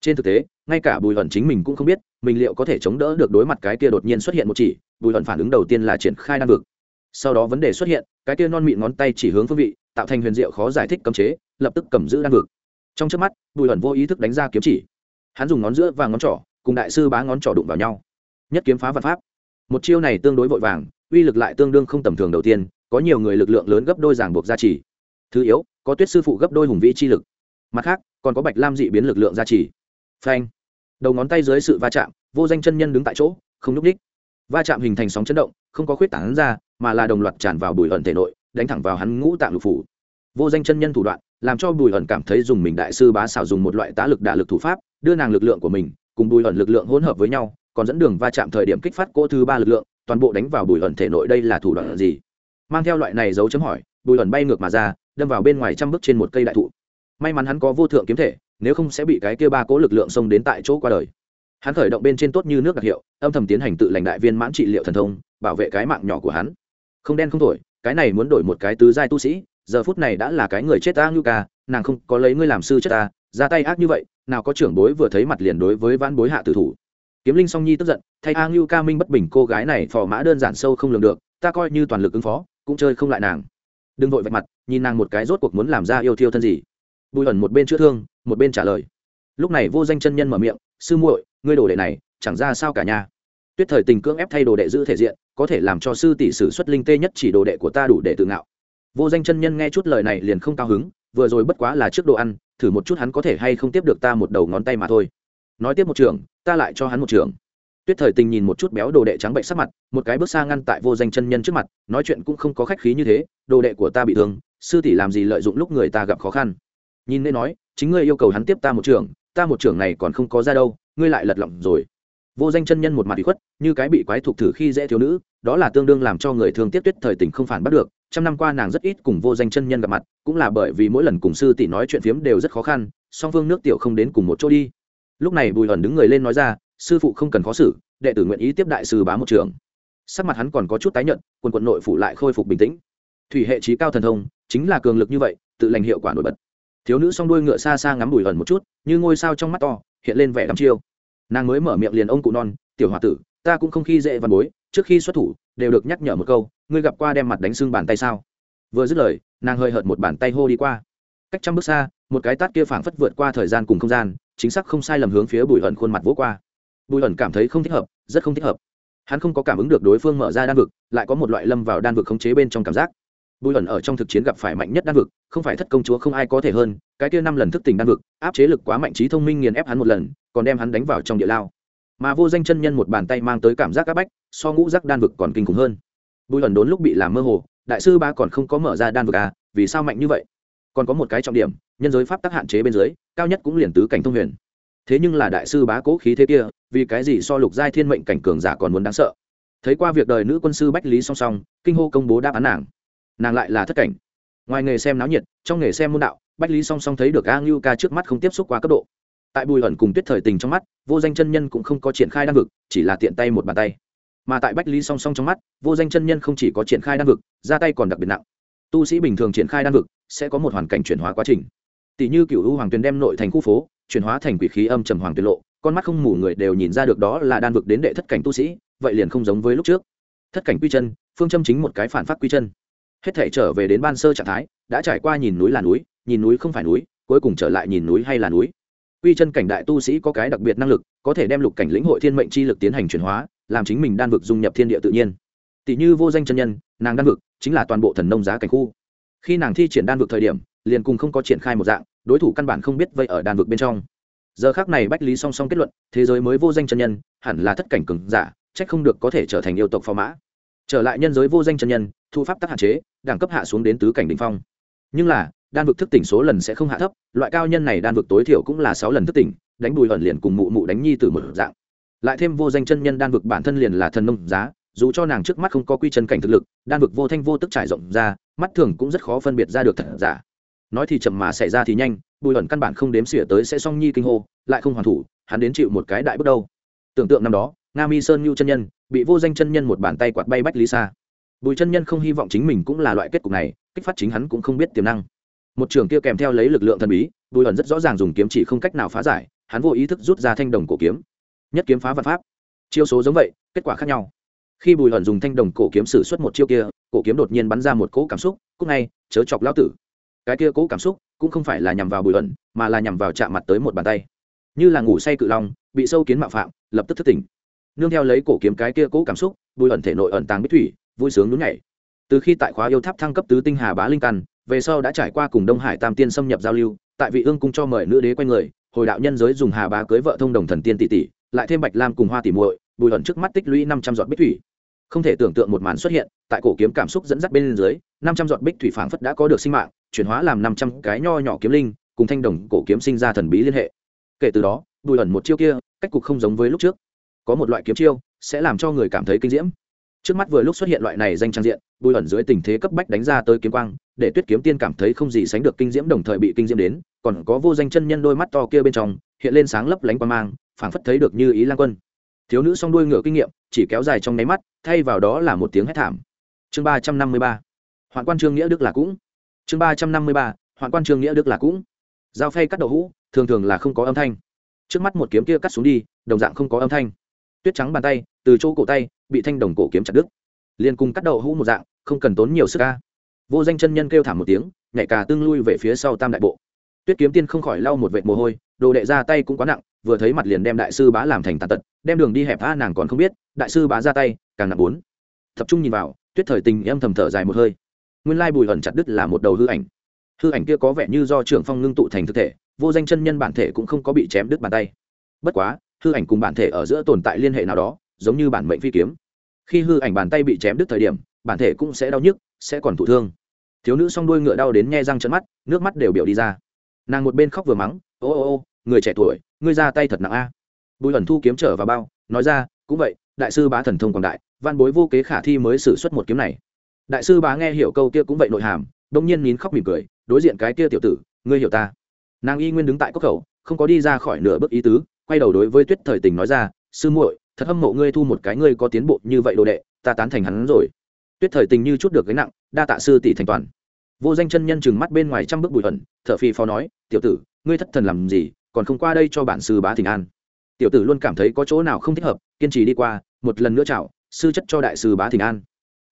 Trên thực tế, ngay cả bùi Hận chính mình cũng không biết, mình liệu có thể chống đỡ được đối mặt cái kia đột nhiên xuất hiện một chỉ, bùi Hận phản ứng đầu tiên là triển khai đan vực. Sau đó vấn đề xuất hiện, cái kia non mịn ngón tay chỉ hướng phương vị tạo thành huyền diệu khó giải thích cấm chế, lập tức cầm giữ đan vực. Trong trước mắt, bùi hẩn vô ý thức đánh ra kiếm chỉ. Hắn dùng ngón giữa và ngón trỏ cùng đại sư bá ngón trỏ đụng vào nhau. Nhất kiếm phá vật pháp. Một chiêu này tương đối vội vàng, uy lực lại tương đương không tầm thường đầu tiên, có nhiều người lực lượng lớn gấp đôi giảng buộc gia trì. Thứ yếu, có tuyết sư phụ gấp đôi hùng vĩ chi lực. Mặt khác, còn có bạch lam dị biến lực lượng gia trì. Phanh. Đầu ngón tay dưới sự va chạm, vô danh chân nhân đứng tại chỗ, không nhúc ních va chạm hình thành sóng chấn động, không có khuyết tảng ra, mà là đồng loạt tràn vào bùi ẩn thể nội đánh thẳng vào hắn ngũ tạng lục phủ. Vô danh chân nhân thủ đoạn, làm cho bùi ẩn cảm thấy dùng mình đại sư bá xảo dùng một loại tá lực đả lực thủ pháp, đưa nàng lực lượng của mình cùng bùi ẩn lực lượng hỗn hợp với nhau, còn dẫn đường va chạm thời điểm kích phát cỗ thứ ba lực lượng, toàn bộ đánh vào bùi ẩn thể nội đây là thủ đoạn gì? Mang theo loại này dấu chấm hỏi, bùi ẩn bay ngược mà ra, đâm vào bên ngoài trăm bước trên một cây đại thụ. May mắn hắn có vô thượng kiếm thể, nếu không sẽ bị cái kia ba cỗ lực lượng xông đến tại chỗ qua đời. Hắn khởi động bên trên tốt như nước đặc hiệu, âm thầm tiến hành tự lành đại viên mãn trị liệu thần thông, bảo vệ cái mạng nhỏ của hắn. Không đen không thổi cái này muốn đổi một cái tứ giai tu sĩ, giờ phút này đã là cái người chết ta như ca, nàng không có lấy ngươi làm sư chết ta, ra tay ác như vậy, nào có trưởng bối vừa thấy mặt liền đối với vãn bối hạ tử thủ. Kiếm linh song nhi tức giận, thay a ngưu ca minh bất bình cô gái này phò mã đơn giản sâu không lường được, ta coi như toàn lực ứng phó, cũng chơi không lại nàng. Đừng vội vạch mặt, nhìn nàng một cái rốt cuộc muốn làm ra yêu thiêu thân gì. Bùi ẩn một bên chữa thương, một bên trả lời. Lúc này vô danh chân nhân mở miệng, sư muội, ngươi đồ đệ này, chẳng ra sao cả nhà tuyết thời tình cưỡng ép thay đồ đệ giữ thể diện có thể làm cho sư tỷ sử xuất linh tê nhất chỉ đồ đệ của ta đủ để tự ngạo. Vô danh chân nhân nghe chút lời này liền không cao hứng, vừa rồi bất quá là trước đồ ăn, thử một chút hắn có thể hay không tiếp được ta một đầu ngón tay mà thôi. Nói tiếp một trường, ta lại cho hắn một trường. Tuyết thời tình nhìn một chút béo đồ đệ trắng bệnh sắc mặt, một cái bước xa ngăn tại vô danh chân nhân trước mặt, nói chuyện cũng không có khách khí như thế, đồ đệ của ta bị thương, sư tỷ làm gì lợi dụng lúc người ta gặp khó khăn. Nhìn nên nói, chính ngươi yêu cầu hắn tiếp ta một trường, ta một trường này còn không có ra đâu, ngươi lại lật lọng rồi vô danh chân nhân một mặt bị khuất, như cái bị quái thuộc thử khi dễ thiếu nữ, đó là tương đương làm cho người thương tiếc tuyết thời tình không phản bắt được. Trăm năm qua nàng rất ít cùng vô danh chân nhân gặp mặt, cũng là bởi vì mỗi lần cùng sư tỷ nói chuyện phiếm đều rất khó khăn, song phương nước tiểu không đến cùng một chỗ đi. Lúc này bùi ẩn đứng người lên nói ra, sư phụ không cần khó xử, đệ tử nguyện ý tiếp đại sư bá một trường. Sắc mặt hắn còn có chút tái nhận quần quận nội phủ lại khôi phục bình tĩnh. Thủy hệ trí cao thần thông, chính là cường lực như vậy, tự lành hiệu quả nổi bật. Thiếu nữ s đuôi ngựa xa xa ngắm bùi ẩn một chút, như ngôi sao trong mắt to, hiện lên vẻ đắm chiêu nàng mới mở miệng liền ông cụ non, tiểu h o a tử, ta cũng không khi dễ văn bối, trước khi xuất thủ, đều được nhắc nhở một câu, ngươi gặp qua đem mặt đánh xương bàn tay sao? Vừa dứt lời, nàng hơi hợt một bàn tay hô đi qua. Cách trăm bước xa, một cái tát kia phảng phất vượt qua thời gian cùng không gian, chính xác không sai lầm hướng phía bùi ẩn khuôn mặt vỗ qua. Bùi ẩn cảm thấy không thích hợp, rất không thích hợp. Hắn không có cảm ứng được đối phương mở ra đan vực, lại có một loại lâm vào đan vực khống chế bên trong cảm giác bùi ẩn ở trong thực chiến gặp phải mạnh nhất đan vực, không phải thất công chúa không ai có thể hơn, cái kia năm lần thức tỉnh đan vực, áp chế lực quá mạnh trí thông minh nghiền ép hắn một lần, còn đem hắn đánh vào trong địa lao. Mà vô danh chân nhân một bàn tay mang tới cảm giác áp bách, so ngũ giác đan vực còn kinh khủng hơn. Bùi ẩn đốn lúc bị làm mơ hồ, đại sư ba còn không có mở ra đan vực à vì sao mạnh như vậy? Còn có một cái trọng điểm, nhân giới pháp tắc hạn chế bên dưới, cao nhất cũng liền tứ cảnh thông huyền. Thế nhưng là đại sư bá cố khí thế kia, vì cái gì so lục giai thiên mệnh cảnh cường giả còn muốn đáng sợ? Thấy qua việc đời nữ quân sư bách lý song song, kinh hô công bố đáp án nàng nàng lại là thất cảnh. Ngoài nghề xem náo nhiệt, trong nghề xem môn đạo, bách lý song song thấy được a ngưu ca trước mắt không tiếp xúc qua cấp độ. Tại bùi ẩn cùng tuyết thời tình trong mắt, vô danh chân nhân cũng không có triển khai đan vực, chỉ là tiện tay một bàn tay. Mà tại bách lý song song trong mắt, vô danh chân nhân không chỉ có triển khai đan vực, ra tay còn đặc biệt nặng. Tu sĩ bình thường triển khai đan vực, sẽ có một hoàn cảnh chuyển hóa quá trình. Tỷ như cựu u hoàng tuyền đem nội thành khu phố, chuyển hóa thành quỷ khí âm trầm hoàng tuyệt lộ, con mắt không mù người đều nhìn ra được đó là đan vực đến đệ thất cảnh tu sĩ, vậy liền không giống với lúc trước. Thất cảnh quy chân, phương châm chính một cái phản phát quy chân hết thể trở về đến ban sơ trạng thái, đã trải qua nhìn núi là núi, nhìn núi không phải núi, cuối cùng trở lại nhìn núi hay là núi. Quy chân cảnh đại tu sĩ có cái đặc biệt năng lực, có thể đem lục cảnh lĩnh hội thiên mệnh chi lực tiến hành chuyển hóa, làm chính mình đan vực dung nhập thiên địa tự nhiên. Tỷ như vô danh chân nhân, nàng đan vực chính là toàn bộ thần nông giá cảnh khu. Khi nàng thi triển đan vực thời điểm, liền cùng không có triển khai một dạng, đối thủ căn bản không biết vậy ở đan vực bên trong. Giờ khác này bách lý song song kết luận, thế giới mới vô danh chân nhân, hẳn là thất cảnh cường giả trách không được có thể trở thành yêu tộc phò mã trở lại nhân giới vô danh chân nhân, thu pháp tắc hạn chế, đẳng cấp hạ xuống đến tứ cảnh đ ỉ n h phong. Nhưng là, đan vực thức tỉnh số lần sẽ không hạ thấp, loại cao nhân này đan vực tối thiểu cũng là sáu lần thức tỉnh, đánh bùi ẩn liền cùng mụ mụ đánh nhi từ một dạng. Lại thêm vô danh chân nhân đan vực bản thân liền là thần nông giá, dù cho nàng trước mắt không có quy chân cảnh thực lực, đan vực vô thanh vô tức trải rộng ra, mắt thường cũng rất khó phân biệt ra được thật giả. Nói thì chậm mà xảy ra thì nhanh, bùi ẩn căn bản không đếm xỉa tới sẽ song nhi kinh hô, lại không hoàn thủ, hắn đến chịu một cái đại bước đâu. Tưởng tượng năm đó nga mi sơn nhu chân nhân, bị vô danh chân nhân một bàn tay quạt bay bách lý xa bùi chân nhân không hy vọng chính mình cũng là loại kết cục này, kích phát chính hắn cũng không biết tiềm năng. Một trường kia kèm theo lấy lực lượng thần bí, bùi ẩn rất rõ ràng dùng kiếm chỉ không cách nào phá giải, hắn vô ý thức rút ra thanh đồng cổ kiếm. Nhất kiếm phá vật pháp. Chiêu số giống vậy, kết quả khác nhau. Khi bùi ẩn dùng thanh đồng cổ kiếm xử suất một chiêu kia, cổ kiếm đột nhiên bắn ra một cỗ cảm xúc cúc ngay, chớ chọc lão tử. Cái kia cỗ cảm xúc cũng không phải là nhằm vào bùi ẩn, mà là nhằm vào chạm mặt tới một bàn tay. Như là ngủ say cự long, bị sâu kiến mạo phạm, lập tức thức tỉnh nương theo lấy cổ kiếm cái kia cố cảm xúc, bùi ẩn thể nội ẩn tàng bích thủy, vui sướng nhún nhảy. Từ khi tại khóa yêu tháp thăng cấp tứ tinh hà bá linh căn, về sau đã trải qua cùng đông hải tam tiên xâm nhập giao lưu, tại vị ương cung cho mời nữ đế quen người, hồi đạo nhân giới dùng hà bá cưới vợ thông đồng thần tiên tỷ tỷ, lại thêm bạch lam cùng hoa tỷ muội, bùi ẩn trước mắt tích lũy năm trăm giọt bích thủy. Không thể tưởng tượng một màn xuất hiện, tại cổ kiếm cảm xúc dẫn dắt bên dưới, năm trăm giọt bích thủy phảng phất đã có được sinh mạng, chuyển hóa làm năm trăm cái nho nhỏ kiếm linh, cùng thanh đồng cổ kiếm sinh ra thần bí liên hệ. Kể từ đó, bùi ẩn một chiêu kia, cách cục không giống với lúc trước có một loại kiếm chiêu, sẽ làm cho người cảm thấy kinh diễm. Trước mắt vừa lúc xuất hiện loại này danh trang diện, bùi ẩn dưới tình thế cấp bách đánh ra tới kiếm quang, để tuyết kiếm tiên cảm thấy không gì sánh được kinh diễm đồng thời bị kinh diễm đến, còn có vô danh chân nhân đôi mắt to kia bên trong, hiện lên sáng lấp lánh qua mang, phảng phất thấy được như ý lan quân. Thiếu nữ song đuôi ngựa kinh nghiệm, chỉ kéo dài trong nháy mắt, thay vào đó là một tiếng hét thảm. Chương ba trăm năm mươi ba. Hoạn quan trương nghĩa đức là cũng. Chương ba trăm năm mươi ba. Hoạn quan trương nghĩa đức là cũng. Dao phay cắt đậu hũ, thường thường là không có âm thanh. Trước mắt một kiếm kia cắt xuống đi, đồng dạng không có âm thanh tuyết trắng bàn tay, từ chỗ cổ tay, bị thanh đồng cổ kiếm chặt đứt. Liền cùng cắt đậu hũ một dạng, không cần tốn nhiều sức ca. Vô danh chân nhân kêu thảm một tiếng, nhảy cà tương lui về phía sau tam đại bộ. Tuyết kiếm tiên không khỏi lau một vệt mồ hôi, đồ đệ ra tay cũng quá nặng, vừa thấy mặt liền đem đại sư bá làm thành tàn tật, đem đường đi hẹp tha nàng còn không biết, đại sư bá ra tay, càng nặng bốn. Tập trung nhìn vào, tuyết thời tình em thầm thở dài một hơi. Nguyên lai bùi ẩn chặt đứt là một đầu hư ảnh. Hư ảnh kia có vẻ như do trưởng phong ngưng tụ thành thực thể, vô danh chân nhân bản thể cũng không có bị chém đứt bàn tay. Bất quá hư ảnh cùng bản thể ở giữa tồn tại liên hệ nào đó, giống như bản mệnh phi kiếm. Khi hư ảnh bàn tay bị chém đứt thời điểm, bản thể cũng sẽ đau nhức, sẽ còn thụ thương. Thiếu nữ s o n g đuôi ngựa đau đến nghe răng chân mắt, nước mắt đều biểu đi ra. Nàng một bên khóc vừa mắng, ô ô ô, người trẻ tuổi, ngươi ra tay thật nặng a. Bùi ẩn thu kiếm trở vào bao, nói ra, cũng vậy, đại sư bá thần thông quảng đại, văn bối vô kế khả thi mới xử suất một kiếm này. Đại sư bá nghe hiểu câu kia cũng vậy nội hàm, đông nhiên nín khóc mỉm cười, đối diện cái kia tiểu tử, ngươi hiểu ta. Nàng y nguyên đứng tại cốc khẩu, không có đi ra khỏi nửa bước ý tứ quay đầu đối với tuyết thời tình nói ra, sư muội, thật hâm mộ ngươi thu một cái ngươi có tiến bộ như vậy đồ đệ, ta tán thành hắn rồi. Tuyết thời tình như chút được gánh nặng, đa tạ sư tỷ thành toàn. Vô danh chân nhân chừng mắt bên ngoài trăm bước bụi ẩn, thở phì phò nói, tiểu tử, ngươi thất thần làm gì, còn không qua đây cho bản sư bá thỉnh an. Tiểu tử luôn cảm thấy có chỗ nào không thích hợp, kiên trì đi qua, một lần nữa chào, sư chất cho đại sư bá thỉnh an.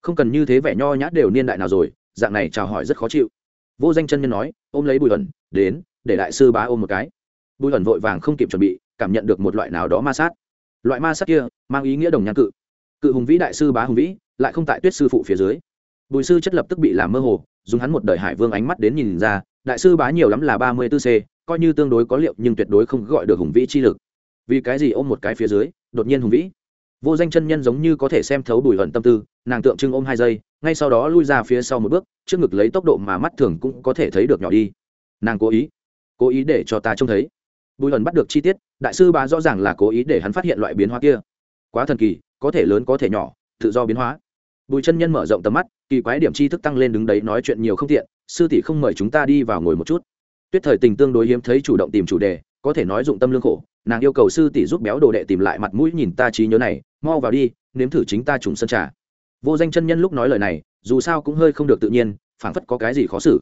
Không cần như thế vẻ nho nhã đều niên đại nào rồi, dạng này chào hỏi rất khó chịu. Vô danh chân nhân nói, ôm lấy bùi ẩn, đến, để đại sư bá ôm một cái. Bùi ẩn vội vàng không kịp chuẩn bị cảm nhận được một loại nào đó ma sát. Loại ma sát kia mang ý nghĩa đồng nhan cự. Cự hùng vĩ đại sư bá hùng vĩ lại không tại tuyết sư phụ phía dưới. Bùi sư chất lập tức bị làm mơ hồ, dùng hắn một đời hải vương ánh mắt đến nhìn ra, đại sư bá nhiều lắm là ba mươi b ố c, coi như tương đối có liệu nhưng tuyệt đối không gọi được hùng vĩ chi lực. Vì cái gì ôm một cái phía dưới, đột nhiên hùng vĩ. Vô danh chân nhân giống như có thể xem thấu bùi hận tâm tư, nàng tượng trưng ôm hai giây, ngay sau đó lui ra phía sau một bước, trước ngực lấy tốc độ mà mắt thường cũng có thể thấy được nhỏ đi. Nàng cố ý cố ý để cho ta trông thấy bùi hận bắt được chi tiết, đại sư bá rõ ràng là cố ý để hắn phát hiện loại biến hóa kia. Quá thần kỳ, có thể lớn có thể nhỏ, tự do biến hóa. Bùi chân nhân mở rộng tầm mắt, kỳ quái điểm tri thức tăng lên đứng đấy nói chuyện nhiều không tiện, sư tỷ không mời chúng ta đi vào ngồi một chút. Tuyết thời tình tương đối hiếm thấy chủ động tìm chủ đề, có thể nói dụng tâm lương khổ, nàng yêu cầu sư tỷ giúp béo đồ đệ tìm lại mặt mũi nhìn ta trí nhớ này, mau vào đi, nếm thử chính ta trùng sân trà. Vô danh chân nhân lúc nói lời này, dù sao cũng hơi không được tự nhiên, phảng phất có cái gì khó xử.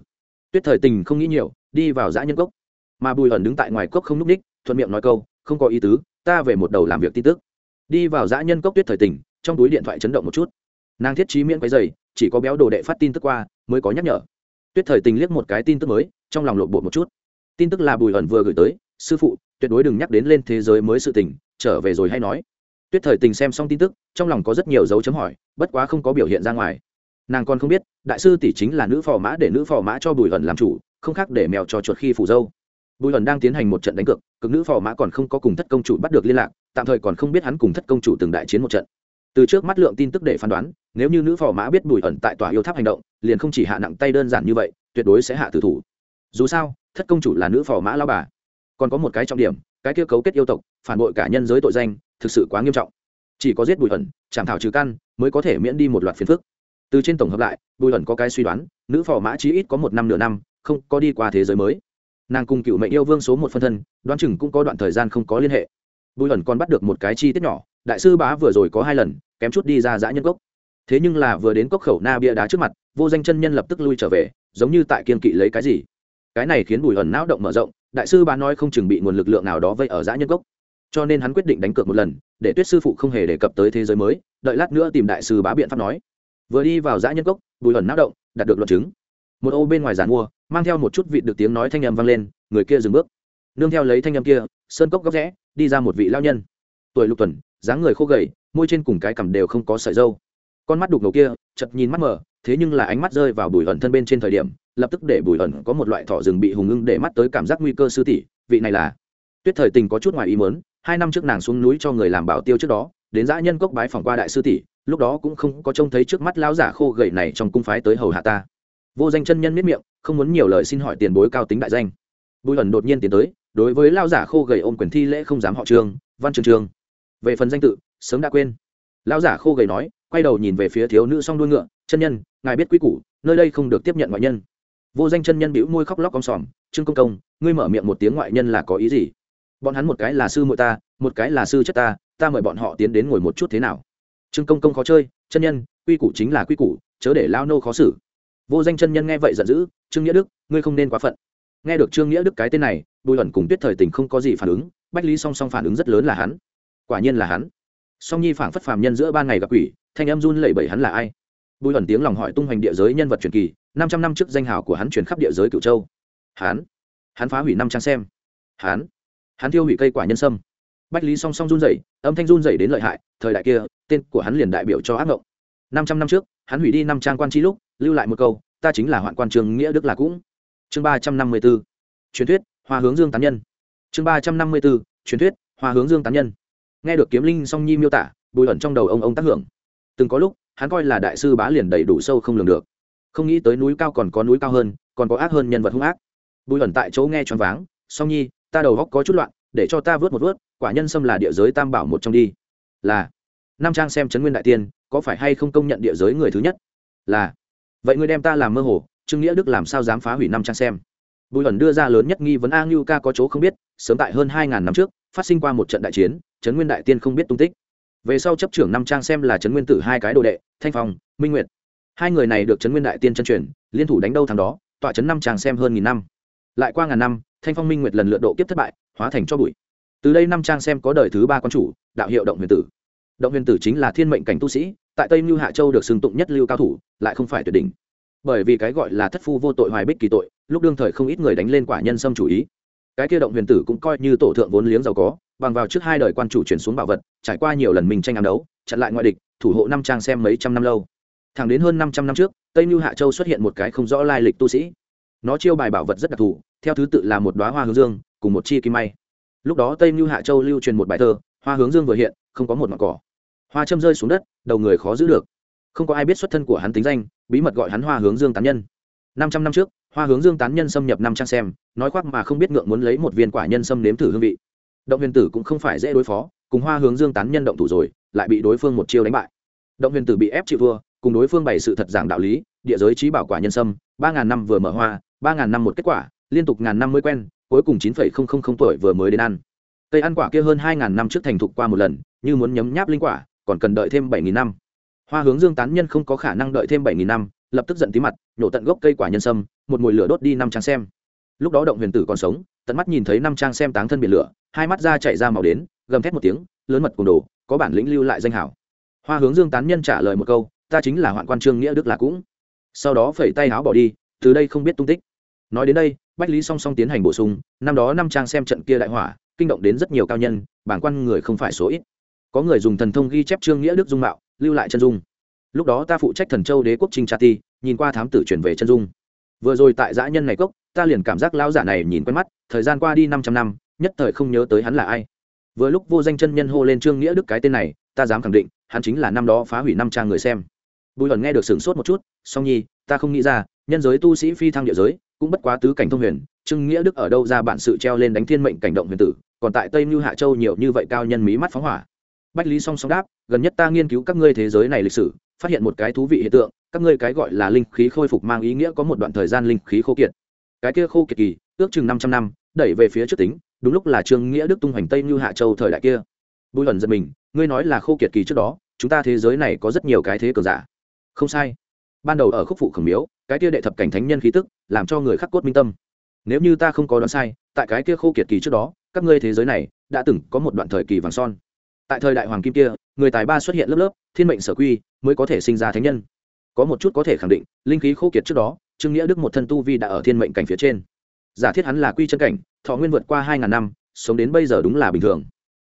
Tuyết thời tình không nghĩ nhiều, đi vào dã nhân cốc mà bùi ẩn đứng tại ngoài cốc không n ú c ních, thuận miệng nói câu, không có ý tứ, ta về một đầu làm việc tin tức. Đi vào dã nhân cốc tuyết thời tình, trong túi điện thoại chấn động một chút. Nàng thiết trí miễn quấy dày chỉ có béo đồ đệ phát tin tức qua, mới có nhắc nhở. Tuyết thời tình liếc một cái tin tức mới, trong lòng lộn bột một chút. Tin tức là bùi ẩn vừa gửi tới, sư phụ, tuyệt đối đừng nhắc đến lên thế giới mới sự tình, trở về rồi hay nói. Tuyết thời tình xem xong tin tức, trong lòng có rất nhiều dấu chấm hỏi, bất quá không có biểu hiện ra ngoài. Nàng còn không biết, đại sư tỷ chính là nữ phò mã để nữ phò mã cho bùi ẩn làm chủ, không khác để mèo cho chuột khi phủ dâu bùi ẩn đang tiến hành một trận đánh cược, cực nữ phò mã còn không có cùng thất công chủ bắt được liên lạc, tạm thời còn không biết hắn cùng thất công chủ từng đại chiến một trận. Từ trước mắt lượng tin tức để phán đoán, nếu như nữ phò mã biết bùi ẩn tại tòa yêu tháp hành động, liền không chỉ hạ nặng tay đơn giản như vậy, tuyệt đối sẽ hạ tử thủ. Dù sao, thất công chủ là nữ phò mã lao bà. Còn có một cái trọng điểm, cái kia cấu kết yêu tộc, phản bội cả nhân giới tội danh, thực sự quá nghiêm trọng. Chỉ có giết bùi ẩn chảm thảo trừ căn, mới có thể miễn đi một loạt phiền phức. Từ trên tổng hợp lại, bùi ẩn có cái suy đoán, nữ phò mã chí ít có một năm nửa năm, không có đi qua thế giới mới nàng cùng cựu mệnh yêu vương số một phân thân, đoán chừng cũng có đoạn thời gian không có liên hệ. Bùi ẩn còn bắt được một cái chi tiết nhỏ, đại sư bá vừa rồi có hai lần, kém chút đi ra giã nhân cốc. Thế nhưng là vừa đến cốc khẩu na bia đá trước mặt, vô danh chân nhân lập tức lui trở về, giống như tại kiên kỵ lấy cái gì. Cái này khiến bùi ẩn não động mở rộng, đại sư bá nói không chừng bị nguồn lực lượng nào đó vây ở giã nhân cốc. Cho nên hắn quyết định đánh cược một lần, để tuyết sư phụ không hề đề cập tới thế giới mới, đợi lát nữa tìm đại sư bá biện pháp nói. Vừa đi vào giã nhân cốc, bùi ẩn não động, đạt được luận chứng. Một ô bên ngoài giàn mua mang theo một chút vị được tiếng nói thanh âm vang lên, người kia dừng bước. Nương theo lấy thanh âm kia, sơn cốc góc rẽ, đi ra một vị lao nhân. Tuổi lục tuần, dáng người khô gầy, môi trên cùng cái cằm đều không có sợi dâu con mắt đục ngầu kia chật nhìn mắt mở thế nhưng là ánh mắt rơi vào bùi ẩn thân bên trên thời điểm, lập tức để bùi ẩn có một loại thỏ rừng bị hùng ưng để mắt tới cảm giác nguy cơ sư tỷ, vị này là. Tuyết thời tình có chút ngoài ý mớn hai năm trước nàng xuống núi cho người làm bảo tiêu trước đó, đến dã nhân cốc bái phỏng qua đại sư tỷ, lúc đó cũng không có trông thấy trước mắt lão giả khô gầy này trong cung phái tới hầu hạ ta. Vô danh chân nhân miết miệng không muốn nhiều lời xin hỏi tiền bối cao tính đại danh. Bùi ẩn đột nhiên tiến tới đối với lão giả khô gầy ôm quyền thi lễ không dám họ trường, văn trường trường về phần danh tự sớm đã quên. Lão giả khô gầy nói quay đầu nhìn về phía thiếu nữ song đuôi ngựa chân nhân ngài biết quy củ nơi đây không được tiếp nhận ngoại nhân. Vô danh chân nhân bĩu môi khóc lóc om sòm trương công công ngươi mở miệng một tiếng ngoại nhân là có ý gì? Bọn hắn một cái là sư muội ta một cái là sư chất ta ta mời bọn họ tiến đến ngồi một chút thế nào? Trương công công khó chơi chân nhân quy củ chính là quy củ chớ để lao nô khó xử vô danh chân nhân nghe vậy giận dữ, trương nghĩa đức, ngươi không nên quá phận. Nghe được trương nghĩa đức cái tên này, bùi ẩn cùng tuyết thời tình không có gì phản ứng, bách lý song song phản ứng rất lớn là hắn. Quả nhiên là hắn. Song nhi phảng phất phàm nhân giữa ban ngày gặp quỷ, thanh em run lẩy bẩy hắn là ai? Bùi ẩn tiếng lòng hỏi tung hoành địa giới nhân vật truyền kỳ, năm trăm năm trước danh hào của hắn truyền khắp địa giới cửu châu. Hắn? Hắn phá hủy năm trang xem. Hắn? Hắn thiêu hủy cây quả nhân sâm. Bách lý song song run rẩy, âm thanh run rẩy đến lợi hại, thời đại kia, tên của hắn liền đại biểu cho ác ngộng. Năm trăm năm trước, hắn hủy đi năm trang quan chi lúc lưu lại một câu, ta chính là hoạn quan trường nghĩa đức là cũng. Chương ba trăm năm mươi b ố truyền thuyết, hoa hướng dương tán nhân. Chương ba trăm năm mươi b ố truyền thuyết, hoa hướng dương tán nhân. Nghe được kiếm linh song nhi miêu tả, bùi ẩn trong đầu ông ông tác hưởng. Từng có lúc, hắn coi là đại sư bá liền đầy đủ sâu không lường được. Không nghĩ tới núi cao còn có núi cao hơn, còn có ác hơn nhân vật hung ác. Bùi ẩn tại chỗ nghe choáng váng, song nhi, ta đầu góc có chút loạn, để cho ta vớt một vớt, quả nhân xâm là địa giới tam bảo một trong đi. Là nam trang xem trấn nguyên đại tiên, có phải hay không công nhận địa giới người thứ nhất? Là vậy ngươi đem ta làm mơ hồ, trương nghĩa đức làm sao dám phá hủy năm trang xem? Bùi ẩn đưa ra lớn nhất nghi vấn a ngưu ca có chỗ không biết, sớm tại hơn hai ngàn năm trước, phát sinh qua một trận đại chiến, trấn nguyên đại tiên không biết tung tích. Về sau chấp trưởng năm trang xem là trấn nguyên tử hai cái đồ đệ, thanh phong, minh nguyệt. Hai người này được trấn nguyên đại tiên chân truyền, liên thủ đánh đâu thằng đó, tọa trấn năm trang xem hơn nghìn năm. Lại qua ngàn năm, thanh phong, minh nguyệt lần lượt độ kiếp thất bại, hóa thành cho bụi. Từ đây năm trang xem có đời thứ ba quan chủ, đạo hiệu động huyền tử động huyền tử chính là thiên mệnh cảnh tu sĩ, tại tây mưu hạ châu được xưng tụng nhất lưu cao thủ, lại không phải tuyệt đỉnh. Bởi vì cái gọi là thất phu vô tội hoài bích kỳ tội, lúc đương thời không ít người đánh lên quả nhân xâm chủ ý. Cái kia động huyền tử cũng coi như tổ thượng vốn liếng giàu có, bằng vào trước hai đời quan chủ chuyển xuống bảo vật, trải qua nhiều lần mình tranh ám đấu, chặn lại ngoại địch, thủ hộ năm trang xem mấy trăm năm lâu. Thẳng đến hơn năm trăm năm trước, tây mưu hạ châu xuất hiện một cái không rõ lai lịch tu sĩ. Nó chiêu bài bảo vật rất đặc thù, theo thứ tự là một đoá hoa hướng dương, cùng một chi kim may. Lúc đó tây mưu hạ châu lưu truyền một bài thơ, hoa hướng dương vừa hiện, không có một mặt cỏ hoa châm rơi xuống đất, đầu người khó giữ được. Không có ai biết xuất thân của hắn tính danh, bí mật gọi hắn hoa hướng dương tán nhân. Năm trăm năm trước, hoa hướng dương tán nhân xâm nhập năm trang xem, nói khoác mà không biết ngượng muốn lấy một viên quả nhân xâm nếm thử hương vị. Động huyền tử cũng không phải dễ đối phó, cùng hoa hướng dương tán nhân động thủ rồi, lại bị đối phương một chiêu đánh bại. Động huyền tử bị ép chịu thua, cùng đối phương bày sự thật giảng đạo lý, địa giới trí bảo quả nhân sâm ba ngàn năm vừa mở hoa, ba ngàn năm một kết quả, liên tục ngàn năm mới quen, cuối cùng chín phẩy không không không tuổi vừa mới đến ăn. Cây ăn quả kia hơn hai ngàn năm trước thành thục qua một lần, như muốn nhấm nháp linh quả còn cần đợi thêm bảy nghìn năm. Hoa hướng dương tán nhân không có khả năng đợi thêm bảy nghìn năm, lập tức giận tí mặt, nhổ tận gốc cây quả nhân sâm, một ngùi lửa đốt đi năm trang xem. Lúc đó động huyền tử còn sống, tận mắt nhìn thấy năm trang xem táng thân biển lửa, hai mắt ra chạy ra màu đến, gầm thét một tiếng, lớn mật cùng đồ, có bản lĩnh lưu lại danh hảo. Hoa hướng dương tán nhân trả lời một câu, ta chính là hoạn quan trương nghĩa đức là cũng. Sau đó phẩy tay áo bỏ đi, từ đây không biết tung tích. Nói đến đây, bách lý song song tiến hành bổ sung, năm đó năm trang xem trận kia đại hỏa, kinh động đến rất nhiều cao nhân bảng quan người không phải số ít có người dùng thần thông ghi chép trương nghĩa đức dung mạo, lưu lại chân dung. Lúc đó ta phụ trách thần châu đế quốc trinh tra ti, nhìn qua thám tử chuyển về chân dung. Vừa rồi tại dã nhân này cốc, ta liền cảm giác lão giả này nhìn quen mắt, thời gian qua đi năm trăm năm, nhất thời không nhớ tới hắn là ai. Vừa lúc vô danh chân nhân hô lên trương nghĩa đức cái tên này, ta dám khẳng định, hắn chính là năm đó phá hủy năm trang người xem. Bùi ẩn nghe được sửng sốt một chút, song nhi, ta không nghĩ ra, nhân giới tu sĩ phi thăng địa giới, cũng bất quá tứ cảnh thông huyền, trương nghĩa đức ở đâu ra bản sự treo lên đánh thiên mệnh cảnh động huyền tử, còn tại tây mưu hạ châu nhiều như vậy cao nhân mí mắt phóng hỏa bách lý song song đáp, gần nhất ta nghiên cứu các ngươi thế giới này lịch sử, phát hiện một cái thú vị hiện tượng, các ngươi cái gọi là linh khí khôi phục mang ý nghĩa có một đoạn thời gian linh khí khô kiệt. Cái kia khô kiệt kỳ, ước chừng năm trăm năm, đẩy về phía trước tính, đúng lúc là trương nghĩa đức tung hoành tây như hạ châu thời đại kia. Bùi hẩn giật mình, ngươi nói là khô kiệt kỳ trước đó, chúng ta thế giới này có rất nhiều cái thế cường giả. Không sai. Ban đầu ở khúc phụ khẩm miếu, cái kia đệ thập cảnh thánh nhân khí tức, làm cho người khắc cốt minh tâm. Nếu như ta không có đoán sai, tại cái kia khô kiệt kỳ trước đó, các ngươi thế giới này đã từng có một đoạn thời kỳ vàng son tại thời đại hoàng kim kia, người tài ba xuất hiện lớp lớp, thiên mệnh sở quy, mới có thể sinh ra thánh nhân. Có một chút có thể khẳng định, linh khí khô kiệt trước đó, trương nghĩa đức một thân tu vi đã ở thiên mệnh cảnh phía trên. Giả thiết hắn là quy chân cảnh, thọ nguyên vượt qua hai ngàn năm, sống đến bây giờ đúng là bình thường.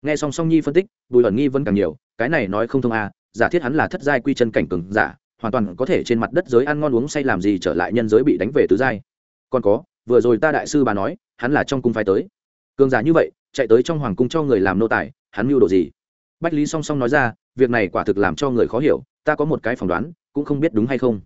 Nghe song song nhi phân tích, bùi ẩn nghi vẫn càng nhiều, cái này nói không thông a giả thiết hắn là thất giai quy chân cảnh cường giả, hoàn toàn có thể trên mặt đất giới ăn ngon uống say làm gì trở lại nhân giới bị đánh về tứ giai. Còn có, vừa rồi ta đại sư bà nói, hắn là trong cung phái tới. Cường giả như vậy, chạy tới trong hoàng cung cho người làm nô tài, hắn mưu đồ gì? Bách lý song song nói ra, việc này quả thực làm cho người khó hiểu, ta có một cái phỏng đoán, cũng không biết đúng hay không.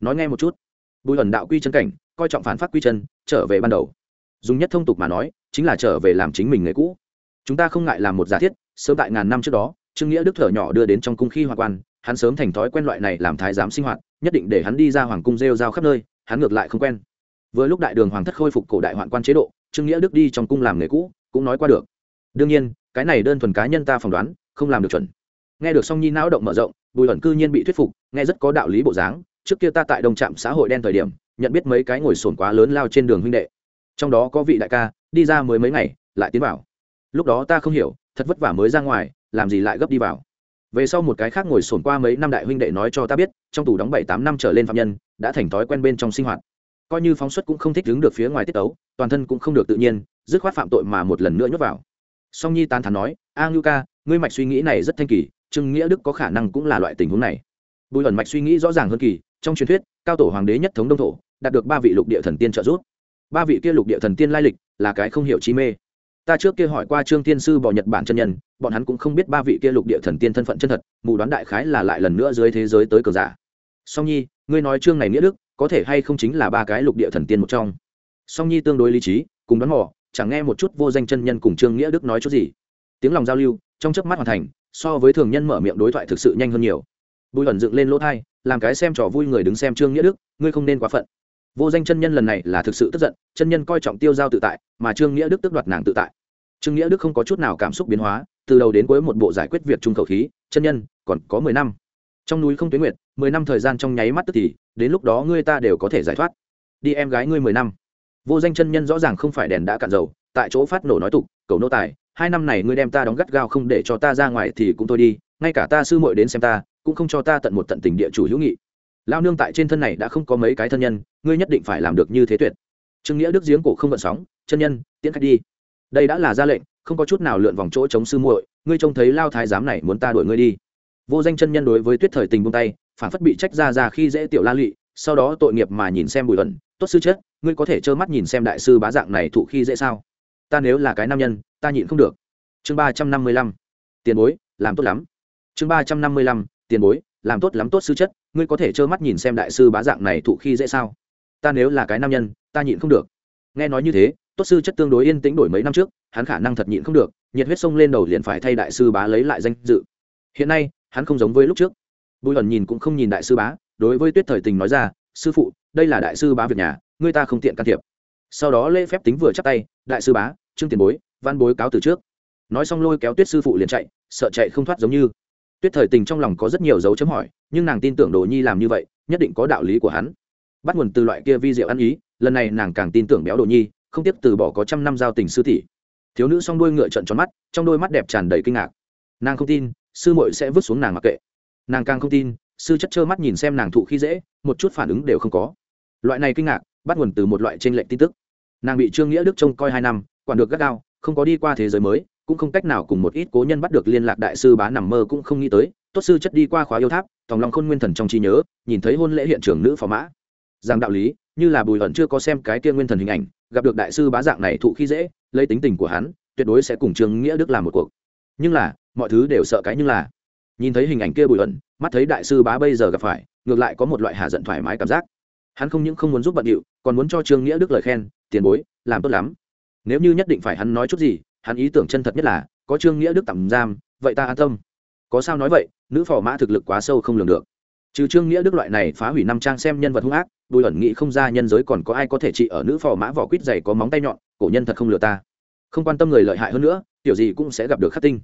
Nói nghe một chút. Bùi ẩn đạo quy chân cảnh, coi trọng phản phát quy chân, trở về ban đầu. Dùng nhất thông tục mà nói, chính là trở về làm chính mình người cũ. Chúng ta không ngại làm một giả thiết, sớm tại ngàn năm trước đó, trương nghĩa đức thở nhỏ đưa đến trong cung khi hoa quan, hắn sớm thành thói quen loại này làm thái giám sinh hoạt, nhất định để hắn đi ra hoàng cung rêu rao khắp nơi, hắn ngược lại không quen. Vừa lúc đại đường hoàng thất khôi phục cổ đại hoạn quan chế độ, trương nghĩa đức đi trong cung làm nghề cũ, cũng nói qua được. Đương nhiên, cái này đơn thuần cá nhân ta phỏng đoán không làm được chuẩn. Nghe được song nhi não động mở rộng, bùi ẩn cư nhiên bị thuyết phục, nghe rất có đạo lý bộ dáng. Trước kia ta tại đồng trạm xã hội đen thời điểm, nhận biết mấy cái ngồi sồn quá lớn lao trên đường huynh đệ. Trong đó có vị đại ca, đi ra mới mấy ngày, lại tiến vào. Lúc đó ta không hiểu, thật vất vả mới ra ngoài, làm gì lại gấp đi vào. Về sau một cái khác ngồi sồn qua mấy năm đại huynh đệ nói cho ta biết, trong tù đóng bảy tám năm trở lên phạm nhân, đã thành thói quen bên trong sinh hoạt. Coi như phóng xuất cũng không thích đứng được phía ngoài tiết tấu, toàn thân cũng không được tự nhiên, dứt khoát phạm tội mà một lần nữa nhốt vào. Song nhi tán thắn nói, a ngưu ca ngươi mạch suy nghĩ này rất thanh kỳ, trương nghĩa đức có khả năng cũng là loại tình huống này. Bùi ẩn mạch suy nghĩ rõ ràng hơn kỳ, trong truyền thuyết, cao tổ hoàng đế nhất thống đông thổ, đạt được ba vị lục địa thần tiên trợ giúp. Ba vị kia lục địa thần tiên lai lịch là cái không hiểu chi mê. Ta trước kia hỏi qua trương tiên sư bỏ nhật bản chân nhân, bọn hắn cũng không biết ba vị kia lục địa thần tiên thân phận chân thật, mù đoán đại khái là lại lần nữa dưới thế giới tới cờ giả. Song nhi, ngươi nói trương này nghĩa đức, có thể hay không chính là ba cái lục địa thần tiên một trong? Song nhi tương đối lý trí, cùng đoán mò, chẳng nghe một chút vô danh chân nhân cùng trương nghĩa đức nói chút gì. Tiếng lòng giao lưu trong chớp mắt hoàn thành, so với thường nhân mở miệng đối thoại thực sự nhanh hơn nhiều. Bùi ẩn dựng lên lỗ thai, làm cái xem trò vui người đứng xem trương nghĩa đức, ngươi không nên quá phận. Vô danh chân nhân lần này là thực sự tức giận, chân nhân coi trọng tiêu giao tự tại, mà trương nghĩa đức tức đoạt nàng tự tại. Trương nghĩa đức không có chút nào cảm xúc biến hóa, từ đầu đến cuối một bộ giải quyết việc trung khẩu khí, chân nhân, còn có mười năm. Trong núi không tuyến nguyệt, mười năm thời gian trong nháy mắt tức thì, đến lúc đó ngươi ta đều có thể giải thoát. Đi em gái ngươi mười năm. Vô danh chân nhân rõ ràng không phải đèn đã cạn dầu, tại chỗ phát nổ nói tục, cầu nô tài hai năm này ngươi đem ta đóng gắt gao không để cho ta ra ngoài thì cũng thôi đi, ngay cả ta sư muội đến xem ta, cũng không cho ta tận một tận tình địa chủ hữu nghị. Lao nương tại trên thân này đã không có mấy cái thân nhân, ngươi nhất định phải làm được như thế tuyệt. Trương nghĩa đức giếng cổ không vận sóng, chân nhân, tiễn khách đi. Đây đã là ra lệnh, không có chút nào lượn vòng chỗ chống sư muội, ngươi trông thấy lao thái giám này muốn ta đuổi ngươi đi. Vô danh chân nhân đối với tuyết thời tình buông tay, phản phất bị trách ra ra khi dễ tiểu la lụy, sau đó tội nghiệp mà nhìn xem bùi ẩn, tốt sư chết, ngươi có thể trơ mắt nhìn xem đại sư bá dạng này thụ khi dễ sao? Ta nếu là cái nam nhân, ta nhịn không được. Chương ba trăm năm mươi lăm, tiền bối, làm tốt lắm. Chương ba trăm năm mươi lăm, tiền bối, làm tốt lắm tốt sư chất, ngươi có thể trơ mắt nhìn xem đại sư bá dạng này thụ khi dễ sao? Ta nếu là cái nam nhân, ta nhịn không được. Nghe nói như thế, tốt sư chất tương đối yên tĩnh đổi mấy năm trước, hắn khả năng thật nhịn không được, nhiệt huyết sông lên đầu liền phải thay đại sư bá lấy lại danh dự. Hiện nay, hắn không giống với lúc trước. Bùi ẩn nhìn cũng không nhìn đại sư bá, đối với tuyết thời tình nói ra, sư phụ, đây là đại sư bá việc nhà, ngươi ta không tiện can thiệp. Sau đó lễ phép tính vừa chắc tay, đại sư bá trương tiền bối, văn bối cáo từ trước. Nói xong lôi kéo tuyết sư phụ liền chạy, sợ chạy không thoát giống như. Tuyết thời tình trong lòng có rất nhiều dấu chấm hỏi, nhưng nàng tin tưởng đồ nhi làm như vậy, nhất định có đạo lý của hắn. Bắt nguồn từ loại kia vi diệu ăn ý, lần này nàng càng tin tưởng béo đồ nhi, không tiếp từ bỏ có trăm năm giao tình sư tỷ. Thiếu nữ s o n g ngựa trận tròn mắt, trong đôi mắt đẹp tràn đầy kinh ngạc. Nàng không tin, sư muội sẽ vứt xuống nàng mặc kệ. Nàng càng không tin, sư chất trơ mắt nhìn xem nàng thụ khi dễ, một chút phản ứng đều không có. Loại này kinh ngạc, bắt nguồn từ một loại t r ê n lệch tin tức. Nàng bị trương nghĩa đức trông coi hai năm quản được gắt gao, không có đi qua thế giới mới, cũng không cách nào cùng một ít cố nhân bắt được liên lạc đại sư bá nằm mơ cũng không nghĩ tới, tốt sư chất đi qua khóa yêu tháp, tòng lòng khôn nguyên thần trong trí nhớ, nhìn thấy hôn lễ hiện trường nữ phò mã. Rằng đạo lý, như là bùi ẩn chưa có xem cái kia nguyên thần hình ảnh, gặp được đại sư bá dạng này thụ khi dễ, lấy tính tình của hắn, tuyệt đối sẽ cùng trương nghĩa đức làm một cuộc. Nhưng là, mọi thứ đều sợ cái nhưng là. Nhìn thấy hình ảnh kia bùi ẩn, mắt thấy đại sư bá bây giờ gặp phải, ngược lại có một loại hạ giận thoải mái cảm giác. Hắn không những không muốn giúp bận điệu, còn muốn cho trương nghĩa đức lời khen, tiền bối, làm tốt lắm nếu như nhất định phải hắn nói chút gì, hắn ý tưởng chân thật nhất là, có trương nghĩa đức tạm giam, vậy ta an tâm. Có sao nói vậy, nữ phò mã thực lực quá sâu không lường được. Trừ trương nghĩa đức loại này phá hủy năm trang xem nhân vật hung ác, bùi ẩn nghĩ không ra nhân giới còn có ai có thể trị ở nữ phò mã vỏ quýt dày có móng tay nhọn, cổ nhân thật không lừa ta. Không quan tâm người lợi hại hơn nữa, tiểu gì cũng sẽ gặp được khắc tinh.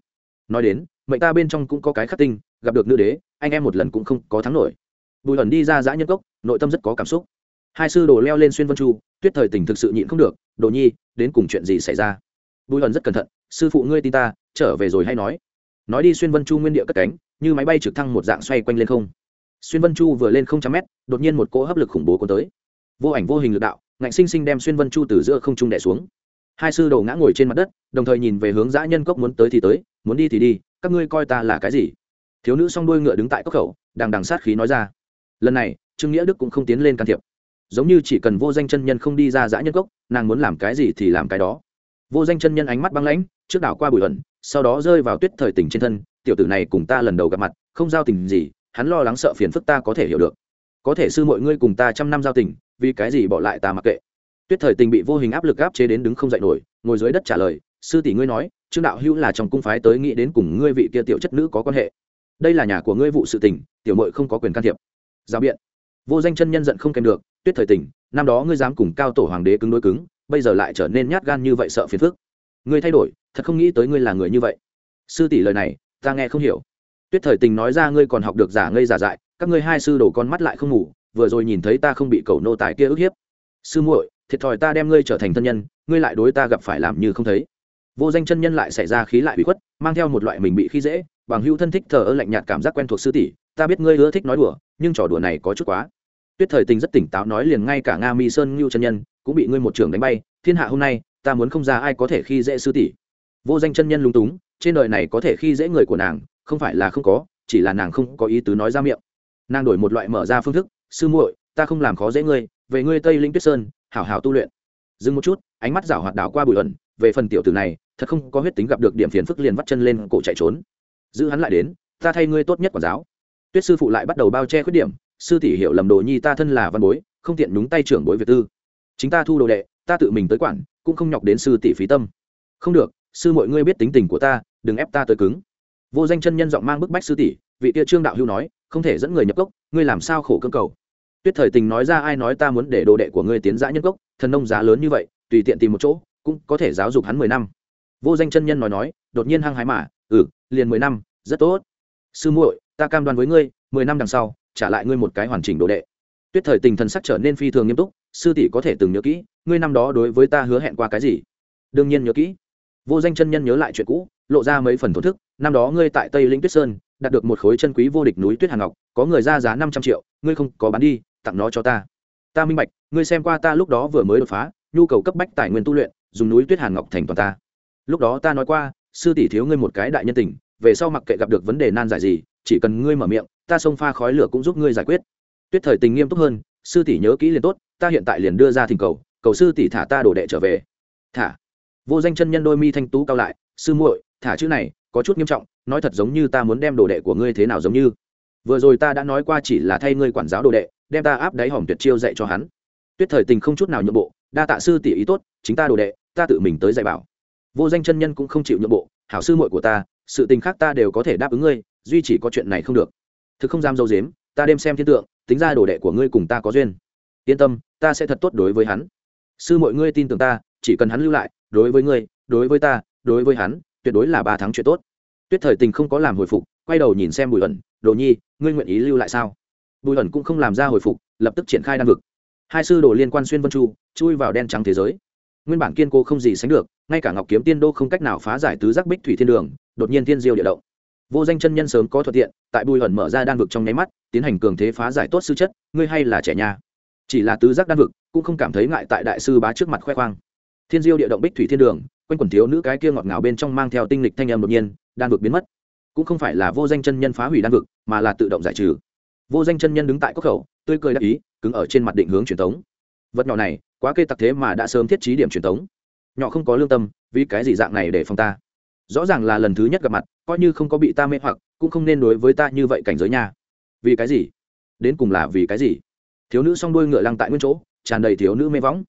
Nói đến, mệnh ta bên trong cũng có cái khắc tinh, gặp được nữ đế, anh em một lần cũng không có thắng nổi. Bùi ẩn đi ra giã nhân cốc, nội tâm rất có cảm xúc hai sư đồ leo lên xuyên vân chu, tuyết thời tình thực sự nhịn không được, đồ nhi, đến cùng chuyện gì xảy ra? Bùi ẩn rất cẩn thận, sư phụ ngươi tin ta, trở về rồi hay nói? Nói đi xuyên vân chu nguyên địa cất cánh, như máy bay trực thăng một dạng xoay quanh lên không. Xuyên vân chu vừa lên không trăm mét, đột nhiên một cỗ hấp lực khủng bố cuốn tới. Vô ảnh vô hình lực đạo, ngạnh sinh sinh đem xuyên vân chu từ giữa không trung đẻ xuống. Hai sư đồ ngã ngồi trên mặt đất, đồng thời nhìn về hướng dã nhân cốc muốn tới thì tới, muốn đi thì đi, các ngươi coi ta là cái gì? Thiếu nữ s o n g đuôi ngựa đứng tại cốc khẩu, đằng đằng sát khí nói ra. Lần này, trương nghĩa đức cũng không tiến lên can thiệp giống như chỉ cần vô danh chân nhân không đi ra dã nhân cốc, nàng muốn làm cái gì thì làm cái đó. Vô danh chân nhân ánh mắt băng lãnh, trước đảo qua bụi ẩn, sau đó rơi vào tuyết thời tình trên thân, tiểu tử này cùng ta lần đầu gặp mặt, không giao tình gì, hắn lo lắng sợ phiền phức ta có thể hiểu được. Có thể sư mọi ngươi cùng ta trăm năm giao tình, vì cái gì bỏ lại ta mặc kệ. Tuyết thời tình bị vô hình áp lực áp chế đến đứng không dậy nổi, ngồi dưới đất trả lời, sư tỷ ngươi nói, trương đạo hữu là trong cung phái tới nghĩ đến cùng ngươi vị kia tiểu chất nữ có quan hệ. Đây là nhà của ngươi vụ sự tình, tiểu mội không có quyền can thiệp. Giao biện. Vô danh chân nhân giận không kèm được tuyết thời tình năm đó ngươi dám cùng cao tổ hoàng đế cứng đối cứng, bây giờ lại trở nên nhát gan như vậy sợ phiền phức. Ngươi thay đổi, thật không nghĩ tới ngươi là người như vậy. Sư tỷ lời này, ta nghe không hiểu. Tuyết thời tình nói ra ngươi còn học được giả ngây giả dại, các ngươi hai sư đổ con mắt lại không ngủ, vừa rồi nhìn thấy ta không bị cầu nô tài kia ức hiếp. Sư muội, thiệt thòi ta đem ngươi trở thành thân nhân, ngươi lại đối ta gặp phải làm như không thấy. Vô danh chân nhân lại xảy ra khí lại bị khuất, mang theo một loại mình bị khi dễ, bằng hữu thân thích thờ ơ lạnh nhạt cảm giác quen thuộc sư tỷ, ta biết ngươi ưa thích nói đùa, nhưng trò đùa này có chút quá tuyết thời tình rất tỉnh táo nói liền ngay cả nga mi sơn ngưu chân nhân, cũng bị ngươi một trưởng đánh bay, thiên hạ hôm nay, ta muốn không ra ai có thể khi dễ sư tỷ. Vô danh chân nhân lung túng, trên đời này có thể khi dễ người của nàng, không phải là không có, chỉ là nàng không có ý tứ nói ra miệng. Nàng đổi một loại mở ra phương thức, sư muội, ta không làm khó dễ ngươi, về ngươi tây linh tuyết sơn, hảo hảo tu luyện. Dừng một chút, ánh mắt rảo hoạt đảo qua bụi ẩn, về phần tiểu tử này, thật không có huyết tính gặp được điểm phiền phức liền vắt chân lên cổ chạy trốn. Giữ hắn lại đến, ta thay ngươi tốt nhất quản giáo. Tuyết sư phụ lại bắt đầu bao che khuyết điểm sư tỷ hiểu lầm đồ nhi ta thân là văn bối, không tiện đúng tay trưởng bối việt tư. Chính ta thu đồ đệ, ta tự mình tới quản, cũng không nhọc đến sư tỷ phí tâm. Không được, sư mọi ngươi biết tính tình của ta, đừng ép ta tới cứng. Vô danh chân nhân giọng mang bức bách sư tỷ, vị tia trương đạo hưu nói, không thể dẫn người nhập cốc, ngươi làm sao khổ cơ cầu. Tuyết thời tình nói ra ai nói ta muốn để đồ đệ của ngươi tiến giã nhân cốc, thần nông giá lớn như vậy, tùy tiện tìm một chỗ, cũng có thể giáo dục hắn mười năm. Vô danh chân nhân nói nói, đột nhiên hăng hái mà ừ liền mười năm, rất tốt. Sư muội, ta cam đoan với ngươi, mười năm đằng sau trả lại ngươi một cái hoàn chỉnh đồ đệ. Tuyết thời tình thần sắc trở nên phi thường nghiêm túc, sư tỷ có thể từng nhớ kỹ, ngươi năm đó đối với ta hứa hẹn qua cái gì? Đương nhiên nhớ kỹ. Vô danh chân nhân nhớ lại chuyện cũ, lộ ra mấy phần thổn thức, năm đó ngươi tại tây linh tuyết sơn, đạt được một khối chân quý vô địch núi tuyết hàn ngọc, có người ra giá năm trăm triệu, ngươi không có bán đi, tặng nó cho ta. Ta minh bạch, ngươi xem qua ta lúc đó vừa mới đột phá, nhu cầu cấp bách tài nguyên tu luyện, dùng núi tuyết hàn ngọc thành toàn ta. Lúc đó ta nói qua, sư tỷ thiếu ngươi một cái đại nhân tình, về sau mặc kệ gặp được vấn đề nan giải gì, chỉ cần ngươi mở miệng ta xông pha khói lửa cũng giúp ngươi giải quyết. Tuyết thời tình nghiêm túc hơn, sư tỷ nhớ kỹ liền tốt, ta hiện tại liền đưa ra thỉnh cầu cầu sư tỷ thả ta đổ đệ trở về. Thả. Vô danh chân nhân đôi mi thanh tú cao lại, sư muội, thả chữ này, có chút nghiêm trọng, nói thật giống như ta muốn đem đồ đệ của ngươi thế nào giống như. Vừa rồi ta đã nói qua chỉ là thay ngươi quản giáo đồ đệ, đem ta áp đáy hỏng tuyệt chiêu dạy cho hắn. Tuyết thời tình không chút nào nhượng bộ, đa tạ sư tỷ ý tốt, chính ta đồ đệ, ta tự mình tới dạy bảo. Vô danh chân nhân cũng không chịu nhượng bộ, hảo sư muội của ta, sự tình khác ta đều có thể đáp ứng ngươi, duy chỉ có chuyện này không được thực không dám dâu dếm, ta đêm xem thiên tượng, tính ra đồ đệ của ngươi cùng ta có duyên. Yên tâm, ta sẽ thật tốt đối với hắn. Sư mọi ngươi tin tưởng ta, chỉ cần hắn lưu lại, đối với ngươi, đối với ta, đối với hắn, tuyệt đối là ba tháng chuyện tốt. Tuyết thời tình không có làm hồi phục, quay đầu nhìn xem bùi ẩn, đồ nhi, ngươi nguyện ý lưu lại sao? Bùi ẩn cũng không làm ra hồi phục, lập tức triển khai đan vực. Hai sư đồ liên quan xuyên vân chu, chui vào đen trắng thế giới. Nguyên bản kiên cố không gì sánh được, ngay cả ngọc kiếm tiên đô không cách nào phá giải tứ giác bích thủy thiên đường, đột nhiên thiên diêu địa động vô danh chân nhân sớm có thuận tiện, tại bùi hẩn mở ra đan vực trong nháy mắt, tiến hành cường thế phá giải tốt sư chất, ngươi hay là trẻ nhà. Chỉ là tứ giác đan vực, cũng không cảm thấy ngại tại đại sư bá trước mặt khoe khoang. Thiên diêu địa động bích thủy thiên đường, quanh quần thiếu nữ cái kia ngọt ngào bên trong mang theo tinh lịch thanh âm đột nhiên, đan vực biến mất. Cũng không phải là vô danh chân nhân phá hủy đan vực, mà là tự động giải trừ. Vô danh chân nhân đứng tại cốc khẩu, tươi cười đắc ý, cứng ở trên mặt định hướng truyền thống vật nhỏ này, quá kê tặc thế mà đã sớm thiết trí điểm truyền thống nhỏ không có lương tâm, vì cái gì dạng này để phòng ta? Rõ ràng là lần thứ nhất gặp mặt, coi như không có bị ta mê hoặc, cũng không nên đối với ta như vậy cảnh giới nha. Vì cái gì? Đến cùng là vì cái gì? Thiếu nữ s o n g đuôi ngựa lăng tại nguyên chỗ, tràn đầy thiếu nữ mê võng.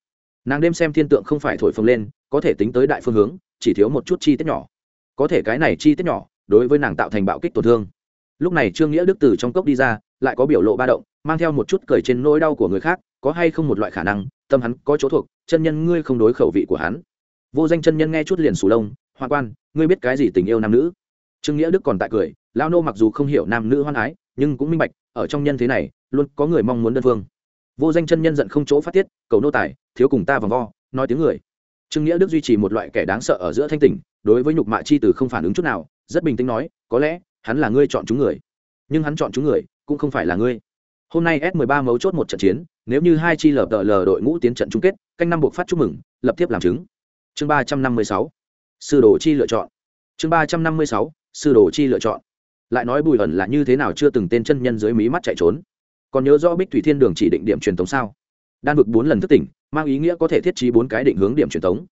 Nàng đêm xem thiên tượng không phải thổi phồng lên, có thể tính tới đại phương hướng, chỉ thiếu một chút chi tiết nhỏ. Có thể cái này chi tiết nhỏ, đối với nàng tạo thành bạo kích tổn thương. Lúc này trương nghĩa đức từ trong cốc đi ra, lại có biểu lộ ba động, mang theo một chút cười trên nỗi đau của người khác, có hay không một loại khả năng, tâm hắn có chỗ thuộc, chân nhân ngươi không đối khẩu vị của hắn. Vô danh chân nhân nghe chút liền sù lông hoa quan ngươi biết cái gì tình yêu nam nữ? Trương nghĩa đức còn tại cười lao nô mặc dù không hiểu nam nữ hoan ái, nhưng cũng minh bạch, ở trong nhân thế này, luôn có người mong muốn đơn phương. Vô danh chân nhân giận không chỗ phát tiết, cầu nô tài, thiếu cùng ta vòng vo, nói tiếng người. Trương nghĩa đức duy trì một loại kẻ đáng sợ ở giữa thanh tỉnh, đối với nhục mạ chi từ không phản ứng chút nào, rất bình tĩnh nói, có lẽ, hắn là ngươi chọn chúng người. Nhưng hắn chọn chúng người, cũng không phải là ngươi. Hôm nay s 13 mấu chốt một trận chiến, nếu như hai chi lờ đờ lờ đội ngũ tiến trận chung kết, canh năm buộc phát chúc mừng, lập tiếp làm chứng. Chương ba trăm năm mươi sáu sư đồ chi lựa chọn. Chương ba trăm năm mươi sáu, sư đồ chi lựa chọn. Lại nói bùi ẩn là như thế nào chưa từng tên chân nhân dưới mí mắt chạy trốn? Còn nhớ rõ bích thủy thiên đường chỉ định điểm truyền thống sao? Đan vực bốn lần thức tỉnh, mang ý nghĩa có thể thiết trí bốn cái định hướng điểm truyền thống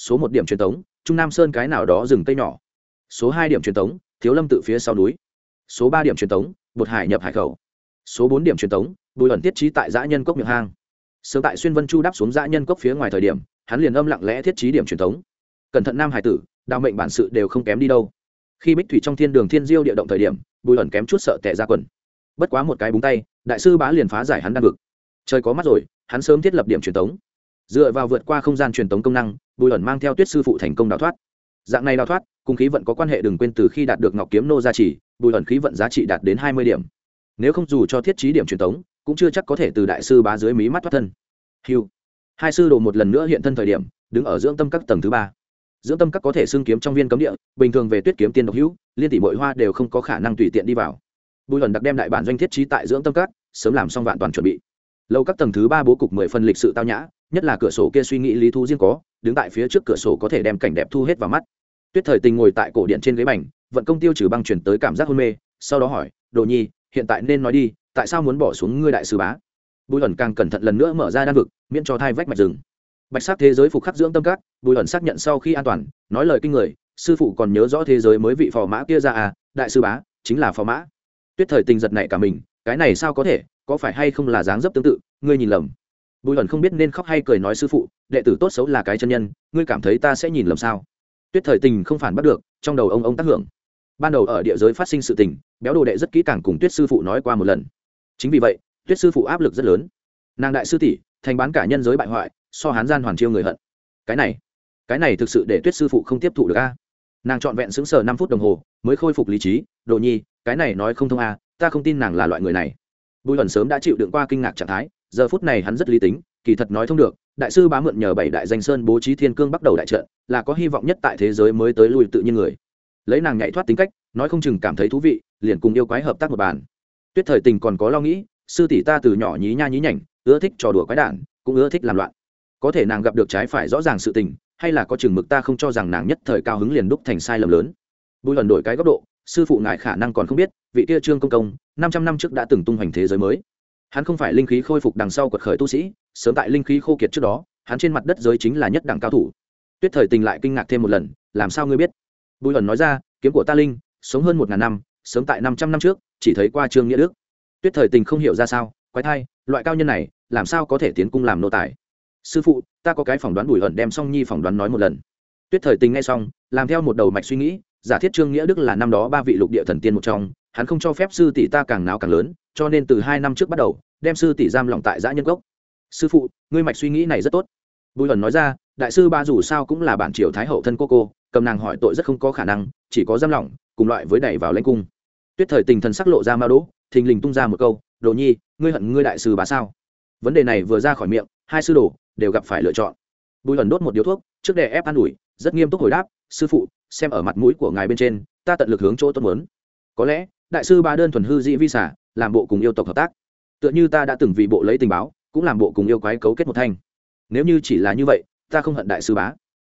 số một điểm truyền thống trung nam sơn cái nào đó rừng tây nhỏ. Số hai điểm truyền thống thiếu lâm tự phía sau núi. Số ba điểm truyền thống bột hải nhập hải khẩu. Số bốn điểm truyền thống bùi ẩn thiết trí tại giã nhân cốc miệng hang. Sớm tại xuyên vân chu đáp xuống giã nhân cốc phía ngoài thời điểm, hắn liền âm lặng lẽ thiết trí điểm truyền thống cẩn thận nam hải tử đào mệnh bản sự đều không kém đi đâu. Khi bích thủy trong thiên đường thiên diêu địa động thời điểm bùi ẩn kém chút sợ tệ ra quần. Bất quá một cái búng tay đại sư bá liền phá giải hắn đang vực. Trời có mắt rồi hắn sớm thiết lập điểm truyền tống. dựa vào vượt qua không gian truyền tống công năng bùi ẩn mang theo tuyết sư phụ thành công đào thoát. Dạng này đào thoát cùng khí vận có quan hệ đừng quên từ khi đạt được ngọc kiếm nô gia trì bùi ẩn khí vận giá trị đạt đến hai mươi điểm. Nếu không dù cho thiết trí điểm truyền tống, cũng chưa chắc có thể từ đại sư bá dưới mí mắt thoát thân. Hiu hai sư đồ một lần nữa hiện thân thời điểm đứng ở dưỡng tâm các tầng thứ ba dưỡng tâm các có thể xưng kiếm trong viên cấm địa, bình thường về tuyết kiếm tiên độc hữu, liên tỷ bội hoa đều không có khả năng tùy tiện đi vào. Bùi lần đặc đem đại bản doanh thiết trí tại dưỡng tâm các, sớm làm xong vạn toàn chuẩn bị. Lâu các tầng thứ ba bố cục mười phần lịch sự tao nhã, nhất là cửa sổ kia suy nghĩ lý thu riêng có, đứng tại phía trước cửa sổ có thể đem cảnh đẹp thu hết vào mắt. Tuyết thời tình ngồi tại cổ điện trên ghế bành, vận công tiêu trừ băng chuyển tới cảm giác hôn mê, sau đó hỏi, đồ nhi, hiện tại nên nói đi, tại sao muốn bỏ xuống ngươi đại sứ bá? Bùi ẩn càng cẩn thận lần nữa mở ra đan vực, miễn cho thai vách mạch rừng bạch sắc thế giới phục khắc dưỡng tâm cát bùi ẩn xác nhận sau khi an toàn, nói lời kinh người, sư phụ còn nhớ rõ thế giới mới vị phò mã kia ra à đại sư bá, chính là phò mã. Tuyết thời tình giật này cả mình, cái này sao có thể, có phải hay không là dáng dấp tương tự, ngươi nhìn lầm. Bùi ẩn không biết nên khóc hay cười nói sư phụ, đệ tử tốt xấu là cái chân nhân, ngươi cảm thấy ta sẽ nhìn lầm sao? Tuyết thời tình không phản bắt được, trong đầu ông ông tác hưởng. Ban đầu ở địa giới phát sinh sự tình, béo đồ đệ rất kỹ càng cùng tuyết sư phụ nói qua một lần. Chính vì vậy, tuyết sư phụ áp lực rất lớn. Nàng đại sư tỷ, thành bán cả nhân giới bại hoại so hán gian hoàn chiêu người hận. Cái này cái này thực sự để tuyết sư phụ không tiếp thụ được a. Nàng trọn vẹn xứng sờ năm phút đồng hồ, mới khôi phục lý trí. Đồ nhi, cái này nói không thông a, ta không tin nàng là loại người này. Bùi ẩn sớm đã chịu đựng qua kinh ngạc trạng thái, giờ phút này hắn rất lý tính, kỳ thật nói thông được, đại sư bá mượn nhờ bảy đại danh sơn bố trí thiên cương bắt đầu đại trận, là có hy vọng nhất tại thế giới mới tới lui tự nhiên người. Lấy nàng nhảy thoát tính cách, nói không chừng cảm thấy thú vị, liền cùng yêu quái hợp tác một bàn. Tuyết thời tình còn có lo nghĩ, sư tỷ ta từ nhỏ nhí nha nhí nhảnh, ưa thích trò đùa quái đản, cũng ưa thích làm loạn có thể nàng gặp được trái phải rõ ràng sự tình, hay là có chừng mực ta không cho rằng nàng nhất thời cao hứng liền đúc thành sai lầm lớn. Bùi lần đổi cái góc độ, sư phụ ngài khả năng còn không biết, vị kia trương công công, năm trăm năm trước đã từng tung hoành thế giới mới. Hắn không phải linh khí khôi phục đằng sau quật khởi tu sĩ, sớm tại linh khí khô kiệt trước đó, hắn trên mặt đất giới chính là nhất đẳng cao thủ. Tuyết thời tình lại kinh ngạc thêm một lần, làm sao ngươi biết? Bùi lần nói ra, kiếm của ta linh, sống hơn một ngàn năm, sớm tại năm trăm năm trước, chỉ thấy qua trương nghĩa đức. Tuyết thời tình không hiểu ra sao, quái thai, loại cao nhân này, làm sao có thể tiến cung làm nô tài? Sư phụ, ta có cái phỏng đoán bùi ẩn đem song nhi phỏng đoán nói một lần. Tuyết thời tình nghe xong, làm theo một đầu mạch suy nghĩ, giả thiết trương nghĩa đức là năm đó ba vị lục địa thần tiên một trong, hắn không cho phép sư tỷ ta càng nào càng lớn, cho nên từ hai năm trước bắt đầu, đem sư tỷ giam lỏng tại giã nhân gốc sư phụ, ngươi mạch suy nghĩ này rất tốt. Bùi ẩn nói ra, đại sư ba dù sao cũng là bản triều thái hậu thân cô cô, cầm nàng hỏi tội rất không có khả năng, chỉ có giam lỏng, cùng loại với đẩy vào lãnh cung. Tuyết thời tình thần sắc lộ ra ma đỗ thình lình tung ra một câu, đồ nhi, ngươi hận ngươi đại sư bá sao? Vấn đề này vừa ra khỏi miệng, hai sư đồ đều gặp phải lựa chọn. Bùi ẩn đốt một điếu thuốc, trước đè ép an ủi, rất nghiêm túc hồi đáp, sư phụ, xem ở mặt mũi của ngài bên trên, ta tận lực hướng chỗ tốt muốn. Có lẽ, đại sư ba đơn thuần hư dĩ vi xả, làm bộ cùng yêu tộc hợp tác. Tựa như ta đã từng vì bộ lấy tình báo, cũng làm bộ cùng yêu quái cấu kết một thanh. Nếu như chỉ là như vậy, ta không hận đại sư bá.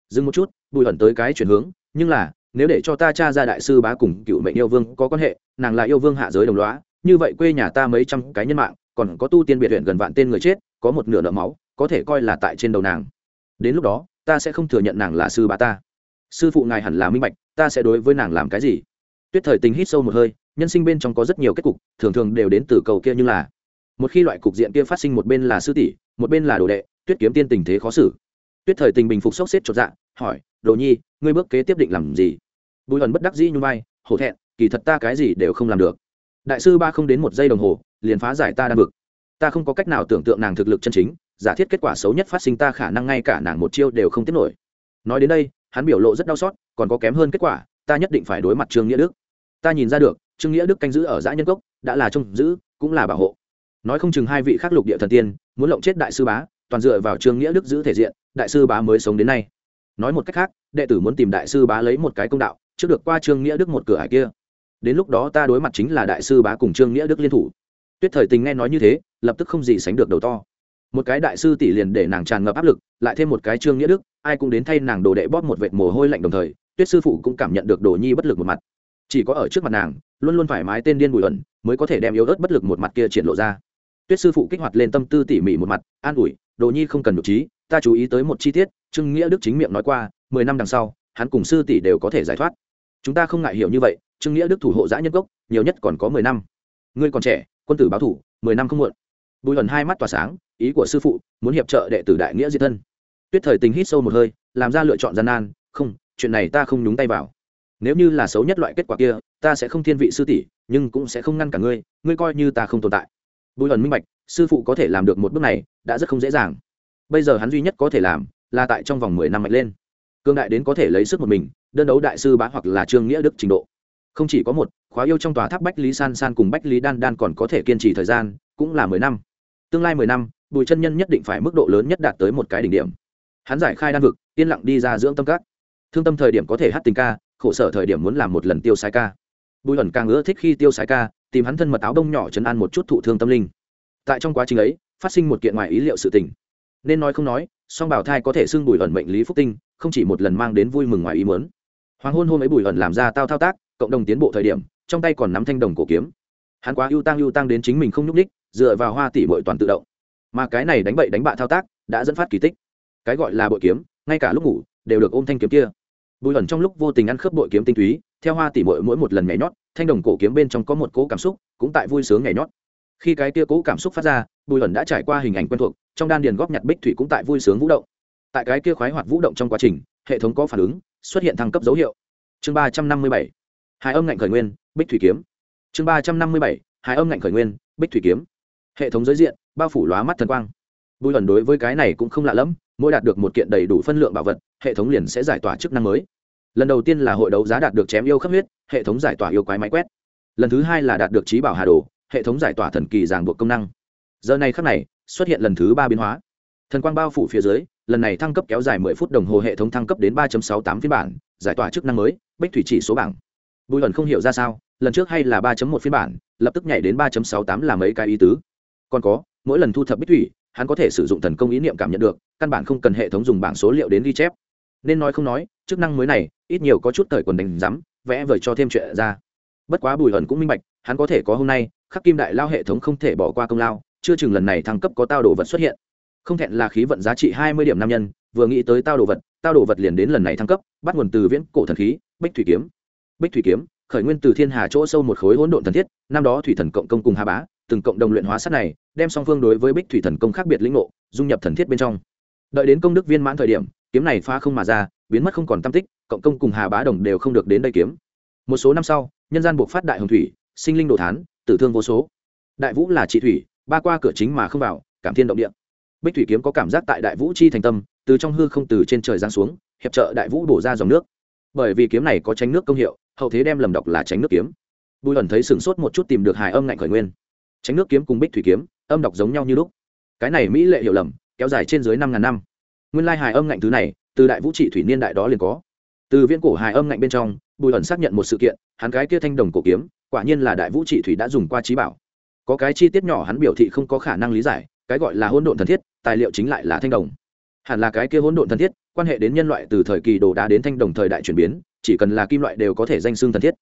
Dừng một chút, bùi ẩn tới cái chuyển hướng, nhưng là, nếu để cho ta cha ra đại sư bá cùng cựu mệnh yêu vương có quan hệ, nàng là yêu vương hạ giới đồng loá như vậy quê nhà ta mấy trăm cái nhân mạng còn có tu tiên biệt huyện gần vạn tên người chết, có một nửa nợ máu, có thể coi là tại trên đầu nàng. Đến lúc đó, ta sẽ không thừa nhận nàng là sư bá ta. Sư phụ ngài hẳn là minh bạch, ta sẽ đối với nàng làm cái gì? Tuyết thời tình hít sâu một hơi, nhân sinh bên trong có rất nhiều kết cục, thường thường đều đến từ cầu kia như là, một khi loại cục diện kia phát sinh một bên là sư tỷ, một bên là đồ đệ, tuyết kiếm tiên tình thế khó xử. Tuyết thời tình bình phục sốc xếp chột dạ hỏi, đồ nhi, ngươi bước kế tiếp định làm gì? Bùi ẩn bất đắc dĩ như vai, hổ thẹn, kỳ thật ta cái gì đều không làm được đại sư ba không đến một giây đồng hồ, liền phá giải ta đang vực. Ta không có cách nào tưởng tượng nàng thực lực chân chính, giả thiết kết quả xấu nhất phát sinh ta khả năng ngay cả nàng một chiêu đều không tiếp nổi. Nói đến đây, hắn biểu lộ rất đau xót, còn có kém hơn kết quả, ta nhất định phải đối mặt trương nghĩa đức. Ta nhìn ra được, trương nghĩa đức canh giữ ở giã nhân cốc, đã là trông giữ, cũng là bảo hộ. Nói không chừng hai vị khác lục địa thần tiên, muốn lộng chết đại sư bá, toàn dựa vào trương nghĩa đức giữ thể diện, đại sư bá mới sống đến nay. Nói một cách khác, đệ tử muốn tìm đại sư bá lấy một cái công đạo, trước được qua trương nghĩa đức một cửa hải kia đến lúc đó ta đối mặt chính là đại sư bá cùng trương nghĩa đức liên thủ. Tuyết thời tình nghe nói như thế, lập tức không gì sánh được đầu to. Một cái đại sư tỷ liền để nàng tràn ngập áp lực, lại thêm một cái trương nghĩa đức, ai cũng đến thay nàng đồ đệ bóp một vệt mồ hôi lạnh đồng thời, tuyết sư phụ cũng cảm nhận được đồ nhi bất lực một mặt. Chỉ có ở trước mặt nàng, luôn luôn thoải mái tên điên bùi ẩn, mới có thể đem yếu ớt bất lực một mặt kia triển lộ ra. Tuyết sư phụ kích hoạt lên tâm tư tỉ mỉ một mặt, an ủi, đồ nhi không cần nhục trí, ta chú ý tới một chi tiết, trương nghĩa đức chính miệng nói qua, mười năm đằng sau, hắn cùng sư tỷ đều có thể giải thoát. Chúng ta không ngại hiểu như vậy trương nghĩa đức thủ hộ giã nhân gốc nhiều nhất còn có mười năm. Ngươi còn trẻ, quân tử báo thủ, mười năm không muộn. Bùi ẩn hai mắt tỏa sáng, ý của sư phụ, muốn hiệp trợ đệ tử đại nghĩa diệt thân. Tuyết thời tình hít sâu một hơi, làm ra lựa chọn gian nan, không, chuyện này ta không nhúng tay vào. Nếu như là xấu nhất loại kết quả kia, ta sẽ không thiên vị sư tỷ, nhưng cũng sẽ không ngăn cả ngươi ngươi coi như ta không tồn tại. Bùi ẩn minh bạch, sư phụ có thể làm được một bước này, đã rất không dễ dàng. Bây giờ hắn duy nhất có thể làm, là tại trong vòng mười năm mạnh lên. Cương đại đến có thể lấy sức một mình, đơn đấu đại sư bá hoặc là trương nghĩa đức trình độ không chỉ có một, khóa yêu trong tòa tháp bách lý san san cùng bách lý đan đan còn có thể kiên trì thời gian, cũng là mười năm. Tương lai mười năm, bùi chân nhân nhất định phải mức độ lớn nhất đạt tới một cái đỉnh điểm. Hắn giải khai đan vực, yên lặng đi ra dưỡng tâm các. Thương tâm thời điểm có thể hát tình ca, khổ sở thời điểm muốn làm một lần tiêu sái ca. Bùi ẩn càng ưa thích khi tiêu sái ca, tìm hắn thân mật áo bông nhỏ chấn an một chút thụ thương tâm linh. Tại trong quá trình ấy, phát sinh một kiện ngoài ý liệu sự tình. Nên nói không nói, song bảo thai có thể xưng bùi ẩn mệnh lý phúc tinh, không chỉ một lần mang đến vui mừng ngoài ý mớn hoàng hôn hôm ấy bùi ẩn làm ra tao thao tác cộng đồng tiến bộ thời điểm, trong tay còn nắm thanh đồng cổ kiếm. Hắn quá ưu tăng ưu tăng đến chính mình không nhúc ních dựa vào hoa tỷ bội toàn tự động. Mà cái này đánh bậy đánh bạ thao tác, đã dẫn phát kỳ tích. Cái gọi là bội kiếm, ngay cả lúc ngủ, đều được ôm thanh kiếm kia. Bùi ẩn trong lúc vô tình ăn khớp bội kiếm tinh túy, theo hoa tỷ bội mỗi một lần nhảy nhót, thanh đồng cổ kiếm bên trong có một cỗ cảm xúc, cũng tại vui sướng nhảy nhót. Khi cái kia cỗ cảm xúc phát ra, bùi ẩn đã trải qua hình ảnh quen thuộc, trong đan điền góp nhặt bích thủy cũng tại vui sướng vũ động. Tại cái kia khoái hoạt vũ động trong quá trình, hệ thống có phản ứng, xuất hiện thăng cấp dấu hiệu. Chương ba trăm năm mươi bảy hai âm ngạnh khởi nguyên, bích thủy kiếm. Chương ba trăm năm mươi bảy hai âm ngạnh khởi nguyên, bích thủy kiếm. Hệ thống giới diện, bao phủ lóa mắt thần quang. Bùi lần đối với cái này cũng không lạ lẫm, mỗi đạt được một kiện đầy đủ phân lượng bảo vật, hệ thống liền sẽ giải tỏa chức năng mới. Lần đầu tiên là hội đấu giá đạt được chém yêu khắp huyết, hệ thống giải tỏa yêu quái máy quét. Lần thứ hai là đạt được trí bảo hà đồ, hệ thống giải tỏa thần kỳ ràng buộc công năng. Giờ này khắc này, xuất hiện lần thứ ba biến hóa. Thần quang bao phủ phía dưới, lần này thăng cấp kéo dài mười phút đồng hồ hệ thống thăng cấp đến ba sáu tám phiên bản, giải tỏa chức năng mới, bích thủy chỉ số bảng bùi ẩn không hiểu ra sao, lần trước hay là ba một phiên bản, lập tức nhảy đến ba sáu tám là mấy cái ý tứ. Còn có, mỗi lần thu thập bích thủy, hắn có thể sử dụng thần công ý niệm cảm nhận được, căn bản không cần hệ thống dùng bảng số liệu đến ghi chép. Nên nói không nói, chức năng mới này, ít nhiều có chút thời quần đánh rắm vẽ vời cho thêm chuyện ra. Bất quá bùi ẩn cũng minh bạch, hắn có thể có hôm nay, khắc kim đại lao hệ thống không thể bỏ qua công lao, chưa chừng lần này thăng cấp có tao đồ vật xuất hiện. Không thẹn là khí vận giá trị hai mươi điểm nam nhân, vừa nghĩ tới tao đồ vật, tao đồ vật liền đến lần này thăng cấp, bắt nguồn từ viễn cổ thần khí, bích thủy kiếm bích thủy kiếm, khởi nguyên từ thiên hà chỗ sâu một khối hỗn độn thần thiết, năm đó thủy thần cộng công cùng hà bá, từng cộng đồng luyện hóa sát này, đem song phương đối với bích thủy thần công khác biệt lĩnh ngộ, dung nhập thần thiết bên trong. Đợi đến công đức viên mãn thời điểm, kiếm này pha không mà ra, biến mất không còn tam tích, cộng công cùng hà bá đồng đều không được đến đây kiếm. Một số năm sau, nhân gian buộc phát đại hồng thủy, sinh linh đồ thán, tử thương vô số. Đại vũ là trị thủy, ba qua cửa chính mà không vào, cảm thiên động địa. Bích thủy kiếm có cảm giác tại đại vũ chi thành tâm, từ trong hư không từ trên trời giáng xuống, hiệp trợ đại vũ đổ ra dòng nước. Bởi vì kiếm này có tránh nước công hiệu hậu thế đem lầm đọc là tránh nước kiếm. Bùi ẩn thấy sửng sốt một chút tìm được hài âm ngạnh khởi nguyên. Tránh nước kiếm cùng bích thủy kiếm, âm đọc giống nhau như lúc. Cái này mỹ lệ hiểu lầm, kéo dài trên dưới năm ngàn năm. Nguyên lai hài âm ngạnh thứ này, từ đại vũ trị thủy niên đại đó liền có. Từ viễn cổ hài âm ngạnh bên trong, bùi ẩn xác nhận một sự kiện, hắn cái kia thanh đồng cổ kiếm, quả nhiên là đại vũ trị thủy đã dùng qua trí bảo. Có cái chi tiết nhỏ hắn biểu thị không có khả năng lý giải, cái gọi là hỗn độn thần thiết, tài liệu chính lại là thanh đồng. Hẳn là cái kia hỗn độn thần thiết, quan hệ đến nhân loại từ thời kỳ đồ đá đến thanh đồng thời đại chuyển biến chỉ cần là kim loại đều có thể danh xương thần thiết.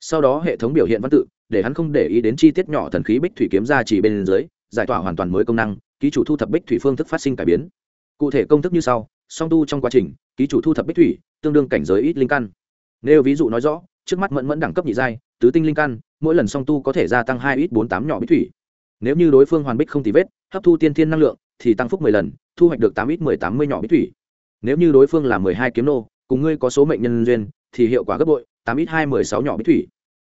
Sau đó hệ thống biểu hiện văn tự, để hắn không để ý đến chi tiết nhỏ thần khí bích thủy kiếm ra chỉ bên dưới, giải tỏa hoàn toàn mới công năng, ký chủ thu thập bích thủy phương thức phát sinh cải biến. Cụ thể công thức như sau, song tu trong quá trình, ký chủ thu thập bích thủy, tương đương cảnh giới ít linh căn. Nếu ví dụ nói rõ, trước mắt mẫn mẫn đẳng cấp nhị giai, tứ tinh linh căn, mỗi lần song tu có thể gia tăng hai ít bốn tám nhỏ bích thủy. Nếu như đối phương hoàn bích không tì vết, hấp thu tiên thiên năng lượng, thì tăng phúc mười lần, thu hoạch được tám ít mười tám mươi nhỏ bích thủy. Nếu như đối phương là mười hai kiếm nô, cùng ngươi có số mệnh nhân duyên thì hiệu quả gấp bội, tám ít hai mười sáu nhỏ bích thủy.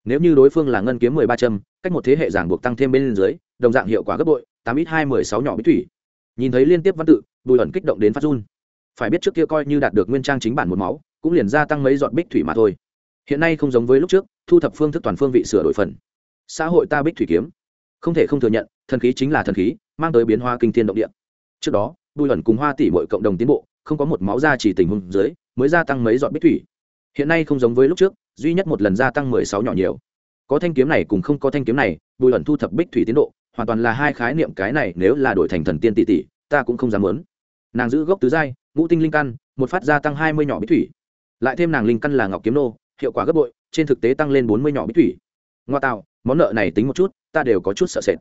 Nếu như đối phương là ngân kiếm mười ba châm, cách một thế hệ giảng buộc tăng thêm bên dưới, đồng dạng hiệu quả gấp bội, tám ít hai mười sáu nhỏ bích thủy. Nhìn thấy liên tiếp văn tự, bùi ẩn kích động đến phát run. Phải biết trước kia coi như đạt được nguyên trang chính bản một máu, cũng liền gia tăng mấy giọt bích thủy mà thôi. Hiện nay không giống với lúc trước, thu thập phương thức toàn phương vị sửa đổi phần. Xã hội ta bích thủy kiếm. Không thể không thừa nhận, thần khí chính là thần khí, mang tới biến hoa kinh thiên động địa. Trước đó, bùi ẩn cùng hoa tỷ mọi cộng đồng tiến bộ, không có một máu ra chỉ tình huống dưới, mới gia tăng mấy giọt bích thủy hiện nay không giống với lúc trước, duy nhất một lần gia tăng mười sáu nhỏ nhiều. Có thanh kiếm này cùng không có thanh kiếm này, bùi ẩn thu thập bích thủy tiến độ, hoàn toàn là hai khái niệm cái này nếu là đổi thành thần tiên tỷ tỷ, ta cũng không dám muốn. Nàng giữ gốc tứ giai, ngũ tinh linh căn, một phát gia tăng hai mươi nhỏ bích thủy. Lại thêm nàng linh căn là ngọc kiếm nô, hiệu quả gấp bội, trên thực tế tăng lên bốn mươi nhỏ bích thủy. Ngoa tạo, món nợ này tính một chút, ta đều có chút sợ sệt.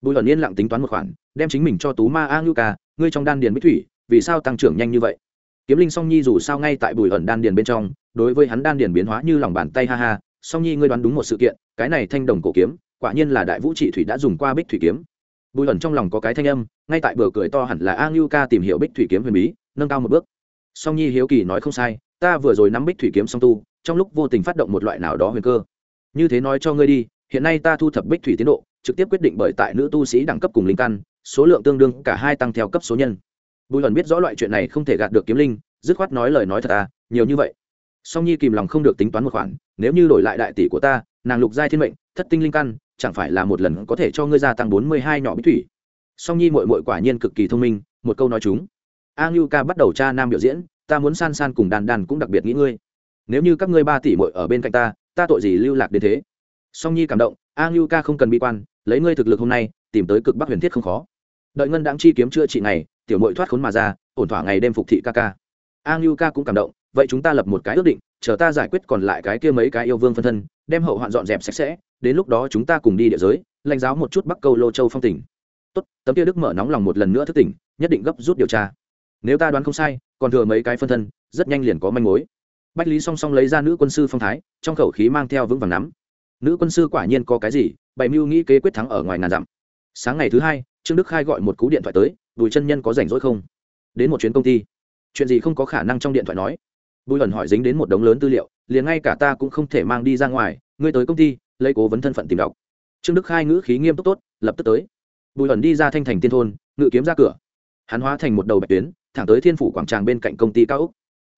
Bùi ẩn yên lặng tính toán một khoản, đem chính mình cho tú ma a ngưu ca, ngươi trong đan điền bích thủy, vì sao tăng trưởng nhanh như vậy? Kiếm linh song nhi dù sao ngay tại bùi ẩn đan điền bên trong, đối với hắn đan điền biến hóa như lòng bàn tay ha ha, song nhi ngươi đoán đúng một sự kiện, cái này thanh đồng cổ kiếm, quả nhiên là đại vũ trị thủy đã dùng qua bích thủy kiếm. Bùi ẩn trong lòng có cái thanh âm, ngay tại bờ cười to hẳn là a ngưu ca tìm hiểu bích thủy kiếm huyền bí, nâng cao một bước. Song nhi hiếu kỳ nói không sai, ta vừa rồi nắm bích thủy kiếm song tu, trong lúc vô tình phát động một loại nào đó huyền cơ. Như thế nói cho ngươi đi, hiện nay ta thu thập bích thủy tiến độ, trực tiếp quyết định bởi tại nữ tu sĩ đẳng cấp cùng linh căn, số lượng tương đương cả hai tăng theo cấp số nhân bùi ẩn biết rõ loại chuyện này không thể gạt được kiếm linh, dứt khoát nói lời nói thật à nhiều như vậy. Song nhi kìm lòng không được tính toán một khoản, nếu như đổi lại đại tỷ của ta, nàng lục giai thiên mệnh, thất tinh linh căn, chẳng phải là một lần có thể cho ngươi gia tăng bốn mươi hai nhỏ bích thủy. Song nhi mội mội quả nhiên cực kỳ thông minh, một câu nói chúng. A ngưu ca bắt đầu cha nam biểu diễn, ta muốn san san cùng đàn đàn cũng đặc biệt nghĩ ngươi. Nếu như các ngươi ba tỷ mội ở bên cạnh ta ta tội gì lưu lạc đến thế? Song nhi cảm động, a ngưu ca không cần bi quan, lấy ngươi thực lực hôm nay, tìm tới cực bắc huyền thiết không khó. Đợi ngân đáng chi kiếm chữa trị này tiểu mội thoát khốn mà ra, ổn thỏa ngày đêm phục thị ca ca. A ngưu ca cũng cảm động, vậy chúng ta lập một cái ước định, chờ ta giải quyết còn lại cái kia mấy cái yêu vương phân thân, đem hậu hoạn dọn dẹp sạch sẽ, đến lúc đó chúng ta cùng đi địa giới, lãnh giáo một chút bắc câu lô châu phong tỉnh tốt, tấm kia đức mở nóng lòng một lần nữa thức tỉnh, nhất định gấp rút điều tra. Nếu ta đoán không sai, còn thừa mấy cái phân thân, rất nhanh liền có manh mối. Bách lý song song lấy ra nữ quân sư phong thái, trong khẩu khí mang theo vững vàng nắm. Nữ quân sư quả nhiên có cái gì bày mưu nghĩ kế quyết thắng ở ngoài ngàn dặm. Sáng ngày thứ hai, trương đức khai gọi một cú điện thoại tới bùi chân nhân có rảnh rỗi không? Đến một chuyến công ty. Chuyện gì không có khả năng trong điện thoại nói. Bùi ẩn hỏi dính đến một đống lớn tư liệu, liền ngay cả ta cũng không thể mang đi ra ngoài, ngươi tới công ty, lấy cố vấn thân phận tìm đọc. Trương đức khai ngữ khí nghiêm túc tốt, lập tức tới. Bùi ẩn đi ra thanh thành tiên thôn, ngự kiếm ra cửa. Hắn hóa thành một đầu bạch tuyến, thẳng tới thiên phủ quảng tràng bên cạnh công ty cao úc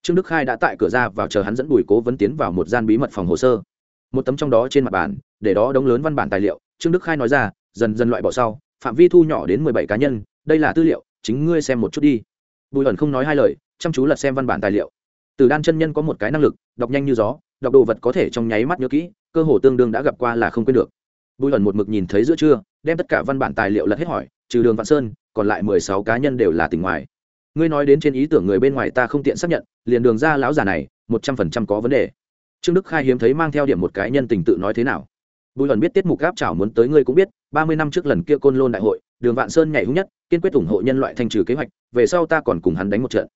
trương đức khai đã tại cửa ra vào chờ hắn dẫn bùi cố vấn tiến vào một gian bí mật phòng hồ sơ. Một tấm trong đó trên mặt bàn, để đó đống lớn văn bản tài liệu, trương đức khai nói ra, dần dần loại bỏ sau, phạm vi thu nhỏ đến mười bảy cá nhân đây là tư liệu, chính ngươi xem một chút đi. Bùi ẩn không nói hai lời, chăm chú lật xem văn bản tài liệu. Từ đan chân nhân có một cái năng lực, đọc nhanh như gió, đọc đồ vật có thể trong nháy mắt nhớ kỹ, cơ hồ tương đương đã gặp qua là không quên được. Bùi ẩn một mực nhìn thấy giữa trưa, đem tất cả văn bản tài liệu lật hết hỏi, trừ đường vạn sơn, còn lại mười sáu cá nhân đều là tỉnh ngoài. Ngươi nói đến trên ý tưởng người bên ngoài ta không tiện xác nhận, liền đường ra lão già này, một trăm phần trăm có vấn đề. Trương đức khai hiếm thấy mang theo điểm một cái nhân tình tự nói thế nào. Bùi ẩn biết tiết mục gáp chảo muốn tới ngươi cũng biết, ba mươi năm trước lần kia côn lôn đại hội đường vạn sơn nhảy hữu nhất, kiên quyết ủng hộ nhân loại thanh trừ kế hoạch, về sau ta còn cùng hắn đánh một trận.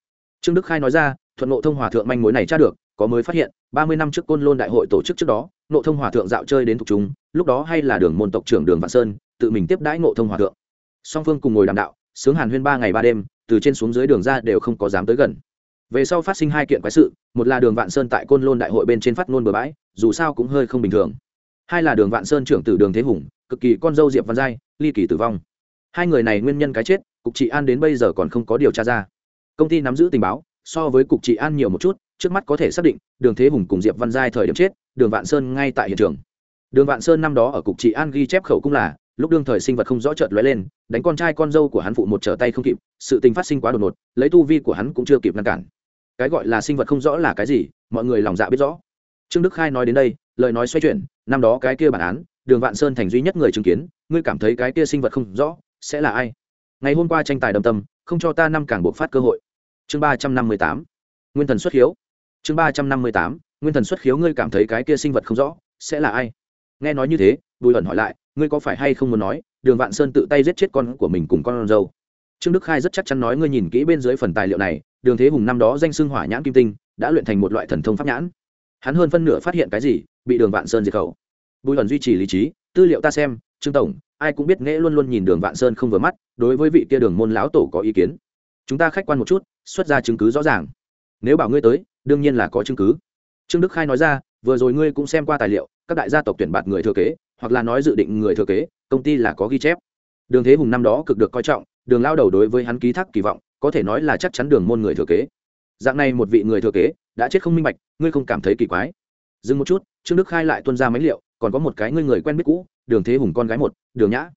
Trương đức khai nói ra, thuận nộ thông hòa thượng manh mối này tra được, có mới phát hiện, ba mươi năm trước côn lôn đại hội tổ chức trước đó, nộ thông hòa thượng dạo chơi đến thuộc chúng, lúc đó hay là đường môn tộc trưởng đường vạn sơn, tự mình tiếp đãi nộ thông hòa thượng. Song phương cùng ngồi đàm đạo, sướng hàn huyên ba ngày ba đêm, từ trên xuống dưới đường ra đều không có dám tới gần. Về sau phát sinh hai kiện quái sự, một là đường vạn sơn tại côn lôn đại hội bên trên phát ngôn bừa bãi, dù sao cũng hơi không bình thường. Hai là đường vạn sơn trưởng tử đường thế hùng, cực kỳ con dâu diệp văn giai, ly kỳ tử vong hai người này nguyên nhân cái chết, cục trị an đến bây giờ còn không có điều tra ra. Công ty nắm giữ tình báo, so với cục trị an nhiều một chút, trước mắt có thể xác định, đường thế hùng cùng diệp văn giai thời điểm chết, đường vạn sơn ngay tại hiện trường. Đường vạn sơn năm đó ở cục trị an ghi chép khẩu cung là, lúc đương thời sinh vật không rõ trợt lóe lên, đánh con trai con dâu của hắn phụ một trở tay không kịp, sự tình phát sinh quá đột ngột, lấy tu vi của hắn cũng chưa kịp ngăn cản. Cái gọi là sinh vật không rõ là cái gì, mọi người lòng dạ biết rõ. Trương đức khai nói đến đây, lời nói xoay chuyển, năm đó cái kia bản án, đường vạn sơn thành duy nhất người chứng kiến, ngươi cảm thấy cái kia sinh vật không rõ sẽ là ai? Ngày hôm qua tranh tài đầm tâm, không cho ta năm càng buộc phát cơ hội. Chương ba trăm năm mươi tám, nguyên thần xuất khiếu. Chương ba trăm năm mươi tám, nguyên thần xuất khiếu, ngươi cảm thấy cái kia sinh vật không rõ, sẽ là ai? Nghe nói như thế, bùi ẩn hỏi lại, ngươi có phải hay không muốn nói, đường vạn sơn tự tay giết chết con của mình cùng con dâu? Trương đức khai rất chắc chắn nói, ngươi nhìn kỹ bên dưới phần tài liệu này, đường thế hùng năm đó danh xưng hỏa nhãn kim tinh, đã luyện thành một loại thần thông pháp nhãn. Hắn hơn phân nửa phát hiện cái gì, bị đường vạn sơn diệt khẩu. Bùi ẩn duy trì lý trí, tư liệu ta xem, trương tổng ai cũng biết nghệ luôn luôn nhìn đường vạn sơn không vừa mắt, đối với vị kia đường môn lão tổ có ý kiến. Chúng ta khách quan một chút, xuất ra chứng cứ rõ ràng. Nếu bảo ngươi tới, đương nhiên là có chứng cứ. Trương đức khai nói ra, vừa rồi ngươi cũng xem qua tài liệu, các đại gia tộc tuyển bạt người thừa kế, hoặc là nói dự định người thừa kế, công ty là có ghi chép. Đường thế hùng năm đó cực được coi trọng, đường lao đầu đối với hắn ký thác kỳ vọng, có thể nói là chắc chắn đường môn người thừa kế. Dạng này một vị người thừa kế, đã chết không minh bạch, ngươi không cảm thấy kỳ quái. Dừng một chút, trương đức khai lại tuân ra mấy liệu còn có một cái ngươi người quen biết cũ, đường thế hùng con gái một, đường nhã.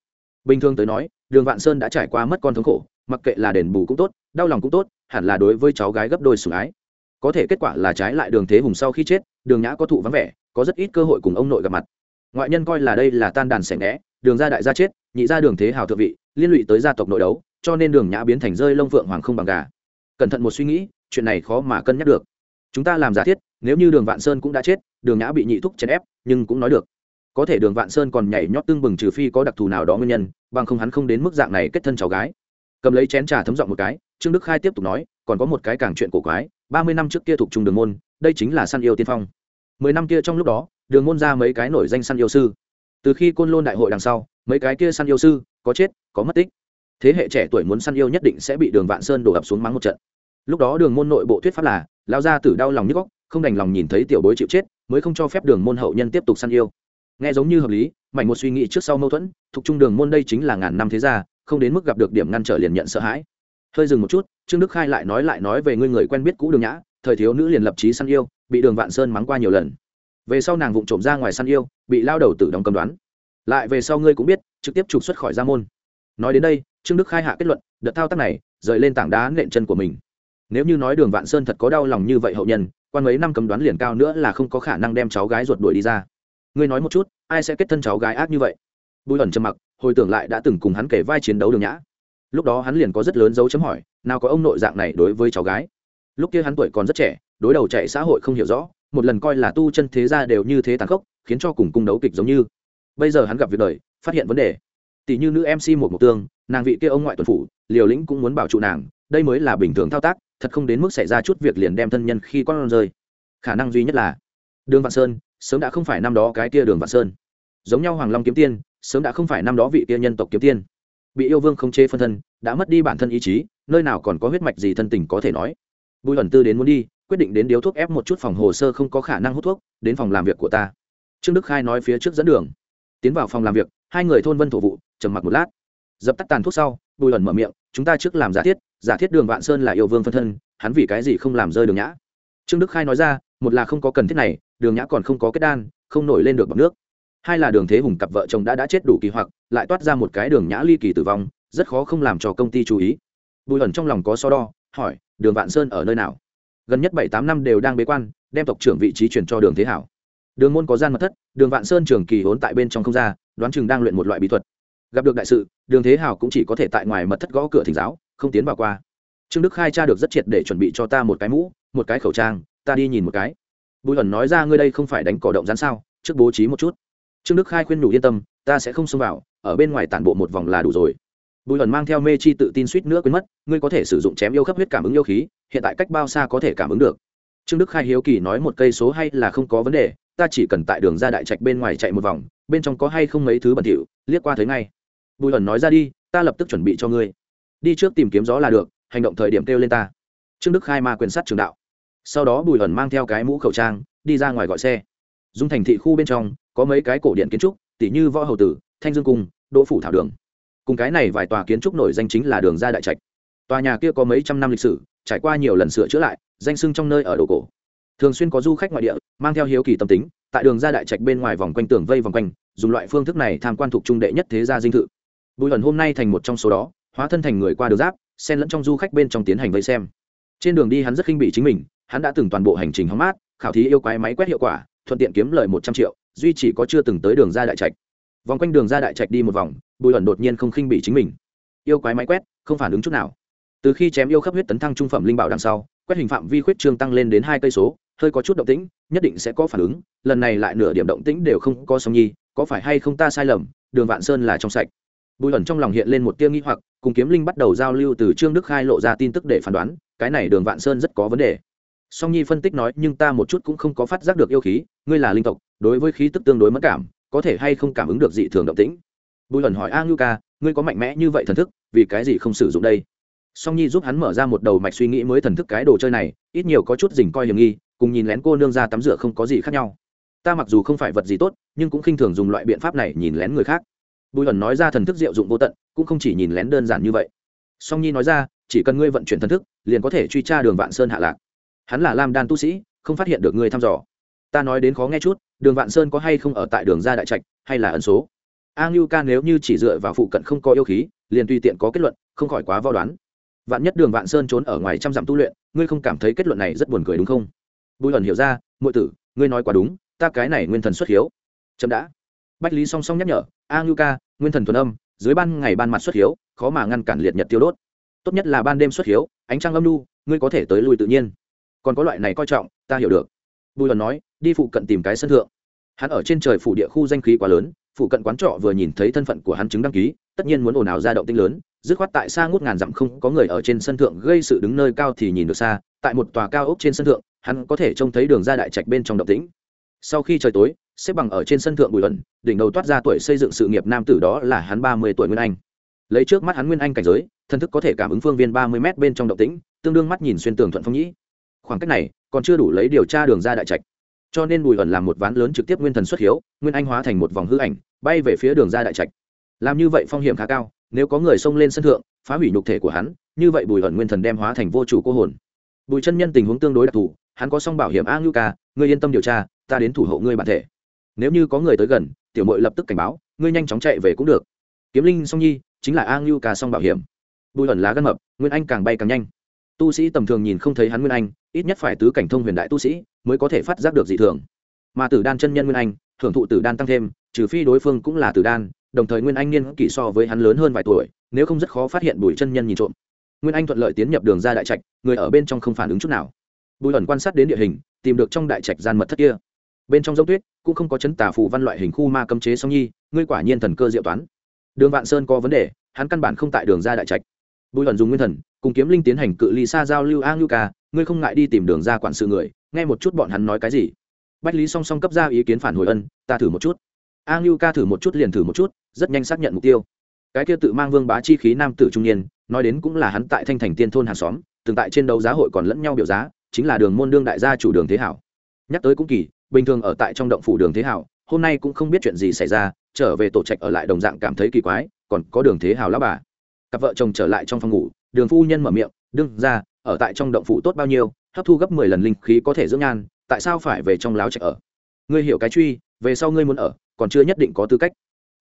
Bình thường tới nói, đường vạn sơn đã trải qua mất con thống khổ, mặc kệ là đền bù cũng tốt, đau lòng cũng tốt, hẳn là đối với cháu gái gấp đôi sủng ái. Có thể kết quả là trái lại đường thế hùng sau khi chết, đường nhã có thụ vắng vẻ, có rất ít cơ hội cùng ông nội gặp mặt. Ngoại nhân coi là đây là tan đàn sẻ né đường ra đại gia chết, nhị ra đường thế hào thượng vị, liên lụy tới gia tộc nội đấu, cho nên đường nhã biến thành rơi lông phượng hoàng không bằng gà. Cẩn thận một suy nghĩ, chuyện này khó mà cân nhắc được. Chúng ta làm giả thiết, nếu như đường vạn sơn cũng đã chết, đường nhã bị nhị thúc chèn ép, nhưng cũng nói được có thể đường vạn sơn còn nhảy nhót tương bừng trừ phi có đặc thù nào đó nguyên nhân, bằng không hắn không đến mức dạng này kết thân cháu gái. Cầm lấy chén trà thấm giọng một cái, trương đức khai tiếp tục nói, còn có một cái càng chuyện cổ quái, ba mươi năm trước kia thuộc trung đường môn, đây chính là săn yêu tiên phong. Mười năm kia trong lúc đó, đường môn ra mấy cái nổi danh săn yêu sư. Từ khi côn lôn đại hội đằng sau, mấy cái kia săn yêu sư, có chết, có mất tích. Thế hệ trẻ tuổi muốn săn yêu nhất định sẽ bị đường vạn sơn đổ ập xuống mắng một trận. Lúc đó đường môn nội bộ thuyết pháp là lao ra tử đau lòng nhức góc, không đành lòng nhìn thấy tiểu bối chịu chết, mới không cho phép đường môn hậu nhân tiếp tục săn yêu nghe giống như hợp lý, mảnh một suy nghĩ trước sau mâu thuẫn, thuộc trung đường môn đây chính là ngàn năm thế gia, không đến mức gặp được điểm ngăn trở liền nhận sợ hãi. Hơi dừng một chút, trương đức khai lại nói lại nói về ngươi người quen biết cũ đường nhã, thời thiếu nữ liền lập trí săn yêu, bị đường vạn sơn mắng qua nhiều lần. Về sau nàng vụng trộm ra ngoài săn yêu, bị lao đầu tử đóng cầm đoán. Lại về sau ngươi cũng biết, trực tiếp trục xuất khỏi gia môn. Nói đến đây, trương đức khai hạ kết luận, đợt thao tác này, rời lên tảng đá nện chân của mình. Nếu như nói đường vạn sơn thật có đau lòng như vậy hậu nhân, quan mấy năm cấm đoán liền cao nữa là không có khả năng đem cháu gái ruột đuổi đi ra ngươi nói một chút, ai sẽ kết thân cháu gái ác như vậy? Bùi ẩn trầm mặc, hồi tưởng lại đã từng cùng hắn kể vai chiến đấu đường nhã. Lúc đó hắn liền có rất lớn dấu chấm hỏi, nào có ông nội dạng này đối với cháu gái? Lúc kia hắn tuổi còn rất trẻ, đối đầu chạy xã hội không hiểu rõ, một lần coi là tu chân thế gia đều như thế tàn khốc, khiến cho cùng cung đấu kịch giống như. Bây giờ hắn gặp việc đời, phát hiện vấn đề. Tỷ như nữ mc một mục tương, nàng vị kia ông ngoại tuần phủ, liều lĩnh cũng muốn bảo trụ nàng, đây mới là bình thường thao tác, thật không đến mức xảy ra chút việc liền đem thân nhân khi con rơi. Khả năng duy nhất là đường vạn sơn sớm đã không phải năm đó cái kia đường vạn sơn. Giống nhau hoàng long kiếm tiên, sớm đã không phải năm đó vị kia nhân tộc kiếm tiên. Bị yêu vương không chế phân thân, đã mất đi bản thân ý chí, nơi nào còn có huyết mạch gì thân tình có thể nói. Bùi ẩn tư đến muốn đi, quyết định đến điếu thuốc ép một chút phòng hồ sơ không có khả năng hút thuốc, đến phòng làm việc của ta. Trương đức khai nói phía trước dẫn đường. Tiến vào phòng làm việc, hai người thôn vân thổ vụ, trầm mặc một lát. Dập tắt tàn thuốc sau, bùi ẩn mở miệng, chúng ta trước làm giả thiết giả thiết đường vạn sơn là yêu vương phân thân, hắn vì cái gì không làm rơi đường nhã? Trương đức khai nói ra, một là không có cần thiết này đường nhã còn không có kết đan, không nổi lên được bằng nước. Hai là đường thế hùng cặp vợ chồng đã đã chết đủ kỳ hoặc, lại toát ra một cái đường nhã ly kỳ tử vong, rất khó không làm cho công ty chú ý. Bùi ẩn trong lòng có so đo, hỏi, đường vạn sơn ở nơi nào? Gần nhất bảy tám năm đều đang bế quan, đem tộc trưởng vị trí chuyển cho đường thế hảo. Đường môn có gian mật thất, đường vạn sơn trường kỳ hốn tại bên trong không ra, đoán chừng đang luyện một loại bí thuật. Gặp được đại sự, đường thế hảo cũng chỉ có thể tại ngoài mật thất gõ cửa thỉnh giáo, không tiến vào qua. Trương đức khai tra được rất triệt để chuẩn bị cho ta một cái mũ, một cái khẩu trang, ta đi nhìn một cái bùi ẩn nói ra ngươi đây không phải đánh cỏ động rắn sao, trước bố trí một chút. Trương đức khai khuyên đủ yên tâm, ta sẽ không xông vào, ở bên ngoài tản bộ một vòng là đủ rồi. Bùi ẩn mang theo mê chi tự tin suýt nữa quên mất, ngươi có thể sử dụng chém yêu khắp huyết cảm ứng yêu khí, hiện tại cách bao xa có thể cảm ứng được. Trương đức khai hiếu kỳ nói một cây số hay là không có vấn đề, ta chỉ cần tại đường ra đại trạch bên ngoài chạy một vòng, bên trong có hay không mấy thứ bẩn thỉu, liếc qua thấy ngay. Bùi ẩn nói ra đi, ta lập tức chuẩn bị cho ngươi. Đi trước tìm kiếm gió là được, hành động thời điểm kêu lên ta. Trương đức khai ma quyền sát trường đạo sau đó bùi ẩn mang theo cái mũ khẩu trang, đi ra ngoài gọi xe. Dung thành thị khu bên trong, có mấy cái cổ điện kiến trúc tỷ như võ hầu tử, thanh dương cung, đỗ phủ thảo đường. Cùng cái này vài tòa kiến trúc nổi danh chính là đường ra đại trạch. Tòa nhà kia có mấy trăm năm lịch sử, trải qua nhiều lần sửa chữa lại, danh sưng trong nơi ở đồ cổ. Thường xuyên có du khách ngoại địa, mang theo hiếu kỳ tâm tính, tại đường ra đại trạch bên ngoài vòng quanh tường vây vòng quanh, dùng loại phương thức này tham quan thuộc trung đệ nhất thế gia dinh thự. Bùi ẩn hôm nay thành một trong số đó, hóa thân thành người qua đường giáp, xen lẫn trong du khách bên trong tiến hành vây xem. Trên đường đi hắn rất khinh bị chính mình hắn đã từng toàn bộ hành trình hóng mát, khảo thí yêu quái máy quét hiệu quả, thuận tiện kiếm lời một trăm triệu, duy chỉ có chưa từng tới đường ra đại trạch. Vòng quanh đường ra đại trạch đi một vòng, bùi ẩn đột nhiên không khinh bị chính mình. Yêu quái máy quét, không phản ứng chút nào. Từ khi chém yêu khắp huyết tấn thăng trung phẩm linh bảo đằng sau, quét hình phạm vi khuyết trương tăng lên đến hai cây số, hơi có chút động tĩnh, nhất định sẽ có phản ứng, lần này lại nửa điểm động tĩnh đều không có sông nhi, có phải hay không ta sai lầm, đường vạn sơn là trong sạch. Bùi ẩn trong lòng hiện lên một tiêu nghi hoặc, cùng kiếm linh bắt đầu giao lưu từ trương đức khai lộ ra tin tức để phán đoán, cái này đường vạn sơn rất có vấn đề song nhi phân tích nói, nhưng ta một chút cũng không có phát giác được yêu khí, ngươi là linh tộc, đối với khí tức tương đối mất cảm, có thể hay không cảm ứng được dị thường động tĩnh? Bùi ẩn hỏi, a ngưu ca, ngươi có mạnh mẽ như vậy thần thức, vì cái gì không sử dụng đây? Song nhi giúp hắn mở ra một đầu mạch suy nghĩ mới thần thức cái đồ chơi này, ít nhiều có chút dình coi hiểm nghi, cùng nhìn lén cô nương ra tắm rửa không có gì khác nhau. Ta mặc dù không phải vật gì tốt, nhưng cũng khinh thường dùng loại biện pháp này nhìn lén người khác. Bùi ẩn nói ra thần thức diệu dụng vô tận, cũng không chỉ nhìn lén đơn giản như vậy. Song nhi nói ra, chỉ cần ngươi vận chuyển thần thức, liền có thể truy tra đường vạn sơn hạ lạc hắn là lam đan tu sĩ, không phát hiện được ngươi thăm dò. Ta nói đến khó nghe chút, đường vạn sơn có hay không ở tại đường ra đại trạch, hay là ẩn số? A ngưu ca nếu như chỉ dựa vào phụ cận không có yêu khí, liền tùy tiện có kết luận, không khỏi quá vo đoán. Vạn nhất đường vạn sơn trốn ở ngoài trăm dặm tu luyện, ngươi không cảm thấy kết luận này rất buồn cười đúng không? Bùi ẩn hiểu ra ngụy tử, ngươi nói quá đúng, ta cái này nguyên thần xuất hiếu. Chậm đã. Bách lý song song nhắc nhở, a ngưu ca, nguyên thần thuần âm, dưới ban ngày ban mặt xuất hiếu, khó mà ngăn cản liệt nhật tiêu đốt. Tốt nhất là ban đêm xuất hiếu, ánh trăng âm lu ngươi có thể tới lui tự nhiên còn có loại này coi trọng, ta hiểu được. Bùi luận nói, đi phụ cận tìm cái sân thượng. Hắn ở trên trời phủ địa khu danh khí quá lớn, phụ cận quán trọ vừa nhìn thấy thân phận của hắn chứng đăng ký, tất nhiên muốn ồn ào ra động tinh lớn, dứt khoát tại xa ngút ngàn dặm không có người ở trên sân thượng gây sự đứng nơi cao thì nhìn được xa, tại một tòa cao ốc trên sân thượng, hắn có thể trông thấy đường ra đại trạch bên trong động tĩnh. Sau khi trời tối, xếp bằng ở trên sân thượng bùi luận đỉnh đầu toát ra tuổi xây dựng sự nghiệp nam tử đó là hắn ba mươi tuổi nguyên anh. Lấy trước mắt hắn nguyên anh cảnh giới, thân thức có thể cảm ứng phương viên ba mươi m bên trong động tĩnh, tương đương mắt nhìn xuyên tường thuận phong nhĩ khoảng cách này còn chưa đủ lấy điều tra đường ra đại trạch. Cho nên bùi ẩn làm một ván lớn trực tiếp nguyên thần xuất hiếu, nguyên anh hóa thành một vòng hư ảnh, bay về phía đường ra đại trạch. Làm như vậy phong hiểm khá cao, nếu có người xông lên sân thượng, phá hủy nhục thể của hắn, như vậy bùi ẩn nguyên thần đem hóa thành vô chủ cô hồn. Bùi chân nhân tình huống tương đối đặc thù, hắn có song bảo hiểm a ngưu ca, ngươi yên tâm điều tra, ta đến thủ hộ ngươi bản thể. Nếu như có người tới gần, tiểu mội lập tức cảnh báo, ngươi nhanh chóng chạy về cũng được. Kiếm linh song nhi chính là a ngưu ca song bảo hiểm. Bùi ẩn lá gân mập, nguyên anh càng bay càng nhanh tu sĩ tầm thường nhìn không thấy hắn nguyên anh, ít nhất phải tứ cảnh thông huyền đại tu sĩ mới có thể phát giác được dị thường. Mà tử đan chân nhân nguyên anh thưởng thụ tử đan tăng thêm, trừ phi đối phương cũng là tử đan, đồng thời nguyên anh niên kỷ so với hắn lớn hơn vài tuổi, nếu không rất khó phát hiện bùi chân nhân nhìn trộm. Nguyên anh thuận lợi tiến nhập đường ra đại trạch, người ở bên trong không phản ứng chút nào. Bùi ẩn quan sát đến địa hình, tìm được trong đại trạch gian mật thất kia. Bên trong dốc tuyết, cũng không có chấn tà phù văn loại hình khu ma cấm chế song nhi, ngươi quả nhiên thần cơ diệu toán. Đường vạn sơn có vấn đề, hắn căn bản không tại đường ra đại trạch. Bùi ẩn dùng nguyên thần cùng kiếm linh tiến hành cự ly xa giao lưu a ngưu ca, ngươi không ngại đi tìm đường ra quản sự người, nghe một chút bọn hắn nói cái gì? Bách lý song song cấp ra ý kiến phản hồi ân, ta thử một chút. A ngưu ca thử một chút liền thử một chút, rất nhanh xác nhận mục tiêu. Cái kia tự mang vương bá chi khí nam tử trung niên, nói đến cũng là hắn tại thanh thành tiên thôn hàng xóm, từng tại trên đấu giá hội còn lẫn nhau biểu giá, chính là đường môn đương đại gia chủ đường thế hảo. Nhắc tới cũng kỳ, bình thường ở tại trong động phủ đường thế hảo, hôm nay cũng không biết chuyện gì xảy ra, trở về tổ trạch ở lại đồng dạng cảm thấy kỳ quái, còn có đường thế hảo lão bà. Cặp vợ chồng trở lại trong phòng ngủ đường phu nhân mở miệng, đương ra, ở tại trong động phủ tốt bao nhiêu, hấp thu gấp mười lần linh khí có thể dưỡng nhan, tại sao phải về trong láo trạch ở? Ngươi hiểu cái truy, về sau ngươi muốn ở, còn chưa nhất định có tư cách.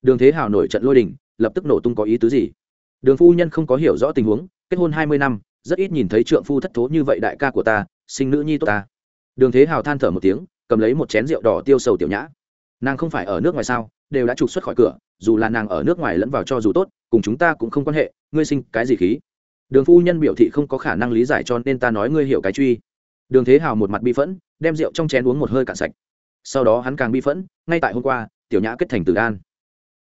Đường thế hào nổi trận lôi đình, lập tức nổ tung có ý tứ gì? Đường phu nhân không có hiểu rõ tình huống, kết hôn hai mươi năm, rất ít nhìn thấy trượng phu thất thố như vậy đại ca của ta, sinh nữ nhi tốt ta. Đường thế hào than thở một tiếng, cầm lấy một chén rượu đỏ tiêu sầu tiểu nhã. Nàng không phải ở nước ngoài sao, đều đã trục xuất khỏi cửa, dù là nàng ở nước ngoài lẫn vào cho dù tốt, cùng chúng ta cũng không quan hệ, ngươi sinh cái gì khí? Đường phu nhân biểu thị không có khả năng lý giải cho nên ta nói ngươi hiểu cái truy. Đường thế hào một mặt bi phẫn, đem rượu trong chén uống một hơi cạn sạch. Sau đó hắn càng bi phẫn, ngay tại hôm qua, tiểu nhã kết thành tử đan.